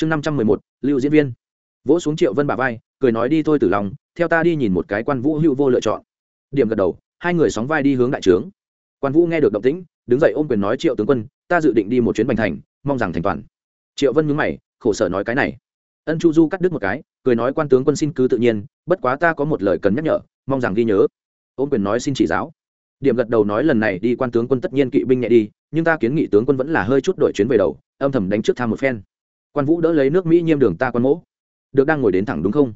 chương năm trăm mười một, lưu diễn viên. Vỗ xuống triệu vân bà vai, cười nói đi thôi tử lòng, theo ta đi nhìn một cái quan vũ hữu vô lựa chọn. Điểm gật đầu, hai người sóng vai đi hướng đại trướng. Quan vũ nghe được động tĩnh, đứng dậy ôm quyền nói triệu tướng quân, ta dự định đi một chuyến bành thành, mong rằng thành toàn. Triệu vân nhúng mày, khổ sở nói cái này. Ân chu du cắt đứt một cái, cười nói quan tướng quân xin cứ tự nhiên, bất quá ta có một lời cần nhắc nhở, mong rằng ghi nhớ. Ôm quyền nói xin chỉ giáo. Điểm gật đầu nói lần này đi quan tướng quân tất nhiên kỵ binh nhẹ đi, nhưng ta kiến nghị tướng quân vẫn là hơi chút đội chuyến về đầu, âm thầm đánh trước tham một phen quan vũ đỡ lấy nước mỹ nhiêm đường ta quan mỗ được đang ngồi đến thẳng đúng không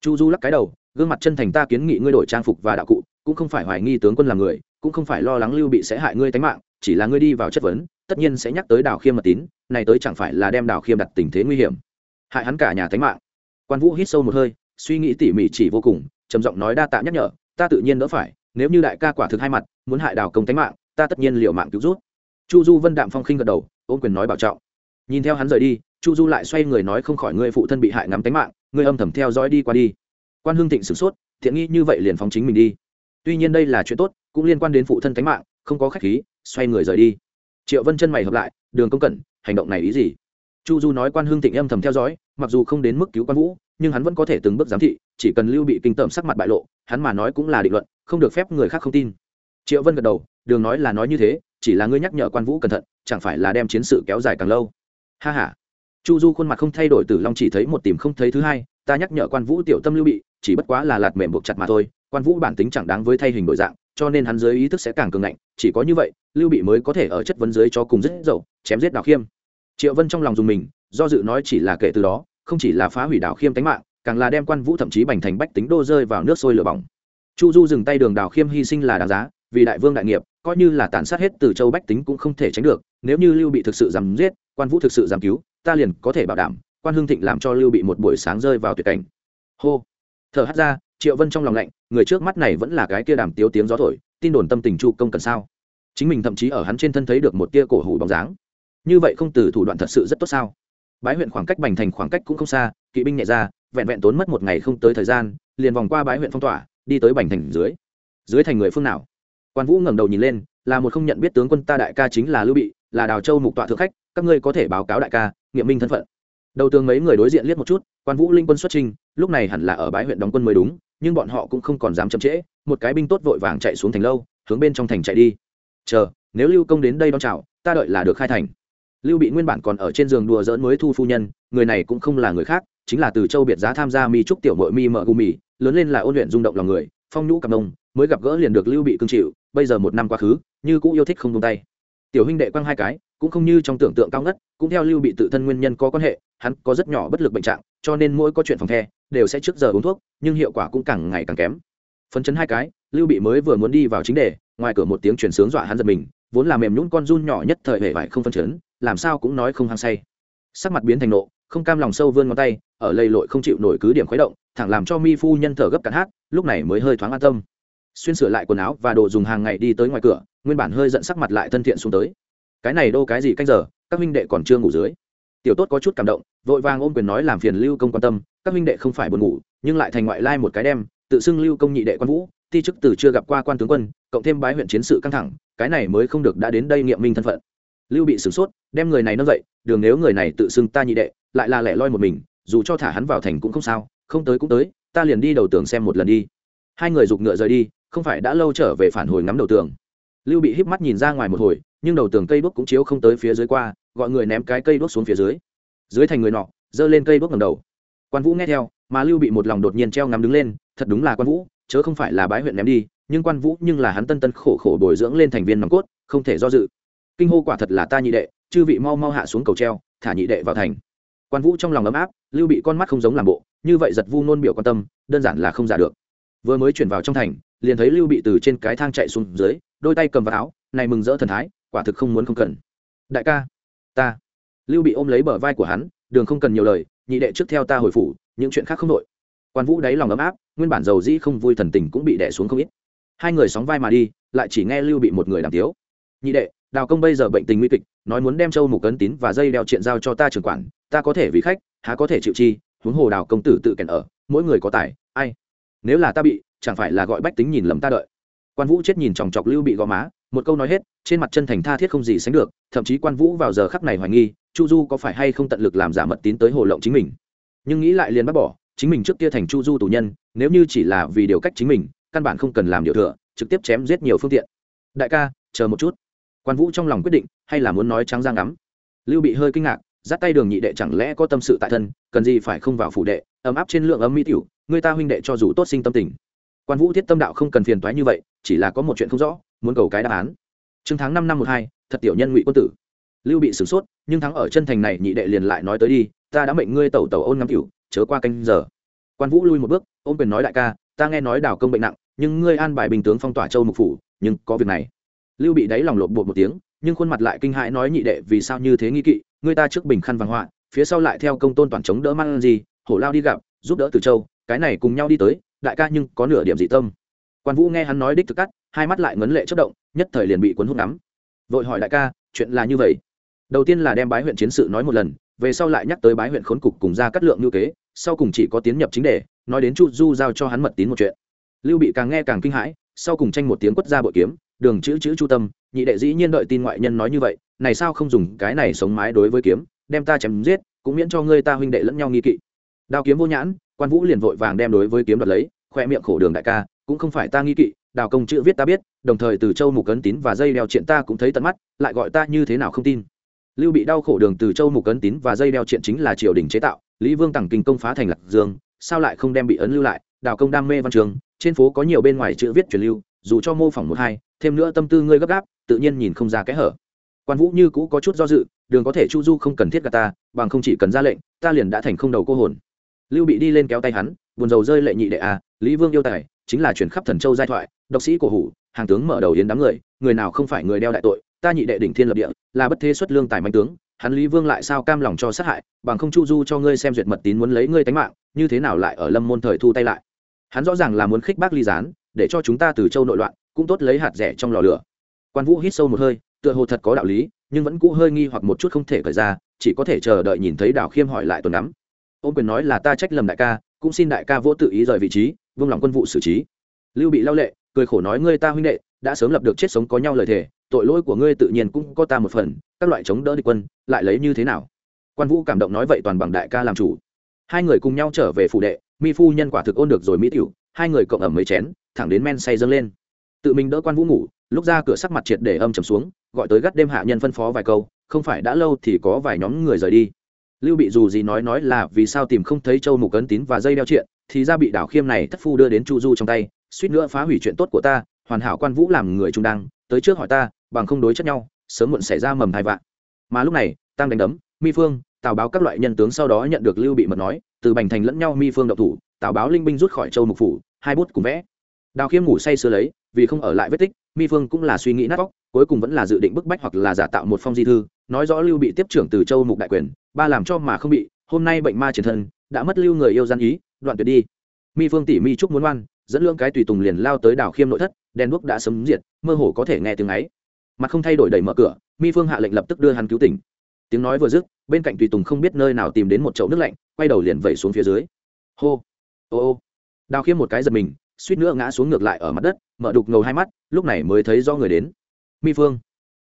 chu du lắc cái đầu gương mặt chân thành ta kiến nghị ngươi đổi trang phục và đạo cụ cũng không phải hoài nghi tướng quân là người cũng không phải lo lắng lưu bị sẽ hại ngươi tánh mạng chỉ là ngươi đi vào chất vấn tất nhiên sẽ nhắc tới đào khiêm mật tín này tới chẳng phải là đem đào khiêm đặt tình thế nguy hiểm hại hắn cả nhà tánh mạng quan vũ hít sâu một hơi suy nghĩ tỉ mỉ chỉ vô cùng trầm giọng nói đa tạ nhắc nhở ta tự nhiên đỡ phải nếu như đại ca quả thực hai mặt muốn hại đào công tánh mạng ta tất nhiên liệu mạng cứu rút chu du vân đạm phong khinh gật đầu ôm quyền nói bảo trọng nhìn theo hắn rời đi chu du lại xoay người nói không khỏi ngươi phụ thân bị hại ngắm tánh mạng, ngươi âm thầm theo dõi đi qua đi. Quan hương thịnh sửng sốt, thiện nghi như vậy liền phóng chính mình đi. Tuy nhiên đây là chuyện tốt, cũng liên quan đến phụ thân tánh mạng, không có khách khí, xoay người rời đi. Triệu vân chân mày hợp lại, đường công cẩn, hành động này ý gì? Chu du nói quan hương thịnh âm thầm theo dõi, mặc dù không đến mức cứu quan vũ, nhưng hắn vẫn có thể từng bước giám thị, chỉ cần lưu bị kinh tởm sắc mặt bại lộ, hắn mà nói cũng là định luận, không được phép người khác không tin. Triệu vân gật đầu, đường nói là nói như thế, chỉ là ngươi nhắc nhở quan vũ cẩn thận, chẳng phải là đem chiến sự kéo dài càng lâu. Ha h a chu du khuôn mặt không thay đổi, tử long chỉ thấy một tìm không thấy thứ hai, ta nhắc nhở quan vũ tiểu tâm lưu bị, chỉ bất quá là lạt mềm buộc chặt mà thôi, quan vũ bản tính chẳng đáng với thay hình đổi dạng, cho nên hắn dưới ý thức sẽ càng cường ngạnh, chỉ có như vậy, lưu bị mới có thể ở chất vấn dưới cho cùng rất dậu, chém giết đào khiêm. Triệu vân trong lòng dùng mình, do dự nói chỉ là kể từ đó, không chỉ là phá hủy đào khiêm tánh mạng, càng là đem quan vũ thậm chí bành thành bách tính đô rơi vào nước sôi lửa bỏng. Chu du dừng tay đường đào khiêm hy sinh là đáng giá, vì đại vương đại nghiệp, coi như là tàn sát hết từ châu bách tính cũng không thể tránh được, nếu như lưu bị thực sự dám giết, quan vũ thực sự dám cứu ta liền có thể bảo đảm, quan hương thịnh làm cho lưu bị một buổi sáng rơi vào tuyệt cảnh. Hô. Thở hắt ra, triệu vân trong lòng lạnh, người trước mắt này vẫn là cái kia đàm tiếu tiếng gió thổi, tin đồn tâm tình chu công cần sao? Chính mình thậm chí ở hắn trên thân thấy được một tia cổ hủ bóng dáng. Như vậy không từ thủ đoạn thật sự rất tốt sao? Bái huyện khoảng cách bành thành khoảng cách cũng không xa, kỵ binh nhẹ ra, vẹn vẹn tốn mất một ngày không tới thời gian, liền vòng qua bái huyện phong tỏa, đi tới bành thành dưới. Dưới thành người phương nào? Quan vũ ngẩng đầu nhìn lên, là một không nhận biết tướng quân ta đại ca chính là lưu bị, là đào châu mục tọa thượng khách, các ngươi có thể báo cáo đại ca nghiệm minh thân phận. Đầu tường mấy người đối diện liếc một chút, quan vũ linh quân xuất trình lúc này hẳn là ở bái huyện đóng quân mới đúng, nhưng bọn họ cũng không còn dám chậm trễ, một cái binh tốt vội vàng chạy xuống thành lâu, hướng bên trong thành chạy đi. Chờ, nếu lưu công đến đây đón chào, ta đợi là được khai thành. Lưu bị nguyên bản còn ở trên giường đùa dỡn mới thu phu nhân, người này cũng không là người khác, chính là từ châu biệt giá tham gia mi trúc tiểu mội mi mợ gù mì, lớn lên là ôn luyện rung động lòng người, phong nhũ cầm nông, mới gặp gỡ liền được lưu bị cương chịu, bây giờ một năm quá khứ, như cũng yêu thích không tung tay. Tiểu huynh đệ quăng hai cái cũng không như trong tưởng tượng cao ngất, cũng theo lưu bị tự thân nguyên nhân có quan hệ, hắn có rất nhỏ bất lực bệnh trạng, cho nên mỗi có chuyện phòng the, đều sẽ trước giờ uống thuốc, nhưng hiệu quả cũng càng ngày càng kém. Phấn chấn hai cái, lưu bị mới vừa muốn đi vào chính đề, ngoài cửa một tiếng chuyển sướng dọa hắn giật mình, vốn là mềm nhún con run nhỏ nhất thời hệ vải không phân chấn, làm sao cũng nói không hăng say. Sắc mặt biến thành nộ, không cam lòng sâu vươn ngón tay, ở lầy lội không chịu nổi cứ điểm khuấy động, thẳng làm cho mi phu nhân thở gấp cạn hát, lúc này mới hơi thoáng an tâm. Xuyên sửa lại quần áo và đồ dùng hàng ngày đi tới ngoài cửa, nguyên bản hơi giận sắc mặt lại thân thiện xuống tới cái này đô cái gì canh giờ, các huynh đệ còn chưa ngủ dưới. Tiểu tốt có chút cảm động, vội vàng ôm quyền nói làm phiền lưu công quan tâm, các huynh đệ không phải buồn ngủ, nhưng lại thành ngoại lai một cái đem, tự xưng lưu công nhị đệ quan vũ, thi chức từ chưa gặp qua quan tướng quân, cộng thêm bái huyện chiến sự căng thẳng, cái này mới không được đã đến đây nghiệm minh thân phận. Lưu bị sửng sốt, đem người này nâng dậy, đường nếu người này tự xưng ta nhị đệ, lại là lẻ loi một mình, dù cho thả hắn vào thành cũng không sao, không tới cũng tới, ta liền đi đầu tường xem một lần đi. Hai người giục ngựa rời đi, không phải đã lâu trở về phản hồi ngắm đầu tường. Lưu bị híp mắt nhìn ra ngoài một hồi nhưng đầu tường cây đuốc cũng chiếu không tới phía dưới qua, gọi người ném cái cây đuốc xuống phía dưới. Dưới thành người nọ, giơ lên cây đuốc ngầm đầu. Quan vũ nghe theo, mà lưu bị một lòng đột nhiên treo ngắm đứng lên, thật đúng là quan vũ, chớ không phải là bái huyện ném đi, nhưng quan vũ nhưng là hắn tân tân khổ khổ bồi dưỡng lên thành viên nòng cốt, không thể do dự. Kinh hô quả thật là ta nhị đệ, chư vị mau mau hạ xuống cầu treo, thả nhị đệ vào thành. Quan vũ trong lòng ấm áp, lưu bị con mắt không giống làm bộ, như vậy giật vu nôn biểu quan tâm, đơn giản là không giả được. Vừa mới chuyển vào trong thành, liền thấy lưu bị từ trên cái thang chạy xuống dưới, đôi tay cầm vào áo, này mừng rỡ thần thái quả thực không muốn không cần. Đại ca, ta. Lưu bị ôm lấy bờ vai của hắn, đường không cần nhiều lời, nhị đệ trước theo ta hồi phủ, những chuyện khác không nội quan vũ đáy lòng ấm áp, nguyên bản giàu dĩ không vui thần tình cũng bị đẻ xuống không ít. Hai người sóng vai mà đi, lại chỉ nghe lưu bị một người làm tiếu. Nhị đệ, đào công bây giờ bệnh tình nguy kịch, nói muốn đem châu mục cấn tín và dây đeo triện giao cho ta trưởng quản, ta có thể vì khách, há có thể chịu chi, huống hồ đào công tử tự kèn ở, mỗi người có tài, ai? Nếu là ta bị, chẳng phải là gọi bách tính nhìn lầm ta đợi. Quan vũ chết nhìn chòng chọc lưu bị gò má một câu nói hết, trên mặt chân thành tha thiết không gì sánh được, thậm chí quan vũ vào giờ khắc này hoài nghi, chu du có phải hay không tận lực làm giả mật tín tới hồ lộng chính mình. Nhưng nghĩ lại liền bác bỏ, chính mình trước kia thành chu du tù nhân, nếu như chỉ là vì điều cách chính mình, căn bản không cần làm điều thừa, trực tiếp chém giết nhiều phương tiện. Đại ca, chờ một chút. Quan vũ trong lòng quyết định, hay là muốn nói trắng giang ngắm. Lưu bị hơi kinh ngạc, dắt tay đường nhị đệ chẳng lẽ có tâm sự tại thân, cần gì phải không vào phủ đệ, ấm áp trên lượng ấm mỹ tiểu, người ta huynh đệ cho dù tốt sinh tâm tình. Quan vũ thiết tâm đạo không cần phiền toái như vậy, chỉ là có một chuyện không rõ muốn cầu cái đáp án. Trương tháng năm năm một hai, thật tiểu nhân ngụy quân tử. Lưu bị sửng sốt, nhưng thắng ở chân thành này nhị đệ liền lại nói tới đi, ta đã mệnh ngươi tẩu tẩu ôn ngắm cửu, chớ qua canh giờ. Quan vũ lui một bước, ôm quyền nói đại ca, ta nghe nói đào công bệnh nặng, nhưng ngươi an bài bình tướng phong tỏa châu mục phủ, nhưng có việc này. Lưu bị đáy lòng lộn bột một tiếng, nhưng khuôn mặt lại kinh hãi nói nhị đệ, vì sao như thế nghi kỵ, ngươi ta trước bình khăn vàng họa, phía sau lại theo công tôn toàn chống đỡ mang gì, hổ lao đi gặp, giúp đỡ từ châu, cái này cùng nhau đi tới, đại ca nhưng có nửa điểm dị tâm. Quan vũ nghe hắn nói đích thực cắt hai mắt lại ngấn lệ chất động, nhất thời liền bị cuốn hút ngắm. Vội hỏi đại ca, chuyện là như vậy? Đầu tiên là đem bái huyện chiến sự nói một lần, về sau lại nhắc tới bái huyện khốn cục cùng ra cắt lượng ngữ kế, sau cùng chỉ có tiến nhập chính đề, nói đến chu du giao cho hắn mật tín một chuyện. Lưu bị càng nghe càng kinh hãi, sau cùng tranh một tiếng quất ra bội kiếm, đường chữ chữ chu tâm, nhị đệ dĩ nhiên đợi tin ngoại nhân nói như vậy, này sao không dùng cái này sống mái đối với kiếm, đem ta chém giết, cũng miễn cho ngươi ta huynh đệ lẫn nhau nghi kỵ. Đao kiếm vô nhãn, quan vũ liền vội vàng đem đối với kiếm đoạt lấy, khoe miệng khổ đường đại ca, cũng không phải ta nghi kỵ đào công chữ viết ta biết, đồng thời từ châu mục cấn tín và dây đeo chuyện ta cũng thấy tận mắt, lại gọi ta như thế nào không tin. Lưu bị đau khổ đường từ châu mục cấn tín và dây đeo chuyện chính là triều đình chế tạo, lý vương tặng kinh công phá thành lạc dương, sao lại không đem bị ấn lưu lại, đào công đam mê văn trường, trên phố có nhiều bên ngoài chữ viết truyền lưu, dù cho mô phỏng một hai, thêm nữa tâm tư ngươi gấp gáp, tự nhiên nhìn không ra kẽ hở. Quan vũ như cũ có chút do dự, đường có thể chu du không cần thiết cả ta, bằng không chỉ cần ra lệnh, ta liền đã thành không đầu cô hồn. Lưu bị đi lên kéo tay hắn, buồn rầu rơi lệ nhị đệ a lý vương yêu tài, chính là chuyển khắp thần châu giai thoại độc sĩ cổ hủ, hàng tướng mở đầu yến đám người người nào không phải người đeo đại tội, ta nhị đệ đỉnh thiên lập địa, là bất thế xuất lương tài mạnh tướng, hắn lý vương lại sao cam lòng cho sát hại, bằng không chu du cho ngươi xem duyệt mật tín muốn lấy ngươi tánh mạng, như thế nào lại ở lâm môn thời thu tay lại? Hắn rõ ràng là muốn khích bác ly gián, để cho chúng ta từ châu nội loạn, cũng tốt lấy hạt rẻ trong lò lửa. Quan vũ hít sâu một hơi, tựa hồ thật có đạo lý, nhưng vẫn cũ hơi nghi hoặc một chút không thể khởi ra, chỉ có thể chờ đợi nhìn thấy đào khiêm hỏi lại tuần nắm ôm quyền nói là ta trách lầm đại ca, cũng xin đại ca vô tự ý rời vị trí vương lòng quân vụ xử trí. Lưu bị lao lệ cười khổ nói ngươi ta huynh đệ, đã sớm lập được chết sống có nhau lời thề, tội lỗi của ngươi tự nhiên cũng có ta một phần, các loại chống đỡ địch quân, lại lấy như thế nào? Quan vũ cảm động nói vậy toàn bằng đại ca làm chủ. Hai người cùng nhau trở về phủ đệ, mi phu nhân quả thực ôn được rồi mỹ tiểu, hai người cộng ẩm mấy chén, thẳng đến men say dâng lên. Tự mình đỡ quan vũ ngủ, lúc ra cửa sắc mặt triệt để âm trầm xuống, gọi tới gắt đêm hạ nhân phân phó vài câu, không phải đã lâu thì có vài nhóm người rời đi. Lưu bị dù gì nói nói là vì sao tìm không thấy châu mục ấn tín và dây đeo chuyện thì ra bị đảo khiêm này thất phu đưa đến chu du trong tay suýt nữa phá hủy chuyện tốt của ta, hoàn hảo quan vũ làm người trung đăng, tới trước hỏi ta, bằng không đối chất nhau, sớm muộn xảy ra mầm hai vạn. Mà lúc này tăng đánh đấm, mi phương, tào báo các loại nhân tướng sau đó nhận được lưu bị mật nói, từ bành thành lẫn nhau mi phương độc thủ, tào báo linh binh rút khỏi châu mục phủ, hai bút cùng vẽ. Đào khiêm ngủ say sưa lấy, vì không ở lại vết tích, mi phương cũng là suy nghĩ nát vóc cuối cùng vẫn là dự định bức bách hoặc là giả tạo một phong di thư, nói rõ lưu bị tiếp trưởng từ châu mục đại quyền, ba làm cho mà không bị, hôm nay bệnh ma triển thân, đã mất lưu người yêu gian ý, đoạn tuyệt đi mi phương tỉ mi trúc muốn oan, dẫn lương cái tùy tùng liền lao tới đảo khiêm nội thất đèn đuốc đã sấm diệt mơ hồ có thể nghe tiếng ấy. Mặt không thay đổi đẩy mở cửa mi phương hạ lệnh lập tức đưa hắn cứu tỉnh. Tiếng nói vừa dứt bên cạnh tùy tùng không biết nơi nào tìm đến một chậu nước lạnh quay đầu liền vẩy xuống phía dưới. Hô ô ô. Đào khiêm một cái giật mình suýt nữa ngã xuống ngược lại ở mặt đất mở đục ngầu hai mắt lúc này mới thấy do người đến. Mi phương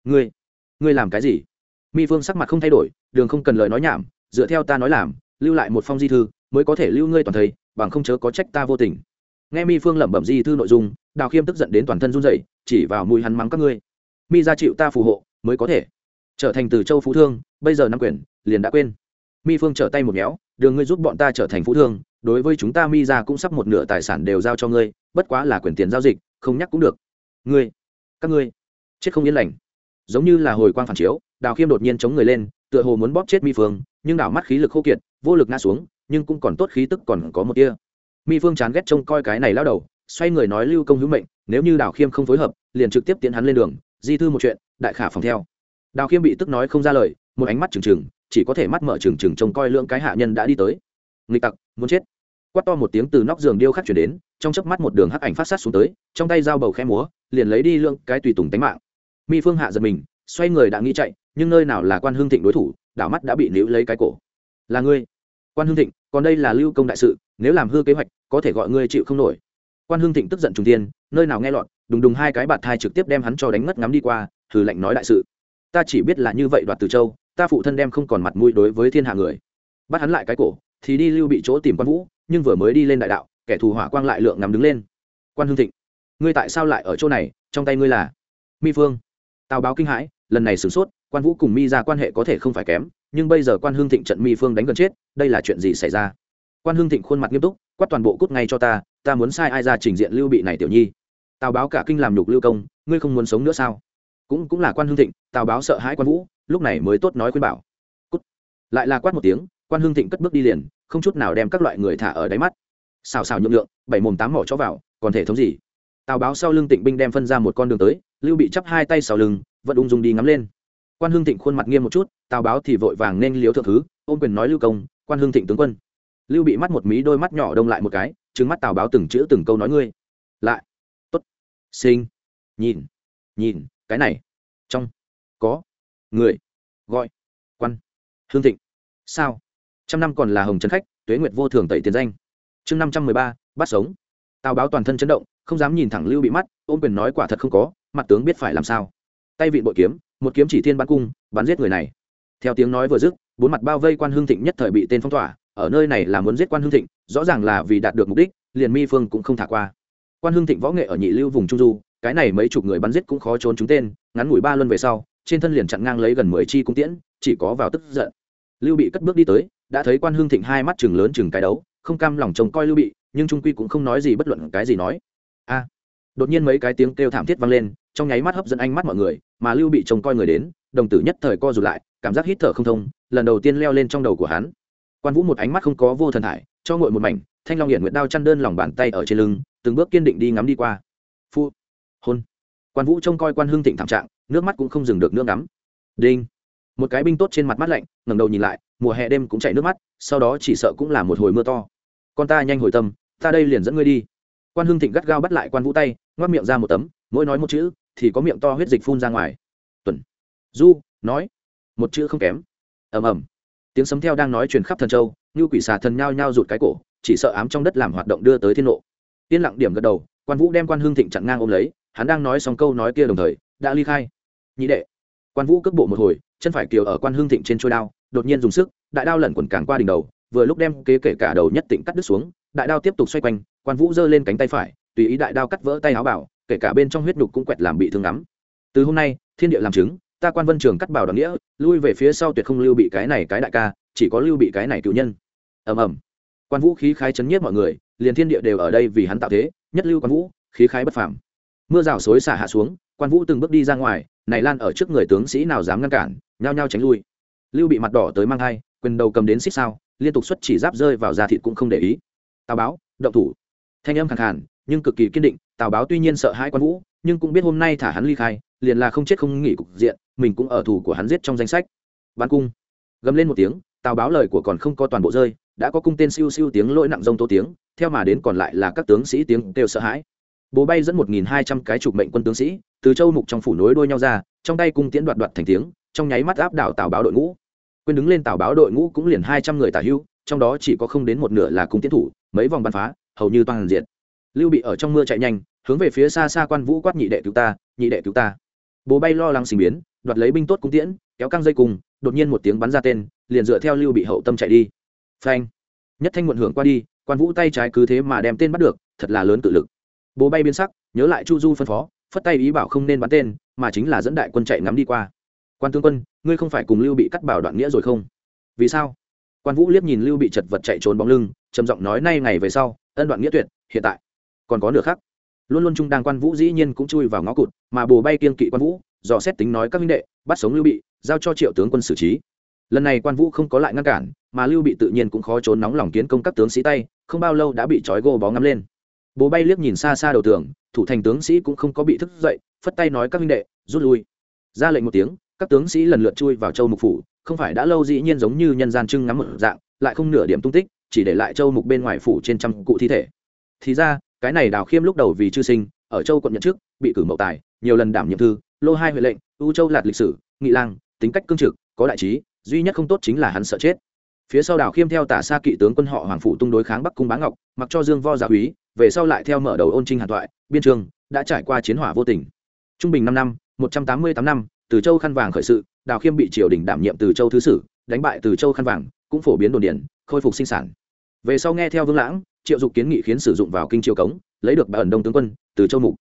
ngươi ngươi làm cái gì? Mi phương sắc mặt không thay đổi đường không cần lời nói nhảm dựa theo ta nói làm lưu lại một phong di thư mới có thể lưu ngươi toàn thầy bằng không chớ có trách ta vô tình. Nghe mi phương lẩm bẩm di thư nội dung, đào khiêm tức giận đến toàn thân run rẩy, chỉ vào mũi hắn mắng các ngươi. Mi ra chịu ta phù hộ, mới có thể. Trở thành từ châu phú thương, bây giờ năm quyền liền đã quên. Mi phương trở tay một méo, đường ngươi giúp bọn ta trở thành phú thương, đối với chúng ta mi ra cũng sắp một nửa tài sản đều giao cho ngươi, bất quá là quyền tiền giao dịch, không nhắc cũng được. Ngươi, các ngươi, chết không yên lành. Giống như là hồi quang phản chiếu, đào khiêm đột nhiên chống người lên, tựa hồ muốn bóp chết mi phương, nhưng đảo mắt khí lực khô kiệt, vô lực ngã xuống nhưng cũng còn tốt khí tức còn có một tia. Mi phương chán ghét trông coi cái này lao đầu, xoay người nói lưu công hữu mệnh, nếu như đào khiêm không phối hợp, liền trực tiếp tiến hắn lên đường, di thư một chuyện, đại khả phòng theo. Đào khiêm bị tức nói không ra lời, một ánh mắt trừng trừng, chỉ có thể mắt mở trừng trừng trông coi lượng cái hạ nhân đã đi tới. Nghịch tặc, muốn chết. Quát to một tiếng từ nóc giường điêu khắc chuyển đến, trong chớp mắt một đường hắc ảnh phát sát xuống tới, trong tay dao bầu khe múa, liền lấy đi lượng cái tùy tùng tánh mạng. Mi phương hạ giật mình, xoay người đã nghĩ chạy, nhưng nơi nào là quan hương thịnh đối thủ, đảo mắt đã bị níu lấy cái cổ. Là ngươi quan hương thịnh, còn đây là lưu công đại sự, nếu làm hư kế hoạch, có thể gọi ngươi chịu không nổi. Quan hương thịnh tức giận trùng tiên nơi nào nghe lọt, đùng đùng hai cái bạt thai trực tiếp đem hắn cho đánh ngất ngắm đi qua thử lệnh nói đại sự. Ta chỉ biết là như vậy đoạt từ châu, ta phụ thân đem không còn mặt mũi đối với thiên hạ người. Bắt hắn lại cái cổ, thì đi lưu bị chỗ tìm quan vũ, nhưng vừa mới đi lên đại đạo, kẻ thù hỏa quang lại lượng ngắm đứng lên. Quan hương thịnh, ngươi tại sao lại ở chỗ này, trong tay ngươi là mi phương. Tào báo kinh hãi, lần này sửng sốt, quan vũ cùng mi ra quan hệ có thể không phải kém nhưng bây giờ quan hương thịnh trận mi phương đánh gần chết, đây là chuyện gì xảy ra? Quan hương thịnh khuôn mặt nghiêm túc, quát toàn bộ cút ngay cho ta ta muốn sai ai ra trình diện lưu bị này tiểu nhi. Tào báo cả kinh làm nhục lưu công, ngươi không muốn sống nữa sao? Cũng cũng là quan hương thịnh, tào báo sợ hãi quan vũ, lúc này mới tốt nói khuyên bảo. Cút. Lại là quát một tiếng, quan hương thịnh cất bước đi liền, không chút nào đem các loại người thả ở đáy mắt. Xào xào nhượng lượng bảy mồm tám mỏ cho vào, còn thể thống gì? Tào báo sau lưng tịnh binh đem phân ra một con đường tới, lưu bị chắp hai tay sau lưng, vẫn ung dung đi ngắm lên quan hương thịnh khuôn mặt nghiêm một chút, tào báo thì vội vàng nên liếu thượng thứ, ôm quyền nói lưu công, quan hương thịnh tướng quân. Lưu bị mắt một mí, đôi mắt nhỏ đông lại một cái trứng mắt tào báo từng chữ từng câu nói ngươi. Lại. Tốt. Sinh. Nhìn. Nhìn. Cái này. Trong. Có. Người. Gọi. Quan. Hương thịnh. Sao? Trăm năm còn là hồng trấn khách, tuế nguyệt vô thường tẩy tiền danh. Chương năm trăm mười ba, bắt sống. Tào báo toàn thân chấn động, không dám nhìn thẳng lưu bị mắt, ôm quyền nói quả thật không có, mặt tướng biết phải làm sao. Tay vịn bội kiếm một kiếm chỉ thiên bắn cung, bắn giết người này. Theo tiếng nói vừa dứt, bốn mặt bao vây quan hương thịnh nhất thời bị tên phong tỏa, ở nơi này là muốn giết quan hương thịnh, rõ ràng là vì đạt được mục đích, liền mi phương cũng không thả qua. Quan hương thịnh võ nghệ ở nhị lưu vùng trung du, cái này mấy chục người bắn giết cũng khó trốn chúng tên, ngắn ngủi ba luân về sau, trên thân liền chặn ngang lấy gần mười chi cung tiễn, chỉ có vào tức giận. Lưu bị cất bước đi tới, đã thấy quan hương thịnh hai mắt chừng lớn chừng cái đấu, không cam lòng trông coi lưu bị, nhưng trung quy cũng không nói gì bất luận cái gì nói. A! Đột nhiên mấy cái tiếng kêu thảm thiết vang lên trong nháy mắt hấp dẫn ánh mắt mọi người, mà lưu bị trông coi người đến, đồng tử nhất thời co rụt lại, cảm giác hít thở không thông, lần đầu tiên leo lên trong đầu của hắn. Quan vũ một ánh mắt không có vô thần thải, cho ngội một mảnh, thanh long hiển nguyệt đao chăn đơn lòng bàn tay ở trên lưng, từng bước kiên định đi ngắm đi qua. Phu, hôn. Quan vũ trông coi quan hưng thịnh thảm trạng, nước mắt cũng không dừng được nước ngắm. Đinh. Một cái binh tốt trên mặt mắt lạnh, ngẩng đầu nhìn lại, mùa hè đêm cũng chảy nước mắt, sau đó chỉ sợ cũng là một hồi mưa to. Con ta nhanh hồi tâm, ta đây liền dẫn ngươi đi. Quan hưng thịnh gắt gao bắt lại quan vũ tay ngoắc miệng ra một tấm, mỗi nói một chữ thì có miệng to huyết dịch phun ra ngoài. Tuần. Du, nói. Một chữ không kém. Ầm ầm. Tiếng sấm theo đang nói truyền khắp thần châu, như quỷ xà thần nhao nhao rụt cái cổ, chỉ sợ ám trong đất làm hoạt động đưa tới thiên nộ. Yên lặng điểm gật đầu, quan vũ đem quan hương thịnh chặn ngang ôm lấy, hắn đang nói xong câu nói kia đồng thời, đã ly khai. Nhị đệ. Quan vũ cước bộ một hồi, chân phải kiều ở quan hương thịnh trên trôi đao, đột nhiên dùng sức, đại đao lẩn quẩn càng qua đỉnh đầu, vừa lúc đem kế kể cả đầu nhất tịnh cắt đứt xuống, đại đao tiếp tục xoay quanh, quan vũ giơ lên cánh tay phải, tùy ý đại đao cắt vỡ tay áo bảo kể cả bên trong huyết nhục cũng quẹt làm bị thương lắm từ hôm nay, thiên địa làm chứng, ta quan vân trường cắt bảo đoàn nghĩa, lui về phía sau tuyệt không lưu bị cái này cái đại ca, chỉ có lưu bị cái này cựu nhân. Ầm ầm. Quan vũ khí khái chấn nhiếp mọi người, liền thiên địa đều ở đây vì hắn tạo thế, nhất lưu quan vũ, khí khái bất phàm. Mưa rào xối xả hạ xuống, quan vũ từng bước đi ra ngoài, này lan ở trước người tướng sĩ nào dám ngăn cản, nhao nhao tránh lui. Lưu bị mặt đỏ tới mang hai quyền đầu cầm đến xích sao, liên tục xuất chỉ giáp rơi vào da thịt cũng không để ý. Tào báo, động thủ. Thanh âm khẳng khàn, nhưng cực kỳ kiên định tào báo tuy nhiên sợ hãi quan vũ, nhưng cũng biết hôm nay thả hắn ly khai, liền là không chết không nghỉ cục diện, mình cũng ở thủ của hắn giết trong danh sách. Bắn cung. Gầm lên một tiếng, tào báo lời của còn không có toàn bộ rơi, đã có cung tên siêu siêu tiếng lỗi nặng rông tô tiếng, theo mà đến còn lại là các tướng sĩ tiếng kêu sợ hãi. Bố bay dẫn một nghìn hai trăm cái chụp mệnh quân tướng sĩ, từ châu mục trong phủ nối đuôi nhau ra, trong tay cung tiễn đoạt đoạt thành tiếng, trong nháy mắt áp đảo tào báo đội ngũ. Quên đứng lên tào báo đội ngũ cũng liền hai trăm người tả hưu, trong đó chỉ có không đến một nửa là cung tiến thủ, mấy vòng bắn phá, hầu như toàn diện lưu bị ở trong mưa chạy nhanh, hướng về phía xa xa quan vũ quát nhị đệ cứu ta, nhị đệ cứu ta. Bố bay lo lắng sinh biến, đoạt lấy binh tốt cung tiễn, kéo căng dây cùng, đột nhiên một tiếng bắn ra tên, liền dựa theo lưu bị hậu tâm chạy đi. Phanh. Nhất thanh muộn hưởng qua đi, quan vũ tay trái cứ thế mà đem tên bắt được, thật là lớn tự lực. Bố bay biến sắc, nhớ lại chu du phân phó, phất tay ý bảo không nên bắn tên, mà chính là dẫn đại quân chạy ngắm đi qua. Quan tướng quân, ngươi không phải cùng lưu bị cắt bảo đoạn nghĩa rồi không? Vì sao? Quan vũ liếc nhìn lưu bị chật vật chạy trốn bóng lưng, trầm giọng nói, nay ngày về sau, ân đoạn nghĩa tuyệt, hiện tại còn có nửa khác luôn luôn trung đang quan vũ dĩ nhiên cũng chui vào ngõ cụt, mà bồ bay kiên kỵ quan vũ, dò xét tính nói các minh đệ, bắt sống lưu bị, giao cho triệu tướng quân xử trí. Lần này quan vũ không có lại ngăn cản, mà lưu bị tự nhiên cũng khó trốn nóng lòng kiến công các tướng sĩ tay, không bao lâu đã bị trói gô bó ngắm lên. Bố bay liếc nhìn xa xa đầu tường, thủ thành tướng sĩ cũng không có bị thức dậy, phất tay nói các minh đệ, rút lui. Ra lệnh một tiếng, các tướng sĩ lần lượt chui vào châu mục phủ, không phải đã lâu dĩ nhiên giống như nhân gian trưng ngắm một dạng, lại không nửa điểm tung tích, chỉ để lại châu mục bên ngoài phủ trên trăm cụ thi thể. Thì ra cái này đào khiêm lúc đầu vì chư sinh, ở châu quận nhận chức, bị cử mậu tài, nhiều lần đảm nhiệm thư, lô hai huệ lệnh u châu lạt lịch sử, nghị lang, tính cách cương trực, có đại trí, duy nhất không tốt chính là hắn sợ chết. Phía sau đào khiêm theo tả xa kỵ tướng quân họ hoàng phủ tung đối kháng bắc cung bá ngọc, mặc cho dương vo gia úy, về sau lại theo mở đầu ôn trinh hàn thoại, biên trường đã trải qua chiến hỏa vô tình. Trung bình năm năm, một trăm tám mươi tám năm, từ châu khăn vàng khởi sự, đào khiêm bị triều đình đảm nhiệm từ châu thứ sử, đánh bại từ châu khăn vàng, cũng phổ biến đồn điển khôi phục sinh sản. Về sau nghe theo vương lãng triệu dục kiến nghị khiến sử dụng vào kinh triều cống, lấy được bà ẩn đông tướng quân, từ châu mục.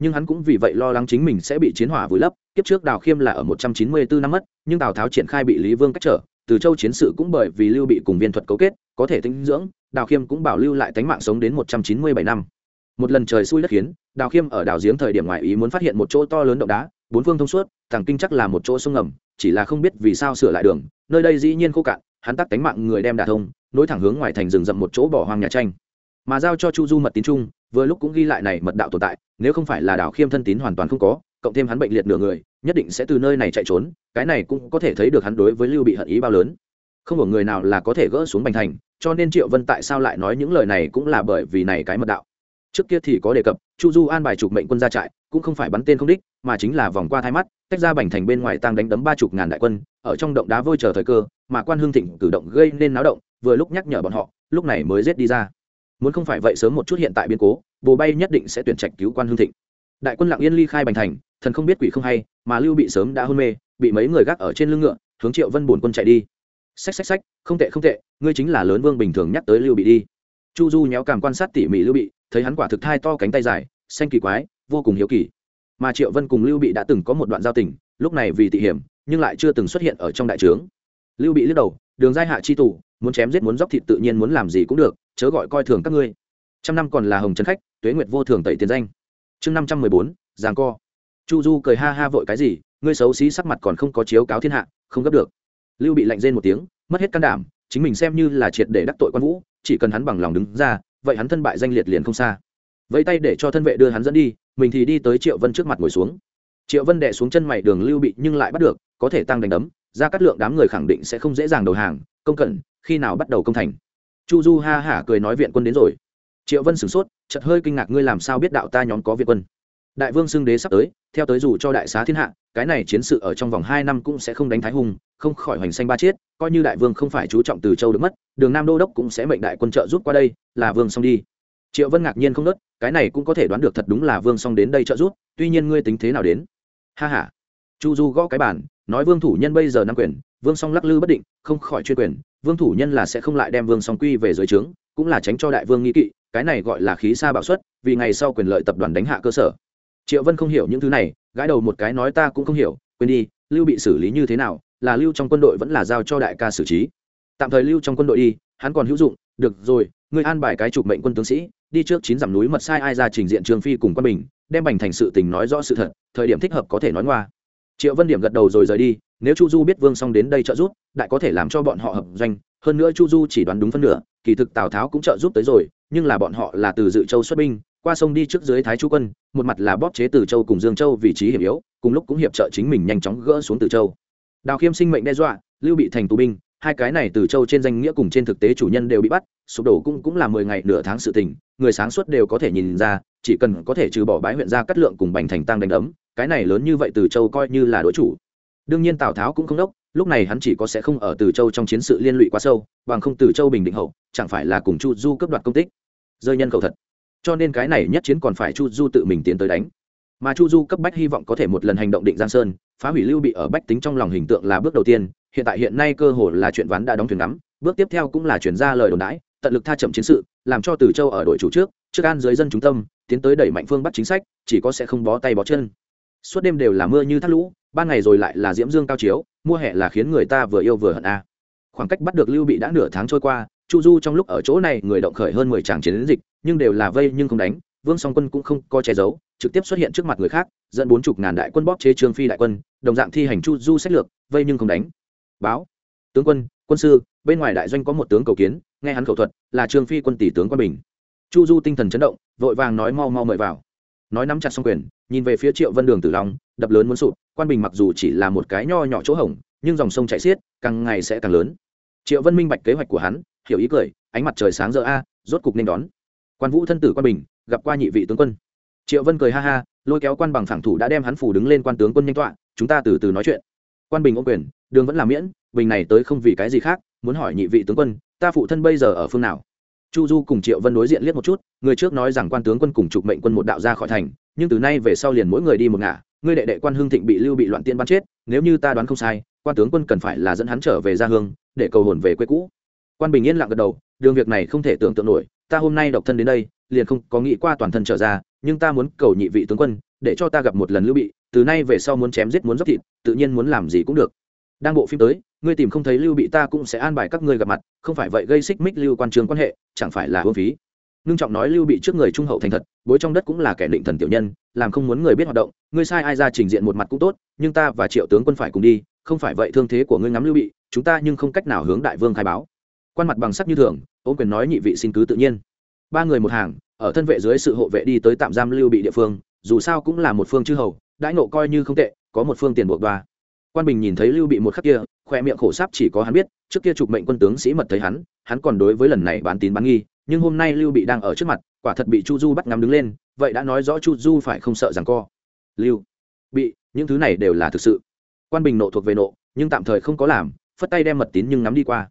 Nhưng hắn cũng vì vậy lo lắng chính mình sẽ bị chiến hỏa vùi lấp, kiếp trước đào khiêm là ở một trăm chín mươi bốn năm mất, nhưng tào tháo triển khai bị lý vương cách trở, từ châu chiến sự cũng bởi vì lưu bị cùng viên thuật cấu kết, có thể tinh dưỡng, đào khiêm cũng bảo lưu lại tánh mạng sống đến một trăm chín mươi bảy năm. Một lần trời xui đất khiến, đào khiêm ở đào giếng thời điểm ngoại ý muốn phát hiện một chỗ to lớn động đá, bốn phương thông suốt, thằng kinh chắc là một chỗ sông ngầm, chỉ là không biết vì sao sửa lại đường, nơi đây dĩ nhiên khô cạn, hắn tắc tánh mạng người đem đả thông, nối thẳng hướng ngoài thành rừng rậm một chỗ bỏ hoang nhà tranh mà giao cho chu du mật tín trung vừa lúc cũng ghi lại này mật đạo tồn tại, nếu không phải là đào khiêm thân tín hoàn toàn không có, cộng thêm hắn bệnh liệt nửa người, nhất định sẽ từ nơi này chạy trốn, cái này cũng có thể thấy được hắn đối với lưu bị hận ý bao lớn. Không có người nào là có thể gỡ xuống bành thành, cho nên triệu vân tại sao lại nói những lời này cũng là bởi vì này cái mật đạo. Trước kia thì có đề cập, chu du an bài chụp mệnh quân ra trại, cũng không phải bắn tên không đích, mà chính là vòng qua thai mắt, tách ra bành thành bên ngoài tăng đánh đấm ba chục ngàn đại quân, ở trong động đá vôi chờ thời cơ, mà quan hương thịnh cử động gây nên náo động, vừa lúc nhắc nhở bọn họ, lúc này mới giết đi ra muốn không phải vậy sớm một chút hiện tại biến cố, bồ bay nhất định sẽ tuyển trạch cứu quan hương thịnh. Đại quân lặng yên ly khai bành thành, thần không biết quỷ không hay, mà lưu bị sớm đã hôn mê, bị mấy người gác ở trên lưng ngựa, hướng triệu vân bổn quân chạy đi. Xách xách xách, không tệ không tệ, ngươi chính là lớn vương bình thường nhắc tới lưu bị đi. Chu du nhéo cảm quan sát tỉ mỉ lưu bị, thấy hắn quả thực thai to cánh tay dài, xanh kỳ quái, vô cùng hiếu kỳ. Mà triệu vân cùng lưu bị đã từng có một đoạn giao tình, lúc này vì tị hiểm, nhưng lại chưa từng xuất hiện ở trong đại trướng. Lưu bị lướt đầu, đường giai hạ chi tù muốn chém giết muốn dốc thịt tự nhiên muốn làm gì cũng được, chớ gọi coi thường các ngươi. Trăm năm còn là hồng trấn khách, tuế nguyệt vô thường tẩy tiền danh. Chương năm trăm mười bốn giàng co. Chu du cười ha ha vội cái gì, ngươi xấu xí sắc mặt còn không có chiếu cáo thiên hạ, không gấp được. Lưu bị lạnh rên một tiếng, mất hết can đảm, chính mình xem như là triệt để đắc tội quan vũ, chỉ cần hắn bằng lòng đứng ra, vậy hắn thân bại danh liệt liền không xa. Vẫy tay để cho thân vệ đưa hắn dẫn đi, mình thì đi tới triệu vân trước mặt ngồi xuống. Triệu vân đệ xuống chân mày đường lưu bị nhưng lại bắt được, có thể tăng đánh đấm, ra cắt lượng đám người khẳng định sẽ không dễ dàng đầu hàng công cận, khi nào bắt đầu công thành? Chu du ha hả cười nói viện quân đến rồi. Triệu vân sửng sốt chợt hơi kinh ngạc ngươi làm sao biết đạo ta nhóm có viện quân? Đại vương xưng đế sắp tới theo tới dù cho đại xá thiên hạ cái này chiến sự ở trong vòng hai năm cũng sẽ không đánh thái hùng không khỏi hoành xanh ba chết coi như đại vương không phải chú trọng từ châu được mất đường nam đô đốc cũng sẽ mệnh đại quân trợ giúp qua đây là vương xong đi. Triệu vân ngạc nhiên không nớt cái này cũng có thể đoán được thật đúng là vương xong đến đây trợ giúp tuy nhiên ngươi tính thế nào đến? Ha ha. chu du gõ cái bản nói vương thủ nhân bây giờ nắm quyền vương song lắc lư bất định, không khỏi chuyên quyền, vương thủ nhân là sẽ không lại đem vương song quy về dưới trướng, cũng là tránh cho đại vương nghi kỵ, cái này gọi là khí xa bạo suất vì ngày sau quyền lợi tập đoàn đánh hạ cơ sở. Triệu vân không hiểu những thứ này, gãi đầu một cái nói ta cũng không hiểu, quên đi, lưu bị xử lý như thế nào, là lưu trong quân đội vẫn là giao cho đại ca xử trí. Tạm thời lưu trong quân đội đi, hắn còn hữu dụng, được rồi người an bài cái chụp mệnh quân tướng sĩ, đi trước chín dặm núi mật sai ai ra trình diện Trường phi cùng quân bình, đem bành thành sự tình nói rõ sự thật, thời điểm thích hợp có thể nói ngoa triệu vân điểm gật đầu rồi rời đi, nếu chu du biết vương Song đến đây trợ giúp, đại có thể làm cho bọn họ hợp doanh hơn nữa chu du chỉ đoán đúng phân nửa, kỳ thực tào tháo cũng trợ giúp tới rồi, nhưng là bọn họ là từ dự châu xuất binh, qua sông đi trước dưới thái chu quân, một mặt là bóp chế từ châu cùng dương châu vị trí hiểm yếu, cùng lúc cũng hiệp trợ chính mình nhanh chóng gỡ xuống từ châu đào khiêm sinh mệnh đe dọa, lưu bị thành tù binh, hai cái này từ châu trên danh nghĩa cùng trên thực tế chủ nhân đều bị bắt, sụp đổ cũng cũng là mười ngày nửa tháng sự tình, người sáng suốt đều có thể nhìn ra, chỉ cần có thể trừ bỏ bái huyện ra cắt lượng cùng bành thành tăng đánh đấm cái này lớn như vậy từ châu coi như là đối chủ. Đương nhiên tào tháo cũng không đốc, lúc này hắn chỉ có sẽ không ở từ châu trong chiến sự liên lụy quá sâu, bằng không từ châu bình định hậu, chẳng phải là cùng chu du cấp đoạt công tích. Rơi nhân cầu thật. Cho nên cái này nhất chiến còn phải chu du tự mình tiến tới đánh. Mà chu du cấp bách hy vọng có thể một lần hành động định giang sơn, phá hủy lưu bị ở bách tính trong lòng hình tượng là bước đầu tiên, hiện tại hiện nay cơ hồ là chuyện ván đã đóng thuyền ngắm, bước tiếp theo cũng là chuyển ra lời đồn đãi, tận lực tha chậm chiến sự, làm cho từ châu ở đội chủ trước trước an dưới dân trung tâm, tiến tới đẩy mạnh phương bắt chính sách, chỉ có sẽ không bó tay bó chân suốt đêm đều là mưa như thác lũ, ban ngày rồi lại là diễm dương cao chiếu, mùa hè là khiến người ta vừa yêu vừa hận a. Khoảng cách bắt được lưu bị đã nửa tháng trôi qua, chu du trong lúc ở chỗ này, người động khởi hơn mười tràng chiến dịch, nhưng đều là vây nhưng không đánh, vương song quân cũng không có che giấu, trực tiếp xuất hiện trước mặt người khác, dẫn bốn chục ngàn đại quân bóp chế trương phi đại quân, đồng dạng thi hành chu du sách lược, vây nhưng không đánh. Báo, tướng quân quân sư, bên ngoài đại doanh có một tướng cầu kiến, nghe hắn khẩu thuật, là trương phi quân tỷ tướng quân bình. Chu du tinh thần chấn động, vội vàng nói mau mau mời vào. Nói nắm chặt xong quyền nhìn về phía triệu vân đường tử long, đập lớn muốn sụp, quan bình mặc dù chỉ là một cái nho nhỏ chỗ hổng, nhưng dòng sông chạy xiết, càng ngày sẽ càng lớn. Triệu vân minh bạch kế hoạch của hắn, hiểu ý cười, ánh mặt trời sáng giờ a, rốt cục nên đón. Quan vũ thân tử quan bình, gặp qua nhị vị tướng quân. Triệu vân cười ha ha, lôi kéo quan bằng phẳng thủ đã đem hắn phủ đứng lên quan tướng quân nhanh tọa, chúng ta từ từ nói chuyện. Quan bình ô quyền, đường vẫn là miễn, bình này tới không vì cái gì khác, muốn hỏi nhị vị tướng quân, ta phụ thân bây giờ ở phương nào? Chu du cùng triệu vân đối diện liếc một chút, người trước nói rằng quan tướng quân cùng trục mệnh quân một đạo ra khỏi thành, nhưng từ nay về sau liền mỗi người đi một ngả, ngươi đệ đệ quan hưng thịnh bị lưu bị loạn tiên bắn chết, nếu như ta đoán không sai, quan tướng quân cần phải là dẫn hắn trở về gia hương, để cầu hồn về quê cũ. Quan bình yên lặng gật đầu, đường việc này không thể tưởng tượng nổi, ta hôm nay độc thân đến đây, liền không có nghĩ qua toàn thân trở ra, nhưng ta muốn cầu nhị vị tướng quân, để cho ta gặp một lần lưu bị, từ nay về sau muốn chém giết muốn dốc thịt, tự nhiên muốn làm gì cũng được đang bộ phim tới, ngươi tìm không thấy lưu bị ta cũng sẽ an bài các ngươi gặp mặt, không phải vậy gây xích mích lưu quan trường quan hệ, chẳng phải là hương phí. Ngưng trọng nói lưu bị trước người trung hậu thành thật, bối trong đất cũng là kẻ định thần tiểu nhân, làm không muốn người biết hoạt động, ngươi sai ai ra trình diện một mặt cũng tốt, nhưng ta và triệu tướng quân phải cùng đi, không phải vậy thương thế của ngươi ngắm lưu bị, chúng ta nhưng không cách nào hướng đại vương khai báo. Quan mặt bằng sắc như thường ôm quyền nói nhị vị xin cứ tự nhiên. Ba người một hàng, ở thân vệ dưới sự hộ vệ đi tới tạm giam lưu bị địa phương, dù sao cũng là một phương chư hầu, đãi nộ coi như không tệ, có một phương tiền buộc đoa quan bình nhìn thấy lưu bị một khắc kia khoe miệng khổ sáp chỉ có hắn biết trước kia chụp mệnh quân tướng sĩ mật thấy hắn hắn còn đối với lần này bán tín bán nghi nhưng hôm nay lưu bị đang ở trước mặt quả thật bị chu du bắt ngắm đứng lên vậy đã nói rõ chu du phải không sợ rằng co. Lưu bị những thứ này đều là thực sự. Quan bình nộ thuộc về nộ nhưng tạm thời không có làm phất tay đem mật tín nhưng nắm đi qua.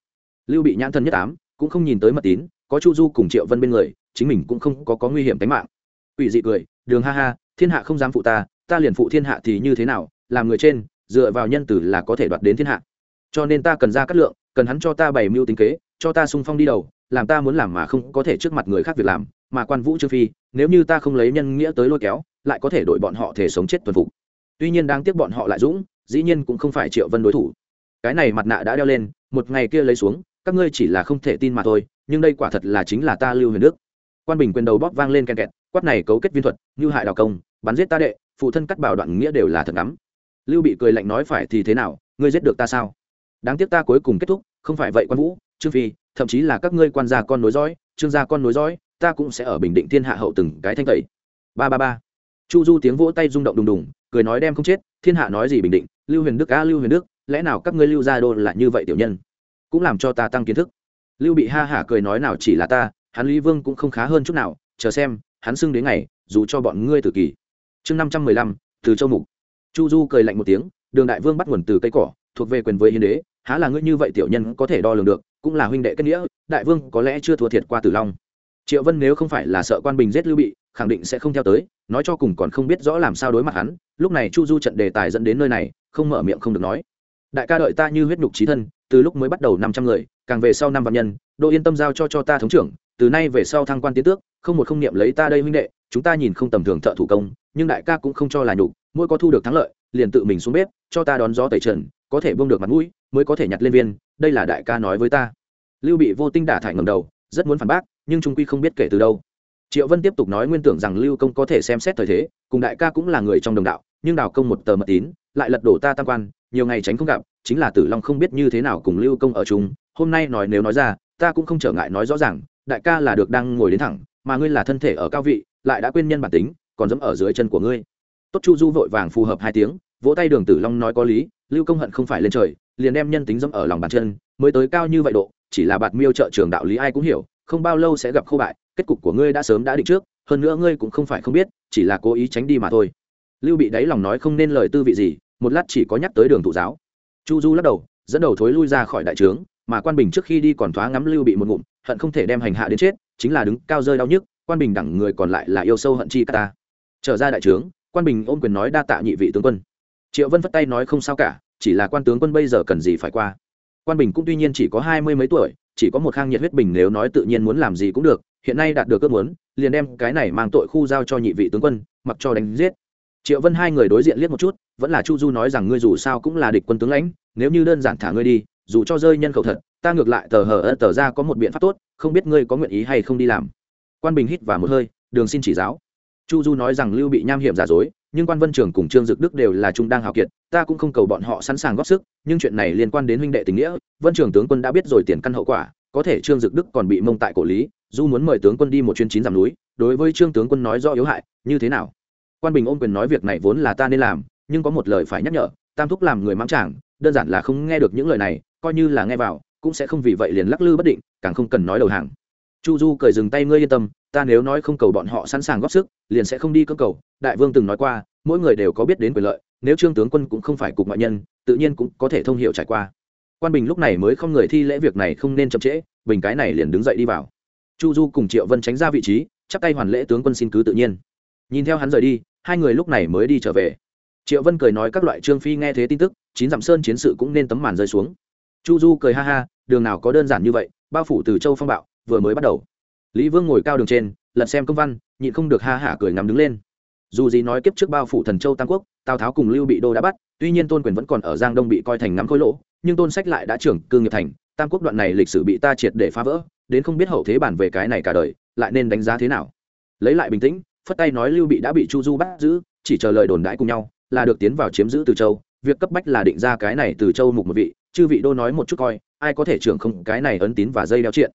Lưu bị nhãn thân nhất ám cũng không nhìn tới mật tín có chu du cùng triệu vân bên người chính mình cũng không có, có nguy hiểm tính mạng. Ủy dị cười đường ha ha thiên hạ không dám phụ ta ta liền phụ thiên hạ thì như thế nào làm người trên dựa vào nhân tử là có thể đoạt đến thiên hạ. Cho nên ta cần ra cắt lượng, cần hắn cho ta bày mưu tính kế, cho ta sung phong đi đầu, làm ta muốn làm mà không có thể trước mặt người khác việc làm, mà quan vũ trương phi, nếu như ta không lấy nhân nghĩa tới lôi kéo, lại có thể đổi bọn họ thể sống chết tuần phục. Tuy nhiên đáng tiếc bọn họ lại dũng, dĩ nhiên cũng không phải triệu vân đối thủ. Cái này mặt nạ đã đeo lên, một ngày kia lấy xuống, các ngươi chỉ là không thể tin mà thôi, nhưng đây quả thật là chính là ta lưu huyền đức. Quan bình quyền đầu bóp vang lên ken kẹt, quát này cấu kết viên thuật, như hại đào công, bắn giết ta đệ, phụ thân cắt bảo đoạn nghĩa đều là thật ngắm lưu bị cười lạnh nói phải thì thế nào, ngươi giết được ta sao? Đáng tiếc ta cuối cùng kết thúc, không phải vậy quan vũ, trương phi, thậm chí là các ngươi quan gia con nối dõi, trương gia con nối dõi, ta cũng sẽ ở bình định thiên hạ hậu từng cái thanh tẩy. Ba ba ba. Chu du tiếng vỗ tay rung động đùng đùng, cười nói đem không chết, thiên hạ nói gì bình định, lưu huyền đức a lưu huyền đức, lẽ nào các ngươi lưu gia đô là như vậy tiểu nhân? Cũng làm cho ta tăng kiến thức. Lưu bị ha hả cười nói nào chỉ là ta, hắn lý vương cũng không khá hơn chút nào, chờ xem, hắn xưng đến ngày, dù cho bọn ngươi tử kỳ. Chương năm trăm mười lăm, từ châu mục chu du cười lạnh một tiếng, đường đại vương bắt nguồn từ cây cỏ, thuộc về quyền với hiến đế, há là ngươi như vậy tiểu nhân có thể đo lường được, cũng là huynh đệ kết nghĩa, đại vương có lẽ chưa thua thiệt qua tử long. Triệu vân nếu không phải là sợ quan bình giết lưu bị, khẳng định sẽ không theo tới, nói cho cùng còn không biết rõ làm sao đối mặt hắn, lúc này chu du trận đề tài dẫn đến nơi này, không mở miệng không được nói. Đại ca đợi ta như huyết nhục trí thân, từ lúc mới bắt đầu năm trăm người, càng về sau năm vạn nhân đô yên tâm giao cho cho ta thống trưởng từ nay về sau thăng quan tiến tước, không một không niệm lấy ta đây huynh đệ, chúng ta nhìn không tầm thường thợ thủ công, nhưng đại ca cũng không cho là nhục, mỗi có thu được thắng lợi, liền tự mình xuống bếp, cho ta đón gió tẩy trần, có thể bông được mặt mũi, mới có thể nhặt lên viên, đây là đại ca nói với ta. Lưu bị vô tinh đả thải ngầm đầu, rất muốn phản bác, nhưng trung quy không biết kể từ đâu. Triệu vân tiếp tục nói nguyên tưởng rằng lưu công có thể xem xét thời thế, cùng đại ca cũng là người trong đồng đạo, nhưng đào công một tờ mật tín, lại lật đổ ta tam quan, nhiều ngày tránh không gặp, chính là tử long không biết như thế nào cùng lưu công ở chung, hôm nay nói nếu nói ra, ta cũng không trở ngại nói rõ ràng đại ca là được đang ngồi đến thẳng, mà ngươi là thân thể ở cao vị, lại đã quên nhân bản tính, còn dẫm ở dưới chân của ngươi. Tốt chu du vội vàng phù hợp hai tiếng, vỗ tay đường tử long nói có lý, lưu công hận không phải lên trời, liền đem nhân tính dẫm ở lòng bàn chân, mới tới cao như vậy độ, chỉ là bạt miêu trợ trường đạo lý ai cũng hiểu, không bao lâu sẽ gặp khô bại, kết cục của ngươi đã sớm đã định trước, hơn nữa ngươi cũng không phải không biết, chỉ là cố ý tránh đi mà thôi. Lưu bị đáy lòng nói không nên lời tư vị gì, một lát chỉ có nhắc tới đường thụ giáo. Chu du lắc đầu, dẫn đầu thối lui ra khỏi đại trướng, mà quan bình trước khi đi còn thoá ngắm lưu bị một ngụm hận không thể đem hành hạ đến chết, chính là đứng cao rơi đau nhức, quan bình đẳng người còn lại là yêu sâu hận chi ta. Trở ra đại trướng, quan bình ôm quyền nói đa tạ nhị vị tướng quân. Triệu vân vất tay nói không sao cả, chỉ là quan tướng quân bây giờ cần gì phải qua. Quan bình cũng tuy nhiên chỉ có hai mươi mấy tuổi, chỉ có một khang nhiệt huyết bình nếu nói tự nhiên muốn làm gì cũng được, hiện nay đạt được ước muốn, liền đem cái này mang tội khu giao cho nhị vị tướng quân, mặc cho đánh giết. Triệu vân hai người đối diện liếc một chút, vẫn là chu du nói rằng ngươi dù sao cũng là địch quân tướng lãnh, nếu như đơn giản thả ngươi đi, dù cho rơi nhân khẩu thật ta ngược lại tờ hờ ơ tờ ra có một biện pháp tốt, không biết ngươi có nguyện ý hay không đi làm. Quan bình hít vào một hơi, đường xin chỉ giáo. Chu du nói rằng lưu bị nham hiểm giả dối, nhưng quan vân trường cùng trương dực đức đều là trung đang hào kiệt, ta cũng không cầu bọn họ sẵn sàng góp sức, nhưng chuyện này liên quan đến huynh đệ tình nghĩa, vân trường tướng quân đã biết rồi tiền căn hậu quả, có thể trương dực đức còn bị mông tại cổ lý, du muốn mời tướng quân đi một chuyến chín dặm núi, đối với trương tướng quân nói do yếu hại, như thế nào? Quan bình ôm quyền nói việc này vốn là ta nên làm, nhưng có một lời phải nhắc nhở, tam thúc làm người mắng chàng, đơn giản là không nghe được những lời này, coi như là nghe vào cũng sẽ không vì vậy liền lắc lư bất định, càng không cần nói đầu hàng. Chu du cười dừng tay, ngươi yên tâm, ta nếu nói không cầu bọn họ sẵn sàng góp sức, liền sẽ không đi cơ cầu. Đại vương từng nói qua, mỗi người đều có biết đến quyền lợi, nếu trương tướng quân cũng không phải cục ngoại nhân, tự nhiên cũng có thể thông hiệu trải qua. Quan bình lúc này mới không người thi lễ việc này không nên chậm trễ, bình cái này liền đứng dậy đi vào. Chu du cùng triệu vân tránh ra vị trí, chắp tay hoàn lễ tướng quân xin cứ tự nhiên. Nhìn theo hắn rời đi, hai người lúc này mới đi trở về. Triệu vân cười nói các loại trương phi nghe thế tin tức, chín dặm sơn chiến sự cũng nên tấm màn rơi xuống chu du cười ha ha, đường nào có đơn giản như vậy, bao phủ từ châu phong bạo, vừa mới bắt đầu. Lý vương ngồi cao đường trên, lật xem công văn, nhịn không được ha hả cười ngắm đứng lên. Dù gì nói kiếp trước bao phủ thần châu tam quốc, tào tháo cùng lưu bị đô đã bắt, tuy nhiên tôn quyền vẫn còn ở giang đông bị coi thành nắm khối lỗ, nhưng tôn sách lại đã trưởng cư nghiệp thành, tam quốc đoạn này lịch sử bị ta triệt để phá vỡ, đến không biết hậu thế bản về cái này cả đời, lại nên đánh giá thế nào. Lấy lại bình tĩnh, phất tay nói lưu bị đã bị chu du bắt giữ, chỉ chờ lời đồn đãi cùng nhau, là được tiến vào chiếm giữ từ châu, việc cấp bách là định ra cái này từ châu mục một vị chư vị đô nói một chút coi, ai có thể trưởng không cái này ấn tín và dây đeo chuyện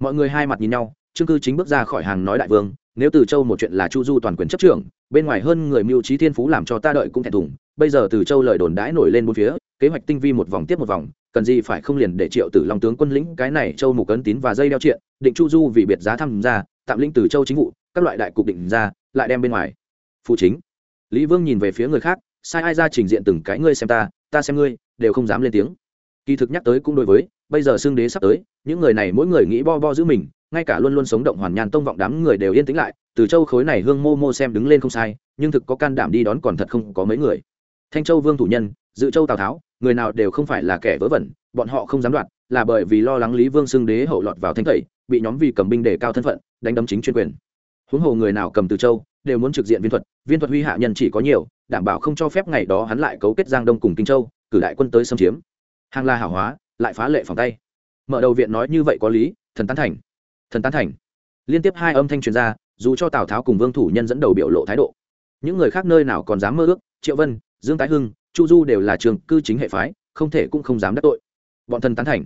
mọi người hai mặt nhìn nhau, trương cư chính bước ra khỏi hàng nói đại vương, nếu từ châu một chuyện là chu du toàn quyền chấp trưởng, bên ngoài hơn người mưu trí thiên phú làm cho ta đợi cũng thẹn thùng, bây giờ từ châu lời đồn đãi nổi lên bốn phía, kế hoạch tinh vi một vòng tiếp một vòng, cần gì phải không liền để triệu tử long tướng quân lĩnh cái này châu mục ấn tín và dây đeo chuyện định chu du vì biệt giá tham gia, tạm lĩnh từ châu chính vụ, các loại đại cục định ra, lại đem bên ngoài. Phụ chính. Lý vương nhìn về phía người khác, sai ai ra trình diện từng cái ngươi xem ta ta xem ngươi, đều không dám lên tiếng kỳ thực nhắc tới cũng đối với, bây giờ xương đế sắp tới, những người này mỗi người nghĩ bo bo giữ mình, ngay cả luôn luôn sống động hoàn nhàn tông vọng đám người đều yên tĩnh lại, từ châu khối này hương mô mô xem đứng lên không sai, nhưng thực có can đảm đi đón còn thật không có mấy người. Thanh châu vương thủ nhân, dự châu tào tháo, người nào đều không phải là kẻ vớ vẩn, bọn họ không dám đoạt, là bởi vì lo lắng lý vương xương đế hậu lọt vào thanh tẩy, bị nhóm vì cầm binh để cao thân phận, đánh đấm chính chuyên quyền. Huống hồ người nào cầm từ châu, đều muốn trực diện viên thuật viên thuật huy hạ nhân chỉ có nhiều, đảm bảo không cho phép ngày đó hắn lại cấu kết giang đông cùng kinh châu, cử đại quân tới xâm chiếm hàng la hảo hóa, lại phá lệ phòng tay. Mở đầu viện nói như vậy có lý, thần tán thành. Thần tán thành. Liên tiếp hai âm thanh truyền ra, dù cho tào tháo cùng vương thủ nhân dẫn đầu biểu lộ thái độ. Những người khác nơi nào còn dám mơ ước, triệu vân, dương tái hưng, chu du đều là trường cư chính hệ phái, không thể cũng không dám đắc tội. Bọn thần tán thành.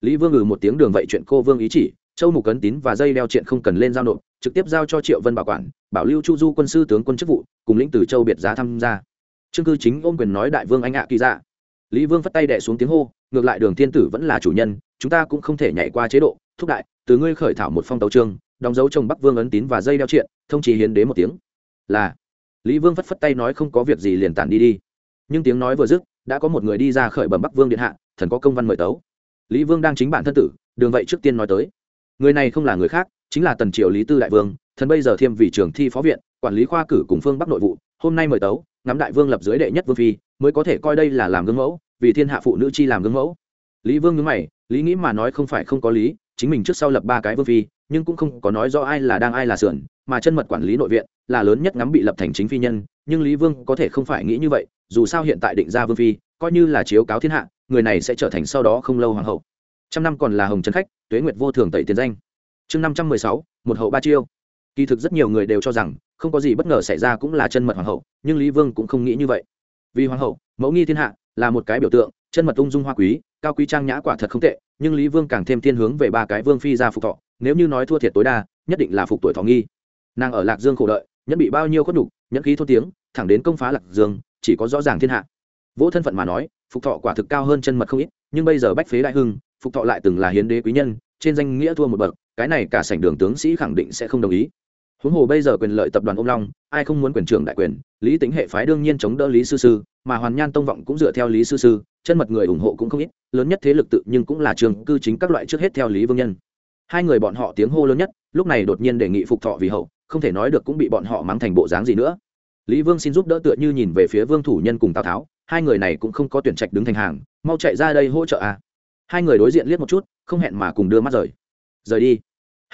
Lý vương ngừ một tiếng đường vậy chuyện cô vương ý chỉ, châu mục cấn tín và dây đeo chuyện không cần lên giao nộp, trực tiếp giao cho triệu vân bảo quản, bảo lưu chu du quân sư tướng quân chức vụ, cùng lĩnh từ châu biệt giá tham gia. Trương cư chính ôm quyền nói đại vương anh ạ kỳ dạ lý vương phất tay đẻ xuống tiếng hô, ngược lại đường thiên tử vẫn là chủ nhân, chúng ta cũng không thể nhảy qua chế độ, thúc đại, từ ngươi khởi thảo một phong tấu trương đóng dấu chồng bắc vương ấn tín và dây đeo triện, thông chỉ hiến đế một tiếng. Là. Lý vương phất phất tay nói không có việc gì liền tản đi đi. Nhưng tiếng nói vừa dứt, đã có một người đi ra khởi bẩm bắc vương điện hạ, thần có công văn mời tấu. Lý vương đang chính bản thân tử, đường vậy trước tiên nói tới. Người này không là người khác, chính là tần triều lý tư đại vương, thần bây giờ thiêm vì trường thi phó viện, quản lý khoa cử cùng phương bắc nội vụ, hôm nay mời tấu, ngắm đại vương lập dưới đệ nhất vương phi mới có thể coi đây là làm gương mẫu, vì thiên hạ phụ nữ chi làm gương mẫu. Lý vương nhớ mày, lý nghĩ mà nói không phải không có lý, chính mình trước sau lập ba cái vương phi, nhưng cũng không có nói rõ ai là đang ai là sườn, mà chân mật quản lý nội viện là lớn nhất ngắm bị lập thành chính phi nhân, nhưng lý vương có thể không phải nghĩ như vậy, dù sao hiện tại định ra vương phi, coi như là chiếu cáo thiên hạ, người này sẽ trở thành sau đó không lâu hoàng hậu. Trăm năm còn là hồng trần khách, tuế nguyệt vô thường tẩy tiền danh. Chương năm trăm mười sáu, một hậu ba chiêu. Kỳ thực rất nhiều người đều cho rằng, không có gì bất ngờ xảy ra cũng là chân mật hoàng hậu, nhưng lý vương cũng không nghĩ như vậy vì hoàng hậu, mẫu nghi thiên hạ, là một cái biểu tượng, chân mật ung dung hoa quý, cao quý trang nhã quả thật không tệ, nhưng lý vương càng thêm thiên hướng về ba cái vương phi ra phục thọ, nếu như nói thua thiệt tối đa, nhất định là phục tuổi thọ nghi. Nàng ở lạc dương khổ đợi, nhẫn bị bao nhiêu khuất đục nhẫn khí thô tiếng, thẳng đến công phá lạc dương, chỉ có rõ ràng thiên hạ. Vỗ thân phận mà nói, phục thọ quả thực cao hơn chân mật không ít, nhưng bây giờ bách phế đại hưng, phục thọ lại từng là hiến đế quý nhân, trên danh nghĩa thua một bậc, cái này cả sảnh đường tướng sĩ khẳng định sẽ không đồng ý huống hồ bây giờ quyền lợi tập đoàn ông long, ai không muốn quyền trưởng đại quyền, lý tính hệ phái đương nhiên chống đỡ lý sư sư, mà hoàn nhan tông vọng cũng dựa theo lý sư sư, chân mật người ủng hộ cũng không ít, lớn nhất thế lực tự nhưng cũng là trường cư chính các loại trước hết theo lý vương nhân. Hai người bọn họ tiếng hô lớn nhất, lúc này đột nhiên đề nghị phục thọ vì hậu, không thể nói được cũng bị bọn họ mắng thành bộ dáng gì nữa. Lý vương xin giúp đỡ tựa như nhìn về phía vương thủ nhân cùng tào tháo, hai người này cũng không có tuyển trạch đứng thành hàng, mau chạy ra đây hỗ trợ à. Hai người đối diện liếc một chút, không hẹn mà cùng đưa mắt rời. Rời đi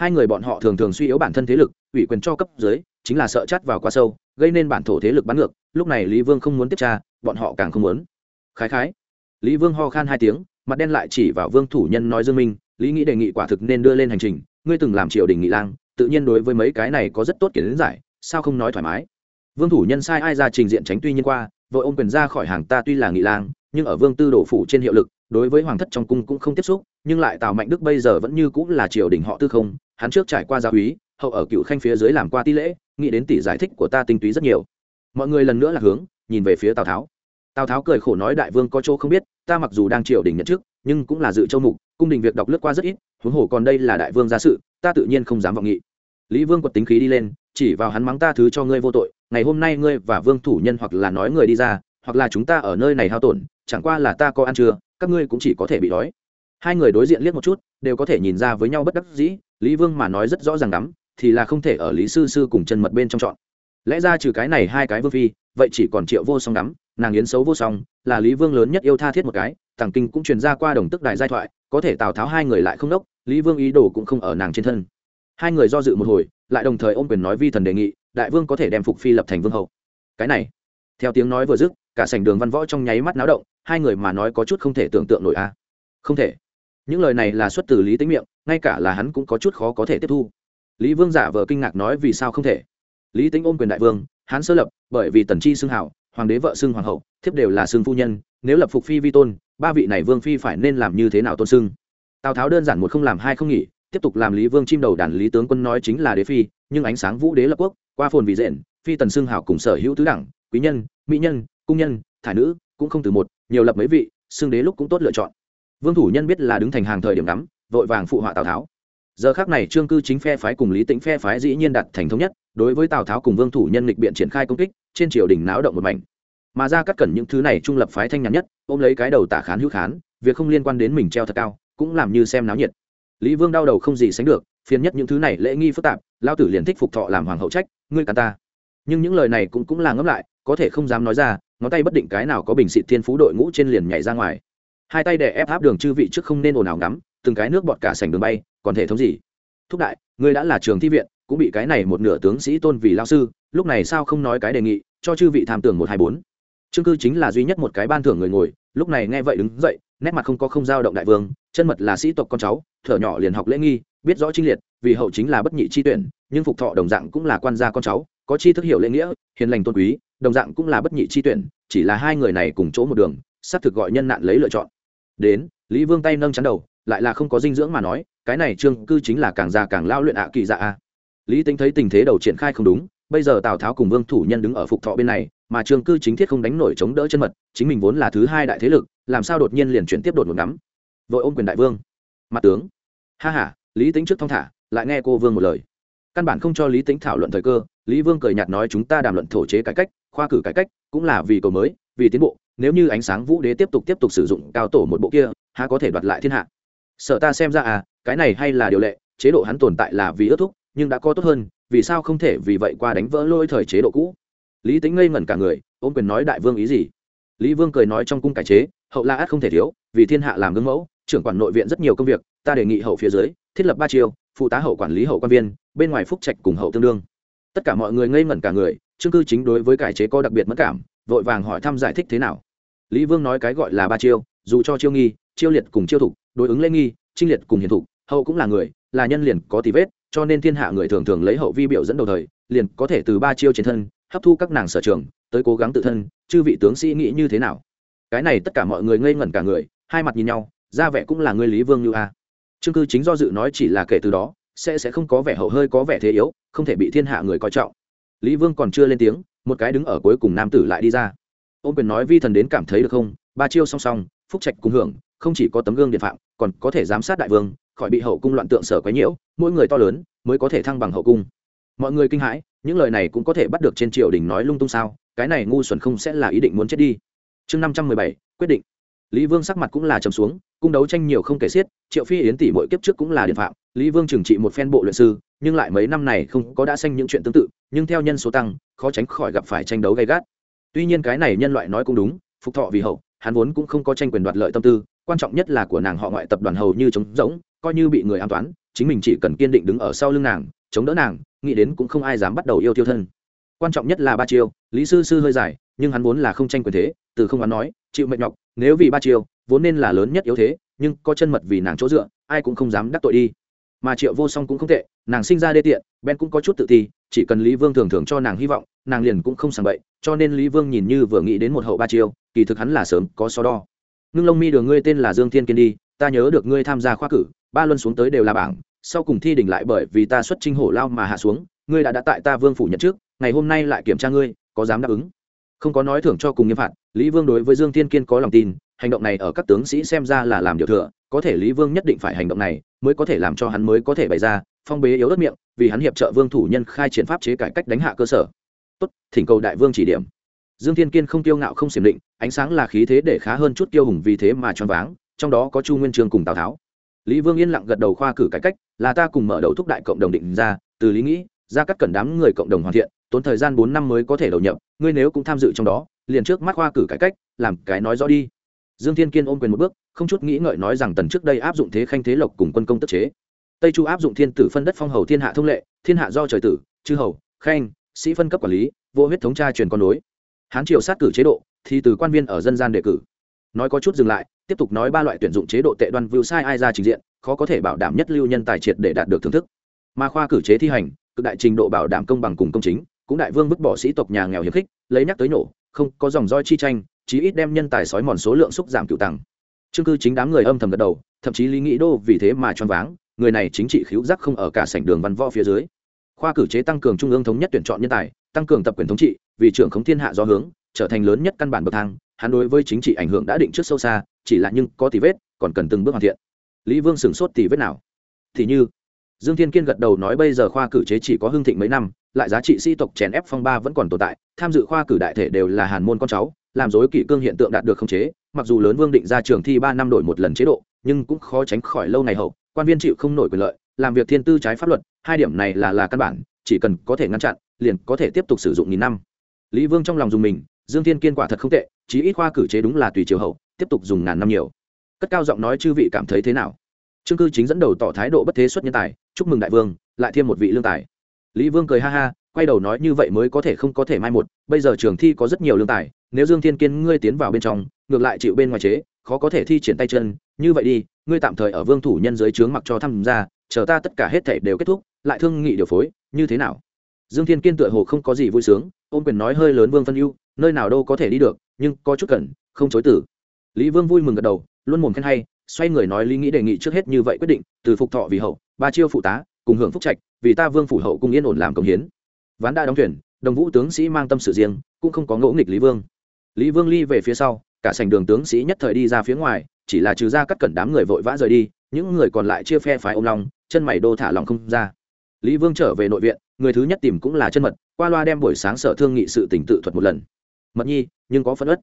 hai người bọn họ thường thường suy yếu bản thân thế lực, ủy quyền cho cấp dưới, chính là sợ chắt vào quá sâu, gây nên bản thổ thế lực bắn ngược. Lúc này lý vương không muốn tiếp tra, bọn họ càng không muốn. Khái khái. Lý vương ho khan hai tiếng, mặt đen lại chỉ vào vương thủ nhân nói dương minh, lý nghĩ đề nghị quả thực nên đưa lên hành trình, ngươi từng làm triều đình nghị lang, tự nhiên đối với mấy cái này có rất tốt kiến giải, sao không nói thoải mái? Vương thủ nhân sai ai ra trình diện tránh tuy nhiên qua, vội ôm quyền ra khỏi hàng ta tuy là nghị lang, nhưng ở vương tư đổ phủ trên hiệu lực đối với hoàng thất trong cung cũng không tiếp xúc, nhưng lại tào mạnh đức bây giờ vẫn như cũng là triều đình họ tư không, hắn trước trải qua gia úy, hậu ở cựu khanh phía dưới làm qua ti lễ, nghĩ đến tỷ giải thích của ta tinh túy rất nhiều. Mọi người lần nữa là hướng, nhìn về phía tào tháo. Tào tháo cười khổ nói đại vương có chỗ không biết, ta mặc dù đang triều đình nhận chức, nhưng cũng là dự châu mục, cung đình việc đọc lướt qua rất ít, huống hồ còn đây là đại vương gia sự, ta tự nhiên không dám vọng nghị. Lý vương quật tính khí đi lên, chỉ vào hắn mắng ta thứ cho ngươi vô tội, ngày hôm nay ngươi và vương thủ nhân hoặc là nói người đi ra, hoặc là chúng ta ở nơi này hao tổn, chẳng qua là ta có ăn chưa các ngươi cũng chỉ có thể bị đói. Hai người đối diện liếc một chút, đều có thể nhìn ra với nhau bất đắc dĩ, lý vương mà nói rất rõ ràng lắm, thì là không thể ở lý sư sư cùng chân mật bên trong chọn. Lẽ ra trừ cái này hai cái vương phi, vậy chỉ còn triệu vô song đắm, nàng yến xấu vô song, là lý vương lớn nhất yêu tha thiết một cái, thằng kinh cũng truyền ra qua đồng tức đại giai thoại, có thể tào tháo hai người lại không đốc, lý vương ý đồ cũng không ở nàng trên thân. Hai người do dự một hồi, lại đồng thời ôm quyền nói vi thần đề nghị, đại vương có thể đem phục phi lập thành vương hậu. Cái này, theo tiếng nói vừa dứt, cả sảnh đường văn võ trong nháy mắt náo động hai người mà nói có chút không thể tưởng tượng nổi a. Không thể. Những lời này là xuất từ lý tính miệng, ngay cả là hắn cũng có chút khó có thể tiếp thu. Lý vương giả vờ kinh ngạc nói vì sao không thể. Lý tính ôm quyền đại vương, hắn sơ lập, bởi vì tần chi xưng hảo, hoàng đế vợ xưng hoàng hậu, thiếp đều là xưng phu nhân, nếu lập phục phi vi tôn, ba vị này vương phi phải nên làm như thế nào tôn xưng? Tào tháo đơn giản một không làm hai không nghỉ, tiếp tục làm lý vương chim đầu đàn lý tướng quân nói chính là đế phi, nhưng ánh sáng vũ đế lập quốc, qua phồn vị diện, phi tần xưng hảo cùng sở hữu tứ đẳng, quý nhân, mỹ nhân, cung nhân, thải nữ cũng không từ một, nhiều lập mấy vị xương đế lúc cũng tốt lựa chọn. Vương thủ nhân biết là đứng thành hàng thời điểm ngắm, vội vàng phụ họa tào tháo. Giờ khác này trương cư chính phe phái cùng lý tĩnh phe phái dĩ nhiên đặt thành thống nhất, đối với tào tháo cùng vương thủ nhân lịch biện triển khai công kích, trên triều đình náo động một mảnh. Mà ra cắt cẩn những thứ này trung lập phái thanh nhàn nhất, ôm lấy cái đầu tả khán hữu khán, việc không liên quan đến mình treo thật cao, cũng làm như xem náo nhiệt. Lý vương đau đầu không gì sánh được, phiền nhất những thứ này lễ nghi phức tạp lao tử liền thích phục thọ làm hoàng hậu trách, ngươi cả ta. Nhưng những lời này cũng cũng là ngẫm lại có thể không dám nói ra, ngón tay bất định cái nào có bình xịt thiên phú đội ngũ trên liền nhảy ra ngoài. Hai tay đè ép áp đường chư vị trước không nên ồn ào ngắm, từng cái nước bọt cả sành đường bay, còn thể thống gì? Thúc đại, ngươi đã là trường thi viện, cũng bị cái này một nửa tướng sĩ tôn vì lao sư, lúc này sao không nói cái đề nghị, cho chư vị tham tưởng một hai bốn. Chương cư chính là duy nhất một cái ban thưởng người ngồi, lúc này nghe vậy đứng dậy, nét mặt không có không dao động đại vương, chân mật là sĩ tộc con cháu, thở nhỏ liền học lễ nghi, biết rõ trinh liệt vì hậu chính là bất nhị chi tuyển, nhưng phục thọ đồng dạng cũng là quan gia con cháu, có chi thức hiểu lễ nghĩa, hiền lành tôn quý, đồng dạng cũng là bất nhị chi tuyển, chỉ là hai người này cùng chỗ một đường, xác thực gọi nhân nạn lấy lựa chọn. Đến, lý vương tay nâng chắn đầu, lại là không có dinh dưỡng mà nói, cái này trương cư chính là càng già càng lao luyện ạ kỳ dạ a. Lý tính thấy tình thế đầu triển khai không đúng, bây giờ tào tháo cùng vương thủ nhân đứng ở phục thọ bên này, mà trương cư chính thiết không đánh nổi chống đỡ chân mật, chính mình vốn là thứ hai đại thế lực, làm sao đột nhiên liền chuyển tiếp đột một ngắm. Vội ôm quyền đại vương. Mặt tướng. Ha h a lý tính trước thong thả lại nghe cô vương một lời. Căn bản không cho lý tính thảo luận thời cơ, lý vương cười nhạt nói chúng ta đàm luận thổ chế cải cách, khoa cử cải cách, cũng là vì cầu mới, vì tiến bộ, nếu như ánh sáng vũ đế tiếp tục tiếp tục sử dụng cao tổ một bộ kia, há có thể đoạt lại thiên hạ. Sợ ta xem ra à cái này hay là điều lệ, chế độ hắn tồn tại là vì ước thúc, nhưng đã có tốt hơn, vì sao không thể vì vậy qua đánh vỡ lôi thời chế độ cũ? Lý tính ngây ngẩn cả người, ôm quyền nói đại vương ý gì? Lý vương cười nói trong cung cải chế, hậu la át không thể thiếu, vì thiên hạ làm gương mẫu, trưởng quản nội viện rất nhiều công việc, ta đề nghị hậu phía dưới thiết lập ba chiêu, phụ tá hậu quản lý hậu quan viên, bên ngoài phúc trạch cùng hậu tương đương. Tất cả mọi người ngây ngẩn cả người chương cư chính đối với cải chế có đặc biệt mất cảm, vội vàng hỏi thăm giải thích thế nào. Lý vương nói cái gọi là ba chiêu, dù cho chiêu nghi, chiêu liệt cùng chiêu thục, đối ứng lễ nghi trinh liệt cùng hiền thục, hậu cũng là người, là nhân liền có tí vết, cho nên thiên hạ người thường thường lấy hậu vi biểu dẫn đầu thời, liền có thể từ ba chiêu trên thân, hấp thu các nàng sở trường, tới cố gắng tự thân, chư vị tướng sĩ nghĩ như thế nào. Cái này tất cả mọi người ngây ngẩn cả người, hai mặt nhìn nhau, ra vẻ cũng là người lý vương như a chương cư chính do dự nói chỉ là kể từ đó, sẽ sẽ không có vẻ hậu hơi có vẻ thế yếu, không thể bị thiên hạ người coi trọng. Lý vương còn chưa lên tiếng, một cái đứng ở cuối cùng nam tử lại đi ra. Ô quyền nói vi thần đến cảm thấy được không? Ba chiêu song song, phúc trạch cùng hưởng, không chỉ có tấm gương điện phạm, còn có thể giám sát đại vương, khỏi bị hậu cung loạn tượng sở quấy nhiễu, mỗi người to lớn mới có thể thăng bằng hậu cung. Mọi người kinh hãi, những lời này cũng có thể bắt được trên triều đình nói lung tung sao? Cái này ngu xuẩn không sẽ là ý định muốn chết đi. Chương năm trăm mười bảy, quyết định lý vương sắc mặt cũng là trầm xuống, cung đấu tranh nhiều không kể xiết, triệu phi, yến tỷ mỗi kiếp trước cũng là điện phạm, lý vương trừng trị một phen bộ luyện sư, nhưng lại mấy năm này không có đã xanh những chuyện tương tự, nhưng theo nhân số tăng, khó tránh khỏi gặp phải tranh đấu gay gắt. Tuy nhiên cái này nhân loại nói cũng đúng, phục thọ vì hậu, hắn vốn cũng không có tranh quyền đoạt lợi tâm tư, quan trọng nhất là của nàng họ ngoại tập đoàn hầu như trống rỗng, coi như bị người an toán, chính mình chỉ cần kiên định đứng ở sau lưng nàng, chống đỡ nàng, nghĩ đến cũng không ai dám bắt đầu yêu tiêu thân. Quan trọng nhất là ba chiêu, lý sư sư hơi dài, nhưng hắn vốn là không tranh quyền thế, từ không đoán nói, chịu mệnh nhọc nếu vì ba chiêu, vốn nên là lớn nhất yếu thế, nhưng có chân mật vì nàng chỗ dựa, ai cũng không dám đắc tội đi. Mà triệu vô song cũng không tệ, nàng sinh ra đê tiện, ben cũng có chút tự ti, chỉ cần lý vương thường thường cho nàng hy vọng, nàng liền cũng không sàng bậy, cho nên lý vương nhìn như vừa nghĩ đến một hậu ba chiêu, kỳ thực hắn là sớm có so đo. Ngưng lông mi đường ngươi tên là dương thiên kiên đi, ta nhớ được ngươi tham gia khoa cử, ba luân xuống tới đều là bảng, sau cùng thi đỉnh lại bởi vì ta xuất trinh hổ lao mà hạ xuống, ngươi đã đã tại ta vương phủ nhận trước ngày hôm nay lại kiểm tra ngươi, có dám đáp ứng? Không có nói thưởng cho cùng nghiêm phạt lý vương đối với dương thiên kiên có lòng tin, hành động này ở các tướng sĩ xem ra là làm điều thừa, có thể lý vương nhất định phải hành động này mới có thể làm cho hắn mới có thể bày ra phong bế yếu đất miệng, vì hắn hiệp trợ vương thủ nhân khai triển pháp chế cải cách đánh hạ cơ sở. Tốt, thỉnh cầu đại vương chỉ điểm. Dương thiên kiên không tiêu ngạo không xiểm định, ánh sáng là khí thế để khá hơn chút tiêu hùng vì thế mà choáng váng, trong đó có chu nguyên trường cùng tào tháo. Lý vương yên lặng gật đầu khoa cử cải cách, là ta cùng mở đầu thúc đại cộng đồng định ra, từ lý nghĩ, ra các cẩn đám người cộng đồng hoàn thiện, tốn thời gian bốn năm mới có thể đầu nhập, ngươi nếu cũng tham dự trong đó liền trước mắt khoa cử cải cách, làm cái nói rõ đi. Dương thiên kiên ôm quyền một bước, không chút nghĩ ngợi nói rằng tần trước đây áp dụng thế khanh thế lộc cùng quân công tức chế. Tây chu áp dụng thiên tử phân đất phong hầu thiên hạ thông lệ, thiên hạ do trời tử, chư hầu, khanh, sĩ phân cấp quản lý, vô huyết thống tra truyền con nối. Hán triều sát cử chế độ, thì từ quan viên ở dân gian đề cử. Nói có chút dừng lại, tiếp tục nói ba loại tuyển dụng chế độ tệ đoan view sai ai ra trình diện, khó có thể bảo đảm nhất lưu nhân tài triệt để đạt được thưởng thức. Mà khoa cử chế thi hành, cực đại trình độ bảo đảm công bằng cùng công chính, cũng đại vương vứt bỏ sĩ tộc nhà nghèo hiếm khích, lấy nhắc tới nổ không có dòng roi chi tranh, chí ít đem nhân tài sói mòn số lượng xúc giảm cựu tặng chương cư chính đám người âm thầm gật đầu, thậm chí lý nghĩ đô vì thế mà choáng váng, người này chính trị khiếu giác không ở cả sảnh đường văn võ phía dưới. Khoa cử chế tăng cường trung ương thống nhất tuyển chọn nhân tài, tăng cường tập quyền thống trị, vì trưởng khống thiên hạ do hướng, trở thành lớn nhất căn bản bậc thang, hắn đối với chính trị ảnh hưởng đã định trước sâu xa, chỉ là nhưng có tỷ vết, còn cần từng bước hoàn thiện. Lý vương sửng sốt tỷ vết nào? Thì như, dương thiên kiên gật đầu nói bây giờ khoa cử chế chỉ có hưng thịnh mấy năm lại giá trị sĩ tộc chèn ép phong ba vẫn còn tồn tại, tham dự khoa cử đại thể đều là hàn môn con cháu, làm dối kỷ cương hiện tượng đạt được khống chế, mặc dù lớn vương định ra trường thi ba năm đổi một lần chế độ, nhưng cũng khó tránh khỏi lâu ngày hậu, quan viên chịu không nổi quyền lợi, làm việc thiên tư trái pháp luật, hai điểm này là là căn bản, chỉ cần có thể ngăn chặn, liền có thể tiếp tục sử dụng nghìn năm. Lý vương trong lòng dùng mình, dương thiên kiên quả thật không tệ, chí ít khoa cử chế đúng là tùy chiều hậu, tiếp tục dùng ngàn năm nhiều. Cất cao giọng nói chư vị cảm thấy thế nào? Trương cư chính dẫn đầu tỏ thái độ bất thế xuất nhân tài, chúc mừng đại vương, lại thêm một vị lương tài lý vương cười ha ha, quay đầu nói như vậy mới có thể không có thể mai một, bây giờ trường thi có rất nhiều lương tài, nếu dương thiên kiên ngươi tiến vào bên trong, ngược lại chịu bên ngoài chế, khó có thể thi triển tay chân, như vậy đi, ngươi tạm thời ở vương thủ nhân dưới trướng mặc cho tham gia, chờ ta tất cả hết thể đều kết thúc, lại thương nghị điều phối, như thế nào? Dương thiên kiên tựa hồ không có gì vui sướng, ôm quyền nói hơi lớn vương phân ưu, nơi nào đâu có thể đi được, nhưng có chút cần, không chối tử lý vương vui mừng gật đầu, luôn mồm khen hay, xoay người nói lý nghĩ đề nghị trước hết như vậy quyết định, từ phục thọ vì hậu, ba chiêu phụ tá cùng hưởng phúc trạch, vì ta vương phủ hậu cung yên ổn làm công hiến. Ván đã đóng thuyền, đồng vũ tướng sĩ mang tâm sự riêng, cũng không có ngỗ nghịch lý vương. Lý vương ly về phía sau, cả sành đường tướng sĩ nhất thời đi ra phía ngoài, chỉ là trừ ra cắt cẩn đám người vội vã rời đi, những người còn lại chia phe phái ôm lòng, chân mày đô thả lòng không ra. Lý vương trở về nội viện, người thứ nhất tìm cũng là chân mật, qua loa đem buổi sáng sở thương nghị sự tỉnh tự thuật một lần. Mật nhi, nhưng có phân ất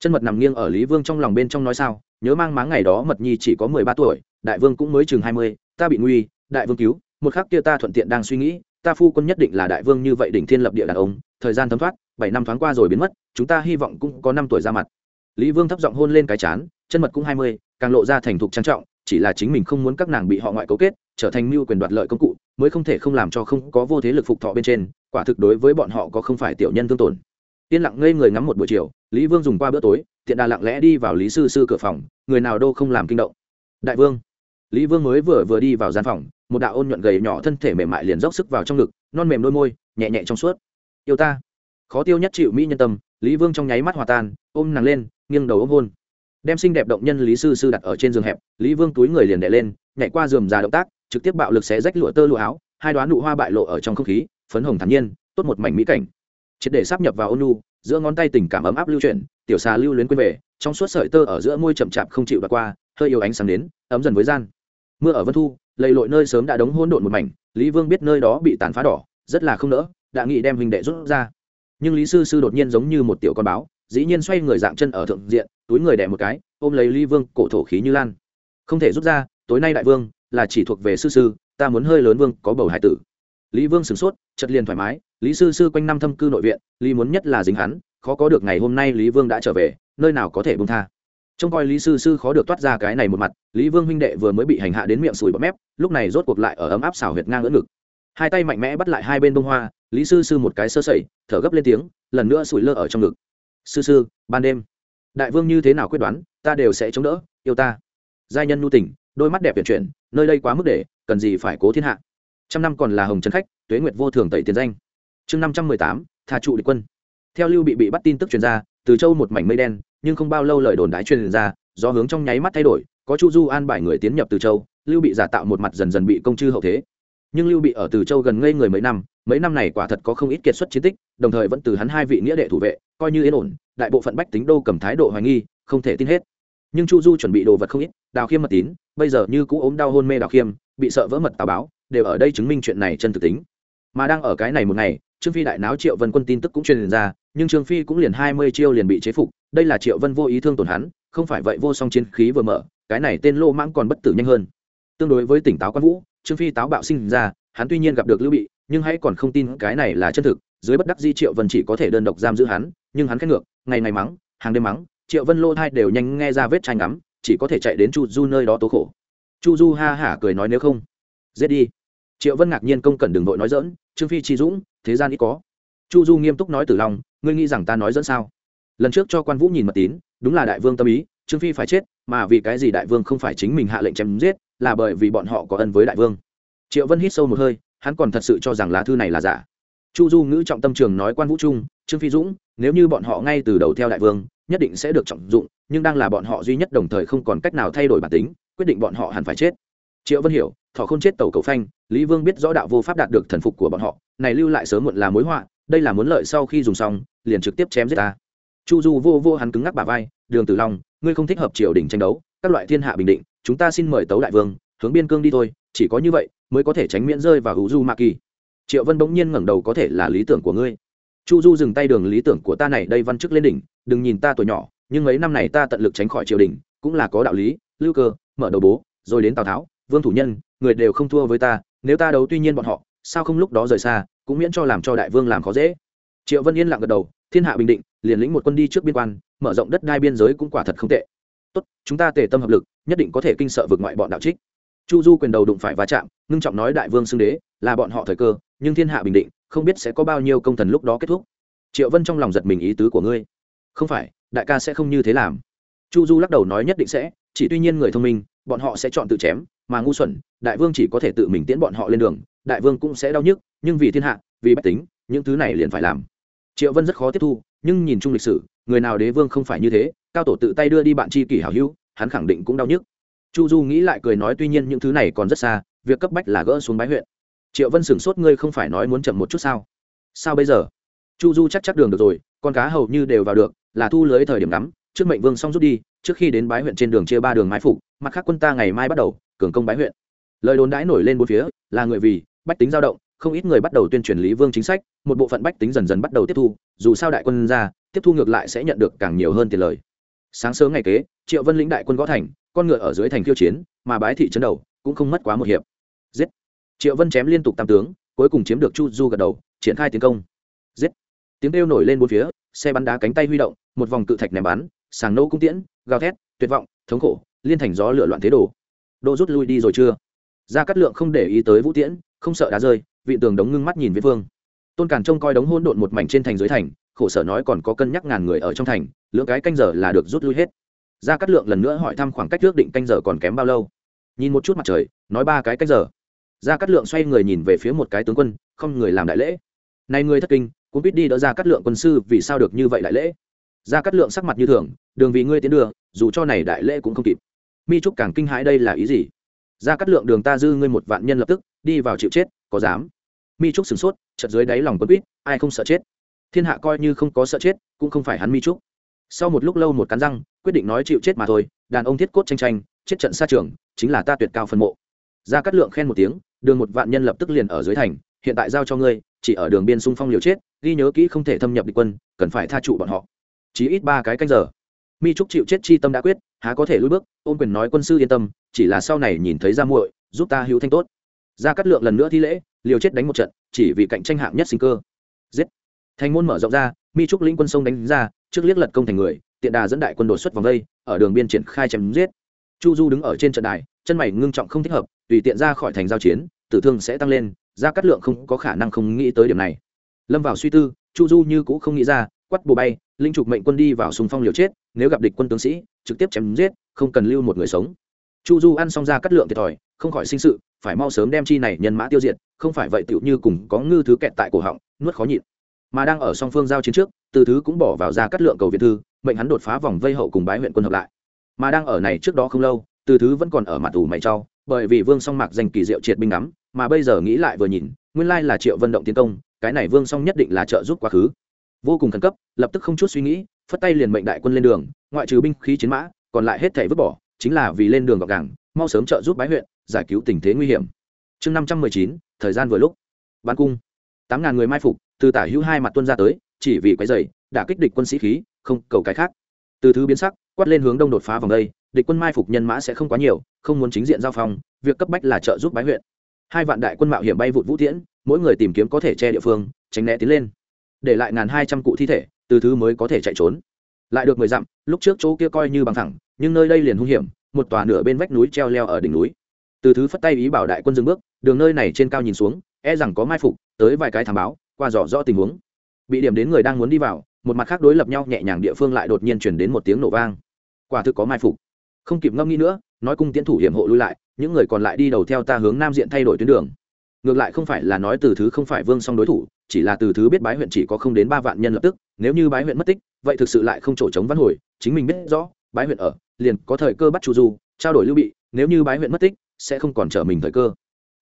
chân mật nằm nghiêng ở lý vương trong lòng bên trong nói sao, nhớ mang máng ngày đó mật nhi chỉ có mười ba tuổi, đại vương cũng mới chừng hai mươi, ta bị nguy, đại vương cứu một khắc kia ta thuận tiện đang suy nghĩ, ta phu quân nhất định là đại vương như vậy đỉnh thiên lập địa đàn ông, thời gian thấm thoát, bảy năm thoáng qua rồi biến mất, chúng ta hy vọng cũng có năm tuổi ra mặt. Lý vương thấp giọng hôn lên cái chán, chân mật cũng hai mươi, càng lộ ra thành thục trang trọng, chỉ là chính mình không muốn các nàng bị họ ngoại cấu kết, trở thành mưu quyền đoạt lợi công cụ, mới không thể không làm cho không có vô thế lực phục thọ bên trên, quả thực đối với bọn họ có không phải tiểu nhân tương tổn. Yên lặng ngây người ngắm một buổi chiều, lý vương dùng qua bữa tối, tiện đà lặng lẽ đi vào lý sư sư cửa phòng, người nào đâu không làm kinh động. Đại vương lý vương mới vừa vừa đi vào gian phòng, một đạo ôn nhuận gầy nhỏ thân thể mềm mại liền dốc sức vào trong ngực, non mềm đôi môi, nhẹ nhẹ trong suốt. Yêu ta. Khó tiêu nhất chịu mỹ nhân tâm, lý vương trong nháy mắt hòa tan, ôm nàng lên, nghiêng đầu ôm hôn. Đem xinh đẹp động nhân lý sư sư đặt ở trên giường hẹp, lý vương túi người liền đẻ lên, nhảy qua giường già động tác, trực tiếp bạo lực xé rách lụa tơ lụa áo, hai đoán nụ hoa bại lộ ở trong không khí, phấn hồng thản nhiên, tốt một mảnh mỹ cảnh. Triệt để sắp nhập vào ôn nu giữa ngón tay tình cảm ấm áp lưu chuyển, tiểu xà lưu luyến quên về, trong suốt sợi tơ ở giữa môi chậm chạp không chịu bật qua, hơi yêu ánh sáng đến, ấm dần với gian mưa ở vân thu, lầy lội nơi sớm đã đóng hôn độn một mảnh, lý vương biết nơi đó bị tàn phá đỏ, rất là không nỡ, đã nghĩ đem huynh đệ rút ra. Nhưng lý sư sư đột nhiên giống như một tiểu con báo, dĩ nhiên xoay người dạng chân ở thượng diện, túi người đẻ một cái, ôm lấy lý vương, cổ thổ khí như lan. Không thể rút ra, tối nay đại vương, là chỉ thuộc về sư sư, ta muốn hơi lớn vương, có bầu hải tử. Lý vương sửng sốt chật liền thoải mái, lý sư sư quanh năm thâm cư nội viện, lý muốn nhất là dính hắn, khó có được ngày hôm nay lý vương đã trở về, nơi nào có thể bông tha trông coi lý sư sư khó được toát ra cái này một mặt, lý vương huynh đệ vừa mới bị hành hạ đến miệng sùi bọt mép, lúc này rốt cuộc lại ở ấm áp xào huyệt ngang ngỡ ngực. Hai tay mạnh mẽ bắt lại hai bên bông hoa, lý sư sư một cái sơ sẩy, thở gấp lên tiếng, lần nữa sủi lơ ở trong ngực. Sư sư, ban đêm, đại vương như thế nào quyết đoán, ta đều sẽ chống đỡ, yêu ta. Giai nhân nhu tỉnh đôi mắt đẹp tuyển chuyển, nơi đây quá mức để, cần gì phải cố thiên hạ. Trăm năm còn là hồng trấn khách, tuế nguyệt vô thường tẩy tiền danh. Chương năm trăm mười tám, tha trụ địch quân. Theo lưu bị bị bắt tin tức truyền ra, từ châu một mảnh mây đen nhưng không bao lâu lời đồn đái truyền ra do hướng trong nháy mắt thay đổi, có chu du an bài người tiến nhập từ châu, lưu bị giả tạo một mặt dần dần bị công chư hậu thế. Nhưng lưu bị ở từ châu gần ngây người mấy năm mấy năm này quả thật có không ít kiệt xuất chiến tích, đồng thời vẫn từ hắn hai vị nghĩa đệ thủ vệ, coi như yên ổn, đại bộ phận bách tính đô cầm thái độ hoài nghi, không thể tin hết. Nhưng chu du chuẩn bị đồ vật không ít, đào khiêm mật tín, bây giờ như cũ ốm đau hôn mê đào khiêm, bị sợ vỡ mật tào báo, đều ở đây chứng minh chuyện này chân thực tính. Mà đang ở cái này một ngày trương phi đại náo triệu vân quân tin tức cũng truyền ra, nhưng trương phi cũng liền hai mươi chiêu liền bị chế phục, đây là triệu vân vô ý thương tổn hắn, không phải vậy vô song chiến khí vừa mở, cái này tên lô mãng còn bất tử nhanh hơn. Tương đối với tỉnh táo quan vũ, trương phi táo bạo sinh ra, hắn tuy nhiên gặp được lưu bị, nhưng hãy còn không tin cái này là chân thực, dưới bất đắc di triệu vân chỉ có thể đơn độc giam giữ hắn, nhưng hắn khét ngược, ngày ngày mắng, hàng đêm mắng, triệu vân lô thai đều nhanh nghe ra vết chai ngắm, chỉ có thể chạy đến chu du nơi đó tố khổ. Chu du ha hả cười nói nếu không, giết đi. Triệu vân ngạc nhiên công cần đường đội nói dỡn trương phi chi dũng thế gian ít có. Chu du nghiêm túc nói tử long, ngươi nghĩ rằng ta nói dẫn sao? Lần trước cho quan vũ nhìn mật tín, đúng là đại vương tâm ý, trương phi phải chết, mà vì cái gì đại vương không phải chính mình hạ lệnh chém giết, là bởi vì bọn họ có ân với đại vương. Triệu vân hít sâu một hơi, hắn còn thật sự cho rằng lá thư này là giả. Chu du ngữ trọng tâm trường nói quan vũ trung, trương phi dũng, nếu như bọn họ ngay từ đầu theo đại vương, nhất định sẽ được trọng dụng, nhưng đang là bọn họ duy nhất đồng thời không còn cách nào thay đổi bản tính, quyết định bọn họ hẳn phải chết triệu vân hiểu thọ không chết tàu cầu phanh, lý vương biết rõ đạo vô pháp đạt được thần phục của bọn họ, này lưu lại sớm muộn là mối họa, đây là muốn lợi sau khi dùng xong, liền trực tiếp chém giết ta. Chu du vô vô hắn cứng ngắc bà vai, đường tử long, ngươi không thích hợp triều đình tranh đấu, các loại thiên hạ bình định, chúng ta xin mời tấu đại vương, hướng biên cương đi thôi, chỉ có như vậy mới có thể tránh miễn rơi vào hữu du ma kỳ. Triệu vân bỗng nhiên ngẩng đầu có thể là lý tưởng của ngươi. Chu du dừng tay đường lý tưởng của ta này đây văn chức lên đỉnh, đừng nhìn ta tuổi nhỏ, nhưng mấy năm này ta tận lực tránh khỏi triều đình, cũng là có đạo lý, lưu cơ, mở đầu bố, rồi đến tào tháo vương thủ nhân, người đều không thua với ta, nếu ta đấu tuy nhiên bọn họ, sao không lúc đó rời xa, cũng miễn cho làm cho đại vương làm khó dễ. Triệu vân yên lặng gật đầu, thiên hạ bình định, liền lĩnh một quân đi trước biên quan, mở rộng đất đai biên giới cũng quả thật không tệ. Tốt, chúng ta tề tâm hợp lực, nhất định có thể kinh sợ vượt ngoại bọn đạo trích. Chu du quyền đầu đụng phải va chạm, ngưng trọng nói đại vương xưng đế, là bọn họ thời cơ, nhưng thiên hạ bình định, không biết sẽ có bao nhiêu công thần lúc đó kết thúc. Triệu vân trong lòng giật mình ý tứ của ngươi. Không phải, đại ca sẽ không như thế làm. Chu du lắc đầu nói nhất định sẽ, chỉ tuy nhiên người thông minh, bọn họ sẽ chọn tự chém mà ngu xuẩn, đại vương chỉ có thể tự mình tiễn bọn họ lên đường, đại vương cũng sẽ đau nhức, nhưng vì thiên hạ, vì bách tính, những thứ này liền phải làm. Triệu vân rất khó tiếp thu, nhưng nhìn chung lịch sử, người nào đế vương không phải như thế, cao tổ tự tay đưa đi bạn tri kỷ hảo hữu, hắn khẳng định cũng đau nhức. Chu du nghĩ lại cười nói tuy nhiên những thứ này còn rất xa, việc cấp bách là gỡ xuống bái huyện. Triệu vân sửng sốt ngươi không phải nói muốn chậm một chút sao? Sao bây giờ? Chu du chắc chắc đường được rồi, con cá hầu như đều vào được, là thu lưới thời điểm ngắm, trước mệnh vương xong rút đi, trước khi đến bái huyện trên đường chia ba đường mái phục mặt khác quân ta ngày mai bắt đầu, cường công bái huyện. Lời đồn đãi nổi lên bốn phía, là người vì, bách tính giao động, không ít người bắt đầu tuyên truyền lý vương chính sách, một bộ phận bách tính dần dần bắt đầu tiếp thu, dù sao đại quân ra, tiếp thu ngược lại sẽ nhận được càng nhiều hơn tiền lời. Sáng sớm ngày kế, triệu vân lĩnh đại quân gõ thành, con ngựa ở dưới thành khiêu chiến, mà bái thị trấn đầu, cũng không mất quá một hiệp. Giết! Triệu vân chém liên tục tam tướng, cuối cùng chiếm được chu du gật đầu, triển khai tiến công. Giết! Tiếng kêu nổi lên bốn phía, xe bắn đá cánh tay huy động, một vòng cự thạch ném bắn, sàng nô cung tiễn, gào thét, tuyệt vọng, thống khổ liên thành gió lửa loạn thế đồ. Đô rút lui đi rồi chưa? Ra cắt lượng không để ý tới vũ tiễn, không sợ đá rơi vị tường đống ngưng mắt nhìn viễn vương. Tôn càn trông coi đống hôn độn một mảnh trên thành dưới thành, khổ sở nói còn có cân nhắc ngàn người ở trong thành, lưỡng cái canh giờ là được rút lui hết. Ra cắt lượng lần nữa hỏi thăm khoảng cách ước định canh giờ còn kém bao lâu. Nhìn một chút mặt trời, nói ba cái canh giờ. Ra cắt lượng xoay người nhìn về phía một cái tướng quân, không người làm đại lễ. Này người thất kinh, cũng biết đi đỡ ra cắt lượng quân sư, vì sao được như vậy đại lễ? Ra cắt lượng sắc mặt như thường, đường vì ngươi tiến đường dù cho này đại lễ cũng không kịp mi trúc càng kinh hãi đây là ý gì? Ra cắt lượng đường ta dư ngươi một vạn nhân lập tức, đi vào chịu chết, có dám? Mi trúc sửng sốt chật dưới đáy lòng quân quýt, ai không sợ chết? Thiên hạ coi như không có sợ chết, cũng không phải hắn mi trúc. Sau một lúc lâu một cắn răng, quyết định nói chịu chết mà thôi, đàn ông thiết cốt tranh tranh, chết trận xa trường, chính là ta tuyệt cao phân mộ. Ra cắt lượng khen một tiếng, đường một vạn nhân lập tức liền ở dưới thành, hiện tại giao cho ngươi, chỉ ở đường biên xung phong liều chết, ghi nhớ kỹ không thể thâm nhập địch quân, cần phải tha trụ bọn họ. Chỉ ít ba cái canh giờ. Mi trúc chịu chết chi tâm đã quyết há có thể lùi bước, ôn quyền nói quân sư yên tâm, chỉ là sau này nhìn thấy ra muội, giúp ta hữu thanh tốt. Ra cắt lượng lần nữa thi lễ, liều chết đánh một trận, chỉ vì cạnh tranh hạng nhất sinh cơ. Giết. Thành môn mở rộng ra, mi trúc lĩnh quân sông đánh ra, trước liếc lật công thành người, tiện đà dẫn đại quân đột xuất vòng vây ở đường biên triển khai chém giết. Chu du đứng ở trên trận đài, chân mày ngưng trọng không thích hợp, tùy tiện ra khỏi thành giao chiến, tử thương sẽ tăng lên ra cắt lượng không có khả năng không nghĩ tới điểm này. Lâm vào suy tư, chu du như cũ không nghĩ ra quắt bồ bay, linh trục mệnh quân đi vào sùng phong liều chết, nếu gặp địch quân tướng sĩ trực tiếp chém giết, không cần lưu một người sống. Chu du ăn xong ra cắt lượng thiệt thòi, không khỏi sinh sự, phải mau sớm đem chi này nhân mã tiêu diệt, không phải vậy tựu như cùng có ngư thứ kẹt tại cổ họng, nuốt khó nhịn. Mà đang ở song phương giao chiến trước, từ thứ cũng bỏ vào ra cắt lượng cầu việt thư, mệnh hắn đột phá vòng vây hậu cùng bái huyện quân hợp lại. Mà đang ở này trước đó không lâu, từ thứ vẫn còn ở mặt tù mày trao, bởi vì vương song mạc danh kỳ diệu triệt binh ngắm, mà bây giờ nghĩ lại vừa nhìn, nguyên lai là triệu vận động tiến công, cái này vương song nhất định là trợ giúp quá khứ. Vô cùng khẩn cấp, lập tức không chút suy nghĩ, phất tay liền mệnh đại quân lên đường ngoại trừ binh khí chiến mã, còn lại hết thể vứt bỏ, chính là vì lên đường gọc gàng, mau sớm trợ giúp bái huyện, giải cứu tình thế nguy hiểm. Chương năm trăm mười chín, thời gian vừa lúc. Ban cung. Tám ngàn người mai phục, từ tả hữu hai mặt tuân ra tới, chỉ vì quái dày đã kích địch quân sĩ khí, không cầu cái khác. Từ thứ biến sắc, quát lên hướng đông đột phá vòng đây, địch quân mai phục nhân mã sẽ không quá nhiều, không muốn chính diện giao phong việc cấp bách là trợ giúp bái huyện. Hai vạn đại quân mạo hiểm bay vụt vũ tiễn, mỗi người tìm kiếm có thể che địa phương, tránh né tiến lên. Để lại ngàn hai trăm cụ thi thể, từ thứ mới có thể chạy trốn lại được mười dặm, lúc trước chỗ kia coi như bằng thẳng, nhưng nơi đây liền hung hiểm, một tòa nửa bên vách núi treo leo ở đỉnh núi. Từ thứ phất tay ý bảo đại quân dừng bước, đường nơi này trên cao nhìn xuống e rằng có mai phục, tới vài cái thảm báo, qua dò rõ tình huống. Bị điểm đến người đang muốn đi vào, một mặt khác đối lập nhau nhẹ nhàng địa phương lại đột nhiên chuyển đến một tiếng nổ vang. Quả thực có mai phục. Không kịp ngâm nghĩ nữa, nói cung tiến thủ hiểm hộ lui lại, những người còn lại đi đầu theo ta hướng nam diện thay đổi tuyến đường ngược lại không phải là nói từ thứ không phải vương song đối thủ, chỉ là từ thứ biết bái huyện chỉ có không đến ba vạn nhân lập tức, nếu như bái huyện mất tích, vậy thực sự lại không chỗ chống văn hồi, chính mình biết rõ, bái huyện ở, liền có thời cơ bắt chu du, trao đổi lưu bị, nếu như bái huyện mất tích, sẽ không còn trở mình thời cơ.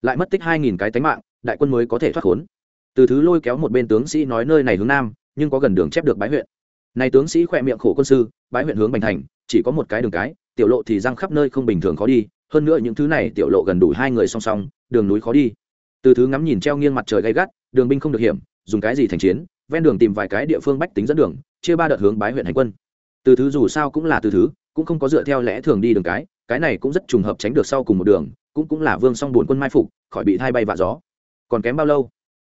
Lại mất tích hai nghìn cái tánh mạng, đại quân mới có thể thoát khốn. Từ thứ lôi kéo một bên tướng sĩ nói nơi này hướng nam, nhưng có gần đường chép được bái huyện. Này tướng sĩ khỏe miệng khổ quân sư, bái huyện hướng bành thành, chỉ có một cái đường cái, tiểu lộ thì răng khắp nơi không bình thường khó đi, hơn nữa những thứ này tiểu lộ gần đủ hai người song song, đường núi khó đi từ thứ ngắm nhìn treo nghiêng mặt trời gay gắt, đường binh không được hiểm, dùng cái gì thành chiến, ven đường tìm vài cái địa phương bách tính dẫn đường, chia ba đợt hướng bái huyện hành quân. Từ thứ dù sao cũng là từ thứ, cũng không có dựa theo lẽ thường đi đường cái cái này cũng rất trùng hợp tránh được sau cùng một đường, cũng cũng là vương song buồn quân mai phục, khỏi bị thay bay vạ gió. Còn kém bao lâu?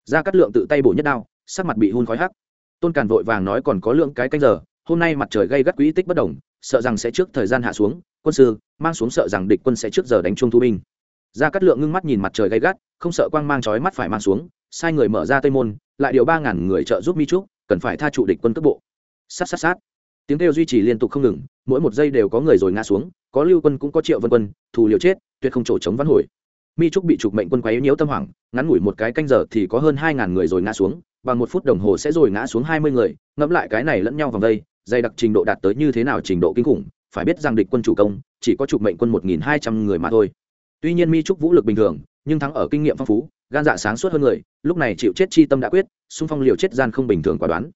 Ra cắt lượng tự tay bổ nhất đao, sắc mặt bị hun khói hắc. Tôn càn vội vàng nói còn có lượng cái canh giờ, hôm nay mặt trời gây gắt quỹ tích bất đồng, sợ rằng sẽ trước thời gian hạ xuống, quân sư, mang xuống sợ rằng địch quân sẽ trước giờ đánh chung thu binh ra cắt lượng ngưng mắt nhìn mặt trời gay gắt, không sợ quang mang chói mắt phải mang xuống, sai người mở ra tây môn, lại điều ba ngàn người trợ giúp mi trúc, cần phải tha trụ địch quân cấp bộ. Sát sát sát. Tiếng kêu duy trì liên tục không ngừng, mỗi một giây đều có người rồi ngã xuống, có lưu quân cũng có triệu vân quân, thù liều chết, tuyệt không chỗ chống vãn hồi. Mi trúc bị trục mệnh quân quấy nhiễu tâm hoảng, ngắn ngủi một cái canh giờ thì có hơn hai ngàn người rồi ngã xuống, bằng một phút đồng hồ sẽ rồi ngã xuống hai mươi người, ngẫm lại cái này lẫn nhau vòng đây, dày đặc trình độ đạt tới như thế nào trình độ kinh khủng, phải biết rằng địch quân chủ công, chỉ có trục mệnh quân một nghìn hai trăm người mà thôi tuy nhiên mi trúc vũ lực bình thường, nhưng thắng ở kinh nghiệm phong phú, gan dạ sáng suốt hơn người, lúc này chịu chết chi tâm đã quyết, xung phong liều chết gian không bình thường quả đoán.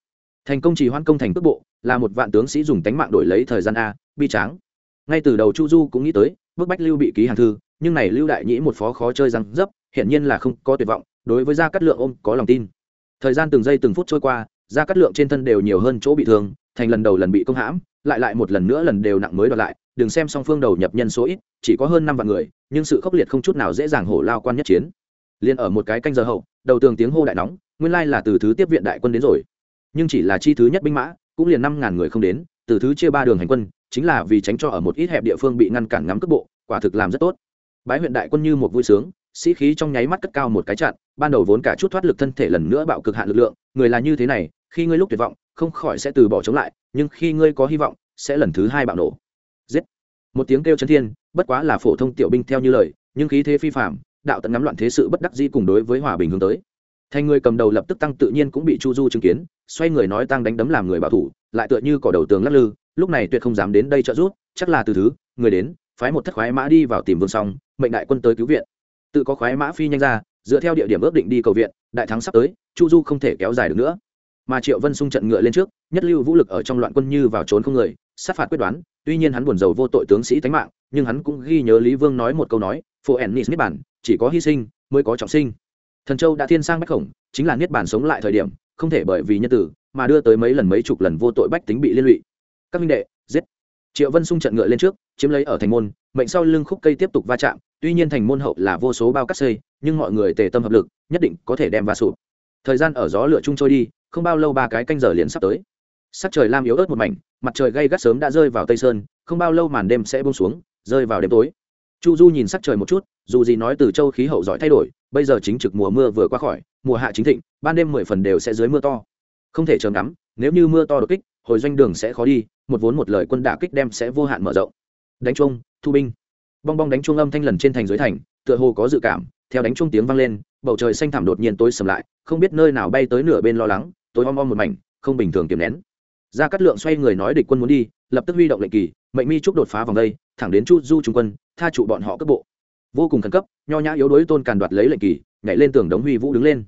Thành công chỉ hoan công thành cước bộ, là một vạn tướng sĩ dùng tánh mạng đổi lấy thời gian a, bi tráng. Ngay từ đầu chu du cũng nghĩ tới, bức bách lưu bị ký hàng thư, nhưng này lưu đại nhĩ một phó khó chơi răng dấp, hiển nhiên là không có tuyệt vọng, đối với gia cát lượng ôm có lòng tin. Thời gian từng giây từng phút trôi qua, gia cát lượng trên thân đều nhiều hơn chỗ bị thương, thành lần đầu lần bị công hãm, lại lại một lần nữa lần đều nặng mới đoạt lại đừng xem song phương đầu nhập nhân số ít, chỉ có hơn năm vạn người, nhưng sự khốc liệt không chút nào dễ dàng hổ lao quan nhất chiến. Liền ở một cái canh giờ hậu, đầu tường tiếng hô đại nóng, nguyên lai là từ thứ tiếp viện đại quân đến rồi. Nhưng chỉ là chi thứ nhất binh mã, cũng liền năm ngàn người không đến, từ thứ chia ba đường hành quân, chính là vì tránh cho ở một ít hẹp địa phương bị ngăn cản ngắm cước bộ, quả thực làm rất tốt. Bái huyện đại quân như một vui sướng, sĩ khí trong nháy mắt cất cao một cái chặn, ban đầu vốn cả chút thoát lực thân thể lần nữa bạo cực hạn lực lượng, người là như thế này, khi ngươi lúc tuyệt vọng, không khỏi sẽ từ bỏ chống lại, nhưng khi ngươi có hy vọng, sẽ lần thứ hai bạo nổ một tiếng kêu chấn thiên, bất quá là phổ thông tiểu binh theo như lời, nhưng khí thế phi phạm đạo tận ngắm loạn thế sự bất đắc dĩ cùng đối với hòa bình hướng tới. Thành người cầm đầu lập tức tăng tự nhiên cũng bị chu du chứng kiến, xoay người nói tăng đánh đấm làm người bảo thủ, lại tựa như cỏ đầu tường lắc lư, lúc này tuyệt không dám đến đây trợ giúp, chắc là từ thứ, người đến, phái một thất khoái mã đi vào tìm vương song, mệnh đại quân tới cứu viện. Tự có khoái mã phi nhanh ra, dựa theo địa điểm ước định đi cầu viện, đại thắng sắp tới, chu du không thể kéo dài được nữa. Mà triệu vân xung trận ngựa lên trước, nhất lưu vũ lực ở trong loạn quân như vào trốn không người, sát phạt quyết đoán tuy nhiên hắn buồn rầu vô tội tướng sĩ tánh mạng, nhưng hắn cũng ghi nhớ lý vương nói một câu nói phụ ẩn niết bản chỉ có hy sinh mới có trọng sinh. Thần châu đã thiên sang bách khổng, chính là niết bản sống lại thời điểm, không thể bởi vì nhân tử mà đưa tới mấy lần mấy chục lần vô tội bách tính bị liên lụy. Các minh đệ, giết. Triệu vân sung trận ngựa lên trước, chiếm lấy ở thành môn, mệnh sau lưng khúc cây tiếp tục va chạm, tuy nhiên thành môn hậu là vô số bao cắt xây, nhưng mọi người tề tâm hợp lực, nhất định có thể đem va sụp. Thời gian ở gió lửa chung trôi đi, không bao lâu ba cái canh giờ liền sắp tới. Sắc trời lam yếu ớt một mảnh mặt trời gay gắt sớm đã rơi vào tây sơn không bao lâu màn đêm sẽ bông xuống rơi vào đêm tối chu du nhìn sắc trời một chút dù gì nói từ châu khí hậu giỏi thay đổi bây giờ chính trực mùa mưa vừa qua khỏi mùa hạ chính thịnh ban đêm mười phần đều sẽ dưới mưa to không thể chờ ngắm nếu như mưa to đột kích hồi doanh đường sẽ khó đi một vốn một lời quân đả kích đem sẽ vô hạn mở rộng đánh chuông, thu binh. Bong bong đánh chuông âm thanh lần trên thành dưới thành, tựa hồ có dự cảm, theo đánh chuông tiếng vang lên, bầu trời xanh thảm đột nhiên tối sầm lại, không biết nơi nào bay tới nửa bên lo lắng, tối om om một mảnh, không bình thường kiềm nén ra cắt lượng xoay người nói địch quân muốn đi, lập tức huy động lệnh kỳ, mệnh mi trúc đột phá vòng đây, thẳng đến chu du trung quân, tha trụ bọn họ cấp bộ. Vô cùng khẩn cấp, nho nhã yếu đuối tôn càn đoạt lấy lệnh kỳ, nhảy lên tường đống huy vũ đứng lên.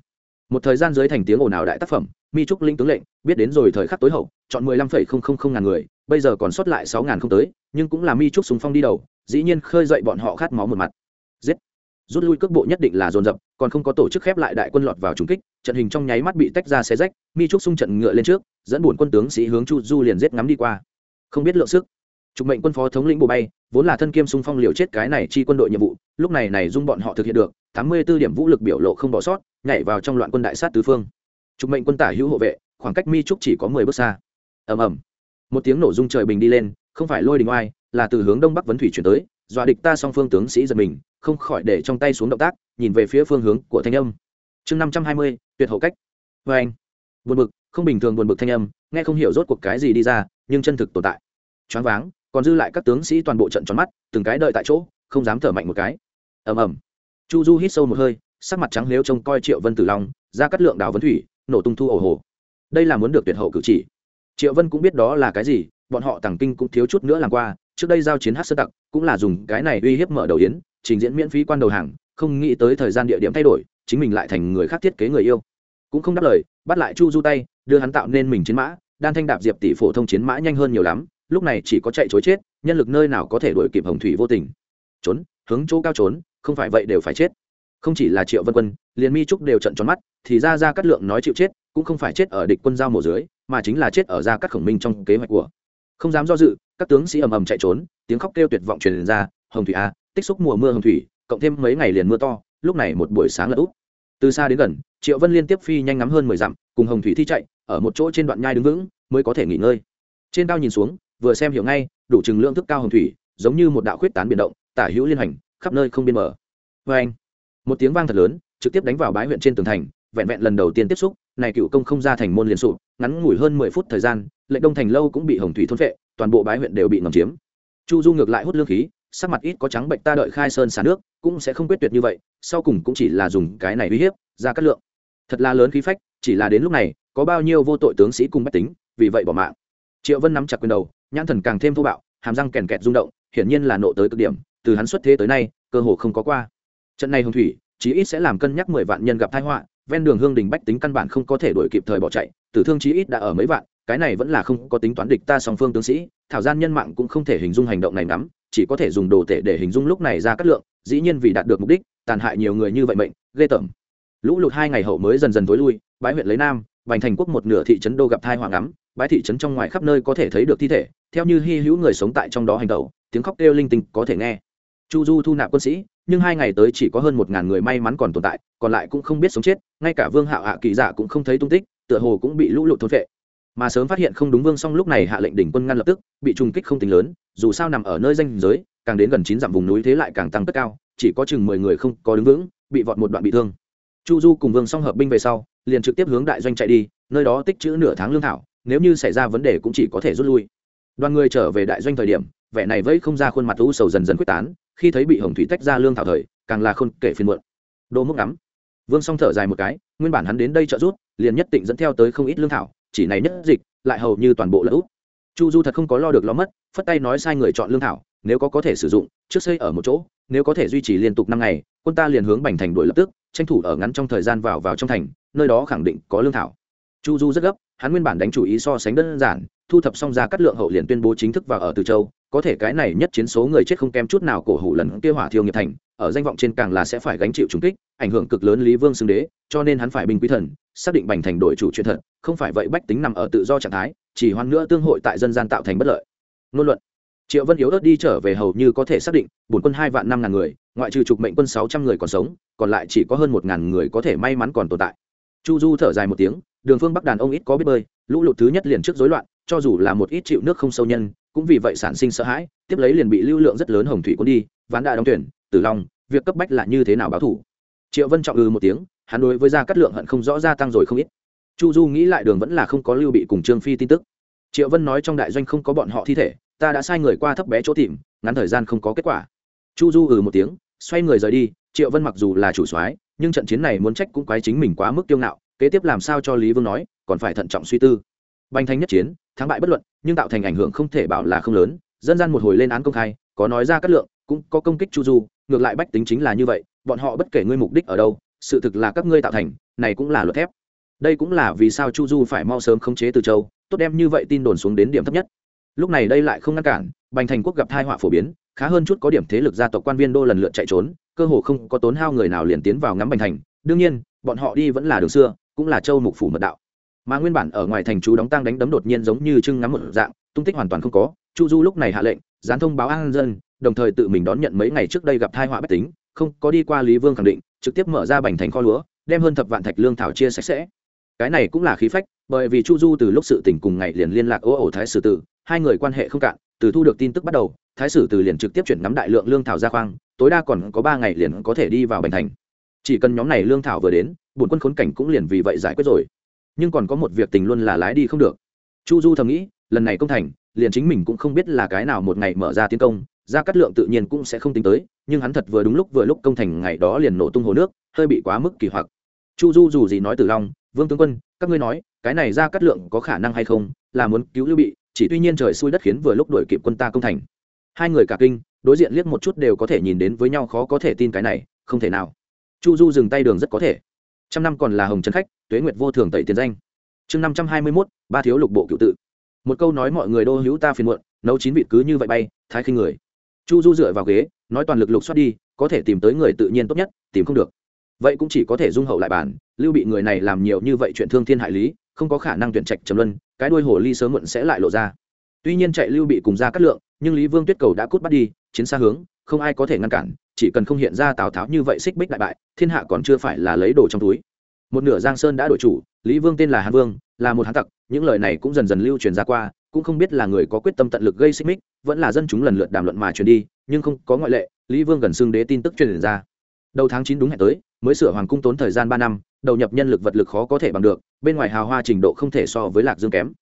Một thời gian dưới thành tiếng ồn ào đại tác phẩm, mi trúc linh tướng lệnh, biết đến rồi thời khắc tối hậu, chọn mười lăm phẩy không không không ngàn người, bây giờ còn sót lại sáu ngàn không tới, nhưng cũng là mi trúc súng phong đi đầu, dĩ nhiên khơi dậy bọn họ khát máu một mặt. Giết! Rút lui cước bộ nhất định là dồn dập còn không có tổ chức khép lại đại quân lọt vào trúng kích, trận hình trong nháy mắt bị tách ra xé rách, mi trúc xung trận ngựa lên trước, dẫn bổn quân tướng sĩ hướng chu du liền giết ngắm đi qua. Không biết lượng sức. Trục mệnh quân phó thống lĩnh bộ bay, vốn là thân kiêm xung phong liều chết cái này chi quân đội nhiệm vụ, lúc này này dung bọn họ thực hiện được, tám mươi 84 điểm vũ lực biểu lộ không bỏ sót, nhảy vào trong loạn quân đại sát tứ phương. Trục mệnh quân tả hữu hộ vệ, khoảng cách mi trúc chỉ có mười bước xa. Ầm ầm. Một tiếng nổ rung trời bình đi lên, không phải lôi đình oai, là từ hướng đông bắc vấn thủy chuyển tới dọa địch ta song phương tướng sĩ giật mình, không khỏi để trong tay xuống động tác, nhìn về phía phương hướng của thanh âm. Chương năm trăm hai mươi, tuyệt hậu cách. Vê anh, buồn bực, không bình thường buồn bực thanh âm, nghe không hiểu rốt cuộc cái gì đi ra, nhưng chân thực tồn tại. Choáng váng, còn dư lại các tướng sĩ toàn bộ trận tròn mắt, từng cái đợi tại chỗ, không dám thở mạnh một cái. Ầm ầm. Chu du hít sâu một hơi, sắc mặt trắng nếu trông coi triệu vân tử long, ra cắt lượng đào vấn thủy, nổ tung thu ổ hồ. Đây là muốn được tuyệt hậu cử chỉ. Triệu vân cũng biết đó là cái gì, bọn họ tàng kinh cũng thiếu chút nữa làm qua trước đây giao chiến hát sơ tặc cũng là dùng cái này uy hiếp mở đầu yến, trình diễn miễn phí quan đầu hàng, không nghĩ tới thời gian địa điểm thay đổi, chính mình lại thành người khác thiết kế người yêu. Cũng không đáp lời, bắt lại chu du tay, đưa hắn tạo nên mình chiến mã, đan thanh đạp diệp tỷ phổ thông chiến mã nhanh hơn nhiều lắm, lúc này chỉ có chạy chối chết, nhân lực nơi nào có thể đuổi kịp hồng thủy vô tình. Trốn, hướng chỗ cao trốn, không phải vậy đều phải chết. Không chỉ là triệu vân quân, liền mi trúc đều trận tròn mắt, thì ra ra cắt lượng nói chịu chết, cũng không phải chết ở địch quân giao mổ dưới, mà chính là chết ở ra cắt khổng minh trong kế hoạch của không dám do dự, các tướng sĩ ầm ầm chạy trốn, tiếng khóc kêu tuyệt vọng truyền ra, hồng thủy a, tích xúc mùa mưa hồng thủy, cộng thêm mấy ngày liền mưa to, lúc này một buổi sáng là úp. Từ xa đến gần, triệu vân liên tiếp phi nhanh ngắm hơn mười dặm, cùng hồng thủy thi chạy, ở một chỗ trên đoạn nhai đứng vững, mới có thể nghỉ ngơi. Trên cao nhìn xuống, vừa xem hiểu ngay, đủ chừng lượng thức cao hồng thủy, giống như một đạo khuyết tán biển động, tả hữu liên hành, khắp nơi không biên mở vê anh, một tiếng vang thật lớn, trực tiếp đánh vào bái huyện trên tường thành, vẹn vẹn lần đầu tiên tiếp xúc, này cựu công không ra thành môn liền sụp ngắn ngủi hơn mười phút thời gian, lệnh đông thành lâu cũng bị hồng thủy thôn vệ, toàn bộ bái huyện đều bị ngầm chiếm. Chu du ngược lại hút lương khí, sắc mặt ít có trắng bệnh, ta đợi khai sơn xả nước, cũng sẽ không quyết tuyệt như vậy, sau cùng cũng chỉ là dùng cái này uy hiếp, ra cắt lượng. Thật là lớn khí phách, chỉ là đến lúc này, có bao nhiêu vô tội tướng sĩ cùng bách tính, vì vậy bỏ mạng. Triệu vân nắm chặt quyền đầu, nhãn thần càng thêm thô bạo, hàm răng kèn kẹt rung động, hiển nhiên là nộ tới cực điểm, từ hắn xuất thế tới nay, cơ hồ không có qua. Trận này hồng thủy, chí ít sẽ làm cân nhắc mười vạn nhân gặp tai họa, ven đường hương đình bách tính căn bản không có thể đuổi kịp thời bỏ chạy tử thương chí ít đã ở mấy vạn, cái này vẫn là không có tính toán địch ta song phương tướng sĩ, thảo gian nhân mạng cũng không thể hình dung hành động này nắm chỉ có thể dùng đồ tể để hình dung lúc này ra cắt lượng, dĩ nhiên vì đạt được mục đích, tàn hại nhiều người như vậy mệnh, ghê tởm. Lũ lụt hai ngày hậu mới dần dần tối lui, bãi huyện lấy nam, bành thành quốc một nửa thị trấn đô gặp thai hoàng ngắm, bãi thị trấn trong ngoài khắp nơi có thể thấy được thi thể, theo như hy hữu người sống tại trong đó hành tẩu, tiếng khóc kêu linh tinh có thể nghe. Chu du thu nạp quân sĩ, nhưng hai ngày tới chỉ có hơn một ngàn người may mắn còn tồn tại, còn lại cũng không biết sống chết, ngay cả vương hạo hạ kỳ dạ cũng không thấy tung tích tựa hồ cũng bị lũ lụt thôn vệ mà sớm phát hiện không đúng vương song lúc này hạ lệnh đỉnh quân ngăn lập tức, bị trùng kích không tính lớn, dù sao nằm ở nơi danh giới, càng đến gần chín dặm vùng núi thế lại càng tăng tất cao, chỉ có chừng mười người không có đứng vững, bị vọt một đoạn bị thương. Chu du cùng vương song hợp binh về sau, liền trực tiếp hướng đại doanh chạy đi, nơi đó tích trữ nửa tháng lương thảo, nếu như xảy ra vấn đề cũng chỉ có thể rút lui. Đoàn người trở về đại doanh thời điểm, vẻ này vẫy không ra khuôn mặt u sầu dần dần quyết tán, khi thấy bị hồng thủy tách ra lương thảo thời, càng là khôn kể phiền muộn. Đô múc ngắm vương song thở dài một cái, nguyên bản hắn đến đây trợ rút liền nhất tịnh dẫn theo tới không ít lương thảo, chỉ này nhất dịch, lại hầu như toàn bộ là út chu du thật không có lo được lo mất, phất tay nói sai người chọn lương thảo, nếu có có thể sử dụng, trước xây ở một chỗ, nếu có thể duy trì liên tục năm ngày, quân ta liền hướng bành thành đuổi lập tức, tranh thủ ở ngắn trong thời gian vào vào trong thành, nơi đó khẳng định có lương thảo. Chu du rất gấp, hắn nguyên bản đánh chủ ý so sánh đơn giản, thu thập xong ra cắt lượng hậu liền tuyên bố chính thức vào ở từ châu, có thể cái này nhất chiến số người chết không kém chút nào cổ hủ lần kia hỏa thiêu nghiệp thành ở danh vọng trên càng là sẽ phải gánh chịu trùng kích, ảnh hưởng cực lớn lý vương xưng đế, cho nên hắn phải bình quý thần, xác định bành thành đổi chủ chuyện thật, không phải vậy bách tính nằm ở tự do trạng thái, chỉ hoan nữa tương hội tại dân gian tạo thành bất lợi. Ngôn luận. Triệu vân yếu ớt đi trở về hầu như có thể xác định, bổn quân hai vạn năm ngàn người, ngoại trừ trục mệnh quân sáu trăm người còn sống, còn lại chỉ có hơn một ngàn người có thể may mắn còn tồn tại. Chu du thở dài một tiếng, đường phương bắc đàn ông ít có biết bơi, lũ lụt thứ nhất liền trước rối loạn, cho dù là một ít chịu nước không sâu nhân, cũng vì vậy sản sinh sợ hãi, tiếp lấy liền bị lưu lượng rất lớn hồng thủy cuốn đi, ván đại đóng tuyển tử long, việc cấp bách là như thế nào báo thủ? Triệu vân trọng ư một tiếng, hắn đối với gia cát lượng hận không rõ gia tăng rồi không ít. Chu du nghĩ lại đường vẫn là không có lưu bị cùng trương phi tin tức. Triệu vân nói trong đại doanh không có bọn họ thi thể, ta đã sai người qua thấp bé chỗ tìm, ngắn thời gian không có kết quả. Chu du ừ một tiếng, xoay người rời đi, triệu vân mặc dù là chủ soái, nhưng trận chiến này muốn trách cũng quái chính mình quá mức kiêu ngạo, kế tiếp làm sao cho lý vương nói, còn phải thận trọng suy tư. Banh thanh nhất chiến, thắng bại bất luận, nhưng tạo thành ảnh hưởng không thể bảo là không lớn, dân gian một hồi lên án công khai, có nói ra cát lượng, cũng có công kích chu du ngược lại bách tính chính là như vậy, bọn họ bất kể ngươi mục đích ở đâu, sự thực là các ngươi tạo thành, này cũng là luật thép. Đây cũng là vì sao chu du phải mau sớm khống chế từ châu, tốt đem như vậy tin đồn xuống đến điểm thấp nhất. Lúc này đây lại không ngăn cản, bành thành quốc gặp thai họa phổ biến, khá hơn chút có điểm thế lực gia tộc quan viên đô lần lượt chạy trốn, cơ hồ không có tốn hao người nào liền tiến vào ngắm bành thành. Đương nhiên, bọn họ đi vẫn là đường xưa, cũng là châu mục phủ mật đạo. Mà nguyên bản ở ngoài thành chú đóng tăng đánh đấm đột nhiên giống như trưng ngắm một dạng, tung tích hoàn toàn không có. Chu du lúc này hạ lệnh gián thông báo an dân đồng thời tự mình đón nhận mấy ngày trước đây gặp thai họa bất tính, không có đi qua lý vương khẳng định, trực tiếp mở ra bành thành kho lúa, đem hơn thập vạn thạch lương thảo chia sạch sẽ. Cái này cũng là khí phách, bởi vì chu du từ lúc sự tỉnh cùng ngày liền liên lạc ô ổ thái sử tử, hai người quan hệ không cạn, từ thu được tin tức bắt đầu, thái sử tử liền trực tiếp chuyển nắm đại lượng lương thảo ra khoang, tối đa còn có ba ngày liền có thể đi vào bành thành. Chỉ cần nhóm này lương thảo vừa đến, bổn quân khốn cảnh cũng liền vì vậy giải quyết rồi. Nhưng còn có một việc tình luôn là lái đi không được. Chu du thầm nghĩ, lần này công thành, liền chính mình cũng không biết là cái nào một ngày mở ra tiến công gia cát lượng tự nhiên cũng sẽ không tính tới, nhưng hắn thật vừa đúng lúc vừa lúc công thành ngày đó liền nổ tung hồ nước, hơi bị quá mức kỳ hoặc. Chu du dù gì nói từ long, vương tướng quân, các ngươi nói, cái này gia cát lượng có khả năng hay không? Là muốn cứu lưu bị, chỉ tuy nhiên trời xui đất khiến vừa lúc đuổi kịp quân ta công thành. Hai người cả kinh, đối diện liếc một chút đều có thể nhìn đến với nhau khó có thể tin cái này, không thể nào. Chu du dừng tay đường rất có thể. Trăm năm còn là hồng trấn khách, tuế nguyệt vô thường tẩy tiền danh. Chương năm trăm hai mươi mốt, ba thiếu lục bộ cựu tự. Một câu nói mọi người đô hữu ta phiền muộn, nấu chín vịt cứ như vậy bay, thái khinh người chu du dựa vào ghế, nói toàn lực lục xoát đi, có thể tìm tới người tự nhiên tốt nhất, tìm không được. Vậy cũng chỉ có thể dung hậu lại bản, lưu bị người này làm nhiều như vậy chuyện thương thiên hại lý, không có khả năng tuyển trạch trầm luân, cái đuôi hồ ly sớm muộn sẽ lại lộ ra. Tuy nhiên chạy lưu bị cùng ra cắt lượng, nhưng lý vương tuyết cầu đã cút bắt đi, chiến xa hướng, không ai có thể ngăn cản, chỉ cần không hiện ra tào tháo như vậy xích bích đại bại, thiên hạ còn chưa phải là lấy đồ trong túi. Một nửa giang sơn đã đổi chủ, lý vương tên là hàn vương, là một hán tặc, những lời này cũng dần dần lưu truyền ra qua cũng không biết là người có quyết tâm tận lực gây xích mích, vẫn là dân chúng lần lượt đàm luận mà truyền đi, nhưng không có ngoại lệ, lý vương gần xưng đế tin tức truyền ra. Đầu tháng chín đúng hẹn tới, mới sửa hoàng cung tốn thời gian ba năm, đầu nhập nhân lực vật lực khó có thể bằng được, bên ngoài hào hoa trình độ không thể so với lạc dương kém.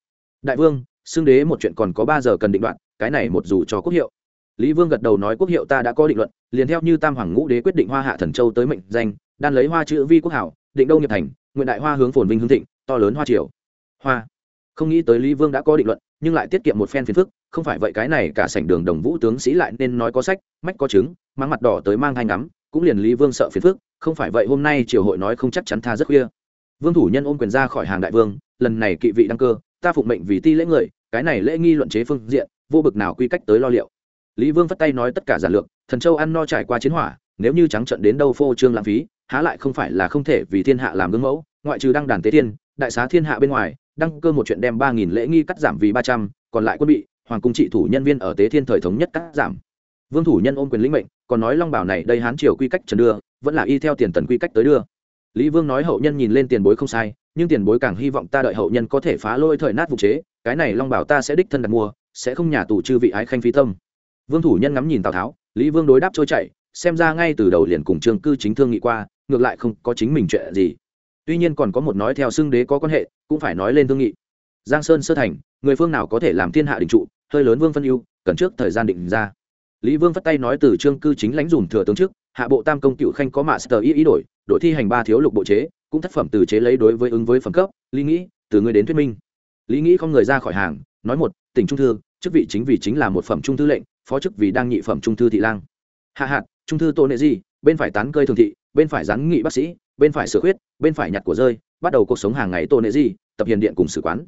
Đại vương, xưng đế một chuyện còn có ba giờ cần định đoạn, cái này một dù cho quốc hiệu. Lý vương gật đầu nói quốc hiệu ta đã có định luận, liền theo như tam hoàng ngũ đế quyết định hoa hạ thần châu tới mệnh danh, đan lấy hoa chữ vi quốc hảo, định đâu nghiệp thành, nguyện đại hoa hướng phồn vinh hương thịnh, to lớn hoa triều. Hoa. Không nghĩ tới lý vương đã có định luận nhưng lại tiết kiệm một phen phiền phức, không phải vậy cái này cả sảnh đường đồng vũ tướng sĩ lại nên nói có sách, mách có chứng, mang mặt đỏ tới mang hai ngắm, cũng liền lý vương sợ phiền phức, không phải vậy hôm nay triều hội nói không chắc chắn tha rất khuya. Vương thủ nhân ôm quyền ra khỏi hàng đại vương, lần này kỵ vị đăng cơ, ta phụng mệnh vì ti lễ người, cái này lễ nghi luận chế phương diện, vô bực nào quy cách tới lo liệu. Lý vương phất tay nói tất cả giản lược, thần châu ăn no trải qua chiến hỏa, nếu như trắng trận đến đâu phô trương lãng phí, há lại không phải là không thể vì thiên hạ làm gương mẫu, ngoại trừ đăng đàn tế thiên, đại xá thiên hạ bên ngoài đăng cơ một chuyện đem ba nghìn lễ nghi cắt giảm vì ba trăm, còn lại quân bị, hoàng cung trị thủ nhân viên ở tế thiên thời thống nhất cắt giảm. Vương thủ nhân ôm quyền lĩnh mệnh, còn nói long bảo này đây hán triều quy cách trần đưa, vẫn là y theo tiền tần quy cách tới đưa. Lý vương nói hậu nhân nhìn lên tiền bối không sai, nhưng tiền bối càng hy vọng ta đợi hậu nhân có thể phá lôi thời nát vụ chế, cái này long bảo ta sẽ đích thân đặt mua, sẽ không nhà tù chư vị ái khanh phi tâm. Vương thủ nhân ngắm nhìn tào tháo, lý vương đối đáp trôi chảy, xem ra ngay từ đầu liền cùng trương cư chính thương nghị qua, ngược lại không có chính mình chuyện gì tuy nhiên còn có một nói theo xưng đế có quan hệ, cũng phải nói lên thương nghị. Giang sơn sơ thành, người phương nào có thể làm thiên hạ đình trụ, hơi lớn vương phân ưu, cần trước thời gian định ra. Lý vương phất tay nói từ trương cư chính lãnh dùm thừa tướng trước, hạ bộ tam công cựu khanh có mạ sờ ý ý đổi đổi thi hành ba thiếu lục bộ chế, cũng thất phẩm từ chế lấy đối với ứng với phẩm cấp, lý nghĩ, từ người đến thuyết minh. Lý nghĩ không người ra khỏi hàng, nói một, tỉnh trung thư, chức vị chính vì chính là một phẩm trung thư lệnh, phó chức vì đang nhị phẩm trung thư thị lang. Hạ hạt, trung thư tô nệ di, bên phải tán cơi thường thị bên phải rắn nghị bác sĩ, bên phải sửa khuyết, bên phải nhặt của rơi, bắt đầu cuộc sống hàng ngày tô nệ di, tập hiền điện cùng sử quán.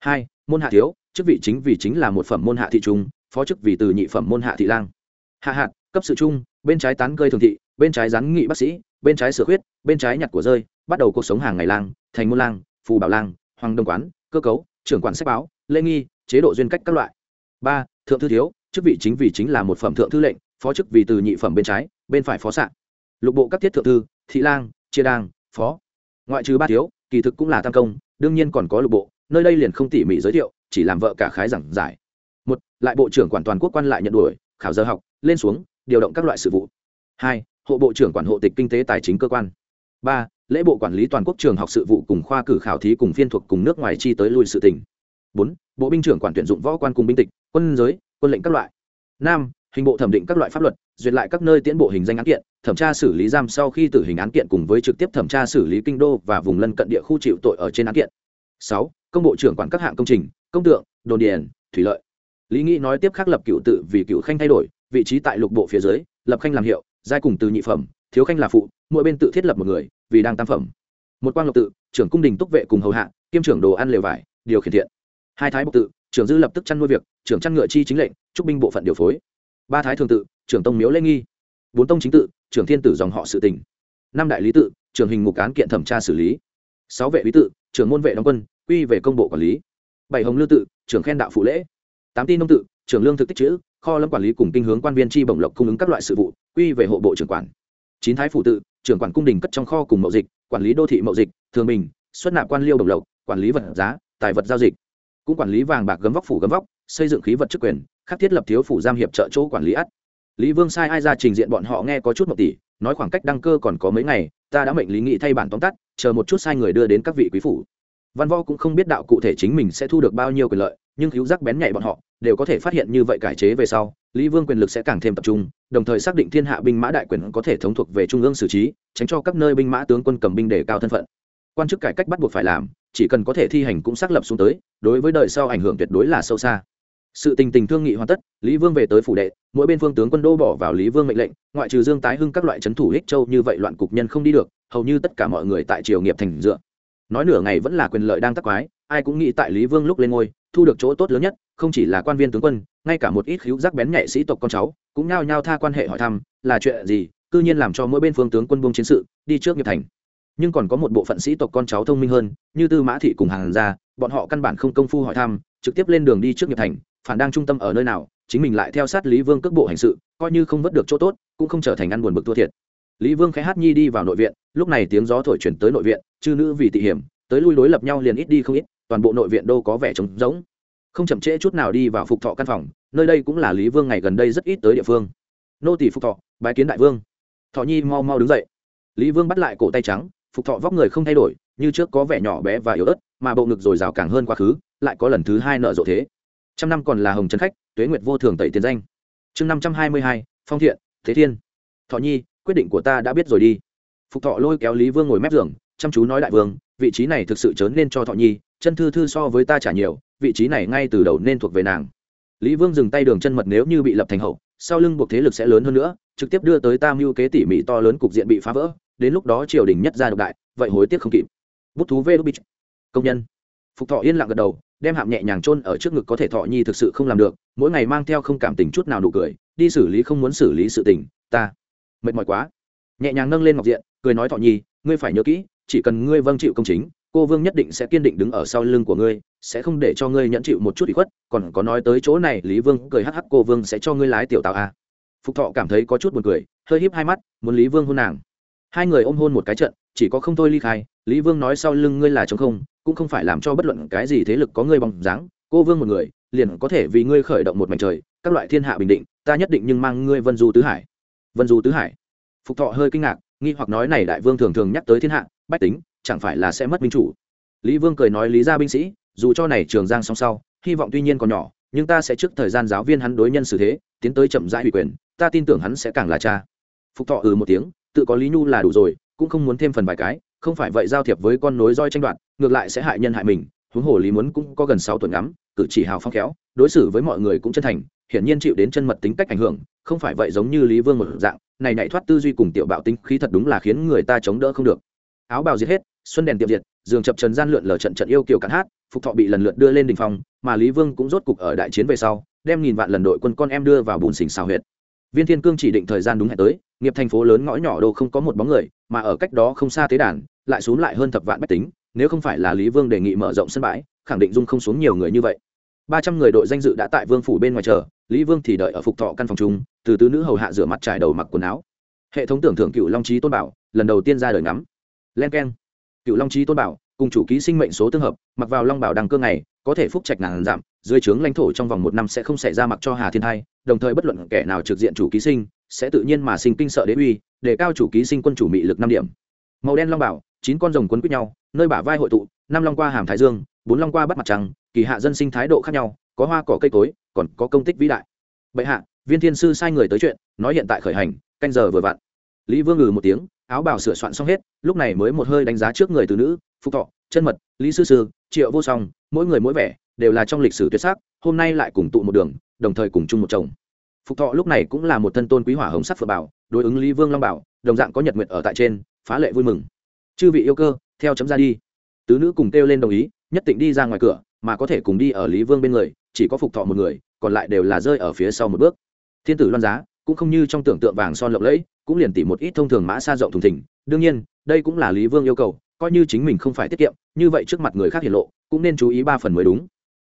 Hai, môn hạ thiếu, chức vị chính vì chính là một phẩm môn hạ thị trung, phó chức vì từ nhị phẩm môn hạ thị lang. Hạ hạt cấp sự trung, bên trái tán cơi thường thị, bên trái rắn nghị bác sĩ, bên trái sửa khuyết, bên trái nhặt của rơi, bắt đầu cuộc sống hàng ngày lang, thành môn lang, phù bảo lang, hoàng đồng quán, cơ cấu, trưởng quản sách báo, lễ nghi, chế độ duyên cách các loại. Ba, thượng thư thiếu, chức vị chính vì chính là một phẩm thượng thư lệnh, phó chức vì từ nhị phẩm bên trái, bên phải phó s lục bộ các thiết thượng thư, thị lang, chia đang phó. Ngoại trừ ba thiếu, kỳ thực cũng là tam công, đương nhiên còn có lục bộ, nơi đây liền không tỉ mỉ giới thiệu, chỉ làm vợ cả khái giảng giải. Một, lại bộ trưởng quản toàn quốc quan lại nhận đuổi, khảo giờ học, lên xuống, điều động các loại sự vụ. Hai, hộ bộ trưởng quản hộ tịch kinh tế tài chính cơ quan. Ba, lễ bộ quản lý toàn quốc trường học sự vụ cùng khoa cử khảo thí cùng phiên thuộc cùng nước ngoài chi tới lui sự tỉnh bốn, bộ binh trưởng quản tuyển dụng võ quan cùng binh tịch, quân giới, quân lệnh các loại. Năm hình bộ thẩm định các loại pháp luật, duyệt lại các nơi tiến bộ hình danh án kiện, thẩm tra xử lý giam sau khi tử hình án kiện cùng với trực tiếp thẩm tra xử lý kinh đô và vùng lân cận địa khu chịu tội ở trên án kiện. Sáu, công bộ trưởng quản các hạng công trình, công tượng, đồn điền, thủy lợi. Lý nghĩ nói tiếp khắc lập cựu tự vì cựu khanh thay đổi, vị trí tại lục bộ phía dưới, lập khanh làm hiệu, giai cùng từ nhị phẩm, thiếu khanh là phụ, mỗi bên tự thiết lập một người, vì đang tam phẩm. Một quan lộc tự, trưởng cung đình túc vệ cùng hầu hạ, kiêm trưởng đồ ăn lều vải, điều khiển thiện. Hai thái bộ tự, trưởng dư lập tức chăn nuôi việc, trưởng chăn ngựa chi chính lệnh trúc binh bộ phận điều phối ba thái thường tự, trưởng tông miếu lễ nghi. Bốn tông chính tự, trưởng thiên tử dòng họ sự tỉnh năm đại lý tự, trưởng hình mục án kiện thẩm tra xử lý. Sáu vệ lý tự, trưởng môn vệ đóng quân, quy về công bộ quản lý. Bảy hồng lư tự, trưởng khen đạo phụ lễ. Tám tin nông tự, trưởng lương thực tích chữ, kho lâm quản lý cùng kinh hướng quan viên tri bổng lộc cung ứng các loại sự vụ, quy về hộ bộ trưởng quản. Chín thái phủ tự, trưởng quản cung đình cất trong kho cùng mậu dịch, quản lý đô thị mậu dịch, thường bình, xuất nạp quan liêu bổng lộc, quản lý vật giá, tài vật giao dịch cũng quản lý vàng bạc gấm vóc phủ gấm vóc, xây dựng khí vật chức quyền, khắc thiết lập thiếu phủ giam hiệp trợ chỗ quản lý ắt. Lý vương sai ai ra trình diện bọn họ nghe có chút một tỷ, nói khoảng cách đăng cơ còn có mấy ngày, ta đã mệnh lý nghị thay bản tóm tắt, chờ một chút sai người đưa đến các vị quý phủ. Văn võ cũng không biết đạo cụ thể chính mình sẽ thu được bao nhiêu quyền lợi, nhưng cứu giác bén nhạy bọn họ, đều có thể phát hiện như vậy cải chế về sau, lý vương quyền lực sẽ càng thêm tập trung, đồng thời xác định thiên hạ binh mã đại quyền có thể thống thuộc về trung ương xử trí, tránh cho các nơi binh mã tướng quân cầm binh để cao thân phận quan chức cải cách bắt buộc phải làm, chỉ cần có thể thi hành cũng xác lập xuống tới, đối với đời sau ảnh hưởng tuyệt đối là sâu xa. Sự tình tình thương nghị hoàn tất, lý vương về tới phủ đệ, mỗi bên phương tướng quân đô bỏ vào lý vương mệnh lệnh, ngoại trừ dương tái hưng các loại c thủ hích châu như vậy loạn cục nhân không đi được, hầu như tất cả mọi người tại triều nghiệp thành dựa. Nói nửa ngày vẫn là quyền lợi đang tắc quái, ai cũng nghĩ tại lý vương lúc lên ngôi, thu được chỗ tốt lớn nhất, không chỉ là quan viên tướng quân, ngay cả một ít khíu giác bén nhạy sĩ tộc con cháu, cũng nhao nhao tha quan hệ hỏi thăm, là chuyện gì, cư nhiên làm cho mỗi bên phương tướng quân buông chiến sự, đi trước nghiệp thành nhưng còn có một bộ phận sĩ tộc con cháu thông minh hơn, như tư mã thị cùng hàng gia, bọn họ căn bản không công phu hỏi thăm, trực tiếp lên đường đi trước nghiệp thành, phản đang trung tâm ở nơi nào, chính mình lại theo sát lý vương cước bộ hành sự, coi như không vớt được chỗ tốt, cũng không trở thành ăn buồn bực thua thiệt. Lý vương khẽ hát nhi đi vào nội viện, lúc này tiếng gió thổi chuyển tới nội viện, chư nữ vì tị hiểm, tới lui đối lập nhau liền ít đi không ít, toàn bộ nội viện đô có vẻ trống rỗng. Không chậm trễ chút nào đi vào phục thọ căn phòng, nơi đây cũng là lý vương ngày gần đây rất ít tới địa phương. Nô tỷ phục thọ, bái kiến đại vương. Thọ nhi mau mau đứng dậy. Lý vương bắt lại cổ tay trắng phục thọ vóc người không thay đổi, như trước có vẻ nhỏ bé và yếu ớt, mà bộ ngực dồi dào càng hơn quá khứ, lại có lần thứ hai nợ rộ thế. Trăm năm còn là hồng trấn khách, tuế nguyệt vô thường tẩy tiền danh. Chương năm trăm hai mươi hai, phong thiện, thế thiên. Thọ nhi, quyết định của ta đã biết rồi đi. Phục thọ lôi kéo lý vương ngồi mép giường, chăm chú nói đại vương, vị trí này thực sự trớn nên cho thọ nhi, chân thư thư so với ta trả nhiều, vị trí này ngay từ đầu nên thuộc về nàng. Lý vương dừng tay đường chân mật nếu như bị lập thành hậu, sau lưng buộc thế lực sẽ lớn hơn nữa, trực tiếp đưa tới tam mưu kế tỉ mỉ to lớn cục diện bị phá vỡ đến lúc đó triều đình nhất ra độc đại, vậy hối tiếc không kịp. Bút thú vê đô bích công nhân. Phục thọ yên lặng gật đầu, đem hạm nhẹ nhàng chôn ở trước ngực có thể thọ nhi thực sự không làm được, mỗi ngày mang theo không cảm tình chút nào nụ cười, đi xử lý không muốn xử lý sự tình, ta. Mệt mỏi quá. Nhẹ nhàng nâng lên ngọc diện, cười nói thọ nhi, ngươi phải nhớ kỹ, chỉ cần ngươi vâng chịu công chính, cô vương nhất định sẽ kiên định đứng ở sau lưng của ngươi, sẽ không để cho ngươi nhận chịu một chút ủy khuất, còn có nói tới chỗ này, lý vương cười hắc hắc, cô vương sẽ cho ngươi lái tiểu tạo a. Phục thọ cảm thấy có chút buồn cười, hơi híp hai mắt, muốn lý vương hôn nàng hai người ôm hôn một cái trận, chỉ có không thôi ly khai, lý vương nói sau lưng ngươi là chống không, cũng không phải làm cho bất luận cái gì thế lực có ngươi bằng dáng, cô vương một người, liền có thể vì ngươi khởi động một mảnh trời, các loại thiên hạ bình định, ta nhất định nhưng mang ngươi vân du tứ hải. Vân du tứ hải. Phục thọ hơi kinh ngạc, nghi hoặc nói này đại vương thường thường nhắc tới thiên hạ, bách tính, chẳng phải là sẽ mất minh chủ. Lý vương cười nói lý ra binh sĩ, dù cho này trường giang song sau, hy vọng tuy nhiên còn nhỏ, nhưng ta sẽ trước thời gian giáo viên hắn đối nhân xử thế, tiến tới chậm rãi ủy quyền, ta tin tưởng hắn sẽ càng là cha. Phục thọ ừ một tiếng tự có lý nhu là đủ rồi, cũng không muốn thêm phần vài cái, không phải vậy giao thiệp với con nối roi tranh đoạt, ngược lại sẽ hại nhân hại mình, huống hồ lý muốn cũng có gần sáu tuần ngắm, cử chỉ hào phong khéo, đối xử với mọi người cũng chân thành, hiển nhiên chịu đến chân mật tính cách ảnh hưởng, không phải vậy giống như lý vương một dạng, này nhảy thoát tư duy cùng tiểu bạo tính khí thật đúng là khiến người ta chống đỡ không được. Áo bào diệt hết, xuân đèn tiệm diệt, giường chập trần gian lượn lờ trận trận yêu kiều cắn hát, phục thọ bị lần lượt đưa lên đình phòng mà lý vương cũng rốt cục ở đại chiến về sau, đem nghìn vạn lần đội quân con em đưa vào bùn xình xào huyệt viên thiên cương chỉ định thời gian đúng hẹn tới, nghiệp thành phố lớn ngõ nhỏ đâu không có một bóng người, mà ở cách đó không xa tế đàn, lại xuống lại hơn thập vạn bách tính, nếu không phải là lý vương đề nghị mở rộng sân bãi, khẳng định dung không xuống nhiều người như vậy. Ba trăm người đội danh dự đã tại vương phủ bên ngoài chờ, lý vương thì đợi ở phục thọ căn phòng chung, từ tứ nữ hầu hạ rửa mặt trải đầu mặc quần áo. Hệ thống tưởng thưởng cựu long trí tôn bảo, lần đầu tiên ra đời ngắm. Len k e n cựu long trí tôn bảo, cùng chủ ký sinh mệnh số tương hợp, mặc vào long bảo đằng cơ ngày, có thể phúc trạch ngàn giảm dưới trướng lãnh thổ trong vòng một năm sẽ không xảy ra mặc cho hà thiên thai, đồng thời bất luận kẻ nào trực diện chủ ký sinh, sẽ tự nhiên mà sinh kinh sợ đế uy, để cao chủ ký sinh quân chủ mị lực năm điểm. Màu đen long bảo, chín con rồng quấn quýt nhau, nơi bả vai hội tụ, năm long qua hàm thái dương, bốn long qua bắt mặt trăng, kỳ hạ dân sinh thái độ khác nhau, có hoa cỏ cây cối, còn có công tích vĩ đại. Bệ hạ, viên thiên sư sai người tới chuyện, nói hiện tại khởi hành, canh giờ vừa vặn. Lý vương ngừ một tiếng, áo bào sửa soạn xong hết, lúc này mới một hơi đánh giá trước người từ nữ phúc thọ, chân mật, lý sư sư, triệu vô song, mỗi người mỗi vẻ đều là trong lịch sử tuyệt sắc, hôm nay lại cùng tụ một đường, đồng thời cùng chung một chồng. Phục thọ lúc này cũng là một thân tôn quý hỏa hồng sắc phượng bảo, đối ứng lý vương long bảo, đồng dạng có nhật nguyện ở tại trên, phá lệ vui mừng. Chư vị yêu cơ, theo chấm ra đi. Tứ nữ cùng kêu lên đồng ý, nhất định đi ra ngoài cửa, mà có thể cùng đi ở lý vương bên người, chỉ có phục thọ một người, còn lại đều là rơi ở phía sau một bước. Thiên tử loan giá, cũng không như trong tưởng tượng vàng son lộng lẫy, cũng liền tỉ một ít thông thường mã xa rộng thùng thỉnh đương nhiên, đây cũng là lý vương yêu cầu, coi như chính mình không phải tiết kiệm, như vậy trước mặt người khác hiển lộ, cũng nên chú ý ba phần mới đúng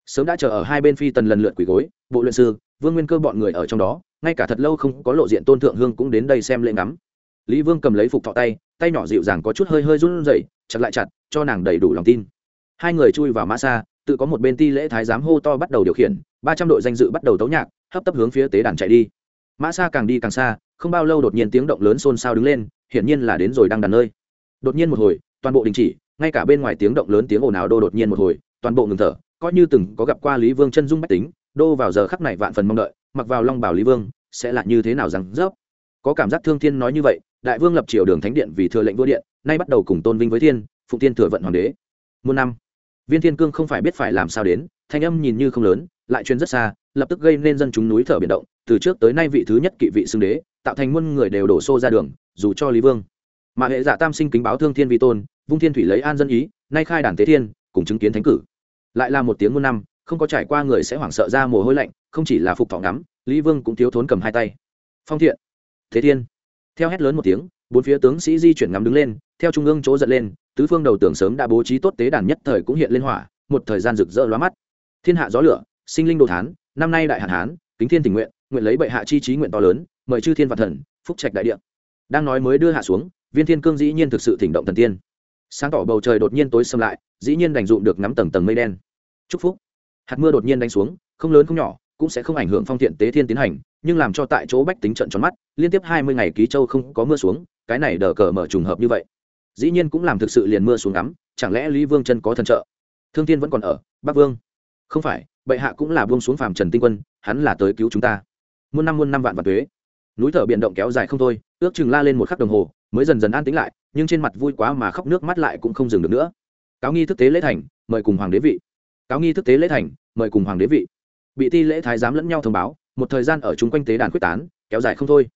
sớm đã chờ ở hai bên phi tần lần lượt quỳ gối, bộ luyện sư, vương nguyên cơ bọn người ở trong đó, ngay cả thật lâu không có lộ diện tôn thượng hương cũng đến đây xem lễ ngắm. Lý vương cầm lấy phục thọ tay tay nhỏ dịu dàng có chút hơi hơi run rẩy, chặt lại chặt, cho nàng đầy đủ lòng tin. Hai người chui vào mã xa, tự có một bên ti lễ thái giám hô to bắt đầu điều khiển, ba trăm đội danh dự bắt đầu tấu nhạc, hấp tấp hướng phía tế đàn chạy đi. Mã xa càng đi càng xa, không bao lâu đột nhiên tiếng động lớn xôn xao đứng lên, hiển nhiên là đến rồi đang đàn nơi. Đột nhiên một hồi, toàn bộ đình chỉ, ngay cả bên ngoài tiếng động lớn tiếng ồn ào đô đột nhiên một hồi, toàn bộ ngừng thở coi như từng có gặp qua lý vương chân dung bách tính, đô vào giờ khắc này vạn phần mong đợi, mặc vào long bảo lý vương, sẽ là như thế nào rằng dốc có cảm giác thương thiên nói như vậy, đại vương lập triều đường thánh điện vì thừa lệnh vua điện, nay bắt đầu cùng tôn vinh với thiên phụ tiên thừa vận hoàng đế. Muôn năm, viên thiên cương không phải biết phải làm sao đến, thanh âm nhìn như không lớn, lại truyền rất xa, lập tức gây nên dân chúng núi thở biển động, từ trước tới nay vị thứ nhất kỵ vị xưng đế, tạo thành muôn người đều đổ xô ra đường, dù cho lý vương. Mà hệ dạ tam sinh kính báo thương thiên vi tôn, vung thiên thủy lấy an dân ý, nay khai đàn tế thiên, cùng chứng kiến thánh cử lại là một tiếng muôn năm, không có trải qua người sẽ hoảng sợ ra mồ hôi lạnh, không chỉ là phục thọ ngắm, lý vương cũng thiếu thốn cầm hai tay. Phong thiện, thế thiên. Theo hét lớn một tiếng, bốn phía tướng sĩ di chuyển ngắm đứng lên, theo trung ương chỗ giật lên, tứ phương đầu tưởng sớm đã bố trí tốt tế đàn nhất thời cũng hiện lên hỏa, một thời gian rực rỡ lóa mắt. Thiên hạ gió lửa, sinh linh đồ thán, năm nay đại hạn hán, kính thiên tình nguyện nguyện lấy bệ hạ chi trí nguyện to lớn, mời chư thiên và thần, phúc trạch đại địa. Đang nói mới đưa hạ xuống, viên thiên cương dĩ nhiên thực sự thỉnh động thần tiên sáng tỏ bầu trời đột nhiên tối xâm lại, dĩ nhiên đành dụng được ngắm tầng tầng mây đen. Chúc phúc. Hạt mưa đột nhiên đánh xuống, không lớn không nhỏ, cũng sẽ không ảnh hưởng phong thiện tế thiên tiến hành, nhưng làm cho tại chỗ bách tính trận tròn mắt, liên tiếp hai mươi ngày ký châu không có mưa xuống, cái này đờ cờ mở trùng hợp như vậy. Dĩ nhiên cũng làm thực sự liền mưa xuống ngắm, chẳng lẽ lý vương chân có thần trợ? Thương tiên vẫn còn ở, bắc vương. Không phải, bệ hạ cũng là buông xuống phàm trần tinh quân, hắn là tới cứu chúng ta. Muôn năm muôn năm vạn vạn thuế núi thở biển động kéo dài không thôi, ước chừng la lên một khắc đồng hồ, mới dần dần an tĩnh lại nhưng trên mặt vui quá mà khóc nước mắt lại cũng không dừng được nữa. Cáo nghi thức tế lễ thành, mời cùng hoàng đế vị. Cáo nghi thức tế lễ thành, mời cùng hoàng đế vị. Bị ti lễ thái giám lẫn nhau thông báo, một thời gian ở chung quanh tế đàn quyết tán, kéo dài không thôi.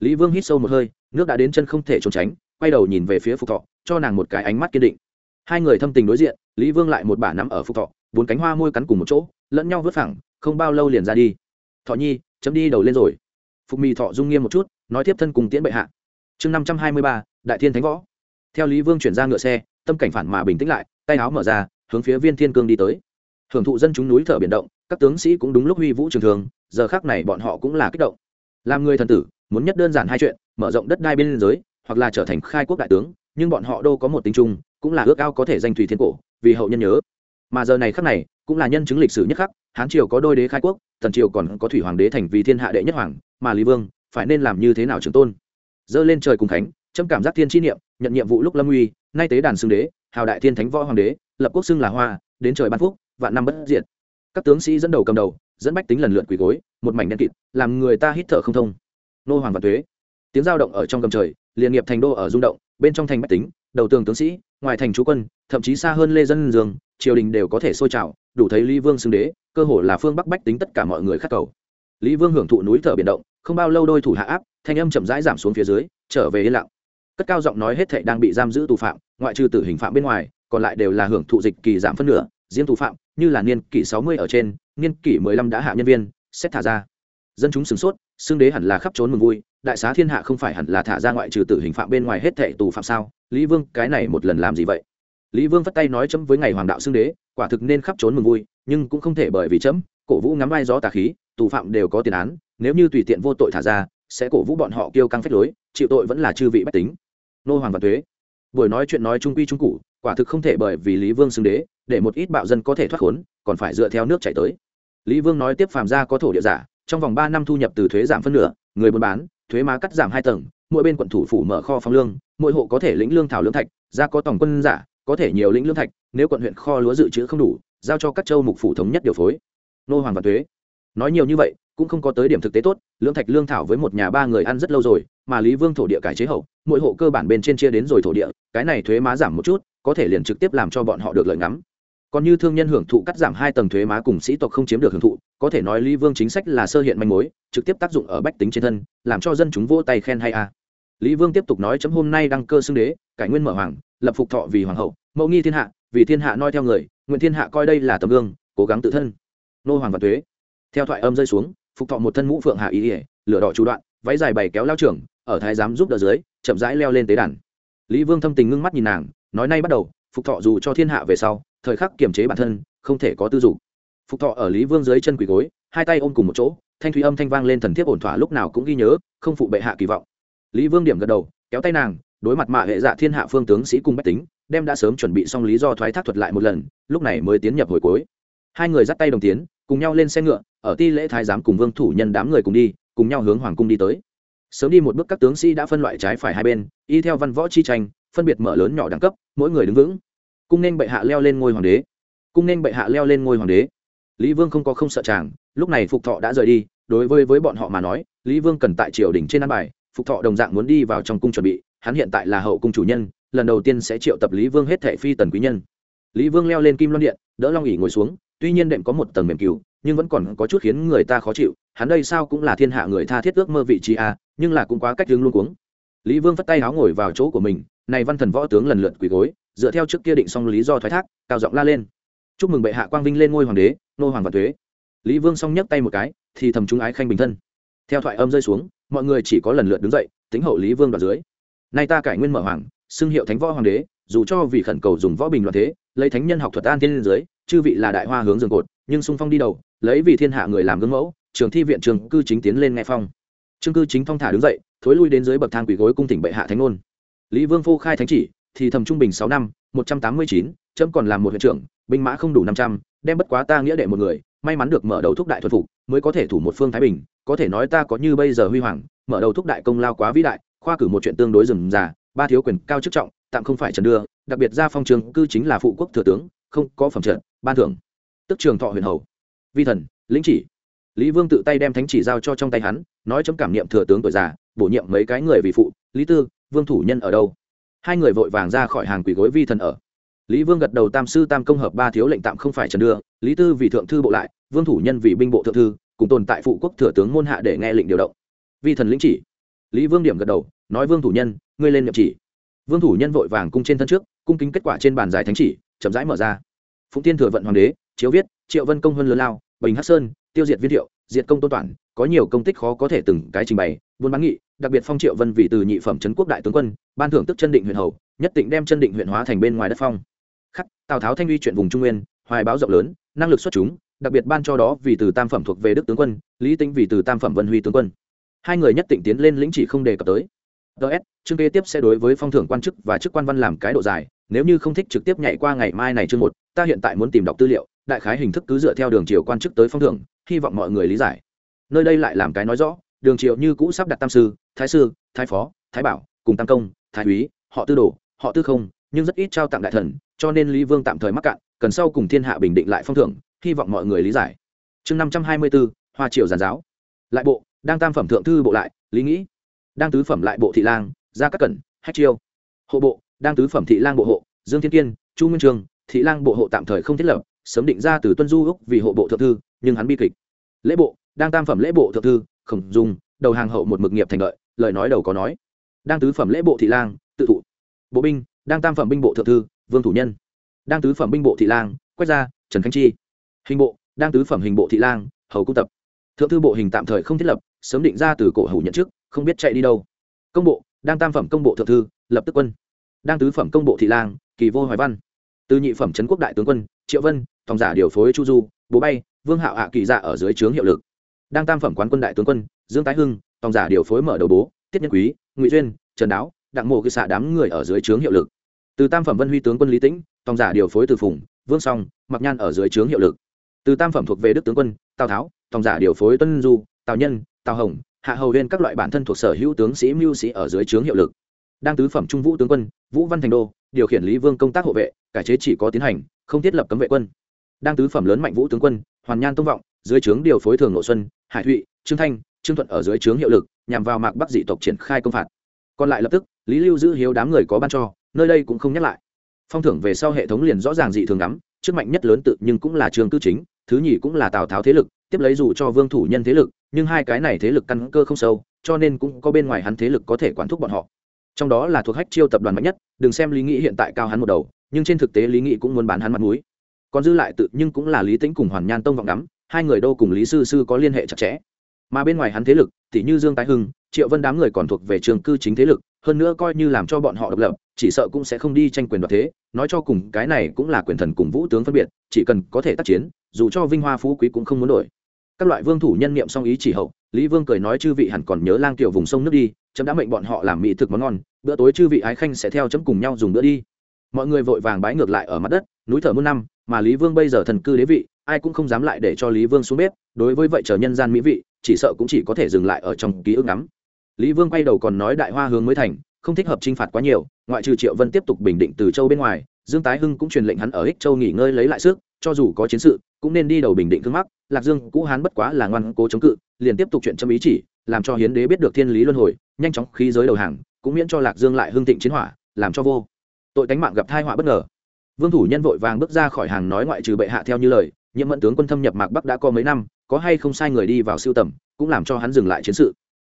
Lý vương hít sâu một hơi, nước đã đến chân không thể trốn tránh, quay đầu nhìn về phía phục thọ, cho nàng một cái ánh mắt kiên định. Hai người thâm tình đối diện, lý vương lại một bả nắm ở phục thọ, bốn cánh hoa môi cắn cùng một chỗ, lẫn nhau vứt phẳng, không bao lâu liền ra đi. Thọ nhi, chấm đi đầu lên rồi. Phục mì thọ dung nghiêm một chút, nói tiếp thân cùng tiễn bệ hạ. Chương năm trăm hai mươi ba, đại thiên thánh võ theo lý vương chuyển ra ngựa xe, tâm cảnh phản mà bình tĩnh lại, tay áo mở ra, hướng phía viên thiên cương đi tới. Hưởng thụ dân chúng núi thở biển động, các tướng sĩ cũng đúng lúc huy vũ trường thường, giờ khác này bọn họ cũng là kích động. Làm người thần tử, muốn nhất đơn giản hai chuyện, mở rộng đất đai bên liên giới, hoặc là trở thành khai quốc đại tướng, nhưng bọn họ đâu có một tính chung, cũng là ước ao có thể danh thủy thiên cổ, vì hậu nhân nhớ. Mà giờ này khắc này, cũng là nhân chứng lịch sử nhất khắc, hán triều có đôi đế khai quốc, thần triều còn có thủy hoàng đế thành vì thiên hạ đệ nhất hoàng, mà lý vương, phải nên làm như thế nào trường tôn? Dơ lên trời cùng thánh chấm cảm giác thiên chi niệm nhận nhiệm vụ lúc lâm uy, nay tế đàn xưng đế, hào đại thiên thánh võ hoàng đế, lập quốc xưng là hoa, đến trời ban phúc, vạn năm bất diệt. Các tướng sĩ dẫn đầu cầm đầu, dẫn bách tính lần lượt quỳ gối, một mảnh đen kịt, làm người ta hít thở không thông. Nô hoàng và thuế tiếng giao động ở trong cầm trời liền nghiệp thành đô ở rung động, bên trong thành bách tính, đầu tường tướng sĩ, ngoài thành chú quân, thậm chí xa hơn lê dân dương, triều đình đều có thể sôi trào, đủ thấy lý vương xưng đế, cơ hồ là phương bắc bách tính tất cả mọi người khắc cầu. Lý vương hưởng thụ núi thở biển động, không bao lâu đôi thủ hạ áp, thanh âm chậm rãi giảm xuống phía dưới, trở về yên lặng cất cao giọng nói hết thệ đang bị giam giữ tù phạm, ngoại trừ tử hình phạm bên ngoài, còn lại đều là hưởng thụ dịch kỳ giảm phân nửa, riêng tù phạm, như là niên kỷ sáu mươi ở trên, niên kỷ mười lăm đã hạ nhân viên, xét thả ra. Dân chúng sửng sốt xương đế hẳn là khắp trốn mừng vui, đại xá thiên hạ không phải hẳn là thả ra ngoại trừ tử hình phạm bên ngoài hết thệ tù phạm sao? Lý vương, cái này một lần làm gì vậy? Lý vương vất tay nói chấm với ngày hoàng đạo xương đế, quả thực nên khắp trốn mừng vui, nhưng cũng không thể bởi vì chấm, cổ vũ ngắm vai gió tà khí, tù phạm đều có tiền án, nếu như tùy tiện vô tội thả ra, sẽ cổ vũ bọn họ kêu căng phách lối, chịu tội vẫn là chư vị bách tính nô hoàng và thuế. Buổi nói chuyện nói trung quy trung cụ quả thực không thể bởi vì lý vương xưng đế, để một ít bạo dân có thể thoát khốn, còn phải dựa theo nước chảy tới. Lý vương nói tiếp phàm gia có thổ địa giả, trong vòng ba năm thu nhập từ thuế giảm phân nửa, người buôn bán, thuế má cắt giảm hai tầng, mỗi bên quận thủ phủ mở kho phong lương, mỗi hộ có thể lĩnh lương thảo lương thạch ra có tổng quân giả, có thể nhiều lĩnh lương thạch, nếu quận huyện kho lúa dự trữ không đủ, giao cho các châu mục phủ thống nhất điều phối. Nô hoàng và thuế. Nói nhiều như vậy, cũng không có tới điểm thực tế tốt, lương thạch lương thảo với một nhà ba người ăn rất lâu rồi mà lý vương thổ địa cải chế hậu, mỗi hộ cơ bản bên trên chia đến rồi thổ địa, cái này thuế má giảm một chút, có thể liền trực tiếp làm cho bọn họ được lợi ngắm. Còn như thương nhân hưởng thụ cắt giảm hai tầng thuế má cùng sĩ tộc không chiếm được hưởng thụ, có thể nói lý vương chính sách là sơ hiện manh mối, trực tiếp tác dụng ở bách tính trên thân, làm cho dân chúng vỗ tay khen hay a. À. lý vương tiếp tục nói chấm hôm nay đăng cơ xưng đế, cải nguyên mở hoàng, lập phục thọ vì hoàng hậu, mẫu nghi thiên hạ, vì thiên hạ noi theo người, nguyện thiên hạ coi đây là tấm gương, cố gắng tự thân. Nô hoàng và thuế. Theo thoại âm rơi xuống, phục thọ một thân mũ phượng hạ ý ỉa lửa đỏ chủ đoạn, váy dài bày kéo lao trưởng ở thái giám giúp đỡ dưới, chậm rãi leo lên tế đàn. Lý vương thâm tình ngưng mắt nhìn nàng, nói nay bắt đầu, phục thọ dù cho thiên hạ về sau, thời khắc kiềm chế bản thân, không thể có tư dục. Phục thọ ở lý vương dưới chân quỳ gối, hai tay ôm cùng một chỗ, thanh thủy âm thanh vang lên thần thiếp ổn thỏa lúc nào cũng ghi nhớ, không phụ bệ hạ kỳ vọng. Lý vương điểm gật đầu, kéo tay nàng, đối mặt mạ hệ dạ thiên hạ phương tướng sĩ cung bách tính, đem đã sớm chuẩn bị xong lý do thoái thác thuật lại một lần, lúc này mới tiến nhập hồi cuối. Hai người dắt tay đồng tiến, cùng nhau lên xe ngựa, ở ti lễ thái giám cùng vương thủ nhân đám người cùng đi, cùng nhau hướng hoàng cung đi tới sớm đi một bước các tướng sĩ đã phân loại trái phải hai bên, y theo văn võ chi tranh, phân biệt mở lớn nhỏ đẳng cấp, mỗi người đứng vững. Cung nên bệ hạ leo lên ngôi hoàng đế. Cung nên bệ hạ leo lên ngôi hoàng đế. Lý vương không có không sợ chàng, lúc này phục thọ đã rời đi, đối với với bọn họ mà nói, lý vương cần tại triều đình trên ăn bài, phục thọ đồng dạng muốn đi vào trong cung chuẩn bị, hắn hiện tại là hậu cung chủ nhân, lần đầu tiên sẽ triệu tập lý vương hết thệ phi tần quý nhân. Lý vương leo lên kim loan điện, đỡ long ỉ ngồi xuống tuy nhiên đệm có một tầng mềm cừu nhưng vẫn còn có chút khiến người ta khó chịu hắn đây sao cũng là thiên hạ người tha thiết ước mơ vị trí a à, nhưng là cũng quá cách hướng luôn cuống. Lý vương vất tay áo ngồi vào chỗ của mình này văn thần võ tướng lần lượt quỳ gối dựa theo trước kia định xong lý do thoái thác cao giọng la lên. Chúc mừng bệ hạ quang vinh lên ngôi hoàng đế nô hoàng và thuế lý vương xong nhấc tay một cái thì thầm chúng ái khanh bình thân. Theo thoại âm rơi xuống mọi người chỉ có lần lượt đứng dậy tính hậu lý vương đoạt dưới. Nay ta cải nguyên mở hoàng xưng hiệu thánh võ hoàng đế dù cho vì khẩn cầu dùng võ bình loạn thế lấy thánh nhân học thuật an thiên dưới chư vị là đại hoa hướng dương cột, nhưng sung phong đi đầu, lấy vì thiên hạ người làm gương mẫu, trường thi viện trường cư chính tiến lên nghe phong. Trương cư chính thong thả đứng dậy, thối lui đến dưới bậc thang quỷ gối cung tỉnh bệ hạ thánh ngôn. Lý vương phô khai thánh chỉ, thì thầm trung bình sáu năm, một trăm tám mươi chín, chấm còn làm một huyện trưởng, binh mã không đủ năm trăm, đem bất quá ta nghĩa đệ một người, may mắn được mở đầu thúc đại thuật phục, mới có thể thủ một phương thái bình, có thể nói ta có như bây giờ huy hoàng, mở đầu thúc đại công lao quá vĩ đại, khoa cử một chuyện tương đối rườm rà, ba thiếu quyền cao chức trọng, tạm không phải trần đưa, đặc biệt ra phong trường cư chính là phụ quốc thừa tướng không có phẩm trận, ban thưởng. Tức trường thọ huyền hầu. Vi thần, lĩnh chỉ. Lý vương tự tay đem thánh chỉ giao cho trong tay hắn, nói chấm cảm niệm thừa tướng tuổi già, bổ nhiệm mấy cái người vì phụ, lý tư, vương thủ nhân ở đâu? Hai người vội vàng ra khỏi hàng quỷ gối vi thần ở. Lý vương gật đầu tam sư tam công hợp ba thiếu lệnh tạm không phải trần đưa, lý tư vì thượng thư bộ lại, vương thủ nhân vì binh bộ thượng thư, cùng tồn tại phụ quốc thừa tướng môn hạ để nghe lệnh điều động. Vi thần lĩnh chỉ. Lý vương điểm gật đầu, nói vương thủ nhân, ngươi lên nhậm chỉ. Vương thủ nhân vội vàng cung trên thân trước, cung kính kết quả trên bàn giải thánh chỉ chậm rãi mở ra. Phụng tiên thừa vận hoàng đế, chiếu viết, triệu vân công hơn lớn lao, bình hắc sơn, tiêu diệt viên thiệu, diệt công tôn toàn có nhiều công tích khó có thể từng cái trình bày, buôn bán nghị, đặc biệt phong triệu vân vì từ nhị phẩm trấn quốc đại tướng quân, ban thưởng tức chân định huyện hầu, nhất định đem chân định huyện hóa thành bên ngoài đất phong. Khắc, tào tháo thanh uy chuyện vùng trung nguyên, hoài báo rộng lớn, năng lực xuất chúng, đặc biệt ban cho đó vì từ tam phẩm thuộc về đức tướng quân, lý tính vì từ tam phẩm vân huy tướng quân. Hai người nhất định tiến lên lĩnh chỉ không đề cập tới. Ts chương kế tiếp sẽ đối với phong thưởng quan chức và chức quan văn làm cái độ dài nếu như không thích trực tiếp nhảy qua ngày mai này chương một, ta hiện tại muốn tìm đọc tư liệu, đại khái hình thức cứ dựa theo đường chiều quan chức tới phong thưởng, hy vọng mọi người lý giải. Nơi đây lại làm cái nói rõ, đường triều như cũ sắp đặt tam sư, thái sư, thái phó, thái bảo, cùng tam công, thái úy, họ tư đồ, họ tư không, nhưng rất ít trao tặng đại thần, cho nên lý vương tạm thời mắc cạn, cần sau cùng thiên hạ bình định lại phong thưởng, hy vọng mọi người lý giải. Chương năm trăm hai mươi bốn hoa triều giàn giáo. Lại bộ, đang tam phẩm thượng thư bộ lại, lý nghĩ. Đang tứ phẩm lại bộ thị lang, gia các cẩn, hách chiêu. Hộ bộ đang tứ phẩm thị lang bộ hộ, dương thiên kiên, chu nguyên trường, thị lang bộ hộ tạm thời không thiết lập, sớm định ra từ tuân du úc vì hộ bộ thượng thư, nhưng hắn bi kịch. Lễ bộ, đang tam phẩm lễ bộ thượng thư, khổng dung, đầu hàng hậu một mực nghiệp thành lợi lời nói đầu có nói. Đang tứ phẩm lễ bộ thị lang, tự thụ. Bộ binh, đang tam phẩm binh bộ thượng thư, vương thủ nhân. Đang tứ phẩm binh bộ thị lang quét ra trần khánh chi. Hình bộ, đang tứ phẩm hình bộ thị lang, hầu cung tập. Thượng thư bộ hình tạm thời không thiết lập, sớm định ra từ cổ hầu nhận chức, không biết chạy đi đâu. Công bộ, đang tam phẩm công bộ thượng thư, lập tức quân đang tứ phẩm công bộ thị lang, kỳ vô hoài văn. Từ nhị phẩm trấn quốc đại tướng quân, triệu vân tòng giả điều phối chu du, bố bay, vương hạo hạ kỳ dạ ở dưới trướng hiệu lực. Đang tam phẩm quán quân đại tướng quân, dương tái hưng tòng giả điều phối mở đầu bố, tiết nhân quý, ngụy duyên, trần đáo, đặng mộ cư xạ đám người ở dưới trướng hiệu lực. Từ tam phẩm vân huy tướng quân lý tĩnh tòng giả điều phối từ phùng, vương song mặc nhan ở dưới trướng hiệu lực. Từ tam phẩm thuộc về đức tướng quân, tào tháo tòng giả điều phối tuân du, tào nhân, tào hồng, hạ hầu huyên các loại bản thân thuộc sở hữu tướng sĩ, mưu sĩ ở dưới trướng hiệu lực đang tứ phẩm trung vũ tướng quân, vũ văn thành đô, điều khiển lý vương công tác hộ vệ, cải chế chỉ có tiến hành, không thiết lập cấm vệ quân. Đang tứ phẩm lớn mạnh vũ tướng quân, hoàn nhan tông vọng, dưới trướng điều phối thường nội xuân, hải thụy, trương thanh, trương thuận ở dưới trướng hiệu lực, nhằm vào mạc bắc dị tộc triển khai công phạt. Còn lại lập tức, lý lưu giữ hiếu đám người có ban cho, nơi đây cũng không nhắc lại. Phong thưởng về sau hệ thống liền rõ ràng dị thường lắm, trước mạnh nhất lớn tự nhưng cũng là trường tư chính, thứ nhì cũng là tào tháo thế lực, tiếp lấy dù cho vương thủ nhân thế lực, nhưng hai cái này thế lực căn cơ không sâu, cho nên cũng có bên ngoài hắn thế lực có thể quản thúc bọn họ trong đó là thuộc hách chiêu tập đoàn mạnh nhất, đừng xem lý nghĩ hiện tại cao hắn một đầu, nhưng trên thực tế lý nghị cũng muốn bán hắn mặt mũi. Còn dư lại tự, nhưng cũng là lý tính cùng hoàn nhan tông vọng đắm hai người đô cùng lý sư sư có liên hệ chặt chẽ. Mà bên ngoài hắn thế lực thì như dương tái hưng, triệu vân đám người còn thuộc về trường cư chính thế lực, hơn nữa coi như làm cho bọn họ độc lập, chỉ sợ cũng sẽ không đi tranh quyền đoạt thế, nói cho cùng, cái này cũng là quyền thần cùng vũ tướng phân biệt, chỉ cần có thể tác chiến, dù cho vinh hoa phú quý cũng không muốn đổi. Các loại vương thủ nhân niệm song ý chỉ hậu, lý vương cười nói chư vị hẳn còn nhớ lang tiểu vùng sông nước đi, chấm đã mệnh bọn họ làm mỹ thực món ngon bữa tối chư vị ái khanh sẽ theo chấm cùng nhau dùng bữa đi. Mọi người vội vàng bái ngược lại ở mặt đất, núi thở muôn năm, mà lý vương bây giờ thần cư đế vị, ai cũng không dám lại để cho lý vương xuống bếp, đối với vậy chờ nhân gian mỹ vị, chỉ sợ cũng chỉ có thể dừng lại ở trong ký ức ngắm. Lý vương quay đầu còn nói đại hoa hướng mới thành, không thích hợp t r i n h phạt quá nhiều, ngoại trừ triệu vân tiếp tục bình định từ châu bên ngoài, dương tái hưng cũng truyền lệnh hắn ở ích châu nghỉ ngơi lấy lại sức, cho dù có chiến sự, cũng nên đi đầu bình định thương mắc, lạc dương, cũ hán bất quá là ngoan cố chống cự, liền tiếp tục chuyện châm ý chỉ, làm cho hiến đế biết được thiên lý luân hồi, nhanh chóng khí giới đầu hàng cũng miễn cho lạc dương lại hưng thịnh chiến hỏa, làm cho vô tội tánh mạng gặp thai họa bất ngờ. Vương thủ nhân vội vàng bước ra khỏi hàng nói ngoại trừ bệ hạ theo như lời nhiễm mẫn tướng quân thâm nhập mạc bắc đã có mấy năm, có hay không sai người đi vào siêu tầm, cũng làm cho hắn dừng lại chiến sự.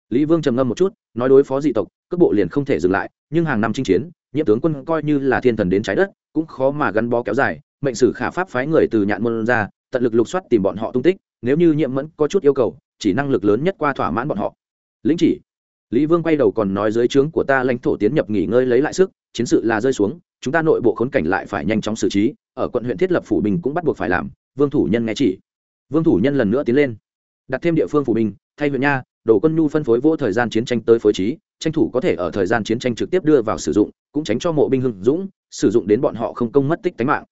Lý vương trầm ngâm một chút, nói đối phó dị tộc, cước bộ liền không thể dừng lại, nhưng hàng năm chinh chiến nhiễm tướng quân coi như là thiên thần đến trái đất, cũng khó mà gắn bó kéo dài, mệnh sử khả pháp phái người từ nhạn môn ra, tận lực lục soát tìm bọn họ tung tích, nếu như nhiễm mẫn có chút yêu cầu, chỉ năng lực lớn nhất qua thỏa mãn bọn họ. Lĩnh chỉ lý vương quay đầu còn nói dưới trướng của ta lãnh thổ tiến nhập nghỉ ngơi lấy lại sức chiến sự là rơi xuống chúng ta nội bộ khốn cảnh lại phải nhanh chóng xử trí ở quận huyện thiết lập phủ bình cũng bắt buộc phải làm vương thủ nhân nghe chỉ. Vương thủ nhân lần nữa tiến lên đặt thêm địa phương phủ bình, thay huyện nha đổ quân nhu phân phối vô thời gian chiến tranh tới phối trí tranh thủ có thể ở thời gian chiến tranh trực tiếp đưa vào sử dụng cũng tránh cho mộ binh hưng dũng sử dụng đến bọn họ không công mất tích tính mạng.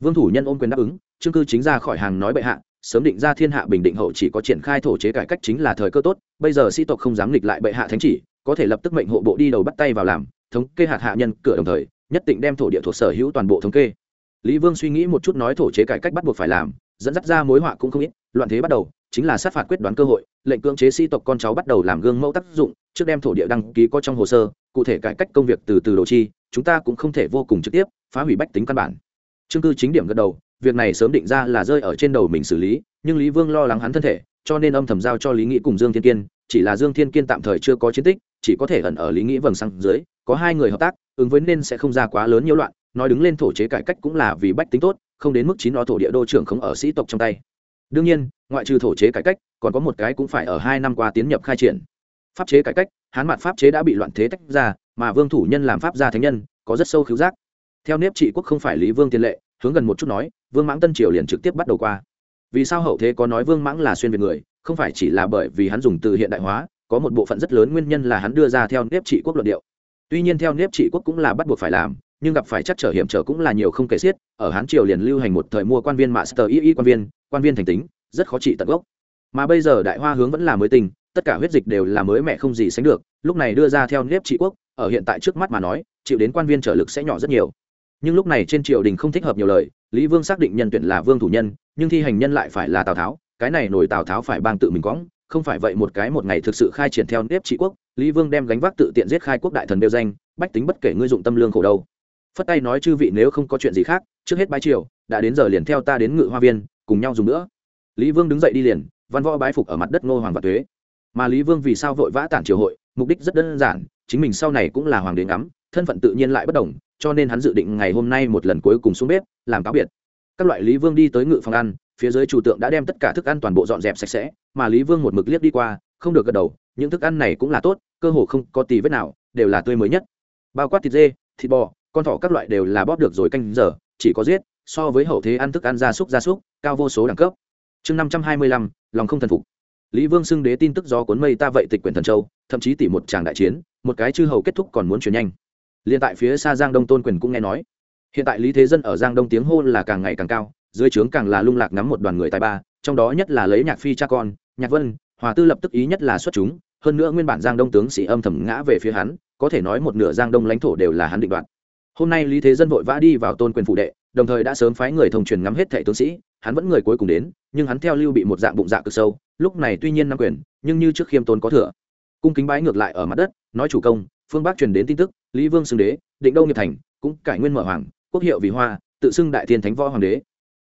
Vương thủ nhân ôm quyền đáp ứng chương cư chính ra khỏi hàng nói bệ hạ sớm định ra thiên hạ bình định hậu chỉ có triển khai thổ chế cải cách chính là thời cơ tốt, bây giờ sĩ tộc không dám nghịch lại bệ hạ thánh chỉ, có thể lập tức mệnh hộ bộ đi đầu bắt tay vào làm, thống kê hạt hạ nhân cửa đồng thời, nhất định đem thổ địa thuộc sở hữu toàn bộ thống kê. Lý vương suy nghĩ một chút nói thổ chế cải cách bắt buộc phải làm, dẫn dắt ra mối họa cũng không ít, loạn thế bắt đầu, chính là sát phạt quyết đoán cơ hội, lệnh cưỡng chế sĩ tộc con cháu bắt đầu làm gương mẫu tác dụng, trước đem thổ địa đăng ký có trong hồ sơ, cụ thể cải cách công việc từ từ đồ chi, chúng ta cũng không thể vô cùng trực tiếp, phá hủy bách tính căn bản. Chương cư chính điểm gật đầu việc này sớm định ra là rơi ở trên đầu mình xử lý, nhưng lý vương lo lắng hắn thân thể, cho nên âm thầm giao cho lý nghĩ cùng dương thiên kiên, chỉ là dương thiên kiên tạm thời chưa có chiến tích, chỉ có thể ẩn ở lý nghĩ vầng sang dưới, có hai người hợp tác, ứng với nên sẽ không ra quá lớn nhiễu loạn, nói đứng lên thổ chế cải cách cũng là vì bách tính tốt, không đến mức chín nó thổ địa đô trưởng không ở sĩ tộc trong tay. Đương nhiên, ngoại trừ thổ chế cải cách, còn có một cái cũng phải ở hai năm qua tiến nhập khai triển. Pháp chế cải cách, hán mặt pháp chế đã bị loạn thế tách ra, mà vương thủ nhân làm pháp gia thánh nhân, có rất sâu khiếu giác. Theo nếp trị quốc không phải lý vương tiền lệ hướng gần một chút nói, vương mãng tân triều liền trực tiếp bắt đầu qua. Vì sao hậu thế có nói vương mãng là xuyên việt người, không phải chỉ là bởi vì hắn dùng từ hiện đại hóa, có một bộ phận rất lớn nguyên nhân là hắn đưa ra theo nếp trị quốc luận điệu. Tuy nhiên theo nếp trị quốc cũng là bắt buộc phải làm, nhưng gặp phải chắc trở hiểm trở cũng là nhiều không kể xiết, ở hán triều liền lưu hành một thời mua quan viên master y y quan viên quan viên thành tính, rất khó trị tận gốc. Mà bây giờ đại hoa hướng vẫn là mới tình tất cả huyết dịch đều là mới mẹ không gì sánh được, lúc này đưa ra theo nếp trị quốc, ở hiện tại trước mắt mà nói, chịu đến quan viên trở lực sẽ nhỏ rất nhiều nhưng lúc này trên triều đình không thích hợp nhiều lời, lý vương xác định nhân tuyển là vương thủ nhân, nhưng thi hành nhân lại phải là tào tháo, cái này nổi tào tháo phải bang tự mình quõng, không phải vậy một cái một ngày thực sự khai triển theo nếp trị quốc, lý vương đem gánh vác tự tiện giết khai quốc đại thần đeo danh, bách tính bất kể ngươi dụng tâm lương khổ đâu. Phất tay nói chư vị nếu không có chuyện gì khác, trước hết bái triều, đã đến giờ liền theo ta đến ngự hoa viên, cùng nhau dùng nữa. Lý vương đứng dậy đi liền, văn võ bái phục ở mặt đất ngô hoàng và thuế mà lý vương vì sao vội vã tản triều hội, mục đích rất đơn giản, chính mình sau này cũng là hoàng đế ngắm, thân phận tự nhiên lại bất đồng cho nên hắn dự định ngày hôm nay một lần cuối cùng xuống bếp, làm cáo biệt. Các loại lý vương đi tới ngự phòng ăn, phía dưới chủ tượng đã đem tất cả thức ăn toàn bộ dọn dẹp sạch sẽ, mà lý vương một mực liếc đi qua, không được gật đầu, những thức ăn này cũng là tốt, cơ hồ không có tì vết nào, đều là tươi mới nhất. Bao quát thịt dê, thịt bò, con thỏ các loại đều là bóp được rồi canh giờ, chỉ có giết, so với hậu thế ăn thức ăn gia súc gia súc, cao vô số đẳng cấp. Chương năm trăm hai mươi lăm, lòng không thần phục. Lý vương xưng đế tin tức do cuốn mây, ta vậy tịch quyển thần châu, thậm chí tỉ một tràng đại chiến, một cái chư hầu kết thúc còn muốn chuyển nhanh liên tại phía xa giang đông tôn quyền cũng nghe nói. Hiện tại lý thế dân ở giang đông tiếng hô là càng ngày càng cao, dưới trướng càng là lung lạc ngắm một đoàn người tài ba, trong đó nhất là lấy nhạc phi cha con, nhạc vân, hòa tư lập tức ý nhất là xuất chúng, hơn nữa nguyên bản giang đông tướng sĩ âm thầm ngã về phía hắn, có thể nói một nửa giang đông lãnh thổ đều là hắn định đoạt. Hôm nay lý thế dân vội vã đi vào tôn quyền phụ đệ, đồng thời đã sớm phái người thông truyền ngắm hết thệ tướng sĩ, hắn vẫn người cuối cùng đến, nhưng hắn theo lưu bị một dạng bụng dạ cực sâu, lúc này tuy nhiên nắm quyền, nhưng như trước khiêm tôn có thừa. Cung kính bái ngược lại ở mặt đất, nói chủ công, phương bắc truyền đến tin tức lý vương xưng đế, định đâu nghiệp thành, cũng cải nguyên mở hoàng, quốc hiệu vì hoa, tự xưng đại thiên thánh võ hoàng đế.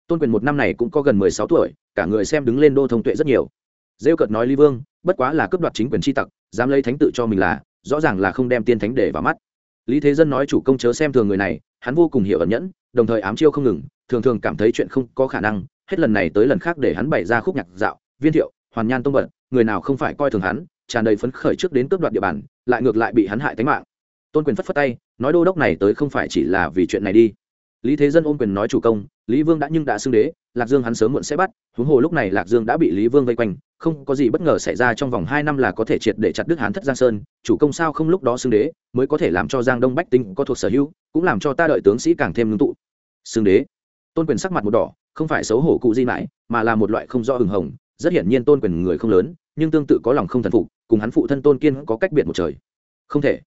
Tôn quyền một năm này cũng có gần mười sáu tuổi, cả người xem đứng lên đô thông tuệ rất nhiều. Rêu cợt nói lý vương, bất quá là cướp đoạt chính quyền tri tặc, dám lấy thánh tự cho mình là, rõ ràng là không đem tiên thánh để vào mắt. Lý thế dân nói chủ công chớ xem thường người này, hắn vô cùng hiểu ẩn nhẫn, đồng thời ám chiêu không ngừng, thường thường cảm thấy chuyện không có khả năng, hết lần này tới lần khác để hắn bày ra khúc nhạc dạo, viên thiệu, hoàn nhan tông vật người nào không phải coi thường hắn, tràn đầy phấn khởi trước đến cướp đoạt địa bàn, lại ngược lại bị hắn hại tính mạng tôn quyền phất phất tay, nói đô đốc này tới không phải chỉ là vì chuyện này đi. Lý thế dân ôm quyền nói chủ công, lý vương đã nhưng đã xưng đế, lạc dương hắn sớm muộn sẽ bắt, huống hồ lúc này lạc dương đã bị lý vương vây quanh, không có gì bất ngờ xảy ra trong vòng hai năm là có thể triệt để chặt đức hán thất giang sơn, chủ công sao không lúc đó xưng đế, mới có thể làm cho giang đông bách tinh có thuộc sở hữu, cũng làm cho ta đợi tướng sĩ càng thêm ngưng tụ. Xưng đế. Tôn quyền sắc mặt một đỏ, không phải xấu hổ cụ di mãi, mà là một loại không do hừng hồng, rất hiển nhiên tôn quyền người không lớn, nhưng tương tự có lòng không thần phục, cùng hắn phụ thân tôn kiên có cách biệt một trời. Không thể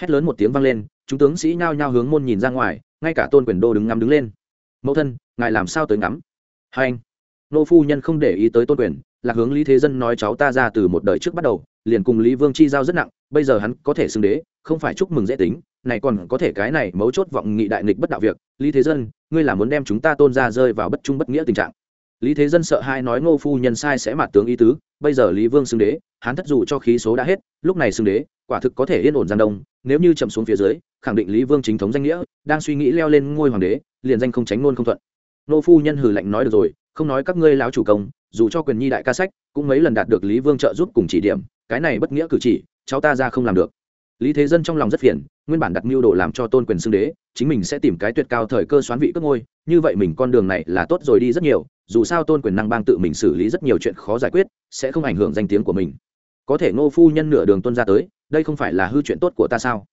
hét lớn một tiếng vang lên, chúng tướng sĩ nhao nhao hướng môn nhìn ra ngoài, ngay cả tôn quyền đô đứng ngắm đứng lên. Mẫu thân, ngài làm sao tới ngắm? Hai anh. Nô phu nhân không để ý tới tôn quyền là hướng lý thế dân nói cháu ta ra từ một đời trước bắt đầu, liền cùng lý vương chi giao rất nặng, bây giờ hắn có thể xưng đế, không phải chúc mừng dễ tính, này còn có thể cái này mấu chốt vọng nghị đại nghịch bất đạo việc. Lý thế dân, ngươi là muốn đem chúng ta tôn ra rơi vào bất trung bất nghĩa tình trạng. Lý thế dân sợ hai nói, ngô phu nhân sai sẽ mặt tướng ý tứ, bây giờ lý vương xưng đế, hắn thất dù cho khí số đã hết, lúc này xưng đế, quả thực có thể yên ổn giang đông nếu như chậm xuống phía dưới, khẳng định lý vương chính thống danh nghĩa, đang suy nghĩ leo lên ngôi hoàng đế, liền danh không tránh ngôn không thuận. Nô phu nhân hừ lạnh nói được rồi, không nói các ngươi lão chủ công, dù cho quyền nhi đại ca sách, cũng mấy lần đạt được lý vương trợ giúp cùng chỉ điểm, cái này bất nghĩa cử chỉ, cháu ta ra không làm được. Lý thế dân trong lòng rất phiền, nguyên bản đặt mưu đồ làm cho tôn quyền xưng đế, chính mình sẽ tìm cái tuyệt cao thời cơ xoán vị cất ngôi, như vậy mình con đường này là tốt rồi đi rất nhiều, dù sao tôn quyền năng bang tự mình xử lý rất nhiều chuyện khó giải quyết, sẽ không ảnh hưởng danh tiếng của mình. Có thể ngô phu nhân nửa đường tuân ra tới đây không phải là hư chuyện tốt của ta sao?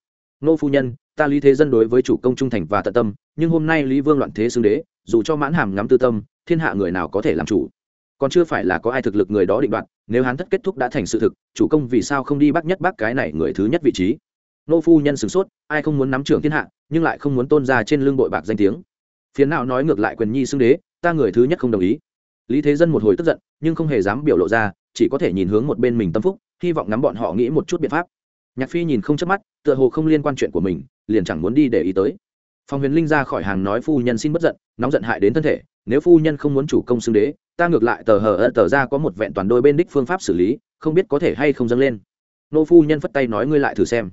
Nô phu nhân, ta lý thế dân đối với chủ công trung thành và tận tâm, nhưng hôm nay lý vương loạn thế xưng đế, dù cho mãn hàm ngắm tư tâm, thiên hạ người nào có thể làm chủ? Còn chưa phải là có ai thực lực người đó định đoạt, nếu hắn thất kết thúc đã thành sự thực, chủ công vì sao không đi bắt nhất bác cái này người thứ nhất vị trí? Nô phu nhân sửng sốt, ai không muốn nắm trưởng thiên hạ, nhưng lại không muốn tôn ra trên lưng bội bạc danh tiếng. Phiến nào nói ngược lại quyền nhi xưng đế, ta người thứ nhất không đồng ý. Lý thế dân một hồi tức giận, nhưng không hề dám biểu lộ ra, chỉ có thể nhìn hướng một bên mình tâm phúc, hy vọng ngắm bọn họ nghĩ một chút biện pháp nhạc phi nhìn không chớp mắt, tựa hồ không liên quan chuyện của mình, liền chẳng muốn đi để ý tới. Phong huyền linh ra khỏi hàng nói phu nhân xin bất giận, nóng giận hại đến thân thể, nếu phu nhân không muốn chủ công xưng đế, ta ngược lại tờ hờ tờ ra có một vẹn toàn đôi bên đích phương pháp xử lý, không biết có thể hay không dâng lên. Nô phu nhân phất tay nói ngươi lại thử xem.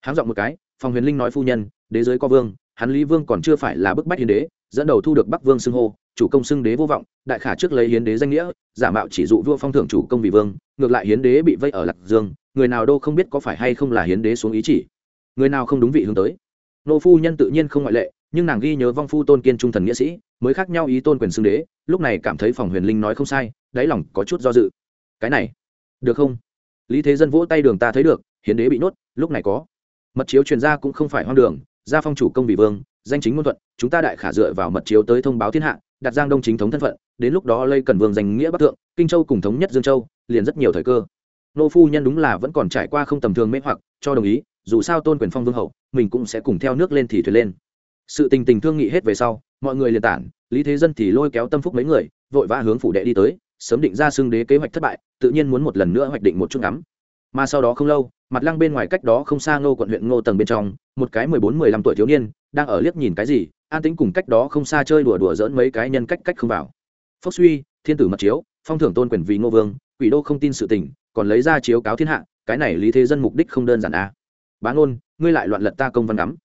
Háng giọng một cái, Phong huyền linh nói phu nhân, đế giới có vương, hắn lý vương còn chưa phải là bức bách hiến đế, dẫn đầu thu được bắc vương xưng hô, chủ công xưng đế vô vọng, đại khả trước lấy hiến đế danh nghĩa, giả mạo chỉ dụ vua phong thưởng chủ công vì vương, ngược lại hiến đế bị vây ở lạc dương người nào đâu không biết có phải hay không là hiến đế xuống ý chỉ. Người nào không đúng vị hướng tới. Nô phu nhân tự nhiên không ngoại lệ, nhưng nàng ghi nhớ vong phu tôn kiên trung thần nghĩa sĩ, mới khác nhau ý tôn quyền xưng đế, lúc này cảm thấy phòng huyền linh nói không sai, đáy lòng có chút do dự. Cái này, được không? Lý thế dân vỗ tay đường ta thấy được, hiến đế bị nhốt, lúc này có. Mật chiếu truyền ra cũng không phải hoang đường, gia phong chủ công vị vương, danh chính ngôn thuận, chúng ta đại khả dựa vào mật chiếu tới thông báo thiên hạ, đặt giang đông chính thống thân phận, đến lúc đó lây cần vương danh nghĩa bắc thượng, kinh châu cùng thống nhất dương châu, liền rất nhiều thời cơ nô phu nhân đúng là vẫn còn trải qua không tầm thường mê hoặc, cho đồng ý, dù sao tôn quyền phong vương hậu, mình cũng sẽ cùng theo nước lên thì thuyền lên. Sự tình tình thương nghị hết về sau, mọi người liền tản, lý thế dân thì lôi kéo tâm phúc mấy người, vội vã hướng phủ đệ đi tới, sớm định ra xưng đế kế hoạch thất bại, tự nhiên muốn một lần nữa hoạch định một chút ngắm. Mà sau đó không lâu, mặt lăng bên ngoài cách đó không xa ngô quận huyện ngô tầng bên trong, một cái mười bốn, mười lăm tuổi thiếu niên, đang ở liếc nhìn cái gì, an tính cùng cách đó không xa chơi đùa đùa dỡn mấy cái nhân cách cách không vào. Phốc suy, thiên tử mật chiếu, phong thưởng tôn quyền vì ngô vương, quỷ đô không tin sự tình còn lấy ra chiếu cáo thiên hạ, cái này lý thế dân mục đích không đơn giản à. bá ngôn, ngươi lại loạn lật ta công văn ngắm.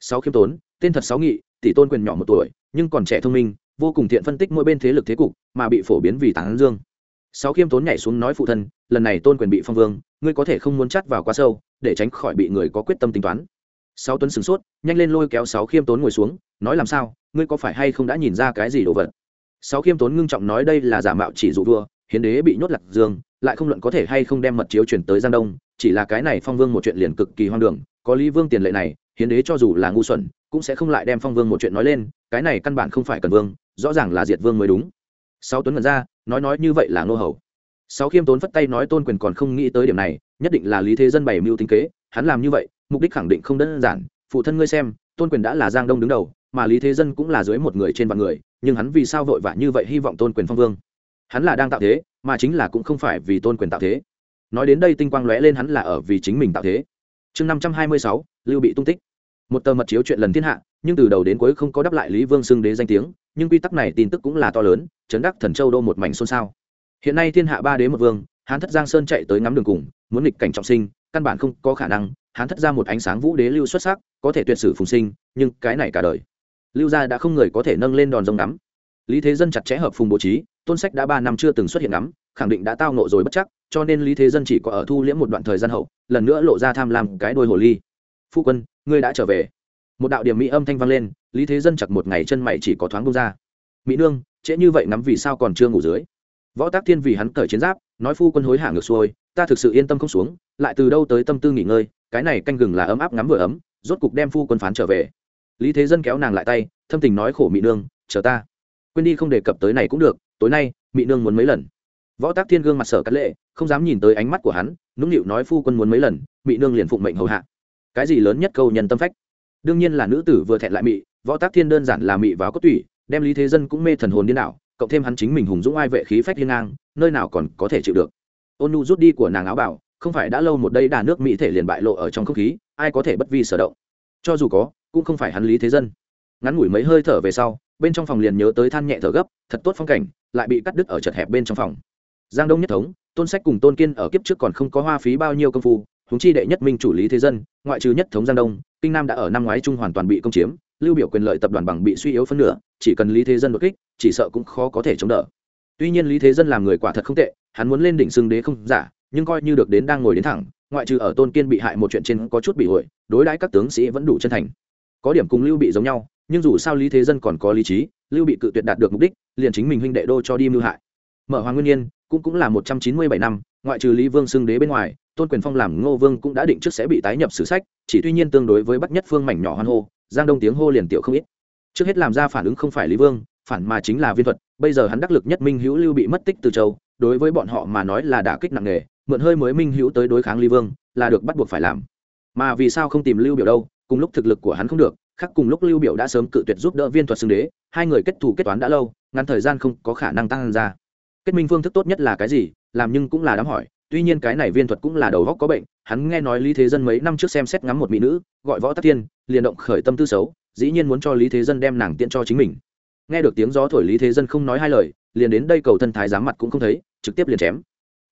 Sáu khiêm tốn, tên thật sáu nghị, tỷ tôn quyền nhỏ một tuổi, nhưng còn trẻ thông minh, vô cùng thiện phân tích mỗi bên thế lực thế cục, mà bị phổ biến vì tán dương. Sáu khiêm tốn nhảy xuống nói phụ thân, lần này tôn quyền bị phong vương, ngươi có thể không muốn chắt vào quá sâu, để tránh khỏi bị người có quyết tâm tính toán. Sáu tuấn sửng sốt, nhanh lên lôi kéo sáu khiêm tốn ngồi xuống, nói làm sao, ngươi có phải hay không đã nhìn ra cái gì đồ vật? Sáu khiêm tốn ngưng trọng nói đây là giả mạo chỉ dụ vua, hiến đế bị nhốt lạc dương lại không luận có thể hay không đem mật chiếu chuyển tới giang đông, chỉ là cái này phong vương một chuyện liền cực kỳ hoang đường, có lý vương tiền lệ này, hiến đế cho dù là ngu xuẩn, cũng sẽ không lại đem phong vương một chuyện nói lên, cái này căn bản không phải cần vương, rõ ràng là diệt vương mới đúng. Sáu tuấn ngẩn ra, nói nói như vậy là nô hầu. Sáu khiêm tốn phất tay nói tôn quyền còn không nghĩ tới điểm này, nhất định là lý thế dân bày mưu tính kế, hắn làm như vậy, mục đích khẳng định không đơn giản, phụ thân ngươi xem, tôn quyền đã là giang đông đứng đầu, mà lý thế dân cũng là dưới một người trên vạn người, nhưng hắn vì sao vội vã như vậy hy vọng tôn quyền phong vương? Hắn là đang tạo thế mà chính là cũng không phải vì tôn quyền tạo thế. Nói đến đây tinh quang lóe lên hắn là ở vì chính mình tạo thế. Chương năm trăm hai mươi sáu, lưu bị tung tích. Một tờ mật chiếu chuyện lần thiên hạ, nhưng từ đầu đến cuối không có đáp lại lý vương xưng đế danh tiếng, nhưng quy tắc này tin tức cũng là to lớn, chấn đắc thần châu đô một mảnh xôn xao. Hiện nay thiên hạ ba đế một vương, hán thất giang sơn chạy tới ngắm đường cùng, muốn nghịch cảnh trọng sinh, căn bản không có khả năng, hán thất ra một ánh sáng vũ đế lưu xuất sắc, có thể tuyệt sử phùng sinh, nhưng cái này cả đời. Lưu gia đã không người có thể nâng lên đòn rông ngắm. Lý thế dân chặt chẽ hợp phùng bố trí tôn sách đã ba năm chưa từng xuất hiện ngắm, khẳng định đã tao nộ rồi bất chắc, cho nên lý thế dân chỉ có ở thu liễm một đoạn thời gian hậu, lần nữa lộ ra tham lam cái đôi hồ ly. Phu quân, ngươi đã trở về. Một đạo điểm mỹ âm thanh vang lên, lý thế dân chặt một ngày chân mày chỉ có thoáng bông ra. Mỹ nương, trễ như vậy ngắm vì sao còn chưa ngủ dưới? Võ tác thiên vì hắn cởi chiến giáp, nói phu quân hối hả ngược xuôi, ta thực sự yên tâm không xuống, lại từ đâu tới tâm tư nghỉ ngơi, cái này canh gừng là ấm áp ngắm vừa ấm, rốt cục đem phu quân phán trở về. Lý thế dân kéo nàng lại tay, thâm tình nói khổ mỹ nương, chờ ta. Quên đi không đề cập tới này cũng được tối nay mỹ nương muốn mấy lần? Võ tác thiên gương mặt sở cắt lệ, không dám nhìn tới ánh mắt của hắn, nũng nịu nói phu quân muốn mấy lần mỹ nương liền phụng mệnh hầu hạ. Cái gì lớn nhất câu nhân tâm phách? Đương nhiên là nữ tử vừa thẹn lại mị, võ tác thiên đơn giản là mị vào cốt tủy, đem lý thế dân cũng mê thần hồn điên đảo, cộng thêm hắn chính mình hùng dũng ai vệ khí phách hiên ngang, nơi nào còn có thể chịu được. Ôn nu rút đi của nàng áo bảo, không phải đã lâu một đây đà nước mỹ thể liền bại lộ ở trong không khí, ai có thể bất vi sở động? Cho dù có, cũng không phải hắn lý thế dân. Ngắn ngủi mấy hơi thở về sau, bên trong phòng liền nhớ tới than nhẹ thở gấp, thật tốt phong cảnh lại bị cắt đứt ở chật hẹp bên trong phòng. Giang đông nhất thống, tôn sách cùng tôn kiên ở kiếp trước còn không có hoa phí bao nhiêu công phu húng chi đệ nhất minh chủ lý thế dân, ngoại trừ nhất thống giang đông, kinh nam đã ở năm ngoái trung hoàn toàn bị công chiếm, lưu biểu quyền lợi tập đoàn bằng bị suy yếu phân nửa, chỉ cần lý thế dân đột kích, chỉ sợ cũng khó có thể chống đỡ. Tuy nhiên lý thế dân làm người quả thật không tệ, hắn muốn lên đỉnh xưng đế không giả, nhưng coi như được đến đang ngồi đến thẳng, ngoại trừ ở tôn kiên bị hại một chuyện trên có chút bị hội đối đãi các tướng sĩ vẫn đủ chân thành. Có điểm cùng lưu bị giống nhau nhưng dù sao lý thế dân còn có lý trí, lưu bị cự tuyệt đạt được mục đích, liền chính mình huynh đệ đô cho đi mưu hại. Mở hoàng nguyên nhiên cũng cũng là một trăm chín mươi bảy năm, ngoại trừ lý vương xưng đế bên ngoài, tôn quyền phong làm ngô vương cũng đã định trước sẽ bị tái nhập sử sách, chỉ tuy nhiên tương đối với bắc nhất phương mảnh nhỏ hoan hô, giang đông tiếng hô liền tiểu không ít. Trước hết làm ra phản ứng không phải lý vương, phản mà chính là viên thuật, bây giờ hắn đắc lực nhất minh hữu lưu bị mất tích từ châu, đối với bọn họ mà nói là đả kích nặng nề, mượn hơi mới minh hữu tới đối kháng lý vương, là được bắt buộc phải làm. Mà vì sao không tìm lưu biểu đâu, cùng lúc thực lực của hắn không được khác cùng lúc lưu biểu đã sớm cự tuyệt giúp đỡ viên thuật xưng đế, hai người kết thù kết toán đã lâu, ngắn thời gian không có khả năng tăng ra. Kết minh phương thức tốt nhất là cái gì? Làm nhưng cũng là đám hỏi, tuy nhiên cái này viên thuật cũng là đầu góc có bệnh, hắn nghe nói lý thế dân mấy năm trước xem xét ngắm một mỹ nữ, gọi võ tắc tiên liền động khởi tâm tư xấu, dĩ nhiên muốn cho lý thế dân đem nàng tiện cho chính mình. Nghe được tiếng gió thổi lý thế dân không nói hai lời, liền đến đây cầu thân thái giám mặt cũng không thấy, trực tiếp liền chém.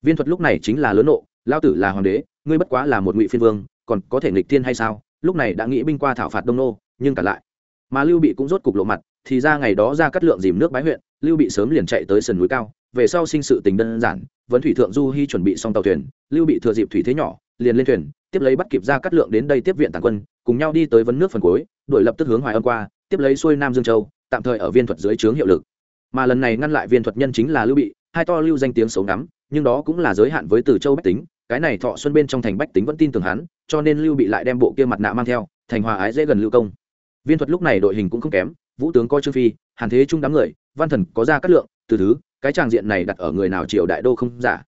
Viên thuật lúc này chính là lớn nộ, lao tử là hoàng đế, ngươi bất quá là một ngụy phiên vương, còn có thể nghịch tiên hay sao? Lúc này đã nghĩ binh qua thảo phạt đông nô nhưng cả lại. Mà lưu bị cũng rốt cục lộ mặt, thì ra ngày đó ra cắt lượng dìm nước bái huyện, lưu bị sớm liền chạy tới sườn núi cao, về sau sinh sự tình đơn giản, vấn thủy thượng du hy chuẩn bị xong tàu thuyền, lưu bị thừa dịp thủy thế nhỏ, liền lên thuyền, tiếp lấy bắt kịp ra cắt lượng đến đây tiếp viện tàn quân, cùng nhau đi tới vấn nước phần cuối, đuổi lập tức hướng hoài âm qua, tiếp lấy xuôi nam dương châu, tạm thời ở viên thuật dưới trướng hiệu lực. Mà lần này ngăn lại viên thuật nhân chính là lưu bị, hai to lưu danh tiếng xấu ngắm, nhưng đó cũng là giới hạn với từ châu bách tính, cái này thọ xuân bên trong thành bách tính vẫn tin tưởng hắn, cho nên lưu bị lại đem bộ kia mặt nạ mang theo, thành hòa ái dễ gần lưu công viên thuật lúc này đội hình cũng không kém, vũ tướng coi trương phi, hàn thế trung đám người, văn thần có ra cắt lượng, từ thứ, cái tràng diện này đặt ở người nào triều đại đô không giả.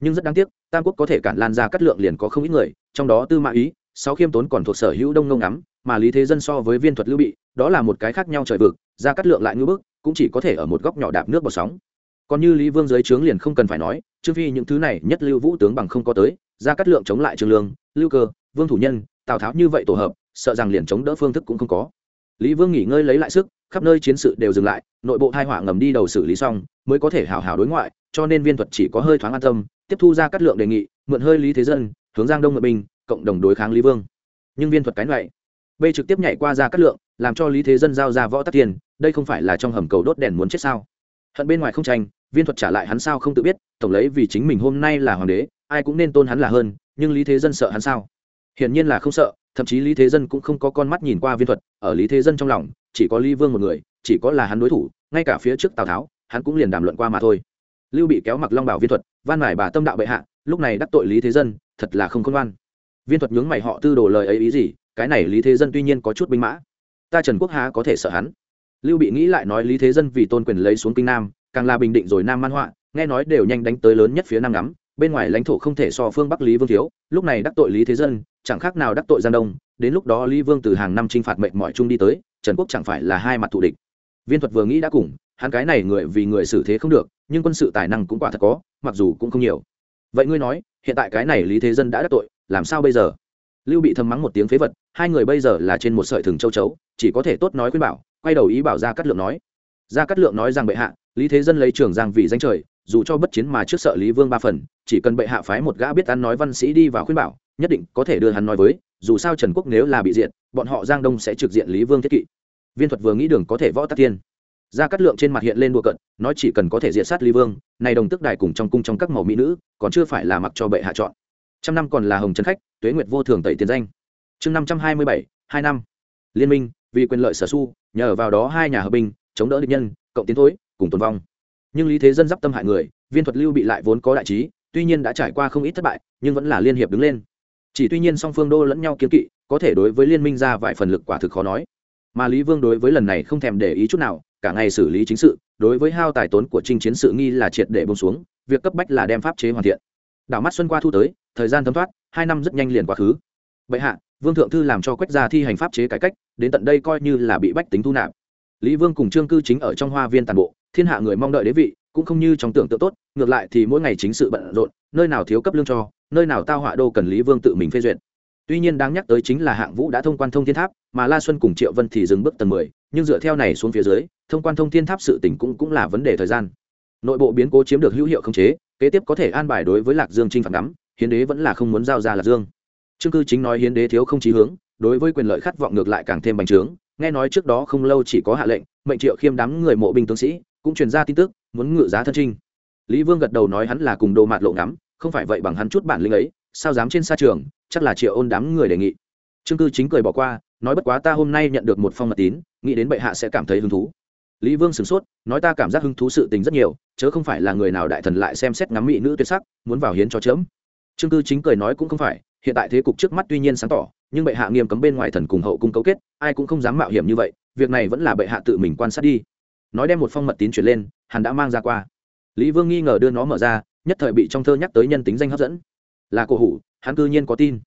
Nhưng rất đáng tiếc, tam quốc có thể cản lan ra cắt lượng liền có không ít người, trong đó tư mã ý, sáu khiêm tốn còn thuộc sở hữu đông ngông ngắm, mà lý thế dân so với viên thuật lưu bị, đó là một cái khác nhau trời vực ra cắt lượng lại ngưỡng bức, cũng chỉ có thể ở một góc nhỏ đạp nước bọt sóng. Còn như lý vương dưới trướng liền không cần phải nói, trương phi những thứ này nhất lưu vũ tướng bằng không có tới ra cắt lượng chống lại trương lương, lưu cơ, vương thủ nhân, tào tháo như vậy tổ hợp, sợ rằng liền chống đỡ phương thức cũng không có lý vương nghỉ ngơi lấy lại sức, khắp nơi chiến sự đều dừng lại, nội bộ thai họa ngầm đi đầu xử lý xong, mới có thể hào hào đối ngoại, cho nên viên thuật chỉ có hơi thoáng an tâm, tiếp thu ra cắt lượng đề nghị, mượn hơi lý thế dân, hướng giang đông ngự binh, cộng đồng đối kháng lý vương. Nhưng viên thuật cái này, b trực tiếp nhảy qua ra cắt lượng, làm cho lý thế dân giao ra võ tắc tiền, đây không phải là trong hầm cầu đốt đèn muốn chết sao? Hận bên ngoài không tranh, viên thuật trả lại hắn sao không tự biết, tổng lấy vì chính mình hôm nay là hoàng đế, ai cũng nên tôn hắn là hơn, nhưng lý thế dân sợ hắn sao? Hiển nhiên là không sợ thậm chí lý thế dân cũng không có con mắt nhìn qua viên thuật, ở lý thế dân trong lòng, chỉ có lý vương một người, chỉ có là hắn đối thủ, ngay cả phía trước tào tháo, hắn cũng liền đàm luận qua mà thôi. Lưu bị kéo mặc long bảo viên thuật, van mải bà tâm đạo bệ hạ, lúc này đắc tội lý thế dân, thật là không khôn ngoan. Viên thuật nhướng mày họ tư đồ lời ấy ý gì, cái này lý thế dân tuy nhiên có chút binh mã, ta trần quốc há có thể sợ hắn. Lưu bị nghĩ lại nói lý thế dân vì tôn quyền lấy xuống kinh nam, càng là bình định rồi nam man họa, nghe nói đều nhanh đánh tới lớn nhất phía nam ngắm bên ngoài lãnh thổ không thể so phương bắc lý vương thiếu, lúc này đắc tội lý thế dân, chẳng khác nào đắc tội giang đông, đến lúc đó lý vương từ hàng năm t r i n h phạt mệnh mọi chung đi tới, trần quốc chẳng phải là hai mặt thù địch. Viên thuật vừa nghĩ đã cùng, hắn cái này người vì người xử thế không được, nhưng quân sự tài năng cũng quả thật có, mặc dù cũng không nhiều. Vậy ngươi nói, hiện tại cái này lý thế dân đã đắc tội, làm sao bây giờ? Lưu bị thầm mắng một tiếng phế vật, hai người bây giờ là trên một sợi thừng châu chấu, chỉ có thể tốt nói khuyên bảo, quay đầu ý bảo ra cắt lượng nói. Ra cắt lượng nói rằng bệ hạ, lý thế dân lấy trường giang vì danh trời dù cho bất chiến mà trước sợ lý vương ba phần, chỉ cần bệ hạ phái một gã biết ăn nói văn sĩ đi vào khuyên bảo, nhất định có thể đưa hắn nói với, dù sao trần quốc nếu là bị diện bọn họ giang đông sẽ trực diện lý vương thiết kỵ. Viên thuật vừa nghĩ đường có thể võ tắc tiên. Ra cắt lượng trên mặt hiện lên đùa cận nói chỉ cần có thể diện sát lý vương, này đồng tức đài cùng trong cung trong các màu mỹ nữ, còn chưa phải là mặc cho bệ hạ chọn. Trăm năm còn là hồng chân khách, tuế nguyệt vô thường tẩy tiền danh. Chương năm trăm hai mươi bảy, hai năm. Liên minh, vì quyền lợi sở su, nhờ vào đó hai nhà hợp binh, chống đỡ địch nhân, cộng tiến thối, cùng tồn vong nhưng lý thế dân d tâm hại người, viên thuật lưu bị lại vốn có đại trí, tuy nhiên đã trải qua không ít thất bại, nhưng vẫn là liên hiệp đứng lên. Chỉ tuy nhiên song phương đô lẫn nhau kiếm kỵ, có thể đối với liên minh ra vài phần lực quả thực khó nói. Mà lý vương đối với lần này không thèm để ý chút nào, cả ngày xử lý chính sự, đối với hao tài tốn của trinh chiến sự nghi là triệt để bông xuống, việc cấp bách là đem pháp chế hoàn thiện. Đảo mắt xuân qua thu tới, thời gian thấm thoát, hai năm rất nhanh liền quá khứ. Bệ hạ, vương thượng thư làm cho quách gia thi hành pháp chế cải cách, đến tận đây coi như là bị bách tính thu nạp. Lý vương cùng trương cư chính ở trong hoa viên tàn bộ thiên hạ người mong đợi đế vị, cũng không như trong tưởng tượng tốt, ngược lại thì mỗi ngày chính sự bận rộn, nơi nào thiếu cấp lương cho, nơi nào tao họa đô cần lý vương tự mình phê duyệt. Tuy nhiên đáng nhắc tới chính là hạng vũ đã thông quan thông thiên tháp, mà la xuân cùng triệu vân thì dừng bước tầng mười, nhưng dựa theo này xuống phía dưới, thông quan thông thiên tháp sự tỉnh cũng cũng là vấn đề thời gian. Nội bộ biến cố chiếm được hữu hiệu khống chế, kế tiếp có thể an bài đối với lạc dương trinh phạt ngắm, hiến đế vẫn là không muốn giao ra lạc dương. Trương cư chính nói hiến đế thiếu không chí hướng, đối với quyền lợi khát vọng ngược lại càng thêm bành trướng, nghe nói trước đó không lâu chỉ có hạ lệnh, mệnh triệu khiêm đám người mộ binh tướng sĩ cũng truyền ra tin tức, muốn ngự giá thân trinh. Lý vương gật đầu nói hắn là cùng đồ mạt lộ ngắm, không phải vậy bằng hắn chút bản lĩnh ấy, sao dám trên xa trường, chắc là triệu ôn đám người đề nghị. Trương cư chính cười bỏ qua, nói bất quá ta hôm nay nhận được một phong mật tín, nghĩ đến bệ hạ sẽ cảm thấy hứng thú. Lý vương sửng sốt, nói ta cảm giác hứng thú sự tình rất nhiều, chớ không phải là người nào đại thần lại xem xét ngắm mỹ nữ tuyệt sắc, muốn vào hiến cho chớm. Trương cư chính cười nói cũng không phải, hiện tại thế cục trước mắt tuy nhiên sáng tỏ, nhưng bệ hạ nghiêm cấm bên ngoài thần cùng hậu cung cấu kết, ai cũng không dám mạo hiểm như vậy, việc này vẫn là bệ hạ tự mình quan sát đi nói đem một phong mật tín chuyển lên, hắn đã mang ra qua. Lý vương nghi ngờ đưa nó mở ra, nhất thời bị trong thơ nhắc tới nhân tính danh hấp dẫn. Là cổ hủ, hắn cư nhiên có tin.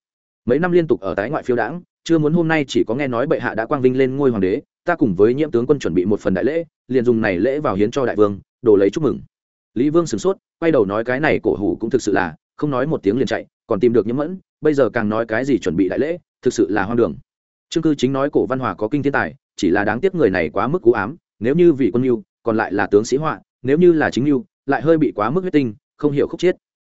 Mấy năm liên tục ở tái ngoại phiêu đãng, chưa muốn hôm nay chỉ có nghe nói bệ hạ đã quang vinh lên ngôi hoàng đế, ta cùng với nhiễm tướng quân chuẩn bị một phần đại lễ, liền dùng này lễ vào hiến cho đại vương, đồ lấy chúc mừng. Lý vương sửng sốt, quay đầu nói cái này cổ hủ cũng thực sự là, không nói một tiếng liền chạy, còn tìm được nhiễm mẫn, bây giờ càng nói cái gì chuẩn bị đại lễ, thực sự là hoang đường. Trương cư chính nói cổ văn hòa có kinh thiên tài, chỉ là đáng tiếc người này quá mức cú ám nếu như vị quân mưu còn lại là tướng sĩ họa, nếu như là chính mưu lại hơi bị quá mức huyết tinh, không hiểu khúc chiết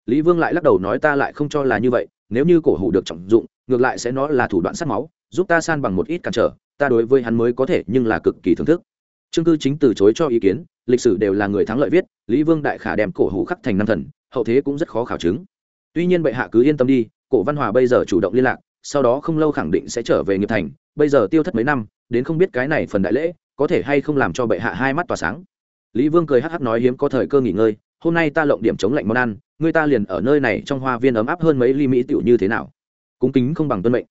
lý vương lại lắc đầu nói ta lại không cho là như vậy, nếu như cổ hủ được trọng dụng, ngược lại sẽ nó là thủ đoạn sát máu, giúp ta san bằng một ít cản trở, ta đối với hắn mới có thể, nhưng là cực kỳ thưởng thức. Trương cư chính từ chối cho ý kiến, lịch sử đều là người thắng lợi viết, lý vương đại khả đem cổ hủ khắc thành năm thần, hậu thế cũng rất khó khảo chứng. Tuy nhiên bệ hạ cứ yên tâm đi, cổ văn hòa bây giờ chủ động liên lạc, sau đó không lâu khẳng định sẽ trở về nghiệp thành, bây giờ tiêu thất mấy năm, đến không biết cái này phần đại lễ có thể hay không làm cho bệ hạ hai mắt tỏa sáng? Lý vương cười hắc hắc nói hiếm có thời cơ nghỉ ngơi, hôm nay ta lộng điểm chống lạnh món ăn, người ta liền ở nơi này trong hoa viên ấm áp hơn mấy ly mỹ tiểu như thế nào? Cúng kính không bằng tuân mệnh.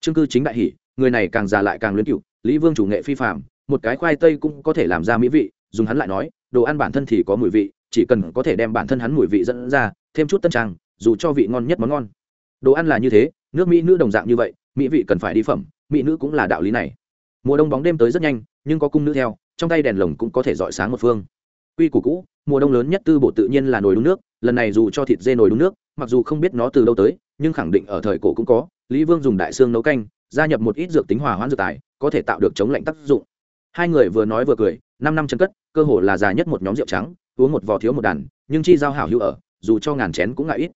Trương cư chính đại hỷ người này càng già lại càng luyến cựu, lý vương chủ nghệ phi phạm một cái khoai tây cũng có thể làm ra mỹ vị, dùng hắn lại nói, đồ ăn bản thân thì có mùi vị, chỉ cần có thể đem bản thân hắn mùi vị dẫn ra, thêm chút tân trang, dù cho vị ngon nhất món ngon. Đồ ăn là như thế, nước mỹ nữ đồng dạng như vậy, mỹ vị cần phải đi phẩm, mỹ nữ cũng là đạo lý này mùa đông bóng đêm tới rất nhanh, nhưng có cung nữ theo, trong tay đèn lồng cũng có thể dọi sáng một phương. Quy củ cũ, mùa đông lớn nhất tư bộ tự nhiên là nồi đun nước, lần này dù cho thịt dê nồi đun nước, mặc dù không biết nó từ đâu tới, nhưng khẳng định ở thời cổ cũng có, lý vương dùng đại xương nấu canh, gia nhập một ít dược tính hòa hoãn dược tài, có thể tạo được chống lạnh tác dụng. Hai người vừa nói vừa cười, năm năm chân cất, cơ hồ là già nhất một nhóm rượu trắng, uống một vò thiếu một đàn, nhưng chi giao hảo hữu ở, dù cho ngàn chén cũng ngại ít.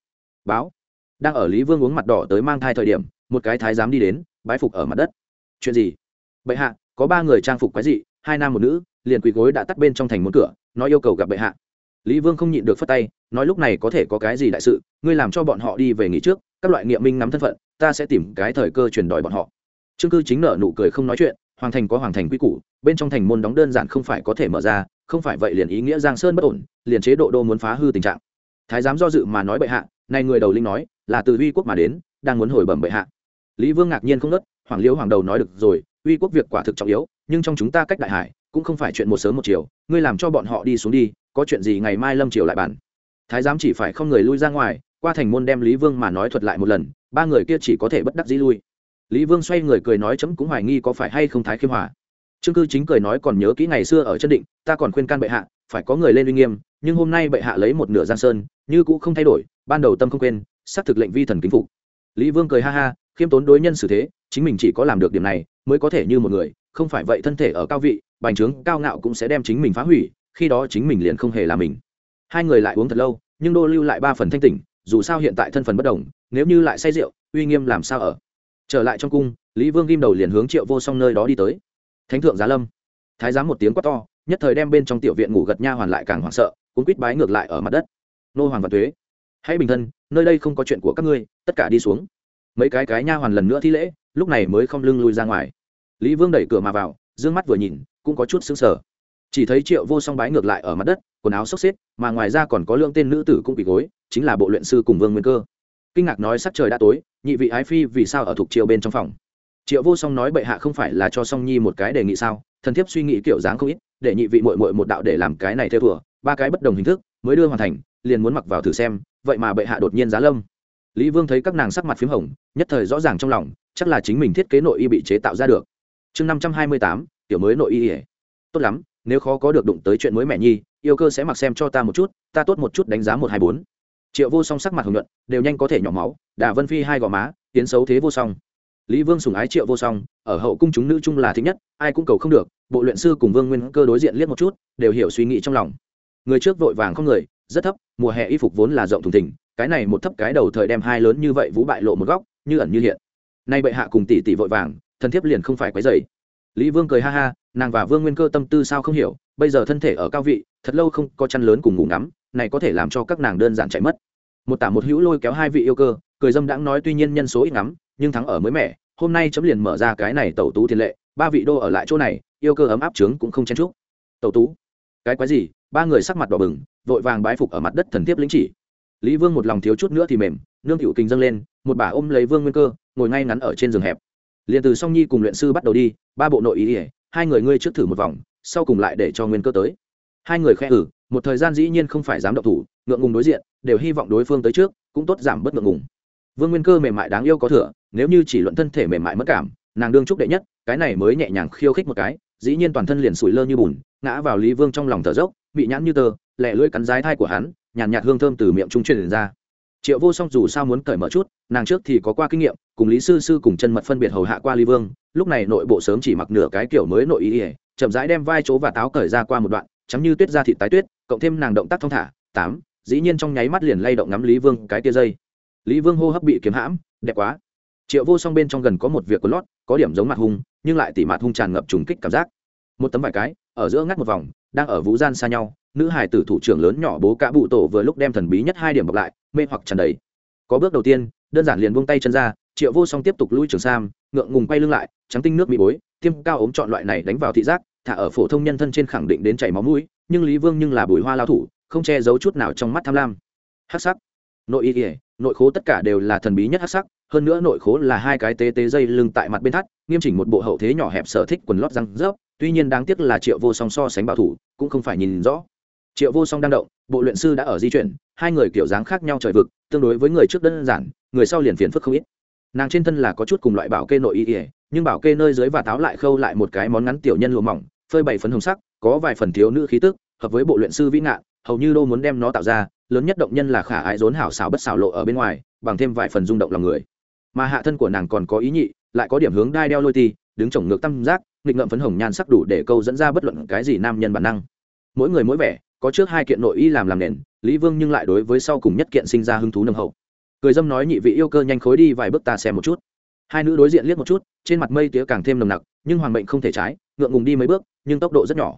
Báo. Đang ở lý vương uống mặt đỏ tới mang thai thời điểm, một cái thái dám đi đến, bái phục ở mặt đất. Chuyện gì? Bệ hạ, có ba người trang phục quái dị, hai nam một nữ, liền quỳ gối đã tắt bên trong thành môn cửa, nói yêu cầu gặp bệ hạ. Lý vương không nhịn được phất tay, nói lúc này có thể có cái gì đại sự, ngươi làm cho bọn họ đi về nghỉ trước, các loại nghiệm minh nắm thân phận, ta sẽ tìm cái thời cơ chuyển đòi bọn họ. Trương cư chính nợ nụ cười không nói chuyện, hoàng thành có hoàng thành quy củ, bên trong thành môn đóng đơn giản không phải có thể mở ra, không phải vậy liền ý nghĩa giang sơn bất ổn, liền chế độ đô muốn phá hư tình trạng. Thái giám do dự mà nói bệ hạ nay người đầu linh nói, là từ uy quốc mà đến, đang muốn hồi bẩm bệ hạ. Lý vương ngạc nhiên không nớt, hoàng liễu hoàng đầu nói được rồi uy quốc việc quả thực trọng yếu, nhưng trong chúng ta cách đại hải, cũng không phải chuyện một sớm một chiều. Ngươi làm cho bọn họ đi xuống đi, có chuyện gì ngày mai lâm triều lại bàn. Thái giám chỉ phải không người lui ra ngoài, qua thành môn đem lý vương mà nói thuật lại một lần, ba người kia chỉ có thể bất đắc dĩ lui. Lý vương xoay người cười nói chấm cũng hoài nghi có phải hay không thái khiêm hòa. Trương cư chính cười nói còn nhớ kỹ ngày xưa ở chân định, ta còn khuyên can bệ hạ, phải có người lên uy nghiêm, nhưng hôm nay bệ hạ lấy một nửa giang sơn, như cũ không thay đổi, ban đầu tâm không quên, xác thực lệnh vi thần kính phục. Lý vương cười ha ha, khiêm tốn đối nhân xử thế, chính mình chỉ có làm được điểm này mới có thể như một người, không phải vậy thân thể ở cao vị, bành trướng, cao ngạo cũng sẽ đem chính mình phá hủy, khi đó chính mình liền không hề là mình. Hai người lại uống thật lâu, nhưng đô lưu lại ba phần thanh tỉnh, dù sao hiện tại thân phần bất đồng, nếu như lại say rượu, uy nghiêm làm sao ở? Trở lại trong cung, lý vương ghim đầu liền hướng triệu vô song nơi đó đi tới. Thánh thượng giá lâm. Thái giám một tiếng quát to, nhất thời đem bên trong tiểu viện ngủ gật nha hoàn lại càng hoảng sợ cũng quýt bái ngược lại ở mặt đất. Nô hoàng và thuế hãy bình thân, nơi đây không có chuyện của các ngươi, tất cả đi xuống. Mấy cái cái nha hoàn lần nữa thi lễ lúc này mới không lưng lui ra ngoài. Lý vương đẩy cửa mà vào d ư ơ n g mắt vừa nhìn, cũng có chút xứng sở chỉ thấy triệu vô song bái ngược lại ở mặt đất, quần áo xốc xếp, mà ngoài ra còn có lượng tên nữ tử cũng bị gối, chính là bộ luyện sư cùng vương nguyên cơ. Kinh ngạc nói sắc trời đã tối, nhị vị ái phi vì sao ở thuộc triệu bên trong phòng? Triệu vô song nói bệ hạ không phải là cho song nhi một cái đề nghị sao? Thần thiếp suy nghĩ kiểu dáng không ít, để nhị vị mội mội một đạo để làm cái này theo thừa, ba cái bất đồng hình thức, mới đưa hoàn thành, liền muốn mặc vào thử xem, vậy mà bệ hạ đột nhiên giá lâm lý vương thấy các nàng sắc mặt p h í m hồng, nhất thời rõ ràng trong lòng, chắc là chính mình thiết kế nội y bị chế tạo ra được. Chương năm trăm hai mươi tám, tiểu mới nội y ỉa. Tốt lắm, nếu khó có được đụng tới chuyện mới mẹ nhi, yêu cơ sẽ mặc xem cho ta một chút, ta tốt một chút đánh giá một hai bốn. Triệu vô song sắc mặt hồng nhuận, đều nhanh có thể nhỏ máu, đà vân phi hai gò má, tiến xấu thế vô song. Lý vương sùng ái triệu vô song, ở hậu cung chúng nữ chung là thích nhất, ai cũng cầu không được, bộ luyện sư cùng vương nguyên cơ đối diện liếc một chút, đều hiểu suy nghĩ trong lòng. Người trước vội vàng không người, rất thấp, mùa hè y phục vốn là rộng thùng thình cái này một thấp cái đầu thời đem hai lớn như vậy vũ bại lộ một góc, như ẩn như hiện. Nay bệ hạ cùng tỷ tỷ vội vàng, thân thiếp liền không phải quấy dày lý vương cười ha ha, nàng và vương nguyên cơ tâm tư sao không hiểu, bây giờ thân thể ở cao vị, thật lâu không có chăn lớn cùng ngủ ngắm, này có thể làm cho các nàng đơn giản chạy mất. Một tả một hữu lôi kéo hai vị yêu cơ, cười dâm đãng nói tuy nhiên nhân số ít ngắm, nhưng thắng ở mới mẻ, hôm nay chấm liền mở ra cái này tẩu tú thiên lệ, ba vị đô ở lại chỗ này, yêu cơ ấm áp trướng cũng không chen chúc. Tẩu tú? Cái quái gì? Ba người sắc mặt đỏ bừng, vội vàng bái phục ở mặt đất thần thiếp lĩnh chỉ lý vương một lòng thiếu chút nữa thì mềm, nương cựu kinh dâng lên, một bà ôm lấy vương nguyên cơ, ngồi ngay ngắn ở trên giường hẹp. Liền từ song nhi cùng luyện sư bắt đầu đi, ba bộ nội ý ỉa hai người ngươi trước thử một vòng, sau cùng lại để cho nguyên cơ tới. Hai người khẽ ử một thời gian dĩ nhiên không phải dám động thủ, ngượng ngùng đối diện, đều hy vọng đối phương tới trước, cũng tốt giảm bớt ngượng ngùng. Vương nguyên cơ mềm mại đáng yêu có thừa, nếu như chỉ luận thân thể mềm mại mất cảm, nàng đương trúc đệ nhất, cái này mới nhẹ nhàng khiêu khích một cái, dĩ nhiên toàn thân liền sủi lơ như bùn, ngã vào lý vương trong lòng thở dốc, bị nhãn như tơ lẹ lưỡi cắn rái thai của hắn nhàn nhạt, hương thơm từ miệng trung truyền ra. Triệu vô song dù sao muốn cởi mở chút nàng trước thì có qua kinh nghiệm cùng lý sư sư cùng chân mật phân biệt hầu hạ qua lý vương lúc này nội bộ sớm chỉ mặc nửa cái kiểu mới nội ý ỉa chậm rãi đem vai chỗ và táo cởi ra qua một đoạn chắm như tuyết ra thịt tái tuyết cộng thêm nàng động tác thong thả tám dĩ nhiên trong nháy mắt liền lay động ngắm lý vương cái tia dây. Lý vương hô hấp bị kiếm hãm đẹp quá. Triệu vô song bên trong gần có một việc của lót có điểm giống mặt hung nhưng lại tỉ mặt hung tràn ngập trùng kích cảm giác. Một tấm vài cái ở giữa ngắt một vòng đang ở vũ gian xa nhau nữ hải tử thủ trưởng lớn nhỏ bố cả bụ tổ vừa lúc đem thần bí nhất hai điểm bọc lại, mê hoặc tràn đầy. Có bước đầu tiên, đơn giản liền buông tay chân ra, triệu vô song tiếp tục lui trường sam, ngượng ngùng quay lưng lại, trắng tinh nước bị bối, tiêm cao ốm chọn loại này đánh vào thị giác, thả ở phổ thông nhân thân trên khẳng định đến chảy máu mũi, nhưng lý vương nhưng là bùi hoa lao thủ, không che giấu chút nào trong mắt tham lam. Hát sắc. Nội y ỉa nội khố tất cả đều là thần bí nhất hát sắc, hơn nữa nội khố là hai cái tế tế dây lưng tại mặt bên thắt, nghiêm chỉnh một bộ hậu thế nhỏ hẹp sở thích quần lót răng rớp, tuy nhiên đáng tiếc là triệu vô song so sánh bảo thủ, cũng không phải nhìn rõ triệu vô song đang động, bộ luyện sư đã ở di chuyển, hai người kiểu dáng khác nhau trời vực, tương đối với người trước đơn giản, người sau liền phiền phức không ít. Nàng trên thân là có chút cùng loại bảo kê nội y ỉa nhưng bảo kê nơi dưới và táo lại khâu lại một cái món ngắn tiểu nhân lùa mỏng, phơi bảy phấn hồng sắc, có vài phần thiếu nữ khí tức, hợp với bộ luyện sư vĩ ngạn, hầu như đô muốn đem nó tạo ra, lớn nhất động nhân là khả ái rốn hảo xảo bất xảo lộ ở bên ngoài, bằng thêm vài phần rung động lòng người. Mà hạ thân của nàng còn có ý nhị, lại có điểm hướng đai đeo lôi ti, đứng chồng ngược tam giác, nghịch ngợm phấn hồng nhan sắc đủ để câu dẫn ra bất luận cái gì nam nhân bản năng. Mỗi người mỗi vẻ có trước hai kiện nội y làm làm nền, lý vương nhưng lại đối với sau cùng nhất kiện sinh ra hứng thú nâng hậu. Cười dâm nói nhị vị yêu cơ nhanh khối đi vài bước ta xem một chút. Hai nữ đối diện liếc một chút, trên mặt mây tía càng thêm nồng nặc, nhưng hoàng mệnh không thể trái, ngượng ngùng đi mấy bước, nhưng tốc độ rất nhỏ.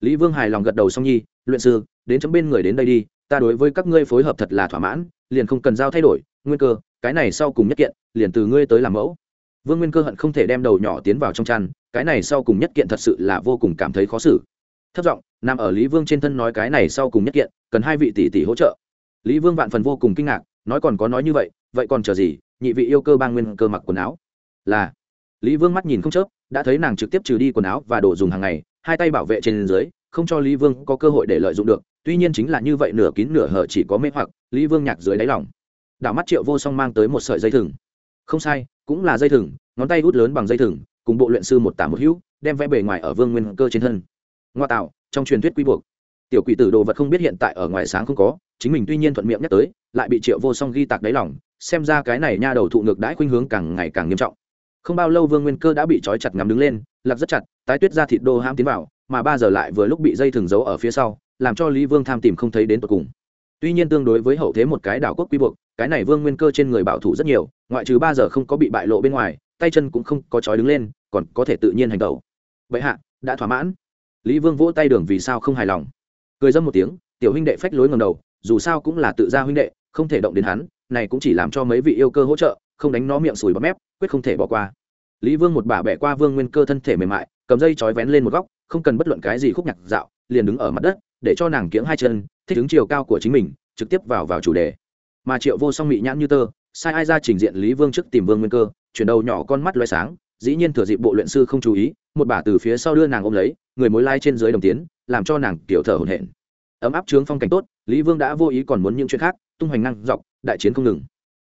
Lý vương hài lòng gật đầu song nhi, luyện sư, đến chấm bên người đến đây đi, ta đối với các ngươi phối hợp thật là thỏa mãn, liền không cần giao thay đổi, nguyên cơ, cái này sau cùng nhất kiện, liền từ ngươi tới làm mẫu. Vương nguyên cơ hận không thể đem đầu nhỏ tiến vào trong chăn, cái này sau cùng nhất kiện thật sự là vô cùng cảm thấy khó xử. Thất giọng nằm ở lý vương trên thân nói cái này sau cùng nhất kiện, cần hai vị tỷ tỷ hỗ trợ. Lý vương vạn phần vô cùng kinh ngạc, nói còn có nói như vậy vậy còn chờ gì, nhị vị yêu cơ bang nguyên cơ mặc quần áo. Là. Lý vương mắt nhìn không chớp, đã thấy nàng trực tiếp trừ đi quần áo và đồ dùng hàng ngày, hai tay bảo vệ trên dưới, không cho lý vương có cơ hội để lợi dụng được, tuy nhiên chính là như vậy nửa kín nửa hở chỉ có mê hoặc, lý vương nhạc dưới đáy lòng. Đảo mắt triệu vô song mang tới một sợi dây thừng. Không sai, cũng là dây thừng, ngón tay hút lớn bằng dây thừng, cùng bộ luyện sư một tả một hữu, đem vẽ bề ngoài ở vương nguyên cơ trên thân. Ngoa tạo trong truyền thuyết quy buộc. Tiểu quỷ tử đồ vật không biết hiện tại ở ngoài sáng không có, chính mình tuy nhiên thuận miệng nhắc tới, lại bị triệu vô song ghi tạc đáy lòng, xem ra cái này nha đầu thụ ngược đãi khuynh hướng càng ngày càng nghiêm trọng. Không bao lâu vương nguyên cơ đã bị trói chặt ngắm đứng lên lạc rất chặt, tái tuyết ra thịt đô ham tiến vào, mà ba giờ lại vừa lúc bị dây thừng giấu ở phía sau, làm cho lý vương tham tìm không thấy đến tột cùng. Tuy nhiên tương đối với hậu thế một cái đảo quốc quy buộc, cái này vương nguyên cơ trên người bảo thủ rất nhiều, ngoại trừ ba giờ không có bị bại lộ bên ngoài, tay chân cũng không có trói đứng lên, còn có thể tự nhiên hành tẩu. Vậy hạ, đã thỏa mãn lý vương vỗ tay đường vì sao không hài lòng. Cười dâm một tiếng, tiểu huynh đệ phách lối ngầm đầu, dù sao cũng là tự gia huynh đệ, không thể động đến hắn, này cũng chỉ làm cho mấy vị yêu cơ hỗ trợ, không đánh nó miệng sùi bọt mép, quyết không thể bỏ qua. Lý vương một bà bẻ qua vương nguyên cơ thân thể mềm mại, cầm dây chói vén lên một góc, không cần bất luận cái gì khúc nhạc dạo, liền đứng ở mặt đất, để cho nàng kiếng hai chân, thích ứng chiều cao của chính mình, trực tiếp vào vào chủ đề. Mà triệu vô song mị nhãn như tơ, sai ai ra trình diện lý vương trước tìm vương nguyên cơ, chuyển đầu nhỏ con mắt loay sáng dĩ nhiên thừa dịp bộ luyện sư không chú ý, một bà từ phía sau đưa nàng ôm lấy, người mối lai trên dưới đồng tiến, làm cho nàng kiểu thở hổn hển. Ấm áp trướng phong cảnh tốt, lý vương đã vô ý còn muốn những chuyện khác, tung hoành năng dọc, đại chiến không ngừng.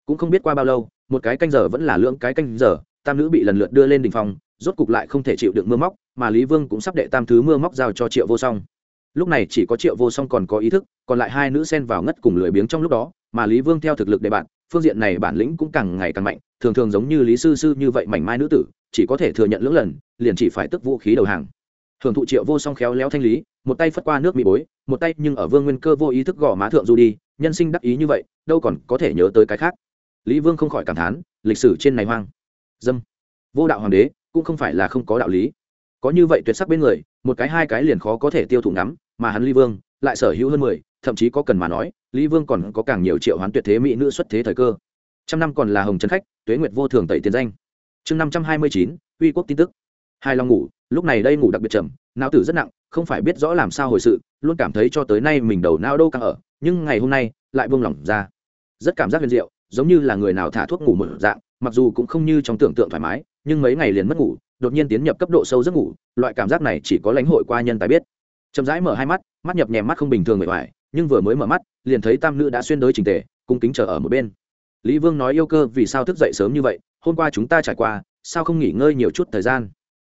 Cũng không biết qua bao lâu, một cái canh giờ vẫn là lưỡng cái canh giờ, tam nữ bị lần lượt đưa lên đỉnh phòng rốt cục lại không thể chịu đựng mưa móc, mà lý vương cũng sắp đệ tam thứ mưa móc giao cho triệu vô song. Lúc này chỉ có triệu vô song còn có ý thức, còn lại hai nữ xen vào ngất cùng lười biếng trong lúc đó, mà lý vương theo thực lực để bạn, phương diện này bản lĩnh cũng càng ngày càng mạnh, thường thường giống như lý sư sư như vậy mảnh mai nữ tử chỉ có thể thừa nhận lưỡng lần, liền chỉ phải tức vũ khí đầu hàng. Thường thụ triệu vô song khéo léo thanh lý, một tay phất qua nước bị bối, một tay nhưng ở vương nguyên cơ vô ý thức gõ má thượng du đi, nhân sinh đắc ý như vậy, đâu còn có thể nhớ tới cái khác. Lý vương không khỏi cảm thán, lịch sử trên này hoang. Dâm. Vô đạo hoàng đế, cũng không phải là không có đạo lý. Có như vậy tuyệt sắc bên người, một cái hai cái liền khó có thể tiêu thụ ngắm, mà hắn lý vương, lại sở hữu hơn mười, thậm chí có cần mà nói, lý vương còn có càng nhiều triệu hoán tuyệt thế mỹ nữ xuất thế thời cơ. Trăm năm còn là hồng trần khách, tuế nguyệt vô thường tẩy tiền danh chương năm trăm hai mươi chín, uy quốc tin tức. Hai lòng ngủ, lúc này đây ngủ đặc biệt chậm não tử rất nặng, không phải biết rõ làm sao hồi sự, luôn cảm thấy cho tới nay mình đầu não đâu càng ở, nhưng ngày hôm nay lại buông lỏng ra. Rất cảm giác huyền diệu, giống như là người nào thả thuốc ngủ một dạng, mặc dù cũng không như trong tưởng tượng thoải mái, nhưng mấy ngày liền mất ngủ, đột nhiên tiến nhập cấp độ sâu giấc ngủ, loại cảm giác này chỉ có lãnh hội qua nhân tài biết. Chậm rãi mở hai mắt mắt nhập nhèm mắt không bình thường người ngoài nhưng vừa mới mở mắt, liền thấy tam nữ đã xuyên đới trình tề, cung kính chờ ở một bên. Lý vương nói yêu cơ vì sao thức dậy sớm như vậy hôm qua chúng ta trải qua, sao không nghỉ ngơi nhiều chút thời gian?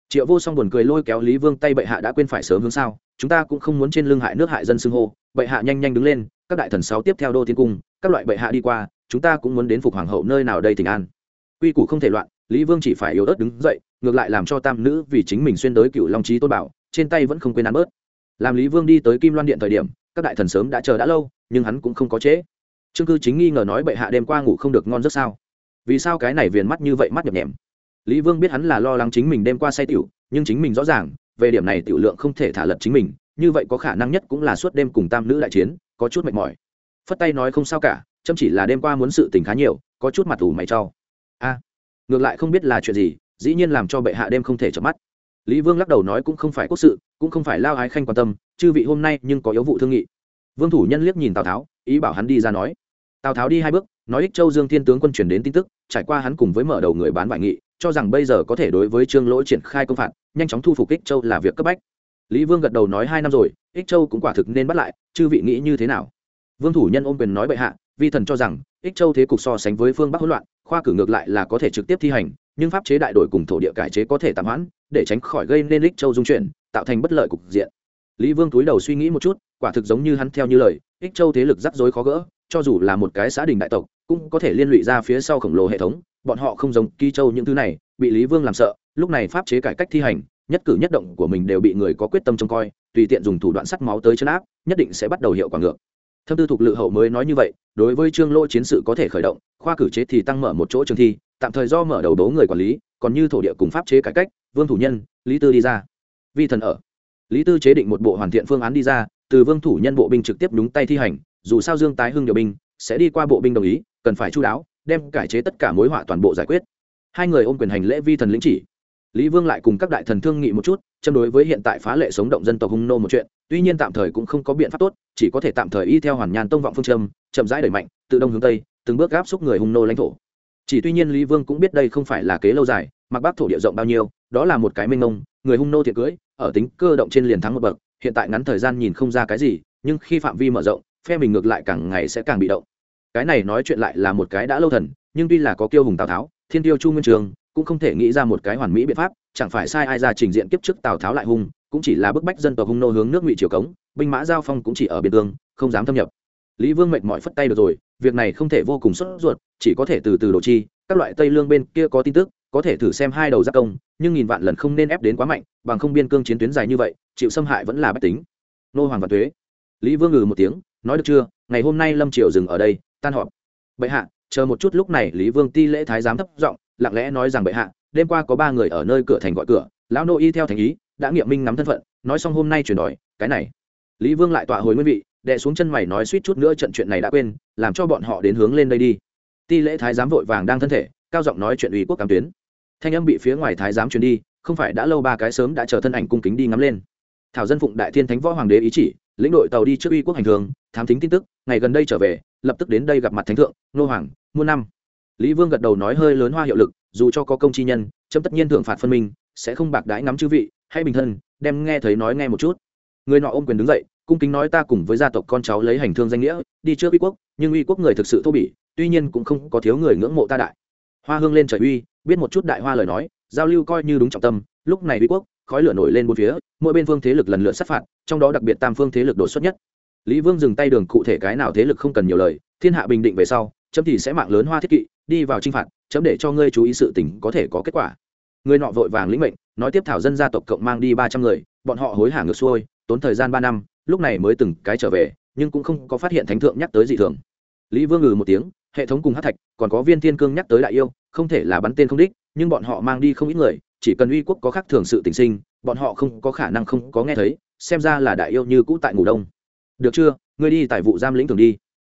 Triệu vô song buồn cười lôi kéo lý vương tay bệ hạ đã quên phải sớm hướng sao? Chúng ta cũng không muốn trên lưng hại nước hại dân xưng hô. Bệ hạ nhanh nhanh đứng lên, các đại thần sáu tiếp theo đô thiên cung, các loại bệ hạ đi qua, chúng ta cũng muốn đến phục hoàng hậu nơi nào đây tỉnh an. Quy củ không thể loạn, lý vương chỉ phải yếu ớt đứng dậy, ngược lại làm cho tam nữ vì chính mình xuyên tới cựu long trí tôn bảo, trên tay vẫn không quên ăn bớt. Làm lý vương đi tới kim loan điện thời điểm, các đại thần sớm đã chờ đã lâu, nhưng hắn cũng không có trễ. Trương cư chính nghi ngờ nói bệ hạ đêm qua ngủ không được ngon rất sao? Vì sao cái này viền mắt như vậy mắt nhập nhèm? Lý vương biết hắn là lo lắng chính mình đêm qua say tiểu, nhưng chính mình rõ ràng, về điểm này tiểu lượng không thể thả lật chính mình, như vậy có khả năng nhất cũng là suốt đêm cùng tam nữ đại chiến, có chút mệt mỏi. Phất tay nói không sao cả chăm chỉ là đêm qua muốn sự tình khá nhiều, có chút mặt ủ mày trao a, ngược lại không biết là chuyện gì, dĩ nhiên làm cho bệ hạ đêm không thể chợp mắt. Lý vương lắc đầu nói cũng không phải quốc sự, cũng không phải lao ái khanh quan tâm, chư vị hôm nay nhưng có yếu vụ thương nghị. Vương thủ nhân liếc nhìn tào tháo, ý bảo hắn đi ra nói. Tào tháo đi hai bước nói ích châu dương thiên tướng quân chuyển đến tin tức, trải qua hắn cùng với mở đầu người bán vải nghị, cho rằng bây giờ có thể đối với trương lỗi triển khai công phạt, nhanh chóng thu phục ích châu là việc cấp bách. Lý vương gật đầu nói hai năm rồi, ích châu cũng quả thực nên bắt lại, chư vị nghĩ như thế nào? Vương thủ nhân ôm quyền nói bệ hạ, vi thần cho rằng, ích châu thế cục so sánh với phương bắc hỗn loạn, khoa cử ngược lại là có thể trực tiếp thi hành, nhưng pháp chế đại đổi cùng thổ địa cải chế có thể tạm hoãn, để tránh khỏi gây nên ích châu dung chuyển, tạo thành bất lợi cục diện. Lý vương túi đầu suy nghĩ một chút, quả thực giống như hắn theo như lời, ích châu thế lực rắc rối khó gỡ, cho dù là một cái xã đình đại tộc cũng có thể liên lụy ra phía sau khổng lồ hệ thống, bọn họ không giống kỳ châu những thứ này, bị lý vương làm sợ, lúc này pháp chế cải cách thi hành, nhất cử nhất động của mình đều bị người có quyết tâm trông coi, tùy tiện dùng thủ đoạn sắt máu tới chân áp, nhất định sẽ bắt đầu hiệu quả ngược. Thâm tư thuộc lự hậu mới nói như vậy, đối với trương lỗ chiến sự có thể khởi động, khoa cử chế thì tăng mở một chỗ trường thi, tạm thời do mở đầu đố người quản lý, còn như thổ địa cùng pháp chế cải cách, vương thủ nhân, lý tư đi ra. Vi thần ở. Lý tư chế định một bộ hoàn thiện phương án đi ra, từ vương thủ nhân bộ binh trực tiếp đúng tay thi hành, dù sao dương tái hưng điều binh, sẽ đi qua bộ binh đồng ý cần phải chú đáo, đem cải chế tất cả mối họa toàn bộ giải quyết. Hai người ôm quyền hành lễ vi thần lĩnh chỉ. Lý vương lại cùng các đại thần thương nghị một chút, châm đối với hiện tại phá lệ sống động dân tộc hung nô một chuyện, tuy nhiên tạm thời cũng không có biện pháp tốt, chỉ có thể tạm thời y theo hoàn nhàn tông vọng phương châm, chậm rãi đẩy mạnh, tự đông hướng tây, từng bước gáp xúc người hung nô lãnh thổ. Chỉ tuy nhiên lý vương cũng biết đây không phải là kế lâu dài, mặc bắc thổ địa rộng bao nhiêu, đó là một cái mênh mông, người hung nô thiệt cưới, ở tính cơ động trên liền thắng một bậc, hiện tại ngắn thời gian nhìn không ra cái gì, nhưng khi phạm vi mở rộng, phe mình ngược lại càng ngày sẽ càng bị động cái này nói chuyện lại là một cái đã lâu thần, nhưng tuy là có kiêu hùng tào tháo, thiên tiêu chu nguyên trường, cũng không thể nghĩ ra một cái hoàn mỹ biện pháp, chẳng phải sai ai ra trình diện kiếp trước tào tháo lại hung, cũng chỉ là bức bách dân tộc hung nô hướng nước ngụy triều cống, binh mã giao phong cũng chỉ ở biên tương không dám thâm nhập. Lý vương mệt mỏi phất tay được rồi, việc này không thể vô cùng sốt ruột, chỉ có thể từ từ độ chi, các loại tây lương bên kia có tin tức, có thể thử xem hai đầu giác công, nhưng nghìn vạn lần không nên ép đến quá mạnh, bằng không biên cương chiến tuyến dài như vậy, chịu xâm hại vẫn là bách tính. Nô hoàng và thuế lý vương ngừ một tiếng, nói được chưa? Ngày hôm nay lâm triều dừng ở đây tan họp. Bệ hạ, chờ một chút, lúc này lý vương ti lễ thái giám thấp giọng, lặng lẽ nói rằng, bệ hạ, đêm qua có ba người ở nơi cửa thành gọi cửa, lão nô y theo thành ý, đã nghiệm minh ngắm thân phận, nói xong hôm nay chuyển đòi cái này. Lý vương lại tọa hồi nguyên vị đệ xuống chân mày nói suýt chút nữa trận chuyện này đã quên, làm cho bọn họ đến hướng lên đây đi. Ti lễ thái giám vội vàng đang thân thể, cao giọng nói chuyện ủy quốc cảm tuyến. Thanh âm bị phía ngoài thái giám truyền đi, không phải đã lâu ba cái sớm đã chờ thân ảnh cung kính đi ngắm lên thảo dân phụng đại thiên thánh võ hoàng đế ý chỉ, lĩnh đội tàu đi trước uy quốc hành thường, thám thính tin tức, ngày gần đây trở về, lập tức đến đây gặp mặt thánh thượng, nô hoàng, muôn năm. Lý vương gật đầu nói hơi lớn hoa hiệu lực, dù cho có công chi nhân, chấm tất nhiên thượng phạt phân minh, sẽ không bạc đãi ngắm chư vị hay bình thân, đem nghe thấy nói nghe một chút. Người nọ ôm quyền đứng dậy, cung kính nói ta cùng với gia tộc con cháu lấy hành thương danh nghĩa, đi trước uy quốc, nhưng uy quốc người thực sự thô bỉ, tuy nhiên cũng không có thiếu người ngưỡng mộ ta đại. Hoa hương lên trời uy, biết một chút đại hoa lời nói, giao lưu coi như đúng trọng tâm, lúc này uy quốc khói lửa nổi lên bốn phía, mỗi bên phương thế lực lần lượt sát phạt, trong đó đặc biệt tam phương thế lực đột xuất nhất. Lý vương dừng tay đường cụ thể cái nào thế lực không cần nhiều lời, thiên hạ bình định về sau, chấm thì sẽ mạng lớn hoa thiết kỵ, đi vào trinh phạt, chấm để cho ngươi chú ý sự tình có thể có kết quả. Người nọ vội vàng lĩnh mệnh, nói tiếp thảo dân gia tộc cộng mang đi ba trăm người, bọn họ hối hả ngược xuôi, tốn thời gian ba năm, lúc này mới từng cái trở về, nhưng cũng không có phát hiện thánh thượng nhắc tới dị thường. Lý vương ngừ một tiếng, hệ thống cùng hát thạch, còn có viên thiên cương nhắc tới đại yêu, không thể là bắn tên không đích, nhưng bọn họ mang đi không ít người chỉ cần uy quốc có khác thường sự tình sinh, bọn họ không có khả năng không có nghe thấy, xem ra là đại yêu như cũ tại ngủ đông. Được chưa? Ngươi đi tại vụ giam lĩnh thường đi.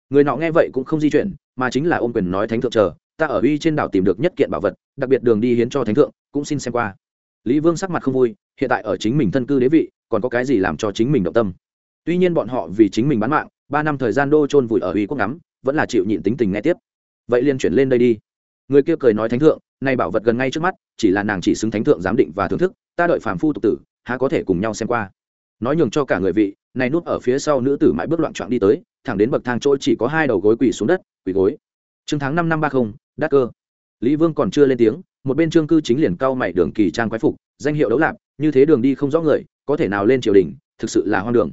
Người nọ nghe vậy cũng không di chuyển, mà chính là ôm quyền nói thánh thượng chờ, ta ở uy trên đảo tìm được nhất kiện bảo vật, đặc biệt đường đi hiến cho thánh thượng, cũng xin xem qua. Lý vương sắc mặt không vui, hiện tại ở chính mình thân cư đế vị, còn có cái gì làm cho chính mình động tâm? Tuy nhiên bọn họ vì chính mình bán mạng, ba năm thời gian đô trôn vùi ở uy quốc ngắm, vẫn là chịu nhịn tính tình nghe tiếp. Vậy liền chuyển lên đây đi. Người kia cười nói thánh thượng nay bảo vật gần ngay trước mắt, chỉ là nàng chỉ xứng thánh thượng giám định và thưởng thức, ta đợi phàm phu tục tử, há có thể cùng nhau xem qua. Nói nhường cho cả người vị, này núp ở phía sau nữ tử mãi bước loạn trọn đi tới, thẳng đến bậc thang chỗ chỉ có hai đầu gối quỳ xuống đất, quỳ gối. Trương tháng năm năm ba không, đắc cơ. Lý vương còn chưa lên tiếng, một bên trương cư chính liền cao mày đường kỳ trang quái phục, danh hiệu đấu lạc như thế đường đi không rõ người, có thể nào lên triều đình, thực sự là hoang đường.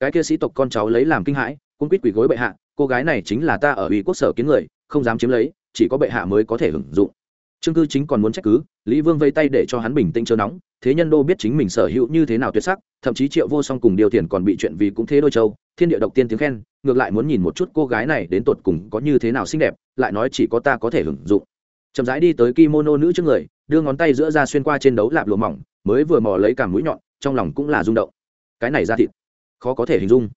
Cái kia sĩ tộc con cháu lấy làm kinh hãi cũng quýt quỳ gối bệ hạ, cô gái này chính là ta ở ủy quốc sở kiến người, không dám chiếm lấy, chỉ có bệ hạ mới có thể hưởng dụng trương cư chính còn muốn trách cứ lý vương vây tay để cho hắn bình tĩnh chờ nóng thế nhân đô biết chính mình sở hữu như thế nào tuyệt sắc thậm chí triệu vô song cùng điều thiền còn bị chuyện vì cũng thế đôi châu thiên địa độc tiên tiếng khen ngược lại muốn nhìn một chút cô gái này đến tột cùng có như thế nào xinh đẹp lại nói chỉ có ta có thể hưởng dụng. Chậm rãi đi tới kimono nữ trước người đưa ngón tay giữa ra xuyên qua trên đấu lạp lụa mỏng mới vừa mò lấy cả mũi nhọn trong lòng cũng là rung động. Cái này ra thịt khó có thể hình dung.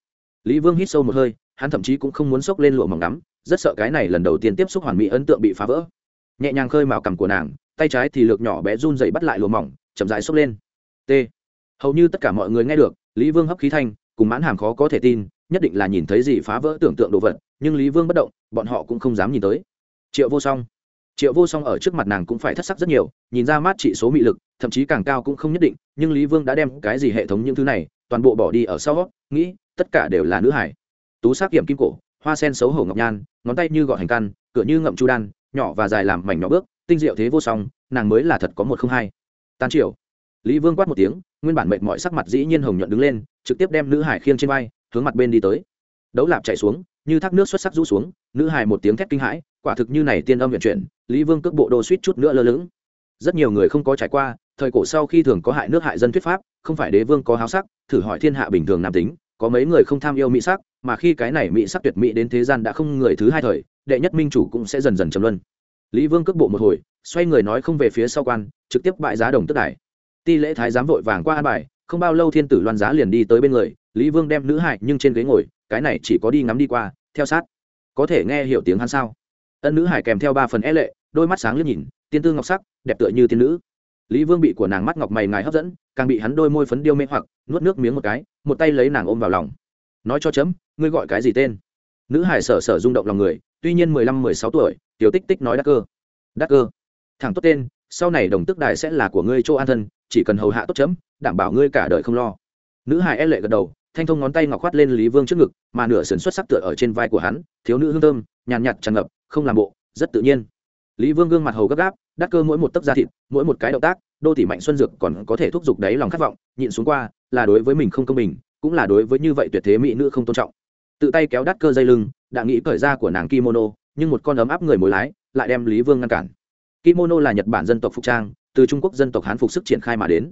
Lý vương hít sâu một hơi hắn thậm chí cũng không muốn xốc lên lụa mỏng lắm, rất sợ cái này lần đầu tiên tiếp xúc hoàn mỹ ấn tượng bị phá vỡ nhẹ nhàng khơi mào cằm của nàng, tay trái thì lược nhỏ bé run dậy bắt lại lùa mỏng, chậm rãi xốc lên. T. Hầu như tất cả mọi người nghe được, lý vương hấp khí thanh, cùng mãn hàm khó có thể tin, nhất định là nhìn thấy gì phá vỡ tưởng tượng đồ vật, nhưng lý vương bất động, bọn họ cũng không dám nhìn tới. Triệu vô song. Triệu vô song ở trước mặt nàng cũng phải thất sắc rất nhiều, nhìn ra mát trị số mị lực, thậm chí càng cao cũng không nhất định, nhưng lý vương đã đem cái gì hệ thống những thứ này, toàn bộ bỏ đi ở sau nghĩ, tất cả đều là nữ hải. Tú sắc kiểm kim cổ, hoa sen xấu hổ ngọc nhan, ngón tay như gọn hành căn, cửa như ngậm chu đan nhỏ và dài làm mảnh nhỏ bước, tinh diệu thế vô song, nàng mới là thật có một không hai. Tan triều lý vương quát một tiếng, nguyên bản mệt mọi sắc mặt dĩ nhiên hồng nhuận đứng lên, trực tiếp đem nữ hải khiêng trên vai, hướng mặt bên đi tới. Đấu lạp chạy xuống, như thác nước xuất sắc rũ xuống, nữ hải một tiếng thét kinh hãi, quả thực như này tiên âm viện chuyển, lý vương cước bộ đồ suýt chút nữa lơ lửng. Rất nhiều người không có trải qua, thời cổ sau khi thường có hại nước hại dân thuyết pháp, không phải đế vương có háo sắc, thử hỏi thiên hạ bình thường nam tính có mấy người không tham yêu mỹ sắc, mà khi cái này mỹ sắc tuyệt mỹ đến thế gian đã không người thứ hai thời, đệ nhất minh chủ cũng sẽ dần dần trầm luân. Lý vương cước bộ một hồi, xoay người nói không về phía sau quan, trực tiếp bại giá đồng tức đài. Ti lễ thái giám vội vàng qua an bài, không bao lâu thiên tử loan giá liền đi tới bên người, lý vương đem nữ hại nhưng trên ghế ngồi, cái này chỉ có đi ngắm đi qua, theo sát. Có thể nghe hiểu tiếng hắn sao? Ân nữ hải kèm theo ba phần e lệ, đôi mắt sáng liếc nhìn, tiên tư ngọc sắc, đẹp tựa như tiên nữ lý vương bị của nàng mắt ngọc mày ngài hấp dẫn, càng bị hắn đôi môi phấn điêu mê hoặc, nuốt nước miếng một cái, một tay lấy nàng ôm vào lòng. Nói cho chấm, ngươi gọi cái gì tên? Nữ hải sở sở rung động lòng người, tuy nhiên mười lăm, mười sáu tuổi, tiểu tích tích nói đắc cơ. Đắc cơ. Thẳng tốt tên, sau này đồng tức đài sẽ là của ngươi chỗ an thân, chỉ cần hầu hạ tốt chấm, đảm bảo ngươi cả đời không lo. Nữ hải e lệ gật đầu, thanh thông ngón tay ngọc khoát lên lý vương trước ngực, mà nửa sườn xuất sắc tựa ở trên vai của hắn, thiếu nữ hương thơm, nhàn nhạt tràn ngập, không làm bộ, rất tự nhiên. Lý vương gương mặt hầu gấp gáp đắc cơ mỗi một tấc da thịt, mỗi một cái động tác, đô thị mạnh xuân dược còn có thể thúc giục đáy lòng khát vọng, nhịn xuống qua, là đối với mình không công bình, cũng là đối với như vậy tuyệt thế mỹ nữ không tôn trọng. Tự tay kéo đắt cơ dây lưng, đã nghĩ cởi ra của nàng kimono, nhưng một con ấm áp người mối lái, lại đem lý vương ngăn cản. Kimono là nhật bản dân tộc phục trang, từ trung quốc dân tộc hán phục sức triển khai mà đến.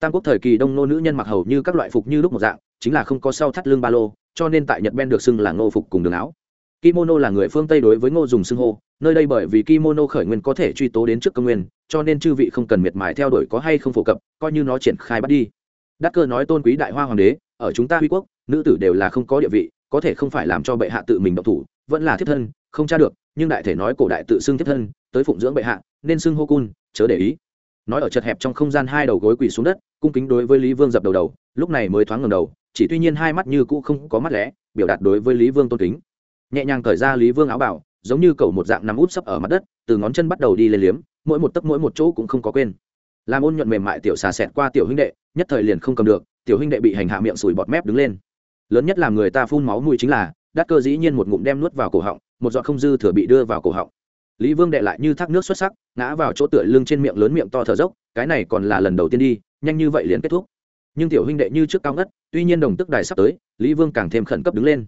Tam quốc thời kỳ đông nô nữ nhân mặc hầu như các loại phục như lúc một dạng, chính là không có sau thắt lưng ba lô, cho nên tại nhật ben được xưng là ngô phục cùng đường áo kimono là người phương tây đối với ngô dùng xưng hô, nơi đây bởi vì kimono khởi nguyên có thể truy tố đến trước công nguyên, cho nên chư vị không cần miệt mài theo đuổi có hay không phổ cập, coi như nó triển khai bắt đi. Đắc cơ nói tôn quý đại hoa hoàng đế, ở chúng ta huy quốc, nữ tử đều là không có địa vị, có thể không phải làm cho bệ hạ tự mình độc thủ, vẫn là thiết thân, không tra được, nhưng đại thể nói cổ đại tự xưng thiết thân, tới phụng dưỡng bệ hạ, nên xưng hô cun, chớ để ý. Nói ở chật hẹp trong không gian hai đầu gối quỳ xuống đất, cung kính đối với lý vương dập đầu đầu, lúc này mới thoáng ngầm đầu, chỉ tuy nhiên hai mắt như cũ không có mắt lẽ, biểu đạt đối với lý vương tôn kính nhẹ nhàng cởi ra lý vương áo bảo, giống như cầu một dạng nằm út sấp ở mặt đất, từ ngón chân bắt đầu đi lên liếm, mỗi một tấc mỗi một chỗ cũng không có quên. Làm ôn nhuận mềm mại tiểu xà xẹt qua tiểu huynh đệ, nhất thời liền không cầm được, tiểu huynh đệ bị hành hạ miệng sùi bọt mép đứng lên. Lớn nhất làm người ta phun máu mùi chính là, đắc cơ dĩ nhiên một ngụm đem nuốt vào cổ họng, một giọt không dư thừa bị đưa vào cổ họng. Lý vương đệ lại như thác nước xuất sắc, ngã vào chỗ tựa lưng trên miệng lớn miệng to thở dốc, cái này còn là lần đầu tiên đi, nhanh như vậy liền kết thúc. Nhưng tiểu huynh đệ như trước cao ngất, tuy nhiên đồng tức đài sắp tới, lý vương càng thêm khẩn cấp đứng lên.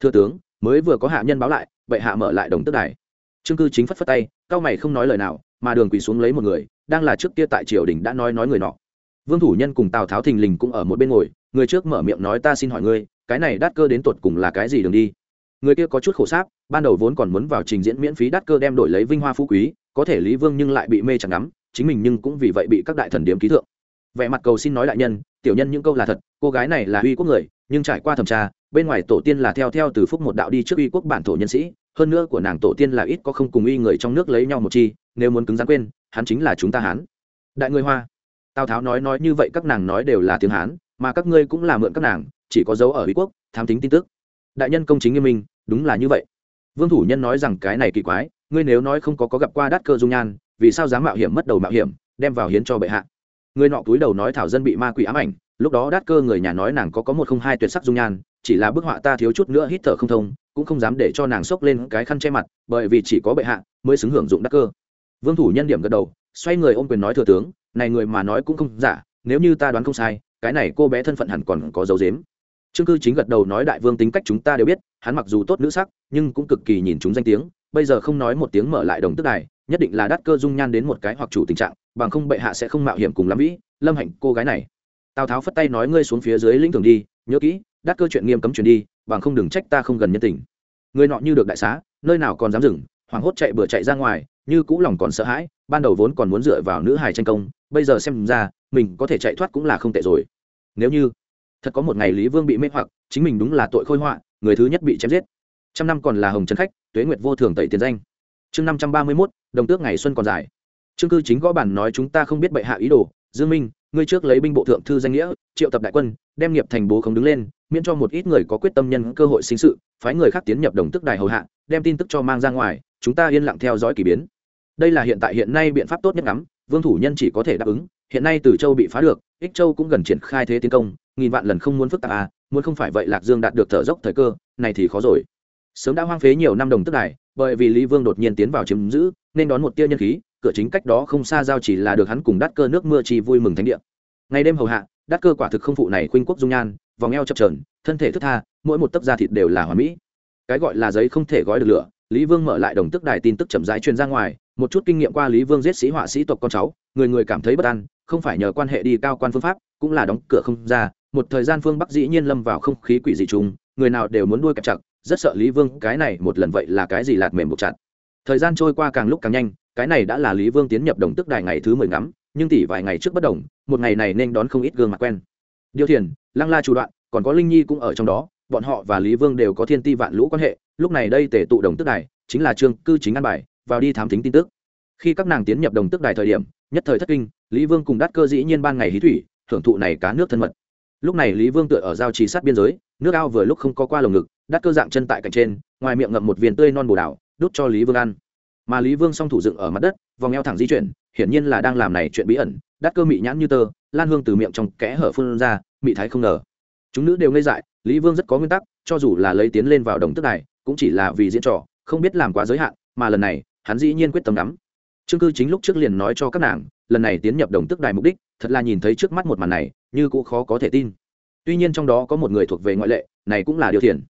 Thưa tướng mới vừa có hạ nhân báo lại, bệ hạ mở lại đồng tức đài. Trương cư chính phất phất tay, cao mày không nói lời nào, mà đường quỳ xuống lấy một người, đang là trước kia tại triều đình đã nói nói người nọ. Vương thủ nhân cùng tào tháo thình lình cũng ở một bên ngồi, người trước mở miệng nói ta xin hỏi ngươi, cái này đắt cơ đến tột cùng là cái gì đường đi? Người kia có chút khổ sáp, ban đầu vốn còn muốn vào trình diễn miễn phí đắt cơ đem đổi lấy vinh hoa phú quý, có thể lý vương nhưng lại bị mê chẳng ngắm, chính mình nhưng cũng vì vậy bị các đại thần điếm ký thượng. Vẻ mặt cầu xin nói đại nhân, tiểu nhân những câu là thật, cô gái này là uy quốc người, nhưng trải qua thẩm tra bên ngoài tổ tiên là theo theo từ phúc một đạo đi trước uy quốc bản thổ nhân sĩ, hơn nữa của nàng tổ tiên là ít có không cùng uy người trong nước lấy nhau một chi, nếu muốn cứng rắn quên, hắn chính là chúng ta hán. Đại người hoa, tào tháo nói nói như vậy các nàng nói đều là tiếng hán, mà các ngươi cũng là mượn các nàng, chỉ có dấu ở uy quốc, tham tính tin tức. Đại nhân công chính nghiêm minh, đúng là như vậy. Vương thủ nhân nói rằng cái này kỳ quái, ngươi nếu nói không có có gặp qua đát cơ dung nhan, vì sao dám mạo hiểm mất đầu mạo hiểm, đem vào hiến cho bệ hạ? Người nọ túi đầu nói thảo dân bị ma quỷ ám ảnh, lúc đó đát cơ người nhà nói nàng có có một không hai tuyệt sắc dung nhan chỉ là bức họa ta thiếu chút nữa hít thở không thông, cũng không dám để cho nàng xốc lên cái khăn che mặt, bởi vì chỉ có bệ hạ mới xứng hưởng dụng đắc cơ. Vương thủ nhân điểm gật đầu, xoay người ôm quyền nói thừa tướng, này người mà nói cũng không giả, nếu như ta đoán không sai, cái này cô bé thân phận hẳn còn có dấu dếm. Trương cư chính gật đầu nói đại vương tính cách chúng ta đều biết, hắn mặc dù tốt nữ sắc, nhưng cũng cực kỳ nhìn chúng danh tiếng, bây giờ không nói một tiếng mở lại đồng tức đài, nhất định là đắt cơ dung nhan đến một cái hoặc chủ tình trạng, bằng không bệ hạ sẽ không mạo hiểm cùng lắm vĩ lâm hạnh cô gái này. Tào tháo phất tay nói ngươi xuống phía dưới lĩnh thường đi nhớ kỹ đắt cơ chuyện nghiêm cấm chuyển đi, bằng không đừng trách ta không gần nhân tình. Người nọ như được đại xá, nơi nào còn dám dừng, hoảng hốt chạy bừa chạy ra ngoài, như cũ lòng còn sợ hãi, ban đầu vốn còn muốn dựa vào nữ hài tranh công, bây giờ xem ra, mình có thể chạy thoát cũng là không tệ rồi. Nếu như, thật có một ngày lý vương bị mê hoặc, chính mình đúng là tội khôi họa, người thứ nhất bị chém giết. Trăm năm còn là hồng trấn khách, tuế nguyệt vô thường tẩy tiền danh. Chương năm trăm ba mươi mốt, đồng tước ngày xuân còn dài. Chương cư chính gõ bản nói chúng ta không biết bệ hạ ý đồ, dương minh ngươi trước lấy binh bộ thượng thư danh nghĩa, triệu tập đại quân, đem nghiệp thành bố không đứng lên, miễn cho một ít người có quyết tâm nhân cơ hội sinh sự, phái người khác tiến nhập đồng tức đài hầu hạ, đem tin tức cho mang ra ngoài, chúng ta yên lặng theo dõi kỳ biến. Đây là hiện tại hiện nay biện pháp tốt nhất ngắm, vương thủ nhân chỉ có thể đáp ứng, hiện nay từ châu bị phá được, ích châu cũng gần triển khai thế tiến công, nghìn vạn lần không muốn phức tạp à muốn không phải vậy lạc dương đạt được thở dốc thời cơ, này thì khó rồi. Sớm đã hoang phế nhiều năm đồng tức đài, bởi vì lý vương đột nhiên tiến vào chiếm giữ, nên đón một tia nhân khí cửa chính cách đó không xa giao chỉ là được hắn cùng đắt cơ nước mưa chi vui mừng thánh địa. Ngày đêm hầu hạ đắt cơ quả thực không phụ này khuynh quốc dung nhan, vòng eo chập trờn thân thể thức tha, mỗi một tấc da thịt đều là hoàn mỹ. Cái gọi là giấy không thể gói được lửa, lý vương mở lại đồng tức đài tin tức chậm rãi truyền ra ngoài, một chút kinh nghiệm qua lý vương giết sĩ họa sĩ tộc con cháu, người người cảm thấy bất an, không phải nhờ quan hệ đi cao quan phương pháp, cũng là đóng cửa không ra, một thời gian phương bắc dĩ nhiên lâm vào không khí quỷ dị trùng người nào đều muốn đuôi kẹp chặt, rất sợ lý vương cái này một lần vậy là cái gì lạt mềm buộc chặt thời gian trôi qua càng lúc càng nhanh, cái này đã là lý vương tiến nhập đồng tức đài ngày thứ mười ngắm, nhưng tỷ vài ngày trước bất đồng, một ngày này nên đón không ít gương mặt quen. Điêu thiền, lăng la chủ đoạn, còn có linh nhi cũng ở trong đó, bọn họ và lý vương đều có thiên ti vạn lũ quan hệ, lúc này đây tể tụ đồng tức đài, chính là trương cư chính an bài, vào đi thám thính tin tức. Khi các nàng tiến nhập đồng tức đài thời điểm, nhất thời thất kinh, lý vương cùng đắt cơ dĩ nhiên ban ngày hí thủy thưởng thụ này cá nước thân mật. Lúc này lý vương tựa ở giao trì sát biên giới, nước ao vừa lúc không có qua lồng ngực đắt cơ dạng chân tại cạnh trên, ngoài miệng ngậm một viên tươi non bồ đào đút cho lý vương ăn. Mà lý vương song thủ dựng ở mặt đất, vòng eo thẳng di chuyển, hiển nhiên là đang làm này chuyện bí ẩn, đắt cơ mị nhãn như tơ, lan hương từ miệng trong kẽ hở phun ra, mị thái không ngờ. Chúng nữ đều ngây dại, lý vương rất có nguyên tắc, cho dù là lấy tiến lên vào đồng tức này, cũng chỉ là vì diễn trò, không biết làm quá giới hạn, mà lần này, hắn dĩ nhiên quyết tâm nắm trương cư chính lúc trước liền nói cho các nàng, lần này tiến nhập đồng tức đài mục đích, thật là nhìn thấy trước mắt một màn này, như cũng khó có thể tin. Tuy nhiên trong đó có một người thuộc về ngoại lệ, này cũng là điều thiền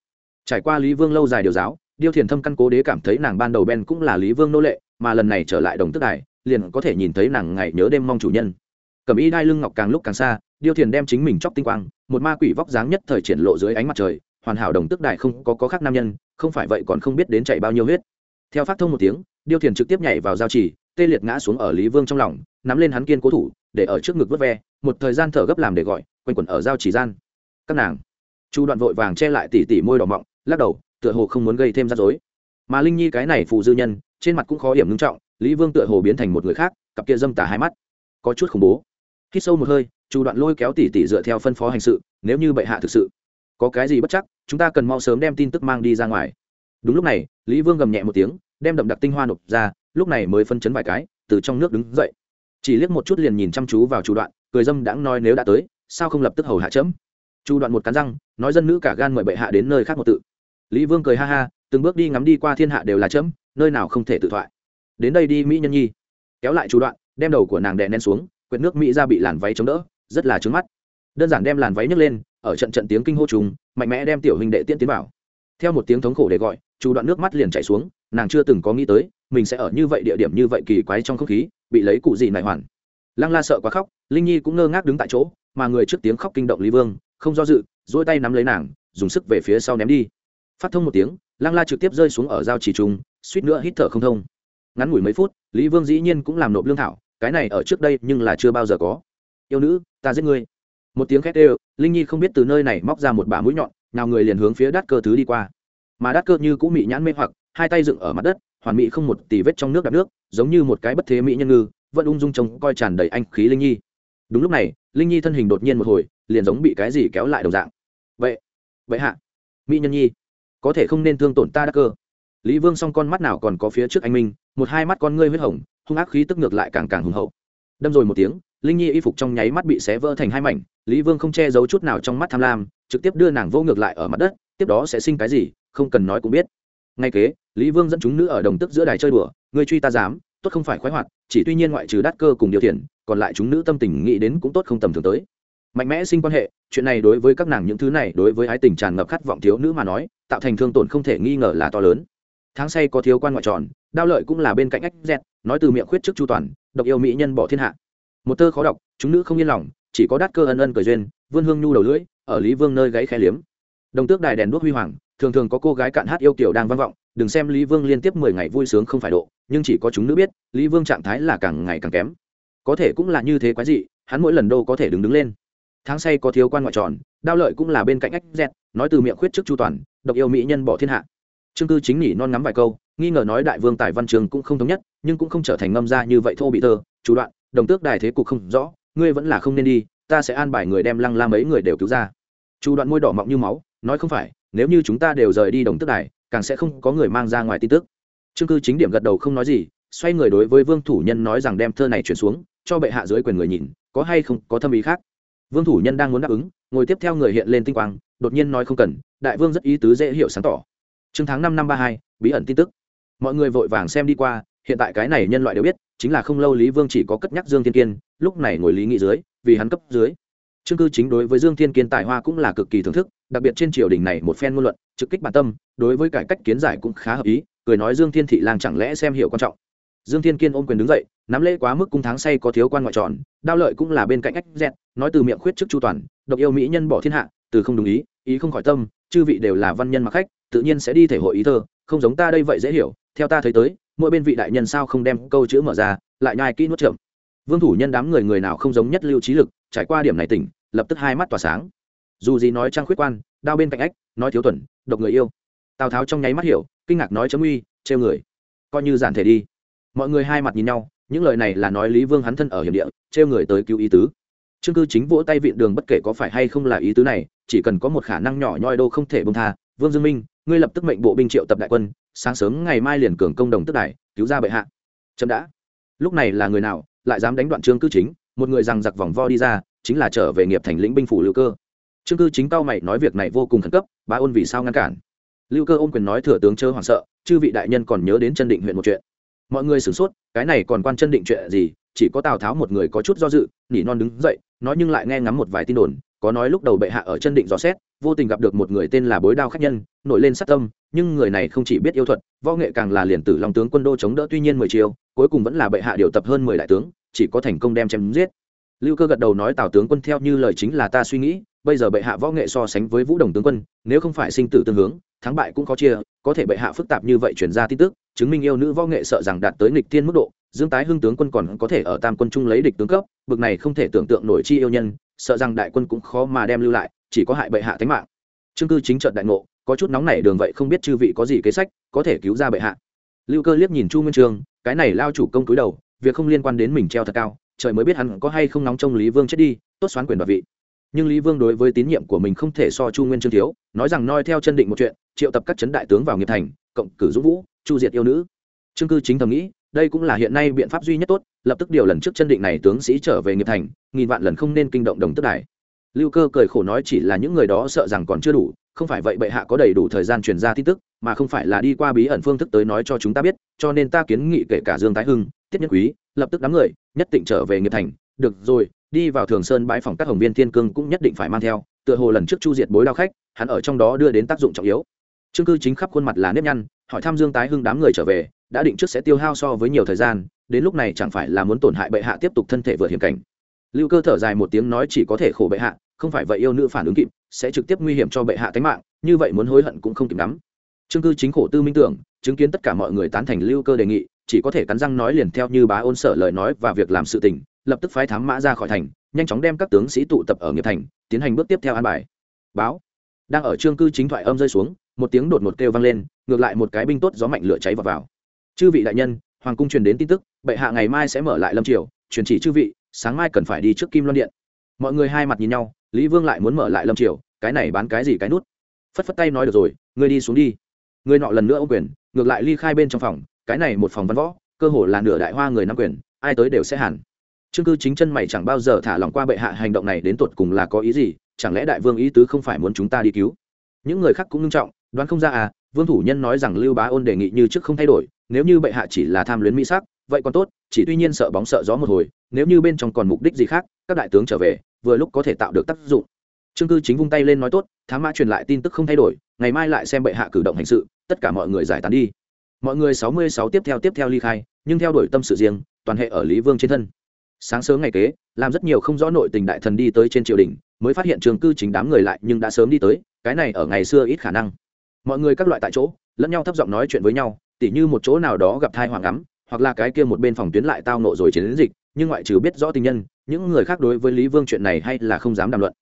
trải qua lý vương lâu dài điều giáo điêu thiền thâm căn cố đế cảm thấy nàng ban đầu ben cũng là lý vương nô lệ, mà lần này trở lại đồng tức đài, liền có thể nhìn thấy nàng ngày nhớ đêm mong chủ nhân. Cầm y đai lưng ngọc càng lúc càng xa, điêu thiền đem chính mình chóc tinh quang, một ma quỷ vóc dáng nhất thời triển lộ dưới ánh mặt trời, hoàn hảo đồng tức đài không có có khác nam nhân, không phải vậy còn không biết đến chạy bao nhiêu huyết. Theo phát thông một tiếng, điêu thiền trực tiếp nhảy vào giao trì, tê liệt ngã xuống ở lý vương trong lòng, nắm lên hắn kiên cố thủ, để ở trước ngực vớt ve, một thời gian thở gấp làm để gọi, quanh quẩn ở giao trì gian. Các nàng, chu đoạn vội vàng che lại tỉ tỉ môi đỏ mọng, lắc đầu tựa hồ không muốn gây thêm rắc rối. Mà linh nhi cái này phù dư nhân, trên mặt cũng khó hiểm ngưng trọng, lý vương tựa hồ biến thành một người khác, cặp kia dâm tả hai mắt. Có chút khủng bố. Khi sâu một hơi, chu đoạn lôi kéo tỉ tỉ dựa theo phân phó hành sự, nếu như bệ hạ thực sự có cái gì bất chắc, chúng ta cần mau sớm đem tin tức mang đi ra ngoài. Đúng lúc này, lý vương gầm nhẹ một tiếng, đem đậm đặc tinh hoa nộp ra, lúc này mới phân chấn vài cái, từ trong nước đứng dậy. Chỉ liếc một chút liền nhìn chăm chú vào chủ đoạn, cười dâm đãng nói nếu đã tới, sao không lập tức hầu hạ chấm? Chu đoạn một cắn răng, nói dân nữ cả gan mời bệ hạ đến nơi khác một tự lý vương cười ha ha, từng bước đi ngắm đi qua thiên hạ đều là chấm, nơi nào không thể tự thoại. Đến đây đi, mỹ nhân nhi. Kéo lại chủ đoạn, đem đầu của nàng đè nén xuống, quyệt nước mỹ ra bị làn váy chống đỡ, rất là trứng mắt. Đơn giản đem làn váy nhấc lên, ở trận trận tiếng kinh hô trùng, mạnh mẽ đem tiểu hình đệ tiên tiến vào. Theo một tiếng thống khổ để gọi, chủ đoạn nước mắt liền chảy xuống, nàng chưa từng có nghĩ tới, mình sẽ ở như vậy địa điểm như vậy kỳ quái trong không khí, bị lấy cụ gì nại hoàn. Lăng la sợ quá khóc, linh nhi cũng ngơ ngác đứng tại chỗ, mà người trước tiếng khóc kinh động lý vương, không do dự dỗi tay nắm lấy nàng, dùng sức về phía sau ném đi phát thông một tiếng, lăng la trực tiếp rơi xuống ở giao chỉ trung suýt nữa hít thở không thông. Ngắn ngủi mấy phút, lý vương dĩ nhiên cũng làm nộp lương thảo, cái này ở trước đây nhưng là chưa bao giờ có. Yêu nữ, ta giết ngươi. Một tiếng khét đều, linh nhi không biết từ nơi này móc ra một bả mũi nhọn, nào người liền hướng phía đắt cơ thứ đi qua. Mà đắt cơ như cũ mị nhãn mê hoặc, hai tay dựng ở mặt đất, hoàn mỹ không một tì vết trong nước đạp nước, giống như một cái bất thế mỹ nhân ngư, vẫn ung dung trông coi tràn đầy anh khí linh nhi. Đúng lúc này, linh nhi thân hình đột nhiên một hồi, liền giống bị cái gì kéo lại đầu dạng. Vậy vậy hạ. Mỹ nhân nhi có thể không nên thương tổn ta đắc cơ. Lý vương s o n g con mắt nào còn có phía trước anh minh, một hai mắt con ngươi huyết hồng, hung ác khí tức ngược lại càng càng hùng hậu. Đâm rồi một tiếng, linh nhi y phục trong nháy mắt bị xé vỡ thành hai mảnh, lý vương không che giấu chút nào trong mắt tham lam, trực tiếp đưa nàng vô ngược lại ở mặt đất, tiếp đó sẽ sinh cái gì, không cần nói cũng biết. Ngay kế, lý vương dẫn chúng nữ ở đồng tức giữa đài chơi đùa người truy ta dám, tốt không phải khoái hoạt, chỉ tuy nhiên ngoại trừ đắt cơ cùng điều thiện còn lại chúng nữ tâm tình nghĩ đến cũng tốt không tầm thường tới mạnh mẽ sinh quan hệ, chuyện này đối với các nàng những thứ này, đối với ái tình tràn ngập khát vọng thiếu nữ mà nói, tạo thành thương tổn không thể nghi ngờ là to lớn. Tháng say có thiếu quan ngoại tròn, đao lợi cũng là bên cạnh ách dẹt, nói từ miệng khuyết trước chu toàn, độc yêu mỹ nhân bỏ thiên hạ. Một tơ khó đọc, chúng nữ không yên lòng, chỉ có đắt cơ ân ân cười duyên, vươn hương nhu đầu lưỡi, ở lý vương nơi gáy khe liếm. Đồng tước đài đèn đuốc huy hoàng, thường thường có cô gái cạn hát yêu kiểu đang vang vọng, đừng xem lý vương liên tiếp mười ngày vui sướng không phải độ, nhưng chỉ có chúng nữ biết, lý vương trạng thái là càng ngày càng kém. Có thể cũng là như thế quái dị, hắn mỗi lần đâu có thể đứng đứng lên tháng say có thiếu quan ngoại tròn, đao lợi cũng là bên cạnh ách dẹt nói từ miệng khuyết trước chu toàn, độc yêu mỹ nhân bỏ thiên hạ. Trương cư chính nhỉ non ngắm vài câu, nghi ngờ nói đại vương tài văn trường cũng không thống nhất, nhưng cũng không trở thành ngâm ra như vậy thô bị thơ, chủ đoạn, đồng tước đài thế cục không rõ, ngươi vẫn là không nên đi, ta sẽ an bài người đem lăng la mấy người đều cứu ra. Chủ đoạn môi đỏ mọng như máu, nói không phải, nếu như chúng ta đều rời đi đồng tước đài, càng sẽ không có người mang ra ngoài tin tức. Trương cư chính điểm gật đầu không nói gì, xoay người đối với vương thủ nhân nói rằng đem thơ này chuyển xuống, cho bệ hạ dưới quyền người nhìn, có hay không có thâm ý khác vương thủ nhân đang muốn đáp ứng, ngồi tiếp theo người hiện lên tinh quang, đột nhiên nói không cần, đại vương rất ý tứ dễ hiểu sáng tỏ. Chương tháng năm năm ba hai, bí ẩn tin tức. Mọi người vội vàng xem đi qua, hiện tại cái này nhân loại đều biết, chính là không lâu lý vương chỉ có cất nhắc dương thiên kiên, lúc này ngồi lý nghị dưới, vì hắn cấp dưới. Chương cư chính đối với dương thiên kiên tài hoa cũng là cực kỳ thưởng thức, đặc biệt trên triều đình này một phen ngôn luận, trực kích bản tâm, đối với cải cách kiến giải cũng khá hợp ý, cười nói dương thiên thị lang chẳng lẽ xem hiểu quan trọng dương thiên kiên ôm quyền đứng dậy, nắm lễ quá mức cung tháng say có thiếu quan ngoại tròn, đao lợi cũng là bên cạnh ách dẹt, nói từ miệng khuyết trước chu toàn, độc yêu mỹ nhân bỏ thiên hạ, từ không đồng ý ý không khỏi tâm, chư vị đều là văn nhân mặc khách, tự nhiên sẽ đi thể hội ý thơ, không giống ta đây vậy dễ hiểu, theo ta thấy tới, mỗi bên vị đại nhân sao không đem câu chữ mở ra, lại nhai kỹ nuốt chậm vương thủ nhân đám người người nào không giống nhất lưu trí lực, trải qua điểm này tỉnh, lập tức hai mắt tỏa sáng. Dù gì nói trang khuyết quan, đao bên cạnh ách, nói thiếu tuần, độc người yêu. Tào tháo trong nháy mắt hiểu, kinh ngạc nói chấm uy, trêu người, coi như giản thể đi mọi người hai mặt nhìn nhau, những lời này là nói lý vương hắn thân ở hiểm địa, trêu người tới cứu ý tứ. Chương cư chính vỗ tay viện đường bất kể có phải hay không là ý tứ này, chỉ cần có một khả năng nhỏ nhoi đô không thể bông tha, vương dương minh, ngươi lập tức mệnh bộ binh triệu tập đại quân, sáng sớm ngày mai liền cường công đồng tức đại cứu ra bệ hạ. Chậm đã. Lúc này là người nào, lại dám đánh đoạn trương cư chính, một người rằng giặc vòng vo đi ra, chính là trở về nghiệp thành lĩnh binh phủ lưu cơ. Trương cư chính cao mày nói việc này vô cùng khẩn cấp, bá ôn vì sao ngăn cản? Lưu cơ ôm quyền nói thừa tướng chớ hoảng sợ, chư vị đại nhân còn nhớ đến chân định huyện một chuyện mọi người sửng sốt, cái này còn quan chân định chuyện gì, chỉ có tào tháo một người có chút do dự, nỉ non đứng dậy, nói nhưng lại nghe ngắm một vài tin đồn, có nói lúc đầu bệ hạ ở chân định dò xét, vô tình gặp được một người tên là bối đao khách nhân, nổi lên sát tâm, nhưng người này không chỉ biết yêu thuật, võ nghệ càng là liền tử long tướng quân đô chống đỡ tuy nhiên mười chiều cuối cùng vẫn là bệ hạ điều tập hơn mười đại tướng, chỉ có thành công đem chém giết. Lưu cơ gật đầu nói tào tướng quân theo như lời chính là ta suy nghĩ, bây giờ bệ hạ võ nghệ so sánh với vũ đồng tướng quân, nếu không phải sinh tử tương hướng, thắng bại cũng khó chia, có thể bệ hạ phức tạp như vậy chuyển ra tin tức chứng minh yêu nữ võ nghệ sợ rằng đạt tới nghịch thiên mức độ, dương tái hưng tướng quân còn có thể ở tam quân trung lấy địch tướng cấp, bực này không thể tưởng tượng nổi chi yêu nhân, sợ rằng đại quân cũng khó mà đem lưu lại, chỉ có hại bệ hạ tính mạng. Chương cư chính trận đại ngộ, có chút nóng nảy đường vậy không biết chư vị có gì kế sách, có thể cứu ra bệ hạ. Lưu cơ liếc nhìn chu nguyên trường, cái này lao chủ công túi đầu, việc không liên quan đến mình treo thật cao, trời mới biết hắn có hay không nóng trong lý vương chết đi, tốt xoán quyền đoạt vị. Nhưng lý vương đối với tín nhiệm của mình không thể so chu nguyên trương thiếu, nói rằng noi theo chân định một chuyện, triệu tập các chấn đại tướng vào nghiệp thành, cộng cử dũng vũ chu diệt yêu nữ. Trương cư chính thầm nghĩ, đây cũng là hiện nay biện pháp duy nhất tốt, lập tức điều lần trước chân định này tướng sĩ trở về nghiệp thành, nghìn vạn lần không nên kinh động đồng tức đài. Lưu cơ cười khổ nói chỉ là những người đó sợ rằng còn chưa đủ, không phải vậy bệ hạ có đầy đủ thời gian truyền ra tin tức, mà không phải là đi qua bí ẩn phương thức tới nói cho chúng ta biết, cho nên ta kiến nghị kể cả dương thái hưng, tiết nhân quý, lập tức đám người, nhất định trở về nghiệp thành. Được rồi, đi vào thường sơn bãi phòng các hồng viên thiên cương cũng nhất định phải mang theo, tựa hồ lần trước chu diệt bối đao khách, hắn ở trong đó đưa đến tác dụng trọng yếu. Chương cư chính khắp khuôn mặt là nếp nhăn hỏi thăm dương tái hưng đám người trở về, đã định trước sẽ tiêu hao so với nhiều thời gian, đến lúc này chẳng phải là muốn tổn hại bệ hạ tiếp tục thân thể vượt hiểm cảnh. Lưu cơ thở dài một tiếng nói chỉ có thể khổ bệ hạ, không phải vậy yêu nữ phản ứng kịp, sẽ trực tiếp nguy hiểm cho bệ hạ tính mạng, như vậy muốn hối hận cũng không kịp lắm. Trương cư chính khổ tư minh tưởng, chứng kiến tất cả mọi người tán thành lưu cơ đề nghị, chỉ có thể cắn răng nói liền theo như bá ôn sở lời nói và việc làm sự tình, lập tức phái thám mã ra khỏi thành, nhanh chóng đem các tướng sĩ tụ tập ở nghiệp thành, tiến hành bước tiếp theo an bài. Báo. Đang ở trương cư chính thoại âm rơi xuống một tiếng đột một kêu vang lên, ngược lại một cái binh tốt gió mạnh lửa cháy vào vào. Chư vị đại nhân, hoàng cung truyền đến tin tức, bệ hạ ngày mai sẽ mở lại lâm triều, truyền chỉ chư vị, sáng mai cần phải đi trước kim loan điện. Mọi người hai mặt nhìn nhau, lý vương lại muốn mở lại lâm triều, cái này bán cái gì cái nút? Phất phất tay nói được rồi, ngươi đi xuống đi. Người nọ lần nữa ô quyền, ngược lại ly khai bên trong phòng, cái này một phòng văn võ, cơ hồ là nửa đại hoa người nắm quyền, ai tới đều sẽ hẳn. Chương cư chính chân mày chẳng bao giờ thả lòng qua bệ hạ hành động này đến tột cùng là có ý gì, chẳng lẽ đại vương ý tứ không phải muốn chúng ta đi cứu? Những người khác cũng nghiêm trọng đoán không ra à vương thủ nhân nói rằng lưu bá ôn đề nghị như trước không thay đổi, nếu như bệ hạ chỉ là tham luyến mỹ sắc, vậy còn tốt, chỉ tuy nhiên sợ bóng sợ gió một hồi, nếu như bên trong còn mục đích gì khác, các đại tướng trở về, vừa lúc có thể tạo được tác dụng. Trương cư chính vung tay lên nói tốt, thám mã truyền lại tin tức không thay đổi, ngày mai lại xem bệ hạ cử động hành sự, tất cả mọi người giải tán đi. Mọi người sáu mươi sáu tiếp theo tiếp theo ly khai, nhưng theo đuổi tâm sự riêng, toàn hệ ở lý vương trên thân. Sáng sớm ngày kế, làm rất nhiều không rõ nội tình đại thần đi tới trên triều đình, mới phát hiện trường cư chính đám người lại nhưng đã sớm đi tới, cái này ở ngày xưa ít khả năng mọi người các loại tại chỗ, lẫn nhau thấp giọng nói chuyện với nhau, tỉ như một chỗ nào đó gặp thai hoàng ấm, hoặc là cái kia một bên phòng tuyến lại tao nộ rồi chiến dịch, nhưng ngoại trừ biết rõ tình nhân, những người khác đối với lý vương chuyện này hay là không dám đàm luận.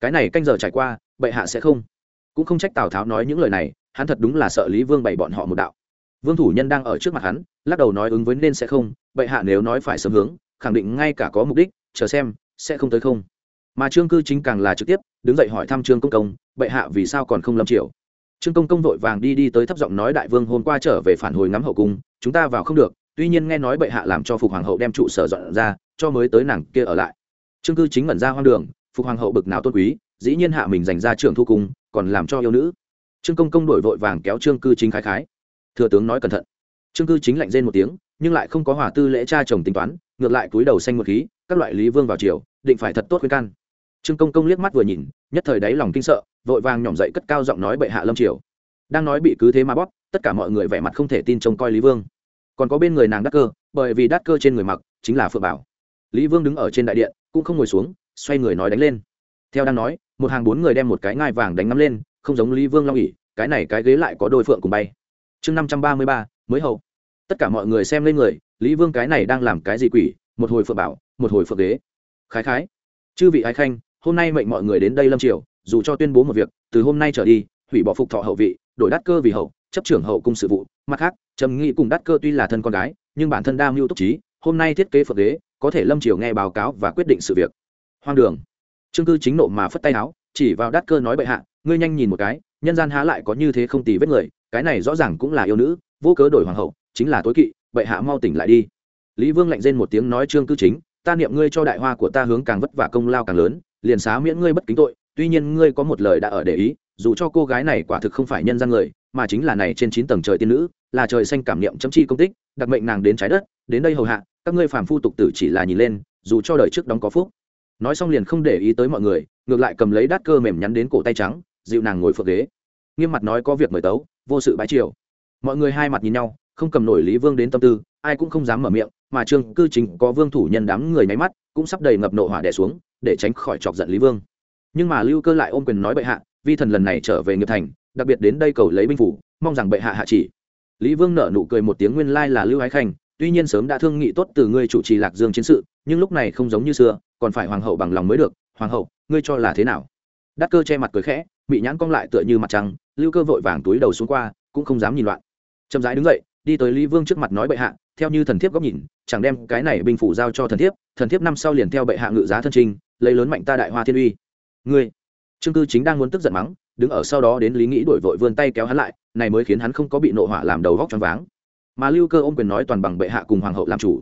Cái này canh giờ trải qua, bệ hạ sẽ không. Cũng không trách tào tháo nói những lời này, hắn thật đúng là sợ lý vương bày bọn họ một đạo. Vương thủ nhân đang ở trước mặt hắn, lắc đầu nói ứng với nên sẽ không, bệ hạ nếu nói phải sớm hướng, khẳng định ngay cả có mục đích, chờ xem, sẽ không tới không. Mà trương cư chính càng là trực tiếp, đứng dậy hỏi thăm trương công công, bệ hạ vì sao còn không lâm triều? Trương công công vội vàng đi đi tới thấp giọng nói đại vương hôm qua trở về phản hồi ngắm hậu cung chúng ta vào không được tuy nhiên nghe nói bệ hạ làm cho phục hoàng hậu đem trụ sở dọn ra cho mới tới nàng kia ở lại. Trương cư chính mẩn ra hoang đường phục hoàng hậu bực nào tôn quý dĩ nhiên hạ mình dành ra trưởng thu cung còn làm cho yêu nữ. Trương công công đổi vội vàng kéo trương cư chính khái khái. Thừa tướng nói cẩn thận. Trương cư chính lạnh rên một tiếng nhưng lại không có hỏa tư lễ cha chồng tính toán ngược lại túi đầu xanh một khí các loại lý vương vào triều, định phải thật tốt khuyên can trương công công liếc mắt vừa nhìn, nhất thời đáy lòng kinh sợ, vội vàng nhỏm dậy cất cao giọng nói bệ hạ lâm triều. Đang nói bị cứ thế mà bóp, tất cả mọi người vẻ mặt không thể tin trông coi lý vương. Còn có bên người nàng đắc cơ, bởi vì đắc cơ trên người mặc, chính là phượng bảo. Lý vương đứng ở trên đại điện, cũng không ngồi xuống, xoay người nói đánh lên. Theo đang nói, một hàng bốn người đem một cái ngai vàng đánh ngắm lên, không giống lý vương long ỉ cái này cái ghế lại có đôi phượng cùng bay. Chương năm trăm ba mươi ba, mới hậu tất cả mọi người xem lên người, lý vương cái này đang làm cái gì quỷ, một hồi phượng bảo, một hồi phượng ghế khái khái. Chư vị ái khanh hôm nay mệnh mọi người đến đây lâm triều, dù cho tuyên bố một việc, từ hôm nay trở đi, hủy bỏ phục thọ hậu vị, đổi đắt cơ vì hậu, chấp trưởng hậu cung sự vụ. Mặt khác, trầm nghĩ cùng đắt cơ tuy là thân con gái, nhưng bản thân đa mưu túc trí, hôm nay thiết kế phật ghế có thể lâm triều nghe báo cáo và quyết định sự việc. Hoang đường. Trương cư chính nộ mà phất tay áo, chỉ vào đắt cơ nói bệ hạ, ngươi nhanh nhìn một cái, nhân gian há lại có như thế không tì vết người, cái này rõ ràng cũng là yêu nữ, vô cớ đổi hoàng hậu, chính là tối kỵ, bệ hạ mau tỉnh lại đi. Lý vương lạnh rên một tiếng nói trương cư chính, ta niệm ngươi cho đại hoa của ta hướng càng vất vả công lao càng lớn liền xá miễn ngươi bất kính tội, tuy nhiên ngươi có một lời đã ở để ý, dù cho cô gái này quả thực không phải nhân gian người, mà chính là này trên chín tầng trời tiên nữ, là trời xanh cảm niệm chấm chi công tích, đặc mệnh nàng đến trái đất, đến đây hầu hạ, các ngươi phàm phu tục tử chỉ là nhìn lên, dù cho đời trước đóng có phúc. Nói xong liền không để ý tới mọi người, ngược lại cầm lấy đát cơ mềm nhắn đến cổ tay trắng, dịu nàng ngồi phượng ghế. Nghiêm mặt nói có việc mời tấu, vô sự bái triều. Mọi người hai mặt nhìn nhau, không cầm nổi lý vương đến tâm tư ai cũng không dám mở miệng, mà trương cư chính có vương thủ nhân đám người nháy mắt, cũng sắp đầy ngập nộ hỏa đẻ xuống, để tránh khỏi chọc giận lý vương. Nhưng mà lưu cơ lại ôm quyền nói bệ hạ, vi thần lần này trở về nghiệp thành, đặc biệt đến đây cầu lấy binh phủ, mong rằng bệ hạ hạ chỉ. Lý vương nở nụ cười một tiếng nguyên lai là lưu ái khanh, tuy nhiên sớm đã thương nghị tốt từ ngươi chủ trì lạc dương chiến sự, nhưng lúc này không giống như xưa, còn phải hoàng hậu bằng lòng mới được. Hoàng hậu, ngươi cho là thế nào? Đắc cơ che mặt cười khẽ bị nhãn cong lại tựa như mặt trăng, lưu cơ vội vàng túi đầu xuống qua, cũng không dám nhìn loạn. Chậm rãi đứng dậy đi tới lý vương trước mặt nói bệ hạ, theo như thần thiếp góc nhìn, chẳng đem cái này binh phủ giao cho thần thiếp thần thiếp năm sau liền theo bệ hạ ngự giá thân trinh lấy lớn mạnh ta đại hoa thiên uy. Ngươi, trương cư chính đang muốn tức giận mắng, đứng ở sau đó đến lý nghĩ đổi vội vươn tay kéo hắn lại, này mới khiến hắn không có bị nộ hỏa làm đầu góc choáng váng. Mà lưu cơ ôm quyền nói toàn bằng bệ hạ cùng hoàng hậu làm chủ.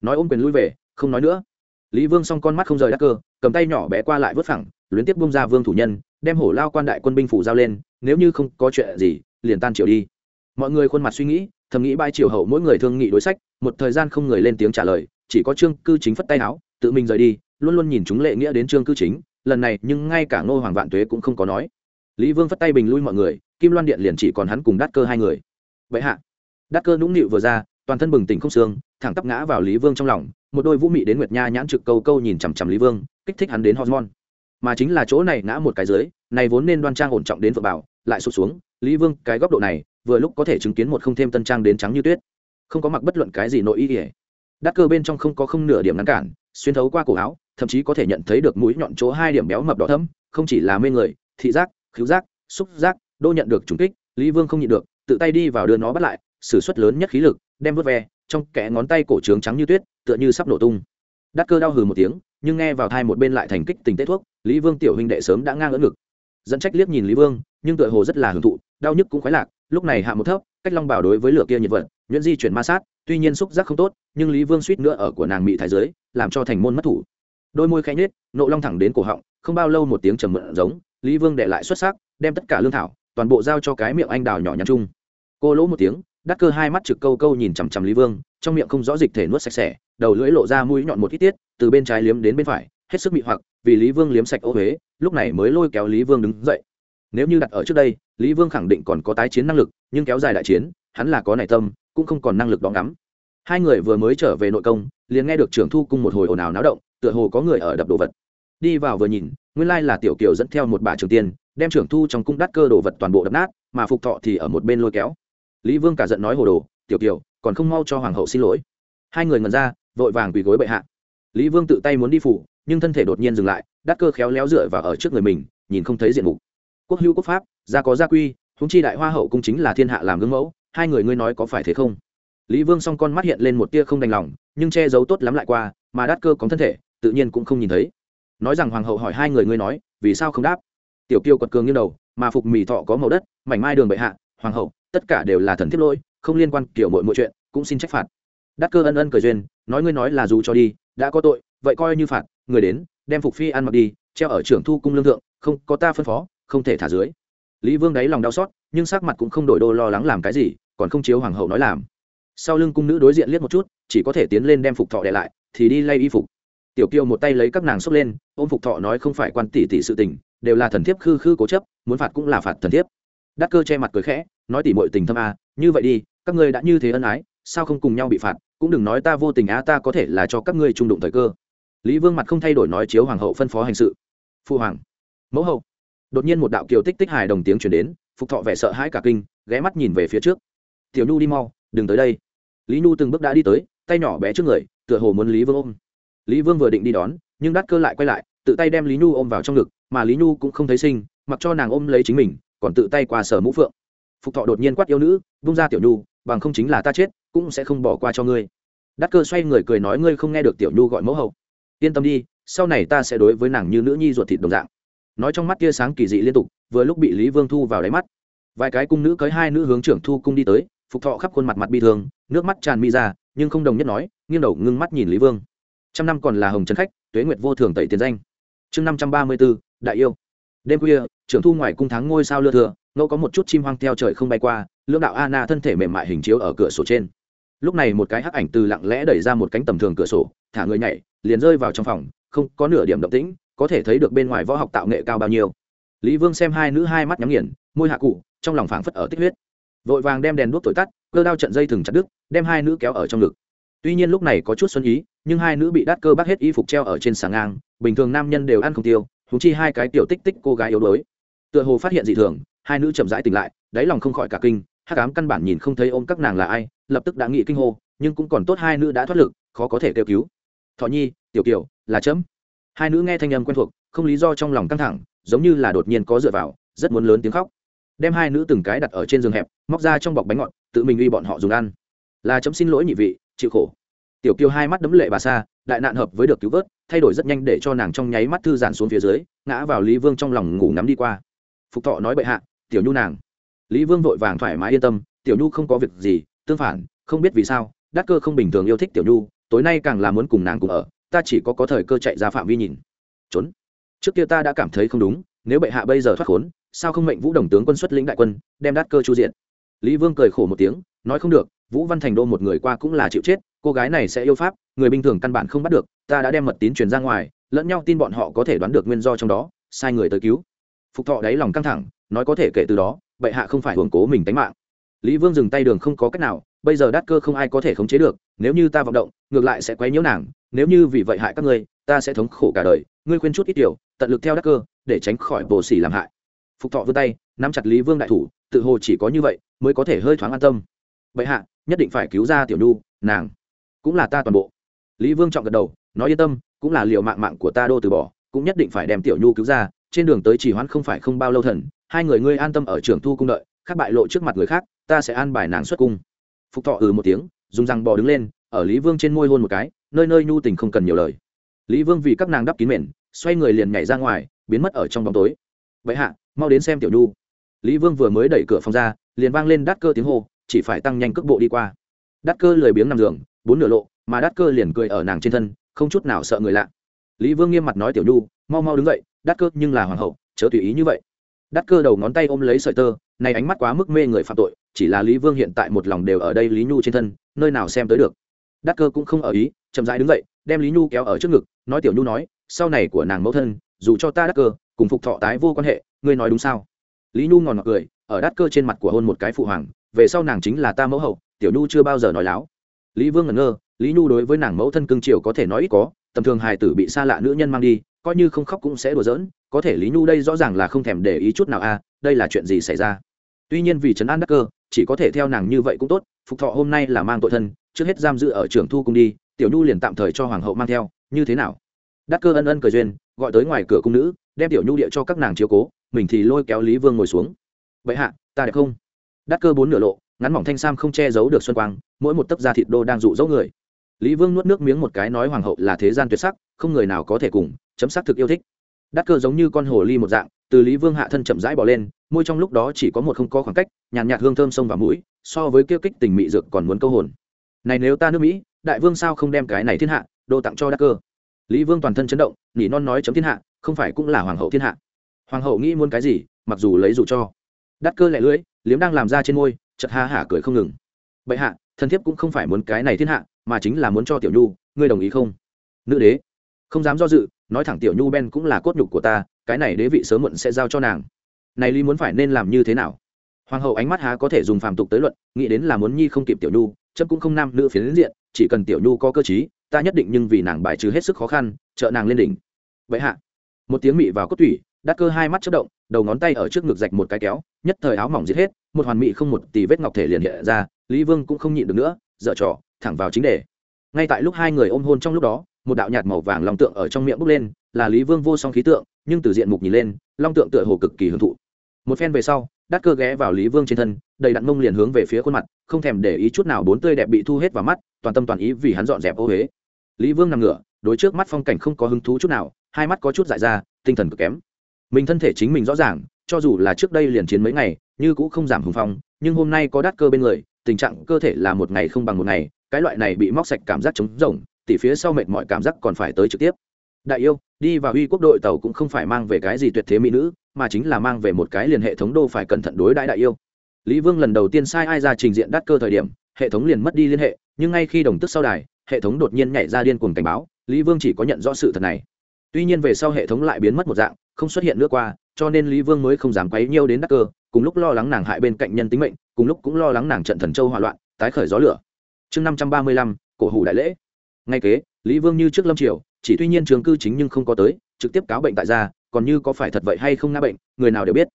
Nói ôm quyền lui về, không nói nữa. Lý vương s con mắt không rời đắc cơ, cầm tay nhỏ bé qua lại vớt phẳng, luyến tiếp bung ra vương thủ nhân, đem hổ lao quan đại quân binh phủ giao lên, nếu như không có chuyện gì, liền tan triều đi mọi người khuôn mặt suy nghĩ, thầm nghĩ bai triều hậu mỗi người thương nghị đối sách, một thời gian không người lên tiếng trả lời, chỉ có trương cư chính phất tay áo tự mình rời đi, luôn luôn nhìn chúng lệ nghĩa đến trương cư chính, lần này nhưng ngay cả ngô hoàng vạn tuế cũng không có nói. Lý vương phất tay bình lui mọi người, kim loan điện liền chỉ còn hắn cùng đát cơ hai người. Vậy hạ, đát cơ nũng nịu vừa ra, toàn thân bừng tỉnh không xương, thẳng tắp ngã vào lý vương trong lòng, một đôi vũ mị đến nguyệt nha nhãn trực câu câu nhìn chằm chằm lý vương, kích thích hắn đến hormone. Mà chính là chỗ này ngã một cái dưới, này vốn nên đoan trang ổn trọng đến vợ bảo, lại sụt xuống, lý vương, cái góc độ này vừa lúc có thể chứng kiến một không thêm tân trang đến trắng như tuyết. Không có mặc bất luận cái gì nội ý ỉa đắt cơ bên trong không có không nửa điểm ngăn cản, xuyên thấu qua cổ áo, thậm chí có thể nhận thấy được mũi nhọn chỗ hai điểm béo mập đỏ thấm không chỉ là mê người, thị giác, khứu giác, xúc giác, đô nhận được trùng kích, lý vương không nhịn được, tự tay đi vào đưa nó bắt lại s ử suất lớn nhất khí lực, đem vớt ve, trong kẽ ngón tay cổ trướng trắng như tuyết, tựa như sắp nổ tung. Đắt cơ đau hừ một tiếng, nhưng nghe vào thai một bên lại thành kích tình tết thuốc, lý vương tiểu huynh đệ sớm đã ngang ở ngực. Dẫn trách liếc nhìn lý vương, nhưng tựa hồ rất là hưởng thụ, đau nhức cũng khoái lạc lúc này hạ một thấp, cách long bảo đối với lửa kia nhiệt vận nhuyễn di chuyển ma sát, tuy nhiên xúc giác không tốt, nhưng lý vương suýt nữa ở của nàng mị thái giới, làm cho thành môn mất thủ. Đôi môi khẽ nhết nộ long thẳng đến cổ họng, không bao lâu một tiếng trầm mượn giống, lý vương để lại xuất sắc, đem tất cả lương thảo, toàn bộ giao cho cái miệng anh đào nhỏ nhắn chung. Cô lỗ một tiếng đắt cơ hai mắt trực câu câu nhìn chằm chằm lý vương, trong miệng không rõ dịch thể nuốt sạch sẽ, đầu lưỡi lộ ra mũi nhọn một ít tiết, từ bên trái liếm đến bên phải, hết sức mị hoặc, vì lý vương liếm sạch ô huế lúc này mới lôi kéo lý vương đứng dậy. Nếu như đặt ở trước đây lý vương khẳng định còn có tái chiến năng lực, nhưng kéo dài đại chiến, hắn là có nảy tâm, cũng không còn năng lực đón ngắm hai người vừa mới trở về nội công, liền nghe được trưởng thu cung một hồi ồn ào náo động, tựa hồ có người ở đập đồ vật. Đi vào vừa nhìn, nguyên lai là tiểu kiều dẫn theo một bà trường tiên, đem trưởng thu trong cung đắt cơ đồ vật toàn bộ đập nát, mà phục thọ thì ở một bên lôi kéo. Lý vương cả giận nói hồ đồ, tiểu kiều, còn không mau cho hoàng hậu xin lỗi. Hai người ngần ra, vội vàng quỳ gối bệ hạ. Lý vương tự tay muốn đi phủ, nhưng thân thể đột nhiên dừng lại, đắt cơ khéo léo dựa vào ở trước người mình, nhìn không thấy diện mục quốc hữu quốc pháp, gia có gia quy húng chi đại hoa hậu cũng chính là thiên hạ làm gương mẫu, hai người ngươi nói có phải thế không? Lý vương s o n g con mắt hiện lên một tia không đành lòng, nhưng che giấu tốt lắm lại qua, mà đắt cơ có thân thể, tự nhiên cũng không nhìn thấy. Nói rằng hoàng hậu hỏi hai người ngươi nói, vì sao không đáp? Tiểu kiêu quật cường như đầu, mà phục mì thọ có màu đất, mảnh mai đường bệ hạ, hoàng hậu, tất cả đều là thần thiết lỗi, không liên quan kiểu mọi mọi chuyện, cũng xin trách phạt. Đắc cơ ân ân cười duyên, nói ngươi nói là dù cho đi, đã có tội, vậy coi như phạt, người đến, đem phục phi ăn mặc đi, treo ở trưởng thu cung lương thượng, không có ta phân phó không thể thả dưới. Lý vương đáy lòng đau xót, nhưng sắc mặt cũng không đổi đô lo lắng làm cái gì, còn không chiếu hoàng hậu nói làm. Sau lưng cung nữ đối diện liếc một chút, chỉ có thể tiến lên đem phục thọ để lại, thì đi lay y phục. Tiểu kiều một tay lấy các nàng xốc lên, ôm phục thọ nói không phải quan tỷ tỷ sự tình, đều là thần thiếp khư khư cố chấp, muốn phạt cũng là phạt thần thiếp. Đắc cơ che mặt cười khẽ, nói tỉ mọi tình thâm a, như vậy đi, các ngươi đã như thế ân ái, sao không cùng nhau bị phạt, cũng đừng nói ta vô tình á ta có thể là cho các ngươi trung đụng thời cơ. Lý vương mặt không thay đổi nói chiếu hoàng hậu phân phó hành sự. Phu hoàng. Mẫu hậu đột nhiên một đạo kiều tích tích hài đồng tiếng chuyển đến, phục thọ vẻ sợ hãi cả kinh, ghé mắt nhìn về phía trước. Tiểu nhu đi mau, đừng tới đây. Lý nhu từng bước đã đi tới, tay nhỏ bé trước người, tựa hồ muốn lý vương ôm. Lý vương vừa định đi đón, nhưng đắt cơ lại quay lại, tự tay đem lý nhu ôm vào trong ngực, mà lý nhu cũng không thấy sinh, mặc cho nàng ôm lấy chính mình, còn tự tay qua sở mũ phượng. Phục thọ đột nhiên quát yêu nữ, vung ra tiểu nhu, bằng không chính là ta chết, cũng sẽ không bỏ qua cho ngươi. Đắt cơ xoay người cười nói, ngươi không nghe được tiểu nhu gọi mẫu hậu. Yên tâm đi, sau này ta sẽ đối với nàng như nữ nhi ruột thịt đồng dạng nói trong mắt tia sáng kỳ dị liên tục, vừa lúc bị lý vương thu vào đáy mắt. Vài cái cung nữ cưới hai nữ hướng trưởng thu cung đi tới, phục thọ khắp khuôn mặt mặt bi thương, nước mắt tràn mi ra, nhưng không đồng nhất nói, nghiêng đầu ngưng mắt nhìn lý vương. Trăm năm còn là hồng trần khách, tuế nguyệt vô thường tẩy tiền danh. Chương năm trăm ba mươi b ố đại yêu. Đêm khuya, trưởng thu ngoài cung thắng ngôi sao lưa thừa ngẫu có một chút chim hoang theo trời không bay qua, lưỡng đạo Anna thân thể mềm mại hình chiếu ở cửa sổ trên. Lúc này một cái hắc ảnh từ lặng lẽ đẩy ra một cánh tầm thường cửa sổ, thả người nhảy, liền rơi vào trong phòng, không có nửa điểm động tĩnh có thể thấy được bên ngoài võ học tạo nghệ cao bao nhiêu. Lý vương xem hai nữ hai mắt nhắm nghiền, môi hạ cụ, trong lòng phảng phất ở tích huyết. Vội vàng đem đèn đuốc thổi tắt, cơ đao trận dây thừng chặt đứt, đem hai nữ kéo ở trong ngực. Tuy nhiên lúc này có chút xuân ý, nhưng hai nữ bị đắt cơ bác hết y phục treo ở trên sàng ngang, bình thường nam nhân đều ăn không tiêu thú chi hai cái tiểu tích tích cô gái yếu đuối. Tựa hồ phát hiện dị thường, hai nữ chậm rãi tỉnh lại, đáy lòng không khỏi cả kinh, hắc ám căn bản nhìn không thấy ôm các nàng là ai, lập tức đã nghĩ kinh hô, nhưng cũng còn tốt hai nữ đã thoát lực, khó có thể kêu cứu. Thọ nhi, tiểu kiều, là chấm hai nữ nghe thanh âm quen thuộc, không lý do trong lòng căng thẳng, giống như là đột nhiên có dựa vào, rất muốn lớn tiếng khóc. Đem hai nữ từng cái đặt ở trên giường hẹp, móc ra trong bọc bánh ngọt, tự mình uy bọn họ dùng ăn. Là chấm xin lỗi nhị vị, chịu khổ. Tiểu kiều hai mắt đấm lệ bà xa đại nạn hợp với được cứu vớt, thay đổi rất nhanh để cho nàng trong nháy mắt thư giãn xuống phía dưới, ngã vào lý vương trong lòng ngủ nắm đi qua. Phục thọ nói bệ hạ, tiểu nhu nàng. Lý vương vội vàng thoải mái yên tâm, tiểu nhu không có việc gì, tương phản, không biết vì sao, đắc cơ không bình thường yêu thích tiểu nhu, tối nay càng là muốn cùng nàng cùng ở ta chỉ có có thời cơ chạy ra phạm vi nhìn. Trốn. Trước kia ta đã cảm thấy không đúng, nếu bệ hạ bây giờ thoát khốn, sao không mệnh vũ đồng tướng quân xuất lĩnh đại quân, đem đát cơ chu diện? Lý vương cười khổ một tiếng, nói không được, vũ văn thành đô một người qua cũng là chịu chết, cô gái này sẽ yêu pháp, người bình thường căn bản không bắt được, ta đã đem mật tín truyền ra ngoài, lẫn nhau tin bọn họ có thể đoán được nguyên do trong đó, sai người tới cứu. Phục thọ đáy lòng căng thẳng, nói có thể kể từ đó, bệ hạ không phải hưởng cố mình tánh mạng. Lý vương dừng tay đường không có cách nào, bây giờ đát cơ không ai có thể khống chế được nếu như ta vọng động, ngược lại sẽ quấy nhiễu nàng, nếu như vì vậy hại các ngươi, ta sẽ thống khổ cả đời, ngươi khuyên chút ít điều, tận lực theo đắc cơ, để tránh khỏi bồ xỉ làm hại. Phục thọ vươn tay, nắm chặt lý vương đại thủ, tự hồ chỉ có như vậy mới có thể hơi thoáng an tâm. Vậy hạ, nhất định phải cứu ra tiểu nhu, nàng cũng là ta toàn bộ. Lý vương trọng gật đầu, nói yên tâm, cũng là liều mạng mạng của ta đô từ bỏ, cũng nhất định phải đem tiểu nhu cứu ra, trên đường tới chỉ hoãn không phải không bao lâu thần, hai người ngươi an tâm ở trường thu cung đợi, khác bại lộ trước mặt người khác, ta sẽ an bài nàng xuất cung. Phục thọ ừ một tiếng dùng răng bò đứng lên, ở lý vương trên môi hôn một cái, nơi nơi nhu tình không cần nhiều lời. Lý vương vì các nàng đắp kín mền, xoay người liền nhảy ra ngoài, biến mất ở trong bóng tối. Vậy hạ, mau đến xem tiểu nhu. Lý vương vừa mới đẩy cửa phòng ra, liền vang lên đắt cơ tiếng hô, chỉ phải tăng nhanh cước bộ đi qua. Đắt cơ lười biếng nằm giường, bốn nửa lộ, mà đắt cơ liền cười ở nàng trên thân, không chút nào sợ người lạ. Lý vương nghiêm mặt nói tiểu nhu, mau mau đứng dậy, đắt cơ nhưng là hoàng hậu, chớ tùy ý như vậy. Đắt cơ đầu ngón tay ôm lấy sợi tơ, này ánh mắt quá mức mê người phạm tội, chỉ là lý vương hiện tại một lòng đều ở đây lý nhu trên thân nơi nào xem tới được. Đắc cơ cũng không ở ý, chậm rãi đứng dậy, đem lý nhu kéo ở trước ngực, nói tiểu nhu nói, sau này của nàng mẫu thân, dù cho ta đắc cơ, cùng phục thọ tái vô quan hệ, ngươi nói đúng sao? Lý nhu ngòn ngọt cười, ở đắc cơ trên mặt của hôn một cái phụ hoàng, về sau nàng chính là ta mẫu hậu, tiểu nhu chưa bao giờ nói láo. Lý vương ngẩn ngơ, lý nhu đối với nàng mẫu thân cưng triều có thể nói ít có, tầm thường hài tử bị xa lạ nữ nhân mang đi, coi như không khóc cũng sẽ đùa giỡn, có thể lý nhu đây rõ ràng là không thèm để ý chút nào a đây là chuyện gì xảy ra? Tuy nhiên vì trấn an đắc cơ, chỉ có thể theo nàng như vậy cũng tốt phục thọ hôm nay là mang tội thân trước hết giam giữ ở trường thu cung đi tiểu nhu liền tạm thời cho hoàng hậu mang theo như thế nào? Đắc cơ ân ân cười duyên gọi tới ngoài cửa cung nữ đem tiểu nhu địa cho các nàng chiếu cố mình thì lôi kéo lý vương ngồi xuống. Vậy hạ ta đẹp không? Đắc cơ bốn nửa lộ ngắn mỏng thanh sam không che giấu được xuân quang mỗi một tấc da thịt đô đang rụ rỗ người. Lý vương nuốt nước miếng một cái nói hoàng hậu là thế gian tuyệt sắc không người nào có thể cùng chấm sắc thực yêu thích. Đắc cơ giống như con hồ ly một dạng từ lý vương hạ thân chậm rãi bỏ lên môi trong lúc đó chỉ có một không có khoảng cách nhàn nhạt, nhạt hương thơm sông vào mũi so với kêu kích tình mị dược còn muốn câu hồn. Này nếu ta nước mỹ, đại vương sao không đem cái này thiên hạ, đô tặng cho đắc cơ? Lý vương toàn thân chấn động nỉ non nói chấm thiên hạ, không phải cũng là hoàng hậu thiên hạ. Hoàng hậu nghĩ muốn cái gì, mặc dù lấy dù cho. Đắc cơ lẻ lưỡi, liếm đang làm ra trên môi chật ha hả cười không ngừng. Bệ hạ thân thiếp cũng không phải muốn cái này thiên hạ, mà chính là muốn cho tiểu nhu, ngươi đồng ý không? Nữ đế, không dám do dự, nói thẳng tiểu nhu ben cũng là cốt nhục của ta, cái này đế vị sớm muộn sẽ giao cho nàng. Này lý muốn phải nên làm như thế nào? Hoàng hậu ánh mắt há có thể dùng phàm tục tới luận, nghĩ đến là muốn nhi không kịp tiểu nhu, chấm cũng không nam nữ phiến diện, chỉ cần tiểu nhu có cơ chí ta nhất định nhưng vì nàng bài trừ hết sức khó khăn, trợ nàng lên đỉnh. Vậy hạ, một tiếng mị vào cốt tủy, đắc cơ hai mắt chất động, đầu ngón tay ở trước ngực rạch một cái kéo, nhất thời áo mỏng giết hết, một hoàn mị không một tỷ vết ngọc thể liền hiện ra, lý vương cũng không nhịn được nữa, dở trò, thẳng vào chính đề. Ngay tại lúc hai người ôm hôn trong lúc đó, một đạo nhạt màu vàng long tượng ở trong miệng bốc lên, là lý vương vô song khí tượng, nhưng từ diện mục nhìn lên, long tượng tựa hồ cực kỳ hưởng thụ. Một phen về sau đắt cơ ghé vào lý vương trên thân, đầy đặn mông liền hướng về phía khuôn mặt, không thèm để ý chút nào bốn tươi đẹp bị thu hết vào mắt, toàn tâm toàn ý vì hắn dọn dẹp ô huế lý vương nằm ngửa, đối trước mắt phong cảnh không có hứng thú chút nào, hai mắt có chút dại ra, tinh thần cực kém. Mình thân thể chính mình rõ ràng, cho dù là trước đây liền chiến mấy ngày, như cũng không giảm hùng phong, nhưng hôm nay có đắt cơ bên người, tình trạng cơ thể là một ngày không bằng một ngày, cái loại này bị móc sạch cảm giác trống rỗng, tỉ phía sau mệt mọi cảm giác còn phải tới trực tiếp đại yêu, đi vào uy quốc đội tàu cũng không phải mang về cái gì tuyệt thế mỹ nữ, mà chính là mang về một cái liền hệ thống đô phải cẩn thận đối đãi đại yêu. Lý vương lần đầu tiên sai ai ra trình diện đắt cơ thời điểm, hệ thống liền mất đi liên hệ, nhưng ngay khi đồng tức sau đài, hệ thống đột nhiên nhảy ra điên cuồng cảnh báo, lý vương chỉ có nhận rõ sự thật này. Tuy nhiên về sau hệ thống lại biến mất một dạng, không xuất hiện nữa qua, cho nên lý vương mới không dám quấy nhiêu đến đắc cơ, cùng lúc lo lắng nàng hại bên cạnh nhân tính mệnh, cùng lúc cũng lo lắng nàng trận thần châu hỏa loạn, tái khởi gió lửa. Chương năm trăm ba mươi lăm, cổ hủ đại lễ. Ngay kế, lý vương như trước lâm triều chỉ tuy nhiên trường cư chính nhưng không có tới, trực tiếp cáo bệnh tại gia, còn như có phải thật vậy hay không ngã bệnh, người nào đều biết.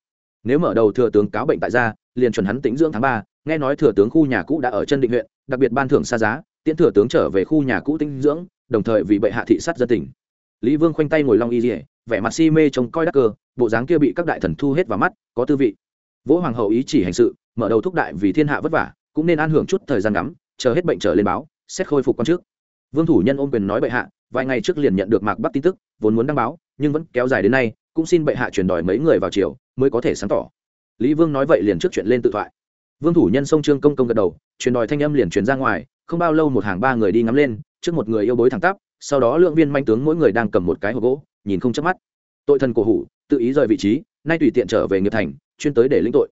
Nếu mở đầu thừa tướng cáo bệnh tại gia, liền chuẩn hắn tính dưỡng tháng ba, nghe nói thừa tướng khu nhà cũ đã ở chân định huyện, đặc biệt ban thưởng xa giá, tiễn thừa tướng trở về khu nhà cũ tinh dưỡng, đồng thời vì bệ hạ thị sát dân tỉnh lý vương khoanh tay ngồi long y dỉa vẻ mặt si mê trông coi đắc cơ, bộ dáng kia bị các đại thần thu hết vào mắt, có tư vị. Vỗ hoàng hậu ý chỉ hành sự, mở đầu thúc đại vì thiên hạ vất vả, cũng nên an hưởng chút thời gian ngắn chờ hết bệnh trở lên báo, xét khôi phục quan trước vương thủ nhân ôm quyền nói bệ hạ, vài ngày trước liền nhận được mạc bắc tin tức, vốn muốn đăng báo, nhưng vẫn kéo dài đến nay, cũng xin bệ hạ chuyển đòi mấy người vào triều, mới có thể sáng tỏ. Lý vương nói vậy liền trước chuyện lên tự thoại. Vương thủ nhân sông trương công công gật đầu, chuyển đòi thanh âm liền chuyển ra ngoài, không bao lâu một hàng ba người đi ngắm lên, trước một người yêu bối thẳng tắp, sau đó lượng viên manh tướng mỗi người đang cầm một cái hộp gỗ, nhìn không chớp mắt. Tội thần cổ hủ, tự ý rời vị trí, nay tùy tiện trở về nghiệp thành, chuyên tới để lĩnh tội.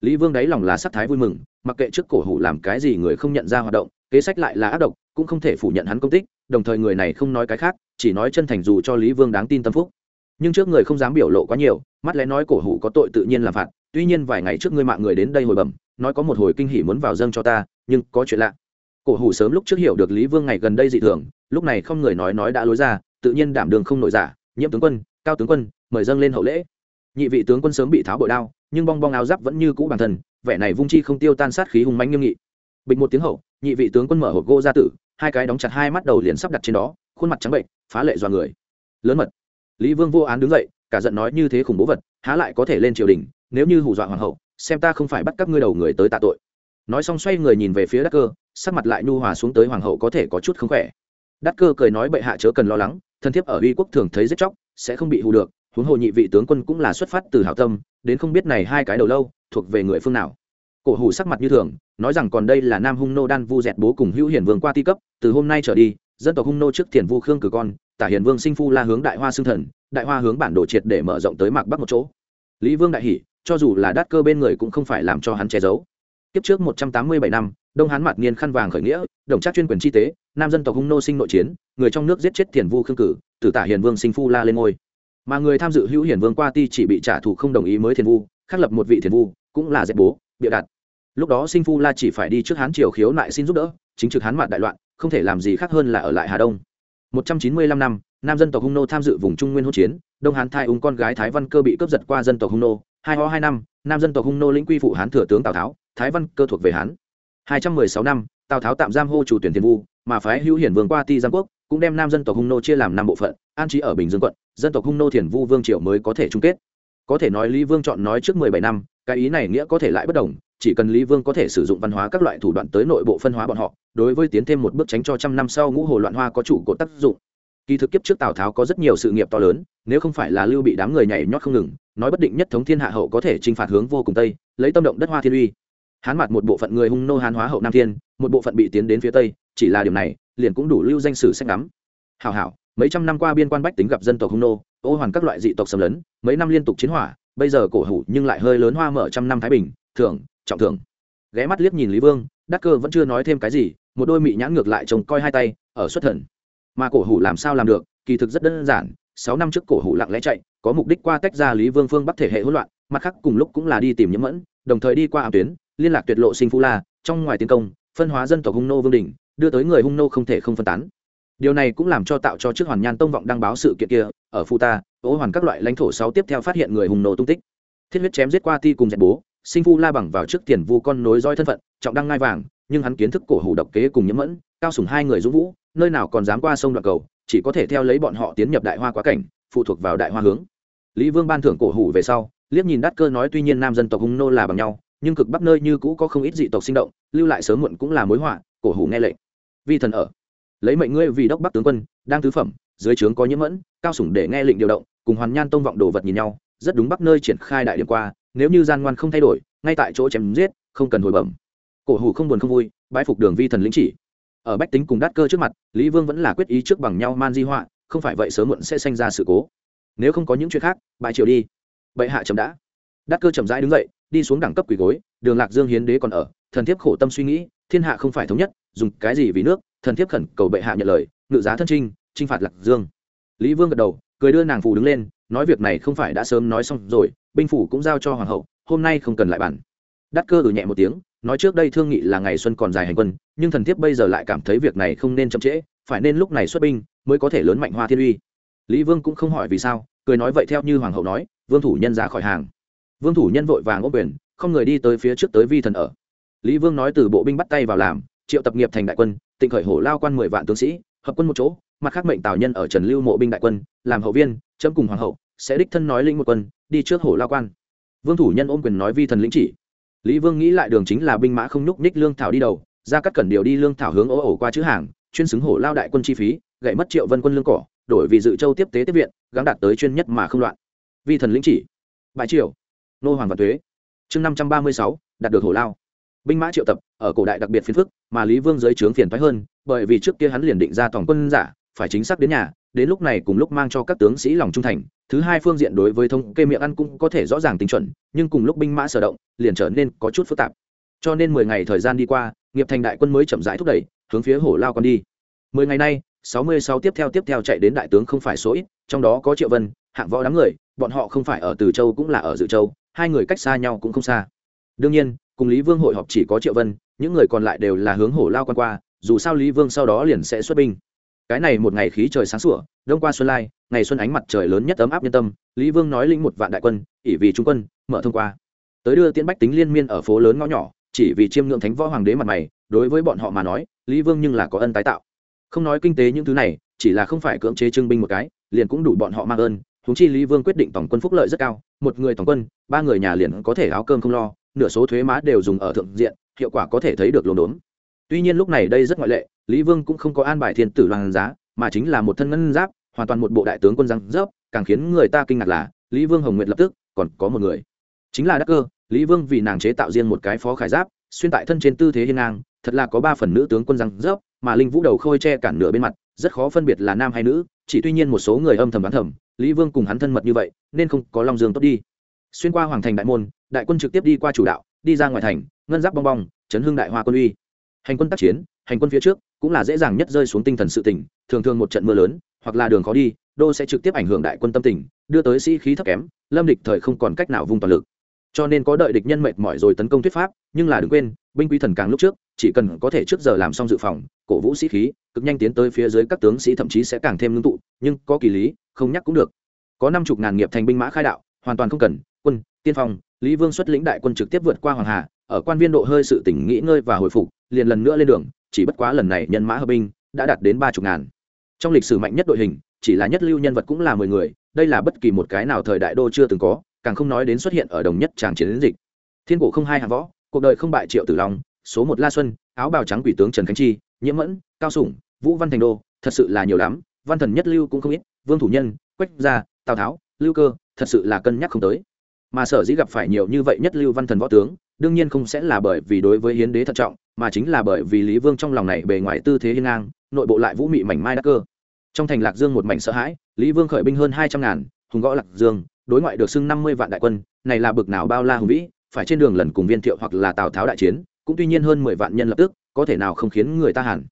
Lý vương đáy lòng là sắc thái vui mừng, mặc kệ trước cổ hủ làm cái gì người không nhận ra hoạt động, kế sách lại là ác độc cũng không thể phủ nhận hắn công tích, đồng thời người này không nói cái khác, chỉ nói chân thành dù cho lý vương đáng tin tâm phúc. Nhưng trước người không dám biểu lộ quá nhiều, mắt lẽ nói cổ hủ có tội tự nhiên làm phạt, tuy nhiên vài ngày trước ngươi mạng người đến đây hồi bẩm, nói có một hồi kinh hỉ muốn vào dâng cho ta, nhưng có chuyện lạ. Cổ hủ sớm lúc trước hiểu được lý vương ngày gần đây dị thường, lúc này không người nói nói đã lối ra, tự nhiên đảm đường không nội giả, nhiễm tướng quân, cao tướng quân, mời dâng lên hậu lễ. Nhị vị tướng quân sớm bị tháo bội đao, nhưng bong bong áo giáp vẫn như cũ bản thân, vẻ này vung chi không tiêu tan sát khí hùng mãnh nghiêm nghị. Bịch một tiếng hậu, nhị vị tướng quân mở hộp gỗ ra tử hai cái đóng chặt hai mắt đầu liền sắp đặt trên đó, khuôn mặt trắng bệnh, phá lệ do người. Lớn mật. Lý vương vô án đứng dậy, cả giận nói như thế khủng bố vật, há lại có thể lên triều đình, nếu như hù dọa hoàng hậu, xem ta không phải bắt các ngươi đầu người tới tạ tội. Nói xong xoay người nhìn về phía đắc cơ, sắc mặt lại nhu hòa xuống tới hoàng hậu có thể có chút không khỏe. Đắc cơ cười nói bệ hạ chớ cần lo lắng, thân thiếp ở uy quốc thường thấy giết chóc, sẽ không bị hù được, huống hồ nhị vị tướng quân cũng là xuất phát từ hảo tâm, đến không biết này hai cái đầu lâu, thuộc về người phương nào cổ hủ sắc mặt như thường, nói rằng còn đây là nam hung nô đan vu dẹt bố cùng hữu hiển vương qua ti cấp, từ hôm nay trở đi, dân tộc hung nô trước thiền vu khương cử con, tả hiền vương sinh phu la hướng đại hoa xương thần, đại hoa hướng bản đồ triệt để mở rộng tới mạc bắc một chỗ. Lý vương đại hỷ, cho dù là đát cơ bên người cũng không phải làm cho hắn che giấu. Tiếp trước một trăm tám mươi bảy năm, đông hán mặt niên khăn vàng khởi nghĩa, đồng trác chuyên quyền chi tế, nam dân tộc hung nô sinh nội chiến, người trong nước giết chết thiền vu khương cử tử tả hiền vương sinh phu la lên ngôi. Mà người tham dự hữu hiển vương qua ti chỉ bị trả thù không đồng ý mới thiền vu, khắc lập một vị thiền vu, cũng là dẹp bố bịa đặt. Lúc đó sinh phu la chỉ phải đi trước hán triều khiếu nại xin giúp đỡ, chính trực hán mặt đại loạn, không thể làm gì khác hơn là ở lại hà đông. Một trăm chín mươi lăm năm, nam dân tộc hung nô tham dự vùng trung nguyên hỗn chiến, đông hán thai ung con gái thái văn cơ bị cướp giật qua dân tộc hung nô. Hai ho hai năm, nam dân tộc hung nô lĩnh quy phụ hán thừa tướng tào tháo, thái văn cơ thuộc về hán. Hai trăm mười sáu năm, tào tháo tạm giam hô chủ tuyển thiên vu, mà phái hữu hiển vương qua ti giang quốc, cũng đem nam dân tộc hung nô chia làm năm bộ phận, an trí ở bình dương quận, dân tộc hung nô thiền vu vương triều mới có thể chung kết. Có thể nói lý vương chọn nói trước mười bảy năm cái ý này nghĩa có thể lại bất đồng, chỉ cần lý vương có thể sử dụng văn hóa các loại thủ đoạn tới nội bộ phân hóa bọn họ, đối với tiến thêm một bước tránh cho trăm năm sau ngũ hồ loạn hoa có chủ cột tác dụng. Kỳ thực kiếp trước tào tháo có rất nhiều sự nghiệp to lớn, nếu không phải là lưu bị đám người nhảy nhót không ngừng, nói bất định nhất thống thiên hạ hậu có thể t r i n h phạt hướng vô cùng tây, lấy tâm động đất hoa thiên uy. Hán mặt một bộ phận người hung nô hán hóa hậu nam thiên, một bộ phận bị tiến đến phía tây, chỉ là điều này, liền cũng đủ lưu danh sử sách ngắm. Hảo hảo, mấy trăm năm qua biên quan bách tính gặp dân tộc hung nô, ô hoàn các loại dị tộc xâm lấn, mấy năm liên tục chiến hỏa bây giờ cổ hủ nhưng lại hơi lớn hoa mở trăm năm thái bình, thưởng, trọng thưởng. Ghé mắt liếc nhìn lý vương, đắc cơ vẫn chưa nói thêm cái gì, một đôi mị nhãn ngược lại trông coi hai tay, ở xuất thần. Mà cổ hủ làm sao làm được, kỳ thực rất đơn giản, sáu năm trước cổ hủ lặng lẽ chạy, có mục đích qua tách ra lý vương phương bắc thể hệ hỗn loạn, mặt khác cùng lúc cũng là đi tìm nhiễm mẫn, đồng thời đi qua ảo tuyến, liên lạc tuyệt lộ sinh phu la, trong ngoài tiến công, phân hóa dân tộc hung nô vương đình đưa tới người hung nô không thể không phân tán. Điều này cũng làm cho tạo cho trước hoàn nhan tông vọng đăng báo sự kiện kia, ở phu ta ố hoàn các loại lãnh thổ sáu tiếp theo phát hiện người hung nô tung tích. Thiết huyết chém giết qua ti cùng dẹp bố, sinh phu la bằng vào trước tiền vu con nối roi thân phận, trọng đăng ngai vàng, nhưng hắn kiến thức cổ hủ độc kế cùng nhiễm mẫn, cao sủng hai người dũng vũ, nơi nào còn dám qua sông đoạn cầu, chỉ có thể theo lấy bọn họ tiến nhập đại hoa quá cảnh, phụ thuộc vào đại hoa hướng. Lý vương ban thưởng cổ hủ về sau, liếc nhìn đắt cơ nói tuy nhiên nam dân tộc hung nô là bằng nhau, nhưng cực bắc nơi như cũ có không ít dị tộc sinh động, lưu lại sớm muộn cũng là mối họa, cổ hủ nghe lệnh. Vi thần ở. Lấy mệnh ngươi vì đốc bắc tướng quân, đang tứ phẩm, dưới trướng có nhiễm mẫn, cao sủng để nghe lệnh điều động cùng hoàn nhan tông vọng đồ vật nhìn nhau, rất đúng bắc nơi triển khai đại điểm qua, nếu như gian ngoan không thay đổi, ngay tại chỗ chém giết, không cần hồi bẩm. Cổ hủ không buồn không vui bãi phục đường vi thần lĩnh chỉ. Ở bách tính cùng đát cơ trước mặt, lý vương vẫn là quyết ý trước bằng nhau man di họa, không phải vậy sớm muộn sẽ sinh ra sự cố. Nếu không có những chuyện khác bãi triều đi. Bệ hạ chậm đã. Đát cơ chậm rãi đứng dậy, đi xuống đẳng cấp quỷ gối, đường lạc dương hiến đế còn ở, thần thiếp khổ tâm suy nghĩ, thiên hạ không phải thống nhất, dùng cái gì vì nước, thần thiếp khẩn cầu bệ hạ nhận lời, ngự giá thân trinh trinh phạt lạc dương. Lý vương gật đầu cười đưa nàng phủ đứng lên, nói việc này không phải đã sớm nói xong rồi, binh phủ cũng giao cho hoàng hậu, hôm nay không cần lại bản đắt cơ ừ nhẹ một tiếng, nói trước đây thương nghị là ngày xuân còn dài hành quân, nhưng thần thiếp bây giờ lại cảm thấy việc này không nên chậm trễ, phải nên lúc này xuất binh mới có thể lớn mạnh hoa thiên uy. Lý vương cũng không hỏi vì sao, cười nói vậy theo như hoàng hậu nói, vương thủ nhân ra khỏi hàng. Vương thủ nhân vội vàng ôm quyền, không người đi tới phía trước tới vi thần ở. Lý vương nói từ bộ binh bắt tay vào làm, triệu tập nghiệp thành đại quân, tịnh khởi hổ lao quan mười vạn tướng sĩ, hợp quân một chỗ mặt khác mệnh tào nhân ở trần lưu mộ binh đại quân, làm hậu viên, chấm cùng hoàng hậu, sẽ đích thân nói linh một quân, đi trước hổ lao quan. Vương thủ nhân ôm quyền nói vi thần lĩnh chỉ. Lý vương nghĩ lại đường chính là binh mã không nhúc ních lương thảo đi đầu, ra cắt cẩn điều đi lương thảo hướng ố ổ qua chữ hàng, chuyên xứng hổ lao đại quân chi phí, gậy mất triệu vân quân lương cỏ, đổi vì dự châu tiếp tế tiếp viện, gắng đạt tới chuyên nhất mà không loạn. Vi thần lĩnh chỉ. Bãi triều. Nô hoàng và tuế. Chương năm trăm ba mươi sáu, đạt được hổ lao. Binh mã triệu tập, ở cổ đại đặc biệt phiền phức, mà lý vương dưới trướng phiền thoái hơn, bởi vì trước kia hắn liền định ra toàn quân giả phải chính xác đến nhà, đến lúc này cùng lúc mang cho các tướng sĩ lòng trung thành, thứ hai phương diện đối với thống kê miệng ăn cũng có thể rõ ràng tính chuẩn, nhưng cùng lúc binh mã sở động, liền trở nên có chút phức tạp. Cho nên mười ngày thời gian đi qua, nghiệp thành đại quân mới chậm rãi thúc đẩy, hướng phía hổ lao con đi. Mười ngày nay, sáu mươi sáu tiếp theo tiếp theo chạy đến đại tướng không phải số ít, trong đó có triệu vân, hạng võ đám người, bọn họ không phải ở từ châu cũng là ở dự châu, hai người cách xa nhau cũng không xa. Đương nhiên, cùng lý vương hội họp chỉ có triệu vân, những người còn lại đều là hướng hổ lao quan qua, dù sao lý vương sau đó liền sẽ xuất binh cái này một ngày khí trời sáng sủa, đông qua xuân lai, ngày xuân ánh mặt trời lớn nhất ấm áp nhân tâm, lý vương nói lĩnh một vạn đại quân, ỷ vì trung quân, mở thông qua. Tới đưa tiễn bách tính liên miên ở phố lớn ngõ nhỏ, chỉ vì chiêm ngưỡng thánh võ hoàng đế mặt mày, đối với bọn họ mà nói, lý vương nhưng là có ân tái tạo. Không nói kinh tế những thứ này, chỉ là không phải cưỡng chế trưng binh một cái, liền cũng đủ bọn họ mang ơn húng chi lý vương quyết định tổng quân phúc lợi rất cao, một người tổng quân, ba người nhà liền có thể áo cơm không lo, nửa số thuế má đều dùng ở thượng diện, hiệu quả có thể thấy được lồn đốn tuy nhiên lúc này đây rất ngoại lệ, lý vương cũng không có an bài thiên tử loan giá, mà chính là một thân ngân giáp, hoàn toàn một bộ đại tướng quân răng rớp, càng khiến người ta kinh ngạc là, lý vương hồng nguyệt lập tức còn có một người. Chính là đắc cơ, lý vương vì nàng chế tạo riêng một cái phó khải giáp, xuyên tại thân trên tư thế hiên ngang, thật là có ba phần nữ tướng quân răng rớp, mà linh vũ đầu khôi che cản nửa bên mặt, rất khó phân biệt là nam hay nữ, chỉ tuy nhiên một số người âm thầm đoán thầm, lý vương cùng hắn thân mật như vậy, nên không có long dương tốt đi. Xuyên qua hoàng thành đại môn, đại quân trực tiếp đi qua chủ đạo, đi ra ngoài thành, ngân giáp bong bong, chấn hương đại hoa quân uy hành quân tác chiến, hành quân phía trước cũng là dễ dàng nhất rơi xuống tinh thần sự tỉnh thường thường một trận mưa lớn, hoặc là đường khó đi, đô sẽ trực tiếp ảnh hưởng đại quân tâm tình, đưa tới sĩ khí thấp kém, lâm địch thời không còn cách nào vung toàn lực. Cho nên có đợi địch nhân mệt mỏi rồi tấn công thuyết pháp, nhưng là đừng quên, binh quý thần càng lúc trước, chỉ cần có thể trước giờ làm xong dự phòng, cổ vũ sĩ khí, cực nhanh tiến tới phía dưới các tướng sĩ thậm chí sẽ càng thêm ngưng tụ, nhưng có kỳ lý, không nhắc cũng được. Có năm chục ngàn nghiệp thành binh mã khai đạo, hoàn toàn không cần, quân, tiên phong, lý vương xuất lĩnh đại quân trực tiếp vượt qua hoàng hà, ở quan viên độ hơi sự tỉnh nghỉ ngơi và hồi phục liền lần nữa lên đường, chỉ bất quá lần này nhân mã hợp binh đã đạt đến ba chục ngàn. Trong lịch sử mạnh nhất đội hình, chỉ là nhất lưu nhân vật cũng là mười người, đây là bất kỳ một cái nào thời đại đô chưa từng có, càng không nói đến xuất hiện ở đồng nhất tràng chiến dịch. Thiên cổ không hai hàng võ, cuộc đời không bại triệu tử long, số một la xuân, áo bào trắng quỷ tướng trần khánh chi, nhiễm mẫn, cao sủng, vũ văn thành đô, thật sự là nhiều lắm, văn thần nhất lưu cũng không ít, vương thủ nhân, quách gia, tào tháo, lưu cơ, thật sự là cân nhắc không tới. Mà sở dĩ gặp phải nhiều như vậy nhất lưu văn thần võ tướng, đương nhiên không sẽ là bởi vì đối với hiến đế thận trọng mà chính là bởi vì lý vương trong lòng này bề ngoài tư thế hiên ngang, nội bộ lại vũ mị mảnh mai đắc cơ. Trong thành lạc dương một mảnh sợ hãi, lý vương khởi binh hơn hai trăm ngàn, hùng gõ lạc dương, đối ngoại được xưng năm mươi vạn đại quân, này là bực nào bao la hùng vĩ, phải trên đường lần cùng viên thiệu hoặc là tào tháo đại chiến, cũng tuy nhiên hơn mười vạn nhân lập tức, có thể nào không khiến người ta hẳn.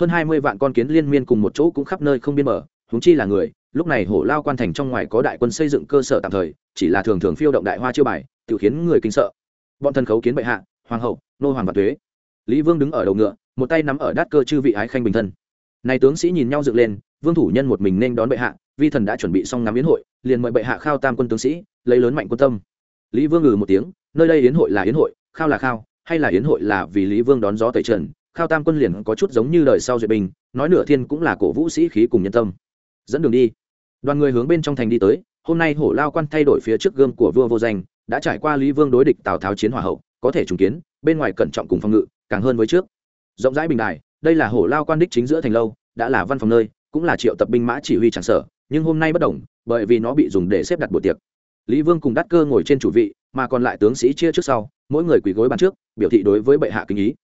Hơn hai mươi vạn con kiến liên miên cùng một chỗ cũng khắp nơi không biên mở huống chi là người, lúc này hổ lao quan thành trong ngoài có đại quân xây dựng cơ sở tạm thời, chỉ là thường thường phiêu động đại hoa chiêu bài, tự khiến người kinh sợ. Bọn thần khấu kiến bệ hạ, hoàng hậu, nô hoàng và thuế lý vương đứng ở đầu ngựa, một tay nắm ở đát cơ chư vị ái khanh bình thân. Này tướng sĩ nhìn nhau dựng lên, vương thủ nhân một mình nên đón bệ hạ, vi thần đã chuẩn bị xong ngắm yến hội, liền mời bệ hạ khao tam quân tướng sĩ, lấy lớn mạnh quân tâm. Lý vương ngừ một tiếng, nơi đây yến hội là yến hội, khao là khao, hay là yến hội là vì lý vương đón gió tẩy trần, khao tam quân liền có chút giống như đời sau duyệt bình, nói nửa thiên cũng là cổ vũ sĩ khí cùng nhân tâm. Dẫn đường đi. Đoàn người hướng bên trong thành đi tới, hôm nay hổ lao quan thay đổi phía trước gươm của vua vô danh, đã trải qua lý vương đối địch tào tháo chiến hòa hậu, có thể trùng kiến, bên ngoài cẩn trọng cùng phòng ngự càng hơn với trước. Rộng rãi bình đài, đây là hổ lao quan đích chính giữa thành lâu, đã là văn phòng nơi, cũng là triệu tập binh mã chỉ huy tràng sở, nhưng hôm nay bất đồng, bởi vì nó bị dùng để xếp đặt buổi tiệc. Lý vương cùng đắt cơ ngồi trên chủ vị, mà còn lại tướng sĩ chia trước sau, mỗi người quỳ gối bàn trước, biểu thị đối với bệ hạ kinh ý.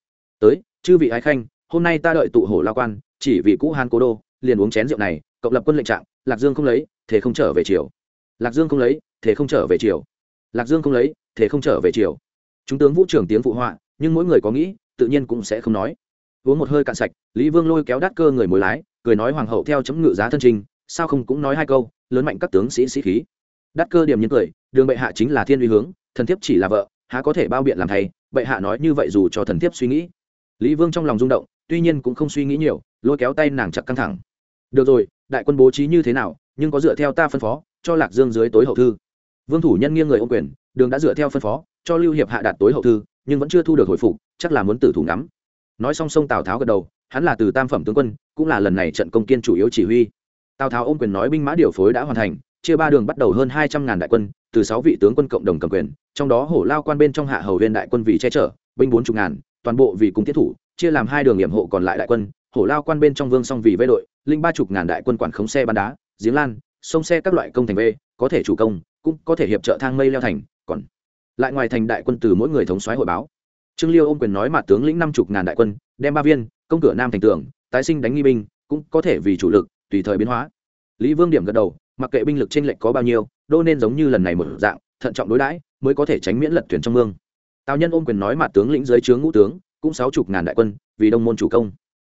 Tới, chư vị ái khanh, hôm nay ta đợi tụ hổ lao quan, chỉ vì cũ han cố đô, liền uống chén rượu này, cộng lập quân lệnh trạng, lạc dương không lấy, thế không trở về chiều lạc dương không lấy, thế không trở về chiều lạc dương không lấy, thế không trở về chiều chúng tướng vũ trưởng tiếng phụ họa, nhưng mỗi người có nghĩ tự nhiên cũng sẽ không nói. Uống một hơi cạn sạch, lý vương lôi kéo đát cơ người mồi lái, cười nói hoàng hậu theo chấm ngự giá thân trình, sao không cũng nói hai câu, lớn mạnh các tướng sĩ sĩ khí. Đát cơ điểm nhiên cười, đường bệ hạ chính là thiên uy hướng, thần thiếp chỉ là vợ, há có thể bao biện làm thầy, bệ hạ nói như vậy dù cho thần thiếp suy nghĩ. Lý vương trong lòng rung động, tuy nhiên cũng không suy nghĩ nhiều, lôi kéo tay nàng chặt căng thẳng. Được rồi, đại quân bố trí như thế nào, nhưng có dựa theo ta phân phó, cho lạc dương dưới tối hậu thư. Vương thủ nhân nghiêng người ô quyền, đường đã dựa theo phân phó, cho lưu hiệp hạ đạt tối hậu thư nhưng vẫn chưa thu được hồi phục, chắc là muốn tử thủ ngắm. Nói xong sông tào tháo gật đầu, hắn là từ tam phẩm tướng quân, cũng là lần này trận công kiên chủ yếu chỉ huy. Tào tháo ôm quyền nói binh mã điều phối đã hoàn thành, chia ba đường bắt đầu hơn hai trăm ngàn đại quân, từ sáu vị tướng quân cộng đồng cầm quyền, trong đó hổ lao quan bên trong hạ hầu viên đại quân vì che chở, binh bốn chục ngàn, toàn bộ vì cung tiết thủ, chia làm hai đường hiểm hộ còn lại đại quân, hổ lao quan bên trong vương song vì vây đội, linh ba chục ngàn đại quân quản khống xe bắn đá, giếng lan, sông xe các loại công thành v có thể chủ công, cũng có thể hiệp trợ thang mây leo thành, còn lại ngoài thành đại quân từ mỗi người thống soái hội báo. Trương liêu ôm quyền nói mà tướng lĩnh năm chục ngàn đại quân, đem ba viên, công cửa nam thành tường, tái sinh đánh nghi binh, cũng có thể vì chủ lực, tùy thời biến hóa. Lý vương điểm gật đầu, mặc kệ binh lực trên lệnh có bao nhiêu, đô nên giống như lần này một dạng, thận trọng đối đãi, mới có thể tránh miễn lật thuyền trong mương. Tào nhân ôm quyền nói mà tướng lĩnh dưới trướng ngũ tướng, cũng sáu chục ngàn đại quân, vì đông môn chủ công.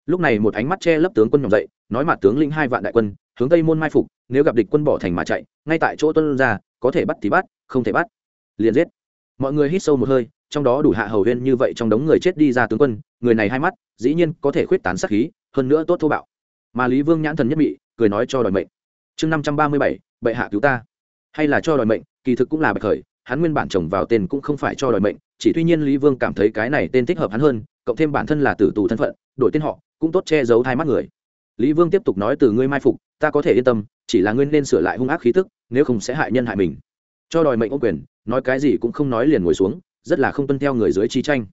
Lúc này một ánh mắt che lấp tướng quân nhỏm dậy, nói mà tướng lĩnh hai vạn đại quân, hướng tây môn mai phục, nếu gặp địch quân bỏ thành mà chạy, ngay tại chỗ tuân ra, có thể bắt thì bắt, không thể bắt, liền giết mọi người hít sâu một hơi, trong đó đủ hạ hầu huyên như vậy trong đống người chết đi ra tướng quân, người này hai mắt, dĩ nhiên có thể khuyết tán sắc khí, hơn nữa tốt thô bạo. Mà lý vương nhãn thần nhất bị, cười nói cho đòi mệnh. Chương năm trăm ba mươi bảy, bệ hạ cứu ta. Hay là cho đòi mệnh, kỳ thực cũng là bạch khởi, hắn nguyên bản trồng vào tên cũng không phải cho đòi mệnh, chỉ tuy nhiên lý vương cảm thấy cái này tên thích hợp hắn hơn, cộng thêm bản thân là tử tù thân phận, đổi tên họ, cũng tốt che giấu hai mắt người. Lý vương tiếp tục nói từ ngươi mai phục, ta có thể yên tâm, chỉ là ngươi nên sửa lại hung ác khí tức, nếu không sẽ hại nhân hại mình cho đòi mệnh ông quyền, nói cái gì cũng không nói liền ngồi xuống, rất là không tuân theo người dưới chi tranh.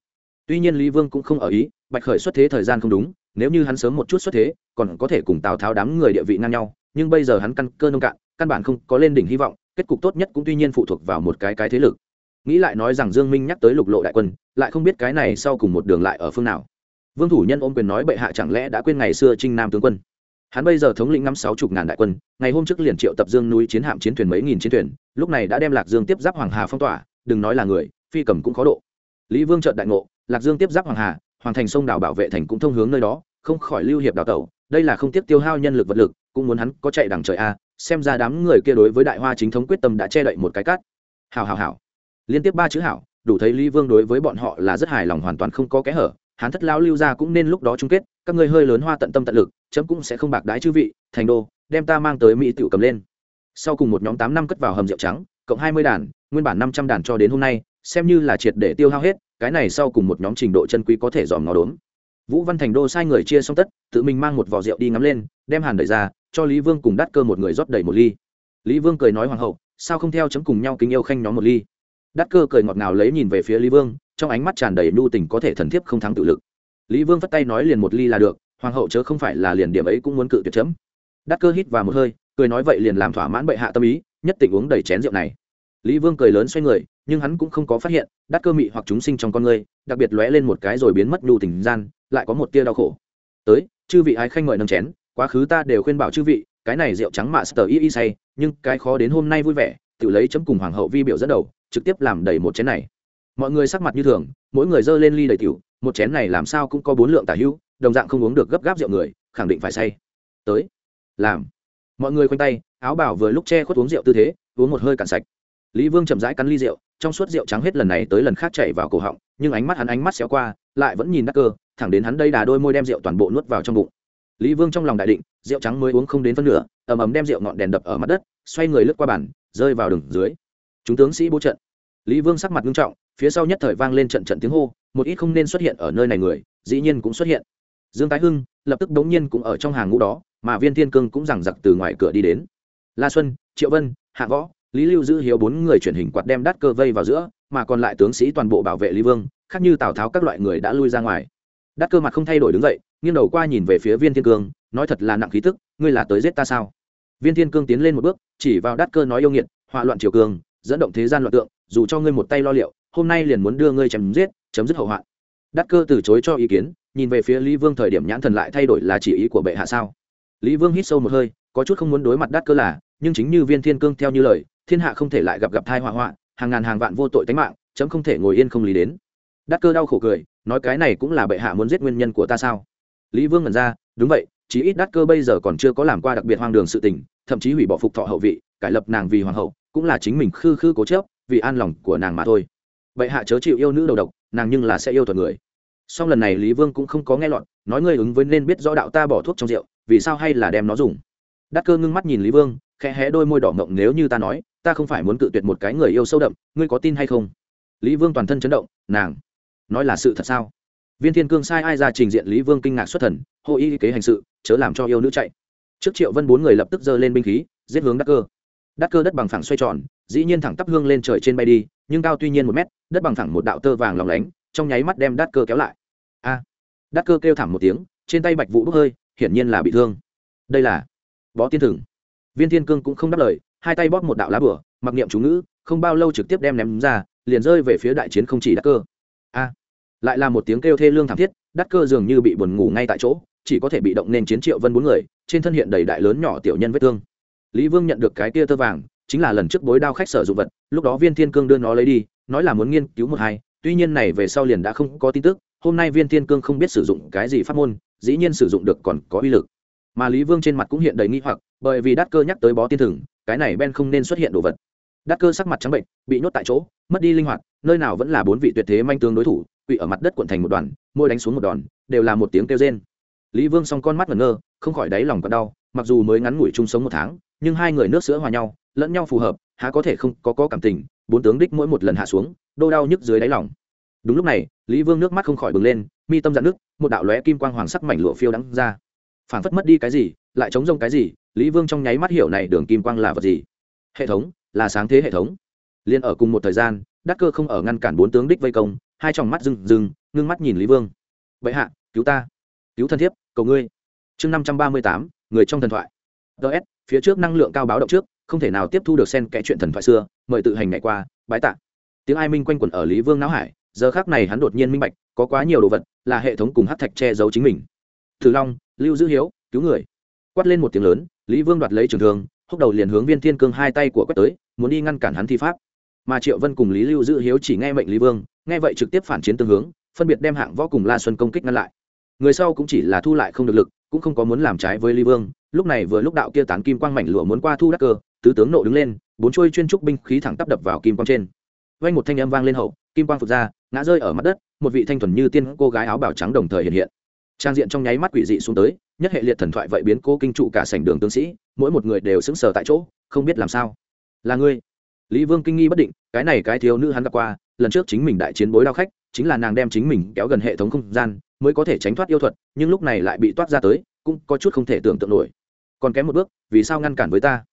Tuy nhiên lý vương cũng không ở ý, bạch khởi xuất thế thời gian không đúng, nếu như hắn sớm một chút xuất thế, còn có thể cùng tào tháo đám người địa vị ngang nhau, nhưng bây giờ hắn căn cơ nông cạn, căn bản không có lên đỉnh hy vọng, kết cục tốt nhất cũng tuy nhiên phụ thuộc vào một cái cái thế lực. Nghĩ lại nói rằng dương minh nhắc tới lục lộ đại quân, lại không biết cái này sau cùng một đường lại ở phương nào. Vương thủ nhân ôm quyền nói bệ hạ chẳng lẽ đã quên ngày xưa trinh nam tướng quân? Hắn bây giờ thống lĩnh năm sáu chục ngàn đại quân, ngày hôm trước liền triệu tập dương núi chiến hạm chiến thuyền mấy nghìn chiến thuyền, lúc này đã đem lạc dương tiếp giáp hoàng hà phong tỏa, đừng nói là người, phi cầm cũng khó độ. Lý vương trợn đại ngộ, lạc dương tiếp giáp hoàng hà, hoàng thành sông đảo bảo vệ thành cũng thông hướng nơi đó, không khỏi lưu hiệp đào tẩu, đây là không tiếp tiêu hao nhân lực vật lực, cũng muốn hắn có chạy đằng trời a, xem ra đám người kia đối với đại hoa chính thống quyết tâm đã che đậy một cái cát. Hào hào hào liên tiếp ba chữ hảo, đủ thấy lý vương đối với bọn họ là rất hài lòng hoàn toàn không có kẽ hở hắn thất lao lưu ra cũng nên lúc đó chung kết, các ngươi hơi lớn hoa tận tâm tận lực, chấm cũng sẽ không bạc đái chư vị, thành đô, đem ta mang tới mỹ tiểu cầm lên. Sau cùng một nhóm tám năm cất vào hầm rượu trắng, cộng hai mươi đàn, nguyên bản năm trăm đàn cho đến hôm nay, xem như là triệt để tiêu hao hết, cái này sau cùng một nhóm trình độ chân quý có thể dòm ngó đốn. Vũ văn thành đô sai người chia xong tất, tự mình mang một vỏ rượu đi ngắm lên, đem hàn đẩy ra, cho lý vương cùng đắt cơ một người rót đầy một ly. Lý vương cười nói hoàng hậu, sao không theo chấm cùng nhau kính yêu khanh nhóm một ly? Đắt cơ cười ngọt ngào lấy nhìn về phía lý vương trong ánh mắt tràn đầy nhu tình có thể thần thiếp không thắng tự lực. Lý vương phất tay nói liền một ly là được, hoàng hậu chớ không phải là liền điểm ấy cũng muốn cự tuyệt chấm. Đắc cơ hít vào một hơi, cười nói vậy liền làm thỏa mãn bệ hạ tâm ý, nhất định uống đầy chén rượu này. Lý vương cười lớn xoay người, nhưng hắn cũng không có phát hiện, đắc cơ mị hoặc chúng sinh trong con người, đặc biệt lóe lên một cái rồi biến mất nhu tình gian, lại có một tia đau khổ. Tới, chư vị ái khanh ngợi nâng chén, quá khứ ta đều khuyên bảo chư vị, cái này rượu trắng mạ sờ y y say, nhưng cái khó đến hôm nay vui vẻ, tự lấy chấm cùng hoàng hậu vi biểu dẫn đầu, trực tiếp làm đầy một chén này mọi người sắc mặt như thường mỗi người dơ lên ly đầy tiểu một chén này làm sao cũng có bốn lượng tả hữu đồng dạng không uống được gấp gáp rượu người khẳng định phải say. Tới làm. Mọi người khoanh tay áo bảo vừa lúc che khuất uống rượu tư thế uống một hơi cạn sạch. Lý vương chậm rãi cắn ly rượu trong suốt rượu trắng hết lần này tới lần khác chảy vào cổ họng nhưng ánh mắt hắn ánh mắt xéo qua lại vẫn nhìn đắc cơ thẳng đến hắn đây đà đôi môi đem rượu toàn bộ nuốt vào trong bụng. Lý vương trong lòng đại định rượu trắng mới uống không đến phân nửa ầm ầm đem rượu ngọn đèn đập ở mặt đất xoay người lướt qua bàn, rơi vào đường dưới. Chúng tướng sĩ bố trận. Lý vương sắc mặt nghiêm trọng phía sau nhất thời vang lên trận trận tiếng hô, một ít không nên xuất hiện ở nơi này người, dĩ nhiên cũng xuất hiện. Dương tái hưng lập tức đống nhiên cũng ở trong hàng ngũ đó, mà viên thiên cương cũng rằng giặc từ ngoài cửa đi đến. La xuân, triệu vân, hạ võ, lý lưu giữ hiếu bốn người chuyển hình quạt đem đắt cơ vây vào giữa, mà còn lại tướng sĩ toàn bộ bảo vệ lý vương, khác như tào tháo các loại người đã lui ra ngoài. Đắt cơ mặt không thay đổi đứng dậy, nghiêng đầu qua nhìn về phía viên thiên cương, nói thật là nặng khí tức, ngươi là tới giết ta sao? Viên thiên cương tiến lên một bước, chỉ vào đắt cơ nói yêu nghiệt họa loạn triều cường, dẫn động thế gian loạn tượng, dù cho ngươi một tay lo liệu hôm nay liền muốn đưa ngươi chém giết, chấm dứt hậu hoạn. Đắc cơ từ chối cho ý kiến, nhìn về phía lý vương thời điểm nhãn thần lại thay đổi là chỉ ý của bệ hạ sao? Lý vương hít sâu một hơi, có chút không muốn đối mặt đắc cơ là, nhưng chính như viên thiên cương theo như lời, thiên hạ không thể lại gặp gặp thai họa hoạn hàng ngàn hàng vạn vô tội tánh mạng, chấm không thể ngồi yên không lý đến. Đắc cơ đau khổ cười, nói cái này cũng là bệ hạ muốn giết nguyên nhân của ta sao? Lý vương ngẩn ra, đúng vậy, chí ít đắt cơ bây giờ còn chưa có làm qua đặc biệt hoang đường sự tình, thậm chí hủy bỏ phục thọ hậu vị, cải lập nàng vì hoàng hậu, cũng là chính mình khư khư cố chớp vì an lòng của nàng mà thôi vậy hạ chớ chịu yêu nữ đầu độc, nàng nhưng là sẽ yêu thuật người. Song lần này lý vương cũng không có nghe lọt, nói ngươi ứng với nên biết rõ đạo ta bỏ thuốc trong rượu, vì sao hay là đem nó dùng. Đắc cơ ngưng mắt nhìn lý vương, khẽ hé đôi môi đỏ mộng nếu như ta nói, ta không phải muốn cự tuyệt một cái người yêu sâu đậm, ngươi có tin hay không? Lý vương toàn thân chấn động, nàng, nói là sự thật sao? Viên thiên cương sai ai ra trình diện lý vương kinh ngạc xuất thần hộ y kế hành sự, chớ làm cho yêu nữ chạy. Trước triệu vân bốn người lập tức giơ lên binh khí, giết hướng đắc cơ. Đắc cơ đất bằng phẳng xoay tròn, dĩ nhiên thẳng tắp hương lên trời trên bay đi nhưng cao tuy nhiên một mét đất bằng thẳng một đạo tơ vàng lòng lánh trong nháy mắt đem đắt cơ kéo lại. A! À, cơ kêu thảm một tiếng trên tay bạch vũ bốc hơi hiển nhiên là bị thương. Đây là bó tiên thừng. Viên thiên cương cũng không đáp lời hai tay bóp một đạo lá bửa mặc niệm chú ngữ không bao lâu trực tiếp đem ném ra liền rơi về phía đại chiến không chỉ đắc cơ. A! Lại là một tiếng kêu thê lương thảm thiết đắt cơ dường như bị buồn ngủ ngay tại chỗ chỉ có thể bị động nên chiến triệu vân bốn người trên thân hiện đầy đại lớn nhỏ tiểu nhân vết thương. Lý vương nhận được cái kia tơ vàng chính là lần trước bối đao khách sở dụng vật, lúc đó viên thiên cương đưa nó lấy đi, nói là muốn nghiên cứu một hai, tuy nhiên này về sau liền đã không có tin tức, hôm nay viên thiên cương không biết sử dụng cái gì pháp môn, dĩ nhiên sử dụng được còn có uy lực. Mà lý vương trên mặt cũng hiện đầy nghi hoặc, bởi vì đắt cơ nhắc tới bó tiên thừng, cái này ben không nên xuất hiện đồ vật. Đắt cơ sắc mặt trắng bệnh, bị nhốt tại chỗ, mất đi linh hoạt, nơi nào vẫn là bốn vị tuyệt thế manh tướng đối thủ, quỵ ở mặt đất quận thành một đoàn, môi đánh xuống một đòn, đều là một tiếng kêu rên. Lý vương xong con mắt ngẩn ngơ, không khỏi đáy lòng còn đau, mặc dù mới ngắn ngủi chung sống một tháng, nhưng hai người nước sữa hòa nhau lẫn nhau phù hợp, há có thể không có có cảm tình, bốn tướng đích mỗi một lần hạ xuống, đô đau nhức dưới đáy lòng. Đúng lúc này, lý vương nước mắt không khỏi bừng lên, mi tâm dạn nước một đạo lóe kim quang hoàng sắc mảnh lụa phiêu đắng ra. Phản phất mất đi cái gì, lại chống rông cái gì, lý vương trong nháy mắt hiểu này đường kim quang là vật gì. Hệ thống, là sáng thế hệ thống. Liên ở cùng một thời gian, đắc cơ không ở ngăn cản bốn tướng đích vây công, hai tròng mắt rừng rừng ngưng mắt nhìn lý vương. Vậy hạ, cứu ta. Cứu thân thiếp, cầu ngươi. Chương năm trăm ba mươi tám, người trong thần thoại. Ts phía trước năng lượng cao báo động trước không thể nào tiếp thu được sen kẽ chuyện thần thoại xưa, mời tự hành ngày qua, bái tạ. Tiếng ai minh quanh quẩn ở lý vương não hải, giờ khác này hắn đột nhiên minh bạch, có quá nhiều đồ vật là hệ thống cùng hát thạch che giấu chính mình. Thử long, lưu dữ hiếu, cứu người. Quát lên một tiếng lớn, lý vương đoạt lấy trường thương, húc đầu liền hướng viên thiên cương hai tay của quét tới, muốn đi ngăn cản hắn thi pháp. Mà triệu vân cùng lý lưu dữ hiếu chỉ nghe mệnh lý vương, nghe vậy trực tiếp phản chiến tương hướng, phân biệt đem hạng võ cùng la xuân công kích ngăn lại. Người sau cũng chỉ là thu lại không được lực, cũng không có muốn làm trái với lý vương, lúc này vừa lúc đạo kia tán kim quang mảnh lụa muốn qua thu đắc cơ tứ tướng nộ đứng lên, bốn trôi chuyên trúc binh khí thẳng tắp đập vào kim quang trên. Vang một thanh âm vang lên hậu, kim quang phục ra, ngã rơi ở mặt đất, một vị thanh thuần như tiên cô gái áo bào trắng đồng thời hiện hiện. Trang diện trong nháy mắt quỷ dị xuống tới, nhất hệ liệt thần thoại vậy biến cô kinh trụ cả sảnh đường tướng sĩ, mỗi một người đều sững sờ tại chỗ, không biết làm sao. Là ngươi. Lý vương kinh nghi bất định, cái này cái thiếu nữ hắn gặp qua, lần trước chính mình đại chiến bối đao khách, chính là nàng đem chính mình kéo gần hệ thống không gian, mới có thể tránh thoát yêu thuật, nhưng lúc này lại bị toát ra tới, cũng có chút không thể tưởng tượng nổi. Còn kém một bước, vì sao ngăn cản với ta?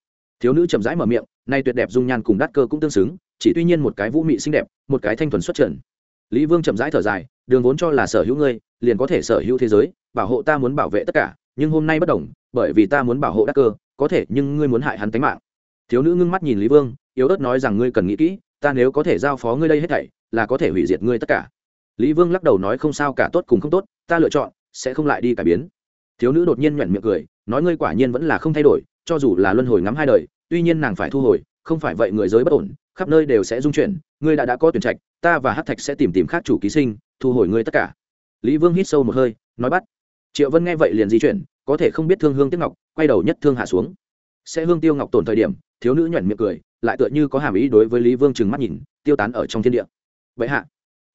Thiếu nữ chậm rãi mở miệng, nay tuyệt đẹp dung nhan cùng đắt cơ cũng tương xứng, chỉ tuy nhiên một cái vũ mị xinh đẹp, một cái thanh thuần xuất trần. Lý vương chậm rãi thở dài, đường vốn cho là sở hữu ngươi, liền có thể sở hữu thế giới, bảo hộ ta muốn bảo vệ tất cả, nhưng hôm nay bất đồng, bởi vì ta muốn bảo hộ đắc cơ, có thể nhưng ngươi muốn hại hắn tính mạng. Thiếu nữ ngưng mắt nhìn lý vương, yếu ớt nói rằng ngươi cần nghĩ kỹ, ta nếu có thể giao phó ngươi đây hết thảy, là có thể hủy diệt ngươi tất cả. Lý vương lắc đầu nói không sao cả tốt cùng không tốt, ta lựa chọn, sẽ không lại đi cải biến. Thiếu nữ đột nhiên nhoẻn miệng cười, nói ngươi quả nhiên vẫn là không thay đổi cho dù là luân hồi ngắm hai đời, tuy nhiên nàng phải thu hồi, không phải vậy người giới bất ổn, khắp nơi đều sẽ dung chuyển, ngươi đã đã có tuyển trạch, ta và hát thạch sẽ tìm tìm khác chủ ký sinh, thu hồi ngươi tất cả. Lý vương hít sâu một hơi, nói bắt. Triệu vân nghe vậy liền di chuyển, có thể không biết thương hương tiếc ngọc, quay đầu nhất thương hạ xuống. Sẽ hương tiêu ngọc tổn thời điểm, thiếu nữ nhuẩn miệng cười, lại tựa như có hàm ý đối với lý vương trừng mắt nhìn, tiêu tán ở trong thiên địa. Vậy hạ,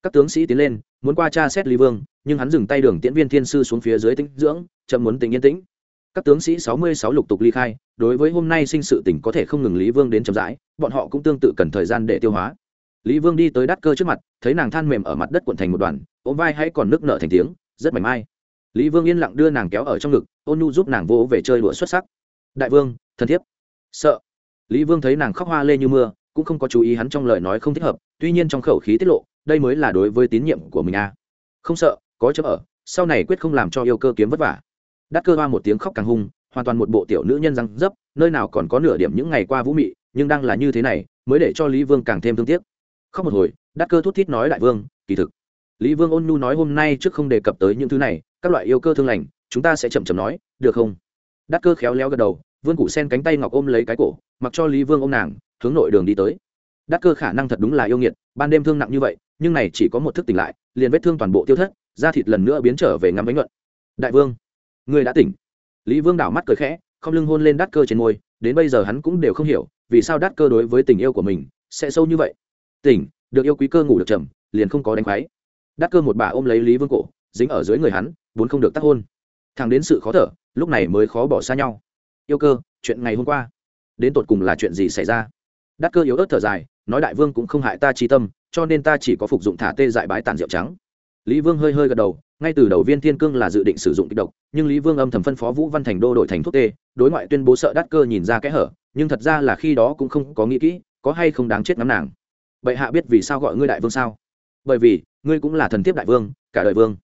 các tướng sĩ tiến lên, muốn qua tra xét lý vương, nhưng hắn dừng tay đường tiễn viên thiên sư xuống phía dưới tĩnh dưỡng, chậm muốn tình yên tĩnh các tướng sĩ sáu mươi sáu lục tục ly khai, đối với hôm nay sinh sự tỉnh có thể không ngừng lý vương đến chậm rãi, bọn họ cũng tương tự cần thời gian để tiêu hóa. Lý vương đi tới đắt cơ trước mặt, thấy nàng than mềm ở mặt đất cuộn thành một đoàn, ôm vai hãy còn nước nợ thành tiếng, rất mảnh mai. Lý vương yên lặng đưa nàng kéo ở trong ngực, ôn nhu giúp nàng vô về chơi đùa xuất sắc. Đại vương thân thiết sợ. Lý vương thấy nàng khóc hoa lê như mưa, cũng không có chú ý hắn trong lời nói không thích hợp, tuy nhiên trong khẩu khí tiết lộ, đây mới là đối với tín nhiệm của mình a à. không sợ, có chấp ở, sau này quyết không làm cho yêu cơ kiếm vất vả đắt cơ hoa một tiếng khóc càng hung, hoàn toàn một bộ tiểu nữ nhân răng dấp, nơi nào còn có nửa điểm những ngày qua vũ mị, nhưng đang là như thế này, mới để cho lý vương càng thêm thương tiếc. Khóc một hồi đắt cơ thút thít nói đại vương, kỳ thực. Lý vương ôn nhu nói hôm nay trước không đề cập tới những thứ này, các loại yêu cơ thương lành, chúng ta sẽ chậm chậm nói, được không? Đắt cơ khéo léo gật đầu, vương cụ sen cánh tay ngọc ôm lấy cái cổ, mặc cho lý vương ôm nàng, hướng nội đường đi tới. Đắt cơ khả năng thật đúng là yêu nghiệt, ban đêm thương nặng như vậy, nhưng này chỉ có một thức tỉnh lại, liền vết thương toàn bộ tiêu thất, da thịt lần nữa biến trở về ngắm bánh luận đại vương Ngươi đã tỉnh. Lý vương đảo mắt cười khẽ, không lưng hôn lên đắt cơ trên môi, đến bây giờ hắn cũng đều không hiểu, vì sao đắt cơ đối với tình yêu của mình sẽ sâu như vậy. Tỉnh, được yêu quý cơ ngủ được trầm, liền không có đánh khoái. Đắt cơ một bà ôm lấy lý vương cổ, dính ở dưới người hắn, vốn không được tác hôn. Thằng đến sự khó thở, lúc này mới khó bỏ xa nhau. Yêu cơ, chuyện ngày hôm qua. Đến tột cùng là chuyện gì xảy ra? Đắt cơ yếu ớt thở dài, nói đại vương cũng không hại ta trí tâm, cho nên ta chỉ có phục dụng thả tê dại bái tàn rượu trắng lý vương hơi hơi gật đầu ngay từ đầu viên thiên cương là dự định sử dụng kịch độc nhưng lý vương âm thầm phân phó vũ văn thành đô đổi thành thuốc tê đối ngoại tuyên bố sợ đắt cơ nhìn ra kẽ hở nhưng thật ra là khi đó cũng không có nghĩ kỹ có hay không đáng chết ngắm nàng. Bệ hạ biết vì sao gọi ngươi đại vương sao? Bởi vì ngươi cũng là thần thiếp đại vương cả đời vương.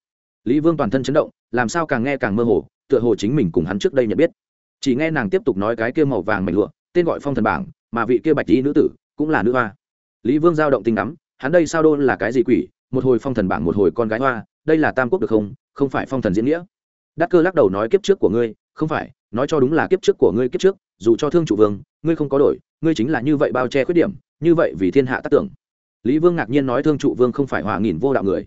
Lý vương toàn thân chấn động làm sao càng nghe càng mơ hồ tựa hồ chính mình cùng hắn trước đây nhận biết. Chỉ nghe nàng tiếp tục nói cái kia màu vàng mảnh lụa tên gọi phong thần bảng mà vị kia bạch y nữ tử cũng là nữ hoa. Lý vương giao động tinh ngắm, hắn đây sao đôn là cái gì quỷ một hồi phong thần bảng một hồi con gái hoa, đây là tam quốc được không? Không phải phong thần diễn nghĩa. Đắc cơ lắc đầu nói kiếp trước của ngươi, không phải, nói cho đúng là kiếp trước của ngươi kiếp trước, dù cho thương chủ vương, ngươi không có đổi, ngươi chính là như vậy bao che khuyết điểm, như vậy vì thiên hạ tác tưởng. Lý vương ngạc nhiên nói thương trụ vương không phải hòa nghìn vô đạo người.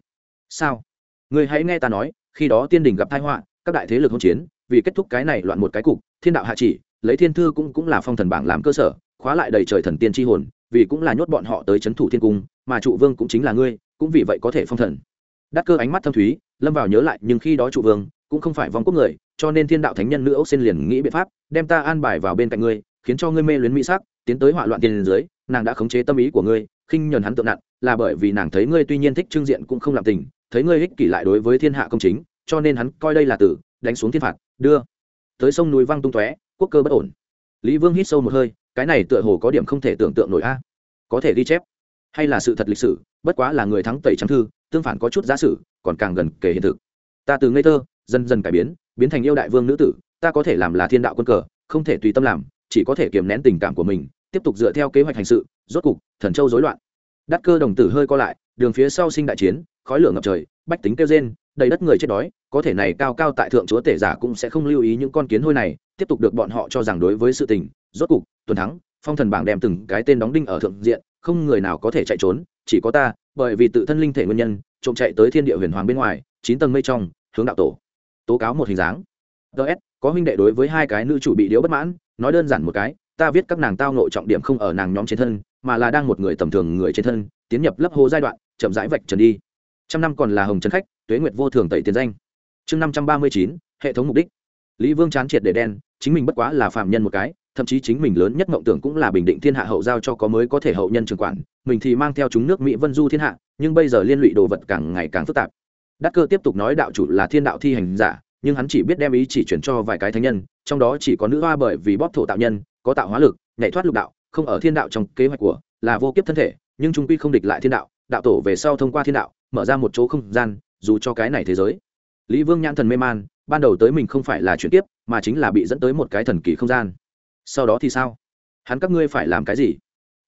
Sao? Ngươi hãy nghe ta nói, khi đó tiên đình gặp tai họa, các đại thế lực hỗn chiến, vì kết thúc cái này loạn một cái cục, thiên đạo hạ chỉ, lấy thiên thư cũng cũng là phong thần bảng làm cơ sở, khóa lại đầy trời thần tiên tri hồn, vì cũng là nhốt bọn họ tới c h ấ n thủ thiên cung, mà trụ vương cũng chính là ngươi cũng vì vậy có thể phong thần. Đắc cơ ánh mắt thâm thúy, lâm vào nhớ lại, nhưng khi đó trụ vương, cũng không phải vong quốc người, cho nên thiên đạo thánh nhân nữ ốc xin liền nghĩ biện pháp, đem ta an bài vào bên cạnh ngươi, khiến cho ngươi mê luyến mỹ sắc, tiến tới hỏa loạn tiền dưới, nàng đã khống chế tâm ý của ngươi, khinh nhờn hắn tượng nặng, là bởi vì nàng thấy ngươi tuy nhiên thích trưng diện cũng không làm tình, thấy ngươi ích kỷ lại đối với thiên hạ công chính, cho nên hắn coi đây là tử, đánh xuống thiên phạt, đưa. Tới sông núi văng tung tóe, quốc cơ bất ổn. Lý vương hít sâu một hơi, cái này tựa hồ có điểm không thể tưởng tượng nổi a. Có thể ghi chép hay là sự thật lịch sử, bất quá là người thắng tẩy trắng thư, tương phản có chút giả sử, còn càng gần kể hiện thực. Ta từ ngây thơ, dần dần cải biến biến thành yêu đại vương nữ tử, ta có thể làm là thiên đạo quân cờ, không thể tùy tâm làm, chỉ có thể kiềm nén tình cảm của mình, tiếp tục dựa theo kế hoạch hành sự, rốt cục, thần châu rối loạn. Đắc cơ đồng tử hơi co lại, đường phía sau sinh đại chiến, khói lửa ngập trời, bách tính kêu rên, đầy đất người chết đói, có thể này cao cao tại thượng chúa tể giả cũng sẽ không lưu ý những con kiến hôi này, tiếp tục được bọn họ cho rằng đối với sự tình, rốt cục, tuần thắng, phong thần bảng đem từng cái tên đóng đinh ở thượng diện không người nào có thể chạy trốn, chỉ có ta, bởi vì tự thân linh thể nguyên nhân, trộm chạy tới thiên địa huyền hoàng bên ngoài, chín tầng mây trong, hướng đạo tổ. Tố cáo một hình dáng. Ts có huynh đệ đối với hai cái nữ chủ bị điếu bất mãn, nói đơn giản một cái, ta viết các nàng tao nội trọng điểm không ở nàng nhóm trên thân, mà là đang một người tầm thường người trên thân, tiến nhập lấp hô giai đoạn, chậm rãi vạch trần đi. Trăm năm còn là hồng trần khách, tuế nguyệt vô thường tẩy tiền danh. Chương năm trăm ba mươi chín, hệ thống mục đích. Lý vương chán triệt để đen, chính mình bất quá là phạm nhân một cái thậm chí chính mình lớn nhất mộng tưởng cũng là bình định thiên hạ hậu giao cho có mới có thể hậu nhân trường quản, mình thì mang theo chúng nước mỹ vân du thiên hạ, nhưng bây giờ liên lụy đồ vật càng ngày càng phức tạp. Đắc cơ tiếp tục nói đạo chủ là thiên đạo thi hành giả, nhưng hắn chỉ biết đem ý chỉ chuyển cho vài cái thánh nhân, trong đó chỉ có nữ hoa bởi vì bóp thổ tạo nhân, có tạo hóa lực, nhảy thoát lục đạo, không ở thiên đạo trong kế hoạch của, là vô kiếp thân thể, nhưng trung quy không địch lại thiên đạo đạo tổ về sau thông qua thiên đạo, mở ra một chỗ không gian, dù cho cái này thế giới. Lý vương nhãn thần mê man, ban đầu tới mình không phải là chuyển tiếp mà chính là bị dẫn tới một cái thần kỳ không gian sau đó thì sao? Hắn các ngươi phải làm cái gì?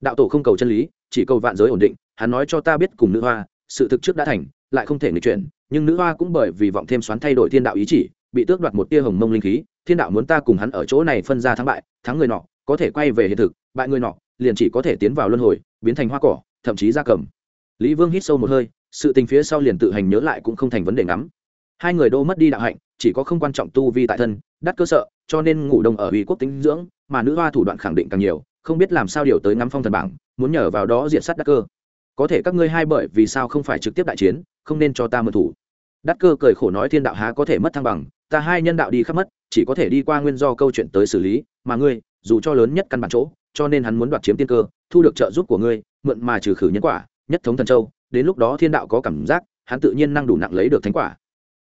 Đạo tổ không cầu chân lý, chỉ cầu vạn giới ổn định, hắn nói cho ta biết cùng nữ hoa, sự thực trước đã thành, lại không thể nghịch chuyển, nhưng nữ hoa cũng bởi vì vọng thêm xoắn thay đổi thiên đạo ý chỉ, bị tước đoạt một tia hồng mông linh khí, thiên đạo muốn ta cùng hắn ở chỗ này phân ra thắng bại, thắng người nọ, có thể quay về hiện thực, bại người nọ, liền chỉ có thể tiến vào luân hồi, biến thành hoa cỏ, thậm chí da cầm. Lý vương hít sâu một hơi, sự tình phía sau liền tự hành nhớ lại cũng không thành vấn đề ngắm. Hai người đô mất đi đạo hạnh, chỉ có không quan trọng tu vi tại thân, đắt cơ sợ, cho nên ngủ đông ở uy quốc tính dưỡng mà nữ hoa thủ đoạn khẳng định càng nhiều, không biết làm sao điều tới ngắm phong thần bảng, muốn nhờ vào đó diện sát đắc cơ. Có thể các ngươi hai bởi vì sao không phải trực tiếp đại chiến, không nên cho ta mượn thủ. Đắc cơ cười khổ nói thiên đạo há có thể mất thăng bằng, ta hai nhân đạo đi khắp mất, chỉ có thể đi qua nguyên do câu chuyện tới xử lý, mà ngươi, dù cho lớn nhất căn bản chỗ, cho nên hắn muốn đoạt chiếm tiên cơ, thu được trợ giúp của ngươi, mượn mà trừ khử nhân quả, nhất thống thần châu, đến lúc đó thiên đạo có cảm giác, hắn tự nhiên năng đủ nặng lấy được thánh quả.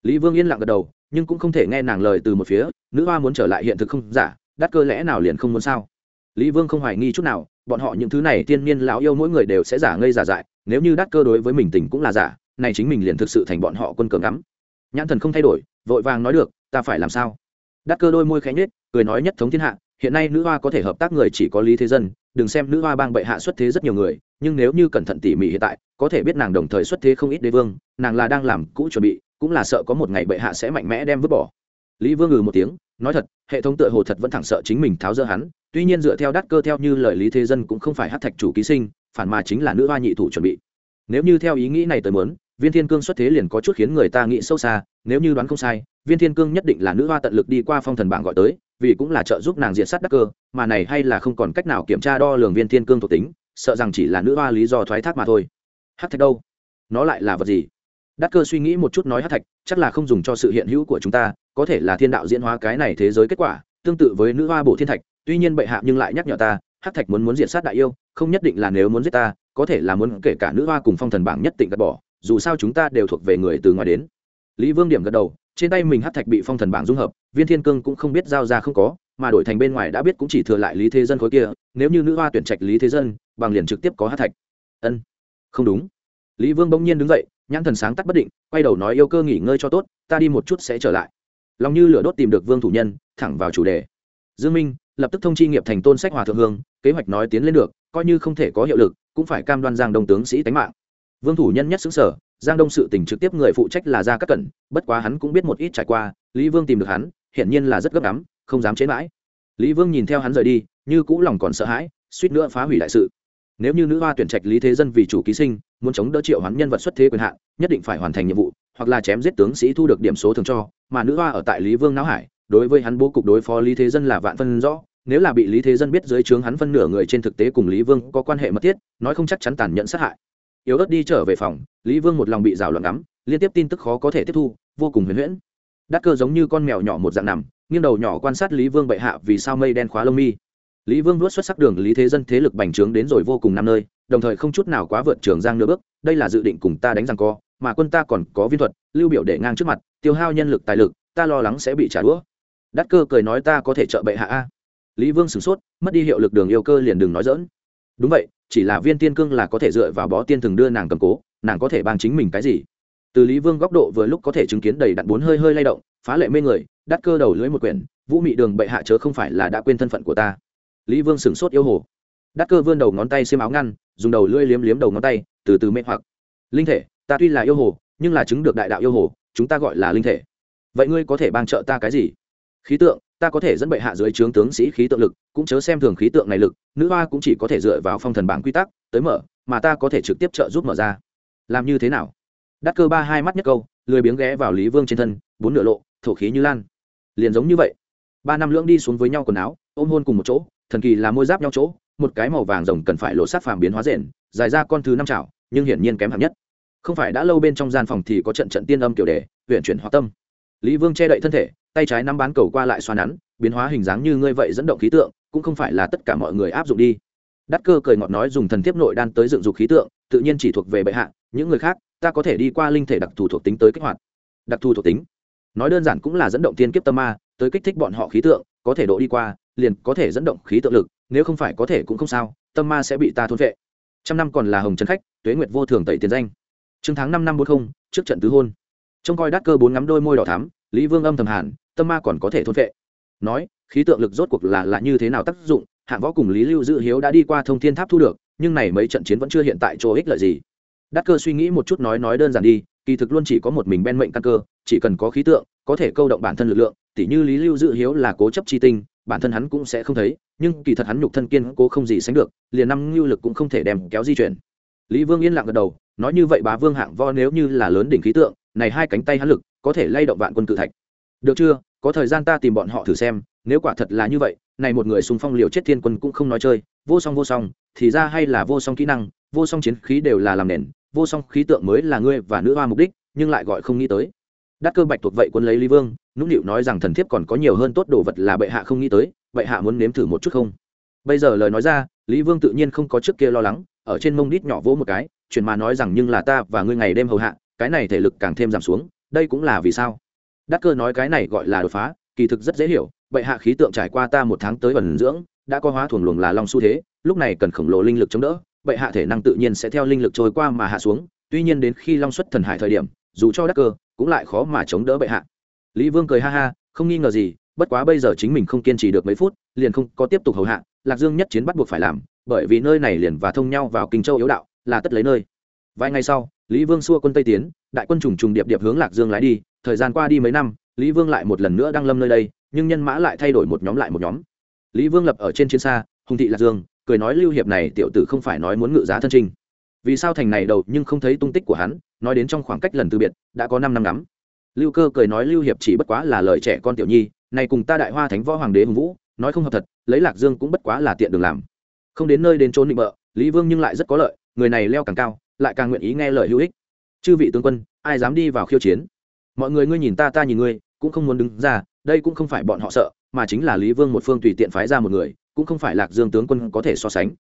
Lý vương yên lặng gật đầu, nhưng cũng không thể nghe nàng lời từ một phía, nữ hoa muốn trở lại hiện thực không giả đắt cơ lẽ nào liền không muốn sao? Lý vương không hoài nghi chút nào, bọn họ những thứ này tiên niên lão yêu mỗi người đều sẽ giả ngây giả dại, nếu như đắt cơ đối với mình tình cũng là giả, này chính mình liền thực sự thành bọn họ quân cờ ngắm. Nhãn thần không thay đổi, vội vàng nói được, ta phải làm sao? Đắt cơ đôi môi khẽ nhết cười nói nhất thống thiên hạ, hiện nay nữ hoa có thể hợp tác người chỉ có lý thế dân, đừng xem nữ hoa bang bệ hạ xuất thế rất nhiều người, nhưng nếu như cẩn thận tỉ mỉ hiện tại, có thể biết nàng đồng thời xuất thế không ít đế vương, nàng là đang làm cũ chuẩn bị, cũng là sợ có một ngày bệ hạ sẽ mạnh mẽ đem vứt bỏ. Lý vương ngừ một tiếng nói thật, hệ thống tựa hồ thật vẫn thẳng sợ chính mình tháo dỡ hắn, tuy nhiên dựa theo đắt cơ theo như lời lý thế dân cũng không phải hát thạch chủ ký sinh, phản mà chính là nữ hoa nhị thủ chuẩn bị. Nếu như theo ý nghĩ này tới muốn, viên thiên cương xuất thế liền có chút khiến người ta nghĩ sâu xa, nếu như đoán không sai, viên thiên cương nhất định là nữ hoa tận lực đi qua phong thần bảng gọi tới, vì cũng là trợ giúp nàng diện sát đắc cơ, mà này hay là không còn cách nào kiểm tra đo lường viên thiên cương thuộc tính, sợ rằng chỉ là nữ hoa lý do thoái thác mà thôi. Hát thạch đâu? Nó lại là vật gì? Đắc cơ suy nghĩ một chút nói hát thạch, chắc là không dùng cho sự hiện hữu của chúng ta có thể là thiên đạo diễn hóa cái này thế giới kết quả, tương tự với nữ hoa bộ thiên thạch, tuy nhiên bệ hạ nhưng lại nhắc nhở ta hát thạch muốn muốn diện sát đại yêu, không nhất định là nếu muốn giết ta, có thể là muốn kể cả nữ hoa cùng phong thần bảng nhất định gạt bỏ, dù sao chúng ta đều thuộc về người từ ngoài đến. Lý vương điểm gật đầu, trên tay mình hát thạch bị phong thần bảng dung hợp, viên thiên cương cũng không biết giao ra không có, mà đổi thành bên ngoài đã biết cũng chỉ thừa lại lý thế dân khối kia, nếu như nữ hoa tuyển trạch lý thế dân, bằng liền trực tiếp có hát thạch. Ân, không đúng. Lý vương bỗng nhiên đứng dậy, nhãn thần sáng tắt bất định, quay đầu nói, yêu cơ nghỉ ngơi cho tốt, ta đi một chút sẽ trở lại lòng như lửa đốt tìm được vương thủ nhân, thẳng vào chủ đề. Dương minh lập tức thông chi nghiệp thành tôn sách hòa thượng hương, kế hoạch nói tiến lên được, coi như không thể có hiệu lực, cũng phải cam đoan giang đông tướng sĩ tánh mạng. Vương thủ nhân nhất xứng sở, giang đông sự tình trực tiếp người phụ trách là gia cát cẩn, bất quá hắn cũng biết một ít trải qua, lý vương tìm được hắn, hiển nhiên là rất gấp lắm không dám chế mãi. Lý vương nhìn theo hắn rời đi, như cũ lòng còn sợ hãi, suýt nữa phá hủy đại sự. Nếu như nữ hoa tuyển trạch lý thế dân vì chủ ký sinh, muốn chống đỡ triệu hắn nhân vật xuất thế quyền hạn, nhất định phải hoàn thành nhiệm vụ hoặc là chém giết tướng sĩ thu được điểm số thường cho, mà nữ hoa ở tại lý vương não hải, đối với hắn bố cục đối phó lý thế dân là vạn phân rõ. Nếu là bị lý thế dân biết dưới trướng hắn phân nửa người trên thực tế cùng lý vương có quan hệ mật thiết, nói không chắc chắn tàn nhẫn sát hại. Yếu ớt đi trở về phòng, lý vương một lòng bị rào loạn ngắm, liên tiếp tin tức khó có thể tiếp thu, vô cùng huyền huyễn. Đắc cơ giống như con mèo nhỏ một dạng nằm, nghiêng đầu nhỏ quan sát lý vương bệ hạ vì sao mây đen khóa lông mi. Lý vương nuốt xuất sắc đường lý thế dân thế lực bành trướng đến rồi vô cùng năm nơi, đồng thời không chút nào quá vượt trường giang nửa bước, đây là dự định cùng ta đánh rằng co mà quân ta còn có viên thuật, lưu biểu để ngang trước mặt, tiêu hao nhân lực tài lực, ta lo lắng sẽ bị trả đũa. Đắc cơ cười nói ta có thể trợ bệ hạ a. Lý vương sửng sốt, mất đi hiệu lực đường yêu cơ liền đừng nói dỡn đúng vậy, chỉ là viên tiên cương là có thể dựa vào bó tiên thường đưa nàng cầm cố, nàng có thể ban chính mình cái gì? Từ lý vương góc độ vừa lúc có thể chứng kiến đầy đặn bốn hơi hơi lay động, phá lệ mê người đắt cơ đầu lưới một quyển, vũ mị đường bệ hạ chớ không phải là đã quên thân phận của ta. Lý vương sửng sốt yêu hồ. Đắt cơ vươn đầu ngón tay xiêm áo ngăn, dùng đầu lưỡi liếm liếm đầu ngón tay, từ từ mê hoặc. Linh thể ta tuy là yêu hồ, nhưng là chứng được đại đạo yêu hồ, chúng ta gọi là linh thể. Vậy ngươi có thể ban trợ ta cái gì? Khí tượng, ta có thể dẫn bệ hạ dưới trướng tướng sĩ khí tượng lực, cũng chớ xem thường khí tượng này lực, nữ hoa cũng chỉ có thể dựa vào phong thần bảng quy tắc, tới mở, mà ta có thể trực tiếp trợ giúp mở ra. Làm như thế nào? Đắc cơ ba hai mắt nhất câu, lười biếng ghé vào lý vương trên thân, bốn nửa lộ, thổ khí như lan. Liền giống như vậy. Ba năm lưỡng đi xuống với nhau quần áo, ôm hôn cùng một chỗ, thần kỳ là môi giáp nhau chỗ, một cái màu vàng rồng cần phải lộ sát phàm biến hóa rền, dài ra con thứ năm chảo nhưng hiển nhiên kém hạng nhất không phải đã lâu bên trong gian phòng thì có trận trận tiên âm kiểu đề huyện chuyển hóa tâm. Lý vương che đậy thân thể, tay trái nắm bán cầu qua lại xoa nắn, biến hóa hình dáng như ngươi vậy dẫn động khí tượng, cũng không phải là tất cả mọi người áp dụng đi. Đắc cơ cười ngọt nói dùng thần thiếp nội đan tới dựng dục khí tượng, tự nhiên chỉ thuộc về bệ hạ, những người khác, ta có thể đi qua linh thể đặc thù thuộc tính tới kích hoạt. Đặc thù thuộc tính? Nói đơn giản cũng là dẫn động tiên kiếp tâm ma, tới kích thích bọn họ khí tượng, có thể độ đi qua, liền có thể dẫn động khí tượng lực, nếu không phải có thể cũng không sao, tâm ma sẽ bị ta thôn vệ. Trăm năm còn là hồng trấn khách, tuế nguyệt vô thường tẩy tiền danh chương tháng năm năm bốn không, trước trận tứ hôn. Trông coi đắc cơ bốn ngắm đôi môi đỏ thắm, lý vương âm thầm hàn tâm ma còn có thể thôn vệ nói, khí tượng lực rốt cuộc là là như thế nào tác dụng, hạng võ cùng lý lưu dự hiếu đã đi qua thông thiên tháp thu được, nhưng này mấy trận chiến vẫn chưa hiện tại chỗ ích lợi gì. Đắc cơ suy nghĩ một chút nói nói đơn giản đi, kỳ thực luôn chỉ có một mình ben mệnh căn cơ, chỉ cần có khí tượng, có thể câu động bản thân lực lượng, tỉ như lý lưu dự hiếu là cố chấp chi tinh, bản thân hắn cũng sẽ không thấy, nhưng kỳ thật hắn nhục thân kiên cố không gì sánh được, liền năm lưu lực cũng không thể đem kéo di chuyển. Lý vương yên lặng gật đầu nói như vậy bá vương hạng vo nếu như là lớn đỉnh khí tượng, này hai cánh tay hắn lực, có thể lay động vạn quân cự thạch. Được chưa? Có thời gian ta tìm bọn họ thử xem, nếu quả thật là như vậy, này một người xung phong liều chết thiên quân cũng không nói chơi, vô song vô song, thì ra hay là vô song kỹ năng, vô song chiến khí đều là làm nền, vô song khí tượng mới là ngươi và nữ hoa mục đích, nhưng lại gọi không nghĩ tới. Đắc cơ bạch thuộc vậy quân lấy lý vương, nũng nịu nói rằng thần thiếp còn có nhiều hơn tốt đồ vật là bệ hạ không nghĩ tới, bệ hạ muốn nếm thử một chút không? Bây giờ lời nói ra, lý vương tự nhiên không có trước kia lo lắng, ở trên mông đít nhỏ vỗ một cái chuyện mà nói rằng nhưng là ta và ngươi ngày đêm hầu hạ, cái này thể lực càng thêm giảm xuống, đây cũng là vì sao? Đắc cơ nói cái này gọi là đột phá, kỳ thực rất dễ hiểu, bệ hạ khí tượng trải qua ta một tháng tới ẩn dưỡng, đã có hóa thuồng luồng là long xu thế, lúc này cần khổng lồ linh lực chống đỡ, bệ hạ thể năng tự nhiên sẽ theo linh lực trôi qua mà hạ xuống, tuy nhiên đến khi long xuất thần hải thời điểm, dù cho đắc cơ cũng lại khó mà chống đỡ bệ hạ. Lý vương cười ha ha, không nghi ngờ gì, bất quá bây giờ chính mình không kiên trì được mấy phút, liền không có tiếp tục hầu hạ, lạc dương nhất chiến bắt buộc phải làm, bởi vì nơi này liền và thông nhau vào kinh châu yếu đạo là tất lấy nơi. Vài ngày sau, lý vương xua quân tây tiến, đại quân trùng trùng điệp điệp hướng lạc dương lái đi, thời gian qua đi mấy năm, lý vương lại một lần nữa đăng lâm nơi đây, nhưng nhân mã lại thay đổi một nhóm lại một nhóm. Lý vương lập ở trên chiến xa, hùng thị lạc dương, cười nói lưu hiệp này tiểu tử không phải nói muốn ngự giá thân trinh vì sao thành này đầu nhưng không thấy tung tích của hắn, nói đến trong khoảng cách lần từ biệt, đã có năm năm ngắm. Lưu cơ cười nói lưu hiệp chỉ bất quá là lời trẻ con tiểu nhi này cùng ta đại hoa thánh võ hoàng đế hùng vũ, nói không hợp thật, lấy lạc dương cũng bất quá là tiện đường làm. Không đến nơi đến trốn định bợ, lý vương nhưng lại rất có lợi người này leo càng cao, lại càng nguyện ý nghe lời hữu ích. Chư vị tướng quân, ai dám đi vào khiêu chiến? Mọi người ngươi nhìn ta ta nhìn ngươi, cũng không muốn đứng ra, đây cũng không phải bọn họ sợ, mà chính là lý vương một phương tùy tiện phái ra một người, cũng không phải lạc dương tướng quân có thể so sánh.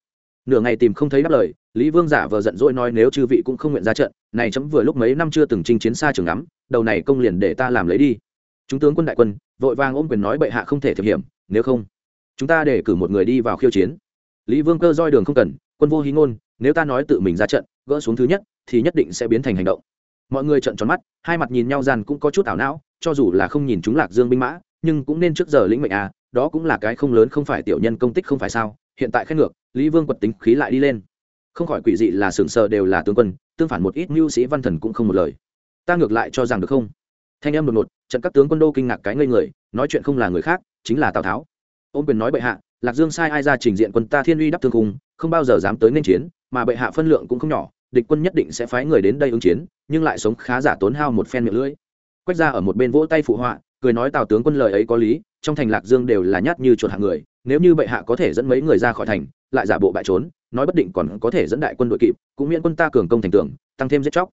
Nửa ngày tìm không thấy đáp lời, lý vương giả vờ giận dỗi nói nếu chư vị cũng không nguyện ra trận, này chấm vừa lúc mấy năm chưa từng chinh chiến xa trường ngắm đầu này công liền để ta làm lấy đi. Chúng tướng quân đại quân, vội vàng ôm quyền nói bệ hạ không thể thực hiểm, nếu không, chúng ta để cử một người đi vào khiêu chiến. Lý vương cơ roi đường không cần, quân vô hí ngôn nếu ta nói tự mình ra trận, gỡ xuống thứ nhất, thì nhất định sẽ biến thành hành động. Mọi người trận tròn mắt, hai mặt nhìn nhau dàn cũng có chút ảo não, cho dù là không nhìn chúng lạc dương binh mã, nhưng cũng nên trước giờ lĩnh mệnh à đó cũng là cái không lớn không phải tiểu nhân công tích không phải sao? Hiện tại khen ngược, lý vương quật tính khí lại đi lên. Không khỏi quỷ dị là sừng sờ đều là tướng quân, tương phản một ít mưu sĩ văn thần cũng không một lời. Ta ngược lại cho rằng được không? Thanh em đột ngột, trận các tướng quân đô kinh ngạc cái ngây người, nói chuyện không là người khác, chính là tào tháo. Ôn quyền nói bệ hạ, lạc dương sai ai ra trình diện quân ta thiên uy đắp thương cung không bao giờ dám tới nên chiến mà bệ hạ phân lượng cũng không nhỏ, địch quân nhất định sẽ phái người đến đây ứng chiến, nhưng lại sống khá giả tốn hao một phen miệng lưỡi. Quách ra ở một bên vỗ tay phụ họa, cười nói tào tướng quân lời ấy có lý, trong thành lạc dương đều là nhát như chuột hạng người, nếu như bệ hạ có thể dẫn mấy người ra khỏi thành, lại giả bộ bại trốn, nói bất định còn có thể dẫn đại quân đội kịp, cũng miễn quân ta cường công thành tưởng tăng thêm giết chóc.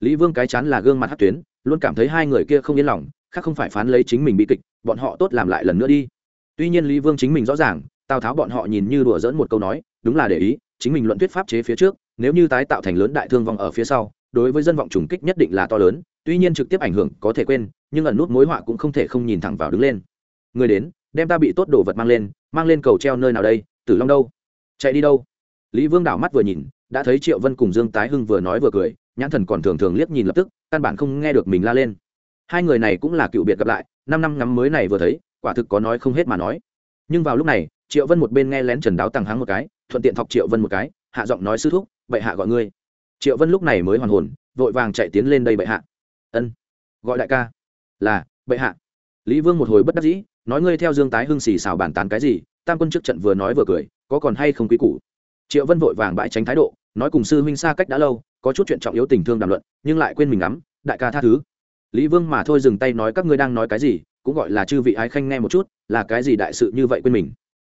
Lý vương cái chán là gương mặt hát tuyến, luôn cảm thấy hai người kia không yên lòng, khác không phải phán lấy chính mình bị kịch, bọn họ tốt làm lại lần nữa đi. Tuy nhiên lý vương chính mình rõ ràng, tào tháo bọn họ nhìn như đùa dỡn một câu nói, đúng là để ý chính mình luận thuyết pháp chế phía trước, nếu như tái tạo thành lớn đại thương vong ở phía sau, đối với dân vọng trùng kích nhất định là to lớn, tuy nhiên trực tiếp ảnh hưởng có thể quên, nhưng ẩn nút mối họa cũng không thể không nhìn thẳng vào đứng lên. Người đến, đem ta bị tốt đồ vật mang lên mang lên cầu treo nơi nào đây, tử long đâu? Chạy đi đâu? Lý vương đảo mắt vừa nhìn, đã thấy triệu vân cùng dương tái hưng vừa nói vừa cười, nhãn thần còn thường thường liếc nhìn lập tức, căn bản không nghe được mình la lên. Hai người này cũng là cựu biệt gặp lại, năm năm ngắm mới này vừa thấy, quả thực có nói không hết mà nói. Nhưng vào lúc này, triệu vân một bên nghe lén trần đáo tăng háng một cái thuận tiện thọc triệu vân một cái, hạ giọng nói, sư thúc, bệ hạ gọi ngươi. Triệu vân lúc này mới hoàn hồn, vội vàng chạy tiến lên đây bệ hạ. Ân, gọi đại ca. Là, bệ hạ. Lý vương một hồi bất đắc dĩ, nói, ngươi theo dương tái hưng xì xào bàn tán cái gì? Tam quân trước trận vừa nói vừa cười, có còn hay không quý củ? Triệu vân vội vàng bãi tránh thái độ, nói, cùng sư huynh xa cách đã lâu, có chút chuyện trọng yếu tình thương đàm luận, nhưng lại quên mình ngắm đại ca tha thứ. Lý vương mà thôi dừng tay nói, các ngươi đang nói cái gì? Cũng gọi là chư vị ái khanh nghe một chút, là cái gì đại sự như vậy quên mình?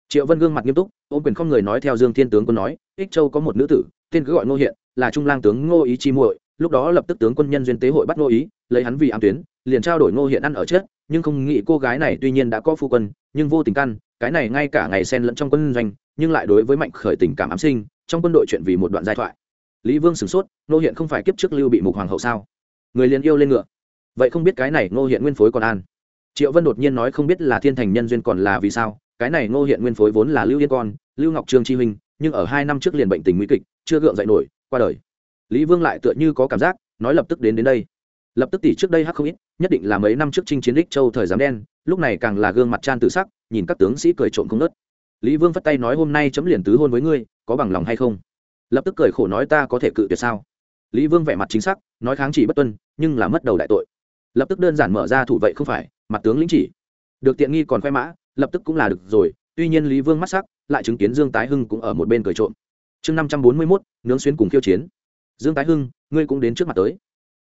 Triệu vân gương mặt nghiêm túc ôm quyền không người nói theo dương thiên tướng quân nói, ích châu có một nữ tử, tên cứ gọi ngô hiện, là trung lang tướng ngô ý chi muội, lúc đó lập tức tướng quân nhân duyên tế hội bắt ngô ý, lấy hắn vì ám tuyến, liền trao đổi ngô hiện ăn ở chết nhưng không nghĩ cô gái này tuy nhiên đã có phu quân, nhưng vô tình căn, cái này ngay cả ngày sen lẫn trong quân doanh, nhưng lại đối với mạnh khởi tình cảm ám sinh, trong quân đội chuyện vì một đoạn giai thoại. Lý vương sửng sốt, ngô hiện không phải kiếp trước lưu bị mục hoàng hậu sao? Người liền yêu lên ngựa. Vậy không biết cái này ngô hiện nguyên phối còn an. Triệu vân đột nhiên nói không biết là thiên thành nhân duyên còn là vì sao cái này ngô hiện nguyên phối vốn là lưu yên con, lưu ngọc trương chi huynh, nhưng ở hai năm trước liền bệnh tình nguy kịch, chưa gượng dậy nổi, qua đời. Lý vương lại tựa như có cảm giác, nói lập tức đến đến đây. Lập tức tỷ trước đây hắc không ít, nhất định là mấy năm trước chinh chiến đích châu thời giám đen, lúc này càng là gương mặt tràn tự sắc, nhìn các tướng sĩ cười trộm không nớt lý vương phất tay nói hôm nay chấm liền tứ hôn với ngươi, có bằng lòng hay không? Lập tức cười khổ nói ta có thể cự tuyệt sao? Lý vương vẻ mặt chính xác, nói kháng chỉ bất tuân, nhưng là mất đầu đại tội. Lập tức đơn giản mở ra thủ vậy không phải, mặt tướng lĩnh chỉ. Được tiện nghi còn khoe mã lập tức cũng là được rồi, tuy nhiên lý vương mắt sắc, lại chứng kiến dương tái hưng cũng ở một bên cười trộm. Chương năm trăm bốn mươi mốt, nướng xuyên cùng khiêu chiến. Dương tái hưng, ngươi cũng đến trước mặt tới.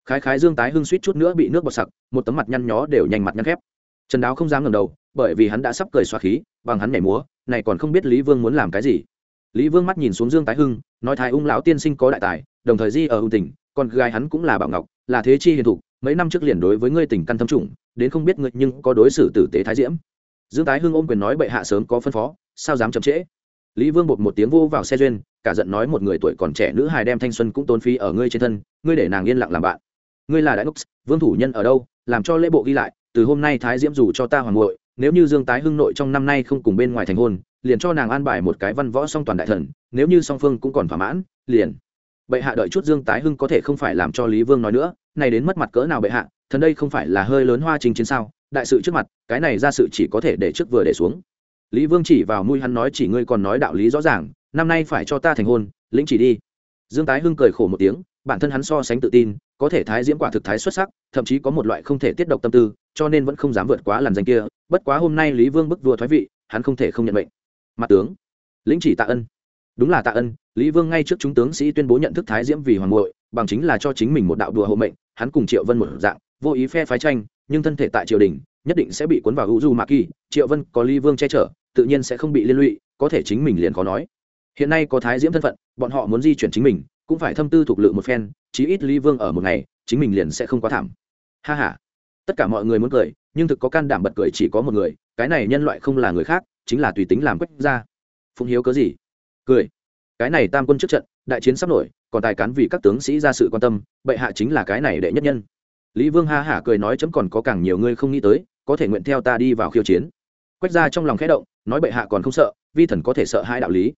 Khái khái dương tái hưng suýt chút nữa bị nước bọt sặc, một tấm mặt nhăn nhó đều nhanh mặt nhăn khép. Trần đáo không dám ngẩng đầu, bởi vì hắn đã sắp cười xoa khí, bằng hắn nhảy múa, này còn không biết lý vương muốn làm cái gì. Lý vương mắt nhìn xuống dương tái hưng, nói thái ung lão tiên sinh có đại tài, đồng thời di ở hưng tỉnh con gái hắn cũng là bảo ngọc, là thế chi hiền thục, mấy năm trước liền đối với ngươi tình căn thâm trùng, đến không biết ngươi nhưng có đối xử tử tế thái diễm dương tái hưng ôm quyền nói bệ hạ sớm có phân phó, sao dám chậm trễ? Lý vương bột một tiếng vô vào xe duyên, cả giận nói một người tuổi còn trẻ nữ hài đem thanh xuân cũng tốn phí ở ngươi trên thân, ngươi để nàng yên lặng làm bạn. Ngươi là đại ngốc vương thủ nhân ở đâu, làm cho lễ bộ ghi lại, từ hôm nay thái diễm dù cho ta hoàng hội nếu như dương tái hưng nội trong năm nay không cùng bên ngoài thành hôn, liền cho nàng an bài một cái văn võ song toàn đại thần, nếu như song phương cũng còn thỏa mãn, liền. Bệ hạ đợi chút dương tái hưng có thể không phải làm cho lý vương nói nữa, này đến mất mặt cỡ nào bệ hạ, thần đây không phải là hơi lớn hoa trình chiến sao? Đại sự trước mặt, cái này ra sự chỉ có thể để trước vừa để xuống. Lý vương chỉ vào mũi hắn nói chỉ ngươi còn nói đạo lý rõ ràng, năm nay phải cho ta thành hôn, lĩnh chỉ đi. Dương tái hưng cười khổ một tiếng, bản thân hắn so sánh tự tin, có thể thái diễm quả thực thái xuất sắc, thậm chí có một loại không thể tiết độc tâm tư, cho nên vẫn không dám vượt quá làn danh kia, bất quá hôm nay lý vương bức vua thoái vị, hắn không thể không nhận mệnh. Mặt tướng, lĩnh chỉ tạ ân. Đúng là tạ ân, lý vương ngay trước chúng tướng sĩ tuyên bố nhận thức thái diễm vì hoàng muội, bằng chính là cho chính mình một đạo đùa hộ mệnh, hắn cùng triệu vân một dạng, vô ý phe phái tranh nhưng thân thể tại triều đình nhất định sẽ bị cuốn vào hữu du mạc kỳ triệu vân có ly vương che chở, tự nhiên sẽ không bị liên lụy, có thể chính mình liền khó nói. Hiện nay có thái diễm thân phận, bọn họ muốn di chuyển chính mình, cũng phải thâm tư thuộc lự một phen, chí ít ly vương ở một ngày, chính mình liền sẽ không quá thảm. Ha ha. Tất cả mọi người muốn cười, nhưng thực có can đảm bật cười chỉ có một người, cái này nhân loại không là người khác, chính là tùy tính làm quách ra phụng hiếu cớ gì? Cười. Cái này tam quân trước trận, đại chiến sắp nổi, còn tài cán vì các tướng sĩ ra sự quan tâm, bệ hạ chính là cái này đệ nhất nhân lý vương ha hả cười nói chấm còn có càng nhiều người không nghĩ tới, có thể nguyện theo ta đi vào khiêu chiến. Quách ra trong lòng khẽ động, nói bệ hạ còn không sợ, vi thần có thể sợ hai đạo lý.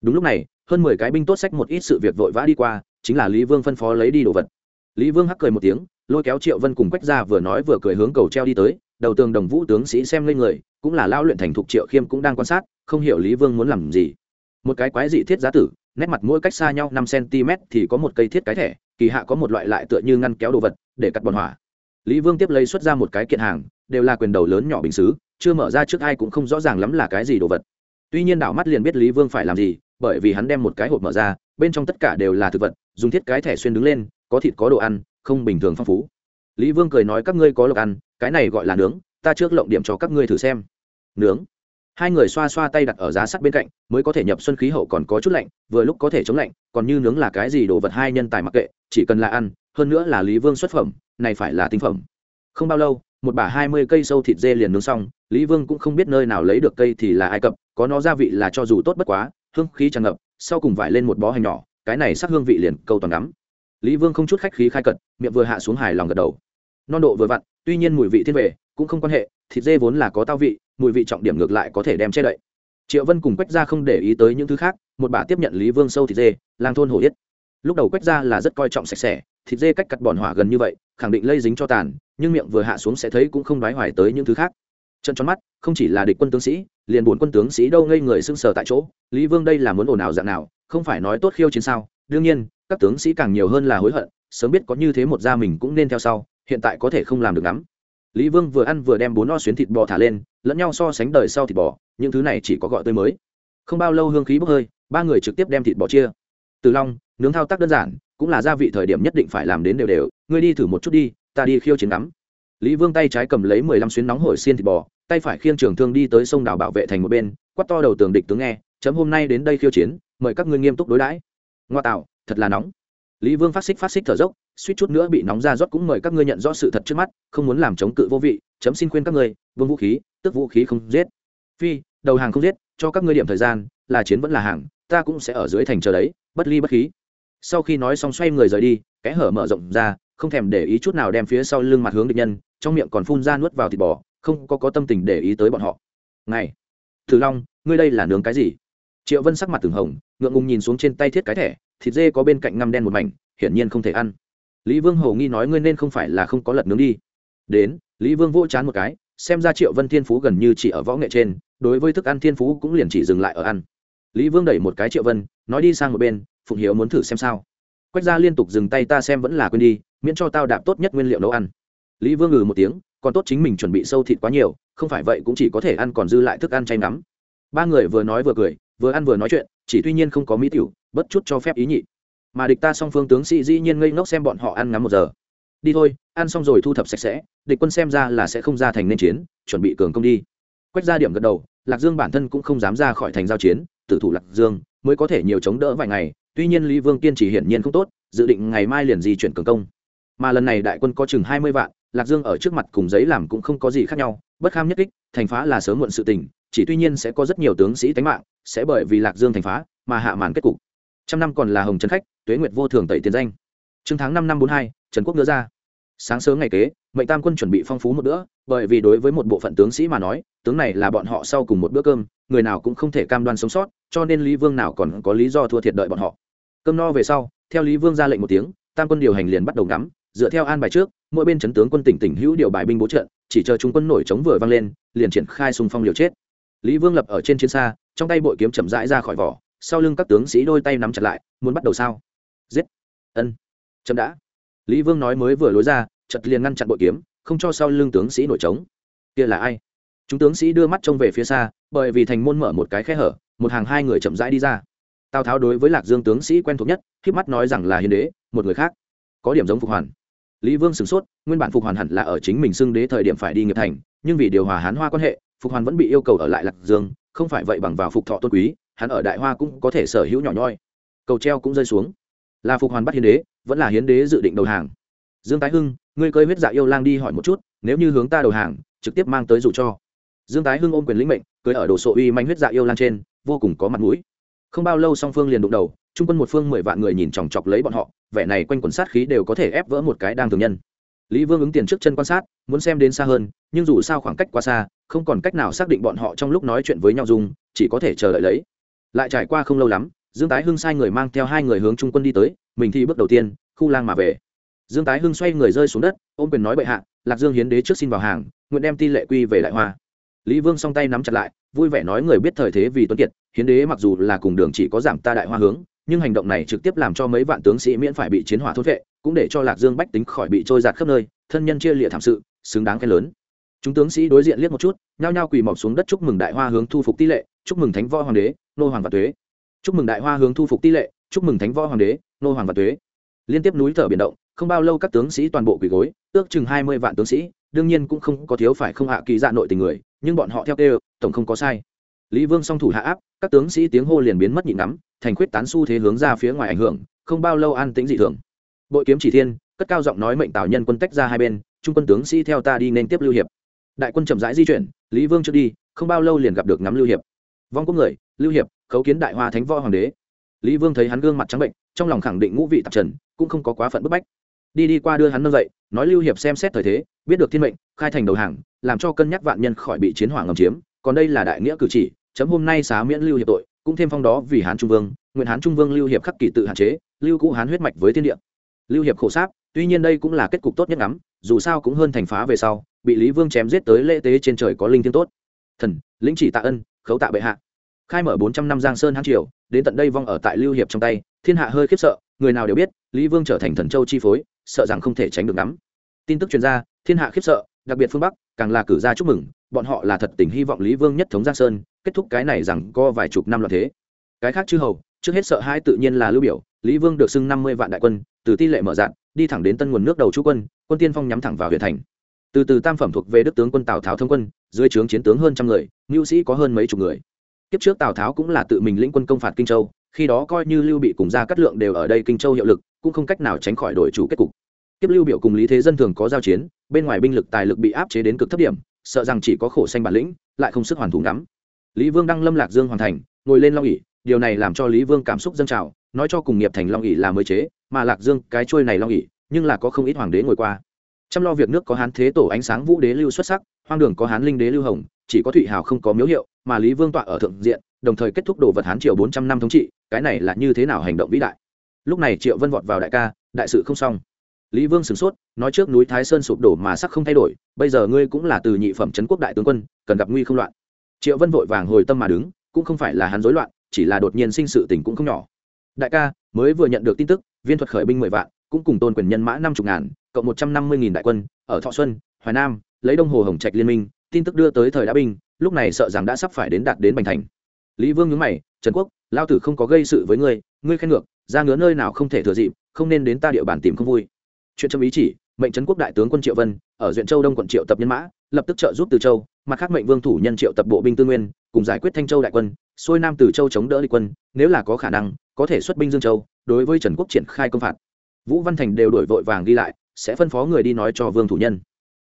Đúng lúc này, hơn mười cái binh tốt sách một ít sự việc vội vã đi qua, chính là lý vương phân phó lấy đi đồ vật. Lý vương hắc cười một tiếng, lôi kéo triệu vân cùng quách ra vừa nói vừa cười hướng cầu treo đi tới, đầu tường đồng vũ tướng sĩ xem lên người, cũng là lao luyện thành thục triệu khiêm cũng đang quan sát, không hiểu lý vương muốn làm gì. Một cái quái dị thiết giá tử, nét mặt mỗi cách xa nhau năm cm thì có một cây thiết cái thẻ kỳ hạ có một loại lại tựa như ngăn kéo đồ vật, để cắt bọn hỏa. Lý vương tiếp lấy xuất ra một cái kiện hàng, đều là quyền đầu lớn nhỏ bình xứ, chưa mở ra trước ai cũng không rõ ràng lắm là cái gì đồ vật. Tuy nhiên đảo mắt liền biết lý vương phải làm gì, bởi vì hắn đem một cái hộp mở ra, bên trong tất cả đều là thực vật, dùng thiết cái thẻ xuyên đứng lên, có thịt có đồ ăn, không bình thường phong phú. Lý vương cười nói các ngươi có lộc ăn, cái này gọi là nướng, ta trước lộng điểm cho các ngươi thử xem. Nướng. Hai người xoa xoa tay đặt ở giá sắt bên cạnh, mới có thể nhập xuân khí hậu còn có chút lạnh, vừa lúc có thể chống lạnh, còn như nướng là cái gì đồ vật hai nhân tài mặc kệ chỉ cần là ăn, hơn nữa là lý vương xuất phẩm, này phải là tinh phẩm. Không bao lâu, một bả hai mươi cây sâu thịt dê liền nướng xong, lý vương cũng không biết nơi nào lấy được cây thì là ai cập, có nó gia vị là cho dù tốt bất quá, hương khí tràn ngập, sau cùng vải lên một bó hành nhỏ, cái này sắc hương vị liền câu toàn ngắm. Lý vương không chút khách khí khai cật, miệng vừa hạ xuống hài lòng gật đầu. Non độ vừa vặn, tuy nhiên mùi vị thiên về, cũng không quan hệ, thịt dê vốn là có tao vị, mùi vị trọng điểm ngược lại có thể đem che đậy. Triệu vân cùng quách ra không để ý tới những thứ khác, một bà tiếp nhận lý vương sâu thịt dê, lang thôn hổ yết lúc đầu quách ra là rất coi trọng sạch sẽ, thịt dê cách cắt bòn hỏa gần như vậy, khẳng định lây dính cho tàn, nhưng miệng vừa hạ xuống sẽ thấy cũng không đoái hoài tới những thứ khác. Trận tròn mắt, không chỉ là địch quân tướng sĩ, liền bốn quân tướng sĩ đâu ngây người sưng sờ tại chỗ, lý vương đây là muốn ồn ào dạng nào, không phải nói tốt khiêu chiến sao? Đương nhiên, các tướng sĩ càng nhiều hơn là hối hận, sớm biết có như thế một gia mình cũng nên theo sau, hiện tại có thể không làm được lắm. Lý vương vừa ăn vừa đem bốn no xuyến thịt bò thả lên, lẫn nhau so sánh đời sau thịt bò, những thứ này chỉ có gọi tươi mới. Không bao lâu hương khí bốc hơi, ba người trực tiếp đem thịt bò chia. Từ long nướng thao tác đơn giản, cũng là gia vị thời điểm nhất định phải làm đến đều đều. Ngươi đi thử một chút đi, ta đi khiêu chiến ngắm. Lý vương tay trái cầm lấy mười lăm xuyến nóng hổi xiên thịt bò, tay phải khiêng trường thương đi tới sông đảo bảo vệ thành một bên quắt to đầu tường địch tướng nghe, chấm hôm nay đến đây khiêu chiến, mời các ngươi nghiêm túc đối đãi. Ngoa tạo, thật là nóng. Lý vương phát xích phát xích thở dốc, suýt chút nữa bị nóng ra rót cũng mời các ngươi nhận rõ sự thật trước mắt, không muốn làm chống cự vô vị, chấm xin khuyên các ngươi, vương vũ khí, tức vũ khí không giết. Phi, đầu hàng không giết, cho các ngươi điểm thời gian, là chiến vẫn là hàng, ta cũng sẽ ở dưới thành chờ đấy, bất ly bất khí sau khi nói xong xoay người rời đi, kẽ hở mở rộng ra, không thèm để ý chút nào đem phía sau lưng mặt hướng địch nhân, trong miệng còn phun ra nuốt vào thịt bò, không có có tâm tình để ý tới bọn họ. Này thử long, ngươi đây là nướng cái gì? Triệu vân sắc mặt từng hồng, ngượng ngùng nhìn xuống trên tay thiết cái thẻ, thịt dê có bên cạnh ngăm đen một mảnh, hiển nhiên không thể ăn. Lý vương hầu nghi nói ngươi nên không phải là không có lật nướng đi. Đến, lý vương vỗ chán một cái, xem ra triệu vân thiên phú gần như chỉ ở võ nghệ trên, đối với thức ăn thiên phú cũng liền chỉ dừng lại ở ăn. Lý vương đẩy một cái triệu vân, nói đi sang một bên phụng hiếu muốn thử xem sao. Quách ra liên tục dừng tay ta xem vẫn là quên đi, miễn cho tao đạp tốt nhất nguyên liệu nấu ăn. Lý vương ngừ một tiếng, còn tốt chính mình chuẩn bị sâu thịt quá nhiều, không phải vậy cũng chỉ có thể ăn còn dư lại thức ăn chay ngắm. Ba người vừa nói vừa cười, vừa ăn vừa nói chuyện, chỉ tuy nhiên không có mỹ tiểu, bất chút cho phép ý nhị. Mà địch ta song phương tướng sĩ dĩ nhiên ngây ngốc xem bọn họ ăn ngắm một giờ. Đi thôi, ăn xong rồi thu thập sạch sẽ, địch quân xem ra là sẽ không ra thành nên chiến, chuẩn bị cường công đi. Quách ra điểm gật đầu, lạc dương bản thân cũng không dám ra khỏi thành giao chiến, tử thủ lạc dương, mới có thể nhiều chống đỡ vài ngày tuy nhiên lý vương kiên trì hiển nhiên không tốt, dự định ngày mai liền di chuyển cường công. Mà lần này đại quân có chừng hai mươi vạn, lạc dương ở trước mặt cùng giấy làm cũng không có gì khác nhau, bất kham nhất kích, thành phá là sớm muộn sự tình, chỉ tuy nhiên sẽ có rất nhiều tướng sĩ tánh mạng, sẽ bởi vì lạc dương thành phá mà hạ màn kết cục. Trăm năm còn là hồng trấn khách, tuế nguyệt vô thường tẩy tiền danh. Trương tháng năm năm bốn hai, trần quốc đưa ra. Sáng sớm ngày kế, mệnh tam quân chuẩn bị phong phú một bữa, bởi vì đối với một bộ phận tướng sĩ mà nói, tướng này là bọn họ sau cùng một bữa cơm, người nào cũng không thể cam đoan sống sót, cho nên lý vương nào còn có lý do thua thiệt đợi bọn họ cơm no về sau, theo lý vương ra lệnh một tiếng, tam quân điều hành liền bắt đầu ngắm, dựa theo an bài trước, mỗi bên chấn tướng quân tỉnh tỉnh hữu điều bài binh bố trận, chỉ chờ trung quân nổi chống vừa vang lên, liền triển khai xung phong liều chết. Lý vương lập ở trên chiến xa, trong tay bội kiếm chậm rãi ra khỏi vỏ, sau lưng các tướng sĩ đôi tay nắm chặt lại, muốn bắt đầu sao? Giết! Ân! Chậm đã! Lý vương nói mới vừa lối ra chật liền ngăn chặn bội kiếm, không cho sau lưng tướng sĩ nổi trống. Kia là ai? Chúng tướng sĩ đưa mắt trông về phía xa, bởi vì thành môn mở một cái khe hở, một hàng hai người chậm rãi đi ra tào tháo đối với lạc dương tướng sĩ quen thuộc nhất k mắt nói rằng là hiến đế, một người khác, có điểm giống phục hoàn. Lý vương sửng sốt, nguyên bản phục hoàn hẳn là ở chính mình xưng đế thời điểm phải đi nghiệp thành, nhưng vì điều hòa hán hoa quan hệ, phục hoàn vẫn bị yêu cầu ở lại lạc dương, không phải vậy bằng vào phục thọ tôn quý, hắn ở đại hoa cũng có thể sở hữu nhỏ nhoi. Cầu treo cũng rơi xuống. Là phục hoàn bắt hiến đế, vẫn là hiến đế dự định đầu hàng. Dương tái hưng, ngươi cơi huyết dạ yêu lang đi hỏi một chút, nếu như hướng ta đầu hàng, trực tiếp mang tới dù cho. Dương tái hưng ôm quyền lĩnh mệnh, cưới ở đồ sộ uy manh huyết dạ yêu lang trên, vô cùng có mặt mũi không bao lâu song phương liền đụng đầu trung quân một phương mười vạn người nhìn chòng chọc lấy bọn họ, vẻ này quanh quần sát khí đều có thể ép vỡ một cái đang thường nhân. Lý vương ứng tiền trước chân quan sát, muốn xem đến xa hơn, nhưng dù sao khoảng cách quá xa, không còn cách nào xác định bọn họ trong lúc nói chuyện với nhau dùng, chỉ có thể chờ đợi lấy. Lại trải qua không lâu lắm, dương tái hưng sai người mang theo hai người hướng trung quân đi tới, mình thi bước đầu tiên, khu lang mà về. Dương tái hưng xoay người rơi xuống đất, ôm quyền nói bệ hạ, lạc dương hiến đế trước xin vào hàng, nguyện đem ti lệ quy về đại hoa. Lý vương song tay nắm chặt lại vui vẻ nói người biết thời thế vì tuấn kiệt, hiến đế mặc dù là cùng đường chỉ có giảm ta đại hoa hướng, nhưng hành động này trực tiếp làm cho mấy vạn tướng sĩ miễn phải bị chiến hỏa thốt vệ, cũng để cho lạc dương bách tính khỏi bị trôi giạt khắp nơi, thân nhân chia lịa thảm sự, xứng đáng khen lớn. Chúng tướng sĩ đối diện liếc một chút, nhao nhao quỳ mọc xuống đất chúc mừng đại hoa hướng thu phục tỷ lệ, chúc mừng thánh võ hoàng đế, nô hoàng và tuế. Chúc mừng đại hoa hướng thu phục tỷ lệ, chúc mừng thánh võ hoàng đế, nô hoàng và tuế. Liên tiếp núi thở biển động, không bao lâu các tướng sĩ toàn bộ quỳ gối, ước chừng hai mươi vạn tướng sĩ, đương nhiên cũng không có thiếu phải không hạ kỳ dạ nội tình người, nhưng bọn họ theo kêu tổng không có sai. Lý vương song thủ hạ áp, các tướng sĩ tiếng hô liền biến mất nhịn ngắm, thành khuyết tán xu thế hướng ra phía ngoài ảnh hưởng, không bao lâu an tĩnh dị thường. Bội kiếm chỉ thiên, cất cao giọng nói mệnh tào nhân quân tách ra hai bên, trung quân tướng sĩ theo ta đi nên tiếp lưu hiệp. Đại quân chậm rãi di chuyển, lý vương chưa đi, không bao lâu liền gặp được ngắm lưu hiệp. Vong quốc người, lưu hiệp, khấu kiến đại hoa thánh võ hoàng đế. Lý vương thấy hắn gương mặt trắng bệnh, trong lòng khẳng định ngũ vị tạp trần, cũng không có quá phận bức bách. Đi đi qua đưa hắn nâng dậy, nói lưu hiệp xem xét thời thế, biết được thiên mệnh, khai thành đầu hàng, làm cho cân nhắc vạn nhân khỏi bị chiến hỏa ngầm chiếm còn đây là đại nghĩa cử chỉ, chấm hôm nay xá miễn lưu hiệp tội, cũng thêm phong đó vì hán trung vương, nguyện hán trung vương lưu hiệp khắc kỷ tự hạn chế, lưu cũ hán huyết mạch với thiên địa. Lưu hiệp khổ sáp, tuy nhiên đây cũng là kết cục tốt nhất ngắm, dù sao cũng hơn thành phá về sau, bị lý vương chém giết tới lễ tế trên trời có linh thiêng tốt. Thần, lĩnh chỉ tạ ân, khấu tạ bệ hạ. Khai mở bốn trăm năm giang sơn hán triều, đến tận đây vong ở tại lưu hiệp trong tay, thiên hạ hơi khiếp sợ, người nào đều biết, lý vương trở thành thần châu chi phối, sợ rằng không thể tránh được ngắm. Tin tức chuyên gia thiên hạ khiếp sợ, đặc biệt phương bắc, càng là cử ra chúc mừng bọn họ là thật tình hy vọng lý vương nhất thống giang sơn, kết thúc cái này rằng co vài chục năm loạn thế. Cái khác chư hầu, trước hết sợ hai tự nhiên là lưu biểu, lý vương được xưng năm mươi vạn đại quân, từ ti lệ mở dạng đi thẳng đến tân nguồn nước đầu chú quân quân tiên phong nhắm thẳng vào huyện thành. Từ từ tam phẩm thuộc về đức tướng quân tào tháo thông quân, dưới trướng chiến tướng hơn trăm người ngưu sĩ có hơn mấy chục người. Kiếp trước tào tháo cũng là tự mình lĩnh quân công phạt kinh châu, khi đó coi như lưu bị cùng gia cát lượng đều ở đây kinh châu hiệu lực, cũng không cách nào tránh khỏi đổi chủ kết cục. Kiếp lưu biểu cùng lý thế dân thường có giao chiến, bên ngoài binh lực tài lực bị áp chế đến cực thấp điểm sợ rằng chỉ có khổ xanh bản lĩnh, lại không sức hoàn thủ ngắm. Lý vương đăng lâm lạc dương hoàn thành, ngồi lên long ỉ điều này làm cho lý vương cảm xúc dâng trào, nói cho cùng nghiệp thành long ỉ là mới chế, mà lạc dương, cái trôi này long ỉ nhưng là có không ít hoàng đế ngồi qua. Chăm lo việc nước có hán thế tổ ánh sáng vũ đế lưu xuất sắc, hoang đường có hán linh đế lưu hồng, chỉ có thụy hào không có miếu hiệu, mà lý vương tọa ở thượng diện, đồng thời kết thúc đồ vật hán triều bốn trăm năm thống trị, cái này là như thế nào hành động vĩ đại. Lúc này triệu vân vọt vào đại ca, đại sự không xong lý vương sửng sốt, nói trước núi thái sơn sụp đổ mà sắc không thay đổi, bây giờ ngươi cũng là từ nhị phẩm trấn quốc đại tướng quân, cần gặp nguy không loạn. Triệu vân vội vàng hồi tâm mà đứng, cũng không phải là hắn rối loạn, chỉ là đột nhiên sinh sự tình cũng không nhỏ. Đại ca, mới vừa nhận được tin tức, viên thuật khởi binh mười vạn, cũng cùng tôn quyền nhân mã năm chục ngàn, cộng một trăm năm mươi nghìn đại quân, ở thọ xuân, hoài nam, lấy đông hồ hồng trạch liên minh, tin tức đưa tới thời đã binh, lúc này sợ rằng đã sắp phải đến đạt đến bành thành. Lý vương nhướng mày, trần quốc, lao tử không có gây sự với ngươi ngươi khen ngược, ra ngứa nơi nào không thể thừa dịp, không nên đến ta địa bàn tìm không vui chuyện trong ý chỉ, mệnh trấn quốc đại tướng quân triệu vân, ở duyện châu đông quận triệu tập nhân mã, lập tức trợ giúp từ châu, mặt khác mệnh vương thủ nhân triệu tập bộ binh tư nguyên, cùng giải quyết thanh châu đại quân, xuôi nam từ châu chống đỡ địch quân, nếu là có khả năng, có thể xuất binh dương châu, đối với trần quốc triển khai công phạt. Vũ văn thành đều đổi vội vàng đi lại, sẽ phân phó người đi nói cho vương thủ nhân.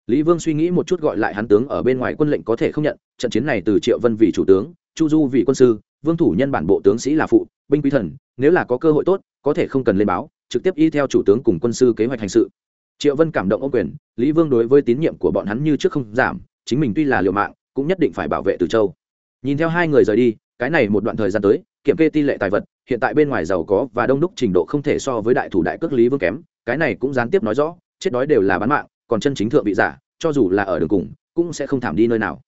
Lý vương suy nghĩ một chút gọi lại hắn tướng ở bên ngoài quân lệnh có thể không nhận, trận chiến này từ triệu vân vì chủ tướng, chu du vì quân sư, vương thủ nhân bản bộ tướng sĩ là phụ, binh quý thần, nếu là có cơ hội tốt, có thể không cần lên báo trực tiếp y theo chủ tướng cùng quân sư kế hoạch hành sự. Triệu vân cảm động ông quyền, lý vương đối với tín nhiệm của bọn hắn như trước không giảm, chính mình tuy là liều mạng, cũng nhất định phải bảo vệ từ châu. Nhìn theo hai người rời đi, cái này một đoạn thời gian tới, kiểm kê tỷ lệ tài vật, hiện tại bên ngoài giàu có và đông đúc trình độ không thể so với đại thủ đại cước lý vương kém, cái này cũng gián tiếp nói rõ, chết đói đều là bán mạng, còn chân chính thượng vị giả, cho dù là ở đường cùng, cũng sẽ không thảm đi nơi nào.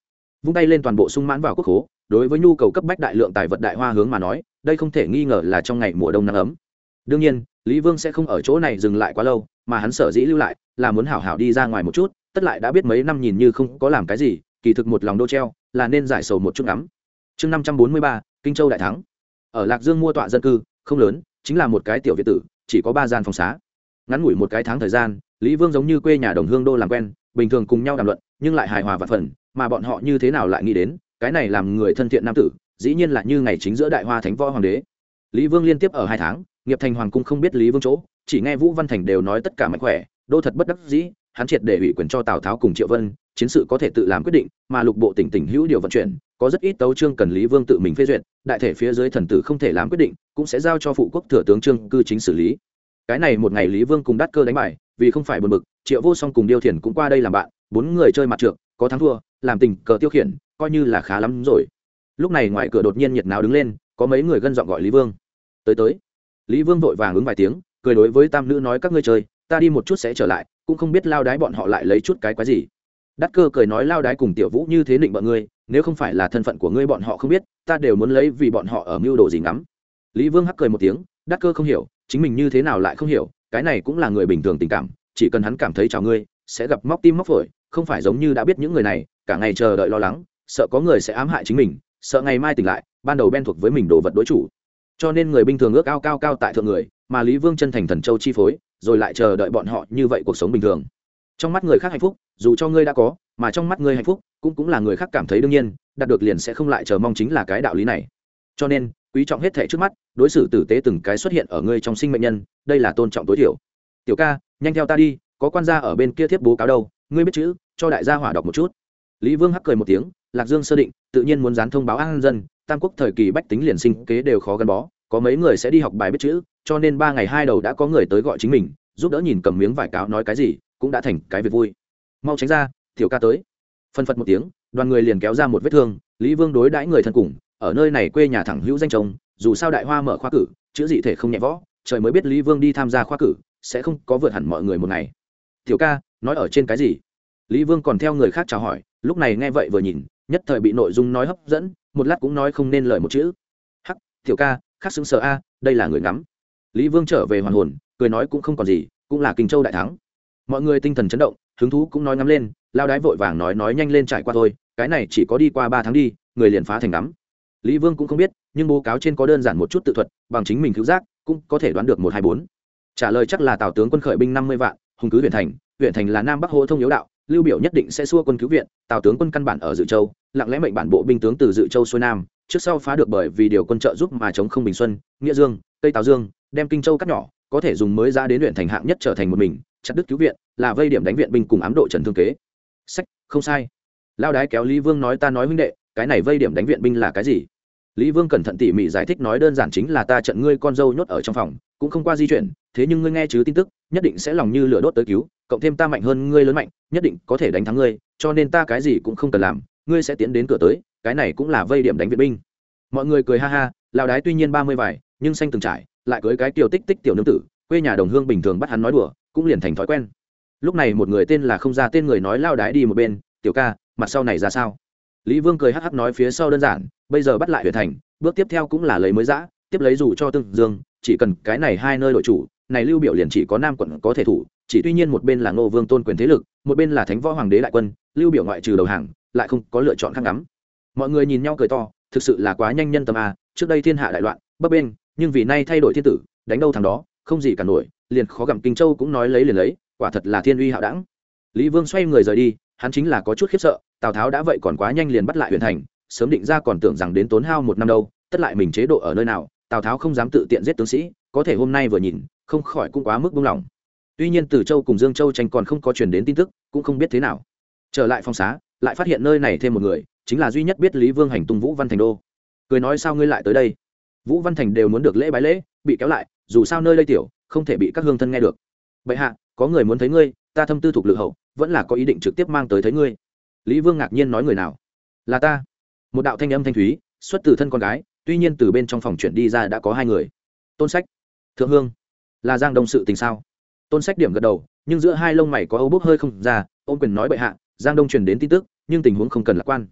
Vung tay lên toàn bộ sung mãn vào quốc hố, đối với nhu cầu cấp bách đại lượng tài vật đại hoa hướng mà nói, đây không thể nghi ngờ là trong ngày mùa đông nắng ấm. Đương nhiên lý vương sẽ không ở chỗ này dừng lại quá lâu, mà hắn sở dĩ lưu lại là muốn hảo hảo đi ra ngoài một chút, tất lại đã biết mấy năm nhìn như không có làm cái gì, kỳ thực một lòng đô treo, là nên giải sầu một chút ngắm. Chương năm trăm bốn mươi ba, kinh châu đại thắng. Ở lạc dương mua tọa dân cư, không lớn, chính là một cái tiểu việt tử, chỉ có ba gian phòng xá. Ngắn ngủi một cái tháng thời gian, lý vương giống như quê nhà đồng hương đô làm quen, bình thường cùng nhau đàm luận, nhưng lại hài hòa và phần, mà bọn họ như thế nào lại nghĩ đến, cái này làm người thân thiện nam tử, dĩ nhiên là như ngày chính giữa đại hoa thánh võ hoàng đế. Lý vương liên tiếp ở hai tháng nghiệp thành hoàng cung không biết lý vương chỗ, chỉ nghe vũ văn thành đều nói tất cả mạnh khỏe, đô thật bất đắc dĩ, hắn triệt để ủy quyền cho tào tháo cùng triệu vân, chiến sự có thể tự làm quyết định, mà lục bộ tỉnh tỉnh hữu điều vận chuyển, có rất ít tấu trương cần lý vương tự mình phê duyệt, đại thể phía dưới thần tử không thể làm quyết định, cũng sẽ giao cho phụ quốc thừa tướng trương cư chính xử lý. Cái này một ngày lý vương cùng đắt cơ đánh bài vì không phải buồn bực, triệu vô song cùng điêu thiền cũng qua đây làm bạn, bốn người chơi mặt trượt có thắng thua, làm tình cờ tiêu khiển, coi như là khá lắm rồi. Lúc này ngoài cửa đột nhiên nhiệt nào đứng lên, có mấy người gân dọn gọi lý vương. Tới tới lý vương vội vàng ứng vài tiếng, cười đối với tam nữ nói, các ngươi chơi, ta đi một chút sẽ trở lại, cũng không biết lao đái bọn họ lại lấy chút cái quái gì. Đắc cơ cười nói, lao đái cùng tiểu vũ như thế định bọn ngươi, nếu không phải là thân phận của ngươi bọn họ không biết, ta đều muốn lấy vì bọn họ ở mưu đồ gì ngắm. Lý vương hắc cười một tiếng, đắc cơ không hiểu, chính mình như thế nào lại không hiểu, cái này cũng là người bình thường tình cảm, chỉ cần hắn cảm thấy chào ngươi, sẽ gặp móc tim móc phổi, không phải giống như đã biết những người này, cả ngày chờ đợi lo lắng, sợ có người sẽ ám hại chính mình, sợ ngày mai tỉnh lại, ban đầu ben thuộc với mình đồ vật đối chủ cho nên người bình thường ước cao cao cao tại thượng người, mà lý vương chân thành thần châu chi phối, rồi lại chờ đợi bọn họ như vậy cuộc sống bình thường. Trong mắt người khác hạnh phúc, dù cho ngươi đã có, mà trong mắt ngươi hạnh phúc, cũng cũng là người khác cảm thấy đương nhiên, đạt được liền sẽ không lại chờ mong chính là cái đạo lý này. Cho nên, quý trọng hết thể trước mắt, đối xử tử tế từng cái xuất hiện ở ngươi trong sinh mệnh nhân, đây là tôn trọng tối thiểu. Tiểu ca, nhanh theo ta đi, có quan gia ở bên kia thiếp bố cáo đâu, ngươi biết chữ, cho đại gia hỏa đọc một chút. Lý vương hắc cười một tiếng, lạc dương sơ định, tự nhiên muốn dán thông báo an dân tam quốc thời kỳ bách tính liền sinh kế đều khó gắn bó, có mấy người sẽ đi học bài biết chữ, cho nên ba ngày hai đầu đã có người tới gọi chính mình, giúp đỡ nhìn cầm miếng vải cáo nói cái gì, cũng đã thành cái việc vui. Mau tránh ra, tiểu ca tới. Phân phật một tiếng, đoàn người liền kéo ra một vết thương, lý vương đối đãi người thân cùng, ở nơi này quê nhà thẳng hữu danh chồng, dù sao đại hoa mở khoa cử, chữ dị thể không nhẹ võ, trời mới biết lý vương đi tham gia khoa cử, sẽ không có vượt hẳn mọi người một ngày. Tiểu ca, nói ở trên cái gì? Lý vương còn theo người khác chào hỏi, lúc này nghe vậy vừa nhìn, nhất thời bị nội dung nói hấp dẫn một lát cũng nói không nên lời một chữ. Hắc, tiểu ca khác xứng sở a, đây là người ngắm. Lý vương trở về hoàn hồn, cười nói cũng không còn gì, cũng là kinh châu đại thắng. Mọi người tinh thần chấn động, hứng thú cũng nói ngắm lên, lao đái vội vàng nói nói nhanh lên trải qua thôi, cái này chỉ có đi qua ba tháng đi, người liền phá thành ngắm. Lý vương cũng không biết, nhưng bố cáo trên có đơn giản một chút tự thuật, bằng chính mình cứu giác, cũng có thể đoán được một hai bốn. Trả lời chắc là tào tướng quân khởi binh năm mươi vạn, hùng cứ huyện thành huyện thành là nam bắc hô thông yếu đạo, lưu biểu nhất định sẽ xua quân cứu viện, tào tướng quân căn bản ở dự châu lặng lẽ mệnh bản bộ binh tướng từ dự châu xuôi nam, trước sau phá được bởi vì điều quân trợ giúp mà chống không bình xuân, nghĩa dương, tây tào dương, đem kinh châu cắt nhỏ, có thể dùng mới ra đến luyện thành hạng nhất trở thành một mình, chặt đứt cứu viện, là vây điểm đánh viện binh cùng ám độ trần thương kế. Sách, không sai. Lao đái kéo lý vương nói ta nói huynh đệ, cái này vây điểm đánh viện binh là cái gì? Lý vương cẩn thận tỉ mỉ giải thích nói đơn giản chính là ta trận ngươi con dâu nhốt ở trong phòng, cũng không qua di chuyển, thế nhưng ngươi nghe chứ tin tức, nhất định sẽ lòng như lửa đốt tới cứu, cộng thêm ta mạnh hơn ngươi lớn mạnh, nhất định có thể đánh thắng ngươi, cho nên ta cái gì cũng không cần làm ngươi sẽ tiến đến cửa tới, cái này cũng là vây điểm đánh viện binh. Mọi người cười ha ha, lão đái tuy nhiên ba mươi vài nhưng xanh từng trải, lại cưới cái tiểu tích tích tiểu nương tử, quê nhà đồng hương bình thường bắt hắn nói đùa, cũng liền thành thói quen. Lúc này một người tên là không ra tên người nói lao đái đi một bên, tiểu ca, mặt sau này ra sao? Lý vương cười hắc hắc nói phía sau đơn giản, bây giờ bắt lại huyện thành, bước tiếp theo cũng là lấy mới giã tiếp lấy dù cho tương dương, chỉ cần cái này hai nơi đội chủ, này lưu biểu liền chỉ có nam quận có thể thủ, chỉ tuy nhiên một bên là ngô vương tôn quyền thế lực, một bên là thánh võ hoàng đế đại quân, lưu biểu ngoại trừ đầu hàng lại không có lựa chọn khác ngắm. Mọi người nhìn nhau cười to, thực sự là quá nhanh nhân tâm a, trước đây thiên hạ đại loạn, bấp bên nhưng vì nay thay đổi thiên tử, đánh đâu thằng đó, không gì cả nổi, liền khó gặm kinh châu cũng nói lấy liền lấy, quả thật là thiên uy hạo đẳng. Lý vương xoay người rời đi, hắn chính là có chút khiếp sợ, tào tháo đã vậy còn quá nhanh liền bắt lại huyện thành, sớm định ra còn tưởng rằng đến tốn hao một năm đâu, tất lại mình chế độ ở nơi nào, tào tháo không dám tự tiện giết tướng sĩ, có thể hôm nay vừa nhìn, không khỏi cũng quá mức buông lỏng. Tuy nhiên từ châu cùng dương châu tranh còn không có truyền đến tin tức, cũng không biết thế nào. Trở lại phòng xá lại phát hiện nơi này thêm một người, chính là duy nhất biết lý vương hành tung vũ văn thành đô. Cười nói sao ngươi lại tới đây? Vũ văn thành đều muốn được lễ bái lễ, bị kéo lại, dù sao nơi đây tiểu, không thể bị các hương thân nghe được. Bệ hạ, có người muốn thấy ngươi, ta thâm tư thuộc lự hậu, vẫn là có ý định trực tiếp mang tới thấy ngươi. Lý vương ngạc nhiên nói người nào? Là ta. Một đạo thanh âm thanh thúy, xuất từ thân con gái, tuy nhiên từ bên trong phòng chuyển đi ra đã có hai người. Tôn sách. Thượng hương. Là giang đông sự tình sao? Tôn sách điểm gật đầu, nhưng giữa hai lông mày có âu bốc hơi không ra, ôm quyền nói bệ hạ giang đông truyền đến tin tức, nhưng tình huống không cần lạc quan.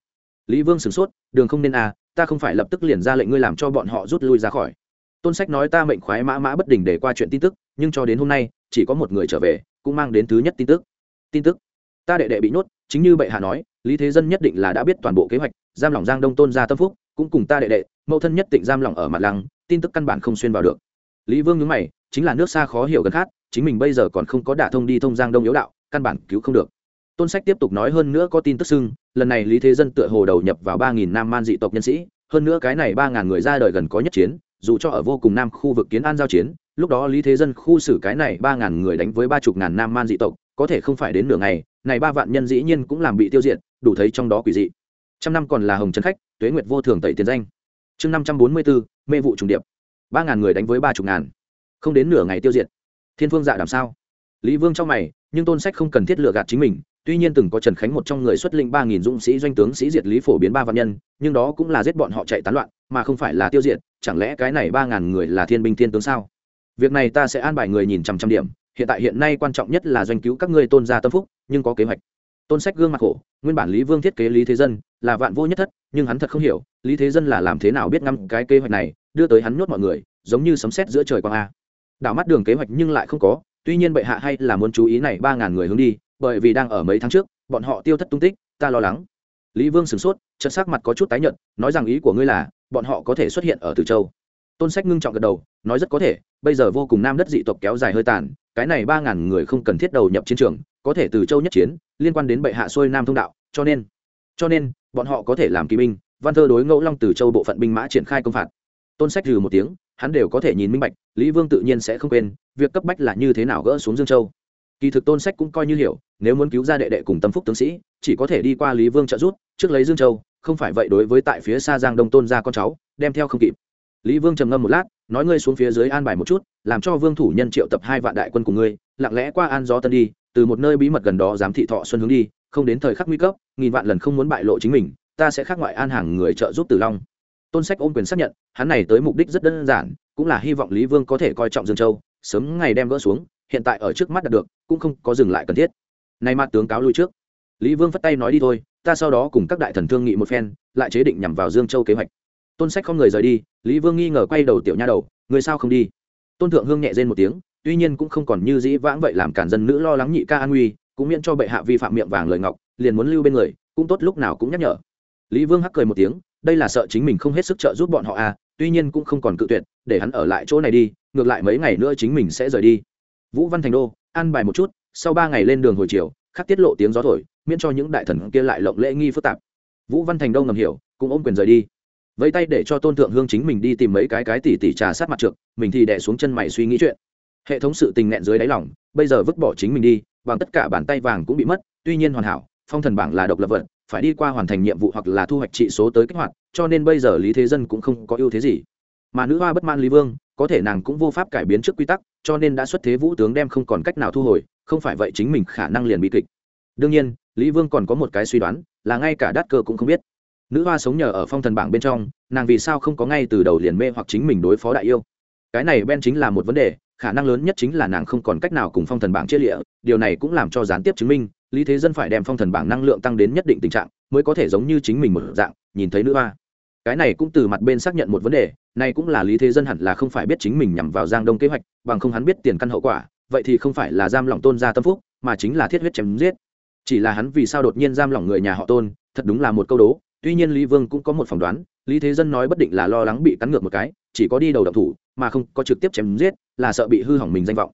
Lý vương sửng sốt, đường không nên à ta không phải lập tức liền ra lệnh ngươi làm cho bọn họ rút lui ra khỏi. Tôn sách nói ta mệnh khoái mã mã bất đình để qua chuyện tin tức, nhưng cho đến hôm nay, chỉ có một người trở về, cũng mang đến thứ nhất tin tức. Tin tức. Ta đệ đệ bị nhốt, chính như bệ hạ nói, lý thế dân nhất định là đã biết toàn bộ kế hoạch, giam lỏng giang đông tôn gia tâm phúc, cũng cùng ta đệ đệ, mẫu thân nhất định giam lỏng ở mặt lăng, tin tức căn bản không xuyên vào được. Lý vương nhớ mày, chính là nước xa khó hiểu gần khát chính mình bây giờ còn không có đả thông đi thông giang đông yếu đạo, căn bản cứu không được tôn sách tiếp tục nói hơn nữa có tin tức xưng, lần này lý thế dân tựa hồ đầu nhập vào ba nghìn nam man dị tộc nhân sĩ, hơn nữa cái này ba ngàn người ra đời gần có nhất chiến, dù cho ở vô cùng nam khu vực kiến an giao chiến, lúc đó lý thế dân khu xử cái này ba ngàn người đánh với ba chục ngàn nam man dị tộc, có thể không phải đến nửa ngày, này ba vạn nhân dĩ nhiên cũng làm bị tiêu diệt, đủ thấy trong đó quỷ dị. Trăm năm còn là hồng trấn khách, tuế nguyệt vô thường tẩy tiền danh. Chương năm trăm bốn mươi bốn, mê vụ trùng điệp. ba ngàn người đánh với ba chục ngàn. Không đến nửa ngày tiêu diệt. Thiên phương dạ làm sao? Lý vương trong mày, nhưng tôn sách không cần thiết lựa gạt chính mình tuy nhiên từng có trần khánh một trong người xuất linh ba nghìn dũng sĩ doanh tướng sĩ diệt lý phổ biến ba vạn nhân, nhưng đó cũng là giết bọn họ chạy tán loạn, mà không phải là tiêu diệt, chẳng lẽ cái này ba ngàn người là thiên binh thiên tướng sao? Việc này ta sẽ an bài người nhìn trăm trăm điểm, hiện tại hiện nay quan trọng nhất là doanh cứu các ngươi tôn gia tâm phúc, nhưng có kế hoạch. Tôn sách gương mặt khổ, nguyên bản lý vương thiết kế lý thế dân, là vạn vô nhất thất, nhưng hắn thật không hiểu, lý thế dân là làm thế nào biết ngắm cái kế hoạch này, đưa tới hắn nhốt mọi người, giống như sấm sét giữa trời quang a. Đảo mắt đường kế hoạch nhưng lại không có, tuy nhiên bệ hạ hay là muốn chú ý này ba ngàn người hướng đi bởi vì đang ở mấy tháng trước, bọn họ tiêu thất tung tích, ta lo lắng. Lý vương sửng sốt chất sắc mặt có chút tái nhợt, nói rằng ý của ngươi là, bọn họ có thể xuất hiện ở từ châu. Tôn sách ngưng trọng gật đầu, nói rất có thể, bây giờ vô cùng nam đất dị tộc kéo dài hơi tàn, cái này ba ngàn người không cần thiết đầu nhập chiến trường, có thể từ châu nhất chiến, liên quan đến bệ hạ xuôi nam thông đạo, cho nên cho nên, bọn họ có thể làm kỳ binh, văn thơ đối ngẫu long từ châu bộ phận binh mã triển khai công phạt. Tôn sách trừ một tiếng, hắn đều có thể nhìn minh bạch, lý vương tự nhiên sẽ không quên, việc cấp bách là như thế nào gỡ xuống dương châu kỳ thực tôn sách cũng coi như hiểu, nếu muốn cứu ra đệ đệ cùng tâm phúc tướng sĩ, chỉ có thể đi qua lý vương trợ rút trước lấy dương châu, không phải vậy đối với tại phía xa giang đông tôn ra con cháu, đem theo không kịp. Lý vương trầm ngâm một lát, nói ngươi xuống phía dưới an bài một chút, làm cho vương thủ nhân triệu tập hai vạn đại quân của ngươi, lặng lẽ qua an gió tân đi, từ một nơi bí mật gần đó giám thị thọ xuân hướng đi, không đến thời khắc nguy cấp, nghìn vạn lần không muốn bại lộ chính mình, ta sẽ khắc ngoại an hàng người trợ giúp tử long. Tôn sách ôm quyền xác nhận, hắn này tới mục đích rất đơn giản, cũng là hy vọng lý vương có thể coi trọng dương châu, sớm ngày đem gỡ xuống hiện tại ở trước mắt đạt được, cũng không có dừng lại cần thiết. Nay mặt tướng cáo lui trước. Lý vương phất tay nói đi thôi, ta sau đó cùng các đại thần thương nghị một phen, lại chế định nhằm vào dương châu kế hoạch. Tôn sách không người rời đi, lý vương nghi ngờ quay đầu tiểu nha đầu, người sao không đi? Tôn thượng hương nhẹ rên một tiếng, tuy nhiên cũng không còn như dĩ vãng vậy làm cản dân nữ lo lắng nhị ca an nguy, cũng miễn cho bệ hạ vi phạm miệng vàng lời ngọc, liền muốn lưu bên người, cũng tốt lúc nào cũng nhắc nhở. Lý vương hắc cười một tiếng, đây là sợ chính mình không hết sức trợ giúp bọn họ à tuy nhiên cũng không còn cự tuyệt, để hắn ở lại chỗ này đi, ngược lại mấy ngày nữa chính mình sẽ rời đi vũ văn thành đô, an bài một chút, sau ba ngày lên đường hồi chiều, khắc tiết lộ tiếng gió thổi, miễn cho những đại thần kia lại lộng lễ nghi phức tạp. Vũ văn thành đô ngầm hiểu, cũng ôm quyền rời đi. Vẫy tay để cho tôn thượng hương chính mình đi tìm mấy cái cái tỉ tỉ trà sát mặt trượt mình thì đẻ xuống chân mày suy nghĩ chuyện. Hệ thống sự tình nghẹn dưới đáy lòng, bây giờ vứt bỏ chính mình đi, bằng tất cả bàn tay vàng cũng bị mất, tuy nhiên hoàn hảo, phong thần bảng là độc lập vật phải đi qua hoàn thành nhiệm vụ hoặc là thu hoạch trị số tới kích hoạt, cho nên bây giờ lý thế dân cũng không có ưu thế gì. Mà nữ hoa bất man lý vương, có thể nàng cũng vô pháp cải biến trước quy tắc cho nên đã xuất thế vũ tướng đem không còn cách nào thu hồi, không phải vậy chính mình khả năng liền bị kịch. Đương nhiên, lý vương còn có một cái suy đoán, là ngay cả đát cơ cũng không biết. Nữ hoa sống nhờ ở phong thần bảng bên trong, nàng vì sao không có ngay từ đầu liền mê hoặc chính mình đối phó đại yêu? Cái này ben chính là một vấn đề, khả năng lớn nhất chính là nàng không còn cách nào cùng phong thần bảng chia lịa, điều này cũng làm cho gián tiếp chứng minh, lý thế dân phải đem phong thần bảng năng lượng tăng đến nhất định tình trạng, mới có thể giống như chính mình một dạng, nhìn thấy nữ hoa cái này cũng từ mặt bên xác nhận một vấn đề, này cũng là lý thế dân hẳn là không phải biết chính mình nhằm vào giang đông kế hoạch, bằng không hắn biết tiền căn hậu quả, vậy thì không phải là giam lỏng tôn gia tâm phúc, mà chính là thiết huyết chém giết. Chỉ là hắn vì sao đột nhiên giam lỏng người nhà họ tôn, thật đúng là một câu đố, tuy nhiên lý vương cũng có một phỏng đoán, lý thế dân nói bất định là lo lắng bị cắn ngược một cái, chỉ có đi đầu độc thủ, mà không có trực tiếp chém giết, là sợ bị hư hỏng mình danh vọng.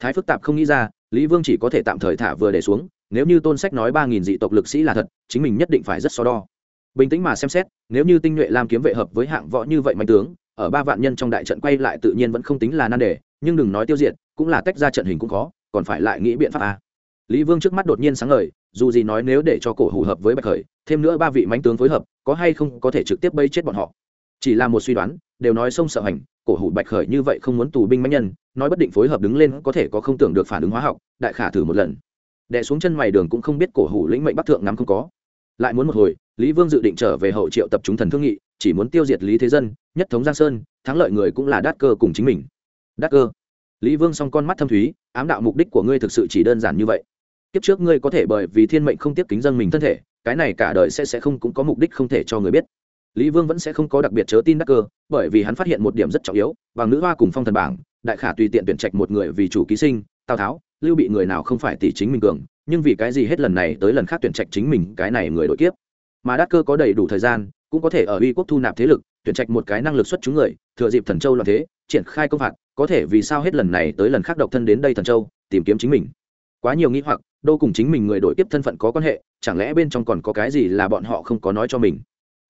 Thái phức tạp không nghĩ ra, lý vương chỉ có thể tạm thời thả vừa để xuống, nếu như tôn sách nói ba nghìn dị tộc lực sĩ là thật, chính mình nhất định phải rất so đo bình tĩnh mà xem xét, nếu như tinh nhuệ làm kiếm vệ hợp với hạng võ như vậy mạnh tướng, ở ba vạn nhân trong đại trận quay lại tự nhiên vẫn không tính là nan đề, nhưng đừng nói tiêu diệt, cũng là tách ra trận hình cũng khó, còn phải lại nghĩ biện pháp a. Lý vương trước mắt đột nhiên sáng lời dù gì nói nếu để cho cổ hủ hợp với bạch khởi, thêm nữa ba vị mánh tướng phối hợp, có hay không có thể trực tiếp bây chết bọn họ. Chỉ là một suy đoán, đều nói sông sợ hành, cổ hủ bạch khởi như vậy không muốn tù binh mánh nhân, nói bất định phối hợp đứng lên có thể có không tưởng được phản ứng hóa học, đại khả thử một lần. Đẻ xuống chân mày đường cũng không biết cổ hủ lĩnh mệnh bắc thượng ngắm không có. Lại muốn một hồi lý vương dự định trở về hậu triệu tập chúng thần thương nghị, chỉ muốn tiêu diệt lý thế dân, nhất thống giang sơn, thắng lợi người cũng là đát cơ cùng chính mình. Đát cơ. Lý vương song con mắt thâm thúy, ám đạo mục đích của ngươi thực sự chỉ đơn giản như vậy. Kiếp trước ngươi có thể bởi vì thiên mệnh không tiếp kính dân mình thân thể, cái này cả đời sẽ sẽ không cũng có mục đích không thể cho người biết. Lý vương vẫn sẽ không có đặc biệt chớ tin đắc cơ, bởi vì hắn phát hiện một điểm rất trọng yếu, vàng nữ hoa cùng phong thần bảng, đại khả tùy tiện tuyển trạch một người vì chủ ký sinh, tào tháo, lưu bị người nào không phải tỷ chính mình cường, nhưng vì cái gì hết lần này tới lần khác tuyển trạch chính mình, cái này người đội kiếp mà đắc cơ có đầy đủ thời gian, cũng có thể ở uy quốc thu nạp thế lực, tuyển trạch một cái năng lực xuất chúng người, thừa dịp thần châu loạn thế, triển khai công phạt, có thể vì sao hết lần này tới lần khác độc thân đến đây thần châu, tìm kiếm chính mình. Quá nhiều nghĩ hoặc, đô cùng chính mình người đổi tiếp thân phận có quan hệ, chẳng lẽ bên trong còn có cái gì là bọn họ không có nói cho mình?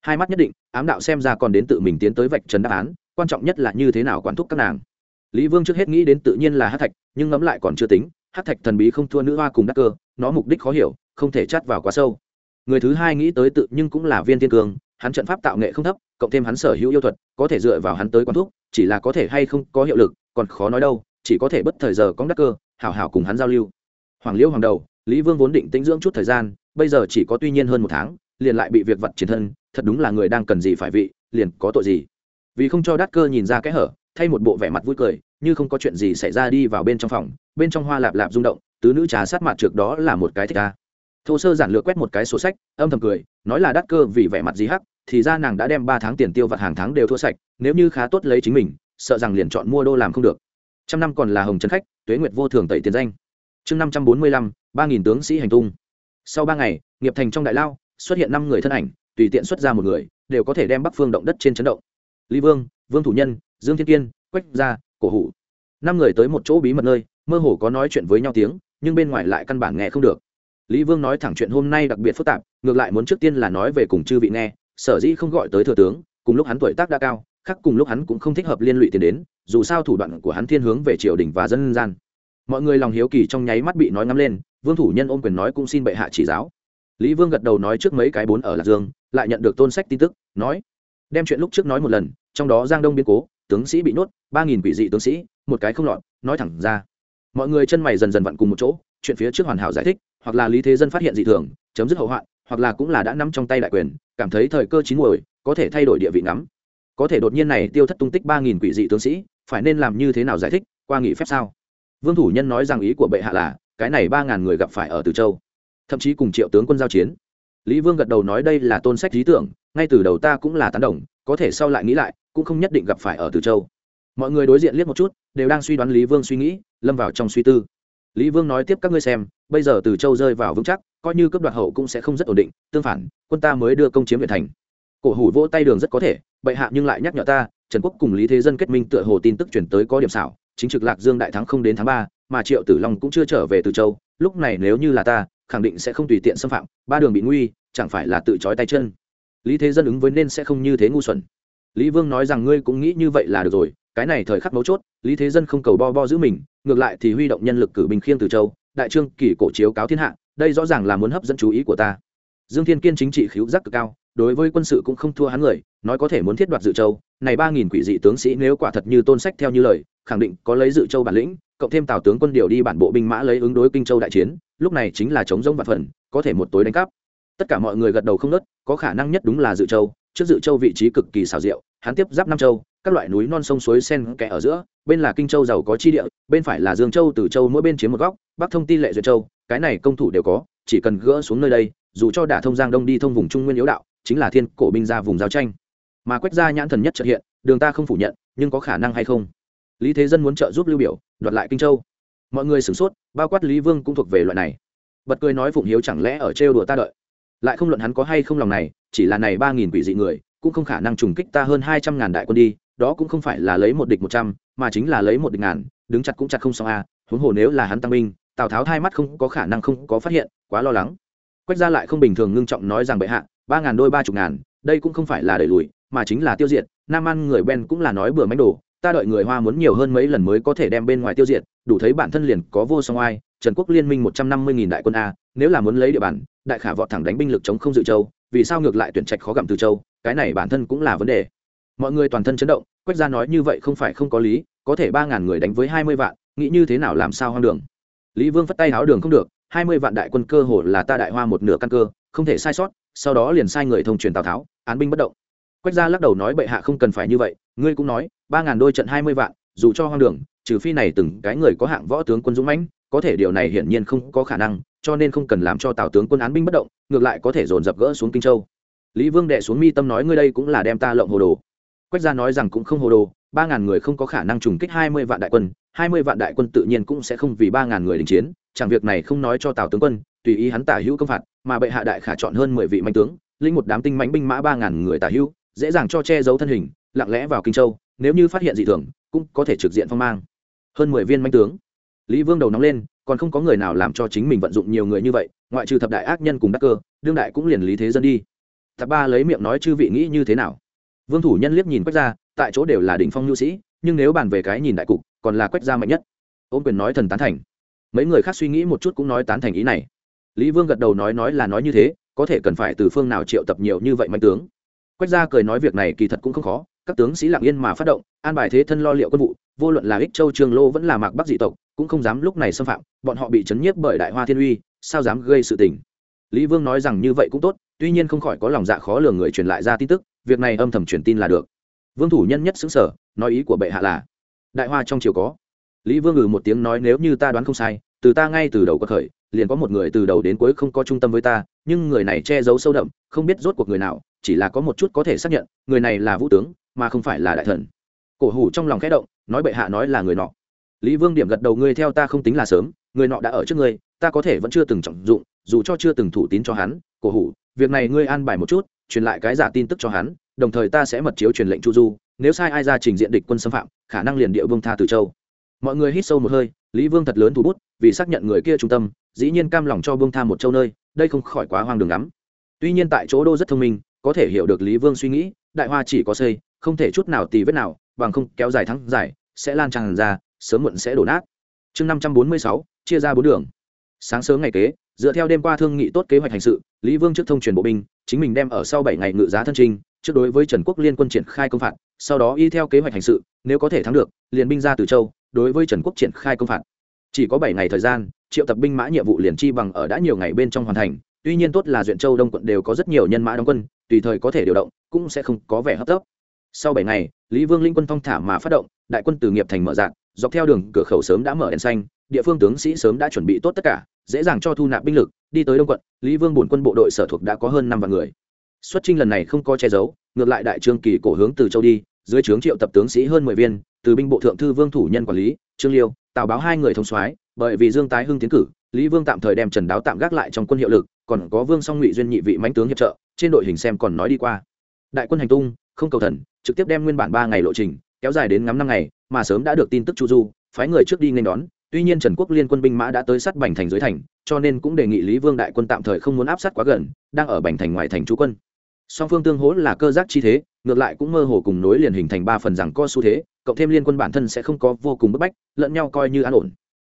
Hai mắt nhất định, ám đạo xem ra còn đến tự mình tiến tới vạch trần đáp án, quan trọng nhất là như thế nào quản thúc các nàng. Lý vương trước hết nghĩ đến tự nhiên là hát thạch, nhưng ngẫm lại còn chưa tính hát thạch thần bí không thua nữ hoa cùng đắc cơ, nó mục đích khó hiểu, không thể chát vào quá sâu người thứ hai nghĩ tới tự nhưng cũng là viên thiên cương hắn trận pháp tạo nghệ không thấp, cộng thêm hắn sở hữu yêu thuật, có thể dựa vào hắn tới quán thuốc chỉ là có thể hay không có hiệu lực, còn khó nói đâu, chỉ có thể bất thời giờ có đắc cơ, hảo hảo cùng hắn giao lưu. Hoàng liễu hoàng đầu, lý vương vốn định tĩnh dưỡng chút thời gian, bây giờ chỉ có tuy nhiên hơn một tháng, liền lại bị việc vặt chiến thân, thật đúng là người đang cần gì phải vị, liền có tội gì. Vì không cho đắc cơ nhìn ra kẽ hở, thay một bộ vẻ mặt vui cười, như không có chuyện gì xảy ra đi vào bên trong phòng, bên trong hoa lạp lạp rung động, tứ nữ trà sát mặt trước đó là một cái thích ca thô sơ giản lược quét một cái sổ sách, âm thầm cười, nói là đắt cơ vì vẻ mặt gì hắc, thì ra nàng đã đem ba tháng tiền tiêu vặt hàng tháng đều thua sạch, nếu như khá tốt lấy chính mình, sợ rằng liền chọn mua đô làm không được. Trăm năm còn là hồng trấn khách, tuế nguyệt vô thường tẩy tiền danh. Chương năm trăm bốn mươi lăm, ba nghìn tướng sĩ hành tung. Sau ba ngày, nghiệp thành trong đại lao, xuất hiện năm người thân ảnh, tùy tiện xuất ra một người, đều có thể đem bắc phương động đất trên chấn động. Lý vương vương thủ nhân, dương thiên kiên, quách gia, cổ hủ. Năm người tới một chỗ bí mật nơi, mơ hồ có nói chuyện với nhau tiếng, nhưng bên ngoài lại căn bản nghe không được lý vương nói thẳng chuyện hôm nay đặc biệt phức tạp, ngược lại muốn trước tiên là nói về cùng chư vị nghe, sở dĩ không gọi tới thừa tướng, cùng lúc hắn tuổi tác đã cao, khác cùng lúc hắn cũng không thích hợp liên lụy tiền đến, dù sao thủ đoạn của hắn thiên hướng về triều đình và dân gian. Mọi người lòng hiếu kỳ trong nháy mắt bị nói ngắm lên, vương thủ nhân ôm quyền nói cũng xin bệ hạ chỉ giáo. Lý vương gật đầu nói trước mấy cái bốn ở lạc dương, lại nhận được tôn sách tin tức, nói, đem chuyện lúc trước nói một lần, trong đó giang đông biến cố, tướng sĩ bị nhốt, ba nghìn quỷ dị tướng sĩ, một cái không lọt, nói thẳng ra. Mọi người chân mày dần dần vặn cùng một chỗ chuyện phía trước hoàn hảo giải thích, hoặc là lý thế dân phát hiện dị thường, chấm dứt hậu hoạn, hoặc là cũng là đã nắm trong tay đại quyền, cảm thấy thời cơ chín muồi, có thể thay đổi địa vị ngắm. Có thể đột nhiên này tiêu thất tung tích ba nghìn quỷ dị tướng sĩ, phải nên làm như thế nào giải thích, qua nghị phép sao? Vương thủ nhân nói rằng ý của bệ hạ là, cái này ba ngàn người gặp phải ở từ châu. Thậm chí cùng triệu tướng quân giao chiến. Lý vương gật đầu nói đây là tôn sách lý tưởng, ngay từ đầu ta cũng là tán đồng, có thể sau lại nghĩ lại, cũng không nhất định gặp phải ở từ châu. Mọi người đối diện liếc một chút, đều đang suy đoán lý vương suy nghĩ, lâm vào trong suy tư lý vương nói tiếp các ngươi xem, bây giờ từ châu rơi vào vững chắc, coi như cấp đoạt hậu cũng sẽ không rất ổn định, tương phản, quân ta mới đưa công chiếm huyện thành. Cổ hủ vỗ tay đường rất có thể, bệ hạ nhưng lại nhắc nhở ta, trần quốc cùng lý thế dân kết minh tựa hồ tin tức chuyển tới có điểm xảo, chính trực lạc dương đại thắng không đến tháng ba, mà triệu tử long cũng chưa trở về từ châu, lúc này nếu như là ta, khẳng định sẽ không tùy tiện xâm phạm, ba đường bị nguy, chẳng phải là tự trói tay chân. Lý thế dân ứng với nên sẽ không như thế ngu xuẩn. Lý vương nói rằng ngươi cũng nghĩ như vậy là được rồi, cái này thời khắc mấu chốt, lý thế dân không cầu bo bo giữ mình ngược lại thì huy động nhân lực cử binh khiêng từ châu, đại trương kỷ cổ chiếu cáo thiên hạ, đây rõ ràng là muốn hấp dẫn chú ý của ta. Dương thiên kiên chính trị khiếu giác cực cao, đối với quân sự cũng không thua hắn người, nói có thể muốn thiết đoạt dự châu, này ba nghìn quỷ dị tướng sĩ nếu quả thật như tôn sách theo như lời, khẳng định có lấy dự châu bản lĩnh, cộng thêm tào tướng quân điều đi bản bộ binh mã lấy ứng đối kinh châu đại chiến, lúc này chính là chống rông vạn phần, có thể một tối đánh cắp. Tất cả mọi người gật đầu không nớt, có khả năng nhất đúng là dự châu trước dự châu vị trí cực kỳ xảo diệu, hắn tiếp giáp nam châu, các loại núi non sông suối sen kẽ ở giữa, bên là kinh châu giàu có chi địa, bên phải là dương châu từ châu mỗi bên chiếm một góc, bắc thông ti lệ duyệt châu, cái này công thủ đều có, chỉ cần gỡ xuống nơi đây, dù cho đả thông giang đông đi thông vùng trung nguyên yếu đạo, chính là thiên cổ binh ra vùng giao tranh. Mà quách gia nhãn thần nhất trợ hiện, đường ta không phủ nhận, nhưng có khả năng hay không? Lý thế dân muốn trợ giúp lưu biểu, đoạt lại kinh châu. Mọi người sửng sốt, bao quát lý vương cũng thuộc về loại này. Bật cười nói phụng hiếu chẳng lẽ ở trêu đùa ta đợi? Lại không luận hắn có hay không lòng này, chỉ là này ba nghìn quỷ dị người, cũng không khả năng trùng kích ta hơn hai trăm ngàn đại quân đi, đó cũng không phải là lấy một địch một trăm, mà chính là lấy một địch ngàn, đứng chặt cũng chặt không xong a à. huống hồ nếu là hắn tăng binh, tào tháo hai mắt không có khả năng không có phát hiện, quá lo lắng quách gia lại không bình thường ngưng trọng nói rằng bệ hạ, ba ngàn đôi ba chục ngàn, đây cũng không phải là đẩy lùi, mà chính là tiêu diệt, nam ăn người ben cũng là nói bừa mánh đồ, ta đợi người hoa muốn nhiều hơn mấy lần mới có thể đem bên ngoài tiêu diệt, đủ thấy bản thân liền có vô song ai trần quốc liên minh một trăm năm mươi nghìn đại quân a, nếu là muốn lấy địa bàn, đại khả vọt thẳng đánh binh lực chống không dự châu, vì sao ngược lại tuyển trạch khó gặm từ châu, cái này bản thân cũng là vấn đề. Mọi người toàn thân chấn động, quách gia nói như vậy không phải không có lý, có thể ba ngàn người đánh với hai mươi vạn, nghĩ như thế nào làm sao hoang đường? Lý vương phất tay háo đường không được, hai mươi vạn đại quân cơ hồ là ta đại hoa một nửa căn cơ, không thể sai sót, sau đó liền sai người thông truyền tào tháo, án binh bất động. Quách gia lắc đầu nói bệ hạ không cần phải như vậy, ngươi cũng nói, ba ngàn đôi trận hai mươi vạn, dù cho hoang đường, trừ phi này từng cái người có hạng võ tướng quân dũng mãnh có thể điều này hiển nhiên không có khả năng, cho nên không cần làm cho tào tướng quân án binh bất động, ngược lại có thể dồn dập gỡ xuống kinh châu. Lý vương đệ xuống mi tâm nói ngươi đây cũng là đem ta lộng hồ đồ. Quách gia nói rằng cũng không hồ đồ, ba ngàn người không có khả năng trùng kích hai mươi vạn đại quân, hai mươi vạn đại quân tự nhiên cũng sẽ không vì ba ngàn người đình chiến, chẳng việc này không nói cho tào tướng quân, tùy ý hắn tả hữu công phạt, mà bệ hạ đại khả chọn hơn mười vị mạnh tướng linh một đám tinh mãnh binh mã ba ngàn người tả hữu, dễ dàng cho che giấu thân hình, lặng lẽ vào kinh châu, nếu như phát hiện dị thường, cũng có thể trực diện phong mang. Hơn mười viên manh tướng lý vương đầu nóng lên, còn không có người nào làm cho chính mình vận dụng nhiều người như vậy, ngoại trừ thập đại ác nhân cùng đắc cơ, đương đại cũng liền lý thế dân đi. Thập ba lấy miệng nói chư vị nghĩ như thế nào? Vương thủ nhân liếc nhìn quách ra tại chỗ đều là đỉnh phong nhu sĩ, nhưng nếu bàn về cái nhìn đại cục, còn là quách gia mạnh nhất. Ôn quyền nói thần tán thành. Mấy người khác suy nghĩ một chút cũng nói tán thành ý này. Lý vương gật đầu nói nói là nói như thế, có thể cần phải từ phương nào triệu tập nhiều như vậy mạnh tướng. Quách gia cười nói việc này kỳ thật cũng không khó, các tướng sĩ lặng yên mà phát động, an bài thế thân lo liệu quân vụ vô luận là ích châu trường lô vẫn là mạc bắc dị tộc, cũng không dám lúc này xâm phạm, bọn họ bị chấn nhiếp bởi đại hoa thiên uy, sao dám gây sự tình? Lý vương nói rằng như vậy cũng tốt, tuy nhiên không khỏi có lòng dạ khó lường người truyền lại ra tin tức, việc này âm thầm truyền tin là được. Vương thủ nhân nhất xứng sở, nói ý của bệ hạ là, đại hoa trong triều có. Lý vương ngừ một tiếng nói nếu như ta đoán không sai, từ ta ngay từ đầu có khởi, liền có một người từ đầu đến cuối không có trung tâm với ta, nhưng người này che giấu sâu đậm, không biết rốt cuộc người nào, chỉ là có một chút có thể xác nhận, người này là vũ tướng, mà không phải là đại thần cổ hủ trong lòng khẽ động, nói bệ hạ nói là người nọ. Lý vương điểm gật đầu, ngươi theo ta không tính là sớm, người nọ đã ở trước ngươi, ta có thể vẫn chưa từng trọng dụng, dù cho chưa từng thủ tín cho hắn, cổ hủ, việc này ngươi an bài một chút, truyền lại cái giả tin tức cho hắn, đồng thời ta sẽ mật chiếu truyền lệnh chu du, nếu sai ai ra trình diện địch quân xâm phạm, khả năng liền địa vương tha từ châu. Mọi người hít sâu một hơi, lý vương thật lớn thủ bút, vì xác nhận người kia trung tâm, dĩ nhiên cam lòng cho vương tha một châu nơi, đây không khỏi quá hoang đường lắm. Tuy nhiên tại chỗ đô rất thông minh, có thể hiểu được lý vương suy nghĩ, đại hoa chỉ có xây, không thể chút nào tì vết nào bằng không kéo dài thắng dài, sẽ lan tràn ra, sớm muộn sẽ đổ nát. Chương năm trăm bốn mươi sáu, chia ra bốn đường. Sáng sớm ngày kế, dựa theo đêm qua thương nghị tốt kế hoạch hành sự, lý vương trước thông truyền bộ binh, chính mình đem ở sau bảy ngày ngự giá thân trinh trước đối với trần quốc liên quân triển khai công phạt, sau đó y theo kế hoạch hành sự, nếu có thể thắng được, liền binh ra từ châu, đối với trần quốc triển khai công phạt. Chỉ có bảy ngày thời gian, triệu tập binh mã nhiệm vụ liền chi bằng ở đã nhiều ngày bên trong hoàn thành. Tuy nhiên tốt là duyện châu đông quận đều có rất nhiều nhân mã đóng quân, tùy thời có thể điều động, cũng sẽ không có vẻ hấp tấp. Sau bảy ngày lý vương linh quân thong thả mà phát động, đại quân từ nghiệp thành mở dạng dọc theo đường cửa khẩu sớm đã mở đèn xanh, địa phương tướng sĩ sớm đã chuẩn bị tốt tất cả, dễ dàng cho thu nạp binh lực, đi tới đông quận, lý vương bổn quân bộ đội sở thuộc đã có hơn năm vạn người. Xuất trinh lần này không có che giấu, ngược lại đại trương kỳ cổ hướng từ châu đi, dưới trướng triệu tập tướng sĩ hơn mười viên, từ binh bộ thượng thư vương thủ nhân quản lý, trương liêu, tào báo hai người thông soái, bởi vì dương tái hưng tiến cử, lý vương tạm thời đem trần đáo tạm gác lại trong quân hiệu lực, còn có vương song ngụy duyên nhị vị mãnh tướng hiệp trợ, trên đội hình xem còn nói đi qua. Đại quân hành tung, không cầu thần trực tiếp đem nguyên bản ba ngày lộ trình kéo dài đến ngắm năm ngày, mà sớm đã được tin tức chu du, phái người trước đi nên đón. Tuy nhiên trần quốc liên quân binh mã đã tới sát bành thành dưới thành, cho nên cũng đề nghị lý vương đại quân tạm thời không muốn áp sát quá gần, đang ở bành thành ngoài thành trú quân. Song phương tương hỗ là cơ giác chi thế, ngược lại cũng mơ hồ cùng nối liền hình thành ba phần rằng co xu thế, cộng thêm liên quân bản thân sẽ không có vô cùng bức bách, lẫn nhau coi như an ổn.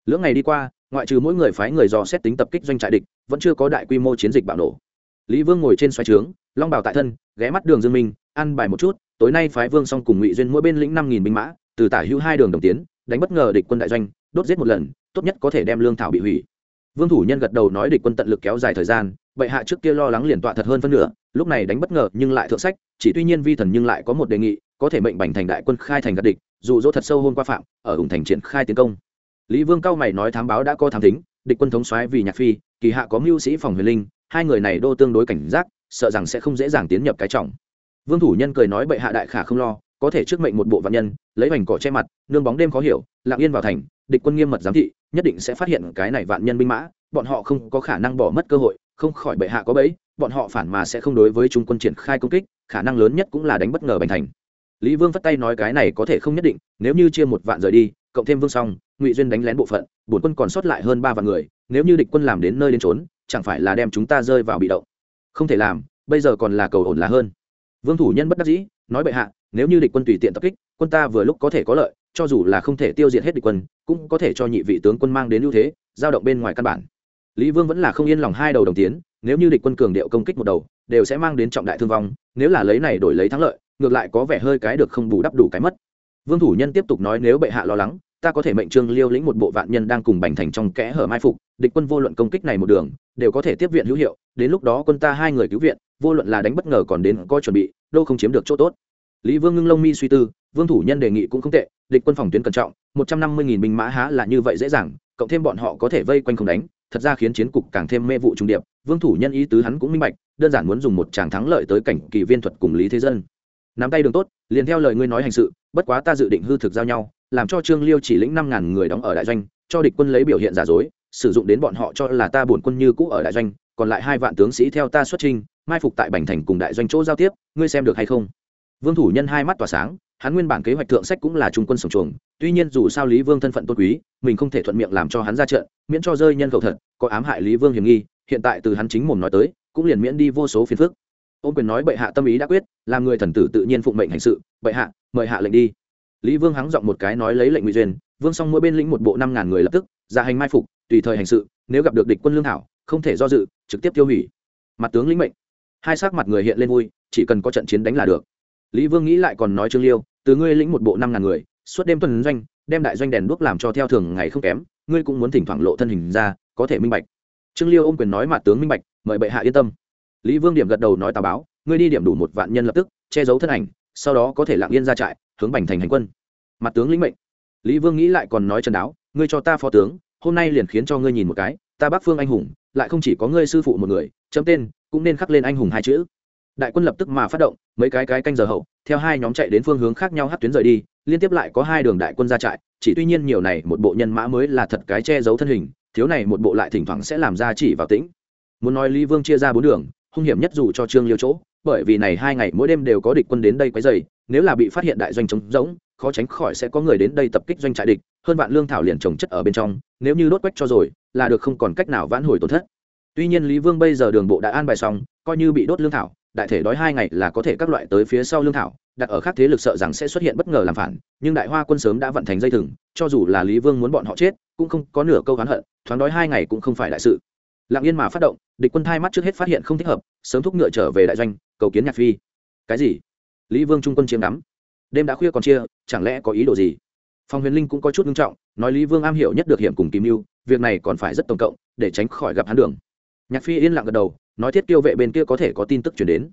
Lưỡng ngày đi qua, ngoại trừ mỗi người phái người dò xét tính tập kích doanh trại địch, vẫn chưa có đại quy mô chiến dịch bạo nổ. Lý vương ngồi trên xoáy trướng long bảo tại thân, ghé mắt đường dương minh, ăn bài một chút, tối nay phái vương xong cùng ngụy duyên mỗi bên lĩnh năm nghìn binh mã, từ tả hữu hai đường đồng tiến, đánh bất ngờ địch quân đại doanh, đốt giết một lần, tốt nhất có thể đem lương thảo bị hủy. Vương thủ nhân gật đầu nói địch quân tận lực kéo dài thời gian, bệ hạ trước kia lo lắng liền tọa thật hơn phân nửa, lúc này đánh bất ngờ nhưng lại thượng sách, chỉ tuy nhiên vi thần nhưng lại có một đề nghị, có thể mệnh bành thành đại quân khai thành gạt địch, dù dỗ thật sâu hôn qua phạm, ở hùng thành triển khai tiến công. Lý vương cao mày nói thám báo đã có thám tính địch quân thống soái vì nhạc phi, kỳ hạ có mưu sĩ phòng huyền linh, hai người này đô tương đối cảnh giác sợ rằng sẽ không dễ dàng tiến nhập cái trọng. Vương thủ nhân cười nói bệ hạ đại khả không lo, có thể trước mệnh một bộ vạn nhân, lấy vành cỏ che mặt, nương bóng đêm khó hiểu, lặng yên vào thành, địch quân nghiêm mật giám thị, nhất định sẽ phát hiện cái này vạn nhân binh mã, bọn họ không có khả năng bỏ mất cơ hội, không khỏi bệ hạ có bẫy, bọn họ phản mà sẽ không đối với trung quân triển khai công kích, khả năng lớn nhất cũng là đánh bất ngờ bành thành. Lý vương phất tay nói cái này có thể không nhất định, nếu như chia một vạn rời đi, cộng thêm vương song, ngụy duyên đánh lén bộ phận bổn quân còn sót lại hơn ba vạn người, nếu như địch quân làm đến nơi đến trốn chẳng phải là đem chúng ta rơi vào bị động không thể làm, bây giờ còn là cầu ổn là hơn. Vương thủ nhân bất đắc dĩ, nói bệ hạ, nếu như địch quân tùy tiện tập kích, quân ta vừa lúc có thể có lợi, cho dù là không thể tiêu diệt hết địch quân, cũng có thể cho nhị vị tướng quân mang đến ưu thế, giao động bên ngoài căn bản. Lý vương vẫn là không yên lòng hai đầu đồng tiến, nếu như địch quân cường điệu công kích một đầu, đều sẽ mang đến trọng đại thương vong, nếu là lấy này đổi lấy thắng lợi, ngược lại có vẻ hơi cái được không bù đắp đủ cái mất. Vương thủ nhân tiếp tục nói nếu bệ hạ lo lắng ta có thể mệnh trương liêu lĩnh một bộ vạn nhân đang cùng bành thành trong kẽ hở mai phục, địch quân vô luận công kích này một đường, đều có thể tiếp viện hữu hiệu, đến lúc đó quân ta hai người cứu viện, vô luận là đánh bất ngờ còn đến coi chuẩn bị, đâu không chiếm được chỗ tốt. Lý vương ngưng lông mi suy tư, vương thủ nhân đề nghị cũng không tệ, địch quân phòng tuyến cẩn trọng, một trăm năm mươi nghìn binh mã há là như vậy dễ dàng, cộng thêm bọn họ có thể vây quanh không đánh, thật ra khiến chiến cục càng thêm mê vụ trung điệp, vương thủ nhân ý tứ hắn cũng minh bạch, đơn giản muốn dùng một tràng thắng lợi tới cảnh kỳ viên thuật cùng lý thế dân. Nắm tay đường tốt, liền theo lời ngươi nói hành sự, bất quá ta dự định hư thực giao nhau làm cho trương liêu chỉ lĩnh năm ngàn người đóng ở đại doanh, cho địch quân lấy biểu hiện giả dối, sử dụng đến bọn họ cho là ta bổn quân như cũ ở đại doanh, còn lại hai vạn tướng sĩ theo ta xuất trinh mai phục tại bành thành cùng đại doanh chỗ giao tiếp, ngươi xem được hay không? Vương thủ nhân hai mắt tỏa sáng, hắn nguyên bản kế hoạch thượng sách cũng là trung quân sổng chuồng, tuy nhiên dù sao lý vương thân phận tôn quý, mình không thể thuận miệng làm cho hắn ra trận, miễn cho rơi nhân khẩu thật, có ám hại lý vương hiểm nghi, hiện tại từ hắn chính mồm nói tới, cũng liền miễn đi vô số phiền phức. Ôn quyền nói bệ hạ tâm ý đã quyết, làm người thần tử tự nhiên phụng mệnh hành sự, bệ hạ, mời hạ lệnh đi lý vương hắng giọng một cái nói lấy lệnh ngụy duyên, vương song mỗi bên lĩnh một bộ năm ngàn người lập tức, ra hành mai phục, tùy thời hành sự, nếu gặp được địch quân lương thảo không thể do dự, trực tiếp tiêu hủy. Mặt tướng lĩnh mệnh. Hai sắc mặt người hiện lên vui, chỉ cần có trận chiến đánh là được. Lý vương nghĩ lại còn nói trương liêu, từ ngươi lĩnh một bộ năm ngàn người, suốt đêm tuần doanh, đem đại doanh đèn đuốc làm cho theo thường ngày không kém, ngươi cũng muốn thỉnh thoảng lộ thân hình ra, có thể minh bạch. Trương liêu ôm quyền nói mặt tướng minh bạch, mời bệ hạ yên tâm. Lý vương điểm gật đầu nói tà báo, ngươi đi điểm đủ một vạn nhân lập tức, che giấu thân ảnh, sau đó có thể lặng yên ra trại hướng bành thành hành quân. Mặt tướng lĩnh mệnh. Lý vương nghĩ lại còn nói trần đáo, ngươi cho ta phó tướng, hôm nay liền khiến cho ngươi nhìn một cái, ta bắc phương anh hùng, lại không chỉ có ngươi sư phụ một người, chấm tên, cũng nên khắc lên anh hùng hai chữ. Đại quân lập tức mà phát động, mấy cái cái canh giờ hậu, theo hai nhóm chạy đến phương hướng khác nhau hát tuyến rời đi, liên tiếp lại có hai đường đại quân ra trại, chỉ tuy nhiên nhiều này một bộ nhân mã mới là thật cái che giấu thân hình, thiếu này một bộ lại thỉnh thoảng sẽ làm ra chỉ vào tĩnh. Muốn nói lý vương chia ra bốn đường, hung hiểm nhất dù cho trương liêu chỗ, bởi vì này hai ngày mỗi đêm đều có địch quân đến đây quấy dày nếu là bị phát hiện đại doanh trống rỗng, khó tránh khỏi sẽ có người đến đây tập kích doanh trại địch, hơn vạn lương thảo liền trồng chất ở bên trong, nếu như đốt quách cho rồi, là được không còn cách nào vãn hồi tổn thất. Tuy nhiên lý vương bây giờ đường bộ đã an bài xong, coi như bị đốt lương thảo, đại thể đói hai ngày là có thể các loại tới phía sau lương thảo, đặt ở khác thế lực sợ rằng sẽ xuất hiện bất ngờ làm phản, nhưng đại hoa quân sớm đã vận thành dây thừng, cho dù là lý vương muốn bọn họ chết, cũng không có nửa câu oán hận, thoáng đói hai ngày cũng không phải đại sự. Lặng yên mà phát động, địch quân thai mắt trước hết phát hiện không thích hợp, sớm thúc ngựa trở về đại doanh, cầu kiến nhạc phi. Cái gì? Lý vương trung quân chiếm đắm đêm đã khuya còn chia, chẳng lẽ có ý đồ gì? Phong huyền linh cũng có chút nghiêm trọng, nói lý vương am hiểu nhất được hiểm cùng kìm mưu việc này còn phải rất tổng cộng, để tránh khỏi gặp hắn đường. Nhạc phi yên lặng gật đầu, nói thiết tiêu vệ bên kia có thể có tin tức chuyển đến.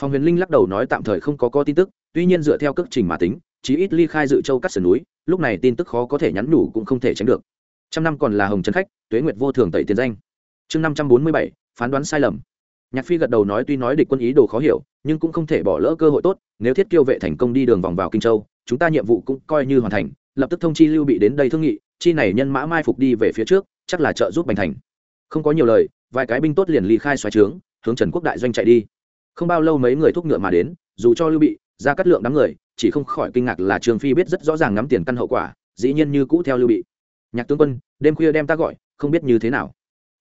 Phong huyền linh lắc đầu nói tạm thời không có có tin tức, tuy nhiên dựa theo cước trình mà tính, chí ít ly khai dự châu cắt sườn núi, lúc này tin tức khó có thể nhắn nhủ cũng không thể tránh được. Trăm năm còn là hồng trấn khách, tuế nguyệt vô thường tẩy tiền danh. Chương năm trăm bốn mươi bảy, phán đoán sai lầm. Nhạc phi gật đầu nói tuy nói địch quân ý đồ khó hiểu nhưng cũng không thể bỏ lỡ cơ hội tốt, nếu thiết kiêu vệ thành công đi đường vòng vào kinh châu, chúng ta nhiệm vụ cũng coi như hoàn thành, lập tức thông chi lưu bị đến đây thương nghị, chi này nhân mã mai phục đi về phía trước, chắc là trợ giúp bành thành. Không có nhiều lời, vài cái binh tốt liền ly khai xoáy trướng, hướng trần quốc đại doanh chạy đi. Không bao lâu mấy người thúc ngựa mà đến, dù cho lưu bị ra cắt lượng đám người, chỉ không khỏi kinh ngạc là trường phi biết rất rõ ràng ngắm tiền căn hậu quả, dĩ nhiên như cũ theo lưu bị. Nhạc tướng quân, đêm khuya đem ta gọi, không biết như thế nào.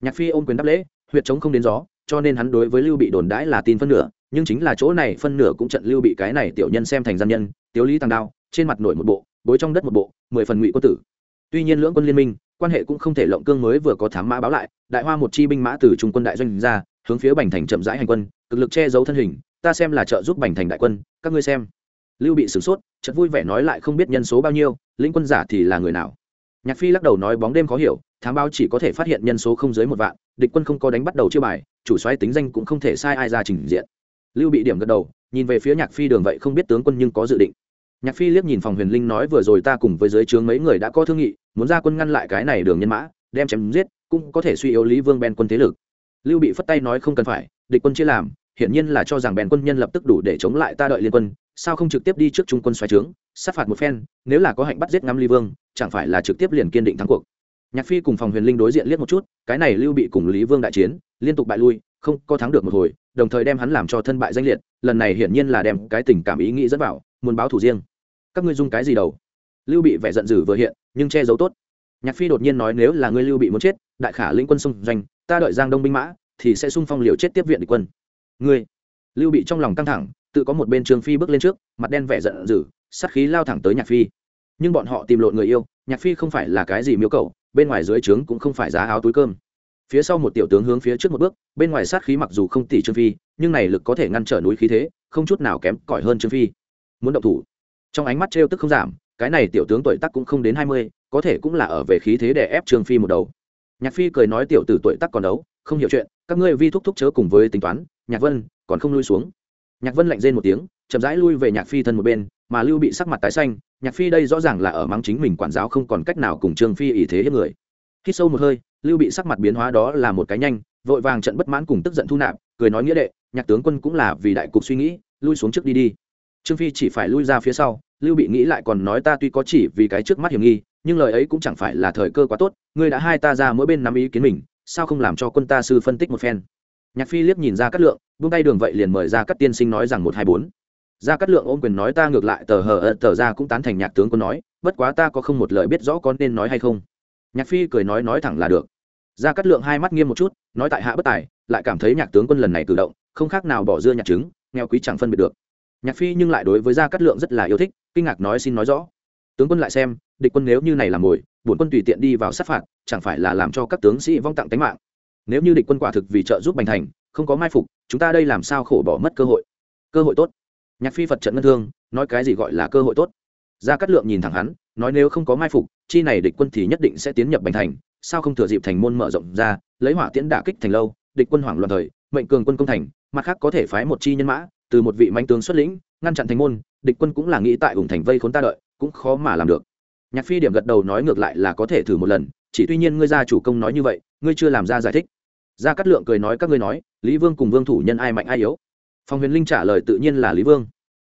Nhạc phi ôm quyền đáp lễ, huyệt chống không đến gió cho nên hắn đối với lưu bị đồn đãi là tin phân nửa, nhưng chính là chỗ này phân nửa cũng trận lưu bị cái này tiểu nhân xem thành gian nhân, tiếu lý tăng đao, trên mặt nổi một bộ, bối trong đất một bộ, mười phần ngụy quân tử. Tuy nhiên lưỡng quân liên minh, quan hệ cũng không thể lộng cương mới vừa có thám mã báo lại, đại hoa một chi binh mã từ trung quân đại doanh ra, hướng phía bành thành chậm rãi hành quân, cực lực che giấu thân hình, ta xem là trợ giúp bành thành đại quân, các ngươi xem. Lưu bị sửng sốt, chợt vui vẻ nói lại không biết nhân số bao nhiêu, lĩnh quân giả thì là người nào? Nhạc phi lắc đầu nói bóng đêm khó hiểu, thám báo chỉ có thể phát hiện nhân số không dưới một vạn địch quân không có đánh bắt đầu chưa bài, chủ xoáy tính danh cũng không thể sai ai ra trình diện. Lưu bị điểm gật đầu, nhìn về phía nhạc phi đường vậy không biết tướng quân nhưng có dự định. Nhạc phi liếc nhìn phòng huyền linh nói vừa rồi ta cùng với dưới trướng mấy người đã có thương nghị, muốn ra quân ngăn lại cái này đường nhân mã, đem chém giết, cũng có thể suy yếu lý vương bèn quân thế lực. Lưu bị phất tay nói không cần phải, địch quân chia làm, hiển nhiên là cho rằng bèn quân nhân lập tức đủ để chống lại ta đợi liên quân, sao không trực tiếp đi trước trung quân xoáy trướng, sát phạt một phen, nếu là có hạnh bắt giết ngắm ly vương, chẳng phải là trực tiếp liền kiên định thắng cuộc nhạc phi cùng phòng huyền linh đối diện liếc một chút, cái này lưu bị cùng lý vương đại chiến, liên tục bại lui, không có thắng được một hồi, đồng thời đem hắn làm cho thân bại danh liệt, lần này hiển nhiên là đem cái tình cảm ý nghĩ dẫn vào, muốn báo thủ riêng. Các ngươi dung cái gì đầu? Lưu bị vẻ giận dữ vừa hiện, nhưng che giấu tốt. Nhạc phi đột nhiên nói nếu là ngươi lưu bị muốn chết, đại khả lĩnh quân xung doanh, ta đợi giang đông binh mã, thì sẽ xung phong liều chết tiếp viện địch quân. Ngươi. Lưu bị trong lòng căng thẳng, tự có một bên trương phi bước lên trước, mặt đen vẻ giận dữ, sát khí lao thẳng tới nhạc phi. Nhưng bọn họ tìm lộn người yêu, nhạc phi không phải là cái gì miêu cầu bên ngoài dưới trướng cũng không phải giá áo túi cơm. Phía sau một tiểu tướng hướng phía trước một bước, bên ngoài sát khí mặc dù không tỷ trương phi, nhưng này lực có thể ngăn trở núi khí thế, không chút nào kém cỏi hơn trương phi. Muốn động thủ. Trong ánh mắt trêu tức không giảm, cái này tiểu tướng tuổi tác cũng không đến hai mươi, có thể cũng là ở về khí thế để ép trương phi một đầu. Nhạc phi cười nói tiểu tử tuổi tác còn đấu, không hiểu chuyện, các ngươi vi thúc thúc chớ cùng với tính toán, nhạc vân, còn không lui xuống. Nhạc vân lạnh rên một tiếng, chậm rãi lui về nhạc phi thân một bên mà lưu bị sắc mặt tái xanh, nhạc phi đây rõ ràng là ở mắng chính mình quản giáo không còn cách nào cùng trương phi ý thế hiếp người. Khi sâu một hơi, lưu bị sắc mặt biến hóa đó là một cái nhanh, vội vàng trận bất mãn cùng tức giận thu nạp, cười nói nghĩa đệ, nhạc tướng quân cũng là vì đại cục suy nghĩ, lui xuống trước đi đi. Trương phi chỉ phải lui ra phía sau, lưu bị nghĩ lại còn nói ta tuy có chỉ vì cái trước mắt hiểm nghi, nhưng lời ấy cũng chẳng phải là thời cơ quá tốt, ngươi đã hai ta ra mỗi bên nắm ý kiến mình, sao không làm cho quân ta sư phân tích một phen? Nhạc phi liếc nhìn ra cát lượng, buông tay đường vậy liền mời ra các tiên sinh nói rằng một hai bốn. Gia cát lượng ôm quyền nói ta ngược lại tờ hờ ợt tờ ra cũng tán thành nhạc tướng quân nói, bất quá ta có không một lời biết rõ con nên nói hay không. Nhạc phi cười nói nói thẳng là được. Gia cát lượng hai mắt nghiêm một chút, nói tại hạ bất tài, lại cảm thấy nhạc tướng quân lần này cử động, không khác nào bỏ dưa nhạc trứng, nghèo quý chẳng phân biệt được. Nhạc phi nhưng lại đối với gia cát lượng rất là yêu thích, kinh ngạc nói xin nói rõ. Tướng quân lại xem, địch quân nếu như này là mồi, bổn quân tùy tiện đi vào sát phạt, chẳng phải là làm cho các tướng sĩ vong tặng tính mạng. Nếu như địch quân quả thực vì trợ giúp bành thành, không có mai phục, chúng ta đây làm sao khổ bỏ mất cơ hội. Cơ hội tốt nhạc phi phật trận ngân thương, nói cái gì gọi là cơ hội tốt. Gia cát lượng nhìn thẳng hắn, nói nếu không có mai phục, chi này địch quân thì nhất định sẽ tiến nhập bành thành, sao không thừa dịp thành môn mở rộng ra, lấy hỏa tiễn đả kích thành lâu, địch quân hoảng loạn thời, mệnh cường quân công thành, mặt khác có thể phái một chi nhân mã, từ một vị manh tướng xuất lĩnh, ngăn chặn thành môn, địch quân cũng là nghĩ tại ủng thành vây khốn ta đợi, cũng khó mà làm được. Nhạc phi điểm gật đầu nói ngược lại là có thể thử một lần, chỉ tuy nhiên ngươi gia chủ công nói như vậy, ngươi chưa làm ra giải thích. Gia cát lượng cười nói các ngươi nói, lý vương cùng vương thủ nhân ai mạnh ai yếu? Phong huyền linh trả lời tự nhiên là lý vương.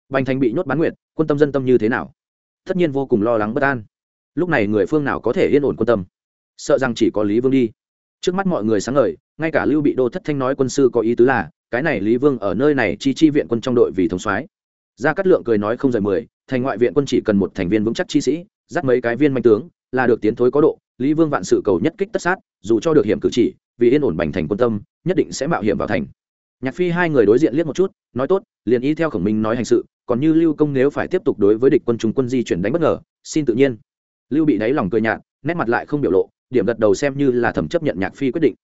Bành thành bị nhốt bán nguyệt, quân tâm dân tâm như thế nào? Tất nhiên vô cùng lo lắng bất an. Lúc này người phương nào có thể yên ổn quân tâm? Sợ rằng chỉ có lý vương đi. Trước mắt mọi người sáng ngời, ngay cả lưu bị đô thất thanh nói quân sư có ý tứ là, cái này lý vương ở nơi này chi chi viện quân trong đội vì thống soái. Gia cát lượng cười nói không rời mười, thành ngoại viện quân chỉ cần một thành viên vững chắc chi sĩ, dắt mấy cái viên manh tướng, là được tiến thối có độ, lý vương vạn sự cầu nhất kích tất sát, dù cho được hiểm cử chỉ, vì yên ổn bành thành quân tâm, nhất định sẽ mạo hiểm vào thành nhạc phi hai người đối diện liếc một chút, nói tốt, liền ý theo khổng minh nói hành sự, còn như lưu công nếu phải tiếp tục đối với địch quân trung quân di chuyển đánh bất ngờ, xin tự nhiên. Lưu bị đáy lòng cười nhạt, nét mặt lại không biểu lộ, điểm gật đầu xem như là thẩm chấp nhận nhạc phi quyết định.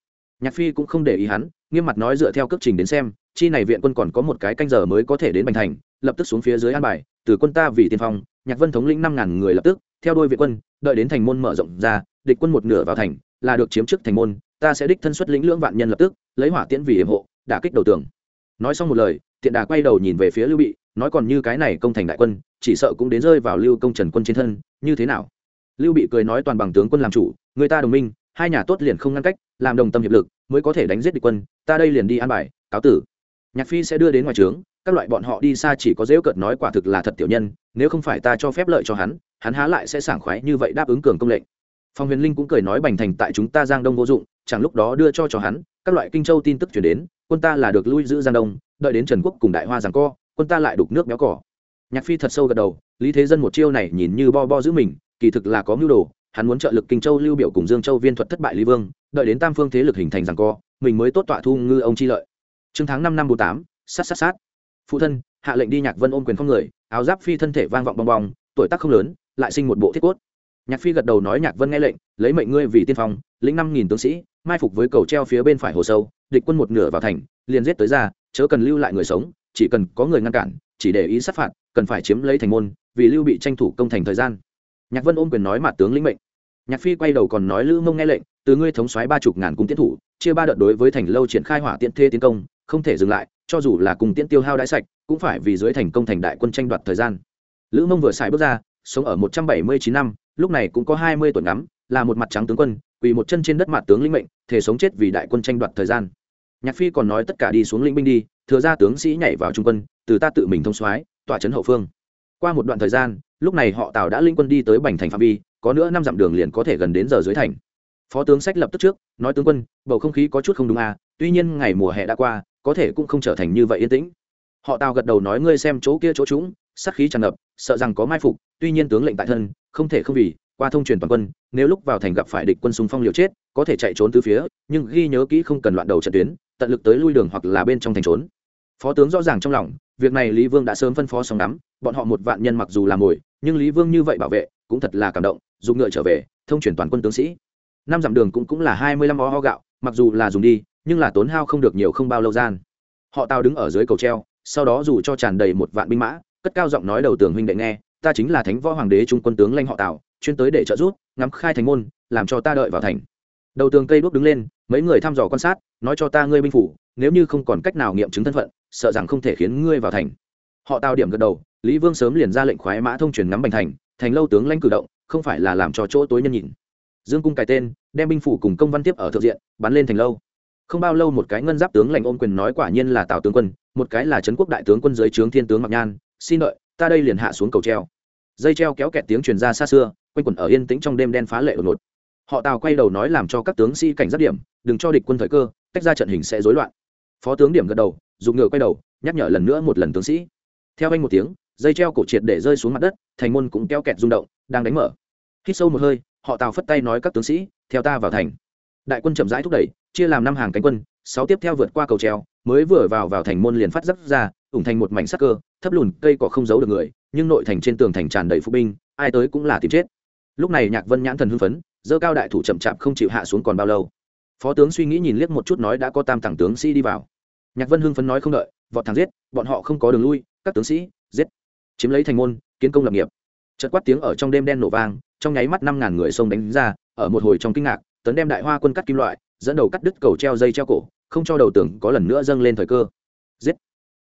Nhạc phi cũng không để ý hắn, nghiêm mặt nói dựa theo cước trình đến xem, chi này viện quân còn có một cái canh giờ mới có thể đến bành thành, lập tức xuống phía dưới an bài, từ quân ta vì tiên phong, nhạc vân thống lĩnh năm ngàn người lập tức, theo đôi viện quân, đợi đến thành môn mở rộng ra, địch quân một nửa vào thành, là được chiếm chức thành môn, ta sẽ đích thân xuất lĩnh lưỡng vạn nhân lập tức, lấy hỏa tiễn vì hiểm hộ đả kích đầu tường. Nói xong một lời, tiện đà quay đầu nhìn về phía lưu bị, nói còn như cái này công thành đại quân, chỉ sợ cũng đến rơi vào lưu công trần quân trên thân, như thế nào? Lưu bị cười nói toàn bằng tướng quân làm chủ, người ta đồng minh, hai nhà tốt liền không ngăn cách, làm đồng tâm hiệp lực, mới có thể đánh giết địch quân, ta đây liền đi an bài, cáo tử. Nhạc phi sẽ đưa đến ngoài trướng các loại bọn họ đi xa chỉ có dễu cợt nói quả thực là thật tiểu nhân, nếu không phải ta cho phép lợi cho hắn hắn há lại sẽ sảng khoái như vậy đáp ứng cường công lệnh. Phong huyền linh cũng cười nói bành thành tại chúng ta giang đông vô dụng, chẳng lúc đó đưa cho cho hắn, các loại kinh châu tin tức chuyển đến quân ta là được lui giữ giang đông, đợi đến trần quốc cùng đại hoa giằng co, quân ta lại đục nước béo cỏ. Nhạc phi thật sâu gật đầu, lý thế dân một chiêu này nhìn như bo bo giữ mình, kỳ thực là có mưu đồ, hắn muốn trợ lực kinh châu lưu biểu cùng dương châu viên thuật thất bại lý vương, đợi đến tam phương thế lực hình thành giằng co, mình mới tốt tọa thu ngư ông chi lợi. Trương tháng năm năm bốn tám, sát sát sát. Phụ thân, hạ lệnh đi nhạc vân ôm quyền không người, áo giáp phi thân thể vang vọng bong bong, tuổi tác không lớn, lại sinh một bộ thiết cốt. Nhạc phi gật đầu nói nhạc vân nghe lệnh, lấy mệnh ngươi vì tiên phong, lĩnh năm nghìn tướng sĩ, mai phục với cầu treo phía bên phải hồ sâu địch quân một nửa vào thành, liền giết tới ra, chớ cần lưu lại người sống, chỉ cần có người ngăn cản, chỉ để ý sát phạt, cần phải chiếm lấy thành môn, vì lưu bị tranh thủ công thành thời gian. Nhạc vân ôm quyền nói mặt tướng lĩnh mệnh. Nhạc phi quay đầu còn nói lữ mông nghe lệnh, từ ngươi thống soái ba chục ngàn cung tiến thủ, chia ba đợt đối với thành lâu triển khai hỏa tiện thê tiến công, không thể dừng lại, cho dù là cùng tiễn tiêu hao đãi sạch, cũng phải vì dưới thành công thành đại quân tranh đoạt thời gian. Lữ mông vừa xài bước ra, sống ở một trăm bảy mươi chín năm, lúc này cũng có hai mươi tuổi ngắm, là một mặt trắng tướng quân, quỳ một chân trên đất mặt tướng lĩnh mệnh thể sống chết vì đại quân tranh đoạt thời gian nhạc phi còn nói tất cả đi xuống linh binh đi, thừa ra tướng sĩ nhảy vào trung quân, từ ta tự mình thông soái, tọa trấn hậu phương. Qua một đoạn thời gian, lúc này họ tào đã linh quân đi tới bành thành phạm vi, có nữa năm dặm đường liền có thể gần đến giờ dưới thành. Phó tướng sách lập tức trước, nói tướng quân, bầu không khí có chút không đúng à tuy nhiên ngày mùa hè đã qua, có thể cũng không trở thành như vậy yên tĩnh. Họ tào gật đầu nói, ngươi xem chỗ kia chỗ chúng, sát khí tràn ngập, sợ rằng có mai phục, tuy nhiên tướng lệnh tại thân, không thể không vì, qua thông truyền toàn quân, nếu lúc vào thành gặp phải địch quân xung phong liều chết, có thể chạy trốn từ phía, nhưng ghi nhớ kỹ không cần loạn đầu trận tuyến tận lực tới lui đường hoặc là bên trong thành trốn. Phó tướng rõ ràng trong lòng, việc này lý vương đã sớm phân phó xong đắm bọn họ một vạn nhân mặc dù làm mồi, nhưng lý vương như vậy bảo vệ, cũng thật là cảm động dùng ngựa trở về, thông truyền toàn quân tướng sĩ. Năm dặm đường cũng cũng là hai mươi lăm ho gạo, mặc dù là dùng đi, nhưng là tốn hao không được nhiều không bao lâu gian. Họ tao đứng ở dưới cầu treo, sau đó dù cho tràn đầy một vạn binh mã, cất cao giọng nói đầu tường huynh đệ nghe, ta chính là thánh võ hoàng đế trung quân tướng lanh họ tào, chuyên tới để trợ giúp, ngắm khai thành môn, làm cho ta đợi vào thành đầu tường cây đuốc đứng lên, mấy người thăm dò quan sát, nói cho ta ngươi binh phủ, nếu như không còn cách nào nghiệm chứng thân phận, sợ rằng không thể khiến ngươi vào thành. Họ tào điểm gật đầu, lý vương sớm liền ra lệnh khoái mã thông truyền ngắm bành thành thành lâu tướng lãnh cử động, không phải là làm cho chỗ tối nhân nhìn dương cung cài tên, đem binh phủ cùng công văn tiếp ở thượng diện, bắn lên thành lâu. Không bao lâu một cái ngân giáp tướng lành ôm quyền nói quả nhiên là tào tướng quân, một cái là trấn quốc đại tướng quân dưới trướng thiên tướng mặc nhan, xin đợi, ta đây liền hạ xuống cầu treo. Dây treo kéo kẹt tiếng truyền ra xa xưa, quanh quẩn ở yên tĩnh trong đêm đen phá lệ đột ngột họ tào quay đầu nói làm cho các tướng sĩ cảnh giác điểm, đừng cho địch quân thời cơ, tách ra trận hình sẽ rối loạn. Phó tướng điểm gật đầu dùng ngựa quay đầu, nhắc nhở lần nữa một lần tướng sĩ. Theo anh một tiếng, dây treo cổ triệt để rơi xuống mặt đất, thành môn cũng kéo kẹt rung động, đang đánh mở. Hít sâu một hơi, họ tào phất tay nói các tướng sĩ, theo ta vào thành. Đại quân chậm rãi thúc đẩy, chia làm năm hàng cánh quân, sáu tiếp theo vượt qua cầu treo, mới vừa vào vào thành môn liền phát dấp ra, ủng thành một mảnh sắc cơ, thấp lùn, cây cỏ không giấu được người, nhưng nội thành trên tường thành tràn đầy phụ binh, ai tới cũng là tìm chết. Lúc này nhạc vân nhãn thần hưng phấn dơ cao đại thủ chậm chạp không chịu hạ xuống còn bao lâu. Phó tướng suy nghĩ nhìn liếc một chút nói đã có tam tặng tướng sĩ đi vào. Nhạc vân hưng phấn nói không đợi, vọt thẳng giết, bọn họ không có đường lui, các tướng sĩ, giết. Chiếm lấy thành môn, kiến công lập nghiệp. Chợt quát tiếng ở trong đêm đen nổ vang, trong nháy mắt năm ngàn người xông đánh ra, ở một hồi trong kinh ngạc, tấn đem đại hoa quân cắt kim loại, dẫn đầu cắt đứt cầu treo dây treo cổ, không cho đầu tưởng có lần nữa dâng lên thời cơ. Giết.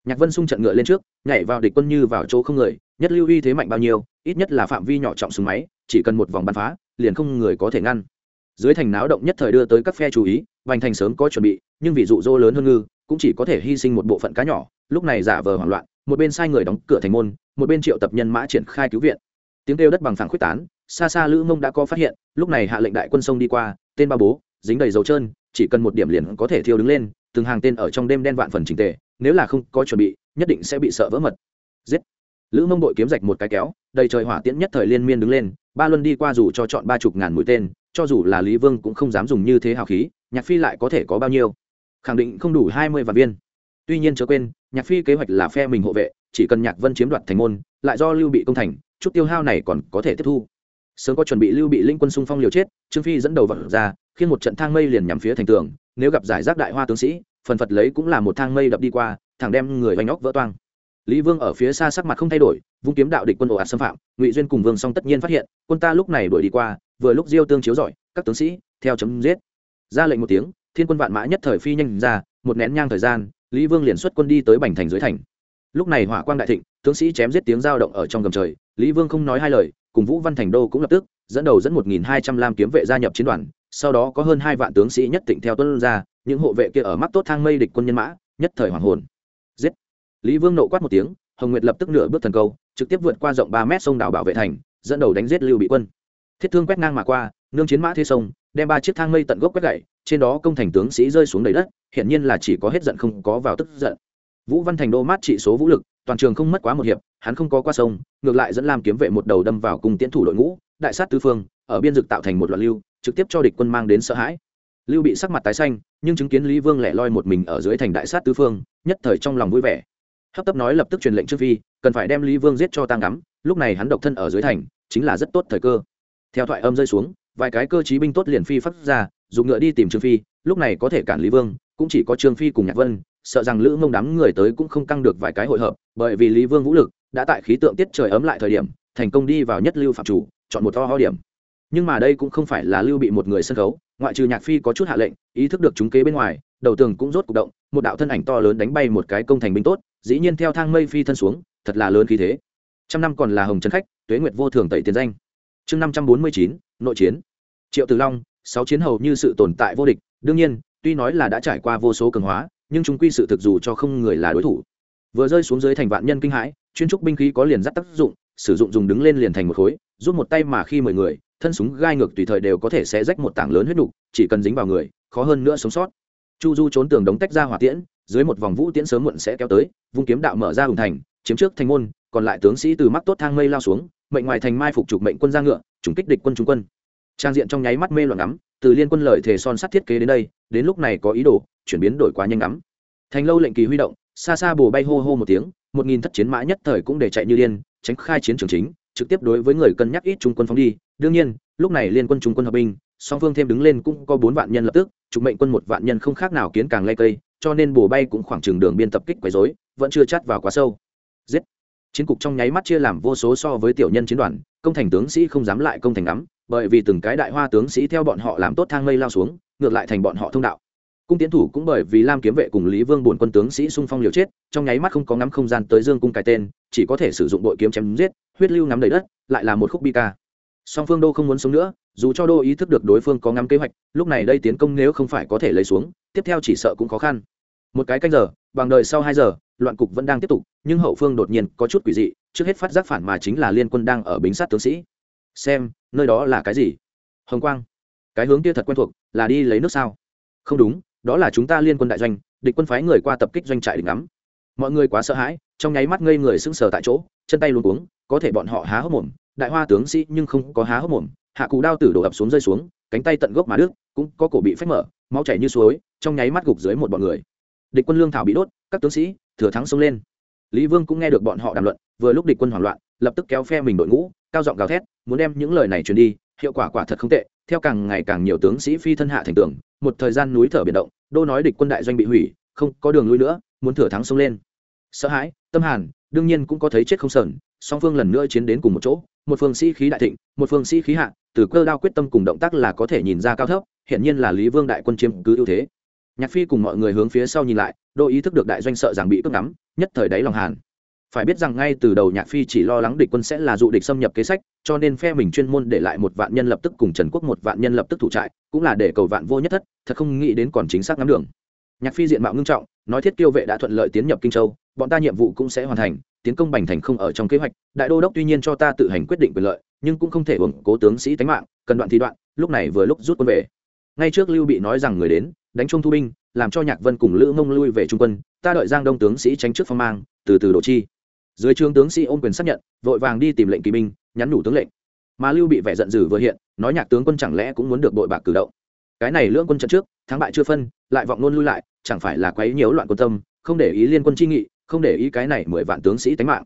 Nhạc vân xung trận ngựa lên trước, nhảy vào địch quân như vào chỗ không người nhất lưu uy thế mạnh bao nhiêu, ít nhất là phạm vi nhỏ trọng súng máy, chỉ cần một vòng bắn phá, liền không người có thể ngăn. Dưới thành náo động nhất thời đưa tới các phe chú ý, vành thành sớm có chuẩn bị, nhưng vì dụ dỗ lớn hơn ngư, cũng chỉ có thể hy sinh một bộ phận cá nhỏ, lúc này giả vờ hoảng loạn, một bên sai người đóng cửa thành môn, một bên triệu tập nhân mã triển khai cứu viện. Tiếng kêu đất bằng phẳng quyết tán, xa xa lữ mông đã có phát hiện, lúc này hạ lệnh đại quân sông đi qua, tên ba bố, dính đầy dầu trơn, chỉ cần một điểm liền có thể thiêu đứng lên, từng hàng tên ở trong đêm đen vạn phần trình tề, nếu là không có chuẩn bị, nhất định sẽ bị sợ vỡ mật. Giết! Lữ mông đội kiếm rạch một cái kéo, đầy trời hỏa tiễn nhất thời liên miên đứng lên, ba luân đi qua dù cho chọn ba chục ngàn mũi tên, cho dù là lý vương cũng không dám dùng như thế hào khí, nhạc phi lại có thể có bao nhiêu? Khẳng định không đủ hai mươi vạn viên. Tuy nhiên chớ quên, nhạc phi kế hoạch là phe mình hộ vệ, chỉ cần nhạc vân chiếm đoạt thành môn, lại do lưu bị công thành, chút tiêu hao này còn có thể tiếp thu. Sớm có chuẩn bị lưu bị linh quân xung phong liều chết, trương phi dẫn đầu vật ra, khiến một trận thang mây liền nhằm phía thành tường, nếu gặp giải rác đại hoa tướng sĩ, phần phật lấy cũng là một thang mây đập đi qua, thẳng đem người vanh óc vỡ toang lý vương ở phía xa sắc mặt không thay đổi, vung kiếm đạo địch quân ồ ạt xâm phạm, ngụy duyên cùng vương song tất nhiên phát hiện, quân ta lúc này đuổi đi qua, vừa lúc diêu tương chiếu giỏi, các tướng sĩ, theo chấm giết. Ra lệnh một tiếng, thiên quân vạn mã nhất thời phi nhanh ra, một nén nhang thời gian, lý vương liền xuất quân đi tới bành thành dưới thành. Lúc này hỏa quang đại thịnh, tướng sĩ chém giết tiếng giao động ở trong gầm trời, lý vương không nói hai lời, cùng vũ văn thành đô cũng lập tức, dẫn đầu dẫn một nghìn hai trăm lam kiếm vệ gia nhập chiến đoàn, sau đó có hơn hai vạn tướng sĩ nhất tịnh theo tuân ra, những hộ vệ kia ở mắt tốt thang mây địch quân nhân mã, nhất thời hoàng hồn lý vương nộ quát một tiếng, hồng nguyệt lập tức nửa bước thần câu, trực tiếp vượt qua rộng ba mét sông đảo bảo vệ thành, dẫn đầu đánh giết lưu bị quân. Thiết thương quét ngang mà qua, nương chiến mã thế sông, đem ba chiếc thang mây tận gốc quét gậy, trên đó công thành tướng sĩ rơi xuống đầy đất, hiển nhiên là chỉ có hết giận không có vào tức giận. Vũ văn thành đô mát trị số vũ lực, toàn trường không mất quá một hiệp, hắn không có qua sông, ngược lại dẫn làm kiếm vệ một đầu đâm vào cùng tiến thủ đội ngũ, đại sát tứ phương, ở biên dực tạo thành một loạt lưu, trực tiếp cho địch quân mang đến sợ hãi. Lưu bị sắc mặt tái xanh, nhưng chứng kiến lý vương lẻ loi một mình ở dưới thành đại sát tứ phương, nhất thời trong lòng vui vẻ hấp tấp nói lập tức truyền lệnh trương phi, cần phải đem lý vương giết cho tang ngắm, lúc này hắn độc thân ở dưới thành, chính là rất tốt thời cơ. Theo thoại âm rơi xuống, vài cái cơ chí binh tốt liền phi phát ra, dùng ngựa đi tìm trương phi, lúc này có thể cản lý vương, cũng chỉ có trương phi cùng nhạc vân, sợ rằng lữ mông đám người tới cũng không căng được vài cái hội hợp, bởi vì lý vương vũ lực đã tại khí tượng tiết trời ấm lại thời điểm, thành công đi vào nhất lưu phạm chủ, chọn một to ho điểm. Nhưng mà đây cũng không phải là lưu bị một người sân khấu, ngoại trừ nhạc phi có chút hạ lệnh, ý thức được chúng kế bên ngoài, đầu tường cũng rốt c ụ c động, một đạo thân ảnh to lớn đánh bay một cái công thành binh tốt dĩ nhiên theo thang mây phi thân xuống, thật là lớn khí thế. Trăm năm còn là hồng trấn khách, tuế nguyệt vô thường tẩy tiền danh. Chương năm trăm bốn mươi chín, nội chiến. Triệu tử long, sáu chiến hầu như sự tồn tại vô địch, đương nhiên, tuy nói là đã trải qua vô số cường hóa, nhưng chúng quy sự thực dù cho không người là đối thủ. Vừa rơi xuống dưới thành vạn nhân kinh hãi, chuyên trúc binh khí có liền dắt tác dụng, sử dụng dùng đứng lên liền thành một khối giúp một tay mà khi mười người, thân súng gai ngược tùy thời đều có thể sẽ rách một tảng lớn huyết nục, chỉ cần dính vào người, khó hơn nữa sống sót. Chu du trốn tường đống tách ra hỏa tiễn dưới một vòng vũ tiễn sớm muộn sẽ kéo tới, vung kiếm đạo mở ra hùng thành, chiếm trước thành môn, còn lại tướng sĩ từ mắc tốt thang mây lao xuống, mệnh ngoài thành mai phục trục mệnh quân ra ngựa chủng kích địch quân trung quân. Trang diện trong nháy mắt mê loạn ngắm, từ liên quân lợi thể son sắt thiết kế đến đây, đến lúc này có ý đồ, chuyển biến đổi quá nhanh ngắm. Thành lâu lệnh kỳ huy động, xa xa bồ bay hô hô một tiếng, một nghìn thất chiến mã nhất thời cũng để chạy như điên, tránh khai chiến trường chính, trực tiếp đối với người cân nhắc ít trung quân phóng đi. Đương nhiên, lúc này liên quân trung quân hợp binh, song phương thêm đứng lên cũng có bốn vạn nhân lập tức, trục mệnh quân một vạn nhân không khác nào kiến càng lây cây cho nên bổ bay cũng khoảng chừng đường biên tập kích quấy rối, vẫn chưa chắt vào quá sâu. Giết! Chiến cục trong nháy mắt chia làm vô số so với tiểu nhân chiến đoàn, công thành tướng sĩ không dám lại công thành ngắm, bởi vì từng cái đại hoa tướng sĩ theo bọn họ làm tốt thang mây lao xuống, ngược lại thành bọn họ thông đạo. Cung tiến thủ cũng bởi vì lam kiếm vệ cùng lý vương bổn quân tướng sĩ xung phong liều chết, trong nháy mắt không có ngắm không gian tới dương cung cái tên, chỉ có thể sử dụng bội kiếm chém giết, huyết lưu ngắm đầy đất, lại là một khúc bi ca. Song phương đô không muốn sống nữa dù cho đô ý thức được đối phương có ngắm kế hoạch, lúc này đây tiến công nếu không phải có thể lấy xuống, tiếp theo chỉ sợ cũng khó khăn. Một cái canh giờ, bằng đời sau hai giờ, loạn cục vẫn đang tiếp tục, nhưng hậu phương đột nhiên có chút quỷ dị, trước hết phát giác phản mà chính là liên quân đang ở bính sát tướng sĩ. Xem, nơi đó là cái gì? Hồng quang. Cái hướng kia thật quen thuộc, là đi lấy nước sao? Không đúng, đó là chúng ta liên quân đại doanh, địch quân phái người qua tập kích doanh trại địch ngắm. Mọi người quá sợ hãi, trong nháy mắt ngây người sững sờ tại chỗ, chân tay luôn cuống, có thể bọn họ há hốc mồm. Đại hoa tướng sĩ nhưng không có há hốc mồm hạ cù đao tử đổ ập xuống rơi xuống, cánh tay tận gốc mà đứt, cũng có cổ bị phách mở, máu chảy như suối, trong nháy mắt gục dưới một bọn người. Địch quân lương thảo bị đốt, các tướng sĩ, thừa thắng xông lên. Lý vương cũng nghe được bọn họ đàm luận, vừa lúc địch quân hoảng loạn, lập tức kéo phe mình đội ngũ, cao giọng gào thét, muốn đem những lời này truyền đi, hiệu quả quả thật không tệ, theo càng ngày càng nhiều tướng sĩ phi thân hạ thành tường, một thời gian núi thở biển động, đô nói địch quân đại doanh bị hủy, không có đường lui nữa, muốn thừa thắng xông lên. Sợ hãi, tâm hàn, đương nhiên cũng có thấy chết không sờn, song phương lần nữa chiến đến cùng một chỗ, một phương sĩ khí đại thịnh, một phương sĩ khí hạ từ cơ đao quyết tâm cùng động tác là có thể nhìn ra cao thấp hiện nhiên là lý vương đại quân chiếm cứ ưu thế. Nhạc phi cùng mọi người hướng phía sau nhìn lại, đô ý thức được đại doanh sợ rằng bị cướp nắm nhất thời đáy lòng hàn. Phải biết rằng ngay từ đầu nhạc phi chỉ lo lắng địch quân sẽ là dụ địch xâm nhập kế sách, cho nên phe mình chuyên môn để lại một vạn nhân lập tức cùng trần quốc một vạn nhân lập tức thủ trại, cũng là để cầu vạn vô nhất thất, thật không nghĩ đến còn chính xác ngắm đường. Nhạc phi diện mạo ngưng trọng, nói thiết kiêu vệ đã thuận lợi tiến nhập kinh châu, bọn ta nhiệm vụ cũng sẽ hoàn thành, tiến công bành thành không ở trong kế hoạch, đại đô đốc tuy nhiên cho ta tự hành quyết định quyền lợi nhưng cũng không thể uổng cố tướng sĩ tánh mạng, cần đoạn thì đoạn, lúc này vừa lúc rút quân về. Ngay trước lưu bị nói rằng người đến, đánh trung thu binh, làm cho nhạc vân cùng lữ mông lui về trung quân, ta đợi giang đông tướng sĩ tránh trước phong mang, từ từ đổ chi. Dưới Trương tướng sĩ ôm quyền xác nhận, vội vàng đi tìm lệnh kỳ binh, nhắn đủ tướng lệnh. Mà lưu bị vẻ giận dữ vừa hiện, nói nhạc tướng quân chẳng lẽ cũng muốn được đội bạc cử động. Cái này lưỡng quân trận trước, thắng bại chưa phân, lại vọng luôn lui lại, chẳng phải là quấy nhiễu loạn quân tâm, không để ý liên quân chi nghị, không để ý cái này mười vạn tướng sĩ tánh mạng.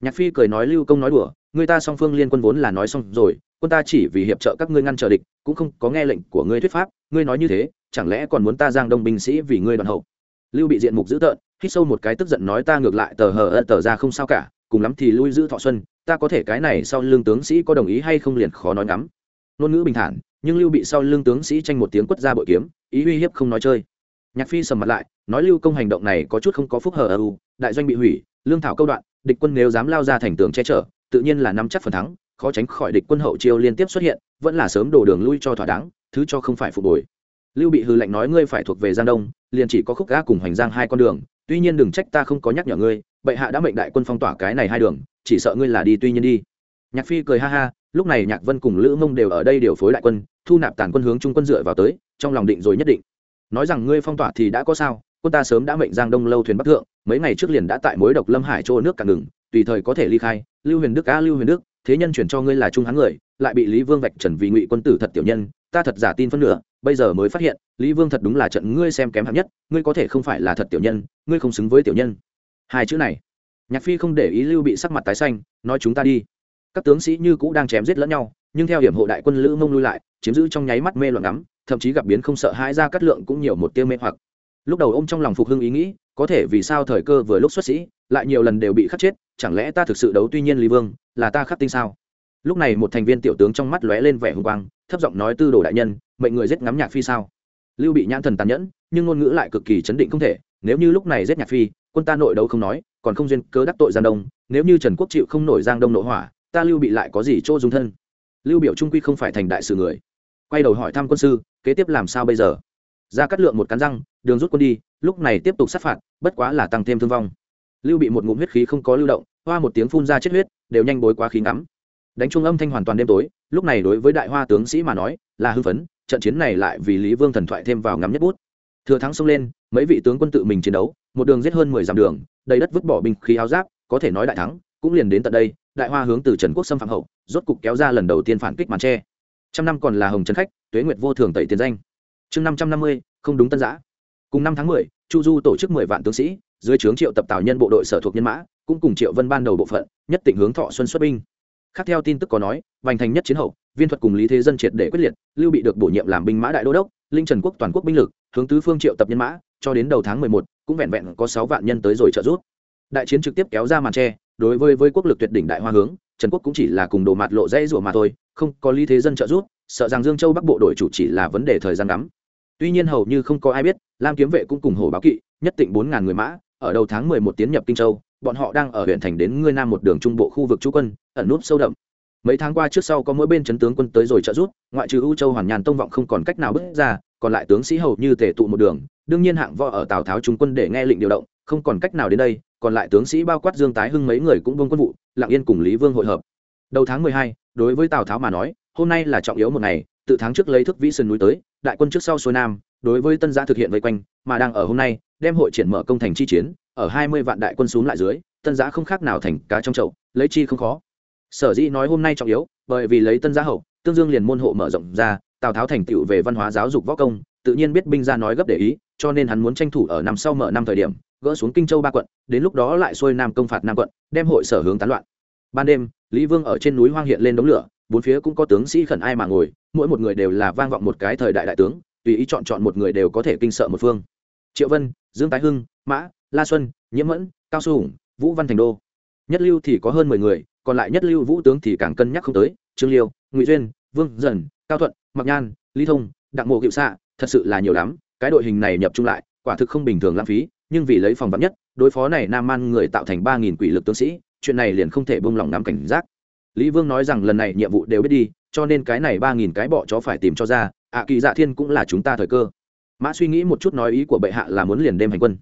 Nhạc phi cười nói lưu công nói đùa người ta song phương liên quân vốn là nói xong rồi, quân ta chỉ vì hiệp trợ các ngươi ngăn trở địch, cũng không có nghe lệnh của ngươi thuyết pháp. Ngươi nói như thế, chẳng lẽ còn muốn ta giang đông binh sĩ vì ngươi đoàn hậu? Lưu bị diện mục dữ tợn, hít sâu một cái tức giận nói ta ngược lại tờ hờ ơ tờ ra không sao cả, cùng lắm thì lui giữ thọ xuân, ta có thể cái này sau lương tướng sĩ có đồng ý hay không liền khó nói ngắm. Ngôn ngữ bình thản, nhưng lưu bị sau lương tướng sĩ tranh một tiếng quất ra bội kiếm, ý uy hiếp không nói chơi. Nhạc phi sầm mặt lại, nói lưu công hành động này có chút không có phúc hờ ơ đại doanh bị hủy, lương thảo câu đoạn, địch quân nếu dám lao ra thành tường che chở tự nhiên là nắm chắc phần thắng, khó tránh khỏi địch quân hậu chiêu liên tiếp xuất hiện, vẫn là sớm đổ đường lui cho thỏa đáng, thứ cho không phải phục hồi. Lưu bị hư lệnh nói ngươi phải thuộc về giang đông, liền chỉ có khúc gã cùng hoành giang hai con đường, tuy nhiên đừng trách ta không có nhắc nhở ngươi, bệ hạ đã mệnh đại quân phong tỏa cái này hai đường, chỉ sợ ngươi là đi tuy nhiên đi. Nhạc phi cười ha ha, lúc này nhạc vân cùng lữ mông đều ở đây điều phối đại quân, thu nạp tàn quân hướng trung quân dựa vào tới, trong lòng định rồi nhất định. Nói rằng ngươi phong tỏa thì đã có sao, quân ta sớm đã mệnh giang đông lâu thuyền bắc thượng, mấy ngày trước liền đã tại mối độc lâm hải chỗ nước cạn ngừng tùy thời có thể ly khai, lưu huyền đức a lưu huyền đức, thế nhân chuyển cho ngươi là trung hán người, lại bị lý vương vạch trần vì ngụy quân tử thật tiểu nhân, ta thật giả tin phân nửa, bây giờ mới phát hiện, lý vương thật đúng là trận ngươi xem kém hạng nhất, ngươi có thể không phải là thật tiểu nhân, ngươi không xứng với tiểu nhân. Hai chữ này, nhạc phi không để ý lưu bị sắc mặt tái xanh, nói chúng ta đi. Các tướng sĩ như cũ đang chém giết lẫn nhau, nhưng theo hiểm hộ đại quân lữ mông lui lại, chiếm giữ trong nháy mắt mê loạn ngắm, thậm chí gặp biến không sợ hãi ra cắt lượng cũng nhiều một tiêu mê hoặc. Lúc đầu ôm trong lòng phục hưng ý nghĩ có thể vì sao thời cơ vừa lúc xuất sĩ, lại nhiều lần đều bị khắc chết, chẳng lẽ ta thực sự đấu tuy nhiên lý vương, là ta khắc tinh sao? Lúc này một thành viên tiểu tướng trong mắt lóe lên vẻ hùng quang, thấp giọng nói tư đồ đại nhân, mệnh người giết ngắm nhạc phi sao? Lưu bị nhãn thần tàn nhẫn, nhưng ngôn ngữ lại cực kỳ chấn định không thể, nếu như lúc này giết nhạc phi, quân ta nội đấu không nói, còn không duyên cớ đắc tội giang đông, nếu như trần quốc chịu không nổi giang đông nội hỏa, ta lưu bị lại có gì chỗ dung thân? Lưu biểu trung quy không phải thành đại sự người. Quay đầu hỏi thăm quân sư, kế tiếp làm sao bây giờ? Ra cắt lượng một cắn răng đường rút quân đi, lúc này tiếp tục sát phạt, bất quá là tăng thêm thương vong. Lưu bị một ngụm huyết khí không có lưu động, hoa một tiếng phun ra chết huyết, đều nhanh bối quá khí ngắm. Đánh trung âm thanh hoàn toàn đêm tối, lúc này đối với đại hoa tướng sĩ mà nói, là hưng phấn, trận chiến này lại vì lý vương thần thoại thêm vào ngắm nhất bút. Thừa thắng xông lên, mấy vị tướng quân tự mình chiến đấu, một đường giết hơn mười dặm đường, đầy đất vứt bỏ binh khí áo giáp, có thể nói đại thắng, cũng liền đến tận đây, đại hoa hướng từ trần quốc xâm phạm hậu, rốt cục kéo ra lần đầu tiên phản kích màn tre. Trăm năm còn là hồng trấn khách, tuế nguyệt vô thường tẩy tiền danh. Chương năm trăm năm mươi, không đúng tân giã cùng năm tháng mười, chu du tổ chức mười vạn tướng sĩ, dưới trướng triệu tập tào nhân bộ đội sở thuộc nhân mã, cũng cùng triệu vân ban đầu bộ phận, nhất tỉnh hướng thọ xuân xuất binh. Khác theo tin tức có nói, vành thành nhất chiến hậu, viên thuật cùng lý thế dân triệt để quyết liệt, lưu bị được bổ nhiệm làm binh mã đại đô đốc, linh trần quốc toàn quốc binh lực, hướng tứ phương triệu tập nhân mã, cho đến đầu tháng mười một, cũng vẹn vẹn có sáu vạn nhân tới rồi trợ giúp. Đại chiến trực tiếp kéo ra màn tre, đối với với quốc lực tuyệt đỉnh đại hoa hướng, trần quốc cũng chỉ là cùng đồ mặt lộ dây rủa mà thôi, không có lý thế dân trợ giúp, sợ rằng dương châu bắc bộ đội chủ chỉ là vấn đề thời gian ngắn tuy nhiên hầu như không có ai biết, lam kiếm vệ cũng cùng hổ báo kỵ, nhất tịnh bốn ngàn người mã, ở đầu tháng mười một tiến nhập kinh châu, bọn họ đang ở huyện thành đến ngươi nam một đường trung bộ khu vực trú quân, ẩn núp sâu đậm. Mấy tháng qua trước sau có mỗi bên chấn tướng quân tới rồi trợ giúp, ngoại trừ u châu hoàn nhàn tông vọng không còn cách nào bước ra, còn lại tướng sĩ hầu như tề tụ một đường, đương nhiên hạng võ ở tào tháo trung quân để nghe lệnh điều động, không còn cách nào đến đây, còn lại tướng sĩ bao quát dương tái hưng mấy người cũng vương quân vụ lặng yên cùng lý vương hội hợp. Đầu tháng mười hai, đối với tào tháo mà nói, hôm nay là trọng yếu một ngày từ tháng trước lấy thức vĩ sơn núi tới đại quân trước sau xuôi nam, đối với tân giã thực hiện vây quanh, mà đang ở hôm nay, đem hội triển mở công thành chi chiến, ở hai mươi vạn đại quân xuống lại dưới, tân giã không khác nào thành cá trong chậu, lấy chi không khó. Sở dĩ nói hôm nay trọng yếu, bởi vì lấy tân giã hậu, tương dương liền môn hộ mở rộng ra, tào tháo thành tựu về văn hóa giáo dục võ công, tự nhiên biết binh ra nói gấp để ý, cho nên hắn muốn tranh thủ ở năm sau mở năm thời điểm, gỡ xuống kinh châu ba quận, đến lúc đó lại xuôi nam công phạt nam quận, đem hội sở hướng tán loạn. Ban đêm, lý vương ở trên núi hoang hiện lên đống lửa bốn phía cũng có tướng sĩ khẩn ai mà ngồi, mỗi một người đều là vang vọng một cái thời đại đại tướng, tùy ý chọn chọn một người đều có thể kinh sợ một phương. Triệu vân, dương tái hưng, mã, la xuân, nhiễm mẫn, cao su hùng, vũ văn thành đô. Nhất lưu thì có hơn mười người, còn lại nhất lưu vũ tướng thì càng cân nhắc không tới, trương liêu, ngụy duyên, vương dần, cao thuận mặc nhan, lý thông, đặng mộ cựu xạ thật sự là nhiều lắm, cái đội hình này nhập chung lại, quả thực không bình thường lãng phí, nhưng vì lấy phòng vắn nhất, đối phó này nam man người tạo thành ba nghìn quỷ lực tướng sĩ, chuyện này liền không thể bông lỏng nắm cảnh giác lý vương nói rằng lần này nhiệm vụ đều biết đi, cho nên cái này ba nghìn cái bọ chó phải tìm cho ra, ạ kỳ dạ thiên cũng là chúng ta thời cơ. Mã suy nghĩ một chút nói ý của bệ hạ là muốn liền đêm hành quân.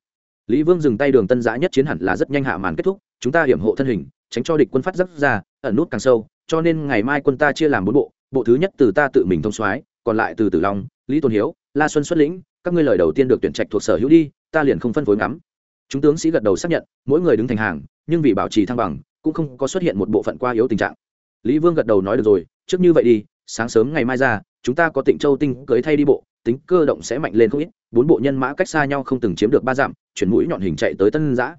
Lý vương dừng tay đường tân giã nhất chiến hẳn là rất nhanh hạ màn kết thúc, chúng ta hiểm hộ thân hình, tránh cho địch quân phát dấp ra, ẩn nút càng sâu, cho nên ngày mai quân ta chia làm bốn bộ bộ thứ nhất từ ta tự mình thông soái, còn lại từ tử long, lý tôn hiếu, la xuân xuất lĩnh, các ngươi lời đầu tiên được tuyển trạch thuộc sở hữu đi, ta liền không phân phối ngắm. Chúng tướng sĩ gật đầu xác nhận, mỗi người đứng thành hàng, nhưng vì bảo trì thăng bằng, cũng không có xuất hiện một bộ phận qua yếu tình trạng lý vương gật đầu nói được rồi, trước như vậy đi, sáng sớm ngày mai ra, chúng ta có tịnh châu tinh cưới thay đi bộ, tính cơ động sẽ mạnh lên không ít, bốn bộ nhân mã cách xa nhau không từng chiếm được ba dặm, chuyển mũi nhọn hình chạy tới tân giã.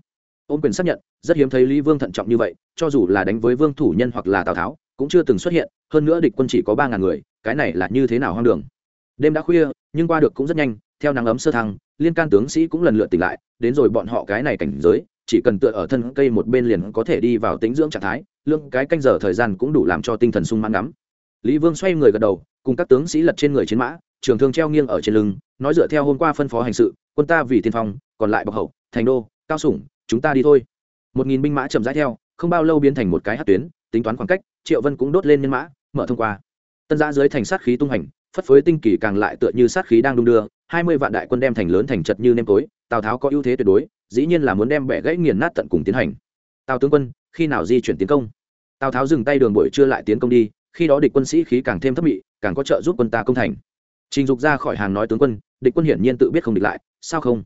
Ôm quyền xác nhận, rất hiếm thấy lý vương thận trọng như vậy, cho dù là đánh với vương thủ nhân hoặc là tào tháo, cũng chưa từng xuất hiện, hơn nữa địch quân chỉ có ba ngàn người, cái này là như thế nào hoang đường. Đêm đã khuya, nhưng qua được cũng rất nhanh, theo nắng ấm sơ thăng, liên can tướng sĩ cũng lần lượt tỉnh lại, đến rồi bọn họ cái này cảnh giới chỉ cần tựa ở thân cây một bên liền có thể đi vào tính dưỡng trạng thái, lương cái canh giờ thời gian cũng đủ làm cho tinh thần sung mãn ngắm lý vương xoay người gật đầu, cùng các tướng sĩ lật trên người chiến mã, trường thương treo nghiêng ở trên lưng, nói dựa theo hôm qua phân phó hành sự, quân ta vì tiên phong, còn lại bọc hậu, thành đô, cao sủng, chúng ta đi thôi. Một nghìn binh mã chậm rãi theo, không bao lâu biến thành một cái hát tuyến, tính toán khoảng cách, triệu vân cũng đốt lên nhân mã, mở thông qua. Tân giã dưới thành sát khí tung hành, phất phới tinh kỳ càng lại tựa như sát khí đang đung đưa, hai mươi vạn đại quân đem thành lớn thành chật như nêm tối, tào tháo có ưu thế tuyệt đối dĩ nhiên là muốn đem bẻ gãy nghiền nát tận cùng tiến hành. Tào tướng quân, khi nào di chuyển tiến công? Tào tháo dừng tay đường buổi trưa lại tiến công đi, khi đó địch quân sĩ khí càng thêm thấp bị càng có trợ giúp quân ta công thành. Trình dục ra khỏi hàng nói tướng quân, địch quân hiển nhiên tự biết không địch lại, sao không?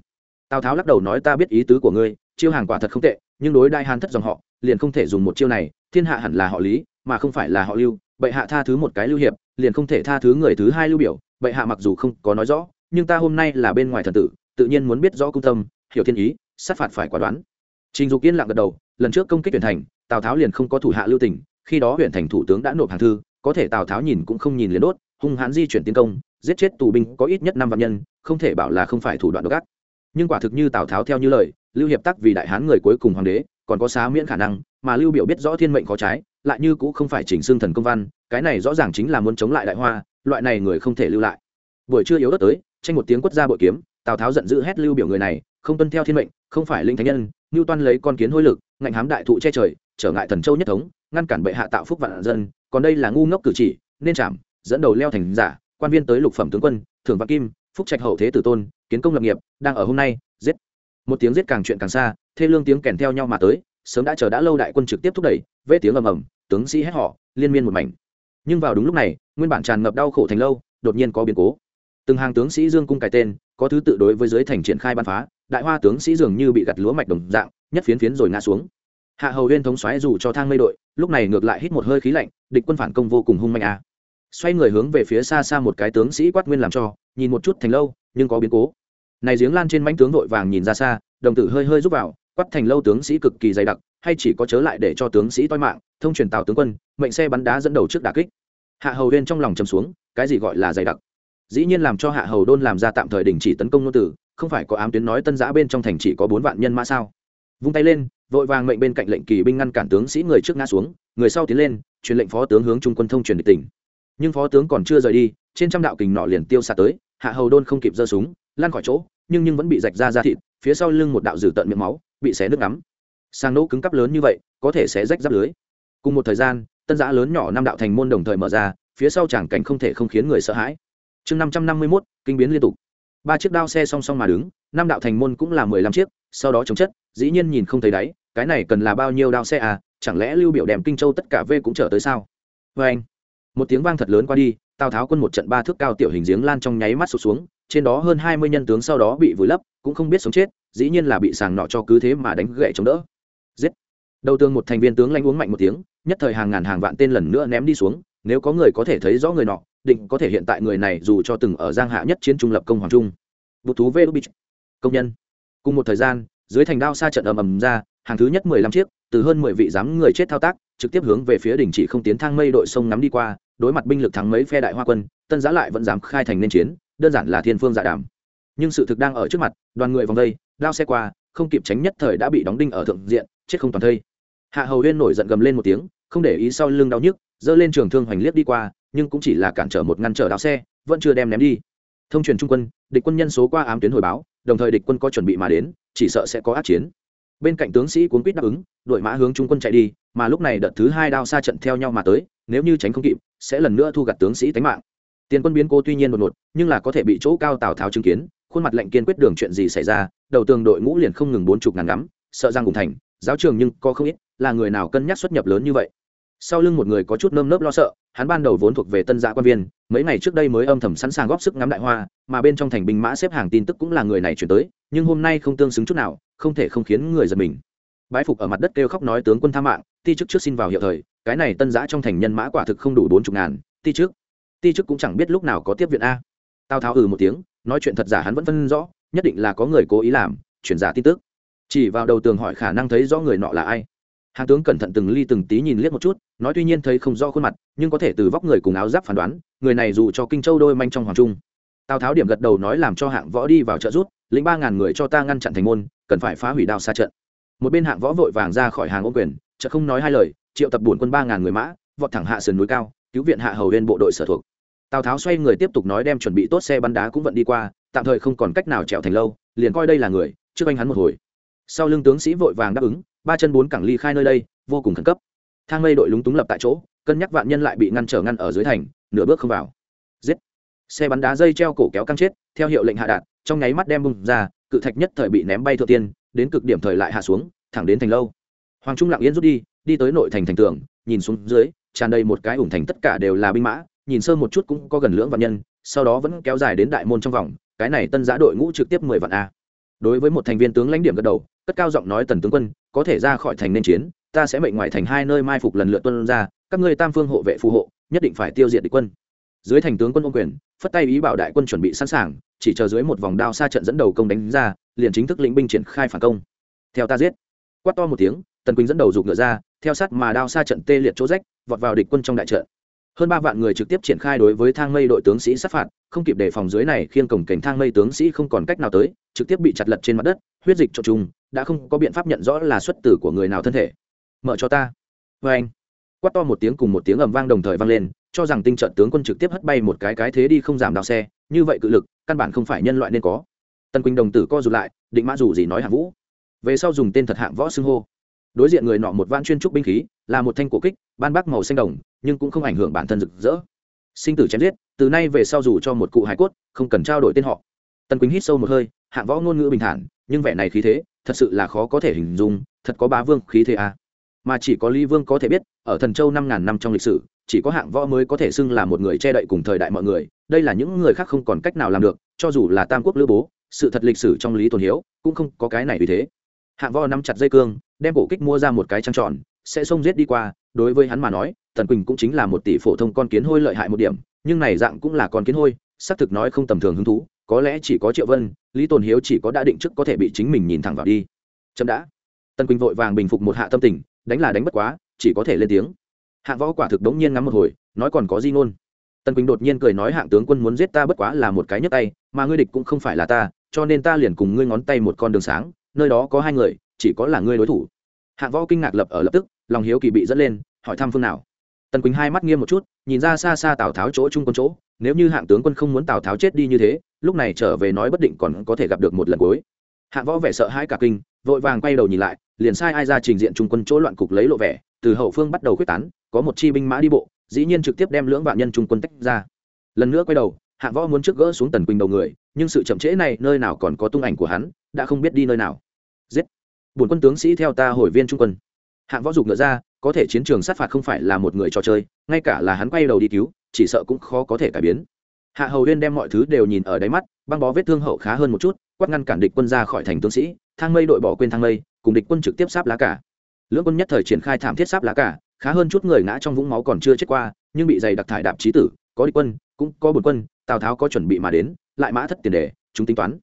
Tào tháo lắc đầu nói ta biết ý tứ của ngươi, chiêu hàng quả thật không tệ, nhưng đối đại hàn thất dòng họ, liền không thể dùng một chiêu này, thiên hạ hẳn là họ lý, mà không phải là họ lưu, bệ hạ tha thứ một cái lưu hiệp, liền không thể tha thứ người thứ hai lưu biểu, bệ hạ mặc dù không có nói rõ, nhưng ta hôm nay là bên ngoài thần tử, tự nhiên muốn biết rõ cung tâm, hiểu thiên ý sát phạt phải quả đoán. Trình dục yên lặng gật đầu, lần trước công kích huyện thành, tào tháo liền không có thủ hạ lưu tình, khi đó huyện thành thủ tướng đã nộp hàng thư, có thể tào tháo nhìn cũng không nhìn liền đốt, hung hãn di chuyển tiến công, giết chết tù binh có ít nhất năm vạn nhân, không thể bảo là không phải thủ đoạn độc ác. Nhưng quả thực như tào tháo theo như lời, lưu hiệp tắc vì đại hán người cuối cùng hoàng đế, còn có xá miễn khả năng, mà lưu biểu biết rõ thiên mệnh khó trái, lại như cũng không phải chỉnh xương thần công văn, cái này rõ ràng chính là muốn chống lại đại hoa, loại này người không thể lưu lại. Buổi trưa yếu đất tới, tranh một tiếng quất ra bội kiếm, tào tháo giận dữ hét lưu biểu người này, không tuân theo thiên mệnh không phải linh thánh nhân ngưu toan lấy con kiến hôi lực, ngạnh hám đại thụ che trời, trở ngại thần châu nhất thống, ngăn cản bệ hạ tạo phúc vạn dân, còn đây là ngu ngốc cử chỉ, nên chạm, dẫn đầu leo thành giả, quan viên tới lục phẩm tướng quân, thưởng vạn kim, phúc trạch hậu thế tử tôn, kiến công lập nghiệp, đang ở hôm nay, giết. Một tiếng giết càng chuyện càng xa, thê lương tiếng kèn theo nhau mà tới, sớm đã chờ đã lâu đại quân trực tiếp thúc đẩy, vết tiếng ầm ầm, tướng sĩ hét họ, liên miên một mảnh. Nhưng vào đúng lúc này, nguyên bản tràn ngập đau khổ thành lâu, đột nhiên có biến cố. Từng hàng tướng sĩ dương cung cài tên có thứ tự đối với dưới thành triển khai ban phá, đại hoa tướng sĩ dường như bị gặt lúa mạch đồng dạng, nhất phiến phiến rồi ngã xuống. Hạ hầu huyên thống xoáy dù cho thang mây đội, lúc này ngược lại hít một hơi khí lạnh, địch quân phản công vô cùng hung mạnh a. À. xoay người hướng về phía xa xa một cái tướng sĩ quát nguyên làm cho, nhìn một chút thành lâu, nhưng có biến cố. Này giếng lan trên manh tướng vội vàng nhìn ra xa, đồng tử hơi hơi rút vào, quát thành lâu tướng sĩ cực kỳ dày đặc, hay chỉ có chớ lại để cho tướng sĩ toi mạng, thông truyền tào tướng quân, mệnh xe bắn đá dẫn đầu trước đà kích. Hạ hầu huyên trong lòng chầm xuống, cái gì gọi là dày đặc? Dĩ nhiên làm cho hạ hầu đôn làm ra tạm thời đình chỉ tấn công nô tử không phải có ám tuyến nói tân giã bên trong thành chỉ có bốn vạn nhân mã sao? Vung tay lên, vội vàng mệnh bên cạnh lệnh kỳ binh ngăn cản tướng sĩ người trước ngã xuống, người sau tiến lên, truyền lệnh phó tướng hướng trung quân thông truyền địch tỉnh nhưng phó tướng còn chưa rời đi, trên trăm đạo kình nọ liền tiêu xạ tới, hạ hầu đôn không kịp giơ súng lan khỏi chỗ, nhưng nhưng vẫn bị rạch ra ra thịt, phía sau lưng một đạo dử tận miệng máu, bị xé nước ngắm. Sang nỗ cứng cắp lớn như vậy, có thể sẽ rách giáp lưới. Cùng một thời gian, tân giã lớn nhỏ năm đạo thành môn đồng thời mở ra, phía sau chẳng cảnh không thể không khiến người sợ hãi chương năm trăm năm mươi mốt, kinh biến liên tục. Ba chiếc đao xe song song mà đứng, năm đạo thành môn cũng là mười lăm chiếc, sau đó chống chất, dĩ nhiên nhìn không thấy đáy, cái này cần là bao nhiêu đao xe à chẳng lẽ lưu biểu đèm kinh châu tất cả v cũng trở tới sao? Vê anh, một tiếng vang thật lớn qua đi, tào tháo quân một trận ba thước cao tiểu hình giếng lan trong nháy mắt sụt xuống, trên đó hơn hai mươi nhân tướng sau đó bị vùi lấp, cũng không biết sống chết, dĩ nhiên là bị sàng nọ cho cứ thế mà đánh gậy chống đỡ. Giết. Đầu tương một thành viên tướng lanh uống mạnh một tiếng, nhất thời hàng ngàn hàng vạn tên lần nữa ném đi xuống nếu có người có thể thấy rõ người nọ, định có thể hiện tại người này dù cho từng ở giang hạ nhất chiến trung lập công hoàng trung. Bút thú vê công nhân. Cùng một thời gian, dưới thành đao xa trận ầm ầm ra, hàng thứ nhất mười lăm chiếc, từ hơn mười vị dám người chết thao tác, trực tiếp hướng về phía đỉnh chỉ không tiến thang mây đội sông nắm đi qua, đối mặt binh lực thắng mấy phe đại hoa quân, tân giã lại vẫn dám khai thành nên chiến, đơn giản là thiên phương dạ đàm. Nhưng sự thực đang ở trước mặt, đoàn người vòng đây, đao xe qua, không kịp tránh nhất thời đã bị đóng đinh ở thượng diện, chết không toàn thây. Hạ hầu huyên nổi giận gầm lên một tiếng, không để ý sau lưng đau nhức giơ lên trường thương hoành liếc đi qua, nhưng cũng chỉ là cản trở một ngăn trở đạo xe, vẫn chưa đem ném đi. Thông truyền trung quân, địch quân nhân số qua ám tuyến hồi báo, đồng thời địch quân có chuẩn bị mà đến, chỉ sợ sẽ có ác chiến. Bên cạnh tướng sĩ cuốn quýt đáp ứng, đội mã hướng trung quân chạy đi, mà lúc này đợt thứ hai đao xa trận theo nhau mà tới, nếu như tránh không kịp, sẽ lần nữa thu gặt tướng sĩ tánh mạng. Tiền quân biến cố tuy nhiên một ngột, nhưng là có thể bị chỗ cao tào tháo chứng kiến, khuôn mặt lạnh kiên quyết đường chuyện gì xảy ra, đầu tường đội ngũ liền không ngừng bốn chục ngàn ngắm, sợ rằng cùng thành, giáo trường nhưng có không ít, là người nào cân nhắc xuất nhập lớn như vậy sau lưng một người có chút nơm nớp lo sợ, hắn ban đầu vốn thuộc về tân giã quan viên, mấy ngày trước đây mới âm thầm sẵn sàng góp sức ngắm đại hoa, mà bên trong thành binh mã xếp hàng tin tức cũng là người này chuyển tới, nhưng hôm nay không tương xứng chút nào, không thể không khiến người giật mình. Bái phục ở mặt đất kêu khóc nói tướng quân tha mạng, ti chức trước xin vào hiệu thời, cái này tân giã trong thành nhân mã quả thực không đủ bốn chục ngàn, ti chức. Ti chức cũng chẳng biết lúc nào có tiếp viện a. Tao tháo ừ một tiếng, nói chuyện thật giả hắn vẫn phân rõ, nhất định là có người cố ý làm, chuyển giả tin tức. Chỉ vào đầu tường hỏi khả năng thấy rõ người nọ là ai hàn tướng cẩn thận từng ly từng tí nhìn liếc một chút, nói tuy nhiên thấy không rõ khuôn mặt, nhưng có thể từ vóc người cùng áo giáp phán đoán, người này dù cho kinh châu đôi manh trong hoàng trung. Tào tháo điểm gật đầu nói làm cho hạng võ đi vào trợ rút, lĩnh ba ngàn người cho ta ngăn chặn thành môn, cần phải phá hủy đao xa trận. Một bên hạng võ vội vàng ra khỏi hàng ô quyền chợ không nói hai lời, triệu tập bổn quân ba ngàn người mã, vọt thẳng hạ sườn núi cao, cứu viện hạ hầu lên bộ đội sở thuộc. Tào tháo xoay người tiếp tục nói đem chuẩn bị tốt xe bắn đá cũng vận đi qua, tạm thời không còn cách nào trèo thành lâu, liền coi đây là người, trước anh hắn một hồi. Sau lưng tướng sĩ vội vàng đáp ứng ba chân bốn cẳng ly khai nơi đây, vô cùng khẩn cấp. Thang mây đội lúng túng lập tại chỗ, cân nhắc vạn nhân lại bị ngăn trở ngăn ở dưới thành, nửa bước không vào. Giết! Xe bắn đá dây treo cổ kéo căng chết, theo hiệu lệnh hạ đạn, trong nháy mắt đem bung ra, cự thạch nhất thời bị ném bay thượng tiên, đến cực điểm thời lại hạ xuống, thẳng đến thành lâu. Hoàng trung lặng yên rút đi đi tới nội thành thành tường, nhìn xuống dưới, tràn đầy một cái ủng thành tất cả đều là binh mã, nhìn sơ một chút cũng có gần lưỡng vạn nhân, sau đó vẫn kéo dài đến đại môn trong vòng, cái này tân giã đội ngũ trực tiếp mười vạn a. Đối với một thành viên tướng lãnh điểm gật đầu, cất cao giọng nói tần tướng quân có thể ra khỏi thành nên chiến, ta sẽ mệnh ngoại thành hai nơi mai phục lần lượt tuân ra, các ngươi tam phương hộ vệ phù hộ, nhất định phải tiêu diệt địch quân. Dưới thành tướng quân ô quyền, phất tay ý bảo đại quân chuẩn bị sẵn sàng, chỉ chờ dưới một vòng đao xa trận dẫn đầu công đánh ra, liền chính thức lĩnh binh triển khai phản công. Theo ta giết. Quát to một tiếng, tần quỳnh dẫn đầu rụt ngựa ra, theo sát mà đao xa trận tê liệt chỗ rách, vọt vào địch quân trong đại trận. Hơn ba vạn người trực tiếp triển khai đối với thang mây đội tướng sĩ sát phạt, không kịp đề phòng dưới này khiêng cổng cảnh thang mây tướng sĩ không còn cách nào tới, trực tiếp bị chặt lật trên mặt đất, huyết dịch trộn trùng đã không có biện pháp nhận rõ là xuất tử của người nào thân thể. Mở cho ta. Vê anh. Quát to một tiếng cùng một tiếng ầm vang đồng thời vang lên, cho rằng tinh trận tướng quân trực tiếp hất bay một cái cái thế đi không giảm đào xe, như vậy cự lực, căn bản không phải nhân loại nên có. Tân quỳnh đồng tử co rụt lại, định mã dù gì nói hạng vũ. Về sau dùng tên thật hạng võ xưng hô. Đối diện người nọ một van chuyên trúc binh khí, là một thanh cổ kích, ban bác màu xanh đồng, nhưng cũng không ảnh hưởng bản thân rực rỡ. Sinh tử chém giết, từ nay về sau dù cho một cụ hải cốt, không cần trao đổi tên họ. Tân quỳnh hít sâu một hơi, hạng võ ngôn ngữ bình thản nhưng vẻ này khí thế, thật sự là khó có thể hình dung, thật có bá vương khí thế à. mà chỉ có lý vương có thể biết, ở thần châu năm ngàn năm trong lịch sử, chỉ có hạng võ mới có thể xưng là một người che đậy cùng thời đại mọi người, đây là những người khác không còn cách nào làm được, cho dù là tam quốc lữ bố, sự thật lịch sử trong lý tồn hiếu cũng không có cái này vì thế hạng võ nắm chặt dây cương, đem cổ kích mua ra một cái trăng tròn, sẽ xông giết đi qua, đối với hắn mà nói, tần quỳnh cũng chính là một tỷ phổ thông con kiến hôi lợi hại một điểm, nhưng này dạng cũng là con kiến hôi, xác thực nói không tầm thường hứng thú có lẽ chỉ có triệu vân, lý tồn hiếu chỉ có đã định trước có thể bị chính mình nhìn thẳng vào đi. Chậm đã. Tân quỳnh vội vàng bình phục một hạ tâm tình, đánh là đánh bất quá, chỉ có thể lên tiếng. Hạng võ quả thực đống nhiên ngắm một hồi, nói còn có gì ngôn. Tân quỳnh đột nhiên cười nói hạng tướng quân muốn giết ta bất quá là một cái nhấp tay, mà ngươi địch cũng không phải là ta, cho nên ta liền cùng ngươi ngón tay một con đường sáng, nơi đó có hai người, chỉ có là ngươi đối thủ. Hạng võ kinh ngạc lập ở lập tức, lòng hiếu kỳ bị dẫn lên, hỏi thăm phương nào. Tần quỳnh hai mắt nghiêm một chút, nhìn ra xa xa tào tháo chỗ trung quân chỗ nếu như hạng tướng quân không muốn tào tháo chết đi như thế, lúc này trở về nói bất định còn có thể gặp được một lần cuối. Hạng võ vẻ sợ hãi cả kinh, vội vàng quay đầu nhìn lại, liền sai ai ra trình diện trung quân chỗ loạn cục lấy lộ vẻ, từ hậu phương bắt đầu quyết tán, có một chi binh mã đi bộ, dĩ nhiên trực tiếp đem lưỡng vạn nhân trung quân tách ra. Lần nữa quay đầu, hạng võ muốn trước gỡ xuống tần quỳnh đầu người, nhưng sự chậm trễ này nơi nào còn có tung ảnh của hắn, đã không biết đi nơi nào. Giết! Bổn quân tướng sĩ theo ta hồi viên trung quân. Hạng võ dục ngựa ra, có thể chiến trường sát phạt không phải là một người trò chơi, ngay cả là hắn quay đầu đi cứu chỉ sợ cũng khó có thể cải biến. Hạ hầu huyên đem mọi thứ đều nhìn ở đáy mắt, băng bó vết thương hậu khá hơn một chút, quát ngăn cản địch quân ra khỏi thành tướng sĩ, thang mây đội bỏ quên thang mây, cùng địch quân trực tiếp sáp lá cả. Lưỡng quân nhất thời triển khai thảm thiết sáp lá cả, khá hơn chút người ngã trong vũng máu còn chưa chết qua, nhưng bị dày đặc thải đạp trí tử, có địch quân, cũng có bổn quân, tào tháo có chuẩn bị mà đến, lại mã thất tiền đề, chúng tính toán.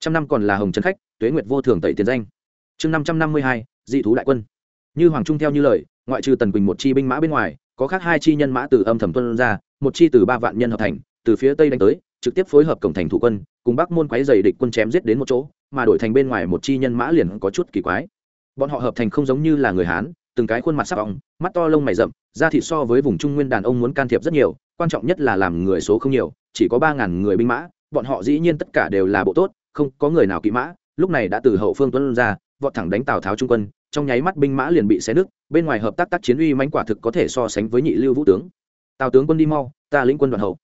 Trăm năm còn là hồng trấn khách, tuế nguyệt vô thường tẩy tiền danh. Chương năm trăm năm mươi hai, dị thú đại quân. Như hoàng trung theo như lời, ngoại trừ tần quỳnh một chi binh mã bên ngoài có khác hai chi nhân mã từ âm thầm tuân ra, một chi từ ba vạn nhân hợp thành, từ phía tây đánh tới, trực tiếp phối hợp cổng thành thủ quân, cùng bắc môn quái dày địch quân chém giết đến một chỗ, mà đổi thành bên ngoài một chi nhân mã liền có chút kỳ quái. Bọn họ hợp thành không giống như là người hán, từng cái khuôn mặt sắc vọng mắt to lông mày rậm, da thịt so với vùng trung nguyên đàn ông muốn can thiệp rất nhiều, quan trọng nhất là làm người số không nhiều, chỉ có ba ngàn người binh mã, bọn họ dĩ nhiên tất cả đều là bộ tốt, không có người nào kỵ mã, lúc này đã từ hậu phương tuân ra, vọt thẳng đánh tào tháo trung quân trong nháy mắt binh mã liền bị xé nứt, bên ngoài hợp tác tác chiến uy mãnh quả thực có thể so sánh với nhị lưu vũ tướng. Tào tướng quân đi mau, ta lĩnh quân đoàn hậu.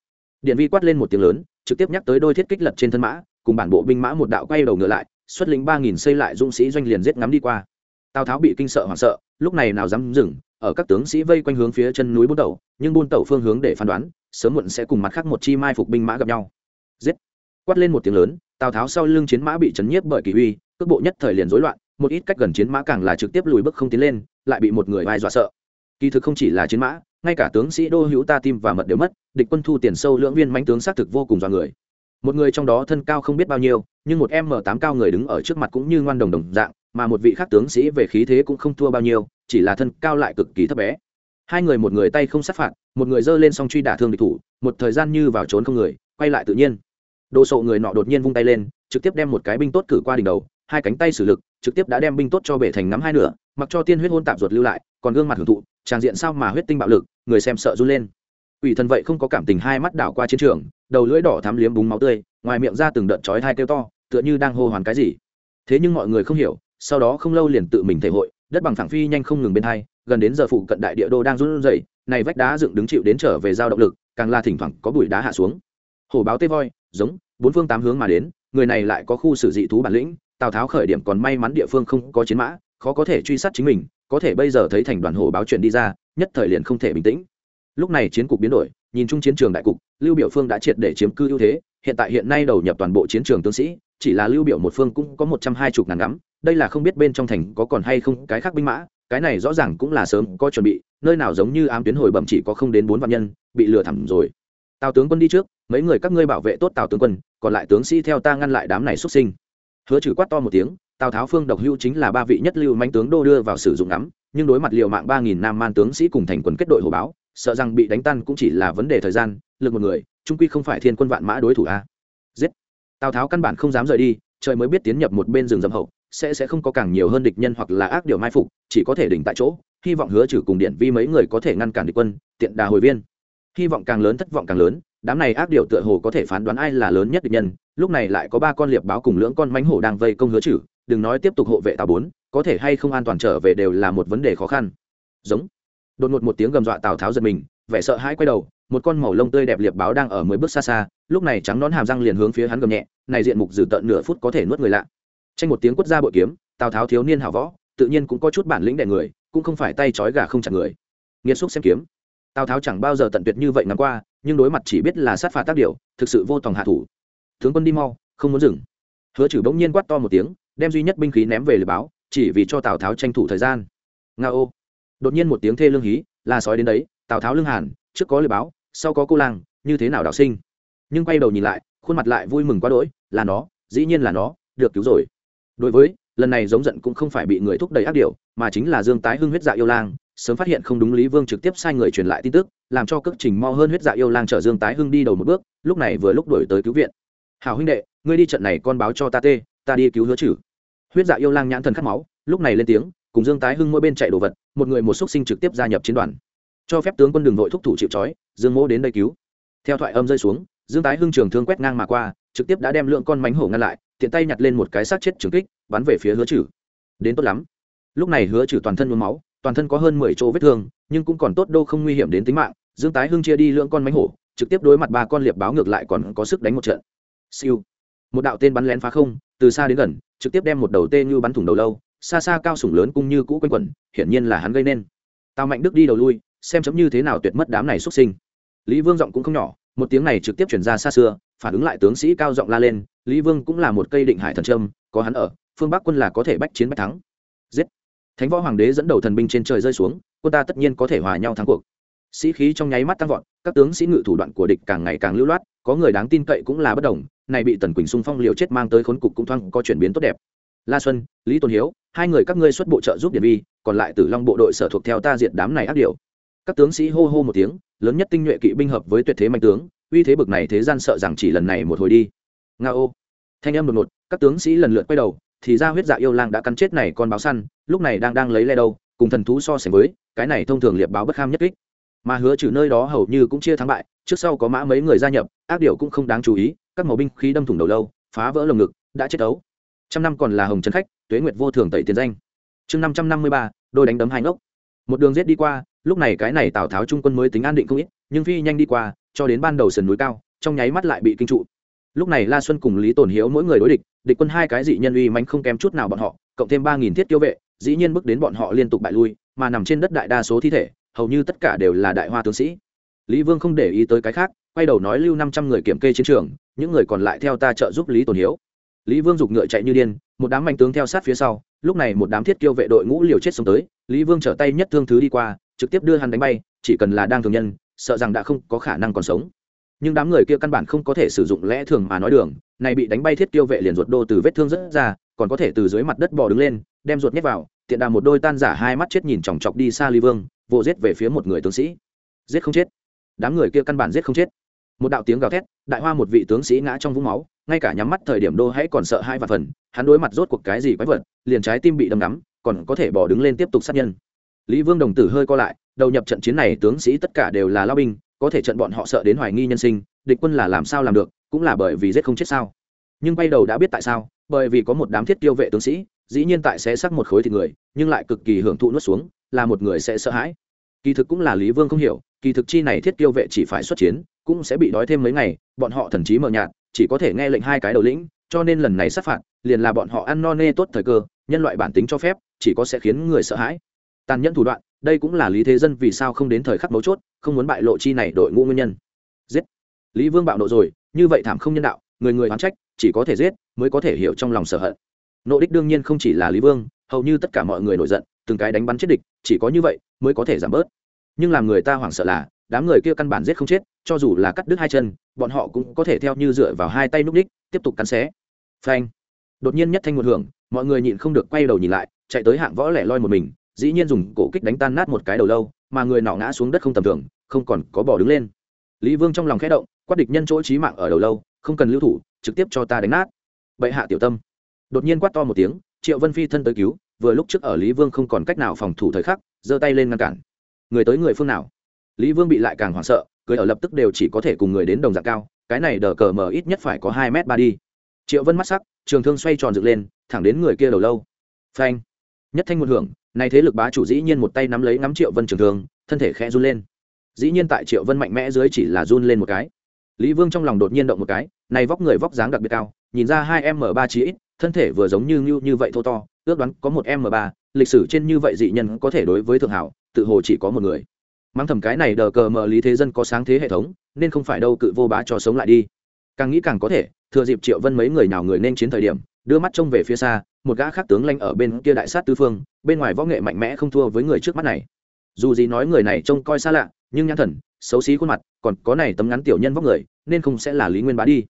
Điện vi quát lên một tiếng lớn, trực tiếp nhắc tới đôi thiết kích lật trên thân mã, cùng bản bộ binh mã một đạo quay đầu ngựa lại, xuất lĩnh ba nghìn xây lại dũng sĩ doanh liền giết ngắm đi qua. Tào tháo bị kinh sợ hoảng sợ, lúc này nào dám dừng, ở các tướng sĩ vây quanh hướng phía chân núi buôn tẩu, nhưng buôn tẩu phương hướng để phán đoán, sớm muộn sẽ cùng mặt khác một chi mai phục binh mã gặp nhau. Giết! Quát lên một tiếng lớn, tào tháo sau lưng chiến mã bị chấn nhiếp bởi kỳ uy, cước bộ nhất thời liền rối loạn một ít cách gần chiến mã càng là trực tiếp lùi bước không tiến lên, lại bị một người vai dọa sợ. Kỳ thực không chỉ là chiến mã, ngay cả tướng sĩ đô hữu ta tim và mật đều mất, địch quân thu tiền sâu lưỡng viên mãnh tướng xác thực vô cùng dọa người. Một người trong đó thân cao không biết bao nhiêu, nhưng một m tám cao người đứng ở trước mặt cũng như ngoan đồng đồng dạng, mà một vị khác tướng sĩ về khí thế cũng không thua bao nhiêu, chỉ là thân cao lại cực kỳ thấp bé. Hai người một người tay không sát phạt, một người giơ lên song truy đả thương địch thủ, một thời gian như vào trốn không người, quay lại tự nhiên. Đồ sộ người nọ đột nhiên vung tay lên, trực tiếp đem một cái binh tốt cử qua đỉnh đầu, hai cánh tay xử lực trực tiếp đã đem binh tốt cho bể thành nắm hai nửa, mặc cho tiên huyết hôn tạp ruột lưu lại, còn gương mặt hưởng thụ tràng diện sao mà huyết tinh bạo lực, người xem sợ run lên. Ủy thần vậy không có cảm tình hai mắt đảo qua chiến trường, đầu lưỡi đỏ thắm liếm búng máu tươi, ngoài miệng ra từng đợt chói thai kêu to, tựa như đang hô hoán cái gì. Thế nhưng mọi người không hiểu, sau đó không lâu liền tự mình thể hội, đất bằng phẳng phi nhanh không ngừng bên hai, gần đến giờ phụ cận đại địa đô đang run rẩy, này vách đá dựng đứng chịu đến trở về giao động lực, càng là thỉnh thoảng có bụi đá hạ xuống. Hổ báo tê voi, giống, bốn phương tám hướng mà đến, người này lại có khu xử dị thú bản lĩnh tào tháo khởi điểm còn may mắn địa phương không có chiến mã, khó có thể truy sát chính mình, có thể bây giờ thấy thành đoàn hổ báo chuyện đi ra, nhất thời liền không thể bình tĩnh. Lúc này chiến cục biến đổi, nhìn chung chiến trường đại cục, lưu biểu phương đã triệt để chiếm cư ưu thế, hiện tại hiện nay đầu nhập toàn bộ chiến trường tướng sĩ, chỉ là lưu biểu một phương cũng có một trăm hai chục ngàn ngắm, đây là không biết bên trong thành có còn hay không cái khác binh mã, cái này rõ ràng cũng là sớm có chuẩn bị, nơi nào giống như ám tuyến hồi bẩm chỉ có không đến bốn vạn nhân, bị lừa thẳm rồi. Tào tướng quân đi trước, mấy người các ngươi bảo vệ tốt tào tướng quân, còn lại tướng sĩ theo ta ngăn lại đám này xuất sinh hứa trừ quát to một tiếng, tào tháo phương độc hữu chính là ba vị nhất lưu manh tướng đô đưa vào sử dụng ngắm, nhưng đối mặt liều mạng ba nghìn nam man tướng sĩ cùng thành quần kết đội hồ báo, sợ rằng bị đánh tan cũng chỉ là vấn đề thời gian, lực một người, trung quy không phải thiên quân vạn mã đối thủ a. Giết! Tào tháo căn bản không dám rời đi, trời mới biết tiến nhập một bên rừng rậm hậu, sẽ sẽ không có càng nhiều hơn địch nhân hoặc là ác điều mai phục, chỉ có thể đỉnh tại chỗ, hy vọng hứa trừ cùng điện vi mấy người có thể ngăn cản địch quân, tiện đà hồi viên. Hy vọng càng lớn, thất vọng càng lớn đám này ác điều tựa hồ có thể phán đoán ai là lớn nhất địch nhân, lúc này lại có ba con liệp báo cùng lưỡng con mánh hổ đang vây công hứa chử. đừng nói tiếp tục hộ vệ tào bốn, có thể hay không an toàn trở về đều là một vấn đề khó khăn. Giống. Đột ngột một tiếng gầm dọa tào tháo giật mình, vẻ sợ hãi quay đầu, một con màu lông tươi đẹp liệp báo đang ở mười bước xa xa, lúc này trắng nón hàm răng liền hướng phía hắn gầm nhẹ, này diện mục dử tận nửa phút có thể nuốt người lạ. Tranh một tiếng quất ra bội kiếm, tào tháo thiếu niên hảo võ, tự nhiên cũng có chút bản lĩnh đẻ người, cũng không phải tay trói gà không chặt người. Nghiệt xúc xem kiếm tào tháo chẳng bao giờ tận tuyệt như vậy ngắm qua, nhưng đối mặt chỉ biết là sát phạt tác điệu thực sự vô tòng hạ thủ. Tướng quân đi mau, không muốn dừng. Hứa trừ bỗng nhiên quát to một tiếng, đem duy nhất binh khí ném về lời báo, chỉ vì cho tào tháo tranh thủ thời gian. Nga ô. Đột nhiên một tiếng thê lương hí, là sói đến đấy, tào tháo lưng hàn, trước có lời báo, sau có cô lang, như thế nào đạo sinh. Nhưng quay đầu nhìn lại, khuôn mặt lại vui mừng quá đỗi, là nó, dĩ nhiên là nó, được cứu rồi. Đối với, lần này giống giận cũng không phải bị người thúc đẩy ác điệu mà chính là dương tái hưng huyết dạ yêu lang sớm phát hiện không đúng lý vương trực tiếp sai người truyền lại tin tức, làm cho cước trình mo hơn huyết dạ yêu lang chở dương tái hưng đi đầu một bước, lúc này vừa lúc đổi tới cứu viện. Hào huynh đệ, ngươi đi trận này con báo cho ta tê, ta đi cứu hứa chử. Huyết dạ yêu lang nhãn thần khát máu, lúc này lên tiếng, cùng dương tái hưng mỗi bên chạy đồ vật, một người một xúc sinh trực tiếp gia nhập chiến đoàn. Cho phép tướng quân đường nội thúc thủ chịu trói, dương mỗ đến đây cứu. Theo thoại âm rơi xuống, dương tái hưng trường thương quét ngang mà qua, trực tiếp đã đem lượng con mánh hổ ngăn lại, tiện tay nhặt lên một cái xác chết trường kích, bắn về phía hứa chử. Đến tốt lắm. Lúc này hứa chử toàn thân nhuốm máu toàn thân có hơn mười chỗ vết thương, nhưng cũng còn tốt đô không nguy hiểm đến tính mạng. Dương tái hưng chia đi lượng con mánh hổ, trực tiếp đối mặt ba con liệp báo ngược lại còn có sức đánh một trận. Siêu. Một đạo tên bắn lén phá không, từ xa đến gần, trực tiếp đem một đầu tên như bắn thủng đầu lâu, xa xa cao sủng lớn cũng như cũ quanh quẩn, hiển nhiên là hắn gây nên. Tào mạnh đức đi đầu lui, xem chấm như thế nào tuyệt mất đám này xuất sinh. Lý vương giọng cũng không nhỏ, một tiếng này trực tiếp chuyển ra xa xưa, phản ứng lại tướng sĩ cao giọng la lên, lý vương cũng là một cây định hải thần trâm có hắn ở, phương bắc quân là có thể bách chiến bách thắng. Giết thánh võ hoàng đế dẫn đầu thần binh trên trời rơi xuống, quân ta tất nhiên có thể hòa nhau thắng cuộc. Sĩ khí trong nháy mắt tăng vọt, các tướng sĩ ngự thủ đoạn của địch càng ngày càng lưu loát, có người đáng tin cậy cũng là bất đồng, này bị tần quỳnh xung phong liều chết mang tới khốn cục cũng thoang có chuyển biến tốt đẹp. La xuân, lý tôn hiếu, hai người các ngươi xuất bộ trợ giúp điện vi còn lại tử long bộ đội sở thuộc theo ta diện đám này ác điều các tướng sĩ hô hô một tiếng, lớn nhất tinh nhuệ kỵ binh hợp với tuyệt thế mạnh tướng, uy thế bực này thế gian sợ rằng chỉ lần này một hồi đi. Nga ô thanh em đột ngột, các tướng sĩ lần lượt quay đầu thì ra huyết dạ yêu lang đã cắn chết này con báo săn, lúc này đang đang lấy le đâu, cùng thần thú so sánh với, cái này thông thường liệp báo bất kham nhất kích. Mà hứa trừ nơi đó hầu như cũng chia thắng bại, trước sau có mã mấy người gia nhập, ác điệu cũng không đáng chú ý, các màu binh khí đâm thủng đầu lâu, phá vỡ lồng ngực, đã chết đấu. Trăm năm còn là hồng trấn khách, tuế nguyệt vô thường tẩy tiền danh. Chương năm trăm năm mươi ba, đôi đánh đấm hai ngốc. Một đường rết đi qua, lúc này cái này tào tháo trung quân mới tính an định không ít, nhưng phi nhanh đi qua, cho đến ban đầu sườn núi cao, trong nháy mắt lại bị kinh trụ lúc này la xuân cùng lý tổn hiếu mỗi người đối địch địch quân hai cái dị nhân uy mánh không kém chút nào bọn họ, cộng thêm ba nghìn thiết tiêu vệ, dĩ nhiên bước đến bọn họ liên tục bại lui, mà nằm trên đất đại đa số thi thể, hầu như tất cả đều là đại hoa tướng sĩ. Lý vương không để ý tới cái khác, quay đầu nói lưu năm trăm người kiểm kê chiến trường, những người còn lại theo ta trợ giúp lý tồn hiếu. Lý vương giục ngựa chạy như điên, một đám mạnh tướng theo sát phía sau, lúc này một đám thiết kiêu vệ đội ngũ liều chết xông tới, lý vương trở tay nhất thương thứ đi qua, trực tiếp đưa hắn đánh bay, chỉ cần là đang thường nhân, sợ rằng đã không có khả năng còn sống nhưng đám người kia căn bản không có thể sử dụng lẽ thường mà nói đường, này bị đánh bay thiết tiêu vệ liền ruột đô từ vết thương rất ra, còn có thể từ dưới mặt đất bò đứng lên, đem ruột nhét vào, tiện đà một đôi tan giả hai mắt chết nhìn chòng chọc đi xa ly vương, vồ giết về phía một người tướng sĩ. Giết không chết. Đám người kia căn bản giết không chết. Một đạo tiếng gào thét, đại hoa một vị tướng sĩ ngã trong vũng máu, ngay cả nhắm mắt thời điểm đô hãy còn sợ hai và phần, hắn đối mặt rốt cuộc cái gì quái vật, liền trái tim bị đâm đắm còn có thể bỏ đứng lên tiếp tục sát nhân. Lý vương đồng tử hơi co lại, đầu nhập trận chiến này, tướng sĩ tất cả đều là lao binh có thể trận bọn họ sợ đến hoài nghi nhân sinh, địch quân là làm sao làm được, cũng là bởi vì giết không chết sao? Nhưng bay đầu đã biết tại sao, bởi vì có một đám thiết tiêu vệ tướng sĩ, dĩ nhiên tại sẽ sắc một khối thịt người, nhưng lại cực kỳ hưởng thụ nuốt xuống, là một người sẽ sợ hãi. Kỳ thực cũng là lý vương không hiểu, kỳ thực chi này thiết tiêu vệ chỉ phải xuất chiến, cũng sẽ bị đói thêm mấy ngày, bọn họ thần chí mờ nhạt, chỉ có thể nghe lệnh hai cái đầu lĩnh, cho nên lần này sát phạt, liền là bọn họ ăn no nê tốt thời cơ, nhân loại bản tính cho phép, chỉ có sẽ khiến người sợ hãi. Tàn nhẫn thủ đoạn đây cũng là lý thế dân vì sao không đến thời khắc mấu chốt, không muốn bại lộ chi này đội ngũ nguyên nhân. Giết. Lý vương bạo nộ rồi, như vậy thảm không nhân đạo, người người oán trách, chỉ có thể giết mới có thể hiểu trong lòng sở hận. Nộ đích đương nhiên không chỉ là lý vương, hầu như tất cả mọi người nổi giận, từng cái đánh bắn chết địch, chỉ có như vậy mới có thể giảm bớt. Nhưng làm người ta hoảng sợ là, đám người kia căn bản giết không chết, cho dù là cắt đứt hai chân, bọn họ cũng có thể theo như dựa vào hai tay núp đích, tiếp tục cắn xé. Phanh. Đột nhiên nhất thanh một hưởng, mọi người nhịn không được quay đầu nhìn lại, chạy tới hạng võ lẻ loi một mình dĩ nhiên dùng cổ kích đánh tan nát một cái đầu lâu, mà người nọ ngã xuống đất không tầm thường, không còn có bỏ đứng lên. Lý vương trong lòng khẽ động, quát địch nhân chỗ trí mạng ở đầu lâu, không cần lưu thủ, trực tiếp cho ta đánh nát. Bệ hạ tiểu tâm. Đột nhiên quát to một tiếng, triệu vân phi thân tới cứu, vừa lúc trước ở lý vương không còn cách nào phòng thủ thời khắc, giơ tay lên ngăn cản. Người tới người phương nào? Lý vương bị lại càng hoảng sợ cười ở lập tức đều chỉ có thể cùng người đến đồng dạng cao, cái này đờ cờ mờ ít nhất phải có hai m ba đi. Triệu vân mắt sắc, trường thương xoay tròn dựng lên, thẳng đến người kia đầu lâu. Phanh. Nhất thanh một hưởng này thế lực bá chủ dĩ nhiên một tay nắm lấy nắm triệu vân trường thương thân thể khẽ run lên. Dĩ nhiên tại triệu vân mạnh mẽ dưới chỉ là run lên một cái. Lý vương trong lòng đột nhiên động một cái này vóc người vóc dáng đặc biệt cao nhìn ra hai m ba chí ít thân thể vừa giống như như, như vậy thô to ước đoán có một m ba lịch sử trên như vậy dị nhân có thể đối với thượng hảo tự hồ chỉ có một người. Mang thầm cái này đờ cờ mờ lý thế dân có sáng thế hệ thống nên không phải đâu cự vô bá cho sống lại đi. Càng nghĩ càng có thể thừa dịp triệu vân mấy người nào người nên chiến thời điểm đưa mắt trông về phía xa một gã khác tướng lanh ở bên kia đại sát tứ phương bên ngoài võ nghệ mạnh mẽ không thua với người trước mắt này. Dù gì nói người này trông coi xa lạ, nhưng nhãn thần, xấu xí khuôn mặt, còn có này tấm ngắn tiểu nhân vóc người, nên không sẽ là lý nguyên bá đi.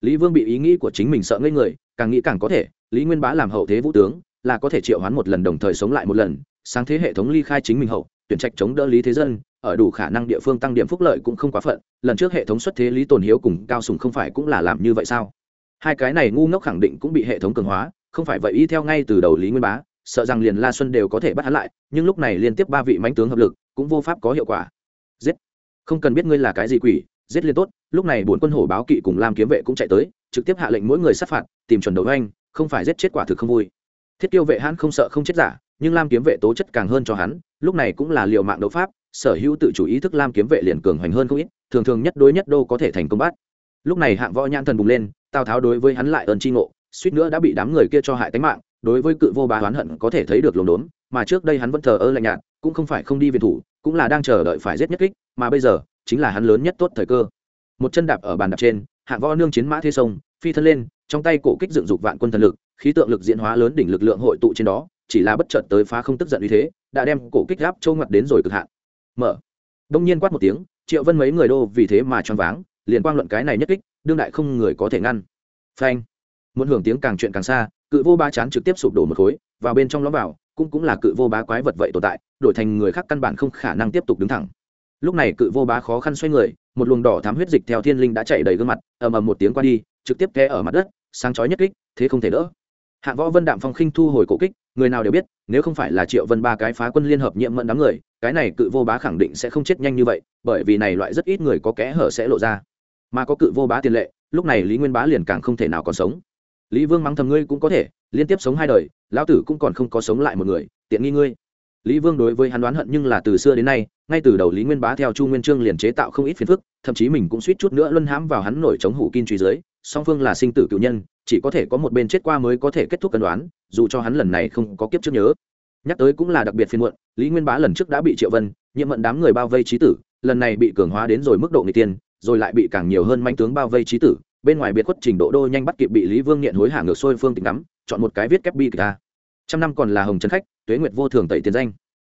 Lý vương bị ý nghĩ của chính mình sợ ngây người, càng nghĩ càng có thể, lý nguyên bá làm hậu thế vũ tướng, là có thể triệu hoán một lần đồng thời sống lại một lần, sáng thế hệ thống ly khai chính mình hậu, tuyển trạch chống đỡ lý thế dân, ở đủ khả năng địa phương tăng điểm phúc lợi cũng không quá phận, lần trước hệ thống xuất thế lý tồn hiếu cùng cao sùng không phải cũng là làm như vậy sao? Hai cái này ngu ngốc khẳng định cũng bị hệ thống cường hóa, không phải vậy y theo ngay từ đầu lý nguyên bá sợ rằng liền la xuân đều có thể bắt hắn lại, nhưng lúc này liên tiếp ba vị mãnh tướng hợp lực, cũng vô pháp có hiệu quả. Giết! Không cần biết ngươi là cái gì quỷ, giết liên tốt. Lúc này bốn quân hổ báo kỵ cùng làm kiếm vệ cũng chạy tới, trực tiếp hạ lệnh mỗi người sát phạt, tìm chuẩn đầu anh không phải giết chết quả thực không vui. Thiết tiêu vệ hắn không sợ không chết giả, nhưng lam kiếm vệ tố chất càng hơn cho hắn, lúc này cũng là liệu mạng đấu pháp, sở hữu tự chủ ý thức lam kiếm vệ liền cường hoành hơn không ít, thường thường nhất đối nhất đô có thể thành công bắt. Lúc này hạng võ nhãn thần bùng lên, tào tháo đối với hắn lại ơn tri ngộ, suýt nữa đã bị đám người kia cho hại tính mạng đối với cự vô bá oán hận có thể thấy được lồn đốn, mà trước đây hắn vẫn thờ ơ lạnh nhạt, cũng không phải không đi viện thủ, cũng là đang chờ đợi phải giết nhất kích, mà bây giờ, chính là hắn lớn nhất tốt thời cơ. Một chân đạp ở bàn đạp trên hạng võ nương chiến mã thế sông, phi thân lên, trong tay cổ kích dựng dục vạn quân thần lực, khí tượng lực diễn hóa lớn đỉnh lực lượng hội tụ trên đó, chỉ là bất chợt tới phá không tức giận như thế, đã đem cổ kích gáp trâu ngặt đến rồi cực hạn. Mở. Đông nhiên quát một tiếng, triệu vân mấy người đô vì thế mà choáng váng, liền quang luận cái này nhất kích, đương đại không người có thể ngăn. Phanh. Muốn hưởng tiếng càng chuyện càng xa cự vô ba chán trực tiếp sụp đổ một khối, vào bên trong lõm vào, cũng cũng là cự vô bá quái vật vậy tồn tại, đổi thành người khác căn bản không khả năng tiếp tục đứng thẳng. Lúc này cự vô bá khó khăn xoay người, một luồng đỏ thám huyết dịch theo thiên linh đã chạy đầy gương mặt, ầm ầm một tiếng qua đi, trực tiếp té ở mặt đất, sáng chói nhất kích, thế không thể đỡ. Hạng võ vân đạm phong khinh thu hồi cổ kích, người nào đều biết, nếu không phải là triệu vân ba cái phá quân liên hợp nhiệm mẫn đám người, cái này cự vô bá khẳng định sẽ không chết nhanh như vậy, bởi vì này loại rất ít người có kẽ hở sẽ lộ ra. Mà có cự vô bá tiền lệ, lúc này lý nguyên bá liền càng không thể nào còn sống lý vương mắng thầm ngươi cũng có thể, liên tiếp sống hai đời, lão tử cũng còn không có sống lại một người, tiện nghi ngươi. Lý vương đối với hắn đoán hận nhưng là từ xưa đến nay, ngay từ đầu lý nguyên bá theo chu nguyên trương liền chế tạo không ít phiền phức, thậm chí mình cũng suýt chút nữa luân hãm vào hắn nổi chống hủ kim truy dưới, song phương là sinh tử cựu nhân, chỉ có thể có một bên chết qua mới có thể kết thúc cân đoán, dù cho hắn lần này không có kiếp trước nhớ. Nhắc tới cũng là đặc biệt phiên muộn, lý nguyên bá lần trước đã bị triệu vân, nhiệm mận đám người bao vây trí tử, lần này bị cường hóa đến rồi mức độ người tiên, rồi lại bị càng nhiều hơn manh tướng bao vây trí tử bên ngoài biệt khuất trình độ đô nhanh bắt kịp bị lý vương nghiện hối hả ngược xuôi phương tình ngắm, chọn một cái viết kép bi kịch ta trăm năm còn là hồng trấn khách, tuế nguyệt vô thường tẩy tiền danh.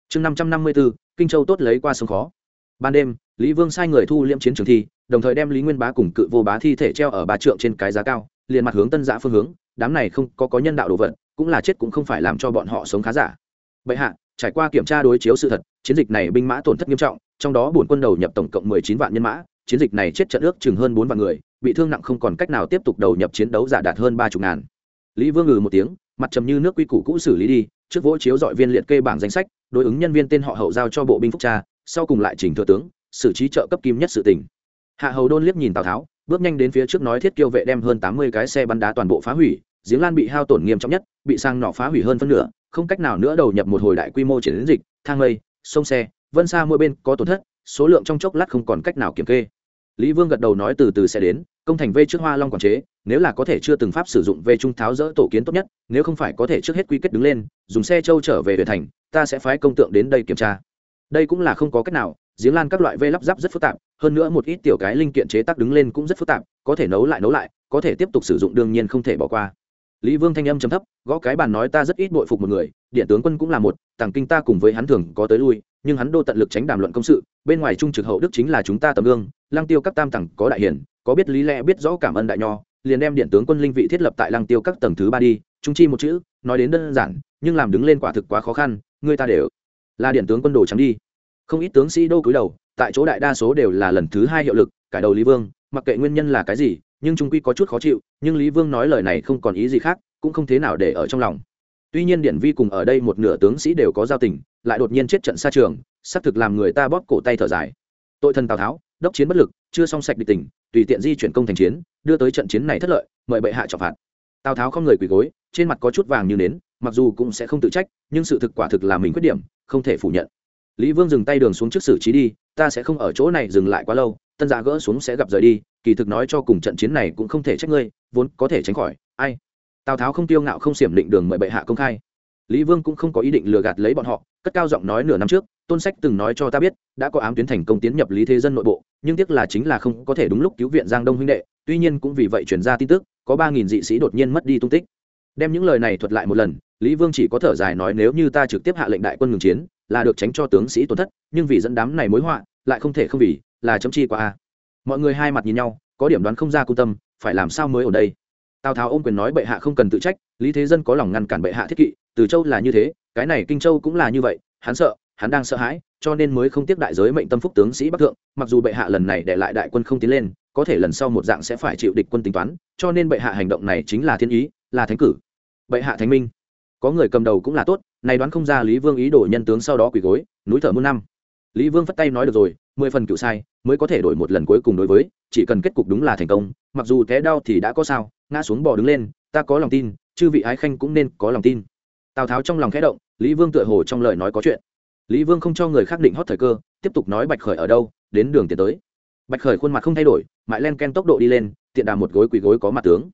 Chương năm trăm năm mươi bốn kinh châu tốt lấy qua sông khó. Ban đêm, lý vương sai người thu liễm chiến trường thi, đồng thời đem lý nguyên bá cùng cự vô bá thi thể treo ở ba trượng trên cái giá cao, liền mặt hướng tân giã phương hướng, đám này không có có nhân đạo đồ vật, cũng là chết cũng không phải làm cho bọn họ sống khá giả. Bệ hạ, trải qua kiểm tra đối chiếu sự thật, chiến dịch này binh mã tổn thất nghiêm trọng, trong đó bổn quân đầu nhập tổng cộng mười chín vạn nhân mã, chiến dịch này chết trận ước chừng hơn bốn vạn người bị thương nặng không còn cách nào tiếp tục đầu nhập chiến đấu giả đạt hơn ba chục ngàn. Lý vương ngừ một tiếng, mặt trầm như nước quy củ cũ xử lý đi, trước vỗ chiếu dọi viên liệt kê bảng danh sách, đối ứng nhân viên tên họ hậu giao cho bộ binh phúc tra, sau cùng lại chỉnh thừa tướng, xử trí trợ cấp kim nhất sự tỉnh hạ hầu đôn liếc nhìn tào tháo, bước nhanh đến phía trước nói thiết kiêu vệ đem hơn tám mươi cái xe bắn đá toàn bộ phá hủy, giếng lan bị hao tổn nghiêm trọng nhất, bị sang nọ phá hủy hơn phân nửa, không cách nào nữa đầu nhập một hồi đại quy mô chiến dịch, thang mây sông xe, vân xa mỗi bên có tổn thất, số lượng trong chốc lát không còn cách nào kiểm kê. Lý vương gật đầu nói từ từ sẽ đến công thành vê trước hoa long quản chế, nếu là có thể chưa từng pháp sử dụng về trung tháo rỡ tổ kiến tốt nhất, nếu không phải có thể trước hết quy kết đứng lên, dùng xe châu trở về huyện thành, ta sẽ phái công tượng đến đây kiểm tra. Đây cũng là không có cách nào, giếng lan các loại vê lắp ráp rất phức tạp, hơn nữa một ít tiểu cái linh kiện chế tác đứng lên cũng rất phức tạp, có thể nấu lại nấu lại, có thể tiếp tục sử dụng đương nhiên không thể bỏ qua. Lý vương thanh âm chấm thấp, gõ cái bàn nói ta rất ít bội phục một người, điện tướng quân cũng là một, tàng kinh ta cùng với hắn thường có tới lui, nhưng hắn đô tận lực tránh đàm luận công sự, bên ngoài trung trực hậu đức chính là chúng ta tầm gương lang tiêu các tam tẳng có đại hiển có biết lý lẽ biết rõ cảm ơn đại nho, liền đem điện tướng quân linh vị thiết lập tại lăng tiêu các tầng thứ ba đi, trung chi một chữ, nói đến đơn giản, nhưng làm đứng lên quả thực quá khó khăn, người ta đều là điện tướng quân đồ trắng đi. Không ít tướng sĩ đô cúi đầu, tại chỗ đại đa số đều là lần thứ hai hiệu lực, cải đầu lý vương, mặc kệ nguyên nhân là cái gì, nhưng trung quy có chút khó chịu, nhưng lý vương nói lời này không còn ý gì khác, cũng không thế nào để ở trong lòng. Tuy nhiên điển vi cùng ở đây một nửa tướng sĩ đều có giao tình, lại đột nhiên chết trận xa trường, xác thực làm người ta bóp cổ tay thở dài. Tội thần tào tháo, đốc chiến bất lực, chưa song sạch địch tình tùy tiện di chuyển công thành chiến, đưa tới trận chiến này thất lợi, mời bệ hạ trọng phạt. Tào tháo không người quỳ gối, trên mặt có chút vàng như nến, mặc dù cũng sẽ không tự trách, nhưng sự thực quả thực là mình khuyết điểm, không thể phủ nhận. Lý vương dừng tay đường xuống trước xử trí đi, ta sẽ không ở chỗ này dừng lại quá lâu, tân gia gỡ xuống sẽ gặp rời đi, kỳ thực nói cho cùng trận chiến này cũng không thể trách ngươi, vốn có thể tránh khỏi, ai? Tào tháo không tiêu ngạo không xiểm định đường mời bệ hạ công khai. Lý vương cũng không có ý định lừa gạt lấy bọn họ, cất cao giọng nói nửa năm trước tôn sách từng nói cho ta biết, đã có ám tuyến thành công tiến nhập lý thế dân nội bộ, nhưng tiếc là chính là không có thể đúng lúc cứu viện giang đông huynh đệ, tuy nhiên cũng vì vậy chuyển ra tin tức, có ba nghìn dị sĩ đột nhiên mất đi tung tích. Đem những lời này thuật lại một lần, lý vương chỉ có thở dài nói nếu như ta trực tiếp hạ lệnh đại quân ngừng chiến, là được tránh cho tướng sĩ tổn thất, nhưng vì dẫn đám này mối họa, lại không thể không vì, là chấm chi qua a. Mọi người hai mặt nhìn nhau, có điểm đoán không ra cung tâm, phải làm sao mới ở đây? Tào tháo ôm quyền nói bệ hạ không cần tự trách, lý thế dân có lòng ngăn cản bệ hạ thiết kỵ, từ châu là như thế, cái này kinh châu cũng là như vậy, hắn sợ hắn đang sợ hãi, cho nên mới không tiếp đại giới mệnh tâm phúc tướng sĩ bắc thượng, mặc dù bệ hạ lần này để lại đại quân không tiến lên, có thể lần sau một dạng sẽ phải chịu địch quân tính toán, cho nên bệ hạ hành động này chính là thiên ý, là thánh cử. Bệ hạ thánh minh. Có người cầm đầu cũng là tốt này đoán không ra lý vương ý đồ nhân tướng sau đó quỳ gối, núi thở muôn năm. Lý vương phất tay nói được rồi, mười phần cựu sai, mới có thể đổi một lần cuối cùng đối với, chỉ cần kết cục đúng là thành công, mặc dù té đau thì đã có sao, ngã xuống bò đứng lên, ta có lòng tin, chư vị ái khanh cũng nên có lòng tin. Tào tháo trong lòng khẽ động, lý vương tựa hồ trong lời nói có chuyện lý vương không cho người khác định hót thời cơ, tiếp tục nói bạch khởi ở đâu, đến đường tiến tới. Bạch khởi khuôn mặt không thay đổi mãi len ken tốc độ đi lên, tiện đà một gối quỳ gối có mặt tướng.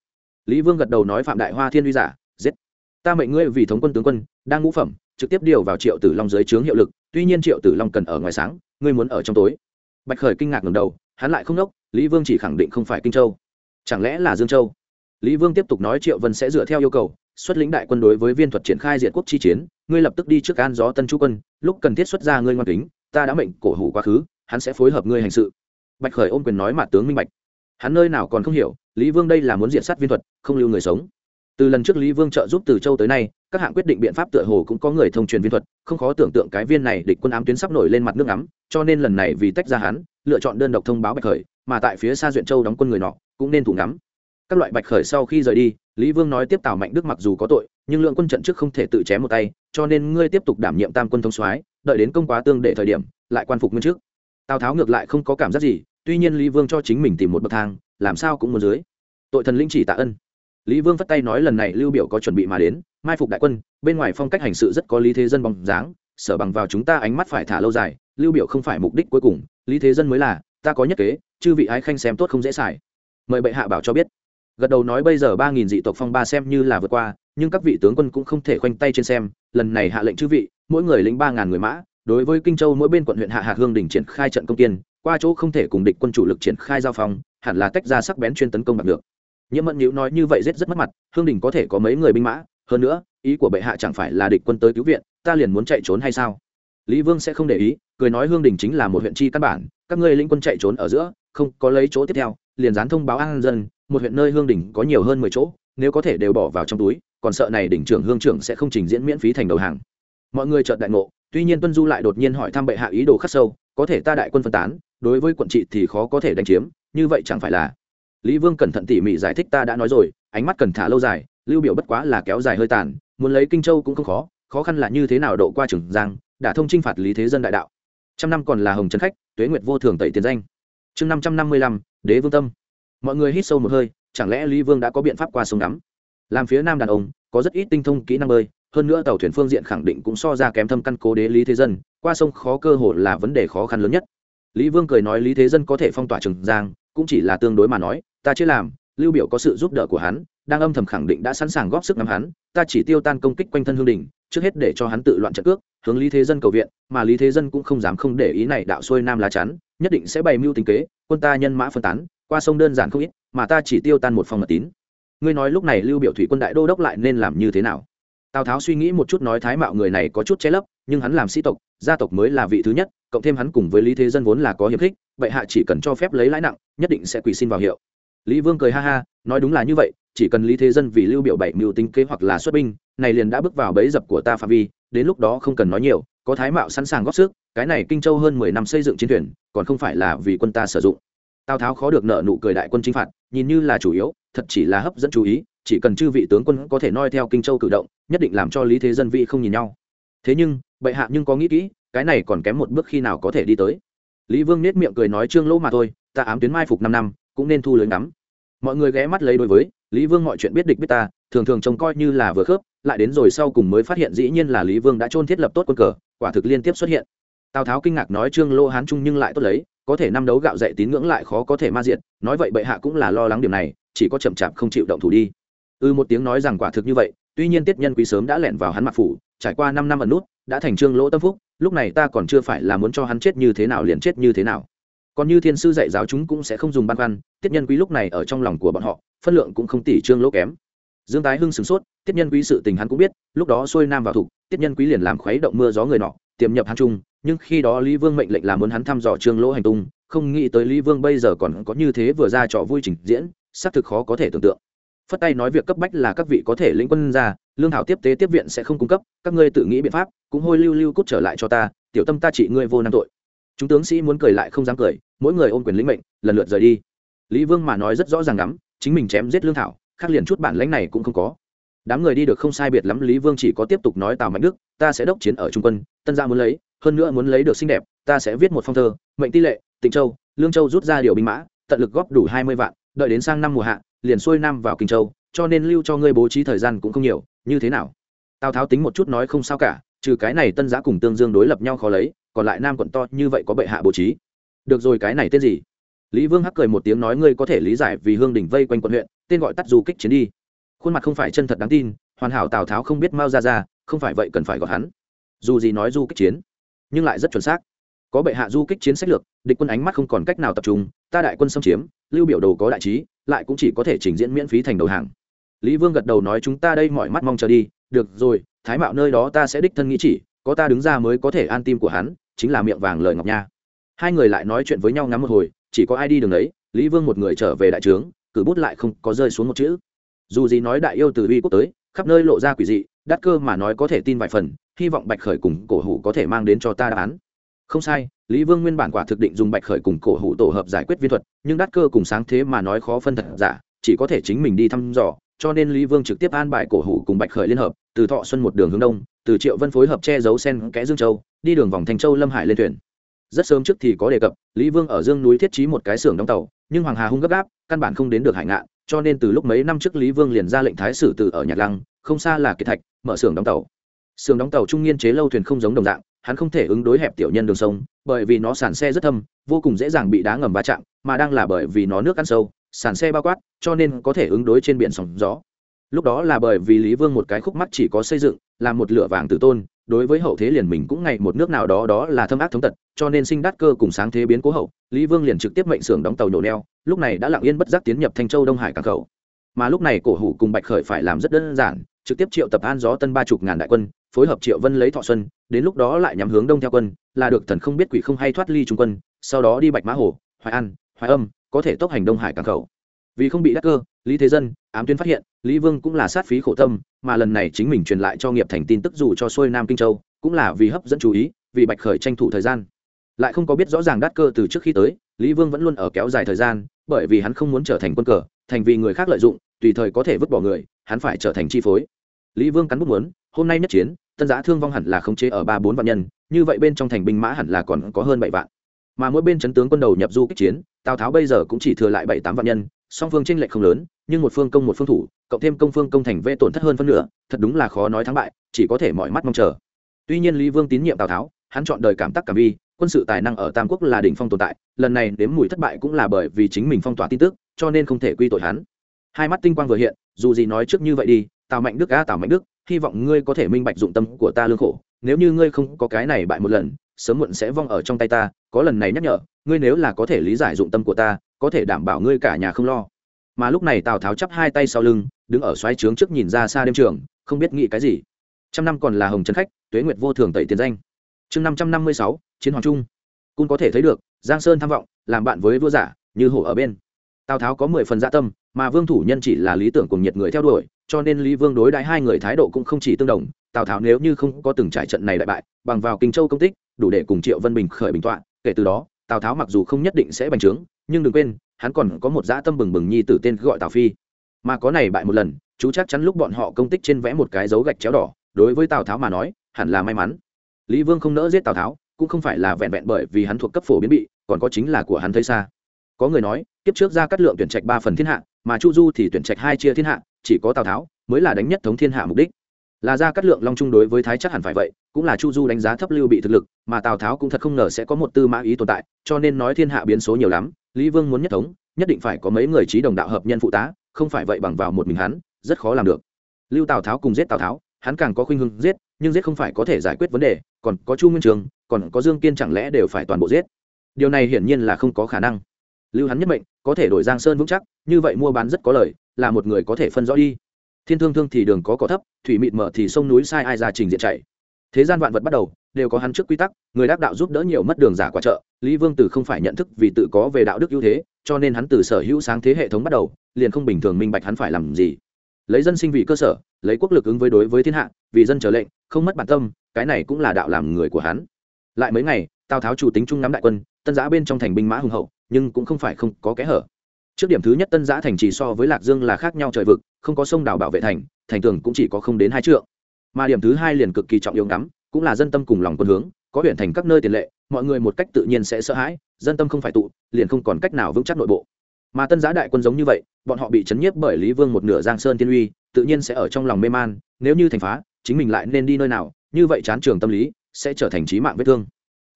Lý vương gật đầu nói phạm đại hoa thiên uy giả, giết. Ta mệnh ngươi vì thống quân tướng quân, đang ngũ phẩm, trực tiếp điều vào triệu tử long dưới trướng hiệu lực, tuy nhiên triệu tử long cần ở ngoài sáng, ngươi muốn ở trong tối. Bạch khởi kinh ngạc ngầm đầu, hắn lại không đốc, lý vương chỉ khẳng định không phải kinh châu. Chẳng lẽ là dương châu? Lý vương tiếp tục nói triệu vân sẽ dựa theo yêu cầu xuất lĩnh đại quân đối với viên thuật triển khai diện quốc chi chiến, ngươi lập tức đi trước an gió tân chu quân, lúc cần thiết xuất ra ngươi ngoan kính, ta đã mệnh cổ hủ quá khứ, hắn sẽ phối hợp ngươi hành sự. Bạch khởi ôm quyền nói mặt tướng minh bạch. Hắn nơi nào còn không hiểu, lý vương đây là muốn diện sát viên thuật, không lưu người sống. Từ lần trước lý vương trợ giúp từ châu tới nay, các hạng quyết định biện pháp tựa hồ cũng có người thông truyền viên thuật, không khó tưởng tượng cái viên này địch quân ám tuyến sắp nổi lên mặt nước ngắm cho nên lần này vì tách ra hắn, lựa chọn đơn độc thông báo bạch khởi, mà tại phía xa duyện châu đóng quân người nọ, cũng nên thủ ngắm các loại bạch khởi sau khi rời đi, lý vương nói tiếp tào mạnh đức mặc dù có tội, nhưng lượng quân trận trước không thể tự chém một tay, cho nên ngươi tiếp tục đảm nhiệm tam quân thông soái, đợi đến công quá tương để thời điểm, lại quan phục nguyên trước. Tào tháo ngược lại không có cảm giác gì, tuy nhiên lý vương cho chính mình tìm một bậc thang, làm sao cũng muốn dưới. Tội thần linh chỉ tạ ân. Lý vương phất tay nói lần này lưu biểu có chuẩn bị mà đến, mai phục đại quân, bên ngoài phong cách hành sự rất có lý thế dân bóng dáng, sở bằng vào chúng ta ánh mắt phải thả lâu dài, lưu biểu không phải mục đích cuối cùng, lý thế dân mới là, ta có nhất kế, chư vị ái khanh xem tốt không dễ xài. Mời bệ hạ bảo cho biết gật đầu nói bây giờ ba nghìn dị tộc phong ba xem như là vượt qua, nhưng các vị tướng quân cũng không thể khoanh tay trên xem, lần này hạ lệnh chư vị, mỗi người lĩnh ba ngàn người mã, đối với kinh châu mỗi bên quận huyện hạ hạt hương đình triển khai trận công tiên qua chỗ không thể cùng địch quân chủ lực triển khai giao phong, hẳn là tách ra sắc bén chuyên tấn công bằng được. Nhiễm mẫn nhữ nói như vậy rất rất mất mặt, hương đình có thể có mấy người binh mã, hơn nữa, ý của bệ hạ chẳng phải là địch quân tới cứu viện, ta liền muốn chạy trốn hay sao? Lý vương sẽ không để ý, cười nói hương đình chính là một huyện chi căn bản, các ngươi lĩnh quân chạy trốn ở giữa, không có lấy chỗ tiếp theo liền dán thông báo an dân, một huyện nơi hương đỉnh có nhiều hơn mười chỗ, nếu có thể đều bỏ vào trong túi, còn sợ này đỉnh trưởng hương trưởng sẽ không trình diễn miễn phí thành đầu hàng. Mọi người chợt đại ngộ, tuy nhiên tuân du lại đột nhiên hỏi thăm bệ hạ ý đồ khắc sâu, có thể ta đại quân phân tán, đối với quận trị thì khó có thể đánh chiếm, như vậy chẳng phải là lý vương cẩn thận tỉ mỉ giải thích ta đã nói rồi, ánh mắt cần thả lâu dài, lưu biểu bất quá là kéo dài hơi tàn, muốn lấy kinh châu cũng không khó khó khăn là như thế nào độ qua trường giang, đã thông chinh phạt lý thế dân đại đạo. Trăm năm còn là hồng trấn khách, tuế nguyệt vô thường tẩy tiền danh. Chương năm trăm năm mươi lăm đế vương tâm. Mọi người hít sâu một hơi, chẳng lẽ lý vương đã có biện pháp qua sông đắm làm phía nam đàn ông, có rất ít tinh thông kỹ năng bơi, hơn nữa tàu thuyền phương diện khẳng định cũng so ra kém thâm căn cố đế lý thế dân, qua sông khó cơ hội là vấn đề khó khăn lớn nhất. Lý vương cười nói lý thế dân có thể phong tỏa trường giang, cũng chỉ là tương đối mà nói, ta chưa làm, lưu biểu có sự giúp đỡ của hắn, đang âm thầm khẳng định đã sẵn sàng góp sức nắm hắn, ta chỉ tiêu tan công kích quanh thân hương đình trước hết để cho hắn tự loạn trận cước, hướng lý thế dân cầu viện, mà lý thế dân cũng không dám không để ý này đạo xuôi nam lá chắn, nhất định sẽ bày mưu tính kế quân ta nhân mã phân tán, qua sông đơn giản không ít, mà ta chỉ tiêu tan một phòng mật tín. Ngươi nói lúc này lưu biểu thủy quân đại đô đốc lại nên làm như thế nào? Tào tháo suy nghĩ một chút nói thái mạo người này có chút che lấp, nhưng hắn làm sĩ tộc, gia tộc mới là vị thứ nhất, cộng thêm hắn cùng với lý thế dân vốn là có hiệp khích, bệ hạ chỉ cần cho phép lấy lãi nặng, nhất định sẽ quỳ xin vào hiệu. Lý vương cười ha ha, nói đúng là như vậy, chỉ cần lý thế dân vì lưu biểu bảy mưu tính kế hoặc là xuất binh, này liền đã bước vào bẫy dập của ta phạm vi, đến lúc đó không cần nói nhiều, có thái mạo sẵn sàng góp sức cái này kinh châu hơn mười năm xây dựng chiến thuyền, còn không phải là vì quân ta sử dụng. Tào tháo khó được nợ nụ cười đại quân chinh phạt, nhìn như là chủ yếu, thật chỉ là hấp dẫn chú ý, chỉ cần chư vị tướng quân có thể noi theo kinh châu cử động, nhất định làm cho lý thế dân vị không nhìn nhau. Thế nhưng, bệ hạ nhưng có nghĩ kỹ, cái này còn kém một bước khi nào có thể đi tới. Lý vương nết miệng cười nói trương lỗ mà thôi, ta ám tuyến mai phục năm năm, cũng nên thu lưới ngắm. Mọi người ghé mắt lấy đối với, lý vương mọi chuyện biết địch biết ta, thường thường trông coi như là vừa khớp, lại đến rồi sau cùng mới phát hiện dĩ nhiên là lý vương đã trôn thiết lập tốt quân cờ, quả thực liên tiếp xuất hiện tào tháo kinh ngạc nói trương lô hán trung nhưng lại tốt lấy, có thể năm đấu gạo dạy tín ngưỡng lại khó có thể ma diện nói vậy bệ hạ cũng là lo lắng điểm này, chỉ có chậm chạp không chịu động thủ đi. Ư ừ một tiếng nói rằng quả thực như vậy, tuy nhiên tiết nhân quý sớm đã lẻn vào hắn mặc phủ, trải qua năm năm ẩn nút, đã thành trương lỗ tâm phúc, lúc này ta còn chưa phải là muốn cho hắn chết như thế nào liền chết như thế nào. Còn như thiên sư dạy giáo chúng cũng sẽ không dùng băn khoăn, tiết nhân quý lúc này ở trong lòng của bọn họ, phân lượng cũng không tỷ trương lỗ kém. Dương tái hưng sửng sốt, tiết nhân quý sự tình hắn cũng biết, lúc đó xuôi nam vào thủ, tiết nhân quý liền làm khuấy động mưa gió người nọ, tiềm nhập hán trung nhưng khi đó lý vương mệnh lệnh là muốn hắn thăm dò trương lỗ hành tung, không nghĩ tới lý vương bây giờ còn có như thế vừa ra trò vui trình diễn, xác thực khó có thể tưởng tượng. Phất tay nói việc cấp bách là các vị có thể lĩnh quân ra, lương thảo tiếp tế tiếp viện sẽ không cung cấp, các ngươi tự nghĩ biện pháp, cũng hôi lưu lưu cút trở lại cho ta, tiểu tâm ta trị ngươi vô năng tội. Chúng tướng sĩ muốn cười lại không dám cười, mỗi người ôm quyền lĩnh mệnh, lần lượt rời đi. Lý vương mà nói rất rõ ràng lắm, chính mình chém giết lương thảo, khác liền chút bản lãnh này cũng không có đám người đi được không sai biệt lắm, lý vương chỉ có tiếp tục nói tào mạnh đức, ta sẽ đốc chiến ở trung quân, tân gia muốn lấy, hơn nữa muốn lấy được xinh đẹp, ta sẽ viết một phong thơ, mệnh tỷ lệ, tịnh châu, lương châu rút ra điều binh mã, tận lực góp đủ hai mươi vạn, đợi đến sang năm mùa hạ, liền xuôi nam vào kinh châu, cho nên lưu cho ngươi bố trí thời gian cũng không nhiều, như thế nào? Tào tháo tính một chút nói không sao cả, trừ cái này tân giã cùng tương dương đối lập nhau khó lấy, còn lại nam quận to như vậy có bệ hạ bố trí. Được rồi, cái này tên gì? Lý vương hắc cười một tiếng nói, ngươi có thể lý giải vì hương đỉnh vây quanh quận huyện, tên gọi tắt du kích chiến đi khuôn mặt không phải chân thật đáng tin, hoàn hảo tào tháo không biết mau ra ra không phải vậy cần phải gọi hắn. Dù gì nói du kích chiến, nhưng lại rất chuẩn xác. Có bệ hạ du kích chiến sách lược, địch quân ánh mắt không còn cách nào tập trung, ta đại quân xâm chiếm, lưu biểu đồ có đại trí, lại cũng chỉ có thể trình diễn miễn phí thành đầu hàng. Lý vương gật đầu nói chúng ta đây mọi mắt mong chờ đi, được rồi, thái mạo nơi đó ta sẽ đích thân nghĩ chỉ, có ta đứng ra mới có thể an tim của hắn, chính là miệng vàng lời ngọc nha. Hai người lại nói chuyện với nhau ngắm một hồi, chỉ có ai đi đường ấy, lý vương một người trở về đại trướng, cử bút lại không có rơi xuống một chữ dù gì nói đại yêu từ uy quốc tới, khắp nơi lộ ra quỷ dị đắt cơ mà nói có thể tin vài phần, hy vọng bạch khởi cùng cổ hủ có thể mang đến cho ta đáp án. Không sai, lý vương nguyên bản quả thực định dùng bạch khởi cùng cổ hủ tổ hợp giải quyết viên thuật, nhưng đắt cơ cùng sáng thế mà nói khó phân thật giả, chỉ có thể chính mình đi thăm dò, cho nên lý vương trực tiếp an bài cổ hủ cùng bạch khởi liên hợp, từ thọ xuân một đường hướng đông, từ triệu vân phối hợp che giấu sen kẽ dương châu, đi đường vòng thành châu lâm hải lên thuyền. Rất sớm trước thì có đề cập, lý vương ở dương núi thiết trí một cái xưởng đóng tàu, nhưng hoàng hà hung gấp gáp, căn bản không đến được hải ngạn cho nên từ lúc mấy năm trước lý vương liền ra lệnh thái sử từ ở nhạc lăng, không xa là kiệt thạch, mở xưởng đóng tàu. Xưởng đóng tàu trung niên chế lâu thuyền không giống đồng dạng, hắn không thể ứng đối hẹp tiểu nhân đường sông, bởi vì nó sàn xe rất thâm, vô cùng dễ dàng bị đá ngầm va chạm, mà đang là bởi vì nó nước ăn sâu, sàn xe bao quát, cho nên có thể ứng đối trên biển sóng gió. Lúc đó là bởi vì lý vương một cái khúc mắt chỉ có xây dựng, là một lửa vàng tử tôn, đối với hậu thế liền mình cũng ngày một nước nào đó đó là thâm ác thống tật, cho nên sinh đắt cơ cùng sáng thế biến cố hậu, lý vương liền trực tiếp mệnh xưởng đóng tàu nhổ neo lúc này đã lặng yên bất giác tiến nhập thanh châu đông hải cảng khẩu. Mà lúc này cổ hủ cùng bạch khởi phải làm rất đơn giản, trực tiếp triệu tập an gió tân ba chục ngàn đại quân, phối hợp triệu vân lấy thọ xuân, đến lúc đó lại nhắm hướng đông theo quân, là được thần không biết quỷ không hay thoát ly trung quân, sau đó đi bạch mã hồ, hoài an, hoài âm, có thể tốc hành đông hải cảng khẩu. Vì không bị đắc cơ, lý thế dân, ám tuyên phát hiện, lý vương cũng là sát phí khổ tâm, mà lần này chính mình truyền lại cho nghiệp thành tin tức dù cho xuôi nam kinh châu, cũng là vì hấp dẫn chú ý, vì bạch khởi tranh thủ thời gian. Lại không có biết rõ ràng đắc cơ từ trước khi tới lý vương vẫn luôn ở kéo dài thời gian, bởi vì hắn không muốn trở thành quân cờ, thành vì người khác lợi dụng, tùy thời có thể vứt bỏ người, hắn phải trở thành chi phối. Lý vương cắn bút muốn, hôm nay nhất chiến, tân giã thương vong hẳn là khống chế ở ba bốn vạn nhân, như vậy bên trong thành binh mã hẳn là còn có hơn bảy vạn. Mà mỗi bên chấn tướng quân đầu nhập du kích chiến, tào tháo bây giờ cũng chỉ thừa lại bảy tám vạn nhân, song phương tranh lệch không lớn, nhưng một phương công một phương thủ, cộng thêm công phương công thành vệ tổn thất hơn phân nửa, thật đúng là khó nói thắng bại, chỉ có thể mọi mắt mong chờ. Tuy nhiên lý vương tín nhiệm tào tháo, hắn chọn đời cảm tắc cảm vi quân sự tài năng ở tam quốc là đỉnh phong tồn tại, lần này đếm mùi thất bại cũng là bởi vì chính mình phong tỏa tin tức, cho nên không thể quy tội hắn. Hai mắt tinh quang vừa hiện, dù gì nói trước như vậy đi, tào mạnh đức a tào mạnh đức, hy vọng ngươi có thể minh bạch dụng tâm của ta lương khổ. Nếu như ngươi không có cái này bại một lần, sớm muộn sẽ vong ở trong tay ta, có lần này nhắc nhở, ngươi nếu là có thể lý giải dụng tâm của ta, có thể đảm bảo ngươi cả nhà không lo. Mà lúc này tào tháo chắp hai tay sau lưng, đứng ở xoáy trướng trước nhìn ra xa đêm trường, không biết nghĩ cái gì. Trăm năm còn là hồng trấn khách, tuế nguyệt vô thường tẩy tiền danh chương năm trăm năm mươi sáu, chiến hoàng trung. Cũng có thể thấy được, giang sơn tham vọng, làm bạn với vua giả, như hổ ở bên. Tào tháo có mười phần dạ tâm, mà vương thủ nhân chỉ là lý tưởng cùng nhiệt người theo đuổi, cho nên lý vương đối đãi hai người thái độ cũng không chỉ tương đồng. Tào tháo nếu như không có từng trải trận này đại bại, bằng vào kinh châu công tích, đủ để cùng triệu vân bình khởi bình tọa. Kể từ đó, tào tháo mặc dù không nhất định sẽ bành trướng, nhưng đừng quên, hắn còn có một dã tâm bừng bừng nhi tử tên gọi tào phi. Mà có này bại một lần, chú chắc chắn lúc bọn họ công tích trên vẽ một cái dấu gạch chéo đỏ. Đối với tào tháo mà nói, hẳn là may mắn lý vương không nỡ giết tào tháo, cũng không phải là vẹn vẹn bởi vì hắn thuộc cấp phổ biến bị, còn có chính là của hắn thấy xa. Có người nói, kiếp trước ra cắt lượng tuyển trạch ba phần thiên hạ, mà chu du thì tuyển trạch hai chia thiên hạ, chỉ có tào tháo mới là đánh nhất thống thiên hạ mục đích. Là ra cắt lượng long trung đối với thái chắc hẳn phải vậy, cũng là chu du đánh giá thấp lưu bị thực lực, mà tào tháo cũng thật không ngờ sẽ có một tư mã ý tồn tại, cho nên nói thiên hạ biến số nhiều lắm, lý vương muốn nhất thống, nhất định phải có mấy người trí đồng đạo hợp nhân phụ tá, không phải vậy bằng vào một mình hắn, rất khó làm được. Lưu tào tháo cùng giết tào tháo, hắn càng có khuynh hưng giết nhưng giết không phải có thể giải quyết vấn đề, còn có chu nguyên trường, còn có dương kiên chẳng lẽ đều phải toàn bộ giết? Điều này hiển nhiên là không có khả năng. Lưu hắn nhất mệnh, có thể đổi giang sơn vững chắc, như vậy mua bán rất có lời là một người có thể phân rõ đi. Thiên thương thương thì đường có cỏ thấp, thủy mịt mở thì sông núi sai ai ra trình diện chạy. Thế gian vạn vật bắt đầu, đều có hắn trước quy tắc, người đắc đạo giúp đỡ nhiều mất đường giả quả trợ, lý vương Tử không phải nhận thức vì tự có về đạo đức ưu thế, cho nên hắn từ sở hữu sáng thế hệ thống bắt đầu, liền không bình thường minh bạch hắn phải làm gì lấy dân sinh vì cơ sở, lấy quốc lực ứng với đối với thiên hạ, vì dân trở lệnh, không mất bản tâm, cái này cũng là đạo làm người của hắn. Lại mấy ngày, tào tháo chủ tính trung nắm đại quân, tân giã bên trong thành binh mã hùng hậu, nhưng cũng không phải không có kẽ hở. Trước điểm thứ nhất tân giã thành trì so với lạc dương là khác nhau trời vực, không có sông đảo bảo vệ thành thành tường cũng chỉ có không đến hai trượng. Mà điểm thứ hai liền cực kỳ trọng yếu ngắm, cũng là dân tâm cùng lòng quân hướng, có huyện thành các nơi tiền lệ, mọi người một cách tự nhiên sẽ sợ hãi, dân tâm không phải tụ, liền không còn cách nào vững chắc nội bộ mà tân giã đại quân giống như vậy, bọn họ bị chấn nhiếp bởi lý vương một nửa giang sơn tiên uy, tự nhiên sẽ ở trong lòng mê man, nếu như thành phá, chính mình lại nên đi nơi nào, như vậy chán trường tâm lý sẽ trở thành trí mạng vết thương.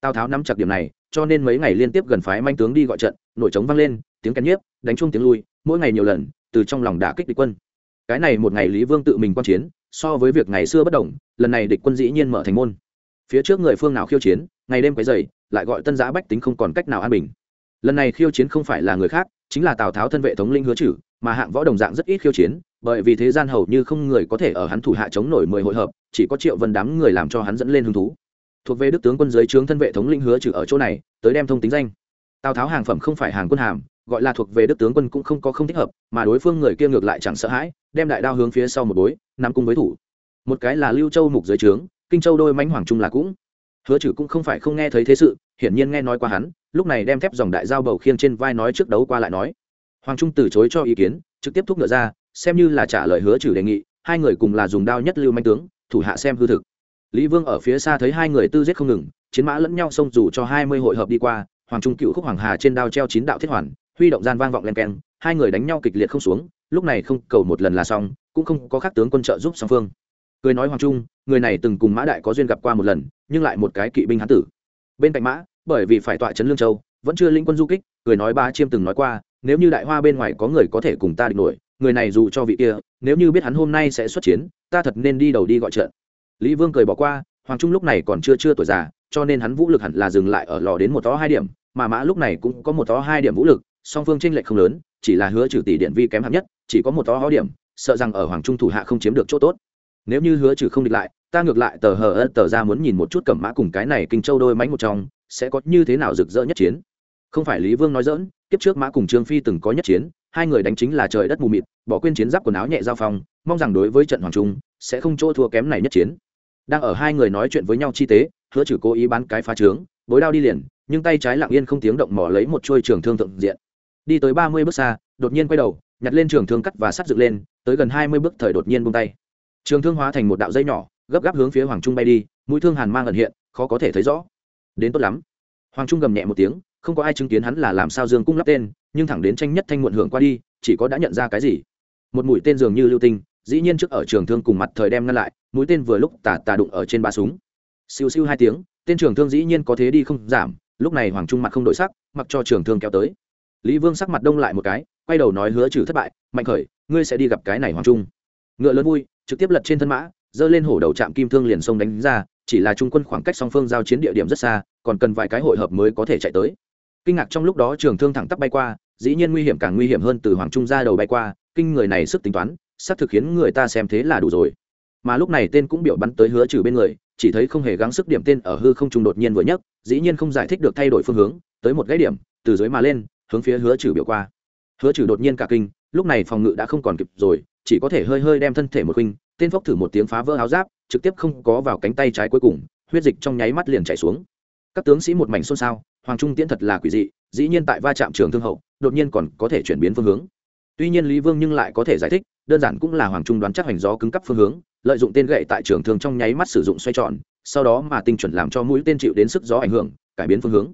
Tào tháo nắm chặt điểm này, cho nên mấy ngày liên tiếp gần phái manh tướng đi gọi trận, nổi trống vang lên, tiếng kén nhiếp, đánh chung tiếng lui, mỗi ngày nhiều lần, từ trong lòng đả kích địch quân. Cái này một ngày lý vương tự mình quan chiến, so với việc ngày xưa bất đồng, lần này địch quân dĩ nhiên mở thành môn. Phía trước người phương nào khiêu chiến, ngày đêm quấy dày lại gọi tân giã bách tính không còn cách nào an bình. Lần này khiêu chiến không phải là người khác chính là tào tháo thân vệ thống linh hứa chử mà hạng võ đồng dạng rất ít khiêu chiến, bởi vì thế gian hầu như không người có thể ở hắn thủ hạ chống nổi mười hội hợp, chỉ có triệu vân đám người làm cho hắn dẫn lên hứng thú. Thuộc về đức tướng quân giới trướng thân vệ thống linh hứa trừ ở chỗ này, tới đem thông tính danh. Tào tháo hàng phẩm không phải hàng quân hàm, gọi là thuộc về đức tướng quân cũng không có không thích hợp, mà đối phương người kia ngược lại chẳng sợ hãi, đem đại đao hướng phía sau một bối nằm cung với thủ. Một cái là lưu châu mục giới trướng, kinh châu đôi mánh hoàng trung là cũng. Hứa trừ cũng không phải không nghe thấy thế sự, hiển nhiên nghe nói qua hắn lúc này đem thép dòng đại giao bầu khiêng trên vai nói trước đấu qua lại nói. Hoàng trung từ chối cho ý kiến, trực tiếp thúc ngựa ra, xem như là trả lời hứa trừ đề nghị, hai người cùng là dùng đao nhất lưu manh tướng, thủ hạ xem hư thực. Lý vương ở phía xa thấy hai người tư giết không ngừng, chiến mã lẫn nhau xông dù cho hai mươi hội hợp đi qua, hoàng trung cựu khúc hoàng hà trên đao treo chín đạo thiết hoàn, huy động gian vang vọng len keng, hai người đánh nhau kịch liệt không xuống, lúc này không cầu một lần là xong, cũng không có khác tướng quân trợ giúp song phương. Cười nói hoàng trung, người này từng cùng mã đại có duyên gặp qua một lần, nhưng lại một cái kỵ binh hán tử. Bên cạnh mã bởi vì phải tọa trấn lương châu, vẫn chưa linh quân du kích, cười nói ba chiêm từng nói qua, nếu như đại hoa bên ngoài có người có thể cùng ta địch nổi, người này dù cho vị kia, nếu như biết hắn hôm nay sẽ xuất chiến, ta thật nên đi đầu đi gọi trận. Lý vương cười bỏ qua, hoàng trung lúc này còn chưa chưa tuổi già, cho nên hắn vũ lực hẳn là dừng lại ở lò đến một tó hai điểm, mà mã lúc này cũng có một tó hai điểm vũ lực, song phương tranh lệch không lớn, chỉ là hứa trừ tỷ điện vi kém hạng nhất, chỉ có một tó hai điểm, sợ rằng ở hoàng trung thủ hạ không chiếm được chỗ tốt. Nếu như hứa trừ không địch lại, ta ngược lại tờ hờ ân tờ ra muốn nhìn một chút cẩm mã cùng cái này kinh châu đôi mánh một trong sẽ có như thế nào rực rỡ nhất chiến? Không phải lý vương nói dỡn kiếp trước mã cùng trương phi từng có nhất chiến, hai người đánh chính là trời đất mù mịt, bỏ quên chiến giáp quần áo nhẹ giao phong, mong rằng đối với trận hoàng trung, sẽ không chỗ thua kém này nhất chiến. Đang ở hai người nói chuyện với nhau chi tế, hứa trừ cố ý bán cái phá trướng, bối đao đi liền, nhưng tay trái lặng yên không tiếng động mỏ lấy một chuôi trường thương thượng diện. Đi tới ba mươi bước xa, đột nhiên quay đầu, nhặt lên trường thương cắt và sắt dựng lên, tới gần hai mươi bước thời đột nhiên buông tay. Trường thương hóa thành một đạo dây nhỏ, gấp gáp hướng phía hoàng trung bay đi, mũi thương hàn mang ẩn hiện, khó có thể thấy rõ đến tốt lắm. Hoàng trung gầm nhẹ một tiếng, không có ai chứng kiến hắn là làm sao dương cung lắp tên, nhưng thẳng đến tranh nhất thanh muộn hưởng qua đi, chỉ có đã nhận ra cái gì. Một mũi tên dường như lưu tinh, dĩ nhiên trước ở trường thương cùng mặt thời đem ngăn lại, mũi tên vừa lúc tà tà đụng ở trên ba súng. Siêu siêu hai tiếng, tên trường thương dĩ nhiên có thế đi không giảm, lúc này hoàng trung mặt không đổi sắc, mặc cho trường thương kéo tới. Lý vương sắc mặt đông lại một cái, quay đầu nói hứa trừ thất bại, mạnh khởi, ngươi sẽ đi gặp cái này hoàng trung. Ngựa lớn vui, trực tiếp lật trên thân mã dơ lên hổ đầu trạm kim thương liền sông đánh ra chỉ là trung quân khoảng cách song phương giao chiến địa điểm rất xa, còn cần vài cái hội hợp mới có thể chạy tới. Kinh ngạc trong lúc đó trường thương thẳng tắp bay qua, dĩ nhiên nguy hiểm càng nguy hiểm hơn từ hoàng trung ra đầu bay qua, kinh người này sức tính toán, xác thực khiến người ta xem thế là đủ rồi. Mà lúc này tên cũng biểu bắn tới hứa trừ bên người, chỉ thấy không hề gắng sức điểm tên ở hư không trung đột nhiên vừa nhất dĩ nhiên không giải thích được thay đổi phương hướng, tới một gãy điểm, từ dưới mà lên, hướng phía hứa trừ biểu qua. Hứa trừ đột nhiên cả kinh, lúc này phòng ngự đã không còn kịp rồi, chỉ có thể hơi hơi đem thân thể một khinh tên phốc thử một tiếng phá vỡ áo giáp, trực tiếp không có vào cánh tay trái cuối cùng, huyết dịch trong nháy mắt liền chảy xuống. Các tướng sĩ một mảnh xôn xao, hoàng trung tiễn thật là quỷ dị, dĩ nhiên tại va chạm trường thương hậu, đột nhiên còn có thể chuyển biến phương hướng. Tuy nhiên lý vương nhưng lại có thể giải thích, đơn giản cũng là hoàng trung đoán chắc hành gió cứng cấp phương hướng, lợi dụng tên gậy tại trường thương trong nháy mắt sử dụng xoay tròn, sau đó mà tinh chuẩn làm cho mũi tên chịu đến sức gió ảnh hưởng, cải biến phương hướng.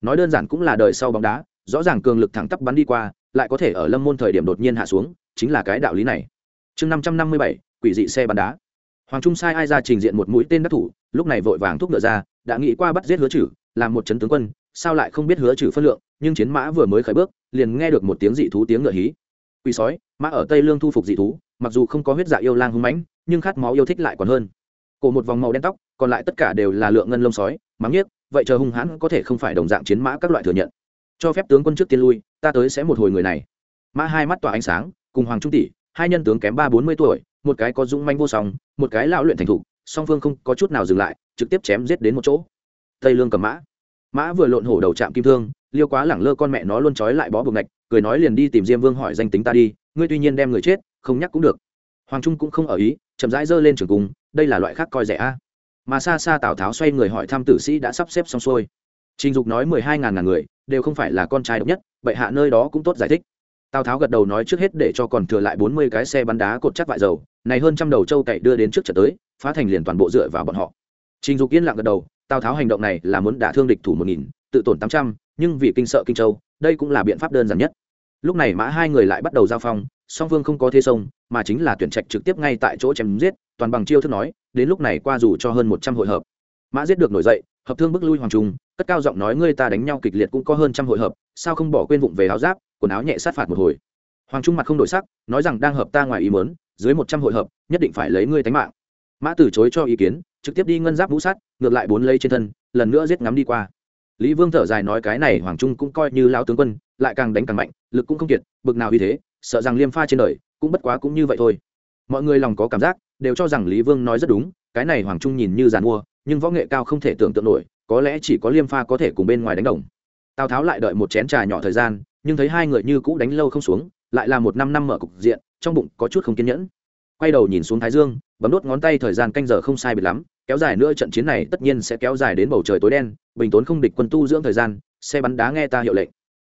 Nói đơn giản cũng là đời sau bóng đá, rõ ràng cường lực thẳng tắp bắn đi qua, lại có thể ở lâm môn thời điểm đột nhiên hạ xuống, chính là cái đạo lý này. Chương năm trăm năm mươi bảy quỷ dị xe bắn đá. Hoàng trung sai ai ra trình diện một mũi tên đắc thủ, lúc này vội vàng thúc ngựa ra, đã nghĩ qua bắt giết hứa chử làm một chấn tướng quân, sao lại không biết hứa trừ phân lượng, nhưng chiến mã vừa mới khởi bước, liền nghe được một tiếng dị thú tiếng ngựa hí. Quỷ sói, mã ở tây lương thu phục dị thú, mặc dù không có huyết dạ yêu lang hung mãnh, nhưng khát máu yêu thích lại còn hơn. Cổ một vòng màu đen tóc, còn lại tất cả đều là lượng ngân lông sói, mắng nhiếc, vậy chờ hung hãn có thể không phải đồng dạng chiến mã các loại thừa nhận. Cho phép tướng quân trước tiên lui, ta tới sẽ một hồi người này. Mã hai mắt tỏa ánh sáng, cùng hoàng trung tỷ, hai nhân tướng kém ba bốn mươi tuổi một cái có dũng manh vô song, một cái lão luyện thành thục, song phương không có chút nào dừng lại, trực tiếp chém giết đến một chỗ. Tây lương cầm mã. Mã vừa lộn hổ đầu chạm kim thương, liêu quá lẳng lơ con mẹ nó luôn trói lại bó buộc ngạch, cười nói liền đi tìm diêm vương hỏi danh tính ta đi, ngươi tuy nhiên đem người chết, không nhắc cũng được. Hoàng trung cũng không ở ý, chậm rãi giơ lên trường cung, đây là loại khác coi rẻ a. Mà xa xa tào tháo xoay người hỏi thăm tử sĩ đã sắp xếp xong xuôi. Trình dục nói mười hai ngàn ngàn người, đều không phải là con trai độc nhất, bệ hạ nơi đó cũng tốt giải thích tào tháo gật đầu nói trước hết để cho còn thừa lại bốn mươi cái xe bắn đá cột chắc vại dầu, này hơn trăm đầu trâu cậy đưa đến trước trận tới, phá thành liền toàn bộ dựa vào bọn họ. Trình dục yên lặng gật đầu, tào tháo hành động này là muốn đả thương địch thủ một nghìn, tự tổn tám trăm, nhưng vì kinh sợ kinh châu, đây cũng là biện pháp đơn giản nhất. Lúc này mã hai người lại bắt đầu giao phong, song phương không có thế sông, mà chính là tuyển trạch trực tiếp ngay tại chỗ chém giết, toàn bằng chiêu thức nói, đến lúc này qua dù cho hơn một trăm hội hợp. Mã giết được nổi dậy, hợp thương bức lui hoàng trung, cất cao giọng nói, ngươi ta đánh nhau kịch liệt cũng có hơn trăm hội hợp, sao không bỏ quên vụng về áo giáp quần áo nhẹ sát phạt một hồi. Hoàng trung mặt không đổi sắc nói rằng đang hợp ta ngoài ý mớn dưới một trăm hội hợp nhất định phải lấy ngươi tánh mạng. Mã từ chối cho ý kiến trực tiếp đi ngân giáp vũ sát, ngược lại bốn lấy trên thân lần nữa giết ngắm đi qua. Lý vương thở dài nói cái này hoàng trung cũng coi như lao tướng quân lại càng đánh càng mạnh lực cũng không kiệt bực nào như thế sợ rằng liêm pha trên đời cũng bất quá cũng như vậy thôi. Mọi người lòng có cảm giác đều cho rằng lý vương nói rất đúng cái này hoàng trung nhìn như giàn mua nhưng võ nghệ cao không thể tưởng tượng nổi có lẽ chỉ có liêm pha có thể cùng bên ngoài đánh đồng. Tào tháo lại đợi một chén trà nhỏ thời gian nhưng thấy hai người như cũ đánh lâu không xuống, lại là một năm năm mở cục diện, trong bụng có chút không kiên nhẫn. Quay đầu nhìn xuống thái dương, bấm đốt ngón tay thời gian canh giờ không sai biệt lắm, kéo dài nữa trận chiến này tất nhiên sẽ kéo dài đến bầu trời tối đen, bình tốn không địch quân tu dưỡng thời gian, xe bắn đá nghe ta hiệu lệnh.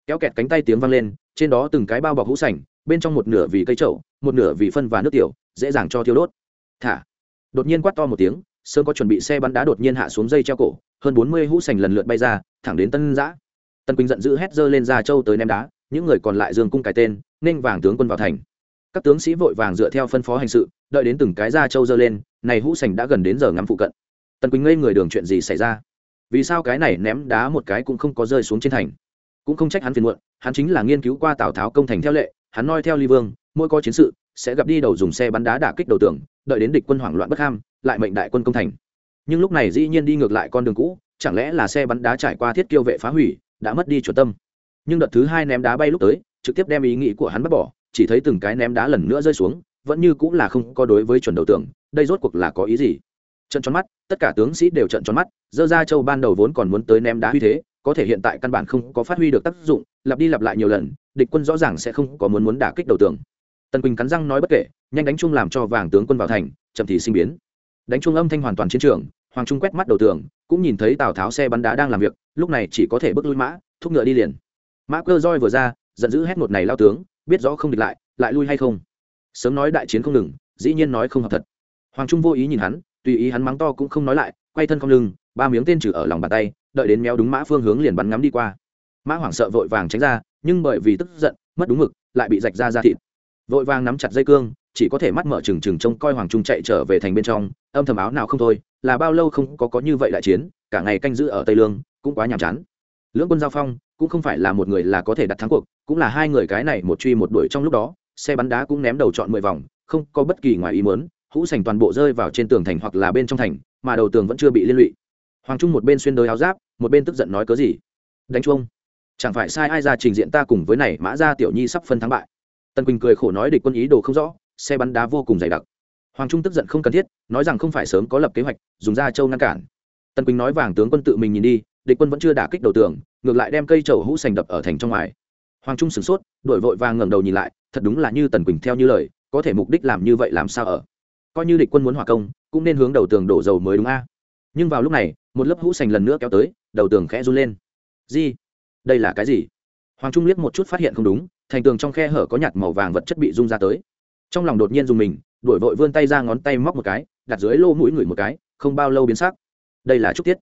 Kéo kẹt cánh tay tiếng vang lên, trên đó từng cái bao bọc hũ sành bên trong một nửa vì cây trậu một nửa vì phân và nước tiểu, dễ dàng cho thiêu đốt. Thả. Đột nhiên quát to một tiếng, sớm có chuẩn bị xe bắn đá đột nhiên hạ xuống dây treo cổ, hơn bốn mươi hũ sành lần lượt bay ra, thẳng đến tân giã. Tần quỳnh giận dữ hét dơ lên ra châu tới ném đá, những người còn lại dương cung cái tên, nên vàng tướng quân vào thành. Các tướng sĩ vội vàng dựa theo phân phó hành sự, đợi đến từng cái ra châu dơ lên, này hũ sành đã gần đến giờ ngắm phụ cận. Tần quỳnh ngây người đường chuyện gì xảy ra? Vì sao cái này ném đá một cái cũng không có rơi xuống trên thành? Cũng không trách hắn phiền muộn, hắn chính là nghiên cứu qua tào tháo công thành theo lệ, hắn noi theo ly vương, mỗi có chiến sự, sẽ gặp đi đầu dùng xe bắn đá đả kích đầu tường, đợi đến địch quân hoảng loạn bất ham, lại mệnh đại quân công thành. Nhưng lúc này dĩ nhiên đi ngược lại con đường cũ, chẳng lẽ là xe bắn đá trải qua thiết kiêu vệ phá hủy đã mất đi chuẩn tâm. Nhưng đợt thứ hai ném đá bay lúc tới, trực tiếp đem ý nghĩ của hắn bắt bỏ, chỉ thấy từng cái ném đá lần nữa rơi xuống, vẫn như cũng là không có đối với chuẩn đầu tưởng, đây rốt cuộc là có ý gì? Trận tròn mắt, tất cả tướng sĩ đều trận tròn mắt, dơ ra châu ban đầu vốn còn muốn tới ném đá huy thế, có thể hiện tại căn bản không có phát huy được tác dụng, lặp đi lặp lại nhiều lần, địch quân rõ ràng sẽ không có muốn muốn đả kích đầu tường tần quỳnh cắn răng nói bất kể, nhanh đánh chung làm cho vàng tướng quân vào thành, chậm thì sinh biến. Đánh chung âm thanh hoàn toàn chiến trường hoàng trung quét mắt đầu tường, cũng nhìn thấy tào tháo xe bắn đá đang làm việc, lúc này chỉ có thể bước lui mã, thúc ngựa đi liền. Mã cơ roi vừa ra, giận dữ hét một này lao tướng, biết rõ không địch lại lại lui hay không? Sớm nói đại chiến không ngừng, dĩ nhiên nói không hợp thật. Hoàng trung vô ý nhìn hắn, tùy ý hắn mắng to cũng không nói lại, quay thân không lưng, ba miếng tên trừ ở lòng bàn tay, đợi đến méo đúng mã phương hướng liền bắn ngắm đi qua. Mã hoảng sợ vội vàng tránh ra, nhưng bởi vì tức giận, mất đúng mực, lại bị rạch ra ra thịt. Vội vàng nắm chặt dây cương chỉ có thể mắt mở trừng trừng trông coi hoàng trung chạy trở về thành bên trong, âm thầm áo nào không thôi, là bao lâu không có có như vậy đại chiến, cả ngày canh giữ ở tây lương, cũng quá nhàm chán. Lưỡng quân giao phong, cũng không phải là một người là có thể đặt thắng cuộc, cũng là hai người cái này một truy một đuổi trong lúc đó, xe bắn đá cũng ném đầu chọn mười vòng, không có bất kỳ ngoài ý muốn, hũ sành toàn bộ rơi vào trên tường thành hoặc là bên trong thành, mà đầu tường vẫn chưa bị liên lụy. Hoàng trung một bên xuyên đôi áo giáp, một bên tức giận nói cớ gì? Đánh chuông. Chẳng phải sai ai ra trình diện ta cùng với này, mã ra tiểu nhi sắp phân thắng bại. Tần quỳnh cười khổ nói địch quân ý đồ không rõ xe bắn đá vô cùng dày đặc. Hoàng trung tức giận không cần thiết, nói rằng không phải sớm có lập kế hoạch, dùng ra châu ngăn cản. Tần quỳnh nói vàng tướng quân tự mình nhìn đi, địch quân vẫn chưa đả kích đầu tường, ngược lại đem cây trầu hũ sành đập ở thành trong ngoài. Hoàng trung sửng sốt, đổi vội vàng ngẩng đầu nhìn lại, thật đúng là như tần quỳnh theo như lời, có thể mục đích làm như vậy làm sao ở? Coi như địch quân muốn hòa công, cũng nên hướng đầu tường đổ dầu mới đúng a. Nhưng vào lúc này, một lớp hũ sành lần nữa kéo tới, đầu tường khẽ run lên. Gì? Đây là cái gì? Hoàng trung liếc một chút phát hiện không đúng, thành tường trong khe hở có nhạt màu vàng vật chất bị rung ra tới trong lòng đột nhiên dùng mình đổi vội vươn tay ra ngón tay móc một cái, đặt dưới lô mũi ngửi một cái, không bao lâu biến sắc. Đây là trúc tiết.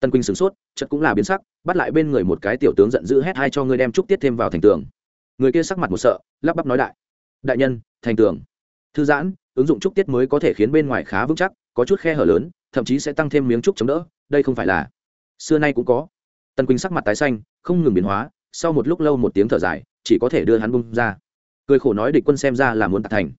Tân quỳnh sửng sốt chất cũng là biến sắc, bắt lại bên người một cái tiểu tướng giận dữ hét hai cho ngươi đem trúc tiết thêm vào thành tường. Người kia sắc mặt một sợ, lắp bắp nói đại. Đại nhân, thành tường. Thư giãn, ứng dụng trúc tiết mới có thể khiến bên ngoài khá vững chắc, có chút khe hở lớn, thậm chí sẽ tăng thêm miếng trúc chống đỡ, đây không phải là. Xưa nay cũng có. Tân quỳnh sắc mặt tái xanh, không ngừng biến hóa, sau một lúc lâu một tiếng thở dài, chỉ có thể đưa hắn bung ra cười khổ nói địch quân xem ra là muốn tạc thành.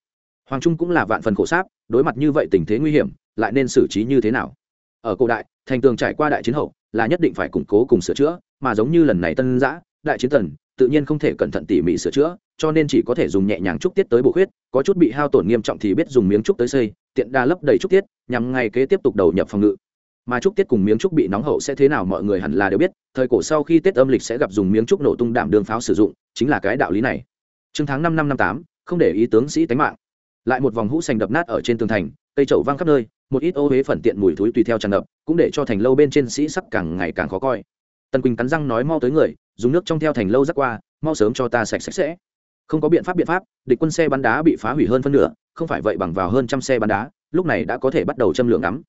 Hoàng trung cũng là vạn phần khổ sáp, đối mặt như vậy tình thế nguy hiểm, lại nên xử trí như thế nào? Ở cổ đại, thành tường trải qua đại chiến hậu, là nhất định phải củng cố cùng sửa chữa, mà giống như lần này tân giã đại chiến tần, tự nhiên không thể cẩn thận tỉ mỉ sửa chữa, cho nên chỉ có thể dùng nhẹ nhàng trúc tiết tới bổ khuyết, có chút bị hao tổn nghiêm trọng thì biết dùng miếng trúc tới xây, tiện đa lấp đầy trúc tiết, nhằm ngay kế tiếp tục đầu nhập phòng ngự. Mà trúc tiết cùng miếng trúc bị nóng hậu sẽ thế nào mọi người hẳn là đều biết, thời cổ sau khi tết âm lịch sẽ gặp dùng miếng trúc nổ tung đảm đường pháo sử dụng, chính là cái đạo lý này chương tháng năm năm năm tám, không để ý tướng sĩ tánh mạng. Lại một vòng hũ sành đập nát ở trên tường thành, cây chậu văng khắp nơi, một ít ô huế phần tiện mùi thúi tùy theo tràn ngập, cũng để cho thành lâu bên trên sĩ sắc càng ngày càng khó coi. Tần quỳnh cắn răng nói mau tới người, dùng nước trong theo thành lâu rắc qua, mau sớm cho ta sạch sạch sẽ. Không có biện pháp biện pháp, địch quân xe bắn đá bị phá hủy hơn phân nửa, không phải vậy bằng vào hơn trăm xe bắn đá, lúc này đã có thể bắt đầu châm lượng ngắm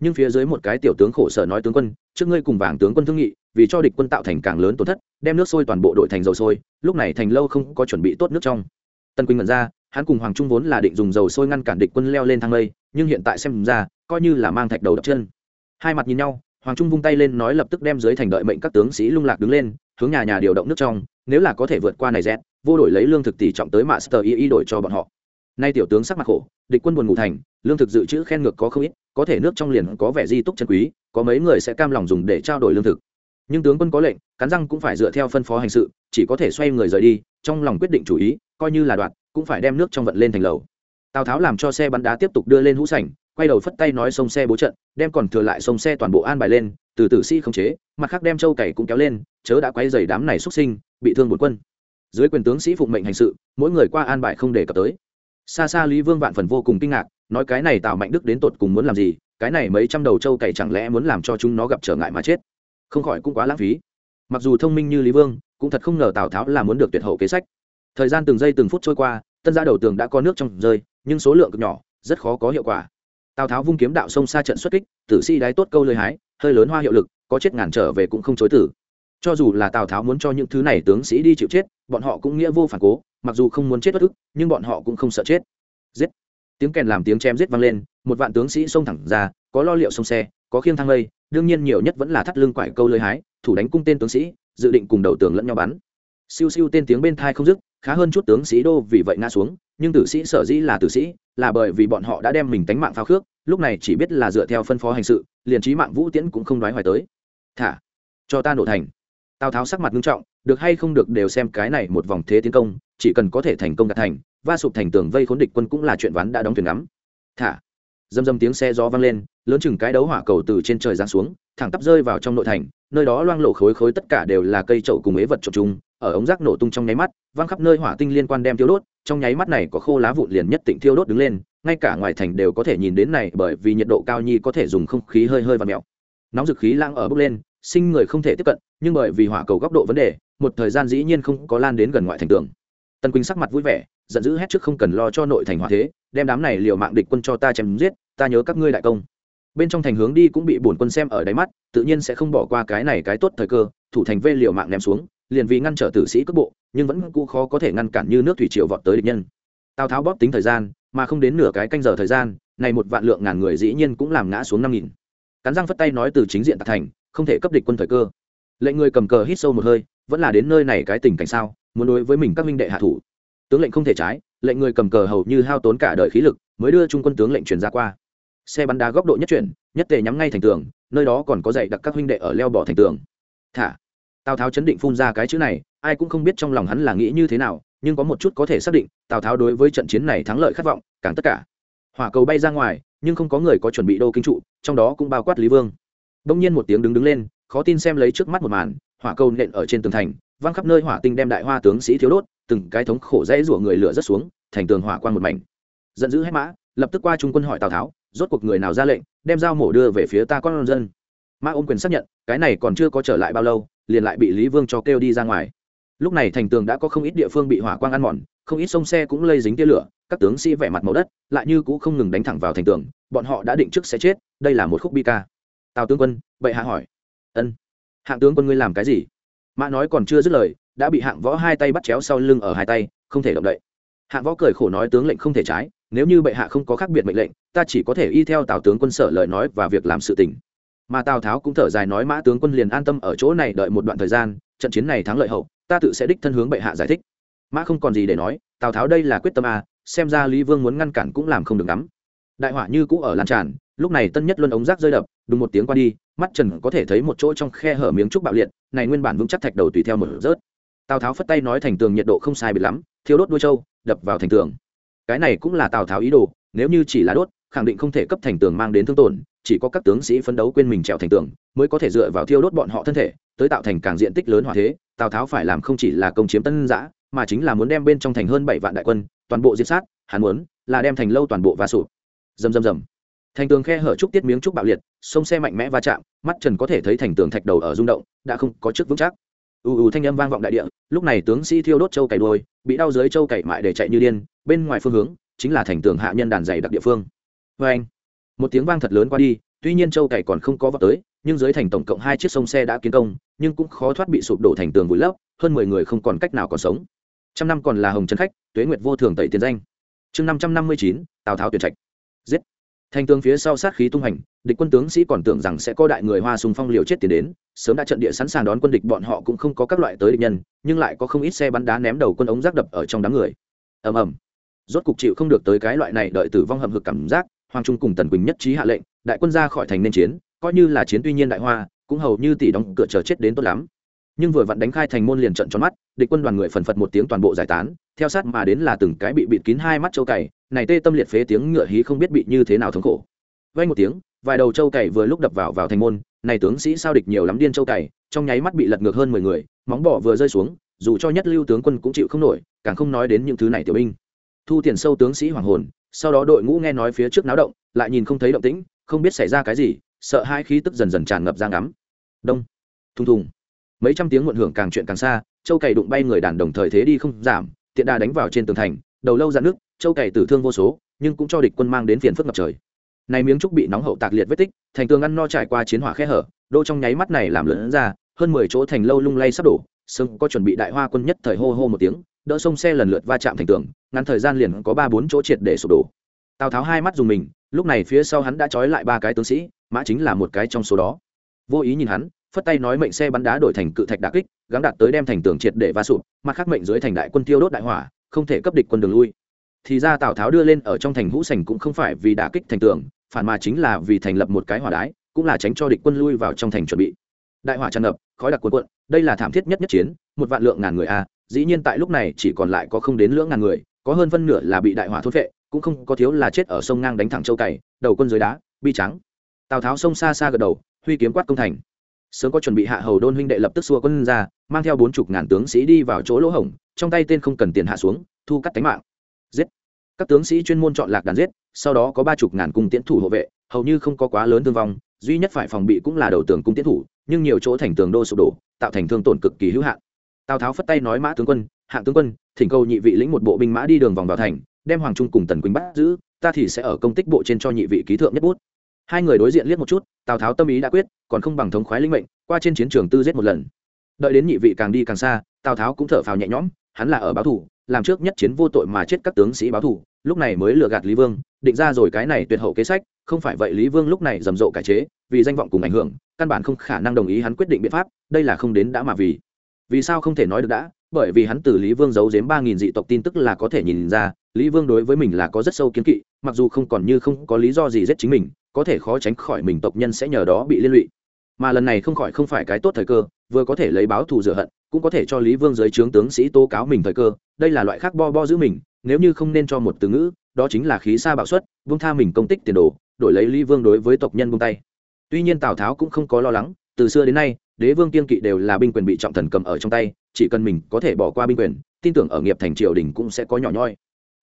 nhưng phía dưới một cái tiểu tướng khổ sở nói tướng quân, trước ngươi cùng vàng tướng quân thương nghị, vì cho địch quân tạo thành càng lớn tổn thất, đem nước sôi toàn bộ đội thành dầu sôi, lúc này thành lâu không có chuẩn bị tốt nước trong. Tân quỳnh ngẩn ra, hắn cùng hoàng trung vốn là định dùng dầu sôi ngăn cản địch quân leo lên thang lây, nhưng hiện tại xem ra, coi như là mang thạch đầu đập chân. Hai mặt nhìn nhau, hoàng trung vung tay lên nói lập tức đem dưới thành đợi mệnh các tướng sĩ lung lạc đứng lên, hướng nhà nhà điều động nước trong, nếu là có thể vượt qua này rét, vô đổi lấy lương thực tỷ trọng tới master y y đổi cho bọn họ. Nay tiểu tướng sắc mặt khổ, địch quân buồn ngủ thành, lương thực dự trữ khen ngược có không ít có thể nước trong liền có vẻ di túc chân quý, có mấy người sẽ cam lòng dùng để trao đổi lương thực. Nhưng tướng quân có lệnh, cắn răng cũng phải dựa theo phân phó hành sự, chỉ có thể xoay người rời đi, trong lòng quyết định chủ ý, coi như là đoạn cũng phải đem nước trong vận lên thành lầu. Tào tháo làm cho xe bắn đá tiếp tục đưa lên hũ sảnh, quay đầu phất tay nói sông xe bố trận, đem còn thừa lại sông xe toàn bộ an bài lên, từ tử sĩ không chế, mặt khác đem châu cày cũng kéo lên, chớ đã quay dày đám này xuất sinh, bị thương một quân. Dưới quyền tướng sĩ phụng mệnh hành sự, mỗi người qua an bài không đề cập tới. Xa xa lý vương vạn phần vô cùng kinh ngạc nói cái này tào mạnh đức đến tột cùng muốn làm gì, cái này mấy trăm đầu trâu cày chẳng lẽ muốn làm cho chúng nó gặp trở ngại mà chết? Không khỏi cũng quá lãng phí. Mặc dù thông minh như lý vương, cũng thật không ngờ tào tháo là muốn được tuyệt hậu kế sách. Thời gian từng giây từng phút trôi qua, tân gia đầu tường đã có nước trong rơi, nhưng số lượng cực nhỏ, rất khó có hiệu quả. Tào tháo vung kiếm đạo sông xa trận xuất kích, tử si đái tốt câu lời hái, hơi lớn hoa hiệu lực, có chết ngàn trở về cũng không chối tử. Cho dù là tào tháo muốn cho những thứ này tướng sĩ đi chịu chết, bọn họ cũng nghĩa vô phản cố, mặc dù không muốn chết bất ức, nhưng bọn họ cũng không sợ chết. Giết! Tiếng kèn làm tiếng chém giết vang lên, một vạn tướng sĩ xông thẳng ra, có lo liệu sông xe, có khiêng thang lây, đương nhiên nhiều nhất vẫn là thắt lưng quải câu lưới hái, thủ đánh cung tên tướng sĩ, dự định cùng đầu tường lẫn nhau bắn. Siêu siêu tên tiếng bên thai không dứt, khá hơn chút tướng sĩ đô vì vậy ngã xuống, nhưng tử sĩ sở dĩ là tử sĩ, là bởi vì bọn họ đã đem mình tánh mạng phao khước, lúc này chỉ biết là dựa theo phân phó hành sự, liền trí mạng vũ tiễn cũng không nói hoài tới. Thả, cho ta nổ thành. Tào tháo sắc mặt nghiêm trọng, được hay không được đều xem cái này một vòng thế tiến công, chỉ cần có thể thành công đạt thành va sụp thành tường vây khốn địch quân cũng là chuyện ván đã đóng thuyền ngắm. Thả. Dầm dầm tiếng xe gió vang lên, lớn chừng cái đấu hỏa cầu từ trên trời giáng xuống, thẳng tắp rơi vào trong nội thành, nơi đó loang lộ khối khối tất cả đều là cây trậu cùng ế vật trộm chung, ở ống rác nổ tung trong nháy mắt văng khắp nơi hỏa tinh liên quan đem thiêu đốt, trong nháy mắt này có khô lá vụn liền nhất định thiêu đốt đứng lên, ngay cả ngoài thành đều có thể nhìn đến này bởi vì nhiệt độ cao nhi có thể dùng không khí hơi hơi và mèo nóng dực khí lang ở bốc lên, sinh người không thể tiếp cận, nhưng bởi vì hỏa cầu góc độ vấn đề, một thời gian dĩ nhiên không có lan đến gần ngoại thành tường tân quỳnh sắc mặt vui vẻ, giận dữ hét trước không cần lo cho nội thành hỏa thế, đem đám này liều mạng địch quân cho ta chém giết, ta nhớ các ngươi đại công. Bên trong thành hướng đi cũng bị bổn quân xem ở đáy mắt, tự nhiên sẽ không bỏ qua cái này cái tốt thời cơ, thủ thành vê liều mạng ném xuống, liền vì ngăn trở tử sĩ cước bộ, nhưng vẫn cũ khó có thể ngăn cản như nước thủy triều vọt tới địch nhân. Tào tháo bóp tính thời gian, mà không đến nửa cái canh giờ thời gian, này một vạn lượng ngàn người dĩ nhiên cũng làm ngã xuống năm nghìn. Cắn răng phất tay nói từ chính diện tạc thành, không thể cấp địch quân thời cơ. Lệnh người cầm cờ hít sâu một hơi, vẫn là đến nơi này cái tình cảnh sao? Muốn đối với mình các minh đệ hạ thủ. Tướng lệnh không thể trái, lệnh người cầm cờ hầu như hao tốn cả đời khí lực, mới đưa trung quân tướng lệnh truyền ra qua. Xe bắn đá góc độ nhất chuyển, nhất tề nhắm ngay thành tường, nơi đó còn có dạy đặc các huynh đệ ở leo bỏ thành tường. Thả. Tào tháo chấn định phun ra cái chữ này, ai cũng không biết trong lòng hắn là nghĩ như thế nào, nhưng có một chút có thể xác định, tào tháo đối với trận chiến này thắng lợi khát vọng, càng tất cả. Hỏa cầu bay ra ngoài, nhưng không có người có chuẩn bị đô kinh trụ, trong đó cũng bao quát lý vương. Đông nhiên một tiếng đứng đứng lên, khó tin xem lấy trước mắt một màn, hỏa cầu nện ở trên tường thành văng khắp nơi hỏa tinh đem đại hoa tướng sĩ thiếu đốt, từng cái thống khổ dãy rủa người lửa rất xuống, thành tường hỏa quan một mảnh. Giận dữ hết mã, lập tức qua trung quân hỏi tào tháo, rốt cuộc người nào ra lệnh, đem dao mổ đưa về phía ta con dân. Mã ôm quyền xác nhận, cái này còn chưa có trở lại bao lâu, liền lại bị lý vương cho kêu đi ra ngoài. Lúc này thành tường đã có không ít địa phương bị hỏa quang ăn mòn, không ít sông xe cũng lây dính tia lửa, các tướng sĩ vẻ mặt màu đất, lại như cũng không ngừng đánh thẳng vào thành tường, bọn họ đã định trước sẽ chết, đây là một khúc bi ca. Tào tướng quân, bệ hạ hỏi. Ân. Hạng tướng quân ngươi làm cái gì? Mã nói còn chưa dứt lời, đã bị hạng võ hai tay bắt chéo sau lưng ở hai tay, không thể động đậy. Hạng võ cười khổ nói tướng lệnh không thể trái, nếu như bệ hạ không có khác biệt mệnh lệnh, ta chỉ có thể y theo tào tướng quân sở lời nói và việc làm sự tình. Mà tào tháo cũng thở dài nói mã tướng quân liền an tâm ở chỗ này đợi một đoạn thời gian, trận chiến này thắng lợi hậu, ta tự sẽ đích thân hướng bệ hạ giải thích. Mã không còn gì để nói, tào tháo đây là quyết tâm à xem ra lý vương muốn ngăn cản cũng làm không được lắm. Đại họa như cũ ở lan tràn, lúc này tân nhất luân ống rác rơi đập, đúng một tiếng qua đi mắt trần có thể thấy một chỗ trong khe hở miếng trúc bạo liệt, này nguyên bản vững chắc thạch đầu tùy theo một rớt. Tào tháo phất tay nói thành tường nhiệt độ không sai bị lắm thiếu đốt đuôi trâu, đập vào thành tường. Cái này cũng là tào tháo ý đồ, nếu như chỉ là đốt, khẳng định không thể cấp thành tường mang đến thương tổn, chỉ có các tướng sĩ phấn đấu quên mình trèo thành tường, mới có thể dựa vào thiêu đốt bọn họ thân thể, tới tạo thành càng diện tích lớn hỏa thế, tào tháo phải làm không chỉ là công chiếm tân giã, mà chính là muốn đem bên trong thành hơn bảy vạn đại quân, toàn bộ diệt sát, hắn muốn là đem thành lâu toàn bộ và sụp. Dầm dầm dầm thành tường khe hở trúc tiết miếng trúc bạo liệt, sông xe mạnh mẽ va chạm, mắt trần có thể thấy thành tường thạch đầu ở rung động, đã không có chức vững chắc. Ù ù thanh âm vang vọng đại địa, lúc này tướng sĩ thiêu đốt châu cày đôi bị đau dưới châu cày mại để chạy như điên, bên ngoài phương hướng chính là thành tường hạ nhân đàn dày đặc địa phương. Vê anh, một tiếng vang thật lớn qua đi, tuy nhiên châu cày còn không có vào tới, nhưng dưới thành tổng cộng hai chiếc sông xe đã kiến công, nhưng cũng khó thoát bị sụp đổ thành tường vùi lấp, hơn mười người không còn cách nào còn sống. Trăm năm còn là hồng trấn khách, tuế nguyệt vô thường tẩy tiền danh. Chương năm trăm năm mươi chín, tào tháo tuyển trạch. Giết thành tường phía sau sát khí tung hành, địch quân tướng sĩ còn tưởng rằng sẽ có đại người hoa sùng phong liều chết tiến đến, sớm đã trận địa sẵn sàng đón quân địch, bọn họ cũng không có các loại tới địch nhân, nhưng lại có không ít xe bắn đá ném đầu quân ống rác đập ở trong đám người. Ầm ầm. Rốt cục chịu không được tới cái loại này đợi tử vong hầm hực cảm giác, hoàng trung cùng tần quỳnh nhất trí hạ lệnh, đại quân ra khỏi thành nên chiến, coi như là chiến tuy nhiên đại hoa, cũng hầu như tỷ đóng cửa chờ chết đến tốt lắm nhưng vừa vặn đánh khai thành môn liền trận tròn mắt, địch quân đoàn người phần phật một tiếng toàn bộ giải tán, theo sát mà đến là từng cái bị bịt kín hai mắt châu cày, này tê tâm liệt phế tiếng ngựa hí không biết bị như thế nào thống khổ. Vay một tiếng, vài đầu châu cày vừa lúc đập vào vào thành môn, này tướng sĩ sao địch nhiều lắm điên châu cày, trong nháy mắt bị lật ngược hơn mười người, móng bỏ vừa rơi xuống, dù cho nhất lưu tướng quân cũng chịu không nổi, càng không nói đến những thứ này tiểu binh. Thu tiền sâu tướng sĩ hoàng hồn, sau đó đội ngũ nghe nói phía trước náo động, lại nhìn không thấy động tĩnh, không biết xảy ra cái gì, sợ hai khí tức dần dần tràn ngập ra ngắm. Đông. Thùng thùng mấy trăm tiếng muộn hưởng càng chuyện càng xa, châu cày đụng bay người đàn đồng thời thế đi không giảm, tiện đà đánh vào trên tường thành, đầu lâu dạn nước, châu cày tử thương vô số, nhưng cũng cho địch quân mang đến phiền phức ngập trời. Này miếng trúc bị nóng hậu tạc liệt vết tích, thành tường ăn no trải qua chiến hỏa khe hở, đô trong nháy mắt này làm lớn ra, hơn mười chỗ thành lâu lung lay sắp đổ sưng có chuẩn bị đại hoa quân nhất thời hô hô một tiếng, đỡ sông xe lần lượt va chạm thành tường, ngắn thời gian liền có ba bốn chỗ triệt để sụp đổ. Tào tháo hai mắt dùng mình, lúc này phía sau hắn đã trói lại ba cái tướng sĩ, mã chính là một cái trong số đó. Vô ý nhìn hắn phất tay nói mệnh xe bắn đá đổi thành cự thạch đà kích, gắng đạt tới đem thành tường triệt để va sụp, mặt khác mệnh dưới thành đại quân tiêu đốt đại hỏa, không thể cấp địch quân đường lui. Thì ra tào tháo đưa lên ở trong thành hũ sành cũng không phải vì đả kích thành tường, phản mà chính là vì thành lập một cái hỏa đái, cũng là tránh cho địch quân lui vào trong thành chuẩn bị. Đại hỏa tràn ngập, khói đặc cuộn cuộn, đây là thảm thiết nhất nhất chiến, một vạn lượng ngàn người a, dĩ nhiên tại lúc này chỉ còn lại có không đến lưỡng ngàn người, có hơn phân nửa là bị đại hỏa thốt vệ cũng không có thiếu là chết ở sông ngang đánh thẳng châu cày, đầu quân dưới đá, bi trắng. Tào tháo sông xa xa gật đầu, huy kiếm quát công thành sớm có chuẩn bị hạ hầu đôn huynh đệ lập tức xua quân ra, mang theo bốn chục ngàn tướng sĩ đi vào chỗ lỗ hổng, trong tay tên không cần tiền hạ xuống, thu cắt tánh mạng. Giết. Các tướng sĩ chuyên môn chọn lạc đàn giết, sau đó có ba chục ngàn cung tiễn thủ hộ vệ, hầu như không có quá lớn thương vong, duy nhất phải phòng bị cũng là đầu tường cung tiễn thủ, nhưng nhiều chỗ thành tường đô sụp đổ, tạo thành thương tổn cực kỳ hữu hạn. Tào tháo phất tay nói mã tướng quân, hạng tướng quân, thỉnh cầu nhị vị lĩnh một bộ binh mã đi đường vòng vào thành, đem hoàng trung cùng tần quỳnh bắt giữ, ta thì sẽ ở công tích bộ trên cho nhị vị ký thượng nhất bút hai người đối diện liếc một chút, tào tháo tâm ý đã quyết, còn không bằng thống khoái linh mệnh, qua trên chiến trường tư giết một lần. Đợi đến nhị vị càng đi càng xa, tào tháo cũng thở phào nhẹ nhõm, hắn là ở báo thủ, làm trước nhất chiến vô tội mà chết các tướng sĩ báo thủ, lúc này mới lừa gạt lý vương, định ra rồi cái này tuyệt hậu kế sách, không phải vậy lý vương lúc này rầm rộ cải chế, vì danh vọng cùng ảnh hưởng, căn bản không khả năng đồng ý hắn quyết định biện pháp, đây là không đến đã mà vì. Vì sao không thể nói được đã? Bởi vì hắn từ lý vương giấu giếm ba nghìn dị tộc tin tức là có thể nhìn ra lý vương đối với mình là có rất sâu kiến kỵ, mặc dù không còn như không có lý do gì giết chính mình, có thể khó tránh khỏi mình tộc nhân sẽ nhờ đó bị liên lụy. Mà lần này không khỏi không phải cái tốt thời cơ, vừa có thể lấy báo thù rửa hận, cũng có thể cho lý vương giới trướng tướng sĩ tố cáo mình thời cơ, đây là loại khác bo bo giữ mình, nếu như không nên cho một từ ngữ, đó chính là khí xa bạo suất vương tha mình công tích tiền đồ, đổi lấy lý vương đối với tộc nhân buông tay. Tuy nhiên tào tháo cũng không có lo lắng, từ xưa đến nay, đế vương kiên kỵ đều là binh quyền bị trọng thần cầm ở trong tay, chỉ cần mình có thể bỏ qua binh quyền, tin tưởng ở nghiệp thành triều đình cũng sẽ có nhỏ nhoi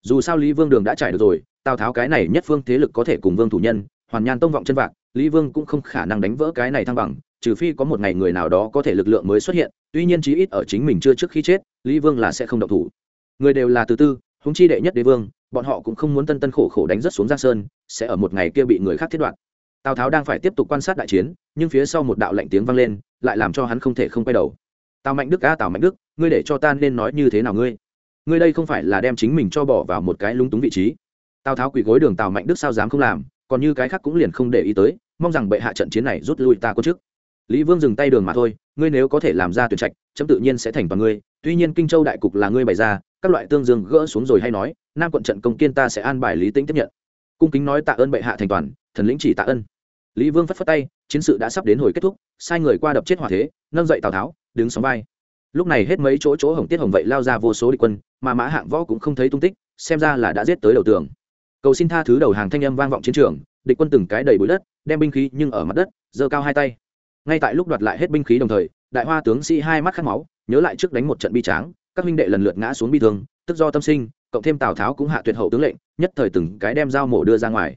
dù sao lý vương đường đã trải được rồi, tào tháo cái này nhất phương thế lực có thể cùng vương thủ nhân, hoàn nhan tông vọng chân vạc, lý vương cũng không khả năng đánh vỡ cái này thăng bằng, trừ phi có một ngày người nào đó có thể lực lượng mới xuất hiện, tuy nhiên chí ít ở chính mình chưa trước khi chết, lý vương là sẽ không động thủ. Người đều là từ tư húng chi đệ nhất đế vương, bọn họ cũng không muốn tân tân khổ khổ đánh rất xuống giang sơn, sẽ ở một ngày kia bị người khác thiết đoạn tào tháo đang phải tiếp tục quan sát đại chiến, nhưng phía sau một đạo lạnh tiếng vang lên, lại làm cho hắn không thể không quay đầu. Tào mạnh đức a tào mạnh đức, ngươi để cho ta nên nói như thế nào ngươi? Ngươi đây không phải là đem chính mình cho bỏ vào một cái lúng túng vị trí. Tào tháo quỳ gối đường tào mạnh đức sao dám không làm, còn như cái khác cũng liền không để ý tới, mong rằng bệ hạ trận chiến này rút lui ta có trước lý vương dừng tay đường mà thôi, ngươi nếu có thể làm ra tuyển trạch, chấm tự nhiên sẽ thành toàn ngươi, tuy nhiên kinh châu đại cục là ngươi bày ra, các loại tương dương gỡ xuống rồi hay nói, nam quận trận công kiên ta sẽ an bài lý tính tiếp nhận. Cung kính nói tạ ơn bệ hạ thành toàn, thần lĩnh chỉ tạ ơn lý vương phất phất tay, chiến sự đã sắp đến hồi kết thúc, sai người qua đập chết hỏa thế, nâng dậy tào tháo, đứng sóng vai lúc này hết mấy chỗ chỗ hồng tiết hồng vậy lao ra vô số địch quân, mà mã hạng võ cũng không thấy tung tích, xem ra là đã giết tới đầu tường. Cầu xin tha thứ đầu hàng thanh âm vang vọng chiến trường, địch quân từng cái đầy bụi đất, đem binh khí nhưng ở mặt đất, giơ cao hai tay. Ngay tại lúc đoạt lại hết binh khí đồng thời, đại hoa tướng sĩ hai mắt khát máu, nhớ lại trước đánh một trận bi tráng, các minh đệ lần lượt ngã xuống bi thương, tức do tâm sinh, cộng thêm tào tháo cũng hạ tuyệt hậu tướng lệnh, nhất thời từng cái đem dao mổ đưa ra ngoài.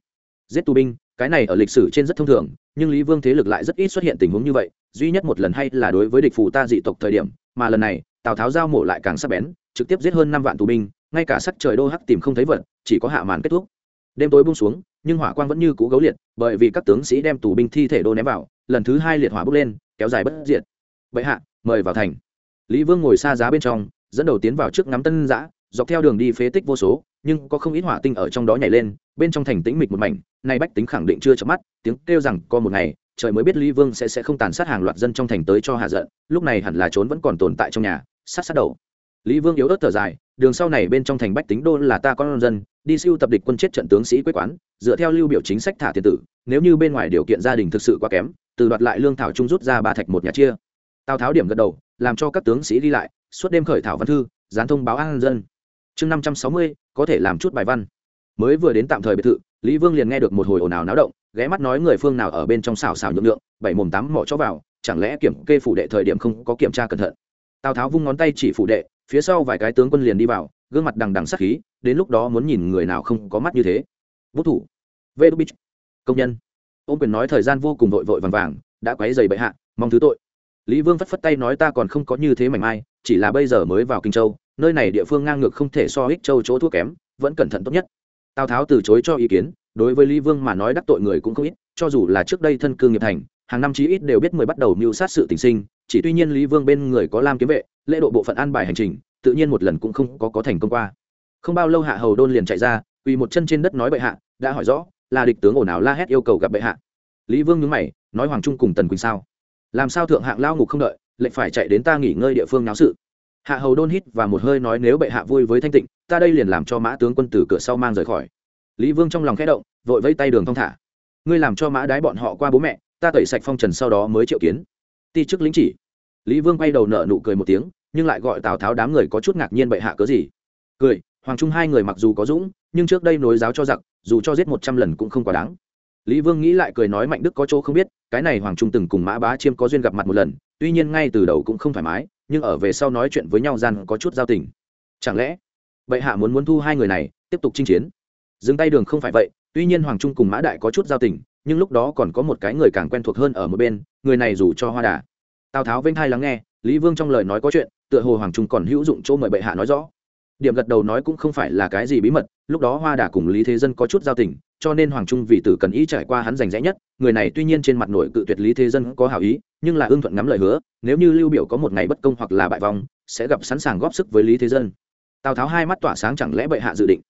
Giết tù binh, cái này ở lịch sử trên rất thông thường, nhưng lý vương thế lực lại rất ít xuất hiện tình huống như vậy duy nhất một lần hay là đối với địch phù ta dị tộc thời điểm, mà lần này, tào tháo giao mổ lại càng sắc bén, trực tiếp giết hơn năm vạn tù binh, ngay cả sắc trời đô hắc tìm không thấy vật, chỉ có hạ màn kết thúc. Đêm tối bung xuống, nhưng hỏa quang vẫn như cũ gấu liệt, bởi vì các tướng sĩ đem tù binh thi thể đô ném vào, lần thứ hai liệt hỏa bốc lên, kéo dài bất diệt. Bệ hạ, mời vào thành. Lý vương ngồi xa giá bên trong, dẫn đầu tiến vào trước ngắm tân giã dọc theo đường đi phế tích vô số, nhưng có không ít hỏa tinh ở trong đó nhảy lên, bên trong thành tĩnh mịch một mảnh, nay bách tính khẳng định chưa chợp mắt, tiếng kêu rằng có một ngày trời mới biết lý vương sẽ sẽ không tàn sát hàng loạt dân trong thành tới cho hạ giận, lúc này hẳn là trốn vẫn còn tồn tại trong nhà, sát sát đầu. Lý vương yếu ớt thở dài, đường sau này bên trong thành bách tính đô là ta con dân, đi siêu tập địch quân chết trận tướng sĩ quế quán, dựa theo lưu biểu chính sách thả tiền tử, nếu như bên ngoài điều kiện gia đình thực sự quá kém, từ đoạt lại lương thảo trung rút ra ba thạch một nhà chia. Tào tháo điểm gật đầu, làm cho các tướng sĩ đi lại, suốt đêm khởi thảo văn thư, gián thông báo an dân. Chương năm trăm sáu mươi, có thể làm chút bài văn mới vừa đến tạm thời biệt thự, lý vương liền nghe được một hồi ồn ào náo động, ghé mắt nói người phương nào ở bên trong xào xào nhượng lượng bảy mồm tám mỏ cho vào, chẳng lẽ kiểm kê phủ đệ thời điểm không có kiểm tra cẩn thận. Tào tháo vung ngón tay chỉ phủ đệ, phía sau vài cái tướng quân liền đi vào, gương mặt đằng đằng sắc khí, đến lúc đó muốn nhìn người nào không có mắt như thế. Vũ thủ. Vê đu bích công nhân. Ô quyền nói thời gian vô cùng vội vội vàng vàng, đã quấy dày bệ hạ, mong thứ tội. Lý vương phất phất tay nói ta còn không có như thế mảnh mai, chỉ là bây giờ mới vào kinh châu, nơi này địa phương ngang ngược không thể so ích châu chỗ thua kém, vẫn cẩn thận tốt nhất tào tháo từ chối cho ý kiến, đối với lý vương mà nói đắc tội người cũng không ít, cho dù là trước đây thân cư nghiệp thành, hàng năm chí ít đều biết mười bắt đầu mưu sát sự tình sinh, chỉ tuy nhiên lý vương bên người có lam kiếm vệ, lễ độ bộ phận an bài hành trình, tự nhiên một lần cũng không có có thành công qua. Không bao lâu hạ hầu đôn liền chạy ra, quỳ một chân trên đất nói bệ hạ, đã hỏi rõ, là địch tướng ồn ào la hét yêu cầu gặp bệ hạ. Lý vương nhướng mày, nói hoàng trung cùng tần quỳnh sao? Làm sao thượng hạng lao ngục không đợi, lệnh phải chạy đến ta nghỉ ngơi địa phương náo sự hạ hầu đôn hít và một hơi nói nếu bệ hạ vui với thanh tịnh, ta đây liền làm cho mã tướng quân từ cửa sau mang rời khỏi. Lý vương trong lòng khẽ động, vội vây tay đường thong thả. Ngươi làm cho mã đái bọn họ qua bố mẹ, ta tẩy sạch phong trần sau đó mới triệu kiến. Ti chức lính chỉ. Lý vương quay đầu nợ nụ cười một tiếng, nhưng lại gọi tào tháo đám người có chút ngạc nhiên bệ hạ cớ gì. Cười, hoàng trung hai người mặc dù có dũng, nhưng trước đây nối giáo cho giặc, dù cho giết một trăm lần cũng không quá đáng. Lý vương nghĩ lại cười nói mạnh đức có chỗ không biết, cái này hoàng trung từng cùng mã bá chiêm có duyên gặp mặt một lần, tuy nhiên ngay từ đầu cũng không thoải mái nhưng ở về sau nói chuyện với nhau gian có chút giao tình. Chẳng lẽ bệ hạ muốn muốn thu hai người này, tiếp tục chinh chiến? Dừng tay đường không phải vậy, tuy nhiên hoàng trung cùng mã đại có chút giao tình, nhưng lúc đó còn có một cái người càng quen thuộc hơn ở một bên, người này rủ cho hoa đà. Tào tháo vênh thai lắng nghe, lý vương trong lời nói có chuyện, tựa hồ hoàng trung còn hữu dụng chỗ mời bệ hạ nói rõ điểm gật đầu nói cũng không phải là cái gì bí mật, lúc đó hoa đà cùng lý thế dân có chút giao tình, cho nên hoàng trung vì tử cần ý trải qua hắn giành rẽ nhất, người này tuy nhiên trên mặt nội cự tuyệt lý thế dân có hảo ý, nhưng là ưng thuận ngắm lời hứa, nếu như lưu biểu có một ngày bất công hoặc là bại vong, sẽ gặp sẵn sàng góp sức với lý thế dân. Tào tháo hai mắt tỏa sáng chẳng lẽ bệ hạ dự định?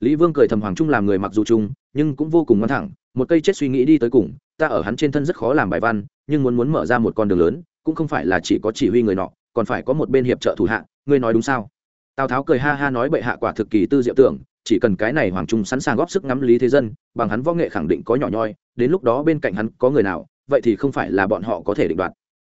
Lý vương cười thầm hoàng trung làm người mặc dù trung, nhưng cũng vô cùng ngoan thẳng, một cây chết suy nghĩ đi tới cùng, ta ở hắn trên thân rất khó làm bài văn, nhưng muốn muốn mở ra một con đường lớn, cũng không phải là chỉ có chỉ huy người nọ, còn phải có một bên hiệp trợ thủ hạ, ngươi nói đúng sao? Tào tháo cười ha ha nói bệ hạ quả thực kỳ tư diệu tưởng, chỉ cần cái này hoàng trung sẵn sàng góp sức ngắm lý thế dân, bằng hắn võ nghệ khẳng định có nhỏ nhoi, đến lúc đó bên cạnh hắn có người nào, vậy thì không phải là bọn họ có thể định đoạt.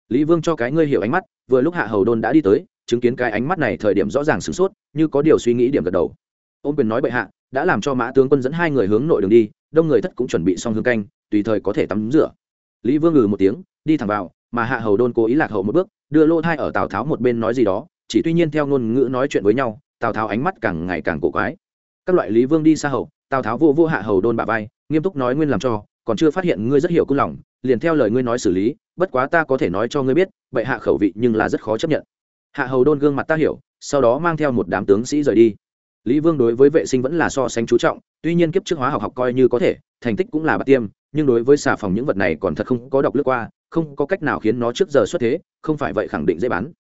Lý vương cho cái ngươi hiểu ánh mắt, vừa lúc hạ hầu đôn đã đi tới, chứng kiến cái ánh mắt này thời điểm rõ ràng sửng sốt, như có điều suy nghĩ điểm gật đầu. Ôn quyền nói bệ hạ, đã làm cho mã tướng quân dẫn hai người hướng nội đường đi, đông người thất cũng chuẩn bị xong hương canh, tùy thời có thể tắm rửa. Lý vương ngừ một tiếng, đi thẳng vào, mà hạ hầu đôn cố ý lạc hậu một bước, đưa lô thai ở tào tháo một bên nói gì đó chỉ tuy nhiên theo ngôn ngữ nói chuyện với nhau, tào tháo ánh mắt càng ngày càng cổ quái. Các loại lý vương đi xa hậu tào tháo vô vô hạ hầu đôn bà vai, nghiêm túc nói nguyên làm cho, còn chưa phát hiện ngươi rất hiểu cung lòng, liền theo lời ngươi nói xử lý, bất quá ta có thể nói cho ngươi biết vậy hạ khẩu vị nhưng là rất khó chấp nhận. Hạ hầu đôn gương mặt ta hiểu, sau đó mang theo một đám tướng sĩ rời đi. Lý vương đối với vệ sinh vẫn là so sánh chú trọng, tuy nhiên kiếp trước hóa học học coi như có thể, thành tích cũng là bạc tiêm, nhưng đối với xà phòng những vật này còn thật không có đọc lướt qua, không có cách nào khiến nó trước giờ xuất thế, không phải vậy khẳng định dễ bán.